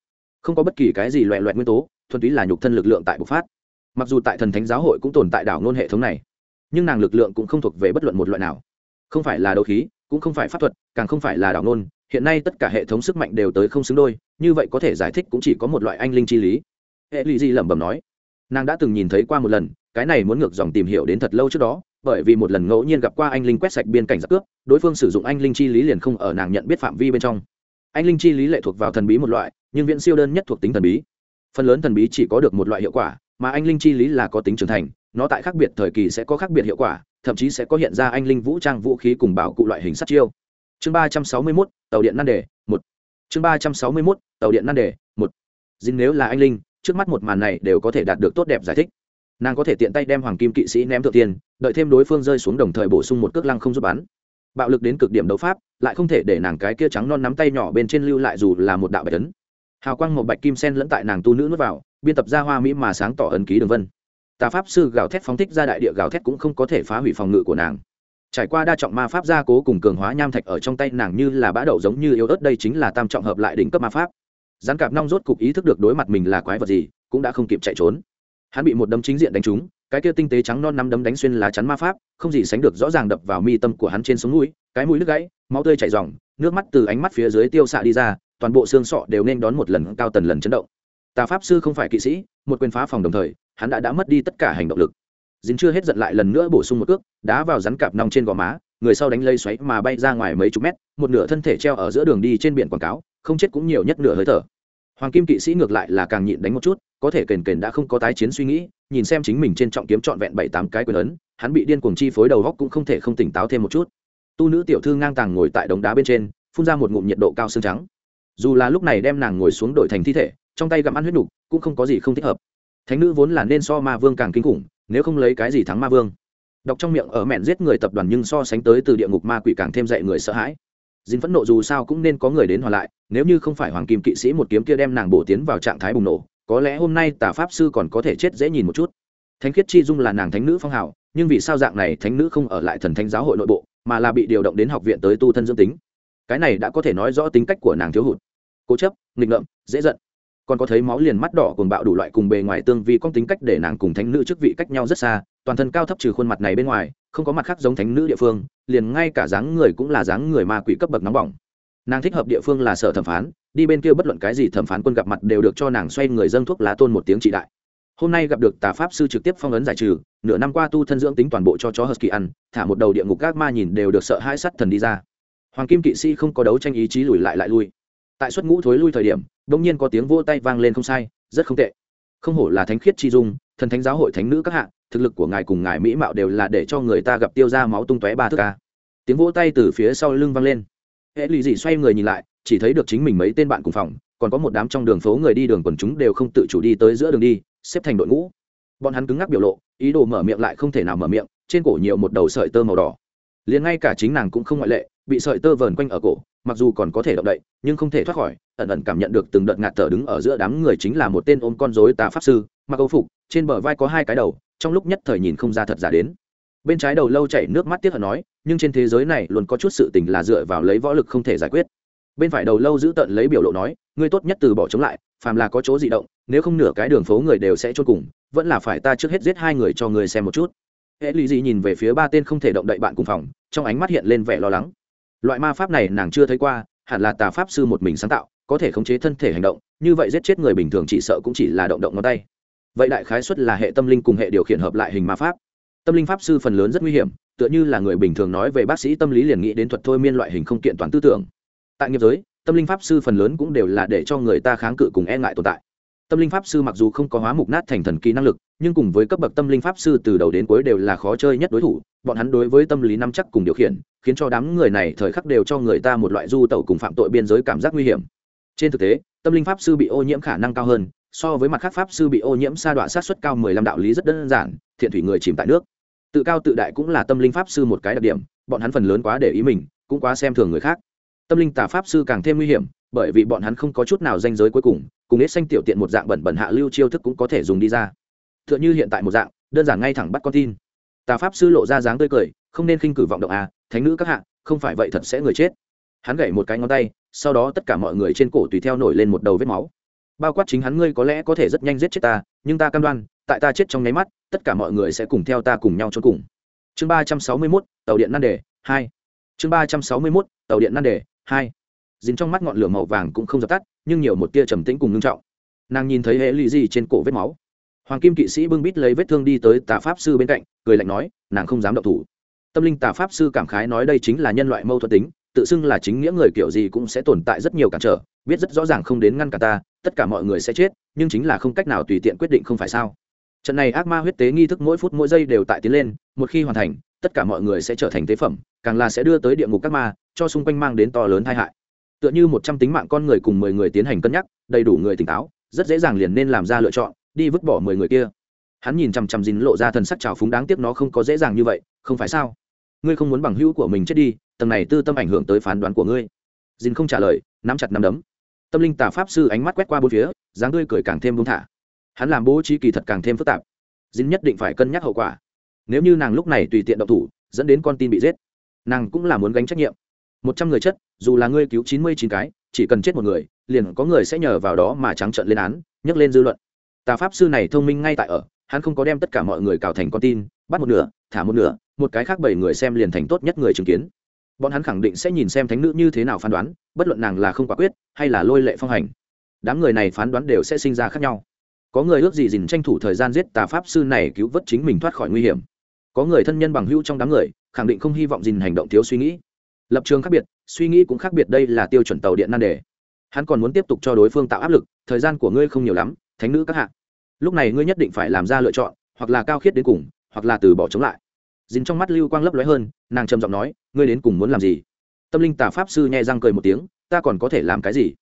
Không có bất kỳ cái gì loẹ loẹt nguyên tố, thuần túy là nhục thân lực lượng tại bộc phát. Mặc dù tại thần thánh giáo hội cũng tồn tại đảo ngôn hệ thống này, nhưng nàng lực lượng cũng không thuộc về bất luận một loại nào. Không phải là đấu khí, cũng không phải pháp thuật, càng không phải là đảo ngôn, hiện nay tất cả hệ thống sức mạnh đều tới không xứng đôi, như vậy có thể giải thích cũng chỉ có một loại anh linh chi lý. Hệ lụy di lẩm bẩm nói. Nàng đã từng nhìn thấy qua một lần cái này muốn ngược dòng tìm hiểu đến thật lâu trước đó, bởi vì một lần ngẫu nhiên gặp qua anh linh quét sạch biên cảnh giặc cướp, đối phương sử dụng anh linh chi lý liền không ở nàng nhận biết phạm vi bên trong. Anh linh chi lý lệ thuộc vào thần bí một loại, nhưng viện siêu đơn nhất thuộc tính thần bí. Phần lớn thần bí chỉ có được một loại hiệu quả, mà anh linh chi lý là có tính trưởng thành, nó tại khác biệt thời kỳ sẽ có khác biệt hiệu quả, thậm chí sẽ có hiện ra anh linh vũ trang vũ khí cùng bảo cụ loại hình sát chiêu. Chương ba trăm sáu mươi mốt, tàu điện nan đề, một. Chương ba trăm sáu mươi mốt, tàu điện nan đề, một. Dính nếu là anh linh, trước mắt một màn này đều có thể đạt được tốt đẹp giải thích nàng có thể tiện tay đem hoàng kim kỵ sĩ ném thượng tiền đợi thêm đối phương rơi xuống đồng thời bổ sung một cước lăng không giúp bắn. Bạo lực đến cực điểm đấu pháp, lại không thể để nàng cái kia trắng non nắm tay nhỏ bên trên lưu lại dù là một đạo bạch tấn hào quang một bạch kim sen lẫn tại nàng tu nữ nuốt vào, biên tập ra hoa mỹ mà sáng tỏ ấn ký đường vân. Tà pháp sư gào thét phóng thích ra đại địa gào thét cũng không có thể phá hủy phòng ngự của nàng. Trải qua đa trọng ma pháp gia cố cùng cường hóa nham thạch ở trong tay nàng như là bã đậu giống như yếu ớt đây chính là tam trọng hợp lại đỉnh cấp ma pháp. Gián cạp nong rốt cục ý thức được đối mặt mình là quái vật gì, cũng đã không kịp chạy trốn hắn bị một đấm chính diện đánh trúng, cái kia tinh tế trắng non năm đấm đánh xuyên lá chắn ma pháp, không gì sánh được rõ ràng đập vào mi tâm của hắn trên sống mũi, cái mũi nước gãy, máu tươi chảy ròng, nước mắt từ ánh mắt phía dưới tiêu xạ đi ra, toàn bộ xương sọ đều nên đón một lần cao tần lần chấn động. Tà pháp sư không phải kỵ sĩ, một quyền phá phòng đồng thời, hắn đã đã mất đi tất cả hành động lực. Dính chưa hết giận lại lần nữa bổ sung một cước, đá vào rắn cạp nong trên gò má, người sau đánh lây xoáy mà bay ra ngoài mấy chục mét, một nửa thân thể treo ở giữa đường đi trên biển quảng cáo, không chết cũng nhiều nhất nửa hơi thở hoàng kim kỵ sĩ ngược lại là càng nhịn đánh một chút, có thể kền kền đã không có tái chiến suy nghĩ, nhìn xem chính mình trên trọng kiếm trọn vẹn bảy tám cái quyền ấn, hắn bị điên cuồng chi phối đầu góc cũng không thể không tỉnh táo thêm một chút. Tu nữ tiểu thư ngang tàng ngồi tại đống đá bên trên, phun ra một ngụm nhiệt độ cao xương trắng. Dù là lúc này đem nàng ngồi xuống đổi thành thi thể, trong tay gặm ăn huyết nục, cũng không có gì không thích hợp. Thánh nữ vốn là nên so ma vương càng kinh khủng, nếu không lấy cái gì thắng ma vương. Đọc trong miệng ở mẹn giết người tập đoàn nhưng so sánh tới từ địa ngục ma quỷ càng thêm dạy người sợ hãi dính phẫn nộ dù sao cũng nên có người đến hòa lại, nếu như không phải hoàng kim kỵ sĩ một kiếm kia đem nàng bổ tiến vào trạng thái bùng nổ, có lẽ hôm nay tà pháp sư còn có thể chết dễ nhìn một chút. Thánh khiết chi dung là nàng thánh nữ phong hào, nhưng vì sao dạng này thánh nữ không ở lại thần thánh giáo hội nội bộ, mà là bị điều động đến học viện tới tu thân dương tính? Cái này đã có thể nói rõ tính cách của nàng thiếu hụt. Cố chấp, nghịch ngợm, dễ giận. Còn có thấy máu liền mắt đỏ cùng bạo đủ loại cùng bề ngoài tương vi có tính cách để nàng cùng thánh nữ chức vị cách nhau rất xa, toàn thân cao thấp trừ khuôn mặt này bên ngoài, không có mặt khác giống thánh nữ địa phương liền ngay cả dáng người cũng là dáng người ma quỷ cấp bậc nóng bỏng. Nàng thích hợp địa phương là sở thẩm phán, đi bên kia bất luận cái gì thẩm phán quân gặp mặt đều được cho nàng xoay người dâng thuốc lá tôn một tiếng trị đại. Hôm nay gặp được tà pháp sư trực tiếp phong ấn giải trừ, nửa năm qua tu thân dưỡng tính toàn bộ cho chó hờ kỳ ăn, thả một đầu địa ngục các ma nhìn đều được sợ hãi sắt thần đi ra. Hoàng kim kỵ sĩ không có đấu tranh ý chí lùi lại lại lui. Tại suất ngũ thối lui thời điểm đông nhiên có tiếng vô tay vang lên không sai, rất không tệ. Không hổ là thánh khiết chi dung thần thánh giáo hội thánh nữ các hạ, thực lực của ngài cùng ngài mỹ mạo đều là để cho người ta gặp tiêu ra máu tung tóe ba thước ca. Tiếng vỗ tay từ phía sau lưng vang lên. Hệ lụy dị xoay người nhìn lại, chỉ thấy được chính mình mấy tên bạn cùng phòng, còn có một đám trong đường phố người đi đường quần chúng đều không tự chủ đi tới giữa đường đi, xếp thành đội ngũ. Bọn hắn cứng ngắc biểu lộ, ý đồ mở miệng lại không thể nào mở miệng, trên cổ nhiều một đầu sợi tơ màu đỏ. Liền ngay cả chính nàng cũng không ngoại lệ, bị sợi tơ vờn quanh ở cổ, mặc dù còn có thể động đậy, nhưng không thể thoát khỏi, ẩn ẩn cảm nhận được từng đợt ngạt thở đứng ở giữa đám người chính là một tên ôm con rối tà pháp sư, mặc âu phục trên bờ vai có hai cái đầu, trong lúc nhất thời nhìn không ra thật giả đến. Bên trái đầu lâu chảy nước mắt tiếc hận nói, nhưng trên thế giới này luôn có chút sự tình là dựa vào lấy võ lực không thể giải quyết. Bên phải đầu lâu giữ tận lấy biểu lộ nói, ngươi tốt nhất từ bỏ chống lại, phàm là có chỗ di động, nếu không nửa cái đường phố người đều sẽ chôn cùng, vẫn là phải ta trước hết giết hai người cho người xem một chút. Hệ lụy gì nhìn về phía ba tên không thể động đậy bạn cùng phòng, trong ánh mắt hiện lên vẻ lo lắng. Loại ma pháp này nàng chưa thấy qua, hẳn là tà pháp sư một mình sáng tạo, có thể khống chế thân thể hành động, như vậy giết chết người bình thường chỉ sợ cũng chỉ là động động ngón tay vậy đại khái xuất là hệ tâm linh cùng hệ điều khiển hợp lại hình ma pháp. Tâm linh pháp sư phần lớn rất nguy hiểm, tựa như là người bình thường nói về bác sĩ tâm lý liền nghĩ đến thuật thôi miên loại hình không kiện toàn tư tưởng. Tại nghiệp giới, tâm linh pháp sư phần lớn cũng đều là để cho người ta kháng cự cùng e ngại tồn tại. Tâm linh pháp sư mặc dù không có hóa mục nát thành thần kỳ năng lực, nhưng cùng với cấp bậc tâm linh pháp sư từ đầu đến cuối đều là khó chơi nhất đối thủ, bọn hắn đối với tâm lý năm chắc cùng điều khiển, khiến cho đám người này thời khắc đều cho người ta một loại du tẩu cùng phạm tội biên giới cảm giác nguy hiểm. Trên thực tế, tâm linh pháp sư bị ô nhiễm khả năng cao hơn so với mặt khác pháp sư bị ô nhiễm sa đọa sát xuất cao mười lăm đạo lý rất đơn giản, thiện thủy người chìm tại nước. Tự cao tự đại cũng là tâm linh pháp sư một cái đặc điểm, bọn hắn phần lớn quá để ý mình, cũng quá xem thường người khác. Tâm linh tà pháp sư càng thêm nguy hiểm, bởi vì bọn hắn không có chút nào danh giới cuối cùng cùng hết xanh tiểu tiện một dạng bẩn bẩn hạ lưu chiêu thức cũng có thể dùng đi ra. T h ư ợ n h ư hiện tại một dạng, đơn giản ngay thẳng bắt con tin. Tà pháp sư lộ ra dáng tươi cười, không nên khinh cử vọng động à thánh nữ các hạ, không phải vậy thật sẽ người chết. Hắn gậy một cái ngón tay, sau đó tất cả mọi người trên cổ tùy theo nổi lên một đầu vết máu bao quát chính hắn ngươi có lẽ có thể rất nhanh giết chết ta, nhưng ta cam đoan, tại ta chết trong nháy mắt, tất cả mọi người sẽ cùng theo ta cùng nhau cho cùng. Chương ba trăm sáu mươi mốt, tàu điện nan đề, hai. Chương ba trăm sáu mươi mốt, tàu điện nan đề, hai. Dính trong mắt ngọn lửa màu vàng cũng không dập tắt, nhưng nhiều một tia trầm tĩnh cùng ngưng trọng. Nàng nhìn thấy hệ lụy gì trên cổ vết máu. Hoàng kim kỵ sĩ bưng bít lấy vết thương đi tới tà pháp sư bên cạnh, cười lạnh nói, nàng không dám động thủ. Tâm linh tà pháp sư cảm khái nói đây chính là nhân loại mâu thuẫn tính tự xưng là chính nghĩa người kiểu gì cũng sẽ tồn tại rất nhiều cản trở, biết rất rõ ràng không đến ngăn cả ta, tất cả mọi người sẽ chết, nhưng chính là không cách nào tùy tiện quyết định không phải sao. Trận này ác ma huyết tế nghi thức mỗi phút mỗi giây đều tại tiến lên, một khi hoàn thành, tất cả mọi người sẽ trở thành tế phẩm, càng là sẽ đưa tới địa ngục các ma, cho xung quanh mang đến to lớn tai hại. Tựa như một trăm tính mạng con người cùng mười người tiến hành cân nhắc, đầy đủ người tỉnh táo, rất dễ dàng liền nên làm ra lựa chọn, đi vứt bỏ mười người kia. Hắn nhìn chằm chằm dính lộ ra thần sắc trào phúng đáng tiếc nó không có dễ dàng như vậy, không phải sao? Ngươi không muốn bằng hữu của mình chết đi tầng này tư tâm ảnh hưởng tới phán đoán của ngươi. Dìn không trả lời, nắm chặt nắm đấm. Tâm linh tà pháp sư ánh mắt quét qua bốn phía, dáng tươi cười càng thêm buông thả. Hắn làm bố trí kỳ thật càng thêm phức tạp. Dính nhất định phải cân nhắc hậu quả. Nếu như nàng lúc này tùy tiện động thủ, dẫn đến con tin bị giết, nàng cũng là muốn gánh trách nhiệm. Một trăm người chất, dù là ngươi cứu chín mươi chín cái, chỉ cần chết một người, liền có người sẽ nhờ vào đó mà trắng trợn lên án, nhấc lên dư luận. Tà pháp sư này thông minh ngay tại ở, hắn không có đem tất cả mọi người cào thành con tin, bắt một nửa, thả một nửa, một cái khác bảy người xem liền thành tốt nhất người chứng kiến bọn hắn khẳng định sẽ nhìn xem thánh nữ như thế nào phán đoán, bất luận nàng là không quả quyết, hay là lôi lệ phong hành. Đám người này phán đoán đều sẽ sinh ra khác nhau. Có người ước gì dình tranh thủ thời gian giết tà pháp sư này cứu vớt chính mình thoát khỏi nguy hiểm. Có người thân nhân bằng hữu trong đám người, khẳng định không hy vọng dình hành động thiếu suy nghĩ. Lập trường khác biệt, suy nghĩ cũng khác biệt đây là tiêu chuẩn tàu điện nan đề. Hắn còn muốn tiếp tục cho đối phương tạo áp lực, thời gian của ngươi không nhiều lắm, thánh nữ các hạ. Lúc này ngươi nhất định phải làm ra lựa chọn, hoặc là cao khiết đến cùng, hoặc là từ bỏ chống lại dính trong mắt lưu quang lấp lóe hơn, nàng trầm giọng nói, ngươi đến cùng muốn làm gì? Tâm linh tà pháp sư nhẹ răng cười một tiếng, ta còn có thể làm cái gì?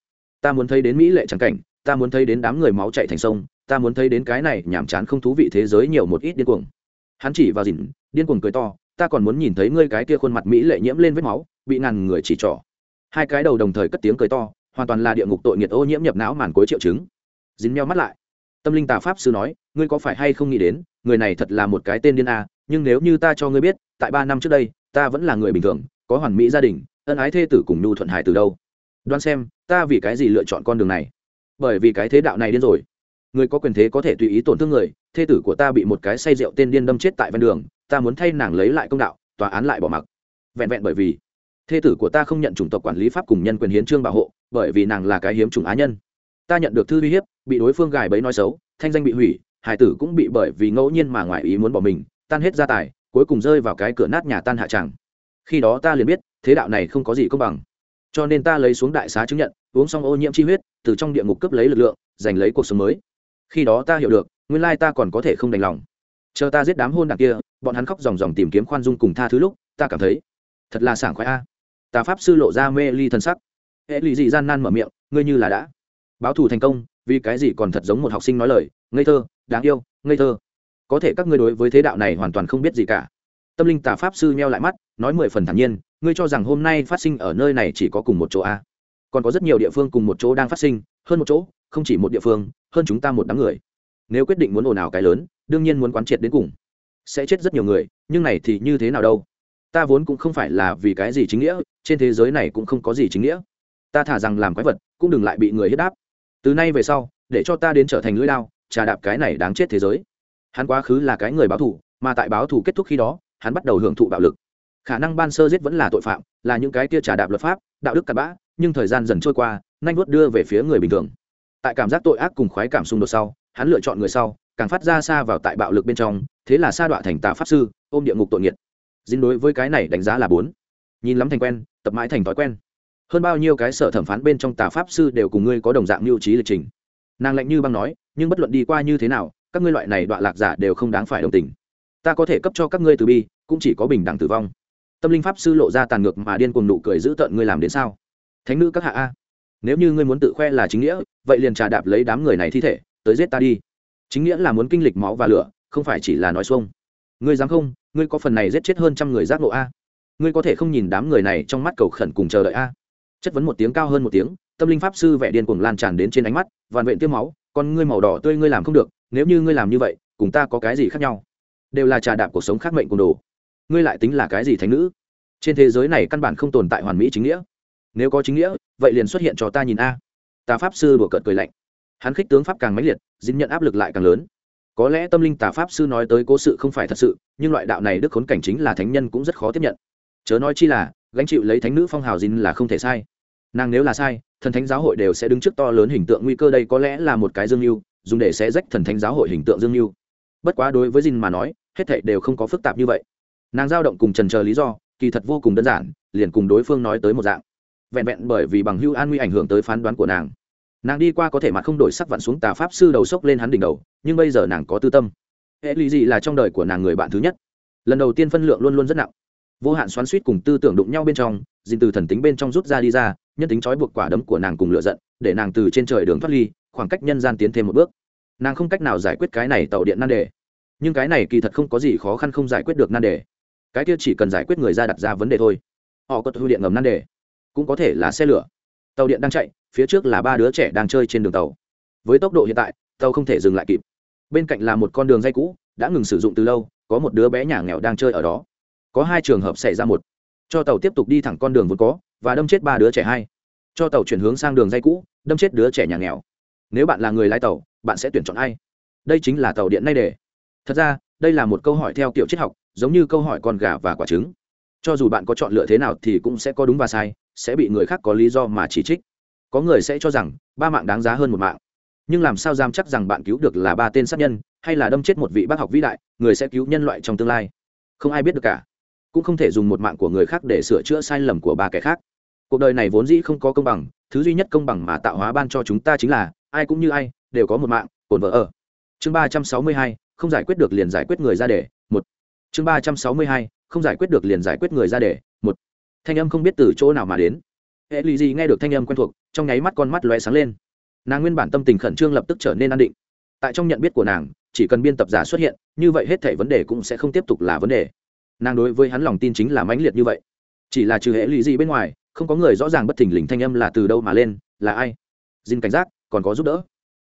Ta muốn thấy đến mỹ lệ trắng cảnh, ta muốn thấy đến đám người máu chạy thành sông, ta muốn thấy đến cái này nhàm chán không thú vị thế giới nhiều một ít điên cuồng. Hắn chỉ vào dìn điên cuồng cười to, ta còn muốn nhìn thấy ngươi cái kia khuôn mặt mỹ lệ nhiễm lên vết máu, bị ngàn người chỉ trỏ. Hai cái đầu đồng thời cất tiếng cười to, hoàn toàn là địa ngục tội nghiệt ô nhiễm nhập não màn cối triệu chứng. Dính meo mắt lại. Tâm linh tà pháp sư nói, ngươi có phải hay không nghĩ đến, người này thật là một cái tên điên a nhưng nếu như ta cho ngươi biết, tại ba năm trước đây, ta vẫn là người bình thường, có hoàn mỹ gia đình, ân ái thê tử cùng nhu thuận hải từ đâu? Đoán xem, ta vì cái gì lựa chọn con đường này? Bởi vì cái thế đạo này điên rồi. Người có quyền thế có thể tùy ý tổn thương người, thê tử của ta bị một cái say rượu tên điên đâm chết tại ven đường, ta muốn thay nàng lấy lại công đạo, tòa án lại bỏ mặc. Vẹn vẹn bởi vì, thê tử của ta không nhận chủng tộc quản lý pháp cùng nhân quyền hiến trương bảo hộ, bởi vì nàng là cái hiếm chủng á nhân. Ta nhận được thư uy hiếp, bị đối phương gài bẫy nói xấu, thanh danh bị hủy, hải tử cũng bị bởi vì ngẫu nhiên mà ngoài ý muốn bỏ mình tan hết gia tài, cuối cùng rơi vào cái cửa nát nhà tan hạ tràng khi đó ta liền biết, thế đạo này không có gì công bằng. Cho nên ta lấy xuống đại xá chứng nhận, uống xong ô nhiễm chi huyết, từ trong địa ngục cấp lấy lực lượng, giành lấy cuộc sống mới. Khi đó ta hiểu được, nguyên lai ta còn có thể không đành lòng. Chờ ta giết đám hôn đảng kia, bọn hắn khóc dòng dòng tìm kiếm khoan dung cùng tha thứ lúc, ta cảm thấy, thật là sảng khoái a. Ta pháp sư lộ ra mê ly thân sắc. Hệ lụy dị gian nan mở miệng, ngươi như là đã. Báo thù thành công, vì cái gì còn thật giống một học sinh nói lời, ngây thơ, đáng yêu, ngây thơ có thể các ngươi đối với thế đạo này hoàn toàn không biết gì cả. Tâm linh tà pháp sư nheo lại mắt, nói mười phần thản nhiên, ngươi cho rằng hôm nay phát sinh ở nơi này chỉ có cùng một chỗ a còn có rất nhiều địa phương cùng một chỗ đang phát sinh, hơn một chỗ, không chỉ một địa phương, hơn chúng ta một đám người. Nếu quyết định muốn ồn ào cái lớn, đương nhiên muốn quán triệt đến cùng. Sẽ chết rất nhiều người, nhưng này thì như thế nào đâu? Ta vốn cũng không phải là vì cái gì chính nghĩa, trên thế giới này cũng không có gì chính nghĩa. Ta thả rằng làm quái vật, cũng đừng lại bị người hết đáp. Từ nay về sau, để cho ta đến trở thành lưỡi lao trà đạp cái này đáng chết thế giới hắn quá khứ là cái người báo thù, mà tại báo thù kết thúc khi đó, hắn bắt đầu hưởng thụ bạo lực. Khả năng ban sơ giết vẫn là tội phạm, là những cái kia trả đạp luật pháp, đạo đức cặn bã, nhưng thời gian dần trôi qua, nhanh vuốt đưa về phía người bình thường. Tại cảm giác tội ác cùng khoái cảm xung đột sau, hắn lựa chọn người sau, càng phát ra xa vào tại bạo lực bên trong, thế là sa đọa thành tà pháp sư, ôm địa ngục tội nghiệt. Dính đối với cái này đánh giá là bốn. Nhìn lắm thành quen, tập mãi thành thói quen. Hơn bao nhiêu cái sở thẩm phán bên trong tà pháp sư đều cùng ngươi có đồng dạng mưu trí lịch trình. Nàng lạnh như băng nói, nhưng bất luận đi qua như thế nào các ngươi loại này đoạn lạc giả đều không đáng phải đồng tình. Ta có thể cấp cho các ngươi từ bi, cũng chỉ có bình đẳng tử vong. Tâm linh pháp sư lộ ra tàn ngược mà điên cuồng nụ cười giữ tợn ngươi làm đến sao? Thánh nữ các hạ a, nếu như ngươi muốn tự khoe là chính nghĩa, vậy liền trà đạp lấy đám người này thi thể, tới giết ta đi. Chính nghĩa là muốn kinh lịch máu và lửa, không phải chỉ là nói xuông. Ngươi dám không? Ngươi có phần này giết chết hơn trăm người giác ngộ a? Ngươi có thể không nhìn đám người này trong mắt cầu khẩn cùng chờ đợi a? Chất vấn một tiếng cao hơn một tiếng, tâm linh pháp sư vẻ điên cuồng lan tràn đến trên ánh mắt vằn vện tiêm máu, con ngươi màu đỏ tươi ngươi làm không được nếu như ngươi làm như vậy, cùng ta có cái gì khác nhau? Đều là trà đạp cuộc sống khác mệnh cùng đồ. Ngươi lại tính là cái gì thánh nữ? Trên thế giới này căn bản không tồn tại hoàn mỹ chính nghĩa. Nếu có chính nghĩa, vậy liền xuất hiện cho ta nhìn a. Tà pháp sư đùa cợt cười lạnh. Hắn khích tướng pháp càng mãnh liệt, dính nhận áp lực lại càng lớn. Có lẽ tâm linh tà pháp sư nói tới cố sự không phải thật sự, nhưng loại đạo này đức khốn cảnh chính là thánh nhân cũng rất khó tiếp nhận. Chớ nói chi là, gánh chịu lấy thánh nữ phong hào dính là không thể sai. Nàng nếu là sai, thần thánh giáo hội đều sẽ đứng trước to lớn hình tượng nguy cơ đây có lẽ là một cái dương mưu dùng để xé rách thần thánh giáo hội hình tượng dương mưu bất quá đối với dinh mà nói, hết thảy đều không có phức tạp như vậy. Nàng giao động cùng trần chờ lý do, kỳ thật vô cùng đơn giản, liền cùng đối phương nói tới một dạng. Vẹn vẹn bởi vì bằng hưu an nguy ảnh hưởng tới phán đoán của nàng. Nàng đi qua có thể mặt không đổi sắc vặn xuống tà pháp sư đầu sốc lên hắn đỉnh đầu, nhưng bây giờ nàng có tư tâm. Hệ lụy gì là trong đời của nàng người bạn thứ nhất. Lần đầu tiên phân lượng luôn luôn rất nặng. Vô hạn xoắn suýt cùng tư tưởng đụng nhau bên trong dìn từ thần tính bên trong rút ra đi ra, nhân tính trói buộc quả đấm của nàng cùng lựa giận, để nàng từ trên trời đường thoát ly khoảng cách nhân gian tiến thêm một bước. Nàng không cách nào giải quyết cái này tàu điện nan đề. Nhưng cái này kỳ thật không có gì khó khăn không giải quyết được nan đề. Cái kia chỉ cần giải quyết người ra đặt ra vấn đề thôi. Họ có thư điện ngầm nan đề. Cũng có thể là xe lửa. Tàu điện đang chạy, phía trước là ba đứa trẻ đang chơi trên đường tàu. Với tốc độ hiện tại, tàu không thể dừng lại kịp. Bên cạnh là một con đường dây cũ, đã ngừng sử dụng từ lâu, có một đứa bé nhà nghèo đang chơi ở đó. Có hai trường hợp xảy ra một. Cho tàu tiếp tục đi thẳng con đường vốn có, và đâm chết ba đứa trẻ hai. Cho tàu chuyển hướng sang đường dây cũ, đâm chết đứa trẻ nhà nghèo nếu bạn là người lái tàu, bạn sẽ tuyển chọn ai? Đây chính là tàu điện nay đề. Thật ra, đây là một câu hỏi theo kiểu triết học, giống như câu hỏi con gà và quả trứng. Cho dù bạn có chọn lựa thế nào thì cũng sẽ có đúng và sai, sẽ bị người khác có lý do mà chỉ trích. Có người sẽ cho rằng, ba mạng đáng giá hơn một mạng. Nhưng làm sao dám chắc rằng bạn cứu được là ba tên sát nhân, hay là đâm chết một vị bác học vĩ đại, người sẽ cứu nhân loại trong tương lai? Không ai biết được cả. Cũng không thể dùng một mạng của người khác để sửa chữa sai lầm của ba kẻ khác. Cuộc đời này vốn dĩ không có công bằng, thứ duy nhất công bằng mà tạo hóa ban cho chúng ta chính là ai cũng như ai, đều có một mạng, cồn vợ ở. Chương ba trăm sáu mươi hai, không giải quyết được liền giải quyết người ra để, một. Chương ba trăm sáu mươi hai, không giải quyết được liền giải quyết người ra để, một. Thanh âm không biết từ chỗ nào mà đến. Hệ lụy gì nghe được thanh âm quen thuộc, trong nháy mắt con mắt lóe sáng lên. Nàng nguyên bản tâm tình khẩn trương lập tức trở nên an định. Tại trong nhận biết của nàng, chỉ cần biên tập giả xuất hiện, như vậy hết thể vấn đề cũng sẽ không tiếp tục là vấn đề. Nàng đối với hắn lòng tin chính là mãnh liệt như vậy. Chỉ là trừ hệ lụy gì bên ngoài, không có người rõ ràng bất thình lình thanh âm là từ đâu mà lên, là ai? Dinh cảnh giác còn có giúp đỡ.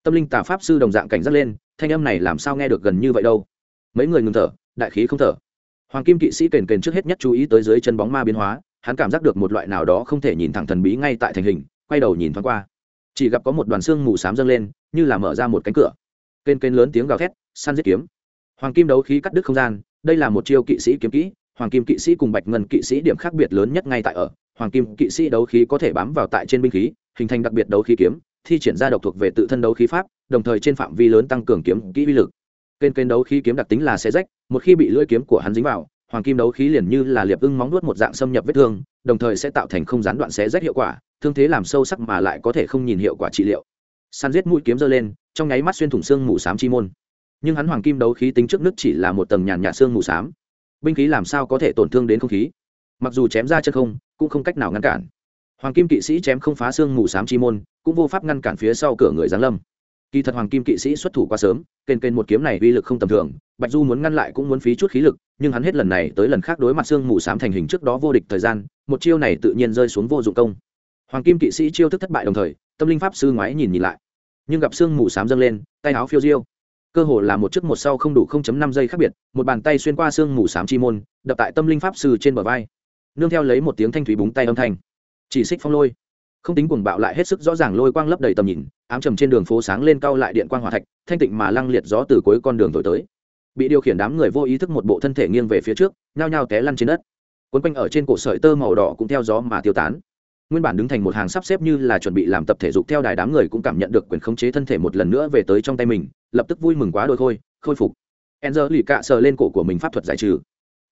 Tâm linh tà pháp sư đồng dạng cảnh giác lên, thanh âm này làm sao nghe được gần như vậy đâu? Mấy người ngừng thở, đại khí không thở. Hoàng kim kỵ sĩ kền kền trước hết nhất chú ý tới dưới chân bóng ma biến hóa, hắn cảm giác được một loại nào đó không thể nhìn thẳng thần bí ngay tại thành hình, quay đầu nhìn thoáng qua. Chỉ gặp có một đoàn xương mù s á m dâng lên, như là mở ra một cánh cửa. Kênh kênh lớn tiếng gào thét, săn giết kiếm. Hoàng kim đấu khí cắt đứt không gian, đây là một chiêu kỵ sĩ kiếm kỹ, hoàng kim kỵ sĩ cùng bạch ngân kỵ sĩ điểm khác biệt lớn nhất ngay tại ở. Hoàng kim kỵ sĩ đấu khí có thể bám vào tại trên binh khí, hình thành đặc biệt đấu khí kiếm thi triển ra độc thuộc về tự thân đấu khí pháp, đồng thời trên phạm vi lớn tăng cường kiếm kỹ uy lực. Kênh kênh đấu khí kiếm đặc tính là xe rách, một khi bị lưỡi kiếm của hắn dính vào, hoàng kim đấu khí liền như là liệp ưng móng nuốt một dạng xâm nhập vết thương, đồng thời sẽ tạo thành không gián đoạn xé rách hiệu quả, thương thế làm sâu sắc mà lại có thể không nhìn hiệu quả trị liệu. Săn giết mũi kiếm giơ lên, trong nháy mắt xuyên thủng xương mù s chi môn. Nhưng hắn hoàng kim đấu khí tính trước nước chỉ là một tầng nhàn nhạt xương mù s á m binh khí làm sao có thể tổn thương đến không khí? Mặc dù chém ra chân không, cũng không cách nào ngăn cản. Hoàng kim kỵ sĩ chém không phá xương mù s á m chi môn cũng vô pháp ngăn cản phía sau cửa người giáng lâm. Kỳ thật hoàng kim kỵ sĩ xuất thủ quá sớm kênh kênh một kiếm này uy lực không tầm thường, bạch du muốn ngăn lại cũng muốn phí chút khí lực, nhưng hắn hết lần này tới lần khác đối mặt xương mù s á m thành hình trước đó vô địch thời gian, một chiêu này tự nhiên rơi xuống vô dụng công. Hoàng kim kỵ sĩ chiêu thức thất bại đồng thời, tâm linh pháp sư ngoái nhìn nhìn lại. Nhưng gặp xương mù s á m dâng lên, tay áo phiêu diêu. Cơ hồ là một chiếc một sau không đủ 0.5 giây khác biệt, một bàn tay xuyên qua xương mù s á m chi môn, đập tại tâm linh pháp sư trên bờ vai. Nương theo lấy một tiếng thanh thủy búng tay âm thanh. Chỉ xích phong lôi không tính cuồng bạo lại hết sức rõ ràng lôi quang lấp đầy tầm nhìn, ám trầm trên đường phố sáng lên cao lại điện quang hỏa thạch, thanh tịnh mà lăng liệt gió từ cuối con đường thổi tới. Bị điều khiển đám người vô ý thức một bộ thân thể nghiêng về phía trước, nhao nhao té lăn trên đất. Quấn quanh ở trên cổ sợi tơ màu đỏ cũng theo gió mà tiêu tán. Nguyên bản đứng thành một hàng sắp xếp như là chuẩn bị làm tập thể dục theo đài đám người cũng cảm nhận được quyền khống chế thân thể một lần nữa về tới trong tay mình, lập tức vui mừng quá đôi khôi khôi phục. Enzer lì cạ sờ lên cổ của mình pháp thuật giải trừ.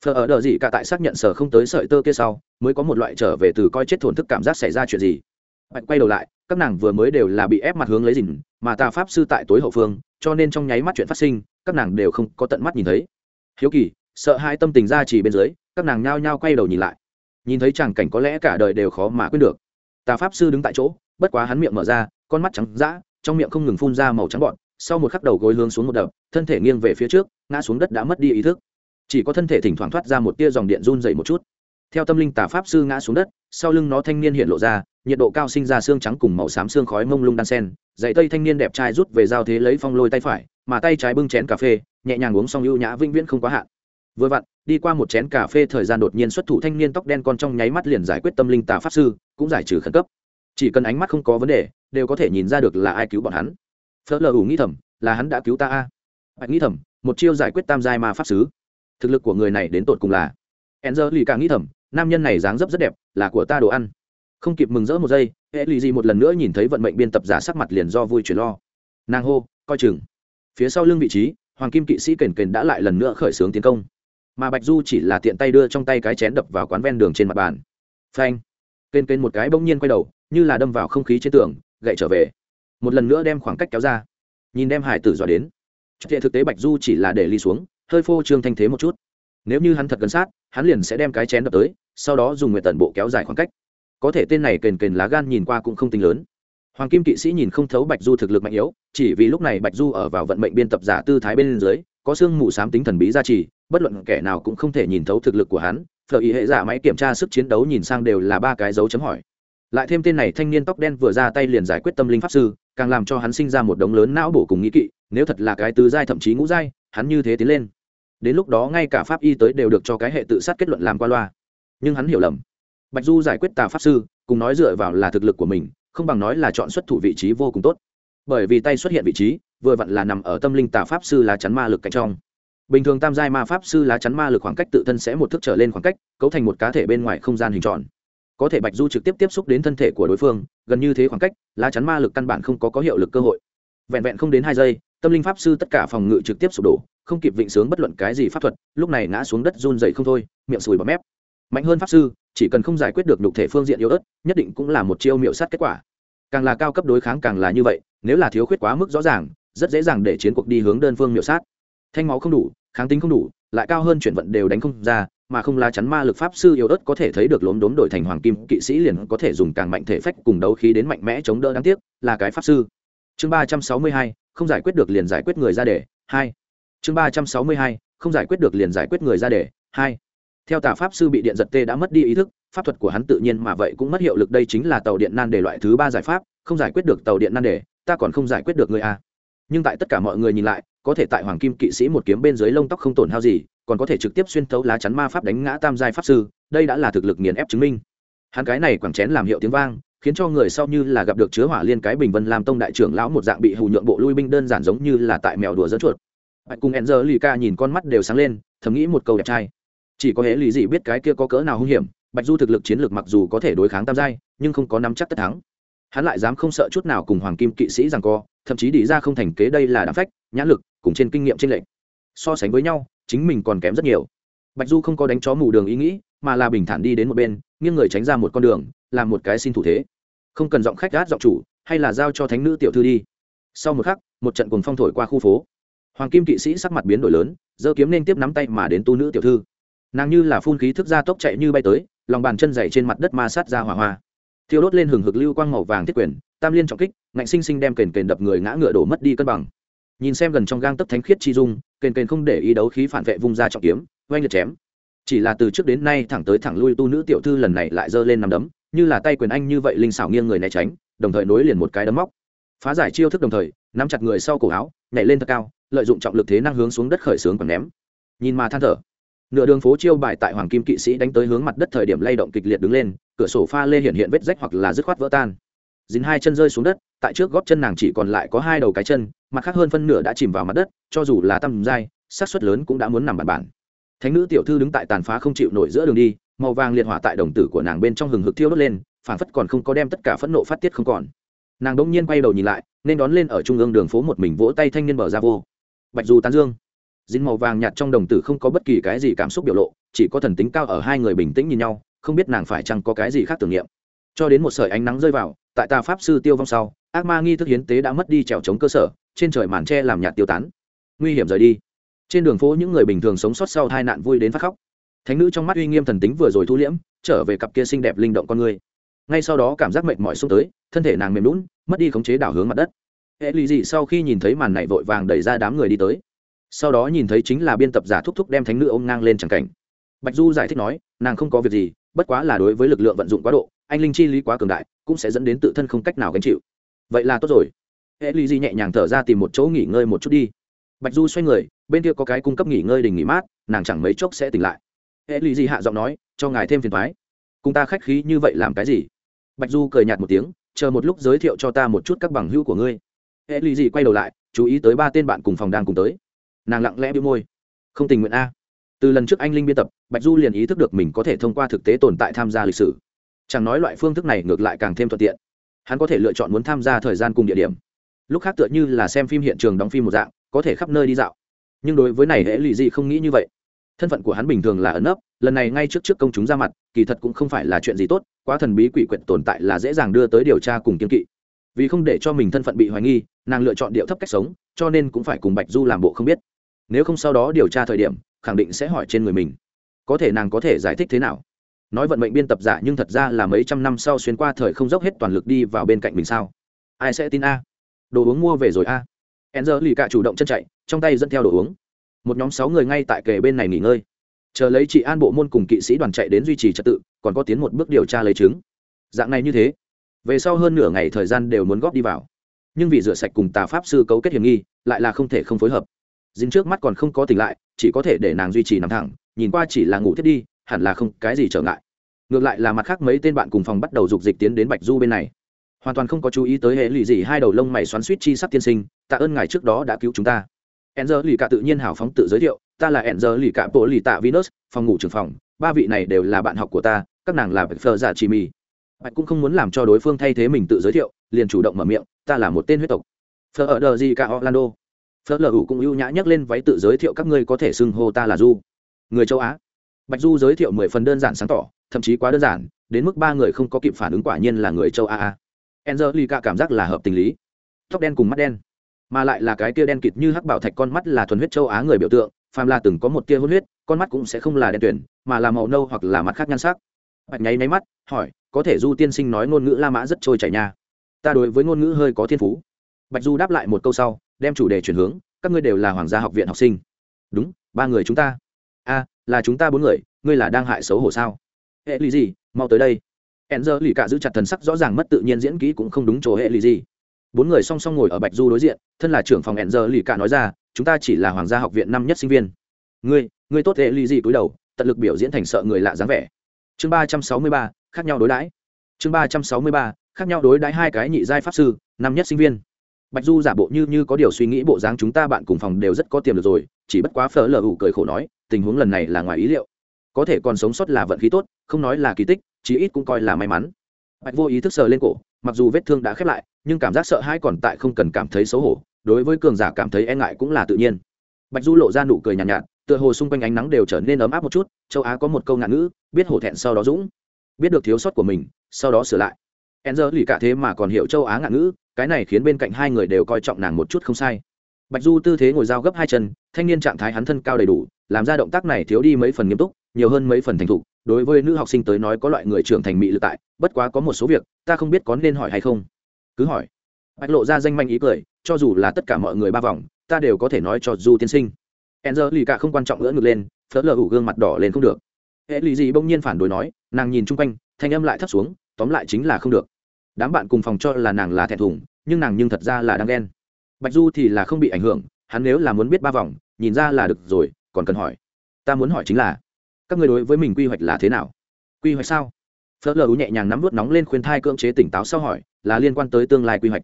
Phờ ở đờ gì cả tại xác nhận sờ không tới sợi tơ kia sau, mới có một loại trở về từ coi chết thổn thức cảm giác xảy ra chuyện gì bạch quay đầu lại, các nàng vừa mới đều là bị ép mặt hướng lấy dìn mà tà pháp sư tại tối hậu phương, cho nên trong nháy mắt chuyện phát sinh, các nàng đều không có tận mắt nhìn thấy. Hiếu kỳ, sợ hai tâm tình ra chỉ bên dưới, các nàng nhao nhao quay đầu nhìn lại. Nhìn thấy chàng cảnh có lẽ cả đời đều khó mà quên được. Tà pháp sư đứng tại chỗ, bất quá hắn miệng mở ra, con mắt trắng d trong miệng không ngừng phun ra màu trắng bọn sau một khắc đầu gối hướng xuống một đập, thân thể nghiêng về phía trước, ngã xuống đất đã mất đi ý thức. Chỉ có thân thể thỉnh thoảng thoát ra một tia dòng điện run dày một chút. Theo tâm linh tà pháp sư ngã xuống đất sau lưng nó thanh niên hiện lộ ra, nhiệt độ cao sinh ra xương trắng cùng màu xám xương khói mông lung đan sen. Dạy tây thanh niên đẹp trai rút về giao thế lấy phong lôi tay phải, mà tay trái bưng chén cà phê, nhẹ nhàng uống xong ưu nhã vĩnh viễn không quá hạn. Vừa vặn, đi qua một chén cà phê thời gian đột nhiên xuất thủ thanh niên tóc đen con trong nháy mắt liền giải quyết tâm linh tà pháp sư, cũng giải trừ khẩn cấp. Chỉ cần ánh mắt không có vấn đề, đều có thể nhìn ra được là ai cứu bọn hắn. Phớt lờ ủ nghĩ thầm, là hắn đã cứu ta a. Bạch nghĩ thầm, một chiêu giải quyết tam giai ma pháp sứ. Thực lực của người này đến tột cùng là. Enzer lì càng nghĩ thầm, nam nhân này dáng dấp rất đẹp là của ta đồ ăn. Không kịp mừng rỡ một giây hệ lì gì một lần nữa nhìn thấy vận mệnh biên tập giả sắc mặt liền do vui chuyển lo. Nàng hô, coi chừng. Phía sau lưng vị trí, hoàng kim kỵ sĩ kền kền đã lại lần nữa khởi xướng tiến công. Mà bạch du chỉ là tiện tay đưa trong tay cái chén đập vào quán ven đường trên mặt bàn. Phanh! Kền kền một cái bỗng nhiên quay đầu, như là đâm vào không khí trên tường, gậy trở về. Một lần nữa đem khoảng cách kéo ra. Nhìn đem hải tử dọa đến. Thực thực tế bạch du chỉ là để ly xuống, hơi phô trương thanh thế một chút. Nếu như hắn thật gần sát, hắn liền sẽ đem cái chén đập tới sau đó dùng nguyện tần bộ kéo dài khoảng cách. Có thể tên này kền kền lá gan nhìn qua cũng không tính lớn. Hoàng kim kỵ sĩ nhìn không thấu bạch du thực lực mạnh yếu, chỉ vì lúc này bạch du ở vào vận mệnh biên tập giả tư thái bên dưới, có xương mù s á m tính thần bí gia trì, bất luận kẻ nào cũng không thể nhìn thấu thực lực của hắn. Phở ý hệ giả máy kiểm tra sức chiến đấu nhìn sang đều là ba cái dấu chấm hỏi. Lại thêm tên này thanh niên tóc đen vừa ra tay liền giải quyết tâm linh pháp sư, càng làm cho hắn sinh ra một đống lớn não bổ cùng nghĩ kỵ, nếu thật là cái tứ giai thậm chí ngũ giai, hắn như thế tiến lên. Đến lúc đó ngay cả pháp y tới đều được cho cái hệ tự sát kết luận làm qua loa nhưng hắn hiểu lầm. Bạch du giải quyết tà pháp sư, cùng nói dựa vào là thực lực của mình, không bằng nói là chọn xuất thủ vị trí vô cùng tốt. Bởi vì tay xuất hiện vị trí, vừa vặn là nằm ở tâm linh tà pháp sư lá chắn ma lực cạnh trong. Bình thường tam giai ma pháp sư lá chắn ma lực khoảng cách tự thân sẽ một thước trở lên khoảng cách, cấu thành một cá thể bên ngoài không gian hình tròn. Có thể bạch du trực tiếp tiếp xúc đến thân thể của đối phương, gần như thế khoảng cách, lá chắn ma lực căn bản không có có hiệu lực cơ hội. Vẹn vẹn không đến hai giây, tâm linh pháp sư tất cả phòng ngự trực tiếp sụp đổ, không kịp vịnh sướng bất luận cái gì pháp thuật, lúc này ngã xuống đất run dậy không thôi, miệng sùi bọt mép mạnh hơn pháp sư, chỉ cần không giải quyết được nhục thể phương diện yếu ớt, nhất định cũng là một chiêu miệu sát kết quả. Càng là cao cấp đối kháng càng là như vậy, nếu là thiếu khuyết quá mức rõ ràng, rất dễ dàng để chiến cuộc đi hướng đơn phương miệu sát. Thanh máu không đủ, kháng tính không đủ, lại cao hơn chuyển vận đều đánh không ra, mà không lá chắn ma lực pháp sư yếu ớt có thể thấy được lốm đốm đổi thành hoàng kim kỵ sĩ liền có thể dùng càng mạnh thể phách cùng đấu khí đến mạnh mẽ chống đỡ đáng tiếc, là cái pháp sư. Chương ba trăm sáu mươi hai, không giải quyết được liền giải quyết người ra để hai. Chương ba trăm sáu mươi hai, không giải quyết được liền giải quyết người ra để hai theo tà pháp sư bị điện giật tê đã mất đi ý thức, pháp thuật của hắn tự nhiên mà vậy cũng mất hiệu lực, đây chính là tàu điện nan đề loại thứ ba giải pháp, không giải quyết được tàu điện nan đề, ta còn không giải quyết được người a. Nhưng tại tất cả mọi người nhìn lại, có thể tại hoàng kim kỵ sĩ một kiếm bên dưới lông tóc không tổn hao gì, còn có thể trực tiếp xuyên thấu lá chắn ma pháp đánh ngã tam giai pháp sư, đây đã là thực lực nghiền ép chứng minh. Hắn cái này quẳng chén làm hiệu tiếng vang, khiến cho người sau như là gặp được chứa hỏa liên cái bình vân làm tông đại trưởng lão một dạng bị hù nhượng bộ lui binh đơn giản giống như là tại mèo đùa dẫn chuột. Cùng enzer lì ca nhìn con mắt đều sáng lên, thầm nghĩ một câu đẹp trai chỉ có hễ lý gì biết cái kia có cỡ nào hung hiểm, bạch du thực lực chiến lược mặc dù có thể đối kháng tam giai, nhưng không có nắm chắc tất thắng. Hắn lại dám không sợ chút nào cùng hoàng kim kỵ sĩ rằng co, thậm chí đi ra không thành kế đây là đám phách, nhãn lực, cùng trên kinh nghiệm trên lệnh so sánh với nhau, chính mình còn kém rất nhiều. Bạch du không có đánh chó mù đường ý nghĩ, mà là bình thản đi đến một bên, nghiêng người tránh ra một con đường, làm một cái xin thủ thế. Không cần giọng khách gát giọng chủ, hay là giao cho thánh nữ tiểu thư đi. Sau một khắc, một trận cuồng phong thổi qua khu phố. Hoàng kim kỵ sĩ sắc mặt biến đổi lớn, giơ kiếm nên tiếp nắm tay mà đến tu nữ tiểu thư nàng như là phun khí thức ra tốc chạy như bay tới, lòng bàn chân dày trên mặt đất ma sát ra hỏa hoa. Thiêu đốt lên hừng hực lưu quang màu vàng thiết quyền, tam liên trọng kích, ngạnh sinh sinh đem kền kền đập người ngã ngựa đổ mất đi cân bằng. Nhìn xem gần trong gang tấp thánh khiết chi dung, kền kền không để ý đấu khí phản vệ vung ra trọng kiếm, oanh liệt chém. Chỉ là từ trước đến nay thẳng tới thẳng lui tu nữ tiểu thư lần này lại giơ lên nằm đấm, như là tay quyền anh như vậy linh xảo nghiêng người né tránh, đồng thời nối liền một cái đấm móc. Phá giải chiêu thức đồng thời, nắm chặt người sau cổ áo, nhảy lên thật cao, lợi dụng trọng lực thế năng hướng xuống đất khởi sướng còn ném. Nhìn mà than thở nửa đường phố chiêu bài tại hoàng kim kỵ sĩ đánh tới hướng mặt đất thời điểm lay động kịch liệt đứng lên, cửa sổ pha lê hiện hiện vết rách hoặc là dứt khoát vỡ tan. Dính hai chân rơi xuống đất, tại trước góp chân nàng chỉ còn lại có hai đầu cái chân, mặt khác hơn phân nửa đã chìm vào mặt đất, cho dù là tăm dai sát suất lớn cũng đã muốn nằm bàn bản thánh nữ tiểu thư đứng tại tàn phá không chịu nổi giữa đường đi, màu vàng liệt hỏa tại đồng tử của nàng bên trong hừng hực thiêu đốt lên phản phất còn không có đem tất cả phẫn nộ phát tiết không còn. Nàng đỗng nhiên quay đầu nhìn lại, nên đón lên ở trung ương đường phố một mình vỗ tay thanh niên bờ ra vô. Bạch dù tán dương dính màu vàng nhạt trong đồng tử không có bất kỳ cái gì cảm xúc biểu lộ, chỉ có thần tính cao ở hai người bình tĩnh nhìn nhau, không biết nàng phải chăng có cái gì khác tưởng niệm. Cho đến một sợi ánh nắng rơi vào, tại tà pháp sư tiêu vong sau, ác ma nghi thức hiến tế đã mất đi trèo chống cơ sở, trên trời màn tre làm nhạt tiêu tán. Nguy hiểm rời đi. Trên đường phố những người bình thường sống sót sau tai nạn vui đến phát khóc. Thánh nữ trong mắt uy nghiêm thần tính vừa rồi thu liễm, trở về cặp kia xinh đẹp linh động con người. Ngay sau đó cảm giác mệt mỏi xông tới, thân thể nàng mềm lún mất đi khống chế đảo hướng mặt đất. Hệ lụy dị sau khi nhìn thấy màn này vội vàng đẩy ra đám người đi tới sau đó nhìn thấy chính là biên tập giả thúc thúc đem thánh nữ ôm ngang lên chẳng cảnh. Bạch du giải thích nói, nàng không có việc gì, bất quá là đối với lực lượng vận dụng quá độ, anh linh chi lý quá cường đại, cũng sẽ dẫn đến tự thân không cách nào gánh chịu. Vậy là tốt rồi. Hệ Ly Di nhẹ nhàng thở ra tìm một chỗ nghỉ ngơi một chút đi. Bạch du xoay người, bên kia có cái cung cấp nghỉ ngơi đình nghỉ mát, nàng chẳng mấy chốc sẽ tỉnh lại. Hệ Ly Di hạ giọng nói, cho ngài thêm phiền thoái cùng ta khách khí như vậy làm cái gì? Bạch du cười nhạt một tiếng, chờ một lúc giới thiệu cho ta một chút các bằng hữu của ngươi. Hệ Ly Di quay đầu lại, chú ý tới ba tên bạn cùng phòng đang cùng tới nàng lặng lẽ bĩu môi. Không tình nguyện a. Từ lần trước anh linh biên tập, bạch du liền ý thức được mình có thể thông qua thực tế tồn tại tham gia lịch sử. Chẳng nói loại phương thức này ngược lại càng thêm thuận tiện. Hắn có thể lựa chọn muốn tham gia thời gian cùng địa điểm. Lúc khác tựa như là xem phim hiện trường đóng phim một dạng, có thể khắp nơi đi dạo. Nhưng đối với này hễ lụy gì không nghĩ như vậy. Thân phận của hắn bình thường là ẩn ấp lần này ngay trước trước công chúng ra mặt, kỳ thật cũng không phải là chuyện gì tốt, quá thần bí quỷ quyệt tồn tại là dễ dàng đưa tới điều tra cùng kiên kỵ. Vì không để cho mình thân phận bị hoài nghi, nàng lựa chọn điệu thấp cách sống, cho nên cũng phải cùng bạch du làm bộ không biết nếu không sau đó điều tra thời điểm, khẳng định sẽ hỏi trên người mình. Có thể nàng có thể giải thích thế nào? Nói vận mệnh biên tập giả nhưng thật ra là mấy trăm năm sau xuyên qua thời không dốc hết toàn lực đi vào bên cạnh mình sao? Ai sẽ tin a? Đồ uống mua về rồi a. E n giờ lì cạ chủ động chân chạy, trong tay dẫn theo đồ uống. Một nhóm sáu người ngay tại kề bên này nghỉ ngơi. Chờ lấy chị an bộ môn cùng kỵ sĩ đoàn chạy đến duy trì trật tự, còn có tiến một bước điều tra lấy chứng. Dạng này như thế, về sau hơn nửa ngày thời gian đều muốn góp đi vào. Nhưng vì rửa sạch cùng tà pháp sư cấu kết hiểm nghi, lại là không thể không phối hợp dính trước mắt còn không có tỉnh lại, chỉ có thể để nàng duy trì nằm thẳng, nhìn qua chỉ là ngủ thiết đi, hẳn là không cái gì trở ngại. Ngược lại là mặt khác mấy tên bạn cùng phòng bắt đầu dục dịch tiến đến bạch du bên này. Hoàn toàn không có chú ý tới hệ lụy gì, hai đầu lông mày xoắn suýt chi sắc tiên sinh, tạ ơn ngài trước đó đã cứu chúng ta. E n z lì cả tự nhiên hào phóng tự giới thiệu, ta là e n z lì cả bộ lì tạ venus, phòng ngủ trường phòng, ba vị này đều là bạn học của ta, các nàng là bạch phờ giả chi mì bạch cũng không muốn làm cho đối phương thay thế mình tự giới thiệu, liền chủ động mở miệng, ta là một tên huyết tộc. Phờ ở đờ gì cả orlando. Phớt lờ ủ cũng ưu nhã nhắc lên váy tự giới thiệu các ngươi có thể xưng hô ta là du người châu á bạch du giới thiệu mười phần đơn giản sáng tỏ thậm chí quá đơn giản đến mức ba người không có kịp phản ứng quả nhiên là người châu á Angelica cảm giác là hợp tình lý. Tóc đen cùng mắt đen, mà lại là cái kia đen kịt như hắc bảo thạch con mắt là thuần huyết châu Á người biểu tượng, phàm là từng có một tia hôn huyết, con mắt cũng sẽ không là đen tuyển, mà là màu nâu hoặc là mặt khác nhan sắc. Bạch nháy nháy mắt, hỏi, có thể Du tiên sinh nói ngôn ngữ La Mã rất trôi chảy nha. Ta đối với ngôn ngữ hơi có thiên phú. Bạch Du đáp lại một câu sau, đem chủ đề chuyển hướng, các ngươi đều là hoàng gia học viện học sinh. Đúng, ba người chúng ta. A, là chúng ta bốn người, ngươi là đang hại xấu hổ sao? Hệ lý gì, mau tới đây hẹn giờ lì cả giữ chặt thần sắc rõ ràng mất tự nhiên diễn kỹ cũng không đúng chỗ hệ lì gì bốn người song song ngồi ở bạch du đối diện thân là trưởng phòng hẹn giờ lì cả nói ra chúng ta chỉ là hoàng gia học viện năm nhất sinh viên ngươi ngươi tốt hệ lì gì cúi đầu tận lực biểu diễn thành sợ người lạ dáng vẻ chương ba trăm sáu mươi ba khác nhau đối đãi chương ba trăm sáu mươi ba khác nhau đối đãi hai cái nhị giai pháp sư năm nhất sinh viên bạch du giả bộ như như có điều suy nghĩ bộ dáng chúng ta bạn cùng phòng đều rất có tiềm lực rồi chỉ bất quá phở lờ ủ cười khổ nói tình huống lần này là ngoài ý liệu. Có thể còn sống sót là vận khí tốt không nói là kỳ tích chí ít cũng coi là may mắn. Bạch vô ý thức sờ lên cổ mặc dù vết thương đã khép lại nhưng cảm giác sợ hãi còn tại không cần cảm thấy xấu hổ đối với cường giả cảm thấy e ngại cũng là tự nhiên. Bạch du lộ ra nụ cười nhàn nhạt, nhạt tựa hồ xung quanh ánh nắng đều trở nên ấm áp một chút châu á có một câu ngạn ngữ biết hổ thẹn sau đó dũng. Biết được thiếu sót của mình sau đó sửa lại. E n lì cả thế mà còn hiểu châu á ngạn ngữ cái này khiến bên cạnh hai người đều coi trọng nàng một chút không sai. Bạch du tư thế ngồi dao gấp hai chân, thanh niên trạng thái hắn thân cao đầy đủ, làm ra động tác này thiếu đi mấy phần nghiêm túc, nhiều hơn mấy phần thành thục, đối với nữ học sinh tới nói có loại người trưởng thành mỹ lực tại, bất quá có một số việc, ta không biết có nên hỏi hay không. Cứ hỏi. Bạch lộ ra danh manh ý cười, cho dù là tất cả mọi người ba vòng, ta đều có thể nói cho du tiên sinh. E n lì cả không quan trọng nữa ngược lên, phớt lờ hủ gương mặt đỏ lên không được. Hệ lì gì bỗng nhiên phản đối nói, nàng nhìn chung quanh, thanh âm lại thấp xuống, tóm lại chính là không được đám bạn cùng phòng cho là nàng là thẹn thùng, nhưng nàng nhưng thật ra là đang ghen. Bạch du thì là không bị ảnh hưởng, hắn nếu là muốn biết ba vòng, nhìn ra là được rồi, còn cần hỏi. Ta muốn hỏi chính là, các người đối với mình quy hoạch là thế nào? Quy hoạch sao? Phớt lờ nhẹ nhàng nắm vút nóng lên khuyên thai cưỡng chế tỉnh táo sau hỏi, là liên quan tới tương lai quy hoạch?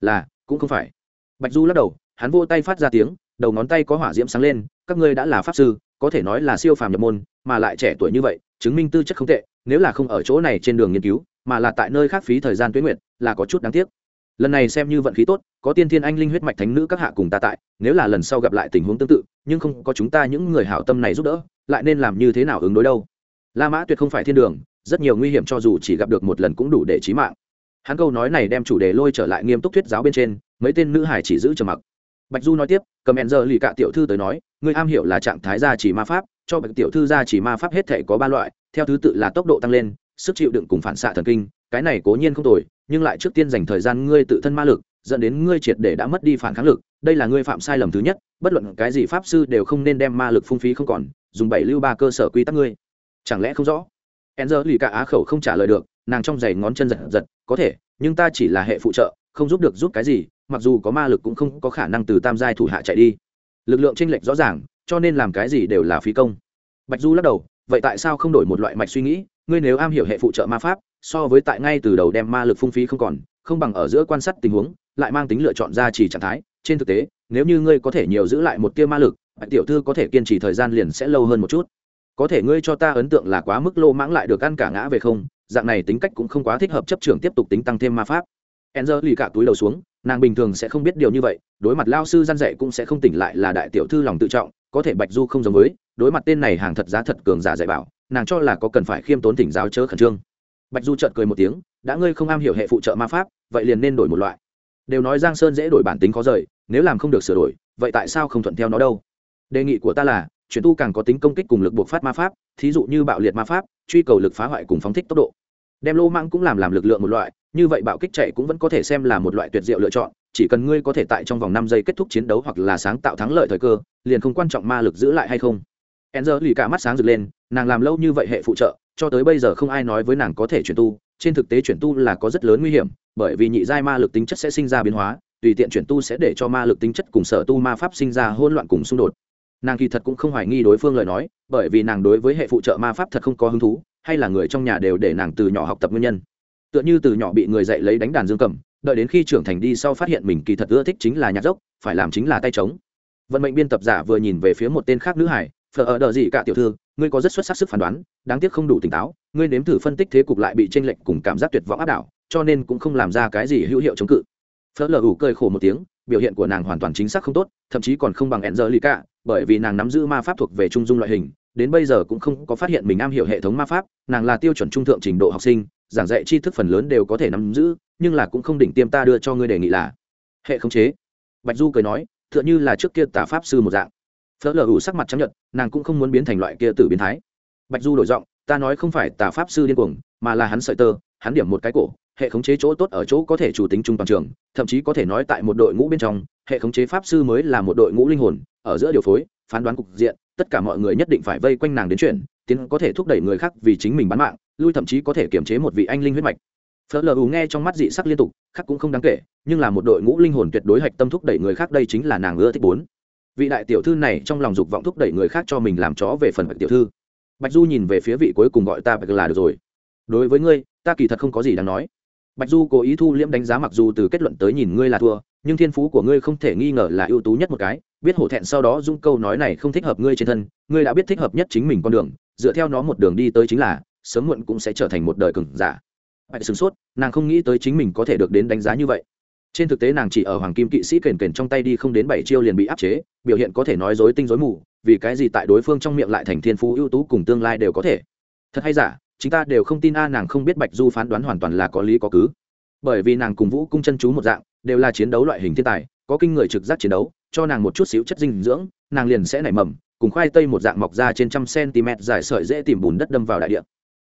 Là, cũng không phải. Bạch du lắc đầu, hắn vô tay phát ra tiếng, đầu ngón tay có hỏa diễm sáng lên, các ngươi đã là pháp sư, có thể nói là siêu phàm nhập môn, mà lại trẻ tuổi như vậy, chứng minh tư chất không tệ, nếu là không ở chỗ này trên đường nghiên cứu mà là tại nơi khác phí thời gian tuyến nguyện là có chút đáng tiếc. Lần này xem như vận khí tốt, có tiên thiên anh linh huyết mạch thánh nữ các hạ cùng ta tại, nếu là lần sau gặp lại tình huống tương tự, nhưng không có chúng ta những người hảo tâm này giúp đỡ, lại nên làm như thế nào ứng đối đâu? La mã tuyệt không phải thiên đường, rất nhiều nguy hiểm cho dù chỉ gặp được một lần cũng đủ để trí mạng. Hắn câu nói này đem chủ đề lôi trở lại nghiêm túc thuyết giáo bên trên, mấy tên nữ hải chỉ giữ trầm mặc. Bạch du nói tiếp, cầm hẹn giờ lì cạ tiểu thư tới nói, người am hiểu là trạng thái gia chỉ ma pháp, cho bạch tiểu thư gia chỉ ma pháp hết thể có ba loại, theo thứ tự là tốc độ tăng lên sức chịu đựng cùng phản xạ thần kinh, cái này cố nhiên không tồi, nhưng lại trước tiên dành thời gian ngươi tự thân ma lực, dẫn đến ngươi triệt để đã mất đi phản kháng lực, đây là ngươi phạm sai lầm thứ nhất, bất luận cái gì pháp sư đều không nên đem ma lực phung phí không còn, dùng bảy lưu ba cơ sở quy tắc ngươi. Chẳng lẽ không rõ? Enzer lì cả á khẩu không trả lời được, nàng trong giày ngón chân giật giật, có thể, nhưng ta chỉ là hệ phụ trợ, không giúp được giúp cái gì, mặc dù có ma lực cũng không có khả năng từ tam giai thủ hạ chạy đi. Lực lượng tranh lệch rõ ràng, cho nên làm cái gì đều là phí công. Bạch du lắc đầu, vậy tại sao không đổi một loại mạch suy nghĩ ngươi nếu am hiểu hệ phụ trợ ma pháp, so với tại ngay từ đầu đem ma lực phung phí không còn, không bằng ở giữa quan sát tình huống, lại mang tính lựa chọn ra chỉ trạng thái. Trên thực tế, nếu như ngươi có thể nhiều giữ lại một tia ma lực, bạch tiểu thư có thể kiên trì thời gian liền sẽ lâu hơn một chút. Có thể ngươi cho ta ấn tượng là quá mức lô mãng lại được ăn cả ngã về không, dạng này tính cách cũng không quá thích hợp chấp trưởng tiếp tục tính tăng thêm ma pháp. Enzer lì cả túi đầu xuống, nàng bình thường sẽ không biết điều như vậy, đối mặt lao sư gian dạy cũng sẽ không tỉnh lại là đại tiểu thư lòng tự trọng, có thể bạch du không giống với, đối mặt tên này hàng thật giá thật cường giả dạy bảo nàng cho là có cần phải khiêm tốn tỉnh giáo chớ khẩn trương. Bạch du chợt cười một tiếng, đã ngươi không am hiểu hệ phụ trợ ma pháp, vậy liền nên đổi một loại. Đều nói giang sơn dễ đổi bản tính khó rời, nếu làm không được sửa đổi, vậy tại sao không thuận theo nó đâu? Đề nghị của ta là, chuyển tu càng có tính công kích cùng lực buộc phát ma pháp, thí dụ như bạo liệt ma pháp, truy cầu lực phá hoại cùng phóng thích tốc độ. Đem lô mãng cũng làm làm lực lượng một loại, như vậy bạo kích chạy cũng vẫn có thể xem là một loại tuyệt diệu lựa chọn, chỉ cần ngươi có thể tại trong vòng năm giây kết thúc chiến đấu hoặc là sáng tạo thắng lợi thời cơ, liền không quan trọng ma lực giữ lại hay không. Enzer lì cả mắt sáng rực lên nàng làm lâu như vậy hệ phụ trợ, cho tới bây giờ không ai nói với nàng có thể chuyển tu, trên thực tế chuyển tu là có rất lớn nguy hiểm, bởi vì nhị giai ma lực tính chất sẽ sinh ra biến hóa, tùy tiện chuyển tu sẽ để cho ma lực tính chất cùng sở tu ma pháp sinh ra hỗn loạn cùng xung đột. Nàng kỳ thật cũng không hoài nghi đối phương lời nói, bởi vì nàng đối với hệ phụ trợ ma pháp thật không có hứng thú, hay là người trong nhà đều để nàng từ nhỏ học tập nguyên nhân. Tựa như từ nhỏ bị người dạy lấy đánh đàn dương cầm, đợi đến khi trưởng thành đi sau phát hiện mình kỳ thật ưa thích chính là nhạc dốc, phải làm chính là tay trống. Vận mệnh biên tập giả vừa nhìn về phía một tên khác nữ hải, phở ở đợi gì cả tiểu thư ngươi có rất xuất sắc sức phán đoán, đáng tiếc không đủ tỉnh táo, ngươi nếm thử phân tích thế cục lại bị tranh lệch cùng cảm giác tuyệt vọng áp đảo, cho nên cũng không làm ra cái gì hữu hiệu chống cự. Phớt lờ ủ cười khổ một tiếng, biểu hiện của nàng hoàn toàn chính xác không tốt, thậm chí còn không bằng ẹn giờ lì cả bởi vì nàng nắm giữ ma pháp thuộc về trung dung loại hình, đến bây giờ cũng không có phát hiện mình am hiểu hệ thống ma pháp, nàng là tiêu chuẩn trung thượng trình độ học sinh, giảng dạy tri thức phần lớn đều có thể nắm giữ, nhưng là cũng không đỉnh tiêm ta đưa cho ngươi đề nghị là. Hệ khống chế. Bạch du cười nói t h ư ợ n h ư là trước kia tả pháp sư một dạng phớt lờ ủ sắc mặt trắng nhợt, nàng cũng không muốn biến thành loại kia tử biến thái. Bạch du đổi giọng ta nói không phải tả pháp sư điên cuồng mà là hắn sợi tơ hắn điểm một cái cổ hệ khống chế chỗ tốt ở chỗ có thể chủ tính trung toàn trường thậm chí có thể nói tại một đội ngũ bên trong hệ khống chế pháp sư mới là một đội ngũ linh hồn ở giữa điều phối phán đoán cục diện tất cả mọi người nhất định phải vây quanh nàng đến chuyển tiến có thể thúc đẩy người khác vì chính mình bán mạng lui thậm chí có thể kiềm chế một vị anh linh huyết mạch. Phớt lờ nghe trong mắt dị sắc liên tục khác cũng không đáng kể nhưng là một đội ngũ linh hồn tuyệt đối hạch tâm thúc đẩy người khác đây chính là nàng ưa thích bốn vị đại tiểu thư này trong lòng dục vọng thúc đẩy người khác cho mình làm chó về phần bạch tiểu thư. Bạch du nhìn về phía vị cuối cùng gọi ta bạch là được rồi. Đối với ngươi, ta kỳ thật không có gì đáng nói. Bạch du cố ý thu liễm đánh giá mặc dù từ kết luận tới nhìn ngươi là thua, nhưng thiên phú của ngươi không thể nghi ngờ là ưu tú nhất một cái. Biết hổ thẹn sau đó dung câu nói này không thích hợp ngươi trên thân, ngươi đã biết thích hợp nhất chính mình con đường, dựa theo nó một đường đi tới chính là, sớm muộn cũng sẽ trở thành một đời cừng giả. Bạch sửng sốt, nàng không nghĩ tới chính mình có thể được đến đánh giá như vậy. Trên thực tế nàng chỉ ở hoàng kim kỵ sĩ kền kền trong tay đi không đến bảy chiêu liền bị áp chế biểu hiện có thể nói dối tinh dối mù, vì cái gì tại đối phương trong miệng lại thành thiên phú ưu tú cùng tương lai đều có thể? Thật hay giả, chúng ta đều không tin a, nàng không biết bạch du phán đoán hoàn toàn là có lý có cứ. Bởi vì nàng cùng vũ cung chân chú một dạng, đều là chiến đấu loại hình thiên tài, có kinh người trực giác chiến đấu, cho nàng một chút xíu chất dinh dưỡng, nàng liền sẽ nảy mầm, cùng khoai tây một dạng mọc ra trên trăm cm dài sợi dễ tìm bùn đất đâm vào đại địa.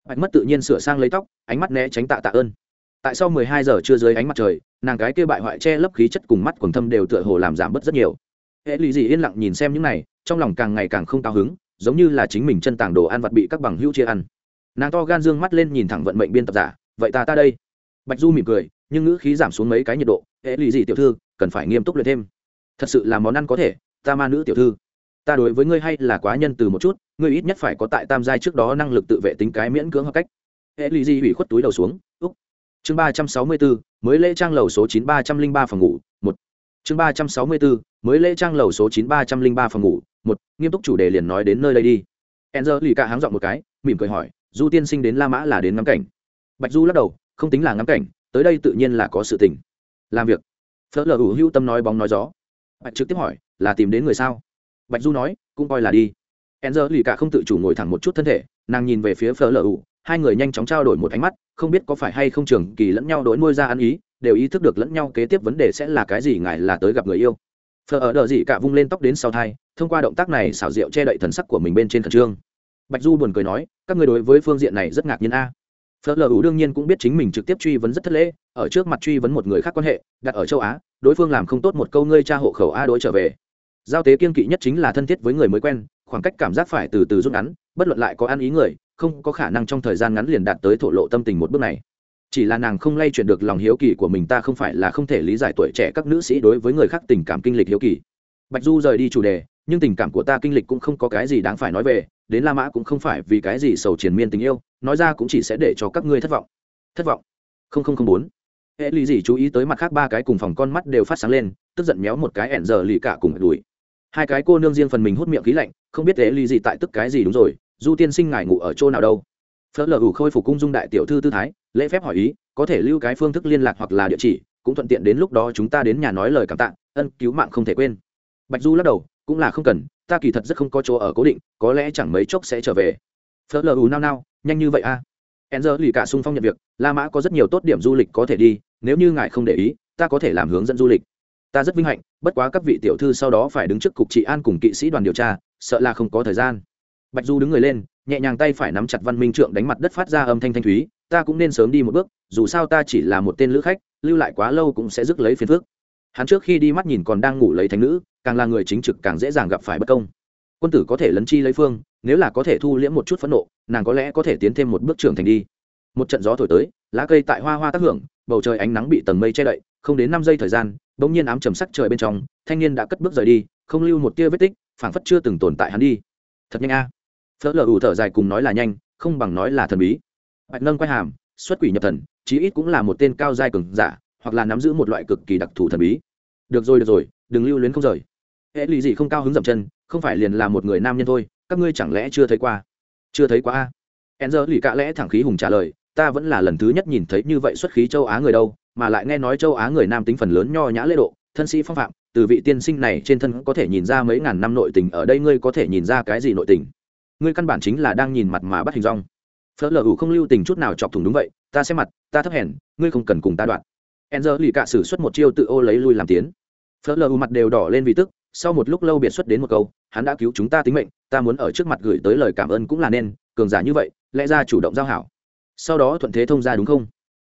Bạch mất tự nhiên sửa sang lấy tóc, ánh mắt né tránh tạ tạ ơn. Tại sau mười hai giờ chưa dưới ánh mặt trời, nàng cái kia bại hoại che lấp khí chất cùng mắt quần thâm đều tựa hồ làm giảm bớt rất nhiều hệ lì gì yên lặng nhìn xem những này, trong lòng càng ngày càng không cao hứng, giống như là chính mình chân tàng đồ ăn vặt bị các bằng hữu chia ăn. Nàng to gan dương mắt lên nhìn thẳng vận mệnh biên tập giả, vậy ta ta đây. Bạch du mỉm cười, nhưng ngữ khí giảm xuống mấy cái nhiệt độ, hệ lì gì tiểu thư, cần phải nghiêm túc luyện thêm. Thật sự là món ăn có thể, ta ma nữ tiểu thư. Ta đối với ngươi hay là quá nhân từ một chút, ngươi ít nhất phải có tại tam giai trước đó năng lực tự vệ tính cái miễn cưỡng hợp cách. Hệ lì gì hủy khuất túi đầu xuống, úc. Chương ba trăm sáu mươi bốn, mới lễ trang lầu số chín ba trăm linh ba phòng ngủ, một chương ba trăm sáu mươi bốn mới lễ trang lầu số chín ba trăm linh ba phòng ngủ, một, nghiêm túc chủ đề liền nói đến nơi đây đi. E n lì cả háng dọn một cái, mỉm cười hỏi, du tiên sinh đến la mã là đến ngắm cảnh? Bạch du lắc đầu, không tính là ngắm cảnh, tới đây tự nhiên là có sự tình. Làm việc? Phớt lờ hữu hữu tâm nói bóng nói gió. Bạch trực tiếp hỏi, là tìm đến người sao? Bạch du nói, cũng coi là đi. E n lì cả không tự chủ ngồi thẳng một chút thân thể, nàng nhìn về phía phớt lờ hữu hai người nhanh chóng trao đổi một ánh mắt, không biết có phải hay không trường kỳ lẫn nhau đổi nuôi ra ăn ý đều ý thức được lẫn nhau kế tiếp vấn đề sẽ là cái gì, ngài là tới gặp người yêu. Phờ ở đờ gì cả vung lên tóc đến sau thai, thông qua động tác này xảo diệu che đậy thần sắc của mình bên trên khẩn trương. Bạch du buồn cười nói, các người đối với phương diện này rất ngạc nhiên a. Phờ lờ đương nhiên cũng biết chính mình trực tiếp truy vấn rất thất lễ, ở trước mặt truy vấn một người khác quan hệ, đặt ở châu á, đối phương làm không tốt một câu ngươi cha hộ khẩu a đối trở về. Giao tế kiên kỵ nhất chính là thân thiết với người mới quen, khoảng cách cảm giác phải từ từ rút ngắn, bất luận lại có ăn ý người, không có khả năng trong thời gian ngắn liền đạt tới thổ lộ tâm tình một bước này chỉ là nàng không lay chuyển được lòng hiếu kỳ của mình ta không phải là không thể lý giải tuổi trẻ các nữ sĩ đối với người khác tình cảm kinh lịch hiếu kỳ. Bạch du rời đi chủ đề, nhưng tình cảm của ta kinh lịch cũng không có cái gì đáng phải nói về, đến la mã cũng không phải vì cái gì sầu triền miên tình yêu, nói ra cũng chỉ sẽ để cho các ngươi thất vọng. Thất vọng. Không không không bốn. Hệ lý gì chú ý tới mặt khác ba cái cùng phòng con mắt đều phát sáng lên, tức giận méo một cái ẻn giờ lì cả cùng đùi. Hai cái cô nương riêng phần mình hút miệng khí lạnh, không biết hệ lý gì tại tức cái gì đúng rồi, du tiên sinh ngài ngủ ở chỗ nào đâu? Phớt lờ ủ khôi phục cung dung đại tiểu thư tư thái, lễ phép hỏi ý, có thể lưu cái phương thức liên lạc hoặc là địa chỉ, cũng thuận tiện đến lúc đó chúng ta đến nhà nói lời cảm tạ, ân, cứu mạng không thể quên. Bạch du lắc đầu, cũng là không cần, ta kỳ thật rất không có chỗ ở cố định, có lẽ chẳng mấy chốc sẽ trở về. Phớt lờ ủ nao nao, nhanh như vậy a à. giờ lì cả sung phong nhận việc, la mã có rất nhiều tốt điểm du lịch có thể đi, nếu như ngài không để ý, ta có thể làm hướng dẫn du lịch. Ta rất vinh hạnh, bất quá các vị tiểu thư sau đó phải đứng trước cục trị an cùng kỵ sĩ đoàn điều tra, sợ là không có thời gian. Bạch du đứng người lên nhẹ nhàng tay phải nắm chặt văn minh trượng đánh mặt đất phát ra âm thanh thanh thúy, ta cũng nên sớm đi một bước, dù sao ta chỉ là một tên lữ khách, lưu lại quá lâu cũng sẽ rước lấy phiền phước hắn trước khi đi mắt nhìn còn đang ngủ lấy thánh nữ, càng là người chính trực càng dễ dàng gặp phải bất công. Quân tử có thể lấn chi lấy phương, nếu là có thể thu liễm một chút phẫn nộ, nàng có lẽ có thể tiến thêm một bước trưởng thành đi. Một trận gió thổi tới, lá cây tại hoa hoa tác hưởng, bầu trời ánh nắng bị tầng mây che đậy, không đến năm giây thời gian, bỗng nhiên ám trầm sắc trời bên trong, thanh niên đã cất bước rời đi, không lưu một tia vết tích, phảng phất chưa từng tồn tại hắn đi. Thật nhanh a phớt lờ ủ thở dài cùng nói là nhanh, không bằng nói là thần bí. Bạch nâng quay hàm, xuất quỷ nhập thần, chí ít cũng là một tên cao giai cường giả, hoặc là nắm giữ một loại cực kỳ đặc thù thần bí. Được rồi được rồi, đừng lưu luyến không rời. Hệ lì gì không cao hứng dậm chân, không phải liền là một người nam nhân thôi, các ngươi chẳng lẽ chưa thấy qua? Chưa thấy qua a? E lì cạ lẽ thẳng khí hùng trả lời, ta vẫn là lần thứ nhất nhìn thấy như vậy xuất khí châu á người đâu, mà lại nghe nói châu á người nam tính phần lớn nho nhã lễ độ, thân sĩ phong phạm, từ vị tiên sinh này trên thân có thể nhìn ra mấy ngàn năm nội tình, ở đây ngươi có thể nhìn ra cái gì nội tình? Ngươi căn bản chính là đang nhìn mặt mà bắt hình rong. Phớt lờ ủ không lưu tình chút nào chọc thủng đúng vậy, ta xem mặt, ta thấp hèn, ngươi không cần cùng ta đoạn. E lì cạ sử xuất một chiêu tự ô lấy lui làm tiến. Phớt lờ ủ mặt đều đỏ lên vì tức, sau một lúc lâu biệt xuất đến một câu, hắn đã cứu chúng ta tính mệnh, ta muốn ở trước mặt gửi tới lời cảm ơn cũng là nên, cường giả như vậy, lẽ ra chủ động giao hảo. Sau đó thuận thế thông ra đúng không?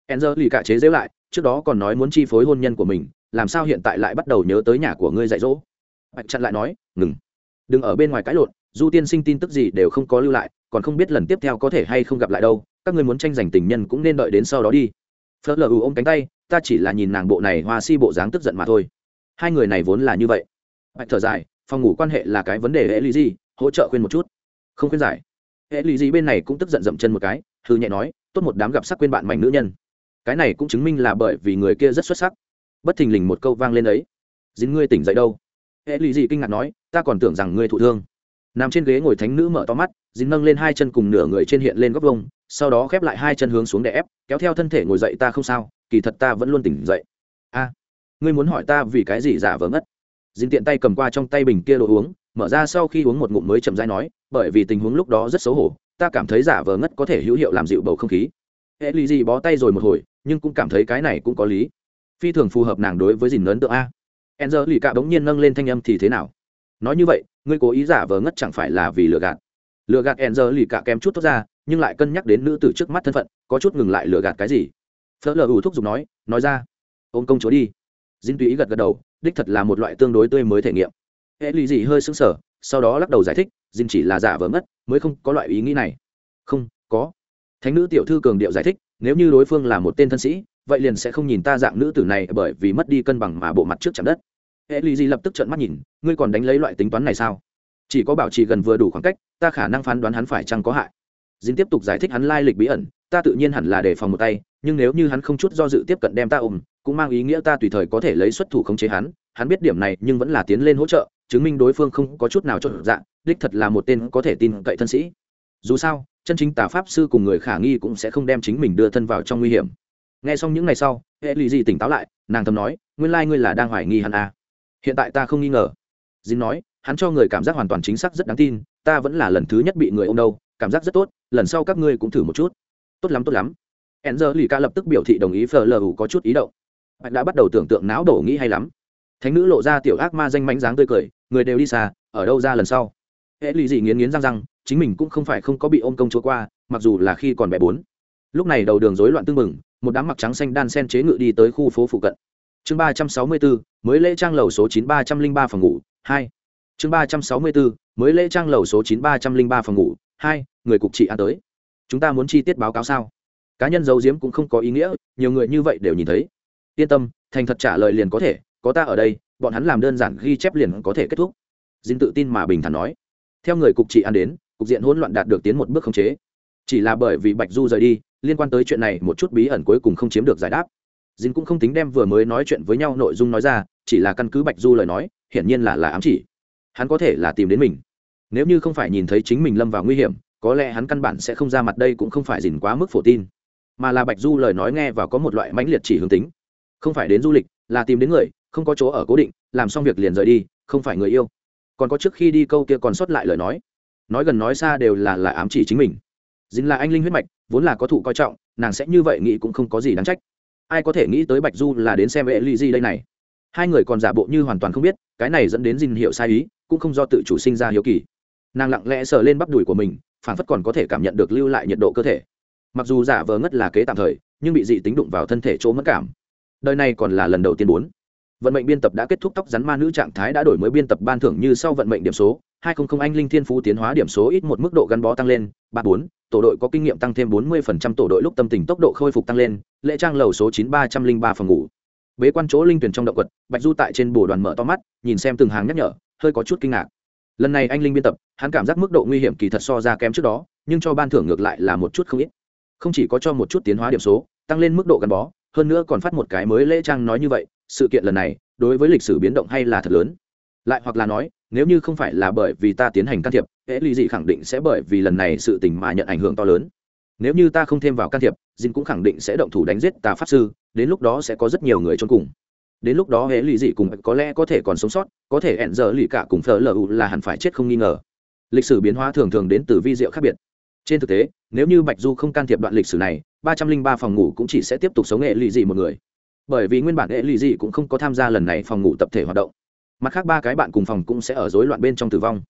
E lì cạ chế giễu lại, trước đó còn nói muốn chi phối hôn nhân của mình, làm sao hiện tại lại bắt đầu nhớ tới nhà của ngươi dạy dỗ? Bạch chặn lại nói, ngừng, đừng ở bên ngoài cãi lộn du tiên sinh tin tức gì đều không có lưu lại, còn không biết lần tiếp theo có thể hay không gặp lại đâu, các người muốn tranh giành tình nhân cũng nên đợi đến sau đó đi. Phớt lờ ù ôm cánh tay, ta chỉ là nhìn nàng bộ này hoa si bộ dáng tức giận mà thôi. Hai người này vốn là như vậy. Bạch thở dài, phòng ngủ quan hệ là cái vấn đề hệ lý gì, hỗ trợ khuyên một chút. Không khuyên giải. Hệ lý gì bên này cũng tức giận dậm chân một cái thư nhẹ nói, tốt một đám gặp sắc quên bạn mảnh nữ nhân. Cái này cũng chứng minh là bởi vì người kia rất xuất sắc. Bất thình lình một câu vang lên ấy. dính ngươi tỉnh dậy đâu? Hệ lý gì kinh ngạc nói, ta còn tưởng rằng ngươi thụ thương nằm trên ghế ngồi thánh nữ mở to mắt, dính nâng lên hai chân cùng nửa người trên hiện lên góc vông sau đó khép lại hai chân hướng xuống để ép, kéo theo thân thể ngồi dậy, ta không sao, kỳ thật ta vẫn luôn tỉnh dậy. A, ngươi muốn hỏi ta vì cái gì giả vờ ngất? Dính tiện tay cầm qua trong tay bình kia đồ uống, mở ra sau khi uống một ngụm mới chậm rãi nói, bởi vì tình huống lúc đó rất xấu hổ, ta cảm thấy giả vờ ngất có thể hữu hiệu làm dịu bầu không khí. Hệ lì gì bó tay rồi một hồi, nhưng cũng cảm thấy cái này cũng có lý. Phi thường phù hợp nàng đối với dìn ấn tượng a. E giờ lì cạ bỗng nhiên nâng lên thanh âm, thì thế nào? Nói như vậy, ngươi cố ý giả vờ ngất chẳng phải là vì lừa gạt. Lừa gạt e lì cả kém chút thốt ra, nhưng lại cân nhắc đến nữ tử trước mắt thân phận, có chút ngừng lại lừa gạt cái gì? Phớt lờ ủ thúc giục nói nói ra. Ôm công chúa đi. Dinh tùy ý gật gật đầu, đích thật là một loại tương đối tươi mới thể nghiệm. Hệ lì gì hơi xứng sờ, sau đó lắc đầu giải thích dinh chỉ là giả vờ ngất, mới không có loại ý nghĩ này. Không, có. Thánh nữ tiểu thư cường điệu giải thích, nếu như đối phương là một tên thân sĩ, vậy liền sẽ không nhìn ta dạng nữ tử này bởi vì mất đi cân bằng mà bộ mặt trước chạm đất hệ lụy gì lập tức trợn mắt nhìn, ngươi còn đánh lấy loại tính toán này sao? Chỉ có bảo trì gần vừa đủ khoảng cách, ta khả năng phán đoán hắn phải chăng có hại. Dính tiếp tục giải thích hắn lai lịch bí ẩn, ta tự nhiên hẳn là đề phòng một tay, nhưng nếu như hắn không chút do dự tiếp cận đem ta ôm, cũng mang ý nghĩa ta tùy thời có thể lấy xuất thủ khống chế hắn. Hắn biết điểm này, nhưng vẫn là tiến lên hỗ trợ, chứng minh đối phương không có chút nào cho dạng, đích thật là một tên có thể tin cậy thân sĩ. Dù sao, chân chính tà pháp sư cùng người khả nghi cũng sẽ không đem chính mình đưa thân vào trong nguy hiểm. Nghe xong những ngày sau hệ lụy gì tỉnh táo lại, nàng thầm nói, nguyên lai、like、ngươi là đang hoài nghi hắn à hiện tại ta không nghi ngờ. Dín nói, hắn cho người cảm giác hoàn toàn chính xác rất đáng tin, ta vẫn là lần thứ nhất bị người ô m đâu, cảm giác rất tốt, lần sau các ngươi cũng thử một chút. Tốt lắm tốt lắm. E n z e lì ca lập tức biểu thị đồng ý phờ lờ có chút ý động. Bạn đã bắt đầu tưởng tượng não đổ nghĩ hay lắm. Thánh nữ lộ ra tiểu ác ma danh mánh dáng tươi cười, người đều đi xa, ở đâu ra lần sau? Hệ lì dị nghiến nghiến răng răng, chính mình cũng không phải không có bị ôm công chúa qua, mặc dù là khi còn bé bốn. Lúc này đầu đường rối loạn tưng bừng, một đám mặc trắng xanh đan sen chế ngự đi tới khu phố phụ cận. Chương ba trăm sáu mươi bốn mới lễ trang lầu số chín ba trăm linh ba phòng ngủ, hai. Chương ba trăm sáu mươi bốn, mới lễ trang lầu số chín ba trăm linh ba phòng ngủ, hai, người cục trị an tới. Chúng ta muốn chi tiết báo cáo sao? Cá nhân giấu diếm cũng không có ý nghĩa, nhiều người như vậy đều nhìn thấy. Yên tâm, thành thật trả lời liền có thể, có ta ở đây, bọn hắn làm đơn giản ghi chép liền có thể kết thúc. Dinh tự tin mà bình thản nói. Theo người cục trị an đến, cục diện hỗn loạn đạt được tiến một bước khống chế. Chỉ là bởi vì bạch du rời đi, liên quan tới chuyện này một chút bí ẩn cuối cùng không chiếm được giải đáp dinh cũng không tính đem vừa mới nói chuyện với nhau nội dung nói ra, chỉ là căn cứ bạch du lời nói, hiển nhiên là là ám chỉ. Hắn có thể là tìm đến mình. Nếu như không phải nhìn thấy chính mình lâm vào nguy hiểm, có lẽ hắn căn bản sẽ không ra mặt đây cũng không phải dình quá mức phổ tin. Mà là bạch du lời nói nghe và có một loại mãnh liệt chỉ hướng tính. Không phải đến du lịch, là tìm đến người, không có chỗ ở cố định, làm xong việc liền rời đi, không phải người yêu. Còn có trước khi đi câu kia còn sót lại lời nói. Nói gần nói xa đều là là ám chỉ chính mình. Dính là anh linh huyết mạch, vốn là có thụ coi trọng, nàng sẽ như vậy nghĩ cũng không có gì đáng trách ai có thể nghĩ tới bạch du là đến xem vệ ly di đây này? Hai người còn giả bộ như hoàn toàn không biết, cái này dẫn đến dinh hiệu sai ý, cũng không do tự chủ sinh ra hiếu kỳ. Nàng lặng lẽ sờ lên bắp đùi của mình phản phất còn có thể cảm nhận được lưu lại nhiệt độ cơ thể. Mặc dù giả vờ ngất là kế tạm thời, nhưng bị dị tính đụng vào thân thể chỗ mất cảm. Đời này còn là lần đầu tiên bốn. Vận mệnh biên tập đã kết thúc tóc rắn ma nữ trạng thái đã đổi mới biên tập ban thưởng như sau vận mệnh điểm số, hai không không anh linh thiên phú tiến hóa điểm số ít một mức độ gắn bó tăng lên ba bốn, tổ đội có kinh nghiệm tăng thêm bốn mươi phần trăm tổ đội lúc tâm tình tốc độ khôi phục tăng lên, lễ trang lầu số chín ba trăm linh ba phòng ngủ. Bế quan chỗ linh tuyển trong động quật, bạch du tại trên bồ đoàn mở to mắt, nhìn xem từng hàng nhắc nhở, hơi có chút kinh ngạc. Lần này anh linh biên tập, hắn cảm giác mức độ nguy hiểm kỳ thật so ra kém trước đó, nhưng cho ban thưởng ngược lại là một chút không ít. Không chỉ có cho một chút tiến hóa điểm số, tăng lên mức độ gắn bó, hơn nữa còn phát một cái mới lễ trang nói như vậy, sự kiện lần này, đối với lịch sử biến động hay là thật lớn. Lại hoặc là nói nếu như không phải là bởi vì ta tiến hành can thiệp hễ lì dị khẳng định sẽ bởi vì lần này sự tình mà nhận ảnh hưởng to lớn. Nếu như ta không thêm vào can thiệp dinh cũng khẳng định sẽ động thủ đánh giết tà pháp sư, đến lúc đó sẽ có rất nhiều người trốn cùng. Đến lúc đó hễ lì dị cùng có lẽ có thể còn sống sót, có thể hẹn giờ lì cả cùng thờ lờ là hẳn phải chết không nghi ngờ. Lịch sử biến hóa thường thường đến từ vi diệu khác biệt. Trên thực tế, nếu như bạch du không can thiệp đoạn lịch sử này, ba trăm linh ba phòng ngủ cũng chỉ sẽ tiếp tục sống hệ lụy dị một người. Bởi vì nguyên bản hệ lụy dị cũng không có tham gia lần này phòng ngủ tập thể hoạt động mặt khác ba cái bạn cùng phòng cũng sẽ ở rối loạn bên trong tử vong.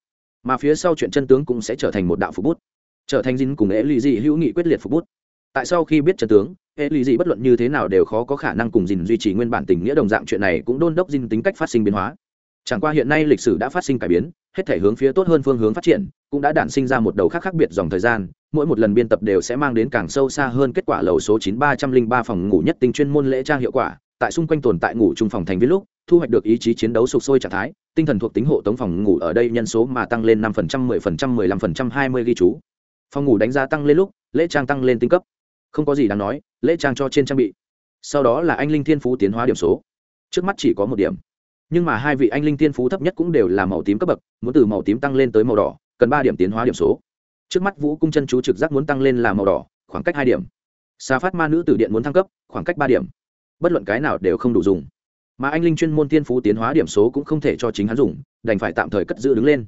Mà phía sau chuyện chân tướng cũng sẽ trở thành một đạo phục bút. Trở thành dính cùng hệ lì dị hữu nghị quyết liệt phục bút. Tại sau khi biết chân tướng hệ lì dị bất luận như thế nào đều khó có khả năng cùng dình duy trì nguyên bản tình nghĩa đồng dạng chuyện này cũng đôn đốc dinh tính cách phát sinh biến hóa. Chẳng qua hiện nay lịch sử đã phát sinh cải biến, hết thể hướng phía tốt hơn phương hướng phát triển, cũng đã đản sinh ra một đầu khác khác biệt dòng thời gian, mỗi một lần biên tập đều sẽ mang đến càng sâu xa hơn kết quả lầu số chín ba trăm linh ba phòng ngủ nhất tinh chuyên môn lễ trang hiệu quả, tại xung quanh tồn tại ngủ chung phòng thành viên lúc thu hoạch được ý chí chiến đấu sục sôi trạng thái, tinh thần thuộc tính hộ tống phòng ngủ ở đây nhân số mà tăng lên năm phần trăm, mười phần trăm, mười lăm phần trăm, hai mươi ghi chú. Phòng ngủ đánh giá tăng lên lúc, lễ trang tăng lên tinh cấp. Không có gì đáng nói, lễ trang cho trên trang bị. Sau đó là anh linh thiên phú tiến hóa điểm số. Trước mắt chỉ có một điểm. Nhưng mà hai vị anh linh tiên phú thấp nhất cũng đều là màu tím cấp bậc, muốn từ màu tím tăng lên tới màu đỏ, cần ba điểm tiến hóa điểm số. Trước mắt vũ cung chân chú trực giác muốn tăng lên là màu đỏ, khoảng cách hai điểm. Xà phát ma nữ tử điện muốn thăng cấp, khoảng cách ba điểm. Bất luận cái nào đều không đủ dùng mà anh linh chuyên môn tiên phú tiến hóa điểm số cũng không thể cho chính hắn dùng, đành phải tạm thời cất giữ đứng lên.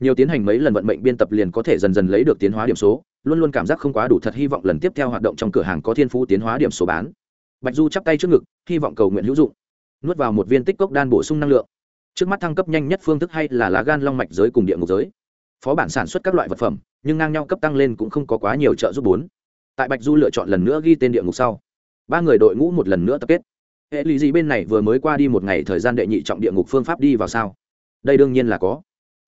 Nhiều tiến hành mấy lần vận mệnh biên tập liền có thể dần dần lấy được tiến hóa điểm số, luôn luôn cảm giác không quá đủ thật hy vọng lần tiếp theo hoạt động trong cửa hàng có thiên phú tiến hóa điểm số bán. Bạch du chắp tay trước ngực, hy vọng cầu nguyện hữu dụng. Nuốt vào một viên tích cốc đan bổ sung năng lượng. Trước mắt thăng cấp nhanh nhất phương thức hay là lá gan long mạch giới cùng địa ngục giới. Phó bản sản xuất các loại vật phẩm, nhưng ngang nhau cấp tăng lên cũng không có quá nhiều trợ giúp bốn. Tại bạch du lựa chọn lần nữa ghi tên địa ngục sau, ba người đội ngũ một lần nữa tập kết hệ lụy gì bên này vừa mới qua đi một ngày thời gian đệ nhị trọng địa ngục phương pháp đi vào sao? Đây đương nhiên là có.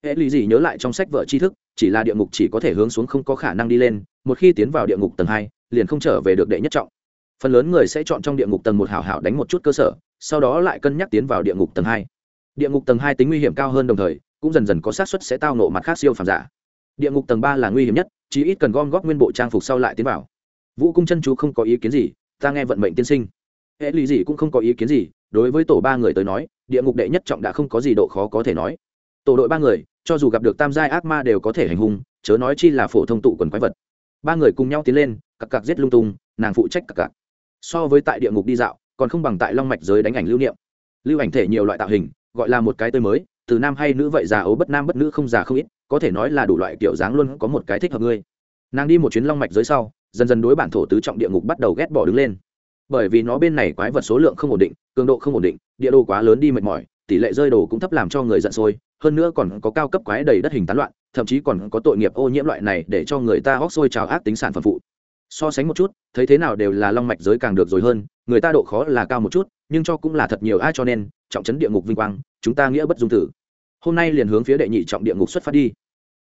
Hệ lụy gì nhớ lại trong sách vợ tri thức, chỉ là địa ngục chỉ có thể hướng xuống không có khả năng đi lên, một khi tiến vào địa ngục tầng hai, liền không trở về được đệ nhất trọng. Phần lớn người sẽ chọn trong địa ngục tầng một hảo hảo đánh một chút cơ sở, sau đó lại cân nhắc tiến vào địa ngục tầng hai. Địa ngục tầng hai tính nguy hiểm cao hơn đồng thời, cũng dần dần có xác suất sẽ tao nộ mặt khác siêu phàm giả. Địa ngục tầng ba là nguy hiểm nhất chỉ ít cần gom góp nguyên bộ trang phục sau lại tiến vào. Vũ cung chân chú không có ý kiến gì, ta nghe vận mệnh tiên sinh hệ lì gì cũng không có ý kiến gì, đối với tổ ba người tới nói, địa ngục đệ nhất trọng đã không có gì độ khó có thể nói. Tổ đội ba người, cho dù gặp được tam giai ác ma đều có thể hành hung, chớ nói chi là phổ thông tụ quần quái vật. Ba người cùng nhau tiến lên, cặc cặc giết lung tung, nàng phụ trách cặc cặc. So với tại địa ngục đi dạo, còn không bằng tại long mạch giới đánh ảnh lưu niệm. Lưu ảnh thể nhiều loại tạo hình, gọi là một cái tươi mới, từ nam hay nữ vậy già ấu bất nam bất nữ không già không ít, có thể nói là đủ loại kiểu dáng luôn có một cái thích hợp ngươi. Nàng đi một chuyến long mạch giới sau, dần dần đối bản thổ tứ trọng địa ngục bắt đầu ghét bỏ đứng lên bởi vì nó bên này quái vật số lượng không ổn định, cường độ không ổn định, địa đồ quá lớn đi mệt mỏi, tỷ lệ rơi đồ cũng thấp làm cho người giận sôi, hơn nữa còn có cao cấp quái đầy đất hình tán loạn, thậm chí còn có tội nghiệp ô nhiễm loại này để cho người ta hóc sôi trào ác tính sản phẩm phụ. So sánh một chút, thấy thế nào đều là long mạch giới càng được rồi hơn, người ta độ khó là cao một chút, nhưng cho cũng là thật nhiều, ai cho nên, trọng trấn địa ngục vinh quang, chúng ta nghĩa bất dung tử. Hôm nay liền hướng phía đệ nhị trọng địa ngục xuất phát đi.